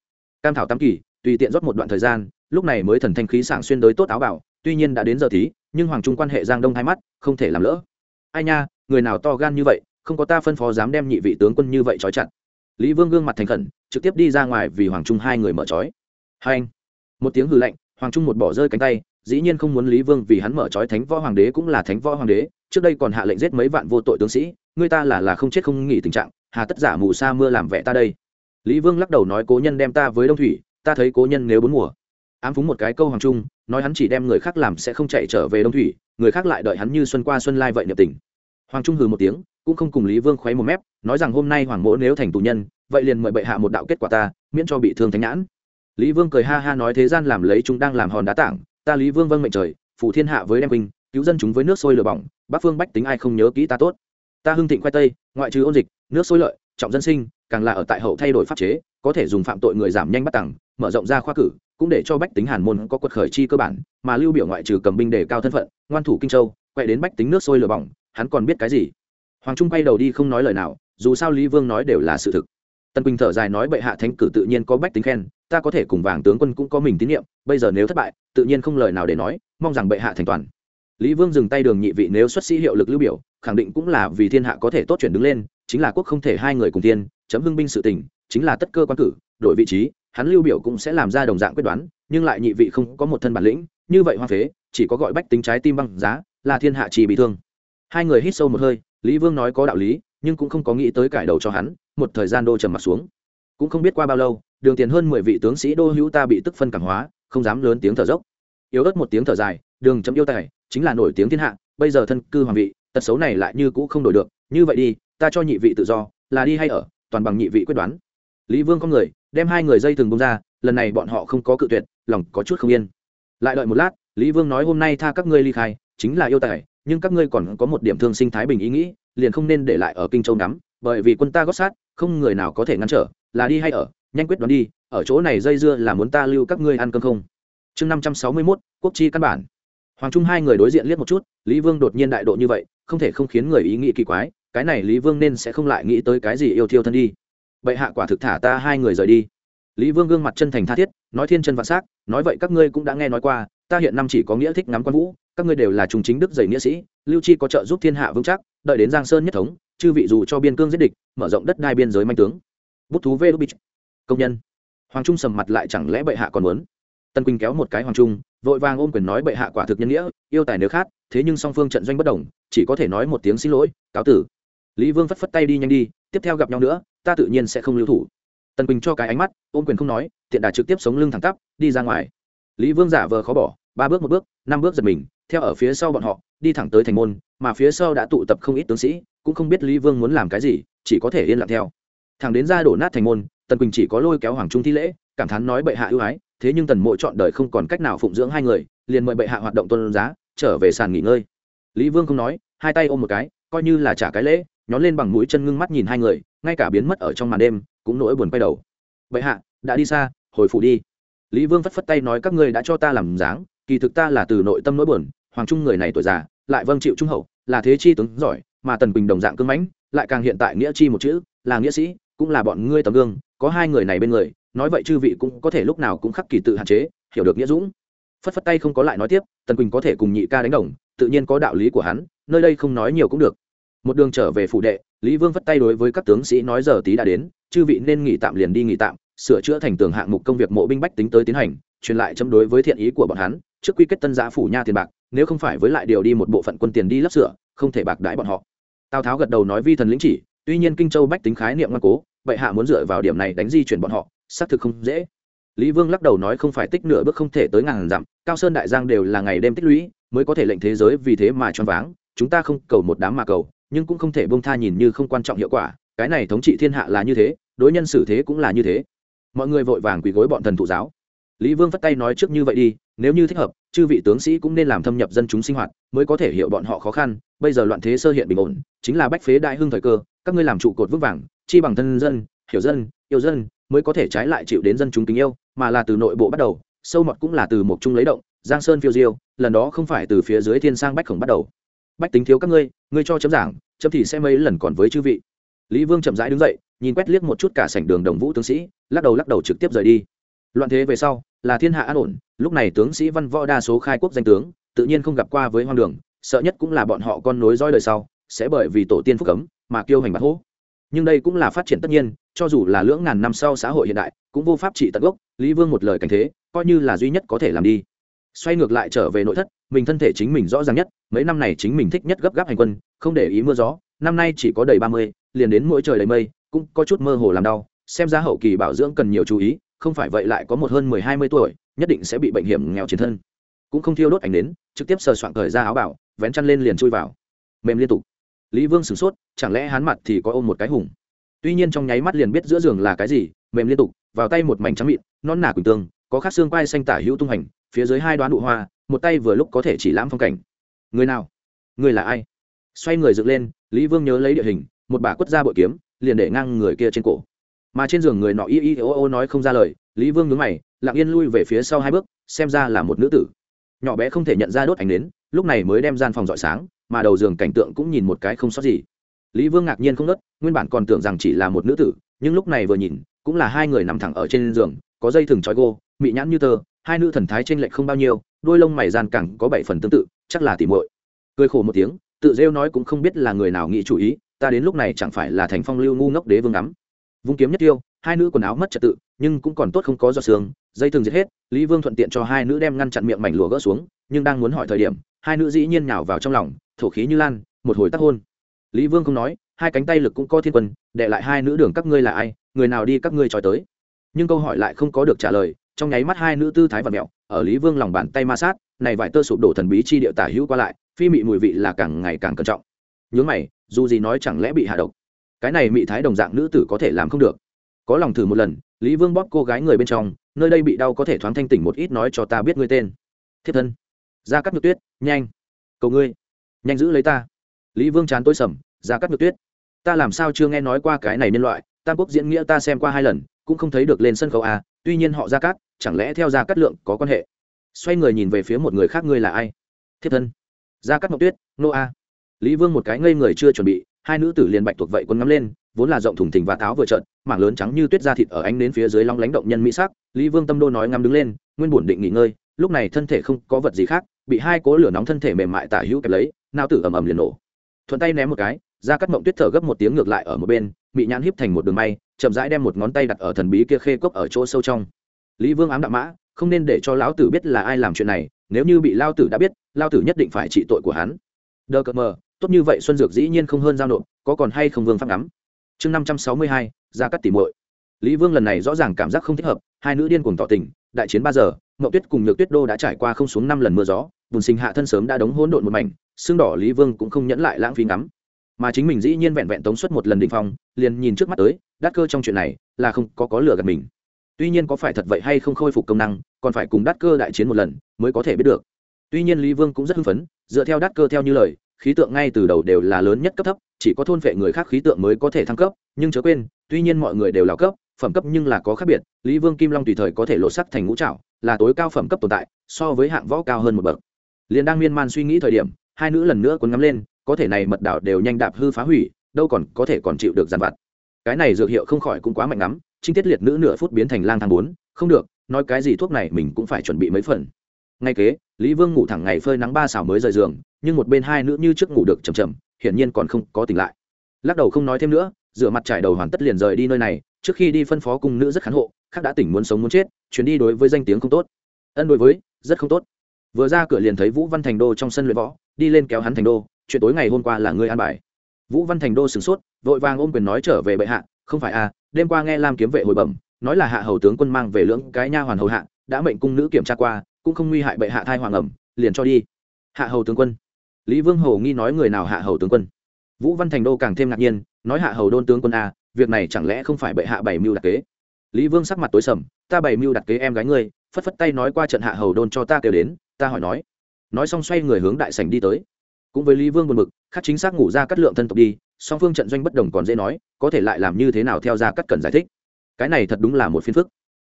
Cam thảo tam kỳ tùy tiện rót một đoạn thời gian, lúc này mới thần thanh khí sảng xuyên đối tốt áo bảo, tuy nhiên đã đến giờ thí, nhưng hoàng trung quan hệ giang đông hai mắt, không thể làm lỡ. Ai nha, người nào to gan như vậy, không có ta phân phó dám đem nhị vị tướng quân như vậy trói chặt. Lý vương gương mặt thành khẩn, trực tiếp đi ra ngoài vì hoàng trung hai người mở trói. Hai anh, một tiếng hư lạnh, hoàng trung một bỏ rơi cánh tay, dĩ nhiên không muốn lý vương vì hắn mở trói thánh võ hoàng đế cũng là thánh võ hoàng đế, trước đây còn hạ lệnh giết mấy vạn vô tội tướng sĩ, người ta là là không chết không nghỉ tình trạng, hà tất giả mù sa mưa làm vẻ ta đây. Lý vương lắc đầu nói cố nhân đem ta với đông thủy ta thấy cố nhân nếu bốn mùa. Ám phúng một cái câu hoàng trung, nói hắn chỉ đem người khác làm sẽ không chạy trở về đông thủy, người khác lại đợi hắn như xuân qua xuân lai vậy nhập tình. Hoàng trung hừ một tiếng, cũng không cùng lý vương khuấy một mép, nói rằng hôm nay hoàng mỗ nếu thành tù nhân, vậy liền mời bệ hạ một đạo kết quả ta, miễn cho bị thương thánh nhãn. Lý vương cười ha ha nói thế gian làm lấy chúng đang làm hòn đá tảng, ta lý vương vâng mệnh trời, phủ thiên hạ với đem binh, cứu dân chúng với nước sôi lửa bỏng, bắc phương bách tính ai không nhớ kỹ ta tốt. Ta hưng thịnh khoai tây, ngoại trừ ôn dịch, nước sôi lợi, trọng dân sinh, càng là ở tại hậu thay đổi pháp chế, có thể dùng phạm tội người giảm nhanh bắt tặng mở rộng ra khoa cử, cũng để cho bách tính hàn môn có quật khởi chi cơ bản, mà lưu biểu ngoại trừ cầm binh để cao thân phận, ngoan thủ kinh châu quay đến bách tính nước sôi lửa bỏng, hắn còn biết cái gì? Hoàng trung quay đầu đi không nói lời nào, dù sao lý vương nói đều là sự thực. Tần quỳnh thở dài nói bệ hạ thánh cử tự nhiên có bách tính khen, ta có thể cùng vàng tướng quân cũng có mình tín nhiệm, bây giờ nếu thất bại, tự nhiên không lời nào để nói, mong rằng bệ hạ thành toàn. Lý vương dừng tay đường nhị vị nếu xuất sĩ hiệu lực lưu biểu, khẳng định cũng là vì thiên hạ có thể tốt chuyển đứng lên, chính là quốc không thể hai người cùng tiên chấm hưng binh sự tình, chính là tất cơ quan cử, đổi vị trí hắn lưu biểu cũng sẽ làm ra đồng dạng quyết đoán, nhưng lại nhị vị không có một thân bản lĩnh, như vậy hoa phế, chỉ có gọi bách tính trái tim băng giá, là thiên hạ chỉ bị thương. Hai người hít sâu một hơi, lý vương nói có đạo lý, nhưng cũng không có nghĩ tới cải đầu cho hắn, một thời gian đô trầm mặt xuống. Cũng không biết qua bao lâu, đường tiền hơn mười vị tướng sĩ đô hữu ta bị tức phân cảm hóa, không dám lớn tiếng thở dốc. Yếu ớt một tiếng thở dài, đường chấm yêu tài, chính là nổi tiếng thiên hạ, bây giờ thân cư hoàng vị, tật xấu này lại như cũ không đổi được, như vậy đi, ta cho nhị vị tự do, là đi hay ở, toàn bằng nhị vị quyết đoán. Lý vương có người đem hai người dây thường bông ra, lần này bọn họ không có cự tuyệt, lòng có chút không yên. Lại đợi một lát, lý vương nói hôm nay tha các ngươi ly khai, chính là yêu tài, nhưng các ngươi còn có một điểm thương sinh thái bình ý nghĩ, liền không nên để lại ở kinh châu nắm bởi vì quân ta gót sát, không người nào có thể ngăn trở, là đi hay ở, nhanh quyết đoán đi, ở chỗ này dây dưa là muốn ta lưu các ngươi ăn cơm không? Chương năm trăm sáu mươi mốt, quốc chi căn bản. Hoàng trung hai người đối diện liếc một chút, lý vương đột nhiên đại độ như vậy, không thể không khiến người ý nghĩ kỳ quái, cái này lý vương nên sẽ không lại nghĩ tới cái gì yêu thiêu thân đi bệ hạ quả thực thả ta hai người rời đi. Lý vương gương mặt chân thành tha thiết, nói thiên chân vạn s á c nói vậy các ngươi cũng đã nghe nói qua, ta hiện năm chỉ có nghĩa thích ngắm quan vũ, các ngươi đều là trùng chính đức dày nghĩa sĩ, lưu chi có trợ giúp thiên hạ vững chắc, đợi đến giang sơn nhất thống, chư vị dù cho biên cương giết địch, mở rộng đất đai biên giới manh tướng. Bút thú vê bích công nhân. Hoàng trung sầm mặt lại chẳng lẽ bệ hạ còn muốn? Tân quỳnh kéo một cái hoàng trung, vội vàng ôm quyền nói bệ hạ quả thực nhân nghĩa, yêu tài nếu khác thế nhưng song phương trận doanh bất đồng, chỉ có thể nói một tiếng xin lỗi, cáo tử lý vương phất phất tay đi nhanh đi, tiếp theo gặp nhau nữa, ta tự nhiên sẽ không lưu thủ. Tần quỳnh cho cái ánh mắt ôm quyền không nói, tiện đà trực tiếp sống lưng thẳng tắp, đi ra ngoài. Lý vương giả vờ khó bỏ, ba bước một bước, năm bước giật mình, theo ở phía sau bọn họ, đi thẳng tới thành môn, mà phía sau đã tụ tập không ít tướng sĩ, cũng không biết lý vương muốn làm cái gì, chỉ có thể yên lặng theo. Thẳng đến ra đổ nát thành môn, tần quỳnh chỉ có lôi kéo hoàng trung thi lễ, cảm thán nói bệ hạ ưu ái, thế nhưng tần mộ chọn đời không còn cách nào phụng dưỡng hai người, liền mời bệ hạ hoạt động tôn giá, trở về sàn nghỉ ngơi. Lý vương không nói, hai tay ôm một cái, coi như là trả cái lễ nhón lên bằng mũi chân ngưng mắt nhìn hai người, ngay cả biến mất ở trong màn đêm cũng nỗi buồn quay đầu. Vậy hạ, đã đi xa, hồi phủ đi. Lý vương phất phất tay nói, các ngươi đã cho ta làm dáng, kỳ thực ta là từ nội tâm nỗi buồn, hoàng trung người này tuổi già, lại vâng chịu trung hậu, là thế chi tướng giỏi, mà tần bình đồng dạng cưng mãnh, lại càng hiện tại nghĩa chi một chữ, là nghĩa sĩ, cũng là bọn ngươi tấm gương, có hai người này bên người, nói vậy chư vị cũng có thể lúc nào cũng khắc kỳ tự hạn chế, hiểu được nghĩa dũng. Phất phất tay không có lại nói tiếp, tần quỳnh có thể cùng nhị ca đánh đồng, tự nhiên có đạo lý của hắn, nơi đây không nói nhiều cũng được một đường trở về phủ đệ, lý vương vất tay đối với các tướng sĩ nói giờ tí đã đến, chư vị nên nghỉ tạm liền đi nghỉ tạm, sửa chữa thành tường hạng mục công việc mộ binh bách tính tới tiến hành, truyền lại chấm đối với thiện ý của bọn hắn, trước quy kết tân giã phủ nha tiền bạc, nếu không phải với lại điều đi một bộ phận quân tiền đi lắp sửa, không thể bạc đãi bọn họ. Tào tháo gật đầu nói vi thần lĩnh chỉ, tuy nhiên kinh châu bách tính khái niệm ngoan cố, vậy hạ muốn dựa vào điểm này đánh di chuyển bọn họ, xác thực không dễ. Lý vương lắc đầu nói không phải tích nửa bước không thể tới ngàn dặm, cao sơn đại giang đều là ngày đêm tích lũy, mới có thể lệnh thế giới vì thế mà choáng váng, chúng ta không cầu một đám mà cầu nhưng cũng không thể bông tha nhìn như không quan trọng hiệu quả, cái này thống trị thiên hạ là như thế, đối nhân xử thế cũng là như thế. Mọi người vội vàng quỳ gối bọn thần thụ giáo. Lý vương phất tay nói trước như vậy đi, nếu như thích hợp, chư vị tướng sĩ cũng nên làm thâm nhập dân chúng sinh hoạt, mới có thể hiểu bọn họ khó khăn, bây giờ loạn thế sơ hiện bình ổn, chính là bách phế đại hưng thời cơ, các ngươi làm trụ cột vững vàng, chi bằng thân dân, hiểu dân, yêu dân, mới có thể trái lại chịu đến dân chúng kính yêu, mà là từ nội bộ bắt đầu, sâu mọt cũng là từ một chung lấy động, giang sơn phiêu diêu, lần đó không phải từ phía dưới thiên sang bách khổng bắt đầu bách tính thiếu các ngươi ngươi cho chấm giảng, chấm thì sẽ mấy lần còn với chư vị. Lý vương chậm rãi đứng dậy, nhìn quét liếc một chút cả sảnh đường đồng vũ tướng sĩ, lắc đầu lắc đầu trực tiếp rời đi. Loạn thế về sau, là thiên hạ an ổn, lúc này tướng sĩ văn võ đa số khai quốc danh tướng, tự nhiên không gặp qua với hoang đường, sợ nhất cũng là bọn họ con nối dõi đời sau, sẽ bởi vì tổ tiên phúc cấm mà kiêu hành bạc hố. Nhưng đây cũng là phát triển tất nhiên, cho dù là lưỡng ngàn năm sau xã hội hiện đại, cũng vô pháp trị tận gốc, lý vương một lời cảnh thế, coi như là duy nhất có thể làm đi xoay ngược lại trở về nội thất, mình thân thể chính mình rõ ràng nhất, mấy năm này chính mình thích nhất gấp gáp hành quân, không để ý mưa gió, năm nay chỉ có đầy ba mươi, liền đến mỗi trời đầy mây, cũng có chút mơ hồ làm đau, xem ra hậu kỳ bảo dưỡng cần nhiều chú ý, không phải vậy lại có một hơn mười hai mươi tuổi, nhất định sẽ bị bệnh hiểm nghèo chiến thân. Cũng không thiêu đốt ảnh đến, trực tiếp sờ soạn thời ra áo bảo, vén chăn lên liền chui vào. Mềm liên tục. Lý vương sửng sốt, chẳng lẽ hắn mặt thì có ôm một cái hùng? Tuy nhiên trong nháy mắt liền biết giữa giường là cái gì, mềm liên tục, vào tay một mảnh trắng mịn, non nà quỳnh tương, có khắc xương quai xanh tả hữu tung hành phía dưới hai đoán đụ hoa, một tay vừa lúc có thể chỉ lãm phong cảnh. Người nào? Người là ai? Xoay người dựng lên, lý vương nhớ lấy địa hình, một bà quất ra bội kiếm, liền để ngang người kia trên cổ. Mà trên giường người nọ y y ô ô nói không ra lời, lý vương nhướng mày, lặng yên lui về phía sau hai bước, xem ra là một nữ tử. Nhỏ bé không thể nhận ra đốt ảnh đến, lúc này mới đem gian phòng dọi sáng, mà đầu giường cảnh tượng cũng nhìn một cái không sót gì. Lý vương ngạc nhiên không nớt, nguyên bản còn tưởng rằng chỉ là một nữ tử, nhưng lúc này vừa nhìn, cũng là hai người nằm thẳng ở trên giường, có dây thừng trói gô, mị nhãn như tơ hai nữ thần thái trên lệch không bao nhiêu, đôi lông mày gian cẳng có bảy phần tương tự, chắc là tỉ muội. Cười khổ một tiếng, tự rêu nói cũng không biết là người nào nghĩ chủ ý, ta đến lúc này chẳng phải là thành phong lưu ngu ngốc đế vương ngắm. Vung kiếm nhất tiêu, hai nữ quần áo mất trật tự, nhưng cũng còn tốt không có giọt xương dây thừng giết hết, lý vương thuận tiện cho hai nữ đem ngăn chặn miệng mảnh lụa gỡ xuống, nhưng đang muốn hỏi thời điểm, hai nữ dĩ nhiên nhào vào trong lòng, thổ khí như lan, một hồi tắc hôn. Lý vương không nói, hai cánh tay lực cũng có thiên quân đệ lại hai nữ đường các ngươi là ai, người nào đi các ngươi trói tới. Nhưng câu hỏi lại không có được trả lời trong nháy mắt hai nữ tư thái và mẹo, ở lý vương lòng bàn tay ma sát, này vải tơ sụp đổ thần bí chi điệu tả hữu qua lại, phi mị mùi vị là càng ngày càng cẩn trọng. Nhớ mày, dù gì nói chẳng lẽ bị hạ độc? Cái này mị thái đồng dạng nữ tử có thể làm không được. Có lòng thử một lần, lý vương bóp cô gái người bên trong, nơi đây bị đau có thể thoáng thanh tỉnh một ít nói cho ta biết ngươi tên. Thiết thân. Ra cắt nhược tuyết, nhanh. Cầu ngươi, nhanh giữ lấy ta. Lý vương chán tối sầm, ra cắt nhược tuyết. Ta làm sao chưa nghe nói qua cái này nhân loại, tam quốc diễn nghĩa ta xem qua hai lần cũng không thấy được lên sân khấu à tuy nhiên họ ra cát, chẳng lẽ theo ra cát lượng có quan hệ? Xoay người nhìn về phía một người khác, ngươi là ai? Thiết thân. Ra cát ngọc tuyết, nô a. Lý vương một cái ngây người chưa chuẩn bị, hai nữ tử liền bạch thuộc vậy quân ngắm lên, vốn là rộng thùng thình và tháo vừa trợn, mảng lớn trắng như tuyết da thịt ở ánh đến phía dưới long lánh động nhân mỹ sắc, lý vương tâm đô nói ngắm đứng lên, nguyên bổn định nghỉ ngơi, lúc này thân thể không có vật gì khác, bị hai cố lửa nóng thân thể mềm mại tả hữu kẹp lấy, nao tử ầm ầm liền nổ. Thuận tay ném một cái ra cắt mộng tuyết thở gấp một tiếng ngược lại ở một bên bị nhãn híp thành một đường may chậm rãi đem một ngón tay đặt ở thần bí kia khê cốc ở chỗ sâu trong. Lý vương ám đạo mã, không nên để cho lão tử biết là ai làm chuyện này, nếu như bị lao tử đã biết lao tử nhất định phải trị tội của hắn. Đờ cờ mờ, tốt như vậy xuân dược dĩ nhiên không hơn giao nộp, có còn hay không vương pháp ngắm? Chương năm trăm sáu mươi hai ra cắt tỉ muội. Lý vương lần này rõ ràng cảm giác không thích hợp, hai nữ điên cùng tỏ tình, đại chiến ba giờ mậu tuyết cùng nhược tuyết đô đã trải qua không xuống năm lần mưa gió, bùn sinh hạ thân sớm đã đóng hỗn độn một mảnh, xương đỏ lý vương cũng không nhẫn lại lãng phí ngắm mà chính mình dĩ nhiên vẹn vẹn tống suất một lần định phong, liền nhìn trước mắt tới, đắc cơ trong chuyện này, là không có có lừa gạt mình. Tuy nhiên có phải thật vậy hay không khôi phục công năng, còn phải cùng đắc cơ đại chiến một lần, mới có thể biết được. Tuy nhiên lý vương cũng rất hưng phấn, dựa theo đắc cơ theo như lời, khí tượng ngay từ đầu đều là lớn nhất cấp thấp, chỉ có thôn vệ người khác khí tượng mới có thể thăng cấp, nhưng chớ quên, tuy nhiên mọi người đều là cấp, phẩm cấp nhưng là có khác biệt, lý vương kim long tùy thời có thể lột sắc thành ngũ trạo là tối cao phẩm cấp tồn tại, so với hạng võ cao hơn một bậc. Liền đang miên man suy nghĩ thời điểm, hai nữ lần nữa cuốn ngắm lên có thể này mật đảo đều nhanh đạp hư phá hủy, đâu còn có thể còn chịu được giàn vặt. Cái này dược hiệu không khỏi cũng quá mạnh lắm, trinh tiết liệt nữ nửa phút biến thành lang thang bốn, không được, nói cái gì thuốc này mình cũng phải chuẩn bị mấy phần. Ngay kế, lý vương ngủ thẳng ngày phơi nắng ba xào mới rời giường, nhưng một bên hai nữ như trước ngủ được chầm chầm hiển nhiên còn không có tỉnh lại. Lắc đầu không nói thêm nữa, rửa mặt trải đầu hoàn tất liền rời đi nơi này, trước khi đi phân phó cung nữ rất khán hộ, khác đã tỉnh muốn sống muốn chết, chuyến đi đối với danh tiếng không tốt. Ân đối với, rất không tốt. Vừa ra cửa liền thấy vũ văn thành đô trong sân luyện võ, đi lên kéo hắn thành đô chuyện tối ngày hôm qua là ngươi an bài. Vũ văn thành đô sửng sốt, vội vàng ôm quyền nói trở về bệ hạ, không phải à đêm qua nghe lam kiếm vệ hồi bẩm, nói là hạ hầu tướng quân mang về lưỡng cái nha hoàn hầu hạ, đã mệnh cung nữ kiểm tra qua, cũng không nguy hại bệ hạ thai hoàng ẩm, liền cho đi. Hạ hầu tướng quân. Lý vương hầu nghi nói người nào hạ hầu tướng quân? Vũ văn thành đô càng thêm ngạc nhiên, nói hạ hầu đôn tướng quân à? việc này chẳng lẽ không phải bệ hạ bảy mưu đặc kế? Lý vương sắc mặt tối sầm, ta bảy mưu đặc kế em gái ngươi, phất phất tay nói qua trận hạ hầu đôn cho ta kêu đến, ta hỏi nói. Nói xong xoay người hướng đại sảnh đi tới cũng với lý vương buồn bực, khắc chính xác ngủ ra cắt lượng thân tộc đi, song phương trận doanh bất đồng còn dễ nói, có thể lại làm như thế nào theo ra cắt cần giải thích. Cái này thật đúng là một phiên phức.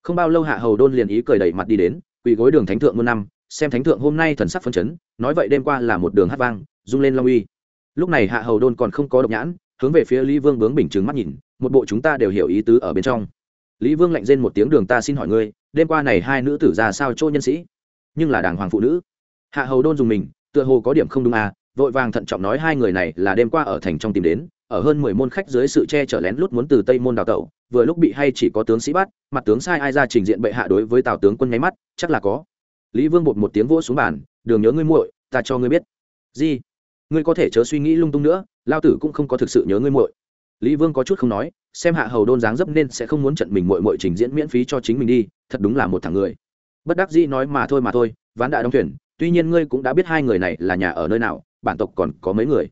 Không bao lâu hạ hầu đôn liền ý cười đẩy mặt đi đến, quỳ gối đường thánh thượng muôn năm, xem thánh thượng hôm nay thần sắc phân chấn, nói vậy đêm qua là một đường hát vang, rung lên long uy. Lúc này hạ hầu đôn còn không có độc nhãn, hướng về phía lý vương bướng bình chứng mắt nhìn, một bộ chúng ta đều hiểu ý tứ ở bên trong. Lý vương lạnh rên một tiếng, đường ta xin hỏi ngươi, đêm qua này hai nữ tử ra sao chỗ nhân sĩ? Nhưng là đàng hoàng phụ nữ. Hạ hầu đôn dùng mình, tựa hồ có điểm không đúng à vội vàng thận trọng nói hai người này là đêm qua ở thành trong tìm đến, ở hơn mười môn khách dưới sự che chở lén lút muốn từ tây môn đào tẩu, vừa lúc bị hay chỉ có tướng sĩ bắt, mặt tướng sai ai ra trình diện bệ hạ đối với tào tướng quân nháy mắt, chắc là có. Lý vương bột một tiếng vỗ xuống bàn, đường nhớ ngươi muội, ta cho ngươi biết. Gì? Ngươi có thể chớ suy nghĩ lung tung nữa, lao tử cũng không có thực sự nhớ ngươi muội. Lý vương có chút không nói, xem hạ hầu đôn dáng dấp nên sẽ không muốn trận mình muội muội trình diễn miễn phí cho chính mình đi, thật đúng là một thằng người. Bất đắc dĩ nói mà thôi mà thôi, ván đã đóng thuyền, tuy nhiên ngươi cũng đã biết hai người này là nhà ở nơi nào bản tộc còn có mấy người?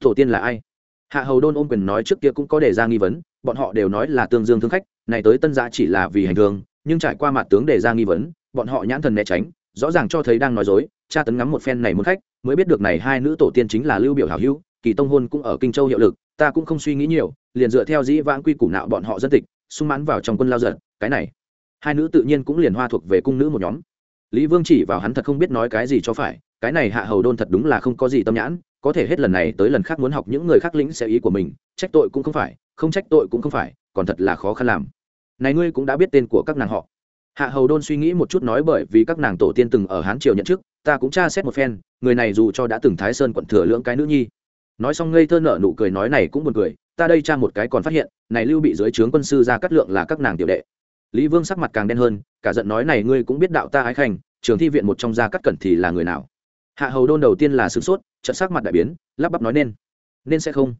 Tổ tiên là ai? Hạ hầu đôn ôm quyền nói trước kia cũng có đề ra nghi vấn, bọn họ đều nói là tương dương thương khách, này tới tân giã chỉ là vì hành thương nhưng trải qua mặt tướng đề ra nghi vấn, bọn họ nhãn thần né tránh, rõ ràng cho thấy đang nói dối cha tấn ngắm một phen này muốn khách, mới biết được này hai nữ tổ tiên chính là lưu biểu hảo hữu, kỳ tông hôn cũng ở kinh châu hiệu lực, ta cũng không suy nghĩ nhiều, liền dựa theo dĩ vãng quy củ nạo bọn họ dân tịch, sung mãn vào trong quân lao giật, cái này. Hai nữ tự nhiên cũng liền hoa thuộc về cung nữ một nhóm. Lý vương chỉ vào hắn thật không biết nói cái gì cho phải cái này hạ hầu đôn thật đúng là không có gì tâm nhãn, có thể hết lần này tới lần khác muốn học những người khác lĩnh sẽ ý của mình, trách tội cũng không phải, không trách tội cũng không phải, còn thật là khó khăn làm. Này ngươi cũng đã biết tên của các nàng họ. Hạ hầu đôn suy nghĩ một chút nói bởi vì các nàng tổ tiên từng ở hán triều nhận chức, ta cũng tra xét một phen, người này dù cho đã từng thái sơn quận thừa lưỡng cái nữ nhi. Nói xong ngây thơ nở nụ cười nói này cũng buồn cười, ta đây tra một cái còn phát hiện, này lưu bị dưới trướng quân sư ra cắt lượng là các nàng tiểu đệ. Lý vương sắc mặt càng đen hơn, cả giận nói này ngươi cũng biết đạo ta ái khanh, trường thi viện một trong gia cắt cẩn thì là người nào? Hạ hầu đôn đầu tiên là sửng sốt, trận sắc mặt đại biến, lắp bắp nói nên. Nên sẽ không.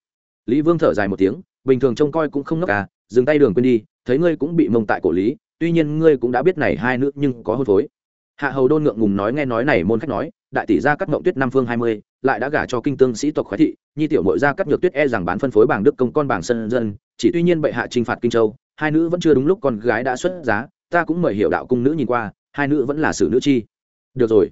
Lý vương thở dài một tiếng, bình thường trông coi cũng không ngốc à dừng tay đường quên đi, thấy ngươi cũng bị mông tại cổ lý, tuy nhiên ngươi cũng đã biết này hai nữ nhưng có hôn phối. Hạ hầu đôn ngượng ngùng nói nghe nói này môn khách nói, đại tỷ gia cắt mộng tuyết năm phương hai mươi, lại đã gả cho kinh tương sĩ tộc khoái thị, nhi tiểu mội gia cắt nhược tuyết e rằng bán phân phối bảng đức công con bảng sân dân, chỉ tuy nhiên bệ hạ trinh phạt kinh châu, hai nữ vẫn chưa đúng lúc con gái đã xuất giá, ta cũng mời hiểu đạo cung nữ nhìn qua, hai nữ vẫn là xử nữ chi. Được rồi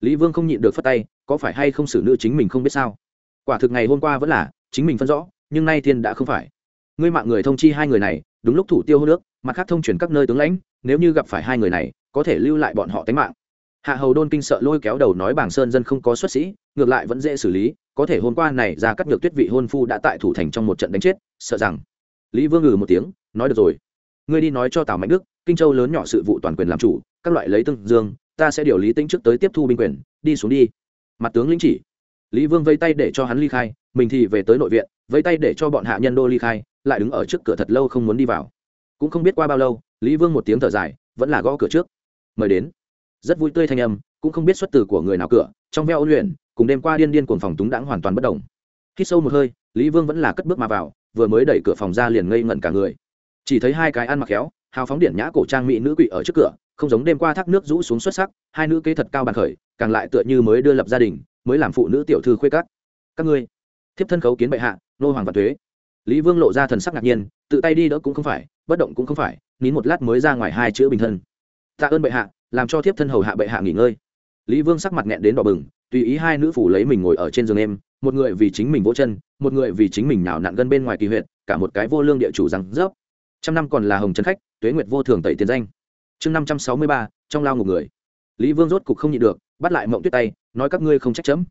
lý vương không nhịn được phất tay, có phải hay không xử nữ chính mình không biết sao? Quả thực ngày hôm qua vẫn là, chính mình phân rõ, nhưng nay thiên đã không phải. Ngươi mạng người thông chi hai người này, đúng lúc thủ tiêu hô nước, mặt khác thông chuyển các nơi tướng lãnh, nếu như gặp phải hai người này, có thể lưu lại bọn họ tánh mạng. Hạ hầu đôn kinh sợ lôi kéo đầu nói bảng sơn dân không có xuất sĩ, ngược lại vẫn dễ xử lý, có thể hôm qua này ra cắt nhược tuyết vị hôn phu đã tại thủ thành trong một trận đánh chết, sợ rằng. Lý vương ngừ một tiếng, nói được rồi. Ngươi đi nói cho tào mạnh đức, kinh châu lớn nhỏ sự vụ toàn quyền làm chủ, các loại lấy tương dương ta sẽ điều lý tính trước tới tiếp thu binh quyền, đi xuống đi. Mặt tướng lĩnh chỉ. Lý vương vây tay để cho hắn ly khai, mình thì về tới nội viện, vây tay để cho bọn hạ nhân đô ly khai, lại đứng ở trước cửa thật lâu không muốn đi vào. Cũng không biết qua bao lâu, lý vương một tiếng thở dài, vẫn là gõ cửa trước. Mời đến. Rất vui tươi thanh âm, cũng không biết xuất từ của người nào cửa, trong veo ôn luyện, cùng đêm qua điên điên cuồng phòng túng đãng hoàn toàn bất động. Khi sâu một hơi, lý vương vẫn là cất bước mà vào, vừa mới đẩy cửa phòng ra liền ngây ngẩn cả người. Chỉ thấy hai cái ăn mặc khéo, hào phóng điển nhã cổ trang mỹ nữ quỷ ở trước cửa không giống đêm qua thác nước rũ xuống xuất sắc, hai nữ kế thật cao bàn khởi, càng lại tựa như mới đưa lập gia đình, mới làm phụ nữ tiểu thư khuê các. các ngươi, thiếp thân khấu kiến bệ hạ, nô hoàng và thuế. Lý vương lộ ra thần sắc ngạc nhiên, tự tay đi đỡ cũng không phải, bất động cũng không phải, nín một lát mới ra ngoài hai chữ bình thân. Tạ ơn bệ hạ, làm cho thiếp thân hầu hạ bệ hạ nghỉ ngơi. Lý vương sắc mặt nghẹn đến đỏ bừng, tùy ý hai nữ phủ lấy mình ngồi ở trên giường em, một người vì chính mình vỗ chân, một người vì chính mình nào nặn gân bên ngoài kỳ huyện cả một cái vô lương địa chủ rằng rớp trăm năm còn là hồng trần khách, tuế nguyệt vô thường tẩy tiền danh chương năm trăm sáu mươi ba, trong lao ngục người. Lý vương rốt cục không nhịn được, bắt lại mộng tuyết tay, nói các ngươi không trách chấm.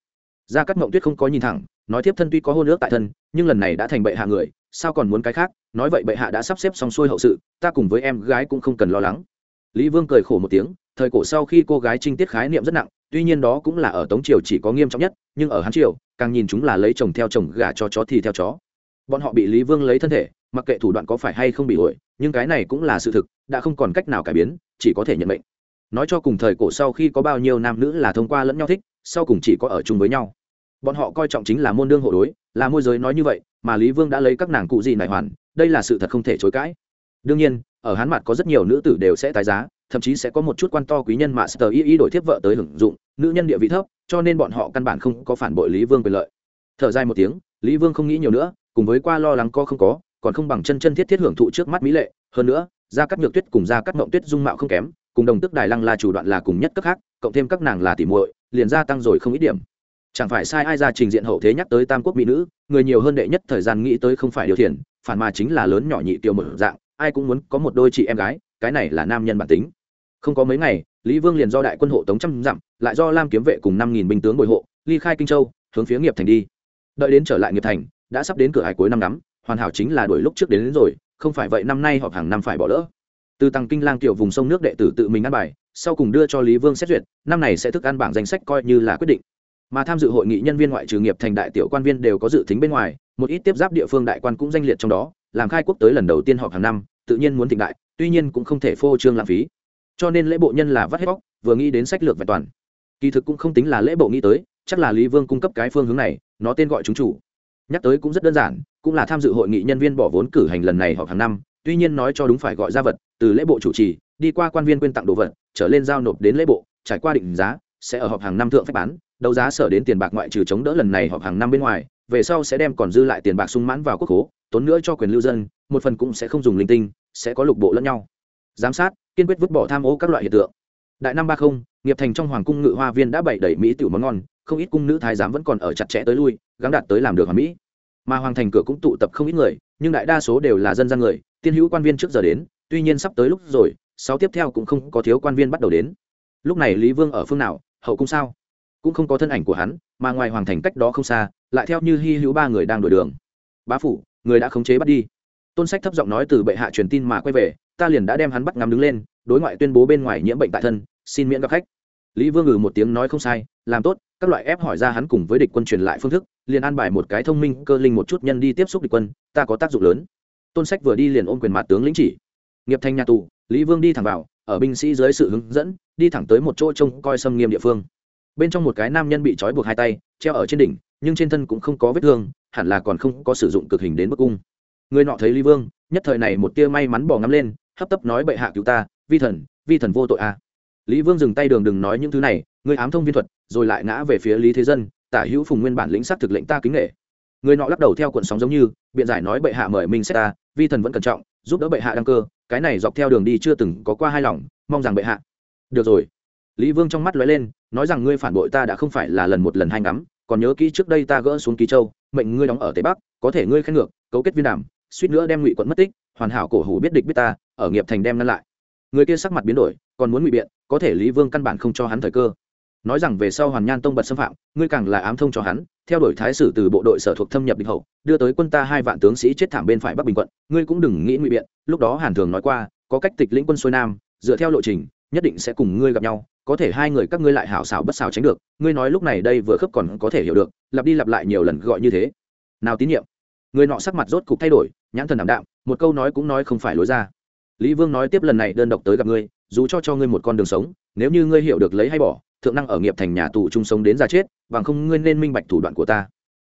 Ra các mộng tuyết không có nhìn thẳng, nói tiếp thân tuy có hôn ước tại thân, nhưng lần này đã thành bệ hạ người, sao còn muốn cái khác? Nói vậy bệ hạ đã sắp xếp xong xuôi hậu sự, ta cùng với em gái cũng không cần lo lắng. Lý vương cười khổ một tiếng, thời cổ sau khi cô gái trinh tiết khái niệm rất nặng, tuy nhiên đó cũng là ở tống triều chỉ có nghiêm trọng nhất, nhưng ở hán triều, càng nhìn chúng là lấy chồng theo chồng gả cho chó thì theo chó. Bọn họ bị lý vương lấy thân thể, mặc kệ thủ đoạn có phải hay không bị ổi nhưng cái này cũng là sự thực, đã không còn cách nào cải biến, chỉ có thể nhận mệnh. Nói cho cùng thời cổ sau khi có bao nhiêu nam nữ là thông qua lẫn nhau thích, sau cùng chỉ có ở chung với nhau. Bọn họ coi trọng chính là môn đương hộ đối, là môi giới nói như vậy, mà lý vương đã lấy các nàng cụ gì này hoàn, đây là sự thật không thể chối cãi. Đương nhiên, ở hán mặt có rất nhiều nữ tử đều sẽ tái giá, thậm chí sẽ có một chút quan to quý nhân mà sờ y y đổi thiếp vợ tới hưởng dụng, nữ nhân địa vị thấp, cho nên bọn họ căn bản không có phản bội lý vương quyền lợi. Thở dài một tiếng, lý vương không nghĩ nhiều nữa, cùng với qua lo lắng có không có còn không bằng chân chân thiết thiết hưởng thụ trước mắt mỹ lệ. Hơn nữa, gia cắt nhược tuyết cùng gia cắt mộng tuyết dung mạo không kém, cùng đồng tức đài lăng là chủ đoạn là cùng nhất cấp khác, cộng thêm các nàng là tỉ muội, liền gia tăng rồi không ít điểm. Chẳng phải sai ai ra trình diện hậu thế nhắc tới tam quốc mỹ nữ, người nhiều hơn đệ nhất thời gian nghĩ tới không phải điều thiền phản mà chính là lớn nhỏ nhị tiêu một dạng, ai cũng muốn có một đôi chị em gái, cái này là nam nhân bản tính. Không có mấy ngày, lý vương liền do đại quân hộ tống trăm dặm, lại do lam kiếm vệ cùng năm nghìn binh tướng bồi hộ, ly khai kinh châu, hướng phía nghiệp thành đi. Đợi đến trở lại nghiệp thành, đã sắp đến cửa hải cuối năm ngắm hoàn hảo chính là đuổi lúc trước đến, đến rồi không phải vậy năm nay họp hàng năm phải bỏ lỡ. Từ tăng kinh lang tiểu vùng sông nước đệ tử tự mình ăn bài sau cùng đưa cho lý vương xét duyệt năm này sẽ thức ăn bảng danh sách coi như là quyết định. Mà tham dự hội nghị nhân viên ngoại trừ nghiệp thành đại tiểu quan viên đều có dự tính bên ngoài một ít tiếp giáp địa phương đại quan cũng danh liệt trong đó làm khai quốc tới lần đầu tiên họp hàng năm tự nhiên muốn thịnh đại tuy nhiên cũng không thể phô trương lãng phí. Cho nên lễ bộ nhân là vắt hết bóc vừa nghĩ đến sách lược vẹn toàn. Kỳ thực cũng không tính là lễ bộ nghĩ tới chắc là lý vương cung cấp cái phương hướng này nó tên gọi chúng chủ. Nhắc tới cũng rất đơn giản cũng là tham dự hội nghị nhân viên bỏ vốn cử hành lần này họp hàng năm, tuy nhiên nói cho đúng phải gọi ra vật, từ lễ bộ chủ trì, đi qua quan viên quyên tặng đồ vật, trở lên giao nộp đến lễ bộ, trải qua định giá, sẽ ở họp hàng năm thượng phép bán, đấu giá sở đến tiền bạc ngoại trừ chống đỡ lần này họp hàng năm bên ngoài, về sau sẽ đem còn dư lại tiền bạc sung mãn vào quốc hố tốn nữa cho quyền lưu dân, một phần cũng sẽ không dùng linh tinh, sẽ có lục bộ lẫn nhau. Giám sát, kiên quyết vứt bỏ tham ô các loại hiện tượng. Đại năm ba không, nghiệp thành trong hoàng cung ngự hoa viên đã bày đẩy mỹ tiểu món ngon, không ít cung nữ thái giám vẫn còn ở chặt chẽ tới lui, gắng đạt tới làm được hoàn mỹ mà hoàng thành cửa cũng tụ tập không ít người, nhưng đại đa số đều là dân gian người, tiên hữu quan viên trước giờ đến, tuy nhiên sắp tới lúc rồi sáu tiếp theo cũng không có thiếu quan viên bắt đầu đến. Lúc này lý vương ở phương nào, hậu cung sao? Cũng không có thân ảnh của hắn, mà ngoài hoàng thành cách đó không xa, lại theo như hy hữu ba người đang đổi đường. Bá phủ, người đã khống chế bắt đi. Tôn sách thấp giọng nói từ bệ hạ truyền tin mà quay về, ta liền đã đem hắn bắt ngắm đứng lên, đối ngoại tuyên bố bên ngoài nhiễm bệnh tại thân, xin miễn gặp khách. Lý vương ngừ một tiếng nói không sai, làm tốt các loại ép hỏi ra hắn cùng với địch quân truyền lại phương thức, liền an bài một cái thông minh cơ linh một chút nhân đi tiếp xúc địch quân, ta có tác dụng lớn. Tôn sách vừa đi liền ôm quyền mặt tướng lĩnh chỉ. Nghiệp thanh nhà tù, lý vương đi thẳng vào, ở binh sĩ dưới sự hướng dẫn, đi thẳng tới một chỗ trông coi xâm nghiêm địa phương. Bên trong một cái nam nhân bị trói buộc hai tay, treo ở trên đỉnh, nhưng trên thân cũng không có vết thương, hẳn là còn không có sử dụng cực hình đến bức cung. Người nọ thấy lý vương, nhất thời này một tia may mắn bỏ ngắm lên, hấp tấp nói bệ hạ cứu ta, vi thần vi thần vô tội à lý vương dừng tay đường đừng nói những thứ này người ám thông viên thuật, rồi lại ngã về phía lý thế dân, tả hữu phùng nguyên bản lĩnh sát thực lệnh ta kính nghệ người nọ lắc đầu theo cuộn sóng giống như, biện giải nói bệ hạ mời mình xét ta, vi thần vẫn cẩn trọng, giúp đỡ bệ hạ đăng cơ, cái này dọc theo đường đi chưa từng có qua hai lòng, mong rằng bệ hạ. Được rồi. Lý vương trong mắt lóe lên, nói rằng ngươi phản bội ta đã không phải là lần một lần hai ngắm, còn nhớ kỹ trước đây ta gỡ xuống ký châu, mệnh ngươi đóng ở tây bắc, có thể ngươi khen ngược, cấu kết viên đàm, suýt nữa đem ngụy quận mất tích, hoàn hảo cổ hủ biết địch biết ta, ở nghiệp thành đem ngăn lại. Người kia sắc mặt biến đổi, còn muốn ngụy biện có thể lý vương căn bản không cho hắn thời cơ. Nói rằng về sau hoàn nhan tông bật xâm phạm, ngươi càng là ám thông cho hắn, theo đuổi thái sử từ bộ đội sở thuộc thâm nhập địch hậu, đưa tới quân ta hai vạn tướng sĩ chết thảm bên phải bắc bình quận, ngươi cũng đừng nghĩ ngụy biện, lúc đó hàn thường nói qua, có cách tịch lĩnh quân xuôi nam, dựa theo lộ trình, nhất định sẽ cùng ngươi gặp nhau, có thể hai người các ngươi lại hảo xảo bất xảo tránh được, ngươi nói lúc này đây vừa khớp còn có thể hiểu được, lặp đi lặp lại nhiều lần gọi như thế. Nào tín nhiệm. Người nọ sắc mặt rốt cục thay đổi, nhãn thần đảm đạm, một câu nói cũng nói không phải lối ra. Lý vương nói tiếp lần này đơn độc tới gặp ngươi dù cho cho ngươi một con đường sống, nếu như ngươi hiểu được lấy hay bỏ, thượng năng ở nghiệp thành nhà tù chung sống đến già chết, bằng không ngươi nên minh bạch thủ đoạn của ta.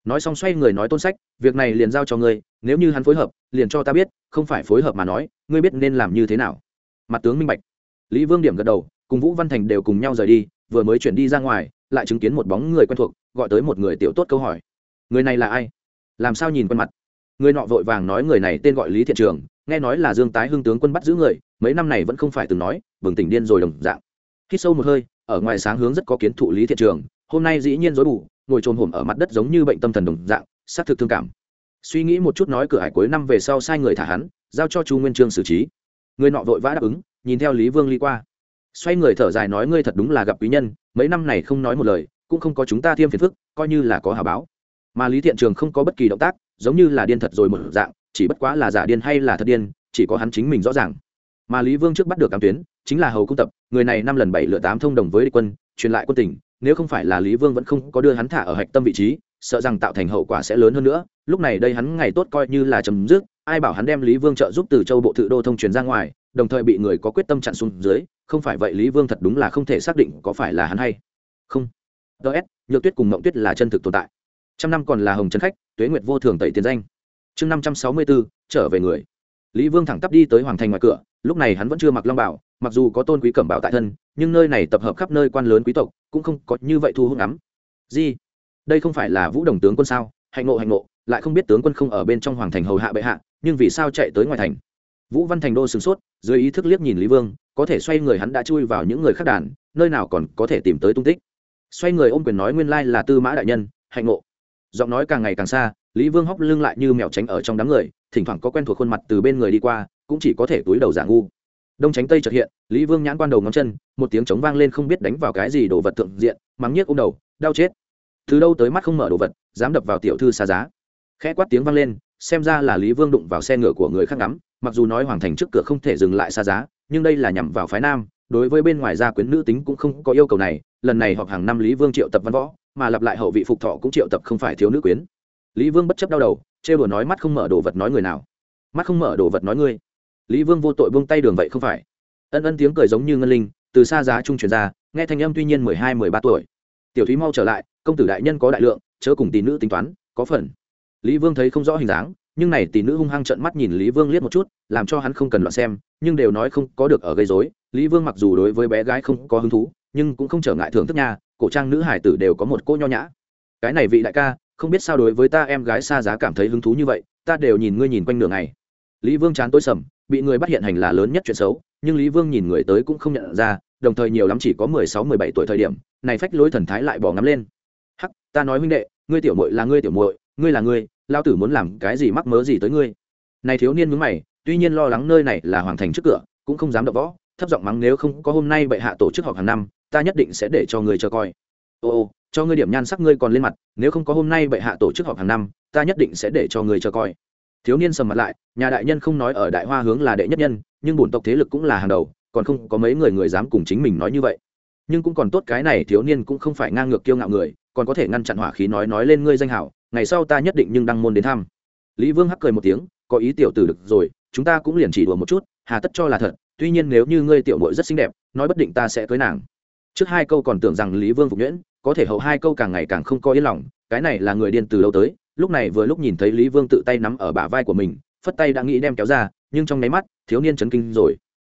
Nói xong xoay người nói tôn sách, việc này liền giao cho ngươi, nếu như hắn phối hợp, liền cho ta biết, không phải phối hợp mà nói, ngươi biết nên làm như thế nào. Mặt tướng minh bạch. Lý vương điểm gật đầu, cùng vũ văn thành đều cùng nhau rời đi, vừa mới chuyển đi ra ngoài, lại chứng kiến một bóng người quen thuộc, gọi tới một người tiểu tốt câu hỏi. Người này là ai? Làm sao nhìn quen mặt? Người nọ vội vàng nói người này tên gọi lý thiện trường nghe nói là dương tái hưng tướng quân bắt giữ người, mấy năm này vẫn không phải từng nói, bừng tỉnh điên rồi đồng dạng. Khi sâu một hơi, ở ngoài sáng hướng rất có kiến thụ lý thiện trường, hôm nay dĩ nhiên dối bù, ngồi trồm hổm ở mặt đất giống như bệnh tâm thần đồng dạng, xác thực thương cảm. Suy nghĩ một chút nói cửa hải cuối năm về sau sai người thả hắn, giao cho chu nguyên trương xử trí. Người nọ vội vã đáp ứng, nhìn theo lý vương ly qua. Xoay người thở dài nói ngươi thật đúng là gặp quý nhân, mấy năm này không nói một lời, cũng không có chúng ta thêm phiền phức, coi như là có hà báo. Mà lý thiện trường không có bất kỳ động tác, giống như là điên thật rồi một dạng chỉ bất quá là giả điên hay là thật điên, chỉ có hắn chính mình rõ ràng. Mà lý vương trước bắt được cám tuyến, chính là hầu cung tập, người này năm lần bảy lựa tám thông đồng với địch quân, truyền lại quân tỉnh nếu không phải là lý vương vẫn không có đưa hắn thả ở hạch tâm vị trí, sợ rằng tạo thành hậu quả sẽ lớn hơn nữa. Lúc này đây hắn ngày tốt coi như là chấm dứt, ai bảo hắn đem lý vương trợ giúp từ châu bộ tự đô thông truyền ra ngoài, đồng thời bị người có quyết tâm chặn xuống dưới, không phải vậy lý vương thật đúng là không thể xác định có phải là hắn hay không. Ts nhược tuyết cùng mộng tuyết là chân thực tồn tại. Trăm năm còn là hồng trấn khách, tuế nguyệt vô thường tẩy tiền danh chương năm trăm sáu mươi bốn trở về người. Lý vương thẳng tắp đi tới hoàng thành ngoài cửa, lúc này hắn vẫn chưa mặc long bảo, mặc dù có tôn quý cẩm bảo tại thân, nhưng nơi này tập hợp khắp nơi quan lớn quý tộc, cũng không có như vậy thu hút ngắm gì? Đây không phải là vũ đồng tướng quân sao? Hạnh ngộ hạnh ngộ, lại không biết tướng quân không ở bên trong hoàng thành hầu hạ bệ hạ, nhưng vì sao chạy tới ngoài thành? Vũ văn thành đô sửng sốt, dưới ý thức liếc nhìn lý vương, có thể xoay người hắn đã chui vào những người khác đàn, nơi nào còn có thể tìm tới tung tích. Xoay người ôm quyền nói nguyên lai là tư mã đại nhân, hạnh ngộ. Giọng nói càng ngày càng xa lý vương hóc lưng lại như mèo tránh ở trong đám người, thỉnh thoảng có quen thuộc khuôn mặt từ bên người đi qua, cũng chỉ có thể túi đầu giả ngu. Đông tránh tây trật hiện, lý vương nhãn quan đầu ngón chân, một tiếng trống vang lên không biết đánh vào cái gì đồ vật thượng diện, mắng nhiếc ôm đầu, đau chết. Từ đâu tới mắt không mở đồ vật, dám đập vào tiểu thư xa giá. Khẽ quát tiếng vang lên, xem ra là lý vương đụng vào xe ngựa của người khác ngắm, mặc dù nói hoàng thành trước cửa không thể dừng lại xa giá, nhưng đây là nhằm vào phái nam, đối với bên ngoài gia quyến nữ tính cũng không có yêu cầu này, lần này họp hàng năm lý vương triệu tập văn võ, mà lặp lại hậu vị phục thọ cũng triệu tập không phải thiếu nữ quyến lý vương bất chấp đau đầu chê bừa nói mắt không mở đồ vật nói người nào? Mắt không mở đồ vật nói ngươi. Lý vương vô tội buông tay đường vậy không phải. Ân ân tiếng cười giống như ngân linh, từ xa giá trung truyền ra, nghe thanh âm tuy nhiên mười hai, mười ba tuổi. Tiểu thúy mau trở lại, công tử đại nhân có đại lượng, chớ cùng tỷ nữ tính toán, có phần. Lý vương thấy không rõ hình dáng, nhưng này tỷ nữ hung hăng trợn mắt nhìn lý vương liếc một chút, làm cho hắn không cần loạn xem, nhưng đều nói không có được ở gây dối lý vương mặc dù đối với bé gái không có hứng thú, nhưng cũng không trở ngại thưởng thức nhà. cổ trang nữ hải tử đều có một cô nho nhã. Cái này vị đại ca không biết sao đối với ta em gái xa giá cảm thấy hứng thú như vậy, ta đều nhìn ngươi nhìn quanh đường này. Lý vương chán tối sầm, bị người bắt hiện hành là lớn nhất chuyện xấu, nhưng lý vương nhìn người tới cũng không nhận ra, đồng thời nhiều lắm chỉ có mười sáu, mười bảy tuổi thời điểm, này phách lối thần thái lại bỏ ngắm lên. Hắc, ta nói huynh đệ, ngươi tiểu muội là ngươi tiểu muội, ngươi là ngươi, lao tử muốn làm cái gì mắc mớ gì tới ngươi. Này thiếu niên mướn mày, tuy nhiên lo lắng nơi này là hoàng thành trước cửa, cũng không dám đập võ, thấp giọng mắng nếu không có hôm nay bệ hạ tổ chức họp hàng năm, ta nhất định sẽ để cho người cho coi. Ô cho ngươi điểm nhan sắc ngươi còn lên mặt, nếu không có hôm nay bệ hạ tổ chức họp hàng năm, ta nhất định sẽ để cho người cho coi. Thiếu niên sầm mặt lại, nhà đại nhân không nói ở đại hoa hướng là đệ nhất nhân, nhưng bổn tộc thế lực cũng là hàng đầu, còn không có mấy người người dám cùng chính mình nói như vậy. Nhưng cũng còn tốt cái này thiếu niên cũng không phải ngang ngược kiêu ngạo người, còn có thể ngăn chặn hỏa khí nói nói lên ngươi danh hảo, ngày sau ta nhất định nhưng đăng môn đến thăm. Lý vương hắc cười một tiếng, có ý tiểu tử được rồi, chúng ta cũng liền chỉ đùa một chút, hà tất cho là thật, tuy nhiên nếu như ngươi tiểu mội rất xinh đẹp, nói bất định ta sẽ cưới nàng. Trước hai câu còn tưởng rằng lý vương phục nhuyễn có thể hậu hai câu càng ngày càng không có yên lòng, cái này là người điên từ lâu tới, lúc này vừa lúc nhìn thấy lý vương tự tay nắm ở bả vai của mình, phất tay đã nghĩ đem kéo ra, nhưng trong nháy mắt, thiếu niên chấn kinh rồi.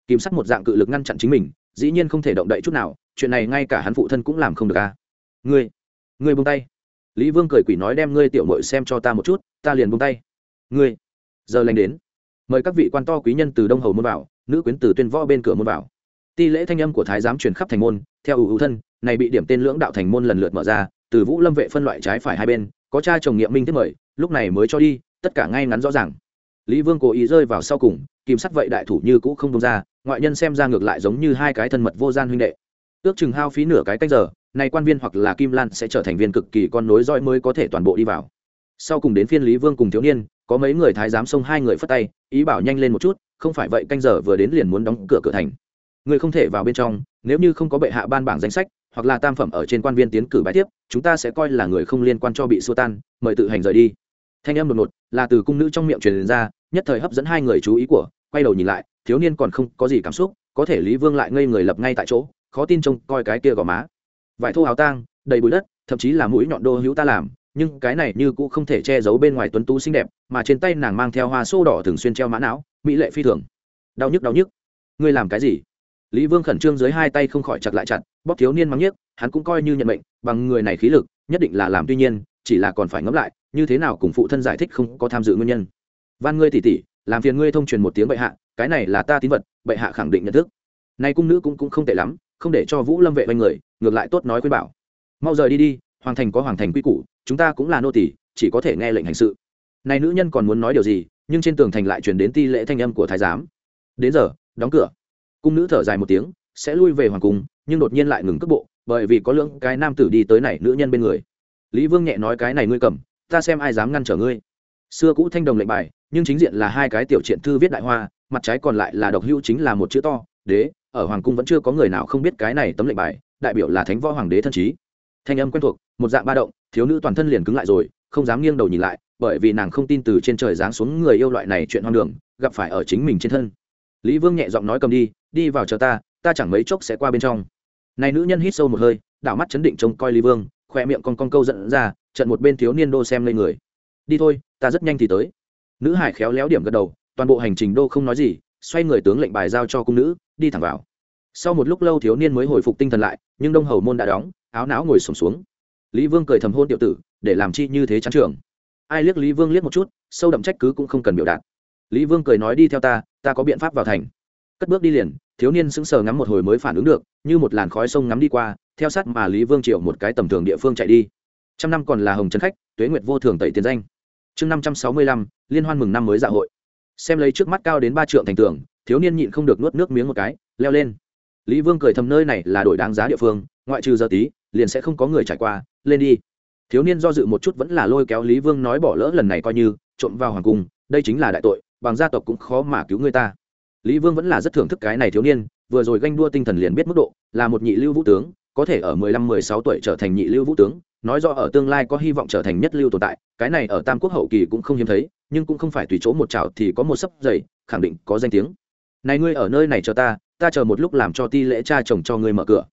Kìm sắc một dạng cự lực ngăn chặn chính mình, dĩ nhiên không thể động đậy chút nào, chuyện này ngay cả hắn phụ thân cũng làm không được à. Ngươi ngươi buông tay. Lý vương cười quỷ nói đem ngươi tiểu mội xem cho ta một chút, ta liền buông tay. Ngươi, giờ lành đến. Mời các vị quan to quý nhân từ đông hầu môn vào, nữ quyến từ tuyên võ bên cửa môn vào. Ti lễ thanh âm của thái giám truyền khắp thành môn, theo ưu ưu thân này bị điểm tên lưỡng đạo thành môn lần lượt mở ra, từ vũ lâm vệ phân loại trái phải hai bên, có cha chồng nghiệm minh tiếp mời, lúc này mới cho đi, tất cả ngay ngắn rõ ràng. Lý vương cố ý rơi vào sau cùng, kìm sắt vậy đại thủ như cũ không đông ra, ngoại nhân xem ra ngược lại giống như hai cái thân mật vô gian huynh đệ. Ước chừng hao phí nửa cái canh giờ này quan viên hoặc là kim lan sẽ trở thành viên cực kỳ con nối roi mới có thể toàn bộ đi vào. Sau cùng đến phiên lý vương cùng thiếu niên, có mấy người thái giám xông hai người phất tay, ý bảo nhanh lên một chút, không phải vậy canh giờ vừa đến liền muốn đóng cửa cửa thành. Người không thể vào bên trong, nếu như không có bệ hạ ban bảng danh sách hoặc là tam phẩm ở trên quan viên tiến cử bãi tiếp, chúng ta sẽ coi là người không liên quan cho bị xua tan, mời tự hành rời đi. Thanh âm đột ngột, là từ cung nữ trong miệng truyền ra, nhất thời hấp dẫn hai người chú ý của, quay đầu nhìn lại, thiếu niên còn không có gì cảm xúc, có thể lý vương lại ngây người lập ngay tại chỗ, khó tin trông coi cái kia gò má. Vải thô áo tang, đầy bụi đất, thậm chí là mũi nhọn đô hữu ta làm, nhưng cái này như cũng không thể che giấu bên ngoài tuấn tú xinh đẹp, mà trên tay nàng mang theo hoa sô đỏ thường xuyên treo mã não, mỹ lệ phi thường. Đau nhức đau nhức. Ngươi làm cái gì? Lý vương khẩn trương dưới hai tay không khỏi chặt lại chặt bóp thiếu niên mắng nhiếc hắn cũng coi như nhận mệnh bằng người này khí lực nhất định là làm tuy nhiên chỉ là còn phải ngẫm lại như thế nào cùng phụ thân giải thích không có tham dự nguyên nhân. Van ngươi tỉ tỉ làm phiền ngươi thông truyền một tiếng bệ hạ cái này là ta tín vật bệ hạ khẳng định nhận thức. Nay cung nữ cũng, cũng không tệ lắm không để cho vũ lâm vệ oanh người ngược lại tốt nói khuyên bảo. Mau rời đi đi hoàng thành có hoàng thành quy củ chúng ta cũng là nô tỳ, chỉ có thể nghe lệnh hành sự. Này nữ nhân còn muốn nói điều gì nhưng trên tường thành lại truyền đến ti lễ thanh âm của thái giám. Đến giờ đóng cửa cung nữ thở dài một tiếng, sẽ lui về hoàng cung, nhưng đột nhiên lại ngừng cước bộ, bởi vì có lượng cái nam tử đi tới này nữ nhân bên người. Lý vương nhẹ nói cái này ngươi cầm, ta xem ai dám ngăn trở ngươi. Xưa cũ thanh đồng lệnh bài, nhưng chính diện là hai cái tiểu triện thư viết đại hoa, mặt trái còn lại là độc hữu chính là một chữ to, đế, ở hoàng cung vẫn chưa có người nào không biết cái này tấm lệnh bài, đại biểu là thánh võ hoàng đế thân trí thanh âm quen thuộc, một dạng ba động, thiếu nữ toàn thân liền cứng lại rồi, không dám nghiêng đầu nhìn lại, bởi vì nàng không tin từ trên trời giáng xuống người yêu loại này chuyện hoang đường, gặp phải ở chính mình trên thân lý vương nhẹ giọng nói cầm đi đi vào chờ ta ta chẳng mấy chốc sẽ qua bên trong. Này nữ nhân hít sâu một hơi, đảo mắt chấn định trông coi lý vương khoe miệng con con câu giận ra, trận một bên thiếu niên đô xem lên người. Đi thôi, ta rất nhanh thì tới. Nữ hải khéo léo điểm gật đầu, toàn bộ hành trình đô không nói gì, xoay người tướng lệnh bài giao cho cung nữ, đi thẳng vào. Sau một lúc lâu thiếu niên mới hồi phục tinh thần lại, nhưng đông hầu môn đã đóng, áo não ngồi sổm xuống. Lý vương cười thầm hôn tiểu tử, để làm chi như thế chán trường. Ai liếc lý vương liếc một chút, sâu đậm trách cứ cũng không cần biểu đạt lý vương cười nói đi theo ta ta có biện pháp vào thành. Cất bước đi liền, thiếu niên sững sờ ngắm một hồi mới phản ứng được, như một làn khói sông ngắm đi qua, theo sát mà lý vương triệu một cái tầm thường địa phương chạy đi. Trăm năm còn là hồng trấn khách, tuế nguyệt vô thường tẩy tiền danh. Chương năm trăm sáu mươi lăm, liên hoan mừng năm mới dạ hội. Xem lấy trước mắt cao đến ba trượng thành tường, thiếu niên nhịn không được nuốt nước miếng một cái, leo lên. Lý vương cười thầm nơi này là đổi đáng giá địa phương, ngoại trừ giờ tí, liền sẽ không có người trải qua, lên đi. Thiếu niên do dự một chút vẫn là lôi kéo lý vương nói bỏ lỡ lần này coi như, trộm vào hoàng cung, đây chính là đại tội bằng gia tộc cũng khó mà cứu người ta. Lý vương vẫn là rất thưởng thức cái này thiếu niên, vừa rồi ganh đua tinh thần liền biết mức độ, là một nhị lưu vũ tướng, có thể ở mười lăm, mười sáu tuổi trở thành nhị lưu vũ tướng, nói rõ ở tương lai có hy vọng trở thành nhất lưu tồn tại, cái này ở tam quốc hậu kỳ cũng không hiếm thấy, nhưng cũng không phải tùy chỗ một chảo thì có một sấp dày, khẳng định có danh tiếng. Này ngươi ở nơi này chờ ta ta chờ một lúc làm cho ti lễ cha chồng cho ngươi mở cửa.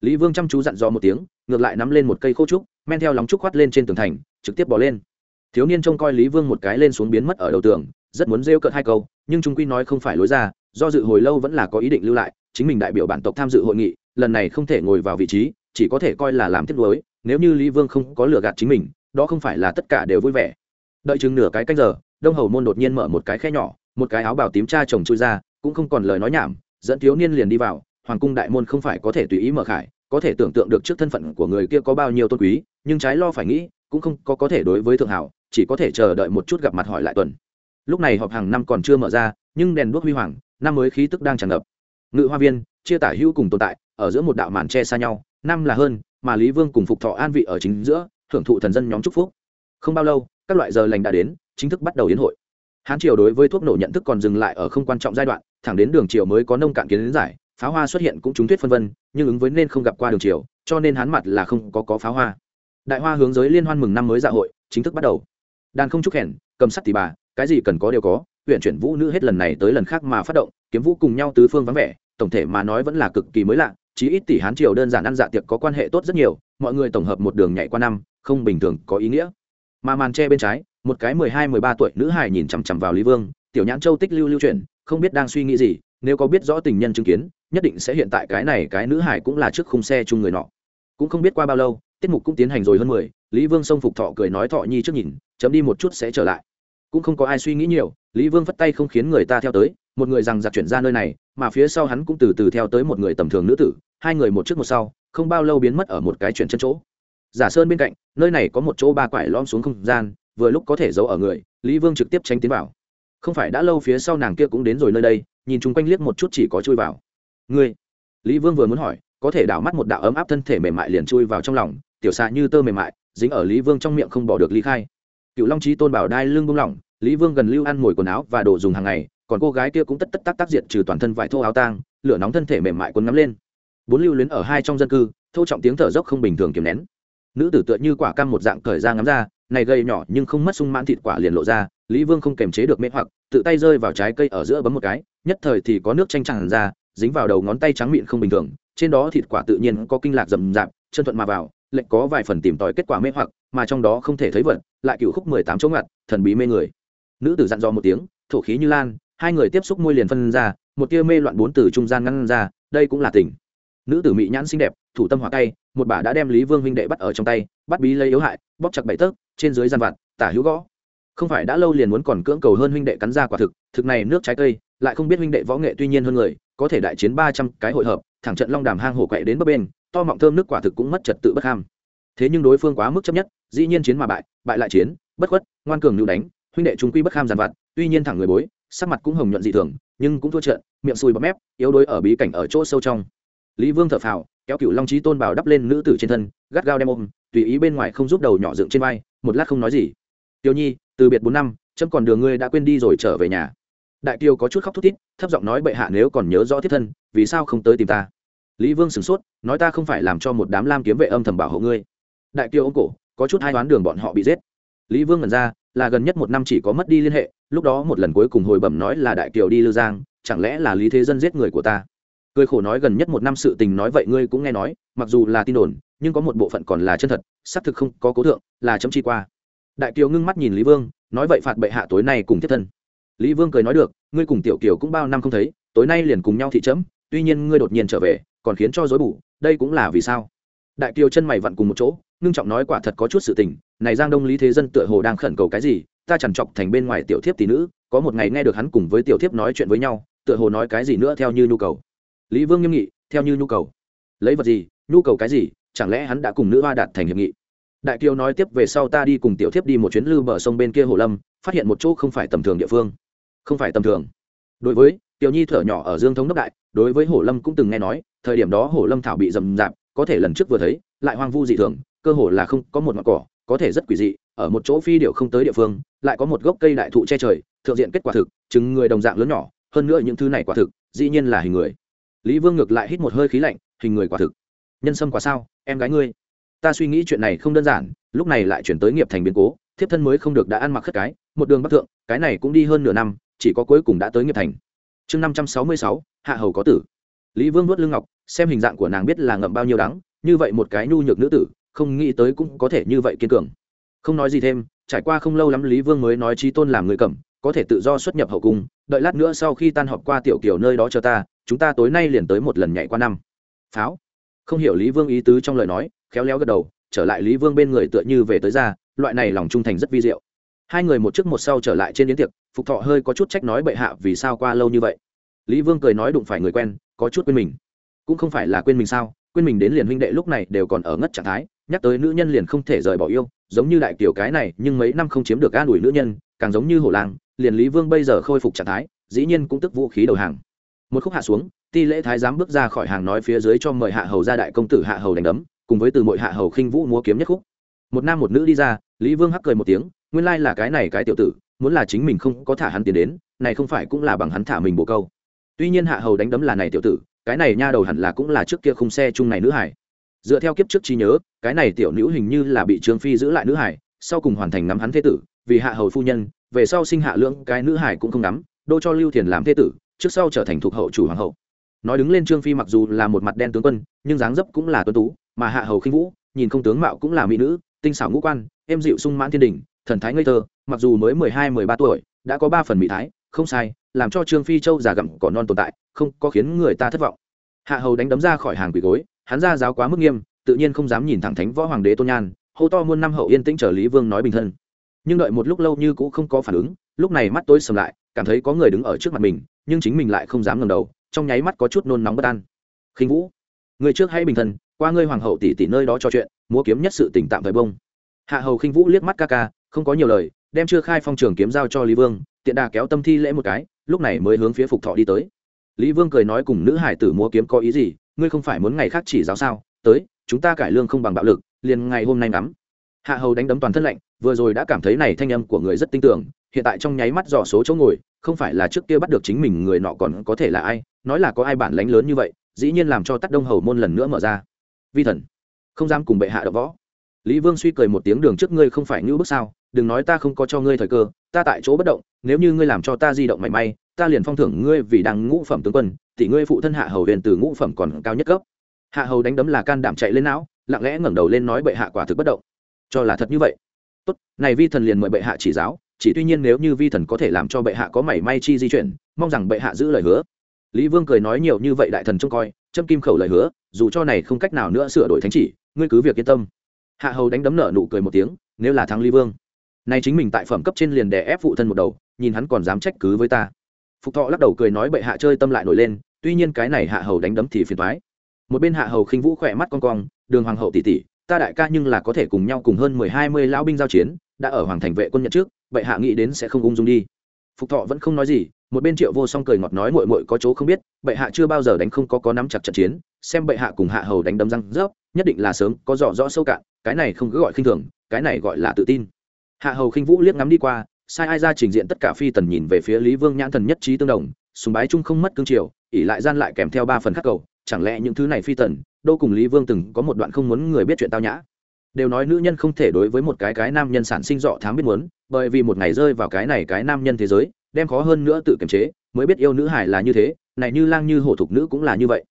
Lý vương chăm chú dặn dò một tiếng, ngược lại nắm lên một cây khô trúc, men theo lóng trúc khoắt lên trên tường thành, trực tiếp bỏ lên. Thiếu niên trông coi lý vương một cái lên xuống biến mất ở đầu tường rất muốn rêu cợt hai câu, nhưng trung quy nói không phải lối ra, do dự hồi lâu vẫn là có ý định lưu lại, chính mình đại biểu bản tộc tham dự hội nghị, lần này không thể ngồi vào vị trí, chỉ có thể coi là làm tiếp nối nếu như lý vương không có lừa gạt chính mình, đó không phải là tất cả đều vui vẻ. Đợi chừng nửa cái canh giờ, đông hầu môn đột nhiên mở một cái khe nhỏ, một cái áo bào tím cha chồng chui ra, cũng không còn lời nói nhảm, dẫn thiếu niên liền đi vào, hoàng cung đại môn không phải có thể tùy ý mở khải, có thể tưởng tượng được trước thân phận của người kia có bao nhiêu tôn quý, nhưng trái lo phải nghĩ, cũng không có có thể đối với thượng hảo, chỉ có thể chờ đợi một chút gặp mặt hỏi lại tuần lúc này họp hàng năm còn chưa mở ra, nhưng đèn đuốc huy hoàng, năm mới khí tức đang tràn ngập. Ngự hoa viên, chia tả hữu cùng tồn tại, ở giữa một đạo màn tre xa nhau, năm là hơn, mà lý vương cùng phục thọ an vị ở chính giữa, thưởng thụ thần dân nhóm chúc phúc. Không bao lâu, các loại giờ lành đã đến, chính thức bắt đầu yến hội. Hán triều đối với thuốc nổ nhận thức còn dừng lại ở không quan trọng giai đoạn, thẳng đến đường triều mới có nông cạn kiến giải, pháo hoa xuất hiện cũng trúng thuyết phân vân, nhưng ứng với nên không gặp qua đường triều, cho nên hán mặt là không có có pháo hoa. Đại hoa hướng giới liên hoan mừng năm mới dạ hội, chính thức bắt đầu. Đàn không chúc hẹn, cầm sắt tỷ bà cái gì cần có đều có, huyện chuyển vũ nữ hết lần này tới lần khác mà phát động, kiếm vũ cùng nhau tứ phương vắng vẻ, tổng thể mà nói vẫn là cực kỳ mới lạ, chí ít tỷ hán triều đơn giản ăn dạ tiệc có quan hệ tốt rất nhiều, mọi người tổng hợp một đường nhảy qua năm, không bình thường có ý nghĩa. Mà màn tre bên trái, một cái mười hai, mười ba tuổi nữ hài nhìn chằm chằm vào lý vương, tiểu nhãn châu tích lưu lưu chuyển, không biết đang suy nghĩ gì, nếu có biết rõ tình nhân chứng kiến, nhất định sẽ hiện tại cái này cái nữ hải cũng là trước khung xe chung người nọ. Cũng không biết qua bao lâu, tiết mục cũng tiến hành rồi hơn mười, lý vương xông phục thọ cười nói thọ nhi trước nhìn, chấm đi một chút sẽ trở lại cũng không có ai suy nghĩ nhiều, lý vương phất tay không khiến người ta theo tới, một người rằng giặc chuyển ra nơi này, mà phía sau hắn cũng từ từ theo tới một người tầm thường nữ tử, hai người một trước một sau, không bao lâu biến mất ở một cái chuyển chân chỗ. Giả sơn bên cạnh, nơi này có một chỗ ba quải lom xuống không gian, vừa lúc có thể giấu ở người, lý vương trực tiếp tránh tiến vào. Không phải đã lâu phía sau nàng kia cũng đến rồi nơi đây, nhìn chung quanh liếc một chút chỉ có chui vào. Ngươi? Lý vương vừa muốn hỏi, có thể đảo mắt một đạo ấm áp thân thể mềm mại liền chui vào trong lòng, tiểu xạ như tơ mềm mại, dính ở lý vương trong miệng không bỏ được lý khai cựu long trí tôn bảo đai lưng bung lỏng, lý vương gần lưu ăn mồi quần áo và đồ dùng hàng ngày, còn cô gái kia cũng tất tất tác tác diệt trừ toàn thân vải thô áo tang, lửa nóng thân thể mềm mại quấn ngắm lên. Bốn lưu luyến ở hai trong dân cư, thô trọng tiếng thở dốc không bình thường kiềm nén. Nữ tử tựa như quả cam một dạng cởi ra ngắm ra, này gầy nhỏ nhưng không mất sung mãn thịt quả liền lộ ra, lý vương không kềm chế được mê hoặc, tự tay rơi vào trái cây ở giữa bấm một cái, nhất thời thì có nước chanh tràn ra, dính vào đầu ngón tay trắng miệng không bình thường, trên đó thịt quả tự nhiên có kinh lạc rầm rạp, chân thuận mà vào lệnh có vài phần tìm tòi kết quả mê hoặc, mà trong đó không thể thấy vật, lại cựu khúc mười tám chỗ ngặt, thần bí mê người. Nữ tử dặn dò một tiếng, thổ khí như lan, hai người tiếp xúc môi liền phân ra, một tia mê loạn bốn từ trung gian ngăn ra, đây cũng là tình. Nữ tử mỹ nhãn xinh đẹp, thủ tâm hỏa tay, một bà đã đem lý vương huynh đệ bắt ở trong tay, bắt bí lấy yếu hại, bóp chặt bảy tấc, trên dưới gian vặt, tả hữu gõ. Không phải đã lâu liền muốn còn cưỡng cầu hơn huynh đệ cắn ra quả thực thực này nước trái cây, lại không biết huynh đệ võ nghệ tuy nhiên hơn người, có thể đại chiến ba trăm cái hội hợp, thẳng trận long đàm hang hổ quậy đến bấp bên to mọng thơm nước quả thực cũng mất trật tự bất ham. Thế nhưng đối phương quá mức chấp nhất, dĩ nhiên chiến mà bại bại lại chiến, bất khuất, ngoan cường lưu đánh, huynh đệ chúng quy bất kham giàn vặt, tuy nhiên thẳng người bối, sắc mặt cũng hồng nhuận dị thường, nhưng cũng thua trận, miệng sùi bọt mép, yếu đuối ở bí cảnh ở chỗ sâu trong. Lý vương thở phào, kéo cựu long trí tôn bảo đắp lên nữ tử trên thân, gắt gao đem ôm, tùy ý bên ngoài không giúp đầu nhỏ dựng trên vai, một lát không nói gì. Tiêu nhi, từ biệt bốn năm, chấm còn đường ngươi đã quên đi rồi trở về nhà. Đại kiều có chút khóc thút thít, thấp giọng nói, bệ hạ nếu còn nhớ rõ thiết thân, vì sao không tới tìm ta? Lý vương sửng sốt, nói ta không phải làm cho một đám lam kiếm vệ âm thầm bảo hộ ngươi. Đại kiều ông cổ, có chút hai đoán đường bọn họ bị giết. Lý vương ngẩn ra, là gần nhất một năm chỉ có mất đi liên hệ, lúc đó một lần cuối cùng hồi bẩm nói là đại kiều đi lư giang, chẳng lẽ là lý thế dân giết người của ta? Cười khổ nói gần nhất một năm sự tình nói vậy ngươi cũng nghe nói, mặc dù là tin đồn, nhưng có một bộ phận còn là chân thật, xác thực không có cố thượng, là chấm chi qua. Đại kiều ngưng mắt nhìn lý vương, nói vậy phạt bệ hạ tối nay cùng tiếp thân. Lý vương cười nói được, ngươi cùng tiểu kiều cũng bao năm không thấy, tối nay liền cùng nhau thị chấm tuy nhiên ngươi đột nhiên trở về còn khiến cho dối bủ đây cũng là vì sao? Đại kiều chân mày vặn cùng một chỗ, ngưng trọng nói quả thật có chút sự tình, này giang đông lý thế dân tựa hồ đang khẩn cầu cái gì, ta chẳng chọc thành bên ngoài tiểu thiếp tỷ nữ, có một ngày nghe được hắn cùng với tiểu thiếp nói chuyện với nhau, tựa hồ nói cái gì nữa theo như nhu cầu. Lý vương nghiêm nghị, theo như nhu cầu. Lấy vật gì, nhu cầu cái gì, chẳng lẽ hắn đã cùng nữ hoa đạt thành hiệp nghị? Đại kiều nói tiếp về sau ta đi cùng tiểu thiếp đi một chuyến lư bờ sông bên kia hồ lâm, phát hiện một chỗ không phải tầm thường địa phương. Không phải tầm thường. Đối với, tiểu nhi thở nhỏ ở dương thống đốc đại, đối với hồ lâm cũng từng nghe nói thời điểm đó hồ lâm thảo bị rầm rạp, có thể lần trước vừa thấy, lại hoang vu dị thường, cơ hồ là không có một ngọn cỏ, có thể rất quỷ dị, ở một chỗ phi điệu không tới địa phương, lại có một gốc cây đại thụ che trời, thượng diện kết quả thực chứng người đồng dạng lớn nhỏ, hơn nữa những thứ này quả thực, dĩ nhiên là hình người. Lý vương ngược lại hít một hơi khí lạnh, hình người quả thực. Nhân sâm quả sao, em gái ngươi? Ta suy nghĩ chuyện này không đơn giản, lúc này lại chuyển tới nghiệp thành biến cố, thiếp thân mới không được đã ăn mặc khất cái, một đường bắc thượng, cái này cũng đi hơn nửa năm, chỉ có cuối cùng đã tới nghiệp thành. Chương năm trăm sáu mươi sáu, hạ hầu có tử lý vương nuốt lưng ngọc, xem hình dạng của nàng biết là ngậm bao nhiêu đắng, như vậy một cái nhu nhược nữ tử, không nghĩ tới cũng có thể như vậy kiên cường. Không nói gì thêm, trải qua không lâu lắm lý vương mới nói trí tôn làm người cầm, có thể tự do xuất nhập hậu cung, đợi lát nữa sau khi tan họp qua tiểu kiểu nơi đó cho ta, chúng ta tối nay liền tới một lần nhảy qua năm. Pháo. Không hiểu lý vương ý tứ trong lời nói, khéo léo gật đầu, trở lại lý vương bên người tựa như về tới ra, loại này lòng trung thành rất vi diệu. Hai người một trước một sau trở lại trên yến tiệc, phục thọ hơi có chút trách nói bệ hạ vì sao qua lâu như vậy lý vương cười nói đụng phải người quen, có chút quên mình. Cũng không phải là quên mình sao, quên mình đến liền huynh đệ lúc này đều còn ở ngất trạng thái, nhắc tới nữ nhân liền không thể rời bỏ yêu, giống như đại kiểu cái này, nhưng mấy năm không chiếm được an ủi nữ nhân, càng giống như hổ lang liền lý vương bây giờ khôi phục trạng thái, dĩ nhiên cũng tức vũ khí đầu hàng. Một khúc hạ xuống, ti lễ thái giám bước ra khỏi hàng nói phía dưới cho mời hạ hầu ra đại công tử hạ hầu đánh đấm, cùng với từ mội hạ hầu khinh vũ múa kiếm nhất khúc. Một nam một nữ đi ra, lý vương hắc cười một tiếng, nguyên lai là cái này cái tiểu tử, muốn là chính mình không có thả hắn tiền đến, này không phải cũng là bằng hắn thả mình bồ câu tuy nhiên hạ hầu đánh đấm là này tiểu tử, cái này nha đầu hẳn là cũng là trước kia khung xe chung này nữ hải. Dựa theo kiếp trước trí nhớ, cái này tiểu nữ hình như là bị trương phi giữ lại nữ hải, sau cùng hoàn thành nắm hắn thế tử, vì hạ hầu phu nhân, về sau sinh hạ lưỡng, cái nữ hải cũng không nắm đô cho lưu thiền làm thế tử, trước sau trở thành thuộc hậu chủ hoàng hậu. Nói đứng lên trương phi mặc dù là một mặt đen tướng quân, nhưng dáng dấp cũng là tuấn tú, mà hạ hầu khinh vũ, nhìn không tướng mạo cũng là mỹ nữ, tinh xảo ngũ quan, êm dịu sung mãn thiên đình, thần thái ngây thơ, mặc dù mới mười hai, mười ba tuổi, đã có ba phần mỹ thái, không sai làm cho trương phi châu già gặm cỏ non tồn tại, không có khiến người ta thất vọng. Hạ hầu đánh đấm ra khỏi hàng quỷ gối, hắn ra giáo quá mức nghiêm, tự nhiên không dám nhìn thẳng thánh võ hoàng đế tôn nhan, hô to muôn năm hậu yên tĩnh trở lý vương nói bình thân. Nhưng đợi một lúc lâu như cũng không có phản ứng, lúc này mắt tối sầm lại, cảm thấy có người đứng ở trước mặt mình, nhưng chính mình lại không dám ngẩng đầu, trong nháy mắt có chút nôn nóng bất an. Khinh vũ, người trước hay bình thân, qua ngươi hoàng hậu tỷ tỷ nơi đó trò chuyện, múa kiếm nhất sự tỉnh tạm thời bông. Hạ hầu khinh vũ liếc mắt ca ca, không có nhiều lời, đem chưa khai phong trường kiếm giao cho lý vương, tiện đà kéo tâm thi lễ một cái lúc này mới hướng phía phục thọ đi tới. Lý vương cười nói cùng nữ hải tử múa kiếm có ý gì, ngươi không phải muốn ngày khác chỉ giáo sao? Tới, chúng ta cải lương không bằng bạo lực, liền ngày hôm nay ngắm. Hạ hầu đánh đấm toàn thân lạnh, vừa rồi đã cảm thấy này thanh âm của người rất tin tưởng hiện tại trong nháy mắt dò số chỗ ngồi, không phải là trước kia bắt được chính mình người nọ còn có thể là ai, nói là có ai bản lánh lớn như vậy, dĩ nhiên làm cho tắt đông hầu môn lần nữa mở ra. Vi thần, không dám cùng bệ hạ đập võ. Lý vương suy cười một tiếng đường trước ngươi không phải ngữ bước sao đừng nói ta không có cho ngươi thời cơ, ta tại chỗ bất động, nếu như ngươi làm cho ta di động mảy may, ta liền phong thưởng ngươi vì đang ngũ phẩm tướng quân thì ngươi phụ thân hạ hầu huyền từ ngũ phẩm còn cao nhất cấp. Hạ hầu đánh đấm là can đảm chạy lên não, lặng lẽ ngẩng đầu lên nói bệ hạ quả thực bất động. Cho là thật như vậy. Tốt, này vi thần liền mời bệ hạ chỉ giáo, chỉ tuy nhiên nếu như vi thần có thể làm cho bệ hạ có mảy may chi di chuyển, mong rằng bệ hạ giữ lời hứa. Lý vương cười nói nhiều như vậy đại thần trông coi, châm kim khẩu lời hứa, dù cho này không cách nào nữa sửa đổi thánh chỉ, ngươi cứ việc yên tâm. Hạ hầu đánh đấm nợ nụ cười một tiếng, nếu là thắng lý vương nay chính mình tại phẩm cấp trên liền đè ép phụ thân một đầu, nhìn hắn còn dám trách cứ với ta. Phục thọ lắc đầu cười nói bệ hạ chơi tâm lại nổi lên, tuy nhiên cái này hạ hầu đánh đấm thì phiền thoái một bên hạ hầu khinh vũ khỏe mắt con cong, đường hoàng hậu tỷ tỷ, ta đại ca nhưng là có thể cùng nhau cùng hơn mười hai mươi lão binh giao chiến, đã ở hoàng thành vệ quân nhận trước, bệ hạ nghĩ đến sẽ không ung dung đi. Phục thọ vẫn không nói gì, một bên triệu vô song cười ngọt nói mội mội có chỗ không biết, bệ hạ chưa bao giờ đánh không có có nắm chặt trận chiến, xem bệ hạ cùng hạ hầu đánh đấm răng rớp, nhất định là sớm có rõ rõ sâu cạn, cái này không cứ gọi khinh thường, cái này gọi là tự tin hạ hầu khinh vũ liếc ngắm đi qua, sai ai ra trình diện tất cả phi tần nhìn về phía lý vương nhãn thần nhất trí tương đồng, sùng bái chung không mất cương triều ỉ lại gian lại kèm theo ba phần khắc cầu, chẳng lẽ những thứ này phi tần đô cùng lý vương từng có một đoạn không muốn người biết chuyện tao nhã. Đều nói nữ nhân không thể đối với một cái cái nam nhân sản sinh dọ thám biết muốn, bởi vì một ngày rơi vào cái này cái nam nhân thế giới, đem khó hơn nữa tự kiềm chế, mới biết yêu nữ hải là như thế, này như lang như hổ thục nữ cũng là như vậy.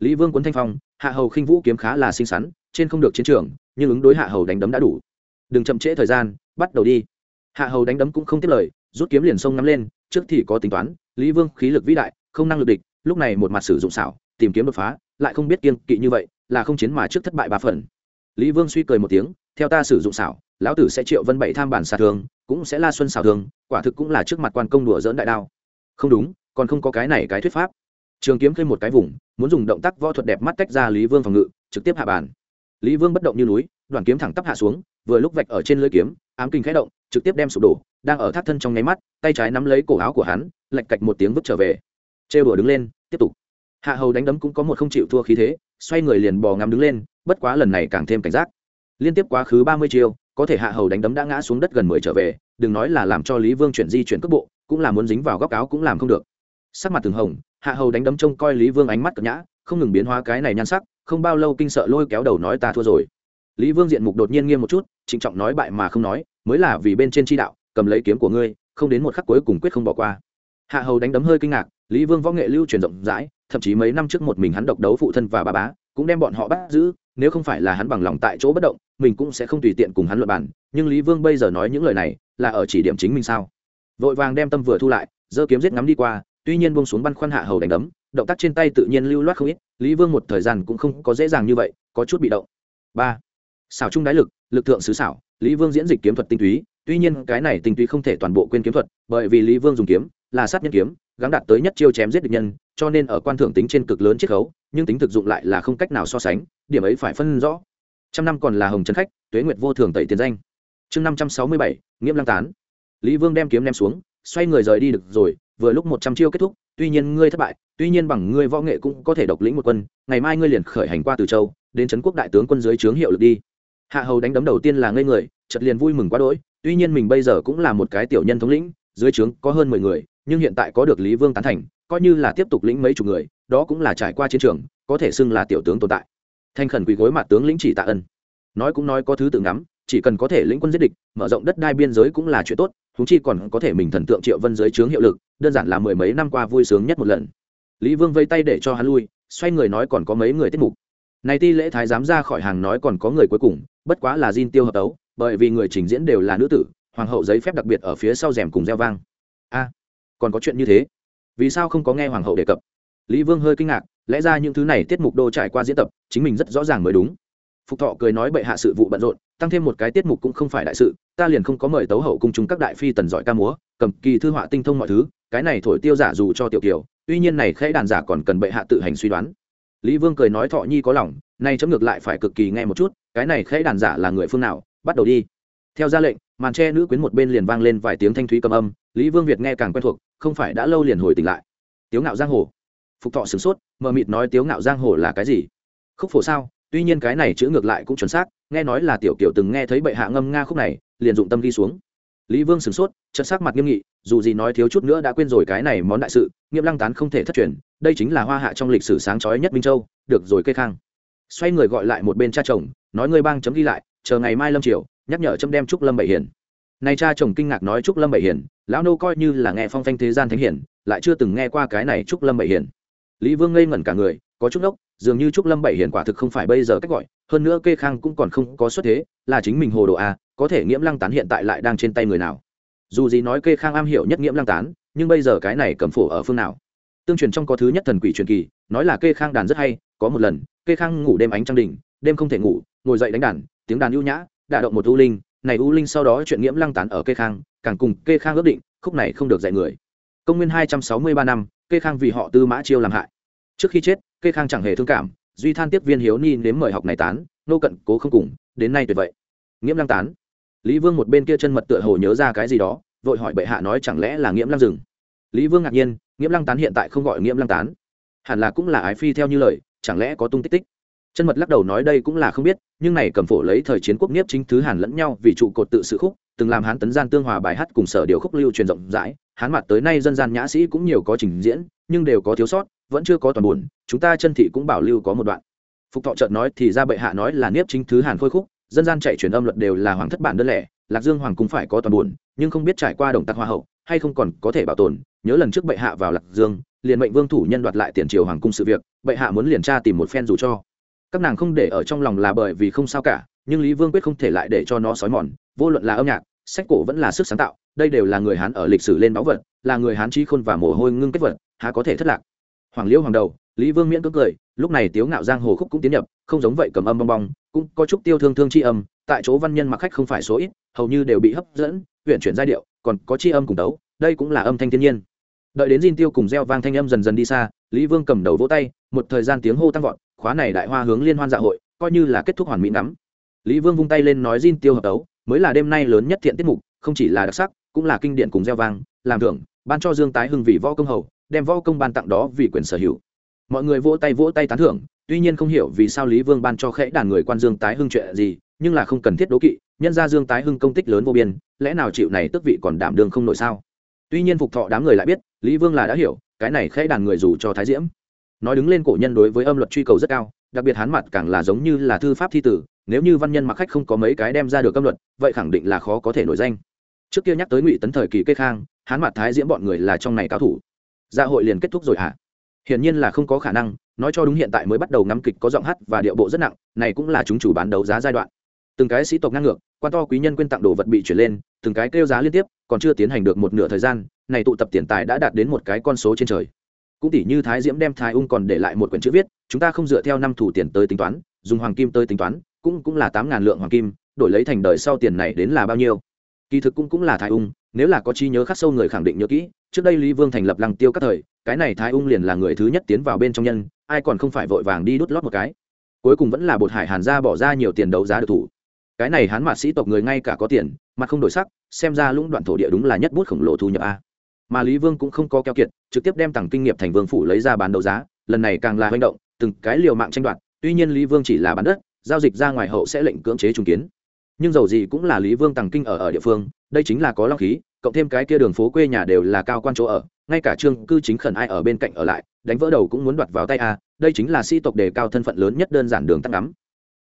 Lý vương quấn thanh phong, hạ hầu khinh vũ kiếm khá là xinh xắn, trên không được chiến trường, nhưng ứng đối hạ hầu đánh đấm đã đủ. Đừng chậm trễ thời gian bắt đầu đi. Hạ hầu đánh đấm cũng không tiếp lời, rút kiếm liền sông ngắm lên, trước thì có tính toán, lý vương khí lực vĩ đại, không năng lực địch, lúc này một mặt sử dụng xảo, tìm kiếm đột phá, lại không biết kiên kỵ như vậy, là không chiến mà trước thất bại ba phần. Lý vương suy cười một tiếng, theo ta sử dụng xảo, lão tử sẽ triệu vân bảy tham bản xà thường, cũng sẽ la xuân xảo thường, quả thực cũng là trước mặt quan công đùa dỡn đại đao. Không đúng, còn không có cái này cái thuyết pháp. Trường kiếm khơi một cái vùng, muốn dùng động tác võ thuật đẹp mắt tách ra lý vương phòng ngự, trực tiếp hạ bàn. Lý vương bất động như núi đoàn kiếm thẳng tắp hạ xuống, vừa lúc vạch ở trên lưỡi kiếm, ám kinh khẽ động, trực tiếp đem sụp đổ, đang ở thắt thân trong nháy mắt, tay trái nắm lấy cổ áo của hắn lạch cạch một tiếng vứt trở về. Trêu đùa đứng lên, tiếp tục. Hạ hầu đánh đấm cũng có một không chịu thua khí thế, xoay người liền bò ngắm đứng lên, bất quá lần này càng thêm cảnh giác. Liên tiếp quá khứ ba mươi chiêu, có thể hạ hầu đánh đấm đã ngã xuống đất gần mười trở về, đừng nói là làm cho lý vương chuyển di chuyển cước bộ, cũng là muốn dính vào góc áo cũng làm không được. Sắc mặt từng hồng, hạ hầu đánh đấm trông coi lý vương ánh mắt cập nhã, không ngừng biến hóa cái này nhan sắc, không bao lâu kinh sợ lôi kéo đầu nói ta thua rồi lý vương diện mục đột nhiên nghiêm một chút, trịnh trọng nói bại mà không nói, mới là vì bên trên tri đạo, cầm lấy kiếm của ngươi, không đến một khắc cuối cùng quyết không bỏ qua. Hạ hầu đánh đấm hơi kinh ngạc, lý vương võ nghệ lưu truyền rộng rãi, thậm chí mấy năm trước một mình hắn độc đấu phụ thân và bà bá, cũng đem bọn họ bắt giữ, nếu không phải là hắn bằng lòng tại chỗ bất động, mình cũng sẽ không tùy tiện cùng hắn luận bàn, nhưng lý vương bây giờ nói những lời này, là ở chỉ điểm chính mình sao? Vội vàng đem tâm vừa thu lại, giơ kiếm giết ngắm đi qua, tuy nhiên buông xuống băn khoăn hạ hầu đánh đấm, động tác trên tay tự nhiên lưu loát không ít, lý vương một thời gian cũng không có dễ dàng như vậy, có chút bị động. Ba xảo trung đái lực lực thượng sứ xảo, lý vương diễn dịch kiếm thuật tinh túy. Tuy nhiên, cái này tinh túy không thể toàn bộ quên kiếm thuật, bởi vì lý vương dùng kiếm là sát nhân kiếm, gắng đạt tới nhất chiêu chém giết địch nhân, cho nên ở quan thưởng tính trên cực lớn chiết khấu, nhưng tính thực dụng lại là không cách nào so sánh, điểm ấy phải phân rõ. Trăm năm còn là hồng trấn khách, tuế nguyệt vô thường tẩy tiền danh. Chương năm trăm sáu mươi bảy nghiễm lăng tán. Lý vương đem kiếm ném xuống, xoay người rời đi được rồi, vừa lúc một trăm chiêu kết thúc, tuy nhiên ngươi thất bại, tuy nhiên bằng ngươi võ nghệ cũng có thể độc lĩnh một quân, ngày mai ngươi liền khởi hành qua từ châu, đến trấn quốc đại tướng quân dưới trướng hiệu lực đi hạ hầu đánh đấm đầu tiên là ngây người chật liền vui mừng quá đỗi, tuy nhiên mình bây giờ cũng là một cái tiểu nhân thống lĩnh, dưới trướng có hơn mười người, nhưng hiện tại có được lý vương tán thành, coi như là tiếp tục lĩnh mấy chục người, đó cũng là trải qua chiến trường, có thể xưng là tiểu tướng tồn tại. Thanh khẩn quỳ gối mặt tướng lĩnh chỉ tạ ân. Nói cũng nói có thứ tự ngắm, chỉ cần có thể lĩnh quân giết địch, mở rộng đất đai biên giới cũng là chuyện tốt húng chi còn có thể mình thần tượng triệu vân dưới trướng hiệu lực, đơn giản là mười mấy năm qua vui sướng nhất một lần. Lý vương vây tay để cho hắn lui, xoay người nói còn có mấy người tiết mục này ti lễ thái dám ra khỏi hàng nói còn có người cuối cùng, bất quá là Jin tiêu hợp tấu, bởi vì người trình diễn đều là nữ tử, hoàng hậu giấy phép đặc biệt ở phía sau rèm cùng gieo vang. A, còn có chuyện như thế? Vì sao không có nghe hoàng hậu đề cập? Lý vương hơi kinh ngạc, lẽ ra những thứ này tiết mục đô trải qua diễn tập, chính mình rất rõ ràng mới đúng. Phục thọ cười nói bệ hạ sự vụ bận rộn, tăng thêm một cái tiết mục cũng không phải đại sự, ta liền không có mời tấu hậu cùng chúng các đại phi tần giỏi ca múa, cầm kỳ thư họa tinh thông mọi thứ, cái này thổi tiêu giả dù cho tiểu kiều, tuy nhiên này khẽ đàn giả còn cần bệ hạ tự hành suy đoán lý vương cười nói thọ nhi có lòng, nay chấm ngược lại phải cực kỳ nghe một chút, cái này khẽ đàn giả là người phương nào, bắt đầu đi. Theo ra lệnh, màn tre nữ quyến một bên liền vang lên vài tiếng thanh thúy cầm âm, lý vương việt nghe càng quen thuộc, không phải đã lâu liền hồi tỉnh lại. Tiếu ngạo giang hồ. Phục thọ sửng sốt, mờ mịt nói tiếu ngạo giang hồ là cái gì? Khúc phổ sao? Tuy nhiên cái này chữ ngược lại cũng chuẩn xác, nghe nói là tiểu kiểu từng nghe thấy bệ hạ ngâm nga khúc này, liền dụng tâm đi xuống lý vương sửng sốt chất sắc mặt nghiêm nghị dù gì nói thiếu chút nữa đã quên rồi cái này món đại sự nghiêm lăng tán không thể thất truyền đây chính là hoa hạ trong lịch sử sáng chói nhất minh châu được rồi kê khang xoay người gọi lại một bên cha chồng nói ngươi bang chấm ghi lại chờ ngày mai lâm triều nhắc nhở chấm đem trúc lâm bảy Hiền. nay cha chồng kinh ngạc nói trúc lâm bảy Hiền, lão nô coi như là nghe phong phanh thế gian thánh hiển lại chưa từng nghe qua cái này trúc lâm bảy Hiền. lý vương ngây ngẩn cả người có chút ốc dường như trúc lâm bảy Hiền quả thực không phải bây giờ cách gọi hơn nữa kê khang cũng còn không có xuất thế là chính mình hồ đồ a có thể nghiễm lăng tán hiện tại lại đang trên tay người nào. Dù gì nói kê khang am hiểu nhất nghiễm lăng tán, nhưng bây giờ cái này cầm phổ ở phương nào? Tương truyền trong có thứ nhất thần quỷ truyền kỳ, nói là kê khang đàn rất hay, có một lần, kê khang ngủ đêm ánh trăng đỉnh, đêm không thể ngủ, ngồi dậy đánh đàn, tiếng đàn ưu nhã, đả động một u linh, này u linh sau đó chuyện nghiễm lăng tán ở kê khang, càng cùng kê khang ước định, khúc này không được dạy người. Công nguyên hai trăm sáu mươi ba năm, kê khang vì họ tư mã chiêu làm hại. Trước khi chết, kê khang chẳng hề thương cảm, duy than tiếp viên hiếu ni nếm mời học này tán, nô cận cố không cùng, đến nay tuyệt vậy nghiễm lăng tán lý vương một bên kia chân mật tựa hồ nhớ ra cái gì đó, vội hỏi bệ hạ nói chẳng lẽ là nghiễm lăng rừng lý vương ngạc nhiên, nghiễm lăng tán hiện tại không gọi nghiễm lăng tán. Hẳn là cũng là ái phi theo như lời, chẳng lẽ có tung tích tích? Chân mật lắc đầu nói đây cũng là không biết, nhưng này cầm phổ lấy thời chiến quốc niếp chính thứ hàn lẫn nhau vì trụ cột tự sự khúc, từng làm hán tấn gian tương hòa bài hát cùng sở điều khúc lưu truyền rộng rãi. Hán mặt tới nay dân gian nhã sĩ cũng nhiều có trình diễn, nhưng đều có thiếu sót, vẫn chưa có toàn buồn, chúng ta chân thị cũng bảo lưu có một đoạn. Phục thọ trợt nói thì ra bệ hạ nói là niếp chính thứ hàn khôi khúc dân gian chạy truyền âm luật đều là hoàng thất bản đơn lẻ, lạc dương hoàng cũng phải có toàn buồn, nhưng không biết trải qua đồng tạc hoa hậu, hay không còn có thể bảo tồn. Nhớ lần trước bệ hạ vào lạc dương, liền mệnh vương thủ nhân đoạt lại tiền triều hoàng cung sự việc, bệ hạ muốn liền tra tìm một phen dù cho. Các nàng không để ở trong lòng là bởi vì không sao cả, nhưng lý vương quyết không thể lại để cho nó sói mòn, vô luận là âm nhạc, sách cổ vẫn là sức sáng tạo, đây đều là người hán ở lịch sử lên báu vật, là người hán trí khôn và mồ hôi ngưng kết vật, há có thể thất lạc. Hoàng liêu hoàng đầu, lý vương miễn cưỡng cười lúc này tiếu ngạo giang hồ khúc cũng tiến nhập, không giống vậy cầm âm bong bong, cũng có chút tiêu thương thương chi âm, tại chỗ văn nhân mặc khách không phải số ít, hầu như đều bị hấp dẫn huyện chuyển giai điệu, còn có chi âm cùng tấu đây cũng là âm thanh thiên nhiên. Đợi đến diên tiêu cùng gieo vang thanh âm dần dần đi xa, lý vương cầm đầu vỗ tay, một thời gian tiếng hô tăng vọt, khóa này đại hoa hướng liên hoan dạ hội, coi như là kết thúc hoàn mỹ ngắm. Lý vương vung tay lên nói diên tiêu hợp tấu mới là đêm nay lớn nhất thiện tiết mục, không chỉ là đặc sắc, cũng là kinh điển cùng gieo vang, làm thưởng, ban cho dương tái hưng vì võ công hầu, đem võ công ban tặng đó vì quyền sở hữu mọi người vỗ tay vỗ tay tán thưởng, tuy nhiên không hiểu vì sao lý vương ban cho khẽ đàn người quan dương tái hưng chuyện gì, nhưng là không cần thiết đố kỵ, nhân ra dương tái hưng công tích lớn vô biên, lẽ nào chịu này tức vị còn đảm đương không nổi sao? Tuy nhiên phục thọ đám người lại biết, lý vương là đã hiểu, cái này khẽ đàn người dù cho thái diễm, nói đứng lên cổ nhân đối với âm luật truy cầu rất cao, đặc biệt hán mặt càng là giống như là thư pháp thi tử, nếu như văn nhân mặc khách không có mấy cái đem ra được âm luật, vậy khẳng định là khó có thể nổi danh. Trước kia nhắc tới ngụy tấn thời kỳ kê khang, hán mặt thái diễm bọn người là trong này cao thủ. Dạ hội liền kết thúc rồi hả? à? Hiển nhiên là không có khả năng, nói cho đúng hiện tại mới bắt đầu ngắm kịch có giọng hát và điệu bộ rất nặng, này cũng là chúng chủ bán đấu giá giai đoạn. Từng cái sĩ tộc ngang ngược, quan to quý nhân quên tặng đồ vật bị chuyển lên, từng cái kêu giá liên tiếp, còn chưa tiến hành được một nửa thời gian, này tụ tập tiền tài đã đạt đến một cái con số trên trời. Cũng tỷ như thái diễm đem thái ung còn để lại một quyển chữ viết, chúng ta không dựa theo năm thủ tiền tới tính toán, dùng hoàng kim tới tính toán, cũng cũng là tám ngàn lượng hoàng kim, đổi lấy thành đời sau tiền này đến là bao nhiêu? Kỳ thực cũng cũng là thái ung, nếu là có chi nhớ khắc sâu người khẳng định nhớ kỹ, trước đây lý vương thành lập lăng tiêu các thời cái này thái ung liền là người thứ nhất tiến vào bên trong nhân, ai còn không phải vội vàng đi đút lót một cái. Cuối cùng vẫn là bột hải hàn ra bỏ ra nhiều tiền đấu giá được thủ. Cái này hán mạt sĩ tộc người ngay cả có tiền mà không đổi sắc, xem ra lũng đoạn thổ địa đúng là nhất bút khổng lồ thu nhập a. Mà lý vương cũng không có keo kiệt, trực tiếp đem tặng kinh nghiệm thành vương phủ lấy ra bán đấu giá, lần này càng là hành động, từng cái liều mạng tranh đoạt, tuy nhiên lý vương chỉ là bán đất, giao dịch ra ngoài hậu sẽ lệnh cưỡng chế trùng kiến. Nhưng dầu gì cũng là lý vương tàng kinh ở ở địa phương, đây chính là có long khí, cộng thêm cái kia đường phố quê nhà đều là cao quan chỗ ở ngay cả trương cư chính khẩn ai ở bên cạnh ở lại, đánh vỡ đầu cũng muốn đoạt vào tay a, đây chính là sĩ tộc đề cao thân phận lớn nhất đơn giản đường tắt ngắm.